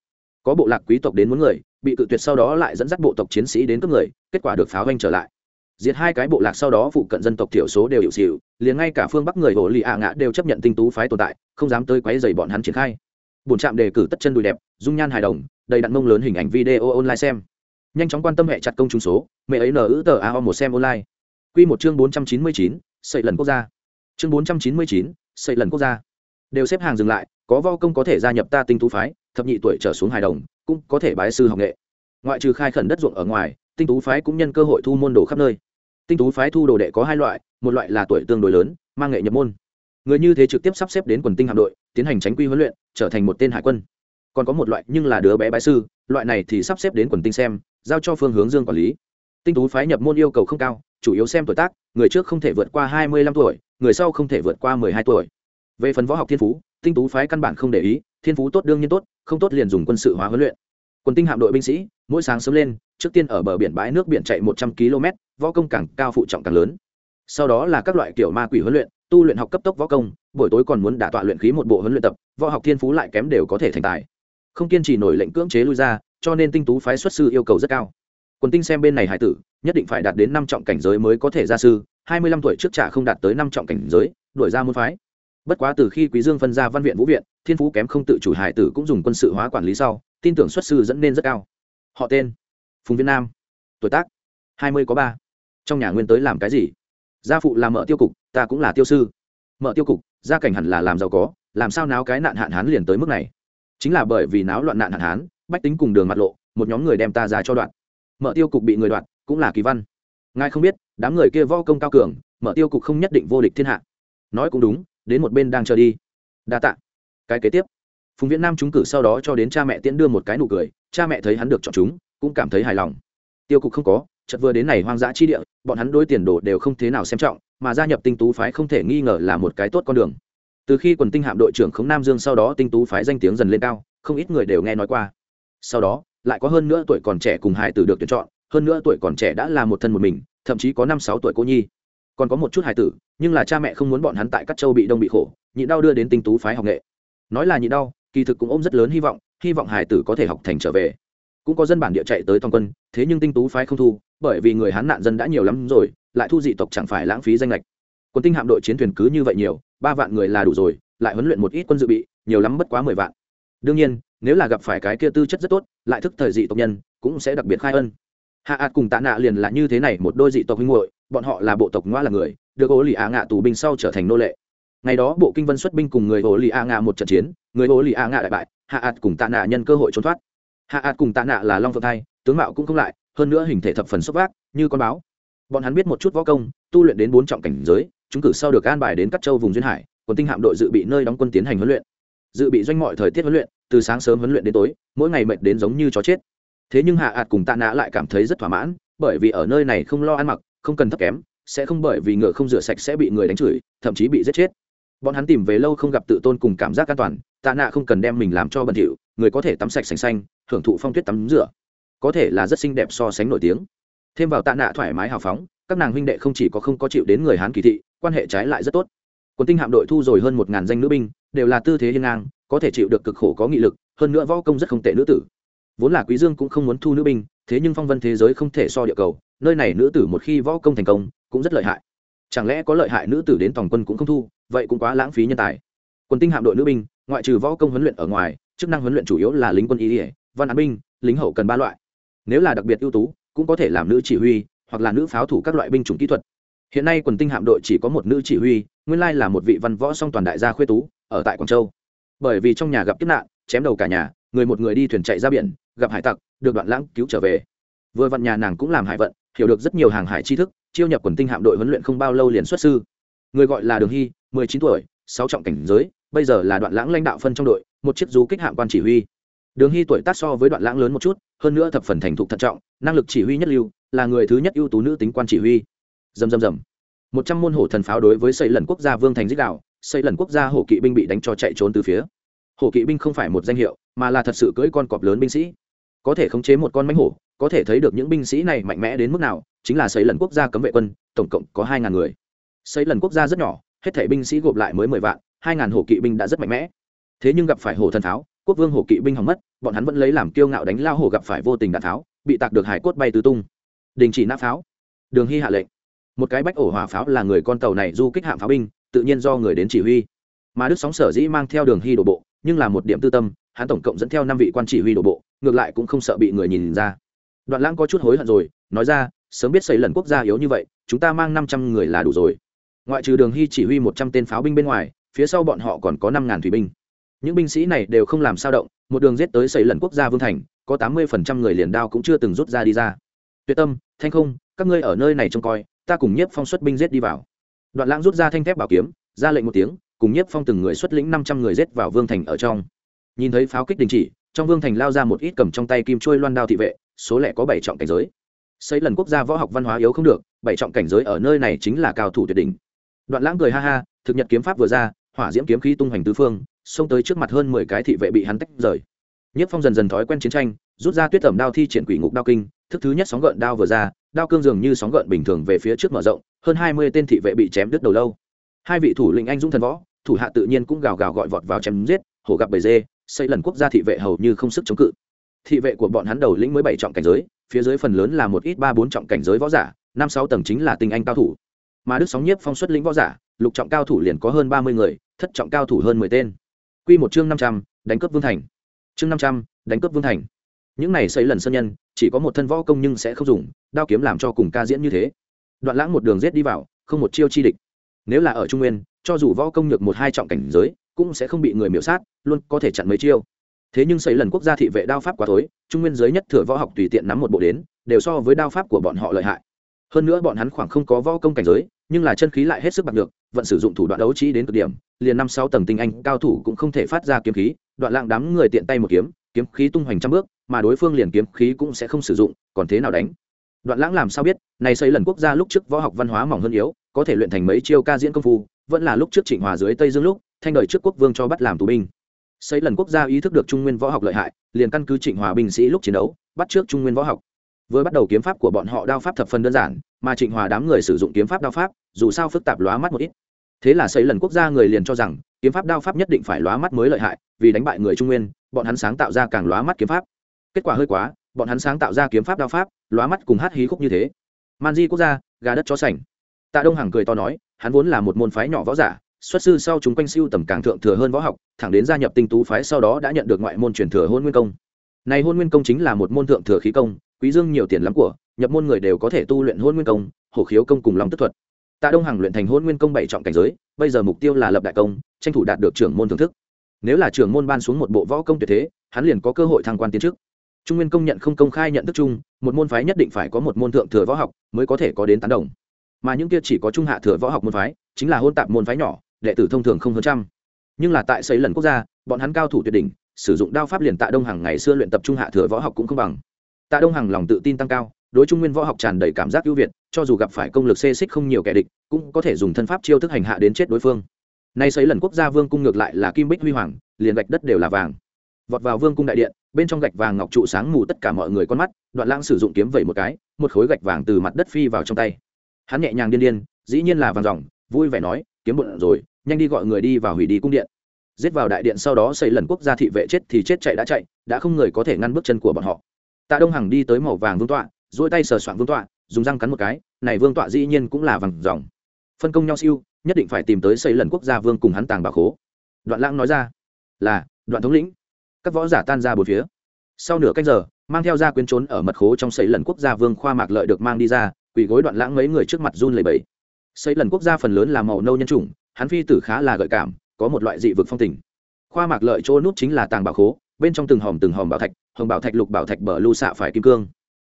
Có bộ lạc quý tộc đến muốn người, bị cự tuyệt sau đó lại dẫn dắt bộ tộc chiến sĩ đến cướp người, kết quả được pháo doanh trở lại. Diệt hai cái bộ lạc sau đó phụ cận dân tộc thiểu số đều hiệu xịu liền ngay cả phương bắc người hồ lì ạ ngã đều chấp nhận tinh tú phái tồn tại, không dám tới quấy dày bọn hắn triển khai. Bổn trạm đề cử tất chân đùi đẹp, dung nhan hài đồng, đầy đặn mông lớn hình ảnh video online xem nhanh chóng quan tâm hệ chặt công chúng số, mẹ ấy nở ữ tờ ao một xem online. Q một chương bốn trăm chín mươi chín xây lần quốc gia. Chương bốn trăm chín mươi chín xây lần quốc gia. Đều xếp hàng dừng lại, có vo công có thể gia nhập ta tinh tú phái, thập nhị tuổi trở xuống hài đồng, cũng có thể bái sư học nghệ. Ngoại trừ khai khẩn đất ruộng ở ngoài, tinh tú phái cũng nhân cơ hội thu môn đồ khắp nơi. Tinh tú phái thu đồ đệ có hai loại, một loại là tuổi tương đối lớn, mang nghệ nhập môn. Người như thế trực tiếp sắp xếp đến quần tinh hạm đội, tiến hành tránh quy huấn luyện, trở thành một tên hải quân. Còn có một loại nhưng là đứa bé bái sư, loại này thì sắp xếp đến quần tinh xem giao cho phương hướng dương quản lý. Tinh tú phái nhập môn yêu cầu không cao, chủ yếu xem tuổi tác, người trước không thể vượt qua hai mươi lăm tuổi, người sau không thể vượt qua mười hai tuổi. Về phần võ học thiên phú, tinh tú phái căn bản không để ý, thiên phú tốt đương nhiên tốt, không tốt liền dùng quân sự hóa huấn luyện. Quân tinh hạm đội binh sĩ, mỗi sáng sớm lên, trước tiên ở bờ biển bãi nước biển chạy một trăm km võ công càng cao phụ trọng càng lớn. Sau đó là các loại kiểu ma quỷ huấn luyện, tu luyện học cấp tốc võ công, buổi tối còn muốn đả tọa luyện khí một bộ huấn luyện tập, võ học thiên phú lại kém đều có thể thành tài. Không kiên trì nổi lệnh cưỡng chế lui ra cho nên tinh tú phái xuất sư yêu cầu rất cao. Quần tinh xem bên này hải tử, nhất định phải đạt đến năm trọng cảnh giới mới có thể ra sư, hai mươi lăm tuổi trước trả không đạt tới năm trọng cảnh giới, đuổi ra môn phái. Bất quá từ khi quý dương phân ra văn viện vũ viện, thiên phú kém không tự chủ hải tử cũng dùng quân sự hóa quản lý sau, tin tưởng xuất sư dẫn nên rất cao. Họ tên, phùng việt nam. Tuổi tác, hai mươi có ba. Trong nhà nguyên tới làm cái gì? Gia phụ làm mợ tiêu cục, ta cũng là tiêu sư. Mợ tiêu cục, gia cảnh hẳn là làm giàu có, làm sao náo cái nạn hạn hán liền tới mức này? Chính là bởi vì náo loạn nạn hạn hán bách tính cùng đường mặt lộ, một nhóm người đem ta ra cho đoạn. Mở tiêu cục bị người đoạn cũng là kỳ văn. Ngài không biết, đám người kia vo công cao cường, Mở tiêu cục không nhất định vô địch thiên hạ. Nói cũng đúng, đến một bên đang chờ đi. Đa tạ. Cái kế tiếp. Phùng viễn nam trúng cử sau đó cho đến cha mẹ tiễn đưa một cái nụ cười, cha mẹ thấy hắn được chọn chúng, cũng cảm thấy hài lòng. Tiêu cục không có, chợt vừa đến này hoang dã chi địa, bọn hắn đối tiền đồ đều không thế nào xem trọng, mà gia nhập tinh tú phái không thể nghi ngờ là một cái tốt con đường. Từ khi quần tinh hạm đội trưởng khống nam dương sau đó tinh tú phái danh tiếng dần lên cao, không ít người đều nghe nói qua sau đó, lại có hơn nữa tuổi còn trẻ cùng hải tử được tuyển chọn, hơn nữa tuổi còn trẻ đã là một thân một mình, thậm chí có năm sáu tuổi cô nhi. Còn có một chút hải tử, nhưng là cha mẹ không muốn bọn hắn tại các châu bị đông bị khổ, nhị đau đưa đến tinh tú phái học nghệ. Nói là nhị đau, kỳ thực cũng ôm rất lớn hy vọng hy vọng hải tử có thể học thành trở về. Cũng có dân bản địa chạy tới toàn quân, thế nhưng tinh tú phái không thu, bởi vì người hán nạn dân đã nhiều lắm rồi, lại thu dị tộc chẳng phải lãng phí danh lệch. Quân tinh hạm đội chiến thuyền cứ như vậy nhiều, ba vạn người là đủ rồi, lại huấn luyện một ít quân dự bị, nhiều lắm bất quá mười vạn. Đương nhiên nếu là gặp phải cái kia tư chất rất tốt, lại thức thời dị tộc nhân, cũng sẽ đặc biệt khai ân. Hạ ạt cùng tạ nạ liền là như thế này, một đôi dị tộc huynh hội bọn họ là bộ tộc ngoa là người, được ố lì ạ ngạ tù binh sau trở thành nô lệ. Ngày đó, bộ kinh vân xuất binh cùng người ố lì ạ ngạ một trận chiến, người ố lì ạ ngạ đại bại, hạ ạt cùng tạ nạ nhân cơ hội trốn thoát. Hạ ạt cùng tạ nạ là long phượng thai, tướng mạo cũng không lại, hơn nữa hình thể thập phần xúc vác, như con báo. Bọn hắn biết một chút võ công, tu luyện đến bốn trọng cảnh giới, chúng cử sau được an bài đến các châu vùng duyên hải còn tinh hạm đội dự bị nơi đóng quân tiến hành huấn luyện dự bị doanh mọi thời tiết huấn luyện, từ sáng sớm huấn luyện đến tối, mỗi ngày mệt đến giống như chó chết. Thế nhưng hạ ạt cùng tạ Nã lại cảm thấy rất thỏa mãn, bởi vì ở nơi này không lo ăn mặc, không cần thấp kém, sẽ không bởi vì ngựa không rửa sạch sẽ bị người đánh chửi, thậm chí bị giết chết. Bọn hắn tìm về lâu không gặp tự tôn cùng cảm giác an toàn, tạ nạ không cần đem mình làm cho bẩn thỉu, người có thể tắm sạch sành xanh hưởng thụ phong tuyết tắm rửa. Có thể là rất xinh đẹp so sánh nổi tiếng. Thêm vào tạ nạ thoải mái hào phóng, các nàng huynh đệ không chỉ có không có chịu đến người hán kỳ thị, quan hệ trái lại rất tốt. Quân tinh hạm đội thu rồi hơn một ngàn danh nữ binh đều là tư thế hiên ngang, có thể chịu được cực khổ có nghị lực, hơn nữa võ công rất không tệ nữ tử. Vốn là quý dương cũng không muốn thu nữ binh, thế nhưng phong vân thế giới không thể so địa cầu, nơi này nữ tử một khi võ công thành công, cũng rất lợi hại. Chẳng lẽ có lợi hại nữ tử đến toàn quân cũng không thu, vậy cũng quá lãng phí nhân tài. Quân tinh hạm đội nữ binh, ngoại trừ võ công huấn luyện ở ngoài, chức năng huấn luyện chủ yếu là lính quân y ỉa văn án binh, lính hậu cần ba loại. Nếu là đặc biệt ưu tú, cũng có thể làm nữ chỉ huy, hoặc là nữ pháo thủ các loại binh chủng kỹ thuật. Hiện nay quần tinh hạm đội chỉ có một nữ chỉ huy, nguyên lai là một vị văn võ song toàn đại gia khuê tú ở tại quảng châu. Bởi vì trong nhà gặp kiếp nạn, chém đầu cả nhà, người một người đi thuyền chạy ra biển, gặp hải tặc, được đoạn lãng cứu trở về. Vừa vặn nhà nàng cũng làm hải vận, hiểu được rất nhiều hàng hải tri thức, chiêu nhập quần tinh hạm đội huấn luyện không bao lâu liền xuất sư. Người gọi là đường hy, mười chín tuổi, sáu trọng cảnh giới, bây giờ là đoạn lãng lãnh đạo phân trong đội, một chiếc du kích hạm quan chỉ huy. Đường hy tuổi tác so với đoạn lãng lớn một chút, hơn nữa thập phần thành thục thận trọng, năng lực chỉ huy nhất lưu, là người thứ nhất ưu tú nữ tính quan chỉ huy. Dầm dầm dầm một trăm môn hổ thần pháo đối với xây lần quốc gia vương thành dích đạo xây lần quốc gia hổ kỵ binh bị đánh cho chạy trốn từ phía. Hổ kỵ binh không phải một danh hiệu mà là thật sự cưỡi con cọp lớn binh sĩ. Có thể khống chế một con mánh hổ có thể thấy được những binh sĩ này mạnh mẽ đến mức nào chính là xây lần quốc gia cấm vệ quân tổng cộng có hai ngàn người. Xây lần quốc gia rất nhỏ hết thể binh sĩ gộp lại mới mười vạn hai ngàn hổ kỵ binh đã rất mạnh mẽ. Thế nhưng gặp phải hổ thần tháo, quốc vương hổ kỵ binh hỏng mất bọn hắn vẫn lấy làm kiêu ngạo đánh lao hổ gặp phải vô tình đạn tháo bị tạc được hải cốt bay tứ tung. Đình chỉ nã pháo. Đường hy hạ lệnh. Một cái bách ổ hỏa pháo là người con tàu này du kích hạm pháo binh tự nhiên do người đến chỉ huy. Mà đức sóng sở dĩ mang theo đường hy đổ bộ, nhưng là một điểm tư tâm, hắn tổng cộng dẫn theo năm vị quan chỉ huy đổ bộ, ngược lại cũng không sợ bị người nhìn ra. Đoạn lãng có chút hối hận rồi, nói ra, sớm biết xây lần quốc gia yếu như vậy, chúng ta mang năm trăm người là đủ rồi. Ngoại trừ đường hy chỉ huy một trăm tên pháo binh bên ngoài, phía sau bọn họ còn có năm ngàn thủy binh. Những binh sĩ này đều không làm sao động, một đường giết tới xây lần quốc gia vương thành, có tám mươi phần trăm người liền đao cũng chưa từng rút ra đi ra. Tuyệt tâm, thanh không, các ngươi ở nơi này trông coi, ta cùng nhiếp phong xuất binh giết đi vào đoạn lãng rút ra thanh thép bảo kiếm, ra lệnh một tiếng, cùng nhiếp phong từng người xuất lĩnh năm trăm người giết vào vương thành ở trong. Nhìn thấy pháo kích đình chỉ, trong vương thành lao ra một ít cầm trong tay kim trôi loan đao thị vệ, số lẻ có bảy trọng cảnh giới. Xây lần quốc gia võ học văn hóa yếu không được, bảy trọng cảnh giới ở nơi này chính là cao thủ tuyệt đỉnh. Đoạn lãng cười ha ha, thực nhật kiếm pháp vừa ra, hỏa diễm kiếm khí tung hoành tứ phương, xông tới trước mặt hơn mười cái thị vệ bị hắn tách rời. Nhất phong dần dần thói quen chiến tranh, rút ra tuyết tẩm đao thi triển quỷ ngục đao kinh thức thứ nhất sóng gợn đao vừa ra, đao cương dường như sóng gợn bình thường về phía trước mở rộng, hơn hai mươi tên thị vệ bị chém đứt đầu lâu. Hai vị thủ lĩnh anh dũng thần võ, thủ hạ tự nhiên cũng gào gào gọi vọt vào chém giết, hổ gặp bầy dê, xây lần quốc gia thị vệ hầu như không sức chống cự. Thị vệ của bọn hắn đầu lĩnh mới bảy trọng cảnh giới, phía dưới phần lớn là một ít ba bốn trọng cảnh giới võ giả, năm sáu tầng chính là tinh anh cao thủ. Mà đức sóng nhiếp phong xuất lĩnh võ giả, lục trọng cao thủ liền có hơn ba mươi người, thất trọng cao thủ hơn mười tên. Quy một chương năm trăm, đánh cướp vương thành. Chương năm trăm, đánh cướp vương thành những này xây lần sân nhân, chỉ có một thân võ công nhưng sẽ không dùng, đao kiếm làm cho cùng ca diễn như thế. Đoạn lãng một đường rết đi vào, không một chiêu chi địch. Nếu là ở trung nguyên, cho dù võ công nhược một hai trọng cảnh giới, cũng sẽ không bị người miễu sát, luôn có thể chặn mấy chiêu. Thế nhưng xây lần quốc gia thị vệ đao pháp quá tối trung nguyên giới nhất thừa võ học tùy tiện nắm một bộ đến, đều so với đao pháp của bọn họ lợi hại. Hơn nữa bọn hắn khoảng không có võ công cảnh giới, nhưng là chân khí lại hết sức bạc được vẫn sử dụng thủ đoạn đấu trí đến cực điểm, liền năm sáu tầng tinh anh, cao thủ cũng không thể phát ra kiếm khí, đoạn lạng đám người tiện tay một kiếm kiếm khí tung hoành trăm bước, mà đối phương liền kiếm khí cũng sẽ không sử dụng, còn thế nào đánh? Đoạn lãng làm sao biết, này xây lần quốc gia lúc trước võ học văn hóa mỏng hơn yếu, có thể luyện thành mấy chiêu ca diễn công phu, vẫn là lúc trước trịnh hòa dưới tây dương lúc, thanh đời trước quốc vương cho bắt làm tù binh. Xây lần quốc gia ý thức được trung nguyên võ học lợi hại, liền căn cứ trịnh hòa binh sĩ lúc chiến đấu, bắt trước trung nguyên võ học. Vừa bắt đầu kiếm pháp của bọn họ đao pháp thập phần đơn giản, mà trịnh hòa đám người sử dụng kiếm pháp đao pháp, dù sao phức tạp lóa mắt một ít. Thế là xây lần quốc gia người liền cho rằng, kiếm pháp đao pháp nhất định phải lóa mắt mới lợi hại, vì đánh bại người trung nguyên bọn hắn sáng tạo ra càng lóa mắt kiếm pháp. Kết quả hơi quá, bọn hắn sáng tạo ra kiếm pháp đao pháp, lóa mắt cùng hát hí khúc như thế. Man di quốc gia, gà đất chó sành. Tạ đông hằng cười to nói, hắn vốn là một môn phái nhỏ võ giả, xuất sư sau chúng quanh siêu tầm càng thượng thừa hơn võ học, thẳng đến gia nhập tinh tú phái sau đó đã nhận được ngoại môn truyền thừa hôn nguyên công. Này hôn nguyên công chính là một môn thượng thừa khí công, quý dương nhiều tiền lắm của, nhập môn người đều có thể tu luyện hôn nguyên công, hổ khiếu công cùng long tức thuật. Tạ đông hằng luyện thành hôn nguyên công bảy trọng cảnh giới, bây giờ mục tiêu là lập đại công, tranh thủ đạt được trưởng môn thưởng thức nếu là trưởng môn ban xuống một bộ võ công tuyệt thế, hắn liền có cơ hội thăng quan tiến chức. Trung nguyên công nhận không công khai nhận thức chung, một môn phái nhất định phải có một môn thượng thừa võ học mới có thể có đến tán đồng. Mà những kia chỉ có trung hạ thừa võ học môn phái, chính là hôn tạp môn phái nhỏ, đệ tử thông thường không hơn trăm. Nhưng là tại xây lần quốc gia, bọn hắn cao thủ tuyệt đỉnh, sử dụng đao pháp liền tạ đông hằng ngày xưa luyện tập trung hạ thừa võ học cũng không bằng. Tạ đông hằng lòng tự tin tăng cao, đối trung nguyên võ học tràn đầy cảm giác ưu việt, cho dù gặp phải công lực xê xích không nhiều kẻ địch, cũng có thể dùng thân pháp chiêu thức hành hạ đến chết đối phương nay xây lần quốc gia vương cung ngược lại là kim bích huy hoàng, liền gạch đất đều là vàng. Vọt vào vương cung đại điện, bên trong gạch vàng ngọc trụ sáng mù tất cả mọi người con mắt, đoạn lãng sử dụng kiếm vẩy một cái, một khối gạch vàng từ mặt đất phi vào trong tay. Hắn nhẹ nhàng điên điên, dĩ nhiên là vàng dòng, vui vẻ nói, kiếm bụng rồi, nhanh đi gọi người đi vào hủy đi cung điện. Giết vào đại điện sau đó xây lần quốc gia thị vệ chết thì chết chạy đã chạy, đã không người có thể ngăn bước chân của bọn họ. Tạ đông hằng đi tới màu vàng vương tọa dỗi tay sờ soạn vương tọa, dùng răng cắn một cái, này vương tọa dĩ nhiên cũng là vàng dòng. Phân công nhau siêu nhất định phải tìm tới xây lần quốc gia vương cùng hắn tàng bà khố. Đoạn lãng nói ra, là, đoạn thống lĩnh. Các võ giả tan ra bốn phía. Sau nửa canh giờ, mang theo ra quyến trốn ở mật khố trong xây lần quốc gia vương khoa mạc lợi được mang đi ra, quỳ gối đoạn lãng mấy người trước mặt run lầy bẫy xây lần quốc gia phần lớn là màu nâu nhân chủng, hắn phi tử khá là gợi cảm, có một loại dị vực phong tình. Khoa mạc lợi chỗ nút chính là tàng bảo khố, bên trong từng hòm từng hòm bảo thạch, hồng bảo thạch, lục bảo thạch, bờ lưu xạ phải kim cương.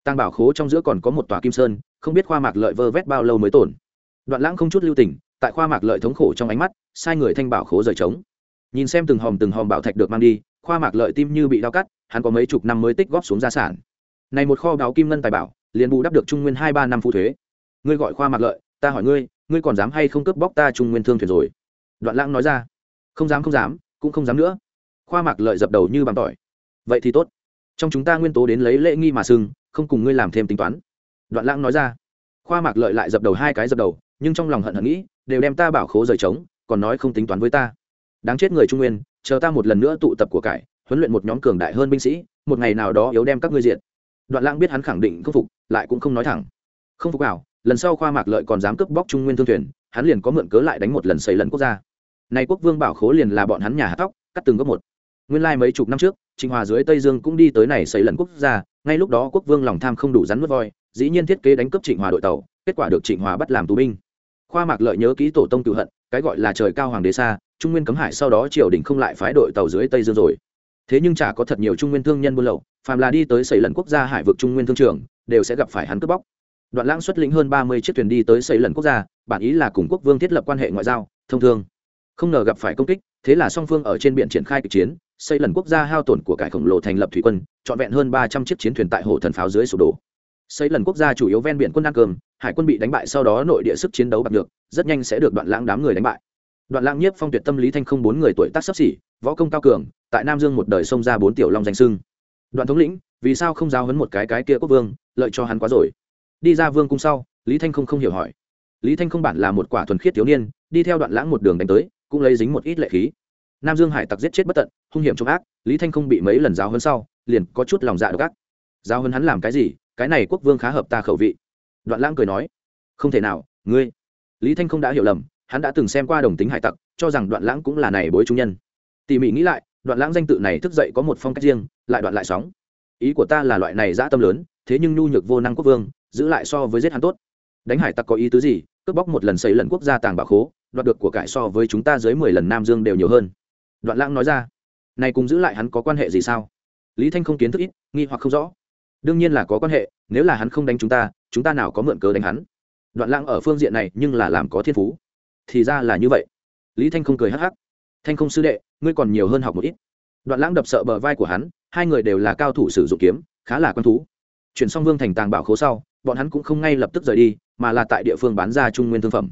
Tàng bảo khố trong giữa còn có một tòa kim sơn, không biết khoa mạc lợi vơ vét bao lâu mới tổn đoạn lãng không chút lưu tình tại khoa mạc lợi thống khổ trong ánh mắt, sai người thanh bảo khố rời trống. Nhìn xem từng hòm từng hòm bảo thạch được mang đi, khoa mạc lợi tim như bị đau cắt, hắn có mấy chục năm mới tích góp xuống gia sản. Này một kho báo kim ngân tài bảo, liền bù đắp được trung nguyên hai ba năm phụ thuế. Ngươi gọi khoa mạc lợi, ta hỏi ngươi ngươi còn dám hay không cướp bóc ta trung nguyên thương thuyền rồi? Đoạn lãng nói ra. Không dám không dám, cũng không dám nữa. Khoa mạc lợi dập đầu như bằng tỏi. Vậy thì tốt. Trong chúng ta nguyên tố đến lấy lễ nghi mà sưng không cùng ngươi làm thêm tính toán. Đoạn lãng nói ra. Khoa mạc lợi lại dập đầu hai cái dập đầu, nhưng trong lòng hận hận nghĩ đều đem ta bảo khố rời trống, còn nói không tính toán với ta. Đáng chết người trung nguyên, chờ ta một lần nữa tụ tập của cải, huấn luyện một nhóm cường đại hơn binh sĩ, một ngày nào đó yếu đem các ngươi diện đoạn lãng biết hắn khẳng định không phục, lại cũng không nói thẳng. Không phục bảo lần sau khoa mạc lợi còn dám cướp bóc trung nguyên thương thuyền, hắn liền có mượn cớ lại đánh một lần xây lần quốc gia. Nay quốc vương bảo khố liền là bọn hắn nhà hạ tóc, cắt từng gốc một. Nguyên lai mấy chục năm trước, trịnh hòa dưới tây dương cũng đi tới này xây lần quốc gia, ngay lúc đó quốc vương lòng tham không đủ rắn mất voi, dĩ nhiên thiết kế đánh cướp trịnh hòa đội tàu, kết quả được trịnh hòa bắt làm tù binh khoa mạc lợi nhớ kỹ tổ tông cựu hận, cái gọi là trời cao hoàng đế xa, trung nguyên cấm hải sau đó triều đình không lại phái đội tàu dưới tây dương rồi. Thế nhưng chả có thật nhiều trung nguyên thương nhân buôn lậu, phàm là đi tới xây lần quốc gia hải vực trung nguyên thương trường, đều sẽ gặp phải hắn cướp bóc. Đoạn lãng xuất lĩnh hơn ba mươi chiếc thuyền đi tới xây lần quốc gia, bản ý là cùng quốc vương thiết lập quan hệ ngoại giao, thông thương. Không ngờ gặp phải công kích, thế là song phương ở trên biển triển khai kịch chiến, xây lần quốc gia hao tổn của cải khổng lồ thành lập thủy quân, trọn vẹn hơn ba trăm chiếc chiến thuyền tại hồ thần pháo dưới sụp đổ xây lần quốc gia chủ yếu ven biển quân ăn cơm, hải quân bị đánh bại sau đó nội địa sức chiến đấu bạc được rất nhanh sẽ được đoạn lãng đám người đánh bại. Đoạn lãng nhiếp phong tuyệt tâm lý thanh không bốn người tuổi tác sắp xỉ, võ công cao cường, tại nam dương một đời xông ra bốn tiểu long danh sưng đoạn thống lĩnh, vì sao không giao hấn một cái cái kia quốc vương, lợi cho hắn quá rồi? Đi ra vương cung sau, lý thanh không không hiểu hỏi. Lý thanh không bản là một quả thuần khiết thiếu niên, đi theo đoạn lãng một đường đánh tới, cũng lấy dính một ít lệ khí. Nam dương hải tặc giết chết bất tận, hung hiểm trong ác, lý thanh không bị mấy lần giáo hơn sau, liền có chút lòng dạ độc ác. Giáo hơn hắn làm cái gì? Cái này quốc vương khá hợp ta khẩu vị. Đoạn lãng cười nói, không thể nào, ngươi. Lý thanh không đã hiểu lầm, hắn đã từng xem qua đồng tính hải tặc, cho rằng đoạn lãng cũng là này bối trung nhân. Tỉ mỉ nghĩ lại, đoạn lãng danh tự này thức dậy có một phong cách riêng, lại đoạn lại sóng. Ý của ta là loại này dã tâm lớn, thế nhưng nhu nhược vô năng quốc vương, giữ lại so với giết hắn tốt. Đánh hải tặc có ý tứ gì? Cướp bóc một lần xây lần quốc gia tàng bạc khố, đoạt được của cải so với chúng ta dưới mười lần nam dương đều nhiều hơn. Đoạn lãng nói ra, này cùng giữ lại hắn có quan hệ gì sao? Lý thanh không kiến thức ít, nghi hoặc không rõ đương nhiên là có quan hệ, nếu là hắn không đánh chúng ta chúng ta nào có mượn cớ đánh hắn? Đoạn lãng ở phương diện này nhưng là làm có thiên phú. Thì ra là như vậy. Lý thanh không cười hắc hắc. Thanh không sư đệ, ngươi còn nhiều hơn học một ít. Đoạn lãng đập sợ bờ vai của hắn, hai người đều là cao thủ sử dụng kiếm, khá là quan thú. Chuyển xong vương thành tàng bảo khố sau, bọn hắn cũng không ngay lập tức rời đi, mà là tại địa phương bán ra trung nguyên thương phẩm.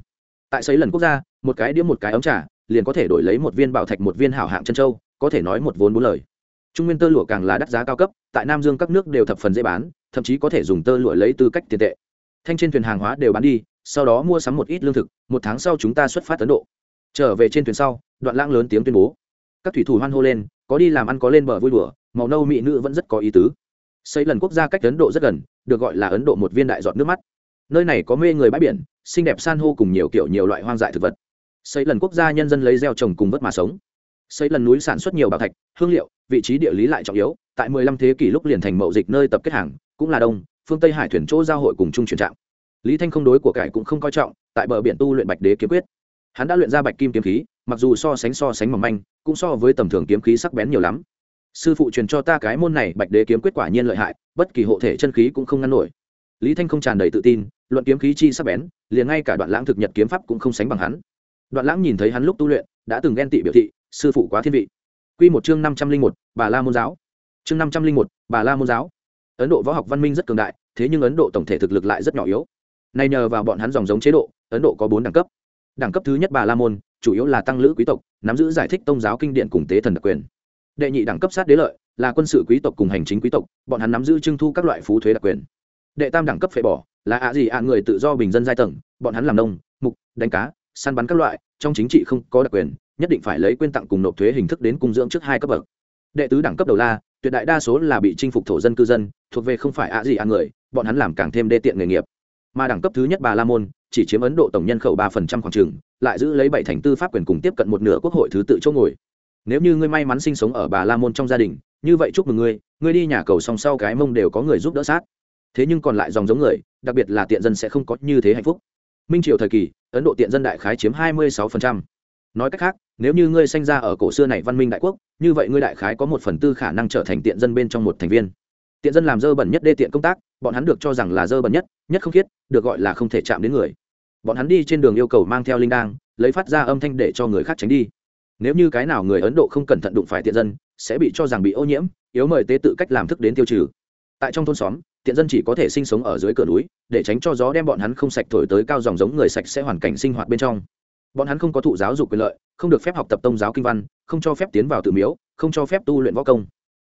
Tại xấy lần quốc gia, một cái đĩa một cái ống trà, liền có thể đổi lấy một viên bảo thạch một viên hảo hạng chân châu, có thể nói một vốn bốn lời trung nguyên tơ lụa càng là đắt giá cao cấp, tại nam dương các nước đều thập phần dễ bán, thậm chí có thể dùng tơ lụa lấy tư cách tiền tệ. Thanh trên thuyền hàng hóa đều bán đi, sau đó mua sắm một ít lương thực, một tháng sau chúng ta xuất phát ấn độ. Trở về trên thuyền sau, đoạn lãng lớn tiếng tuyên bố. Các thủy thủ hoan hô lên, có đi làm ăn có lên bờ vui đùa, màu nâu mỹ nữ vẫn rất có ý tứ. Xây lần quốc gia cách ấn độ rất gần, được gọi là ấn độ một viên đại giọt nước mắt. Nơi này có mê người bãi biển, xinh đẹp san hô cùng nhiều kiểu nhiều loại hoang dại thực vật. Xây lần quốc gia nhân dân lấy gieo trồng cùng vớt mà sống. Xây lần núi sản xuất nhiều bảo thạch, hương liệu vị trí địa lý lại trọng yếu, tại 15 thế kỷ lúc liền thành mậu dịch nơi tập kết hàng, cũng là đông, phương tây hải thuyền chỗ giao hội cùng chung chuyển trạng lý thanh không đối của cải cũng không coi trọng, tại bờ biển tu luyện bạch đế kiếm quyết. Hắn đã luyện ra bạch kim kiếm khí, mặc dù so sánh so sánh mỏng manh, cũng so với tầm thường kiếm khí sắc bén nhiều lắm. Sư phụ truyền cho ta cái môn này, bạch đế kiếm quyết quả nhiên lợi hại, bất kỳ hộ thể chân khí cũng không ngăn nổi. Lý thanh không tràn đầy tự tin, luận kiếm khí chi sắc bén, liền ngay cả đoạn lãng thực nhật kiếm pháp cũng không sánh bằng hắn. Đoạn lãng nhìn thấy hắn lúc tu luyện, đã từng ghen tị biểu thị, sư phụ quá thiên vị. Quy một chương năm trăm linh một, bà la môn giáo. Chương năm trăm linh một, bà la môn giáo. Ấn độ võ học văn minh rất cường đại, thế nhưng ấn độ tổng thể thực lực lại rất nhỏ yếu. Này nhờ vào bọn hắn dòng giống chế độ, ấn độ có bốn đẳng cấp. Đẳng cấp thứ nhất bà la môn, chủ yếu là tăng lữ quý tộc, nắm giữ giải thích tôn giáo kinh điển cùng tế thần đặc quyền. Đệ nhị đẳng cấp sát đế lợi, là quân sự quý tộc cùng hành chính quý tộc, bọn hắn nắm giữ trưng thu các loại phú thuế đặc quyền. Đệ tam đẳng cấp phế bỏ, là ạ gì ạ người tự do bình dân giai tầng, bọn hắn làm nông, mục, đánh cá săn bắn các loại, trong chính trị không có đặc quyền, nhất định phải lấy quyên tặng cùng nộp thuế hình thức đến cung dưỡng trước hai cấp bậc. Đệ tứ đẳng cấp đầu la, tuyệt đại đa số là bị chinh phục thổ dân cư dân, thuộc về không phải ạ gì ạ người, bọn hắn làm càng thêm đê tiện nghề nghiệp. Mà đẳng cấp thứ nhất bà la môn, chỉ chiếm ấn độ tổng nhân khẩu ba phần trăm khoảng trường lại giữ lấy bảy thành tư pháp quyền cùng tiếp cận một nửa quốc hội thứ tự chỗ ngồi. Nếu như ngươi may mắn sinh sống ở bà la môn trong gia đình, như vậy chúc mừng ngươi ngươi đi nhà cầu song sau cái mông đều có người giúp đỡ sát. Thế nhưng còn lại dòng giống người, đặc biệt là tiện dân sẽ không có như thế hạnh phúc minh triều thời kỳ, ấn độ tiện dân đại khái chiếm hai mươi sáu nói cách khác, nếu như ngươi sinh ra ở cổ xưa này văn minh đại quốc, như vậy ngươi đại khái có một phần tư khả năng trở thành tiện dân bên trong một thành viên. Tiện dân làm dơ bẩn nhất đê tiện công tác, bọn hắn được cho rằng là dơ bẩn nhất nhất không khiết, được gọi là không thể chạm đến người. Bọn hắn đi trên đường yêu cầu mang theo linh đang lấy phát ra âm thanh để cho người khác tránh đi. Nếu như cái nào người ấn độ không cẩn thận đụng phải tiện dân, sẽ bị cho rằng bị ô nhiễm, yếu mời tế tự cách làm thức đến tiêu trừ. Tại trong thôn xóm tiện dân chỉ có thể sinh sống ở dưới cửa núi, để tránh cho gió đem bọn hắn không sạch thổi tới cao dòng giống người sạch sẽ hoàn cảnh sinh hoạt bên trong. Bọn hắn không có thụ giáo dục quyền lợi, không được phép học tập tông giáo kinh văn, không cho phép tiến vào tự miếu, không cho phép tu luyện võ công.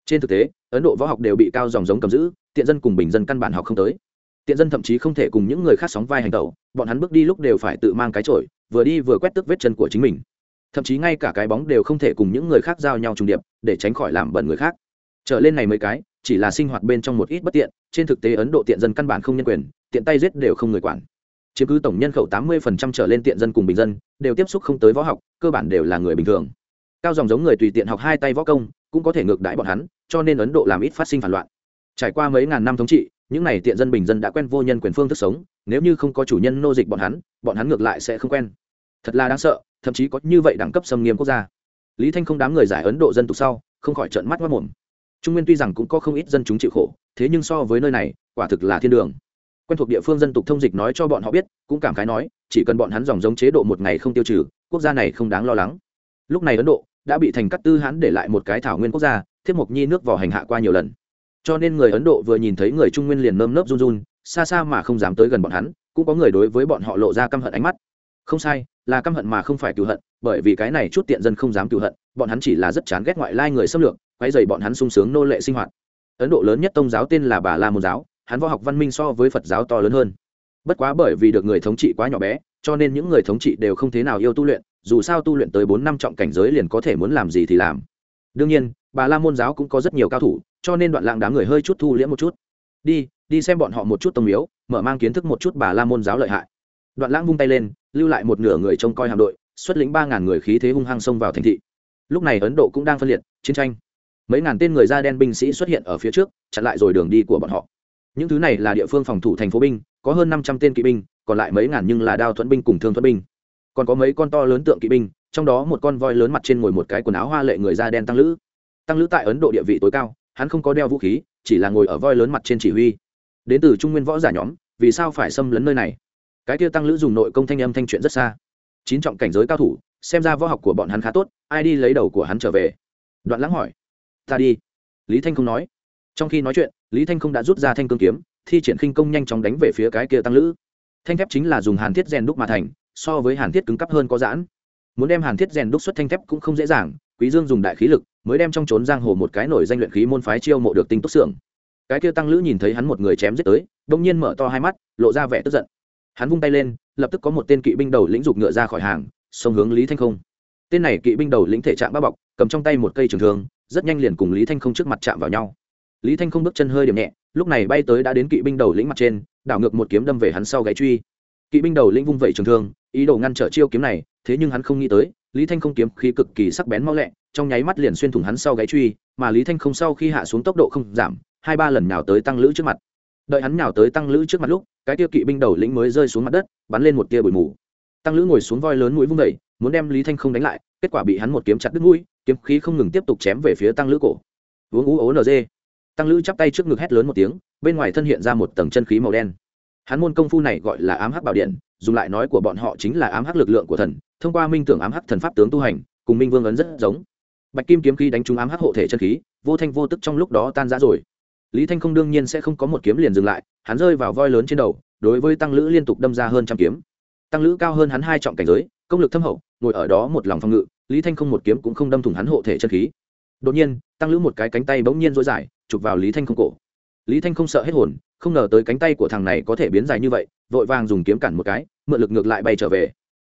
Trên thực tế, ấn độ võ học đều bị cao dòng giống cầm giữ, tiện dân cùng bình dân căn bản học không tới. Tiện dân thậm chí không thể cùng những người khác sóng vai hành tẩu, bọn hắn bước đi lúc đều phải tự mang cái trội vừa đi vừa quét tức vết chân của chính mình. Thậm chí ngay cả cái bóng đều không thể cùng những người khác giao nhau trùng điệp, để tránh khỏi làm bẩn người khác trở lên này mấy cái, chỉ là sinh hoạt bên trong một ít bất tiện, trên thực tế ấn độ tiện dân căn bản không nhân quyền, tiện tay giết đều không người quản. Chiếm cứ tổng nhân khẩu tám mươi trở lên tiện dân cùng bình dân, đều tiếp xúc không tới võ học, cơ bản đều là người bình thường. Cao dòng giống người tùy tiện học hai tay võ công, cũng có thể ngược đãi bọn hắn, cho nên ấn độ làm ít phát sinh phản loạn. Trải qua mấy ngàn năm thống trị, những n à y tiện dân bình dân đã quen vô nhân quyền phương thức sống, nếu như không có chủ nhân nô dịch bọn hắn bọn hắn ngược lại sẽ không quen. Thật là đáng sợ, thậm chí có như vậy đẳng cấp xâm nghiêm quốc gia. Lý thanh không đám người giải ấn độ dân tục sau, không khỏi trận mắt mất mồm trung nguyên tuy rằng cũng có không ít dân chúng chịu khổ, thế nhưng so với nơi này, quả thực là thiên đường. Quen thuộc địa phương dân tục thông dịch nói cho bọn họ biết, cũng cảm khái nói, chỉ cần bọn hắn dòng giống chế độ một ngày không tiêu trừ, quốc gia này không đáng lo lắng. Lúc này ấn độ đã bị thành cắt tư hãn để lại một cái thảo nguyên quốc gia, thiết mộc nhi nước vào hành hạ qua nhiều lần. Cho nên người ấn độ vừa nhìn thấy người trung nguyên liền nơm nớp run run, xa xa mà không dám tới gần bọn hắn, cũng có người đối với bọn họ lộ ra căm hận ánh mắt. Không sai, là căm hận mà không phải cựu hận, bởi vì cái này chút tiện dân không dám cựu hận, bọn hắn chỉ là rất chán ghét ngoại lai người xâm lược quay dày bọn hắn sung sướng nô lệ sinh hoạt. Ấn độ lớn nhất tôn giáo tên là bà la môn giáo, hắn võ học văn minh so với phật giáo to lớn hơn. Bất quá bởi vì được người thống trị quá nhỏ bé, cho nên những người thống trị đều không thế nào yêu tu luyện, dù sao tu luyện tới bốn năm trọng cảnh giới liền có thể muốn làm gì thì làm. Đương nhiên, bà la môn giáo cũng có rất nhiều cao thủ, cho nên đoạn lạng đám người hơi chút thu liễm một chút. Đi đi xem bọn họ một chút tông miếu, mở mang kiến thức một chút bà la môn giáo lợi hại. Đoạn lãng vung tay lên, lưu lại một nửa người trông coi hạm đội, xuất lĩnh ba ngàn người khí thế hung hăng xông vào thành thị. Lúc này ấn độ cũng đang phân liệt, chiến tranh mấy ngàn tên người da đen binh sĩ xuất hiện ở phía trước, chặn lại rồi đường đi của bọn họ. Những thứ này là địa phương phòng thủ thành phố binh, có hơn năm trăm tên kỵ binh, còn lại mấy ngàn nhưng là đao thuẫn binh cùng thương thuẫn binh. Còn có mấy con to lớn tượng kỵ binh, trong đó một con voi lớn mặt trên ngồi một cái quần áo hoa lệ người da đen tăng lữ. Tăng lữ tại ấn độ địa vị tối cao, hắn không có đeo vũ khí, chỉ là ngồi ở voi lớn mặt trên chỉ huy. Đến từ trung nguyên võ giả nhóm, vì sao phải xâm lấn nơi này? Cái kia tăng lữ dùng nội công thanh âm thanh chuyện rất xa. Chín trọng cảnh giới cao thủ, xem ra võ học của bọn hắn khá tốt, ai đi lấy đầu của hắn trở về? Đoạn lãng hỏi ta đi. Lý thanh không nói. Trong khi nói chuyện, lý thanh không đã rút ra thanh cương kiếm, thi triển khinh công nhanh chóng đánh về phía cái kia tăng lữ. Thanh thép chính là dùng hàn thiết rèn đúc mà thành, so với hàn thiết cứng cắp hơn có giãn. Muốn đem hàn thiết rèn đúc xuất thanh thép cũng không dễ dàng, quý dương dùng đại khí lực, mới đem trong trốn giang hồ một cái nổi danh luyện khí môn phái chiêu mộ được tinh túc xưởng. Cái kia tăng lữ nhìn thấy hắn một người chém giết tới đông nhiên mở to hai mắt, lộ ra vẻ tức giận. Hắn vung tay lên, lập tức có một tên kỵ binh đầu lĩnh dục ngựa ra khỏi hàng, xông hướng lý thanh không. Tên này kỵ binh đầu lĩnh thể trạng bao bọc, cầm trong tay một cây trường thương rất nhanh liền cùng lý thanh không trước mặt chạm vào nhau. Lý thanh không bước chân hơi điểm nhẹ, lúc này bay tới đã đến kỵ binh đầu lĩnh mặt trên, đảo ngược một kiếm đâm về hắn sau gáy truy. Kỵ binh đầu lĩnh vung vẩy trường thương, ý đồ ngăn trở chiêu kiếm này, thế nhưng hắn không nghĩ tới, lý thanh không kiếm khí cực kỳ sắc bén mau lẹ, trong nháy mắt liền xuyên thủng hắn sau gáy truy, mà lý thanh không sau khi hạ xuống tốc độ không giảm, hai ba lần nhào tới tăng lữ trước mặt. Đợi hắn nhào tới tăng lữ trước mặt lúc, cái tiêu kỵ binh đầu lĩnh mới rơi xuống mặt đất, bắn lên một tia bụi mù. Tăng lữ ngồi xuống voi lớn mũi vung vẩy, muốn đem lý thanh không đánh lại, kết quả bị hắn một kiếm chặt đứt mũi kiếm khí không ngừng tiếp tục chém về phía tăng lữ cổ. Uống ú ố nd tăng lữ chắp tay trước ngực hét lớn một tiếng, bên ngoài thân hiện ra một tầng chân khí màu đen. Hắn môn công phu này gọi là ám hắc bảo điện, dùng lại nói của bọn họ chính là ám hắc lực lượng của thần, thông qua minh tưởng ám hắc thần pháp tướng tu hành, cùng minh vương ấn rất giống. Bạch kim kiếm khí đánh trúng ám hắc hộ thể chân khí, vô thanh vô tức trong lúc đó tan ra rồi. Lý thanh không đương nhiên sẽ không có một kiếm liền dừng lại, hắn rơi vào voi lớn trên đầu, đối với tăng lữ liên tục đâm ra hơn trăm kiếm. Tăng lữ cao hơn hắn hai trọng cảnh giới, công lực thâm hậu, ngồi ở đó một lòng phòng ngự lý thanh không một kiếm cũng không đâm thủng hắn hộ thể chân khí. Đột nhiên, tăng lữ một cái cánh tay bỗng nhiên dối dài, chụp vào lý thanh không cổ. Lý thanh không sợ hết hồn, không ngờ tới cánh tay của thằng này có thể biến dài như vậy, vội vàng dùng kiếm cản một cái, mượn lực ngược lại bay trở về.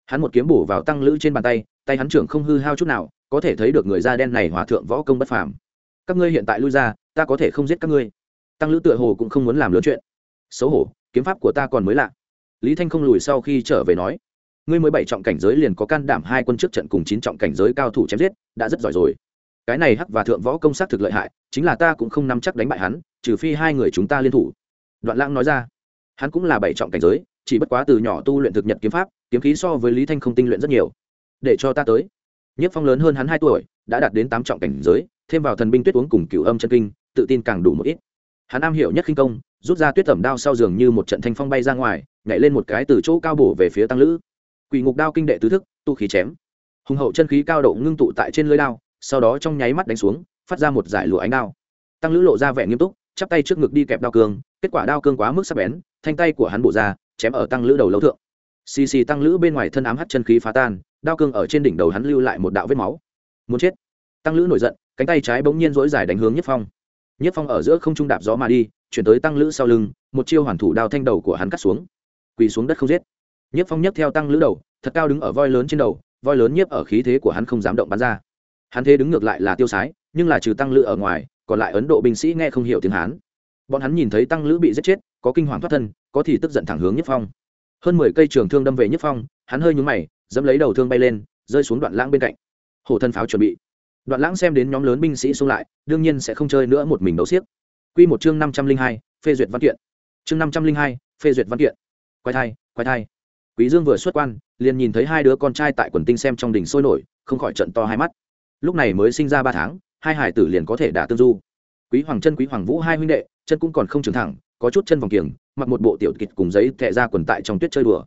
Hắn một kiếm bổ vào tăng lữ trên bàn tay tay hắn trưởng không hư hao chút nào, có thể thấy được người da đen này hòa thượng võ công bất phàm. Các ngươi hiện tại lui ra, ta có thể không giết các ngươi. Tăng lữ tựa hồ cũng không muốn làm lớn chuyện. Xấu hổ, kiếm pháp của ta còn mới lạ. Lý thanh không lùi sau khi trở về nói ngươi mới bảy trọng cảnh giới liền có can đảm hai quân trước trận cùng chín trọng cảnh giới cao thủ chém giết, đã rất giỏi rồi. Cái này hắc và thượng võ công sát thực lợi hại, chính là ta cũng không nắm chắc đánh bại hắn, trừ phi hai người chúng ta liên thủ. Đoạn lãng nói ra. Hắn cũng là bảy trọng cảnh giới, chỉ bất quá từ nhỏ tu luyện thực nhật kiếm pháp, kiếm khí so với lý thanh không tinh luyện rất nhiều. Để cho ta tới. Nhất phong lớn hơn hắn hai tuổi, đã đạt đến tám trọng cảnh giới, thêm vào thần binh tuyết uống cùng cửu âm chân kinh, tự tin càng đủ một ít. Hắn am hiểu nhất khinh công, rút ra tuyết tẩm đao sau giường như một trận thanh phong bay ra ngoài, nhảy lên một cái từ chỗ cao bổ về phía tăng lữ quỷ ngục đao kinh đệ tứ thức, tu khí chém. Hùng hậu chân khí cao độ ngưng tụ tại trên lưới đao, sau đó trong nháy mắt đánh xuống, phát ra một giải lụa ánh đao. Tăng lữ lộ ra vẻ nghiêm túc, chắp tay trước ngực đi kẹp đao cương, kết quả đao cương quá mức sắc bén, thanh tay của hắn bổ ra, chém ở tăng lữ đầu lâu thượng. Xì xì tăng lữ bên ngoài thân ám hắt chân khí phá tan, đao cương ở trên đỉnh đầu hắn lưu lại một đạo vết máu. Muốn chết. Tăng lữ nổi giận, cánh tay trái bỗng nhiên dỗi dài đánh hướng nhất phong. Nhất phong ở giữa không trung đạp gió mà đi, chuyển tới tăng lữ sau lưng, một chiêu hoàn thủ đao thanh đầu của hắn cắt xuống. Quỳ xuống đất không giết nhất phong nhấc theo tăng lữ đầu, thật cao đứng ở voi lớn trên đầu, voi lớn nhiếp ở khí thế của hắn không dám động bắn ra. Hắn thế đứng ngược lại là tiêu sái, nhưng là trừ tăng lữ ở ngoài, còn lại ấn độ binh sĩ nghe không hiểu tiếng hán. Bọn hắn nhìn thấy tăng lữ bị giết chết, có kinh hoàng thoát thân, có thì tức giận thẳng hướng nhất phong. Hơn mười cây trường thương đâm về nhất phong, hắn hơi nhúng mày dẫm lấy đầu thương bay lên, rơi xuống đoạn lãng bên cạnh. Hổ thân pháo chuẩn bị. Đoạn lãng xem đến nhóm lớn binh sĩ xung lại, đương nhiên sẽ không chơi nữa một mình đấu xiếc. Q một chương năm trăm linh hai, phê duyệt văn kiện. Chương năm trăm linh hai, phê duyệt văn kiện. Quay thai quay thai quý dương vừa xuất quan, liền nhìn thấy hai đứa con trai tại quần tinh xem trong đỉnh sôi nổi, không khỏi trận to hai mắt. Lúc này mới sinh ra ba tháng, hai hải tử liền có thể đả tương du. Quý hoàng chân, quý hoàng vũ hai huynh đệ, chân cũng còn không trưởng thẳng, có chút chân vòng kiềng, mặc một bộ tiểu kịch cùng giấy tệ ra quần tại trong tuyết chơi đùa.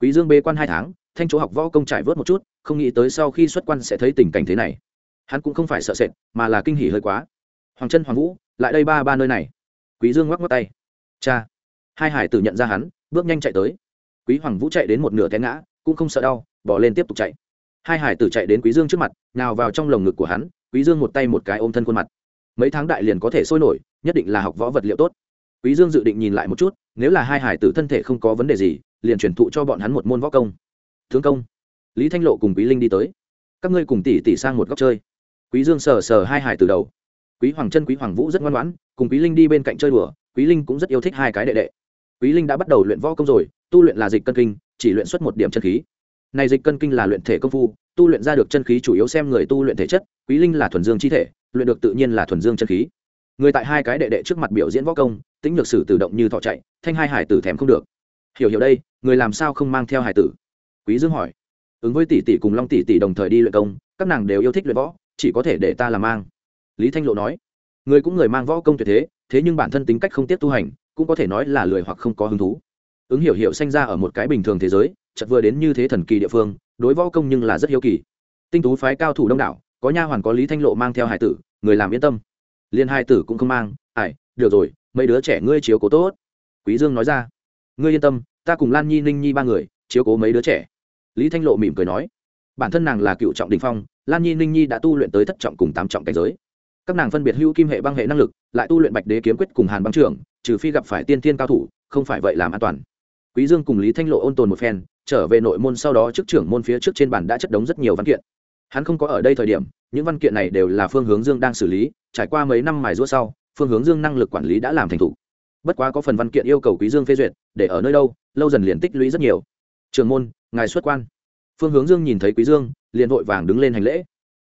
Quý dương bê quan hai tháng, thanh chỗ học võ công trải vớt một chút, không nghĩ tới sau khi xuất quan sẽ thấy tình cảnh thế này. Hắn cũng không phải sợ sệt, mà là kinh hỉ hơi quá. Hoàng chân, hoàng vũ, lại đây ba ba nơi này. Quý dương ngoắc ngoắc tay. Cha. Hai hải tử nhận ra hắn, bước nhanh chạy tới quý hoàng vũ chạy đến một nửa té ngã, cũng không sợ đau, bỏ lên tiếp tục chạy. Hai hải tử chạy đến quý dương trước mặt, nào vào trong lồng ngực của hắn, quý dương một tay một cái ôm thân khuôn mặt. Mấy tháng đại liền có thể sôi nổi, nhất định là học võ vật liệu tốt. Quý dương dự định nhìn lại một chút, nếu là hai hải tử thân thể không có vấn đề gì, liền truyền thụ cho bọn hắn một môn võ công. Thương công. Lý thanh lộ cùng quý linh đi tới. Các ngươi cùng tỷ tỷ sang một góc chơi. Quý dương sờ sờ hai hải Tử đầu. Quý hoàng chân quý hoàng vũ rất ngoan ngoãn, cùng quý linh đi bên cạnh chơi đùa, quý linh cũng rất yêu thích hai cái đệ đệ. Quý linh đã bắt đầu luyện võ công rồi tu luyện là dịch cân kinh, chỉ luyện xuất một điểm chân khí. Này dịch cân kinh là luyện thể công phu, tu luyện ra được chân khí chủ yếu xem người tu luyện thể chất, quý linh là thuần dương chi thể, luyện được tự nhiên là thuần dương chân khí. Người tại hai cái đệ đệ trước mặt biểu diễn võ công tính nhược sử tự động như thọ chạy, thanh hai hải tử thèm không được. Hiểu hiểu đây, người làm sao không mang theo hải tử? Quý dương hỏi. Ứng với tỷ tỷ cùng long tỷ tỷ đồng thời đi luyện công, các nàng đều yêu thích luyện võ, chỉ có thể để ta làm mang. Lý thanh lộ nói. Người cũng người mang võ công tuyệt thế thế nhưng bản thân tính cách không tiếp tu hành, cũng có thể nói là lười hoặc không có hứng thú ứng hiểu hiểu sinh ra ở một cái bình thường thế giới, chợt vừa đến như thế thần kỳ địa phương, đối võ công nhưng là rất hiếu kỳ. Tinh tú phái cao thủ đông đảo, có nha hoàn có lý thanh lộ mang theo hải tử, người làm yên tâm. Liên hai tử cũng không mang ải được rồi, mấy đứa trẻ ngươi chiếu cố tốt. Quý dương nói ra, ngươi yên tâm, ta cùng lan nhi, ninh nhi ba người, chiếu cố mấy đứa trẻ. Lý thanh lộ mỉm cười nói, bản thân nàng là cựu trọng đình phong, lan nhi, ninh nhi đã tu luyện tới thất trọng cùng tám trọng cảnh giới. Các nàng phân biệt hữu kim hệ băng hệ năng lực, lại tu luyện bạch đế kiếm quyết cùng hàn băng trưởng, trừ phi gặp phải tiên tiên cao thủ, không phải vậy làm an toàn quý dương cùng lý thanh lộ ôn tồn một phen, trở về nội môn sau đó trước trưởng môn phía trước trên bàn đã chất đống rất nhiều văn kiện. Hắn không có ở đây thời điểm, những văn kiện này đều là phương hướng dương đang xử lý, trải qua mấy năm mài rũa sau, phương hướng dương năng lực quản lý đã làm thành thủ. Bất quá có phần văn kiện yêu cầu quý dương phê duyệt, để ở nơi đâu, lâu dần liền tích lũy rất nhiều. Trường môn, ngài xuất quan. Phương hướng dương nhìn thấy quý dương, liền vội vàng đứng lên hành lễ.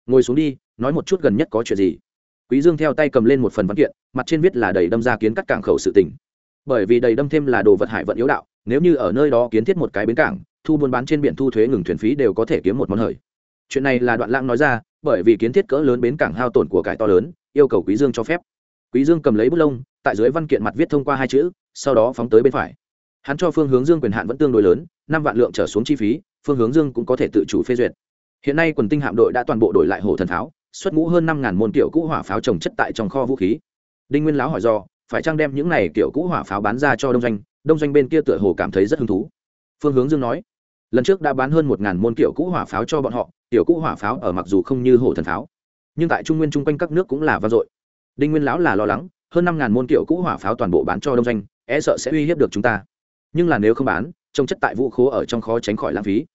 Ngồi xuống đi, nói một chút gần nhất có chuyện gì. Quý dương theo tay cầm lên một phần văn kiện, mặt trên viết là đầy đâm ra kiến cắt cảng khẩu sự tình bởi vì đầy đâm thêm là đồ vật hải vận yếu đạo, nếu như ở nơi đó kiến thiết một cái bến cảng, thu buôn bán trên biển thu thuế ngừng thuyền phí đều có thể kiếm một món hời. Chuyện này là đoạn lãng nói ra, bởi vì kiến thiết cỡ lớn bến cảng hao tổn của cải to lớn, yêu cầu quý dương cho phép. Quý dương cầm lấy bút lông, tại dưới văn kiện mặt viết thông qua hai chữ, sau đó phóng tới bên phải. Hắn cho phương hướng dương quyền hạn vẫn tương đối lớn, năm vạn lượng trở xuống chi phí, phương hướng dương cũng có thể tự chủ phê duyệt. Hiện nay quần tinh hạm đội đã toàn bộ đổi lại hồ thần pháo, xuất ngũ hơn năm ngàn môn kiểu cũ hỏa pháo trồng chất tại trong kho vũ khí. Đinh nguyên lão hỏi do phải chăng đem những này kiểu cũ hỏa pháo bán ra cho đông doanh? Đông doanh bên kia tựa hồ cảm thấy rất hứng thú. Phương hướng dương nói, lần trước đã bán hơn một ngàn môn kiểu cũ hỏa pháo cho bọn họ, kiểu cũ hỏa pháo ở mặc dù không như hổ thần pháo, nhưng tại trung nguyên chung quanh các nước cũng là vang dội. Đinh nguyên lão là lo lắng, hơn năm ngàn môn kiểu cũ hỏa pháo toàn bộ bán cho đông doanh e sợ sẽ uy hiếp được chúng ta. Nhưng là nếu không bán, trông chất tại vũ khố ở trong khó tránh khỏi lãng phí.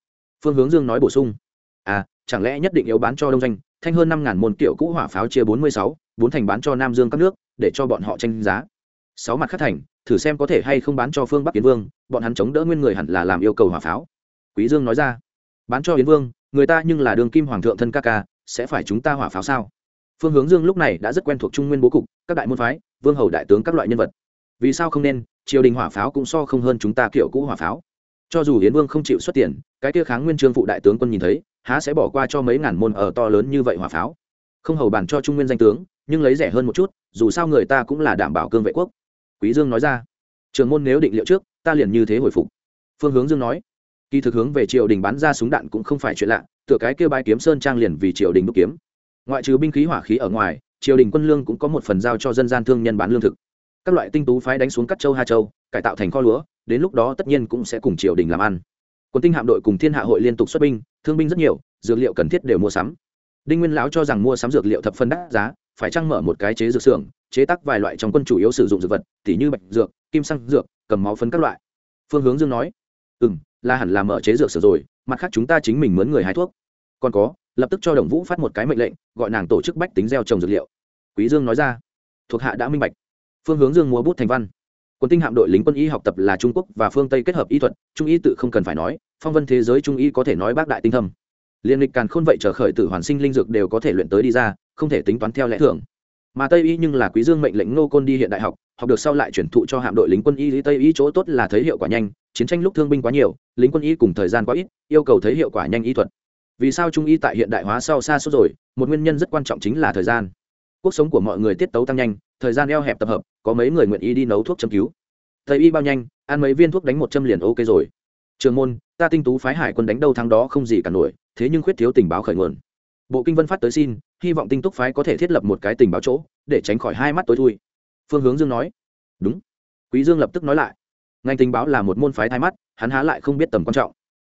Phương hướng dương nói bổ sung à chẳng lẽ nhất định yếu bán cho đông doanh, thanh hơn năm ngàn môn kiểu cũ hỏa pháo chia bốn mươi sáu, bốn thành bán cho nam dương các nước để cho bọn họ tranh giá. Sáu mặt khắc thành, thử xem có thể hay không bán cho phương bắc kiến vương, bọn hắn chống đỡ nguyên người hẳn là làm yêu cầu hỏa pháo. Quý dương nói ra, bán cho yến vương, người ta nhưng là đường kim hoàng thượng thân ca ca, sẽ phải chúng ta hỏa pháo sao? Phương hướng dương lúc này đã rất quen thuộc trung nguyên bố cục, các đại môn phái, vương hầu đại tướng các loại nhân vật. Vì sao không nên, triều đình hỏa pháo cũng so không hơn chúng ta kiểu cũ hỏa pháo. Cho dù hiến vương không chịu xuất tiền, cái kia kháng nguyên trương phụ đại tướng quân nhìn thấy, há sẽ bỏ qua cho mấy ngàn môn ở to lớn như vậy hỏa pháo. Không hầu bàn cho trung nguyên danh tướng nhưng lấy rẻ hơn một chút, dù sao người ta cũng là đảm bảo cương vệ quốc. Quý dương nói ra. Trường môn nếu định liệu trước, ta liền như thế hồi phục. Phương hướng dương nói. Kỳ thực hướng về triều đình bán ra súng đạn cũng không phải chuyện lạ, tựa cái kia bái kiếm sơn trang liền vì triều đình đúc kiếm. Ngoại trừ binh khí hỏa khí ở ngoài, triều đình quân lương cũng có một phần giao cho dân gian thương nhân bán lương thực. Các loại tinh tú phái đánh xuống cắt châu hà châu, cải tạo thành kho lúa, đến lúc đó tất nhiên cũng sẽ cùng triều đình làm ăn. Quân tinh hạm đội cùng thiên hạ hội liên tục xuất binh, thương binh rất nhiều, dược liệu cần thiết đều mua sắm. Đinh nguyên lão cho rằng mua sắm dược liệu thập phân đắt giá phải chăng mở một cái chế dược xưởng, chế tác vài loại trong quân chủ yếu sử dụng dược vật, tỉ như bạch dược, kim xăng dược, cầm máu phấn các loại. Phương hướng dương nói ừ m là hẳn là mở chế dược sở rồi, mặt khác chúng ta chính mình mướn người hái thuốc. Còn có, lập tức cho đồng vũ phát một cái mệnh lệnh, gọi nàng tổ chức bách tính gieo trồng dược liệu. Quý dương nói ra, thuộc hạ đã minh bạch. Phương hướng dương múa bút thành văn. Quân tinh hạm đội lính quân y học tập là trung quốc và phương tây kết hợp y thuật, trung y tự không cần phải nói, phong vân thế giới trung y có thể nói bác đại tinh thâm. Liên lịch càn khôn vậy trở khởi tử hoàn sinh linh dược đều có thể luyện tới đi ra không thể tính toán theo lẽ thường. Mà tây y nhưng là quý dương mệnh lệnh ngô côn đi hiện đại học học được sau lại chuyển thụ cho hạm đội lính quân y tây y chỗ tốt là thấy hiệu quả nhanh, chiến tranh lúc thương binh quá nhiều, lính quân y cùng thời gian quá ít, yêu cầu thấy hiệu quả nhanh y thuật. Vì sao trung y tại hiện đại hóa sau xa suốt rồi, một nguyên nhân rất quan trọng chính là thời gian. Cuộc sống của mọi người tiết tấu tăng nhanh, thời gian eo hẹp tập hợp, có mấy người nguyện y đi nấu thuốc châm cứu. Tây y bao nhanh, ăn mấy viên thuốc đánh một châm liền ok rồi. Trường môn, ta tinh tú phái hải quân đánh đâu thắng đó không gì cả nổi, thế nhưng khuyết thiếu tình báo khởi nguồn bộ kinh vân phát tới xin, hy vọng tinh túc phái có thể thiết lập một cái tình báo chỗ, để tránh khỏi hai mắt tối thui. Phương hướng dương nói, đúng. Quý dương lập tức nói lại, ngành tình báo là một môn phái thay mắt, hắn há lại không biết tầm quan trọng.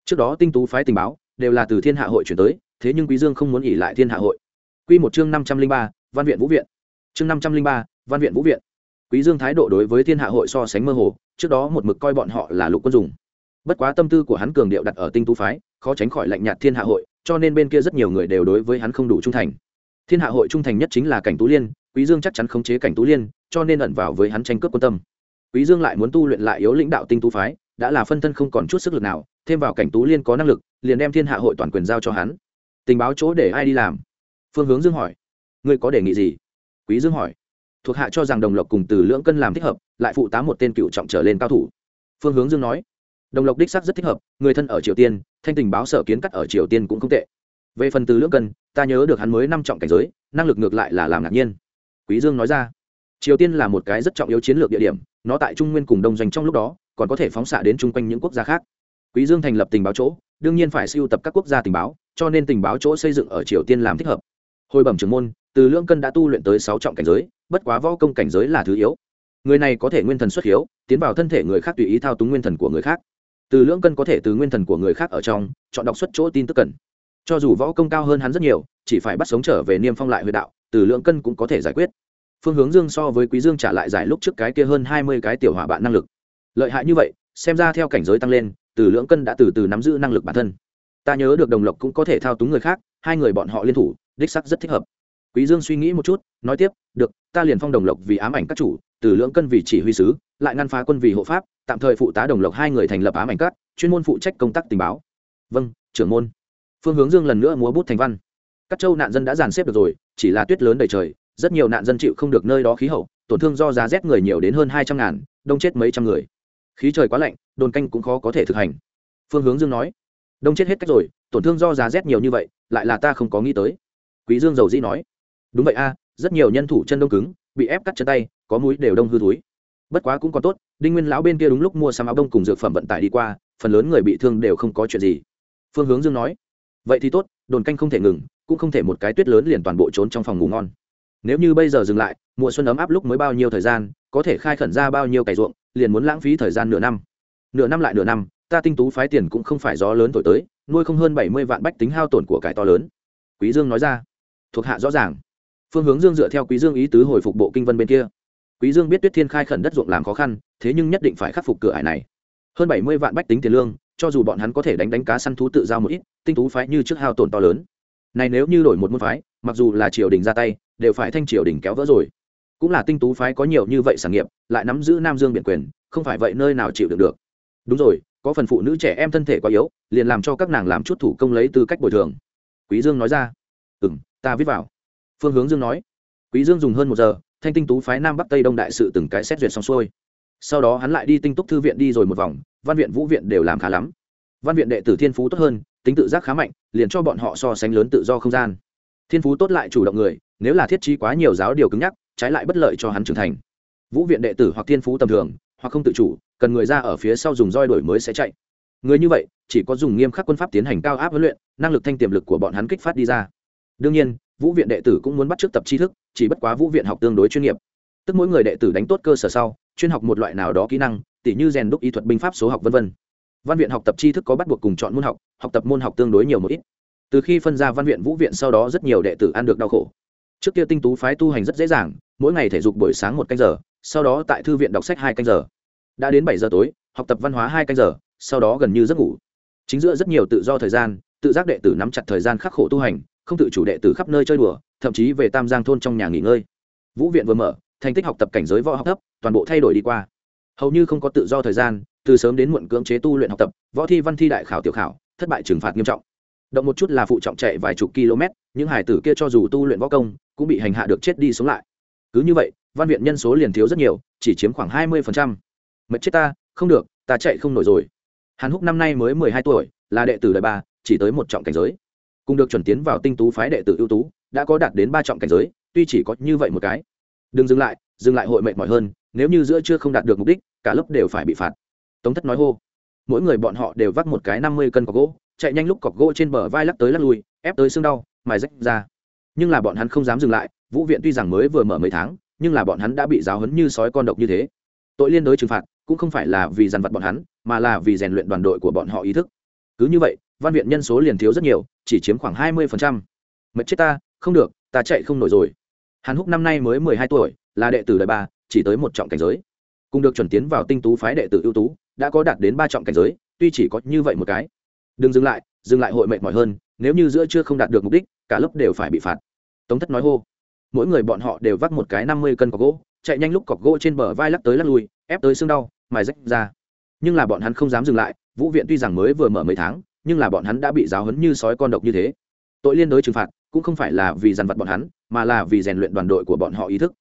Trước đó tinh tú phái tình báo đều là từ thiên hạ hội chuyển tới, thế nhưng quý dương không muốn nghỉ lại thiên hạ hội. Quy một chương năm trăm linh ba, văn viện vũ viện. Chương năm trăm linh ba, văn viện vũ viện. Quý dương thái độ đối với thiên hạ hội so sánh mơ hồ, trước đó một mực coi bọn họ là lục quân dùng. Bất quá tâm tư của hắn cường điệu đặt ở tinh tú phái, khó tránh khỏi lạnh nhạt thiên hạ hội cho nên bên kia rất nhiều người đều đối với hắn không đủ trung thành. Thiên hạ hội trung thành nhất chính là cảnh tú liên, quý dương chắc chắn khống chế cảnh tú liên, cho nên ẩn vào với hắn tranh cướp quan tâm. Quý dương lại muốn tu luyện lại yếu lãnh đạo tinh tú phái, đã là phân thân không còn chút sức lực nào, thêm vào cảnh tú liên có năng lực, liền đem thiên hạ hội toàn quyền giao cho hắn. Tình báo chỗ để ai đi làm? Phương hướng dương hỏi. Ngươi có đề nghị gì? Quý dương hỏi. Thuộc hạ cho rằng đồng lộc cùng từ lưỡng cân làm thích hợp, lại phụ tá một tên cựu trọng trở lên cao thủ. Phương hướng dương nói đồng lộc đích sắc rất thích hợp, người thân ở triều tiên, thanh tình báo sở kiến cắt ở triều tiên cũng không tệ. Về phần từ lưỡng cân, ta nhớ được hắn mới năm trọng cảnh giới, năng lực ngược lại là làm ngạc nhiên. Quý dương nói ra, triều tiên là một cái rất trọng yếu chiến lược địa điểm, nó tại trung nguyên cùng đông doanh trong lúc đó, còn có thể phóng xạ đến chung quanh những quốc gia khác. Quý dương thành lập tình báo chỗ, đương nhiên phải siêu tập các quốc gia tình báo, cho nên tình báo chỗ xây dựng ở triều tiên làm thích hợp. Hồi bẩm trưởng môn, từ lưỡng cân đã tu luyện tới sáu trọng cảnh giới, bất quá võ công cảnh giới là thứ yếu. Người này có thể nguyên thần xuất hiếu, tiến vào thân thể người khác tùy ý thao túng nguyên thần của người khác từ lưỡng cân có thể từ nguyên thần của người khác ở trong, chọn đọc xuất chỗ tin tức cần. Cho dù võ công cao hơn hắn rất nhiều, chỉ phải bắt sống trở về niêm phong lại huyệt đạo, từ lưỡng cân cũng có thể giải quyết. Phương hướng dương so với quý dương trả lại giải lúc trước cái kia hơn hai mươi cái tiểu hỏa bạn năng lực. Lợi hại như vậy, xem ra theo cảnh giới tăng lên, từ lưỡng cân đã từ từ nắm giữ năng lực bản thân. Ta nhớ được đồng lộc cũng có thể thao túng người khác, hai người bọn họ liên thủ, đích sắc rất thích hợp. Quý dương suy nghĩ một chút, nói tiếp, được, ta liền phong đồng lộc vì ám ảnh các chủ, từ lưỡng cân vì chỉ huy sứ, lại ngăn phá quân vì hộ pháp tạm thời phụ tá đồng lộc hai người thành lập ám ảnh cát chuyên môn phụ trách công tác tình báo. Vâng trưởng môn. Phương hướng dương lần nữa múa bút thành văn. Các châu nạn dân đã dàn xếp được rồi, chỉ là tuyết lớn đầy trời, rất nhiều nạn dân chịu không được nơi đó khí hậu, tổn thương do giá rét người nhiều đến hơn hai trăm ngàn, đông chết mấy trăm người. Khí trời quá lạnh, đồn canh cũng khó có thể thực hành. Phương hướng dương nói. Đông chết hết cách rồi, tổn thương do giá rét nhiều như vậy, lại là ta không có nghĩ tới. Quý dương dầu dĩ nói. Đúng vậy a, rất nhiều nhân thủ chân đông cứng, bị ép cắt chân tay, có mũi đều đông hư túi bất quá cũng còn tốt, đinh nguyên lão bên kia đúng lúc mua sắm áo đông cùng dược phẩm vận tải đi qua, phần lớn người bị thương đều không có chuyện gì. Phương hướng dương nói, vậy thì tốt, đồn canh không thể ngừng, cũng không thể một cái tuyết lớn liền toàn bộ trốn trong phòng ngủ ngon. Nếu như bây giờ dừng lại, mùa xuân ấm áp lúc mới bao nhiêu thời gian, có thể khai khẩn ra bao nhiêu cày ruộng, liền muốn lãng phí thời gian nửa năm. Nửa năm lại nửa năm, ta tinh tú phái tiền cũng không phải gió lớn thổi tới, nuôi không hơn bảy mươi vạn bách tính hao tổn của cải to lớn. Quý dương nói ra. Thuộc hạ rõ ràng. Phương hướng dương dựa theo quý dương ý tứ hồi phục bộ kinh vân bên kia quý dương biết tuyết thiên khai khẩn đất ruộng làm khó khăn, thế nhưng nhất định phải khắc phục cửa ải này. Hơn bảy mươi vạn bách tính tiền lương, cho dù bọn hắn có thể đánh đánh cá săn thú tự giao một ít, tinh tú phái như trước hao tổn to lớn. Này nếu như đổi một môn phái, mặc dù là triều đình ra tay, đều phải thanh triều đình kéo vỡ rồi. Cũng là tinh tú phái có nhiều như vậy sản nghiệp, lại nắm giữ nam dương biển quyền, không phải vậy nơi nào chịu được được. Đúng rồi, có phần phụ nữ trẻ em thân thể quá yếu, liền làm cho các nàng làm chút thủ công lấy tư cách bồi thường. Quý dương nói ra. Ừ ta viết vào. Phương hướng dương nói. Quý dương dùng hơn một giờ thanh tinh tú phái nam bắc tây đông đại sự từng cái xét duyệt xong xuôi. Sau đó hắn lại đi tinh túc thư viện đi rồi một vòng, văn viện vũ viện đều làm khá lắm. Văn viện đệ tử thiên phú tốt hơn, tính tự giác khá mạnh, liền cho bọn họ so sánh lớn tự do không gian. Thiên phú tốt lại chủ động người, nếu là thiết trí quá nhiều giáo điều cứng nhắc, trái lại bất lợi cho hắn trưởng thành. Vũ viện đệ tử hoặc thiên phú tầm thường, hoặc không tự chủ, cần người ra ở phía sau dùng roi đổi mới sẽ chạy. Người như vậy, chỉ có dùng nghiêm khắc quân pháp tiến hành cao áp huấn luyện, năng lực thanh tiềm lực của bọn hắn kích phát đi ra đương nhiên, vũ viện đệ tử cũng muốn bắt t tập tri thức, chỉ bất quá vũ viện học tương đối chuyên nghiệp. Tức mỗi người đệ tử đánh tốt cơ sở sau, chuyên học một loại nào đó kỹ năng, tỉ như rèn đúc y thuật binh pháp số học v v văn viện học tập tri thức có bắt buộc cùng chọn môn học học tập môn học tương đối nhiều một ít. Từ khi phân ra văn viện vũ viện sau đó rất nhiều đệ tử ăn được đau khổ. Trước kia tinh tú phái tu hành rất dễ dàng, mỗi ngày thể dục buổi sáng một canh giờ, sau đó tại thư viện đọc sách hai canh giờ. Đã đến bảy giờ tối, học tập văn hóa hai canh giờ, sau đó gần như giấc ngủ. Chính giữa rất nhiều tự do thời gian, tự giác đệ tử nắm chặt thời gian khắc khổ tu hành không tự chủ đệ tử khắp nơi chơi đùa, thậm chí về tam giang thôn trong nhà nghỉ ngơi. Vũ viện vừa mở, thành tích học tập cảnh giới võ học thấp, toàn bộ thay đổi đi qua. Hầu như không có tự do thời gian, từ sớm đến muộn cưỡng chế tu luyện học tập, võ thi văn thi đại khảo tiểu khảo, thất bại trừng phạt nghiêm trọng. Động một chút là phụ trọng chạy vài chục km, những hải tử kia cho dù tu luyện võ công, cũng bị hành hạ được chết đi sống lại. Cứ như vậy, văn viện nhân số liền thiếu rất nhiều, chỉ chiếm khoảng hai mươi mệt chết ta, không được, ta chạy không nổi rồi. Hàn húc năm nay mới mười hai tuổi, là đệ tử đời ba, chỉ tới một trọng cảnh giới cùng được chuẩn tiến vào tinh tú phái đệ tử ưu tú đã có đạt đến ba trọng cảnh giới tuy chỉ có như vậy một cái đừng dừng lại dừng lại hội mệt mỏi hơn nếu như giữa chưa không đạt được mục đích cả lớp đều phải bị phạt tống thất nói hô mỗi người bọn họ đều vác một cái năm mươi cân cọc gỗ chạy nhanh lúc cọc gỗ trên bờ vai lắc tới lắc lui ép tới xương đau mài rách ra nhưng là bọn hắn không dám dừng lại vũ viện tuy rằng mới vừa mở mấy tháng nhưng là bọn hắn đã bị giáo hấn như sói con độc như thế. Tội liên đối trừng phạt cũng không phải là vì dằn vặt bọn hắn, mà là vì rèn luyện đoàn đội của bọn họ ý thức. cứ như vậy, văn viện nhân số liền thiếu rất nhiều, chỉ chiếm khoảng 20%. Mệt chết ta, không được, ta chạy không nổi rồi. Hàn Húc năm nay mới 12 tuổi, là đệ tử đời ba, chỉ tới một trọng cảnh giới. Cùng được chuẩn tiến vào tinh tú phái đệ tử ưu tú, đã có đạt đến ba trọng cảnh giới, tuy chỉ có như vậy một cái. Văn viện nhân số liền thiếu rất nhiều, chỉ chiếm khoảng 20%. Mệt chết ta, không được, ta chạy không nổi rồi. Hàn Húc năm nay mới 12 tuổi, là đệ tử đời ba, chỉ tới một trọng cảnh giới. Cùng được chuẩn tiến vào tinh tú phái đệ tử ưu tú, đã có đạt đến ba trọng cảnh giới, tuy chỉ có như vậy một cái. Đừng dừng lại, dừng lại hội mệt mỏi hơn, nếu như giữa chưa không đạt được mục đích, cả lớp đều phải bị phạt. Tống Thất nói hô. Mỗi người bọn họ đều vác một cái 50 cân cọc gỗ, chạy nhanh lúc cọc gỗ trên bờ vai lắc tới lắc lui, ép tới xương đau, mài rách ra. Nhưng là bọn hắn không dám dừng lại, Vũ viện tuy rằng mới vừa mở mấy tháng, nhưng là bọn hắn đã bị giáo huấn như sói con độc như thế. Tội liên đối trừng phạt cũng không phải là vì dằn vặt bọn hắn, mà là vì rèn luyện đoàn đội của bọn họ ý thức.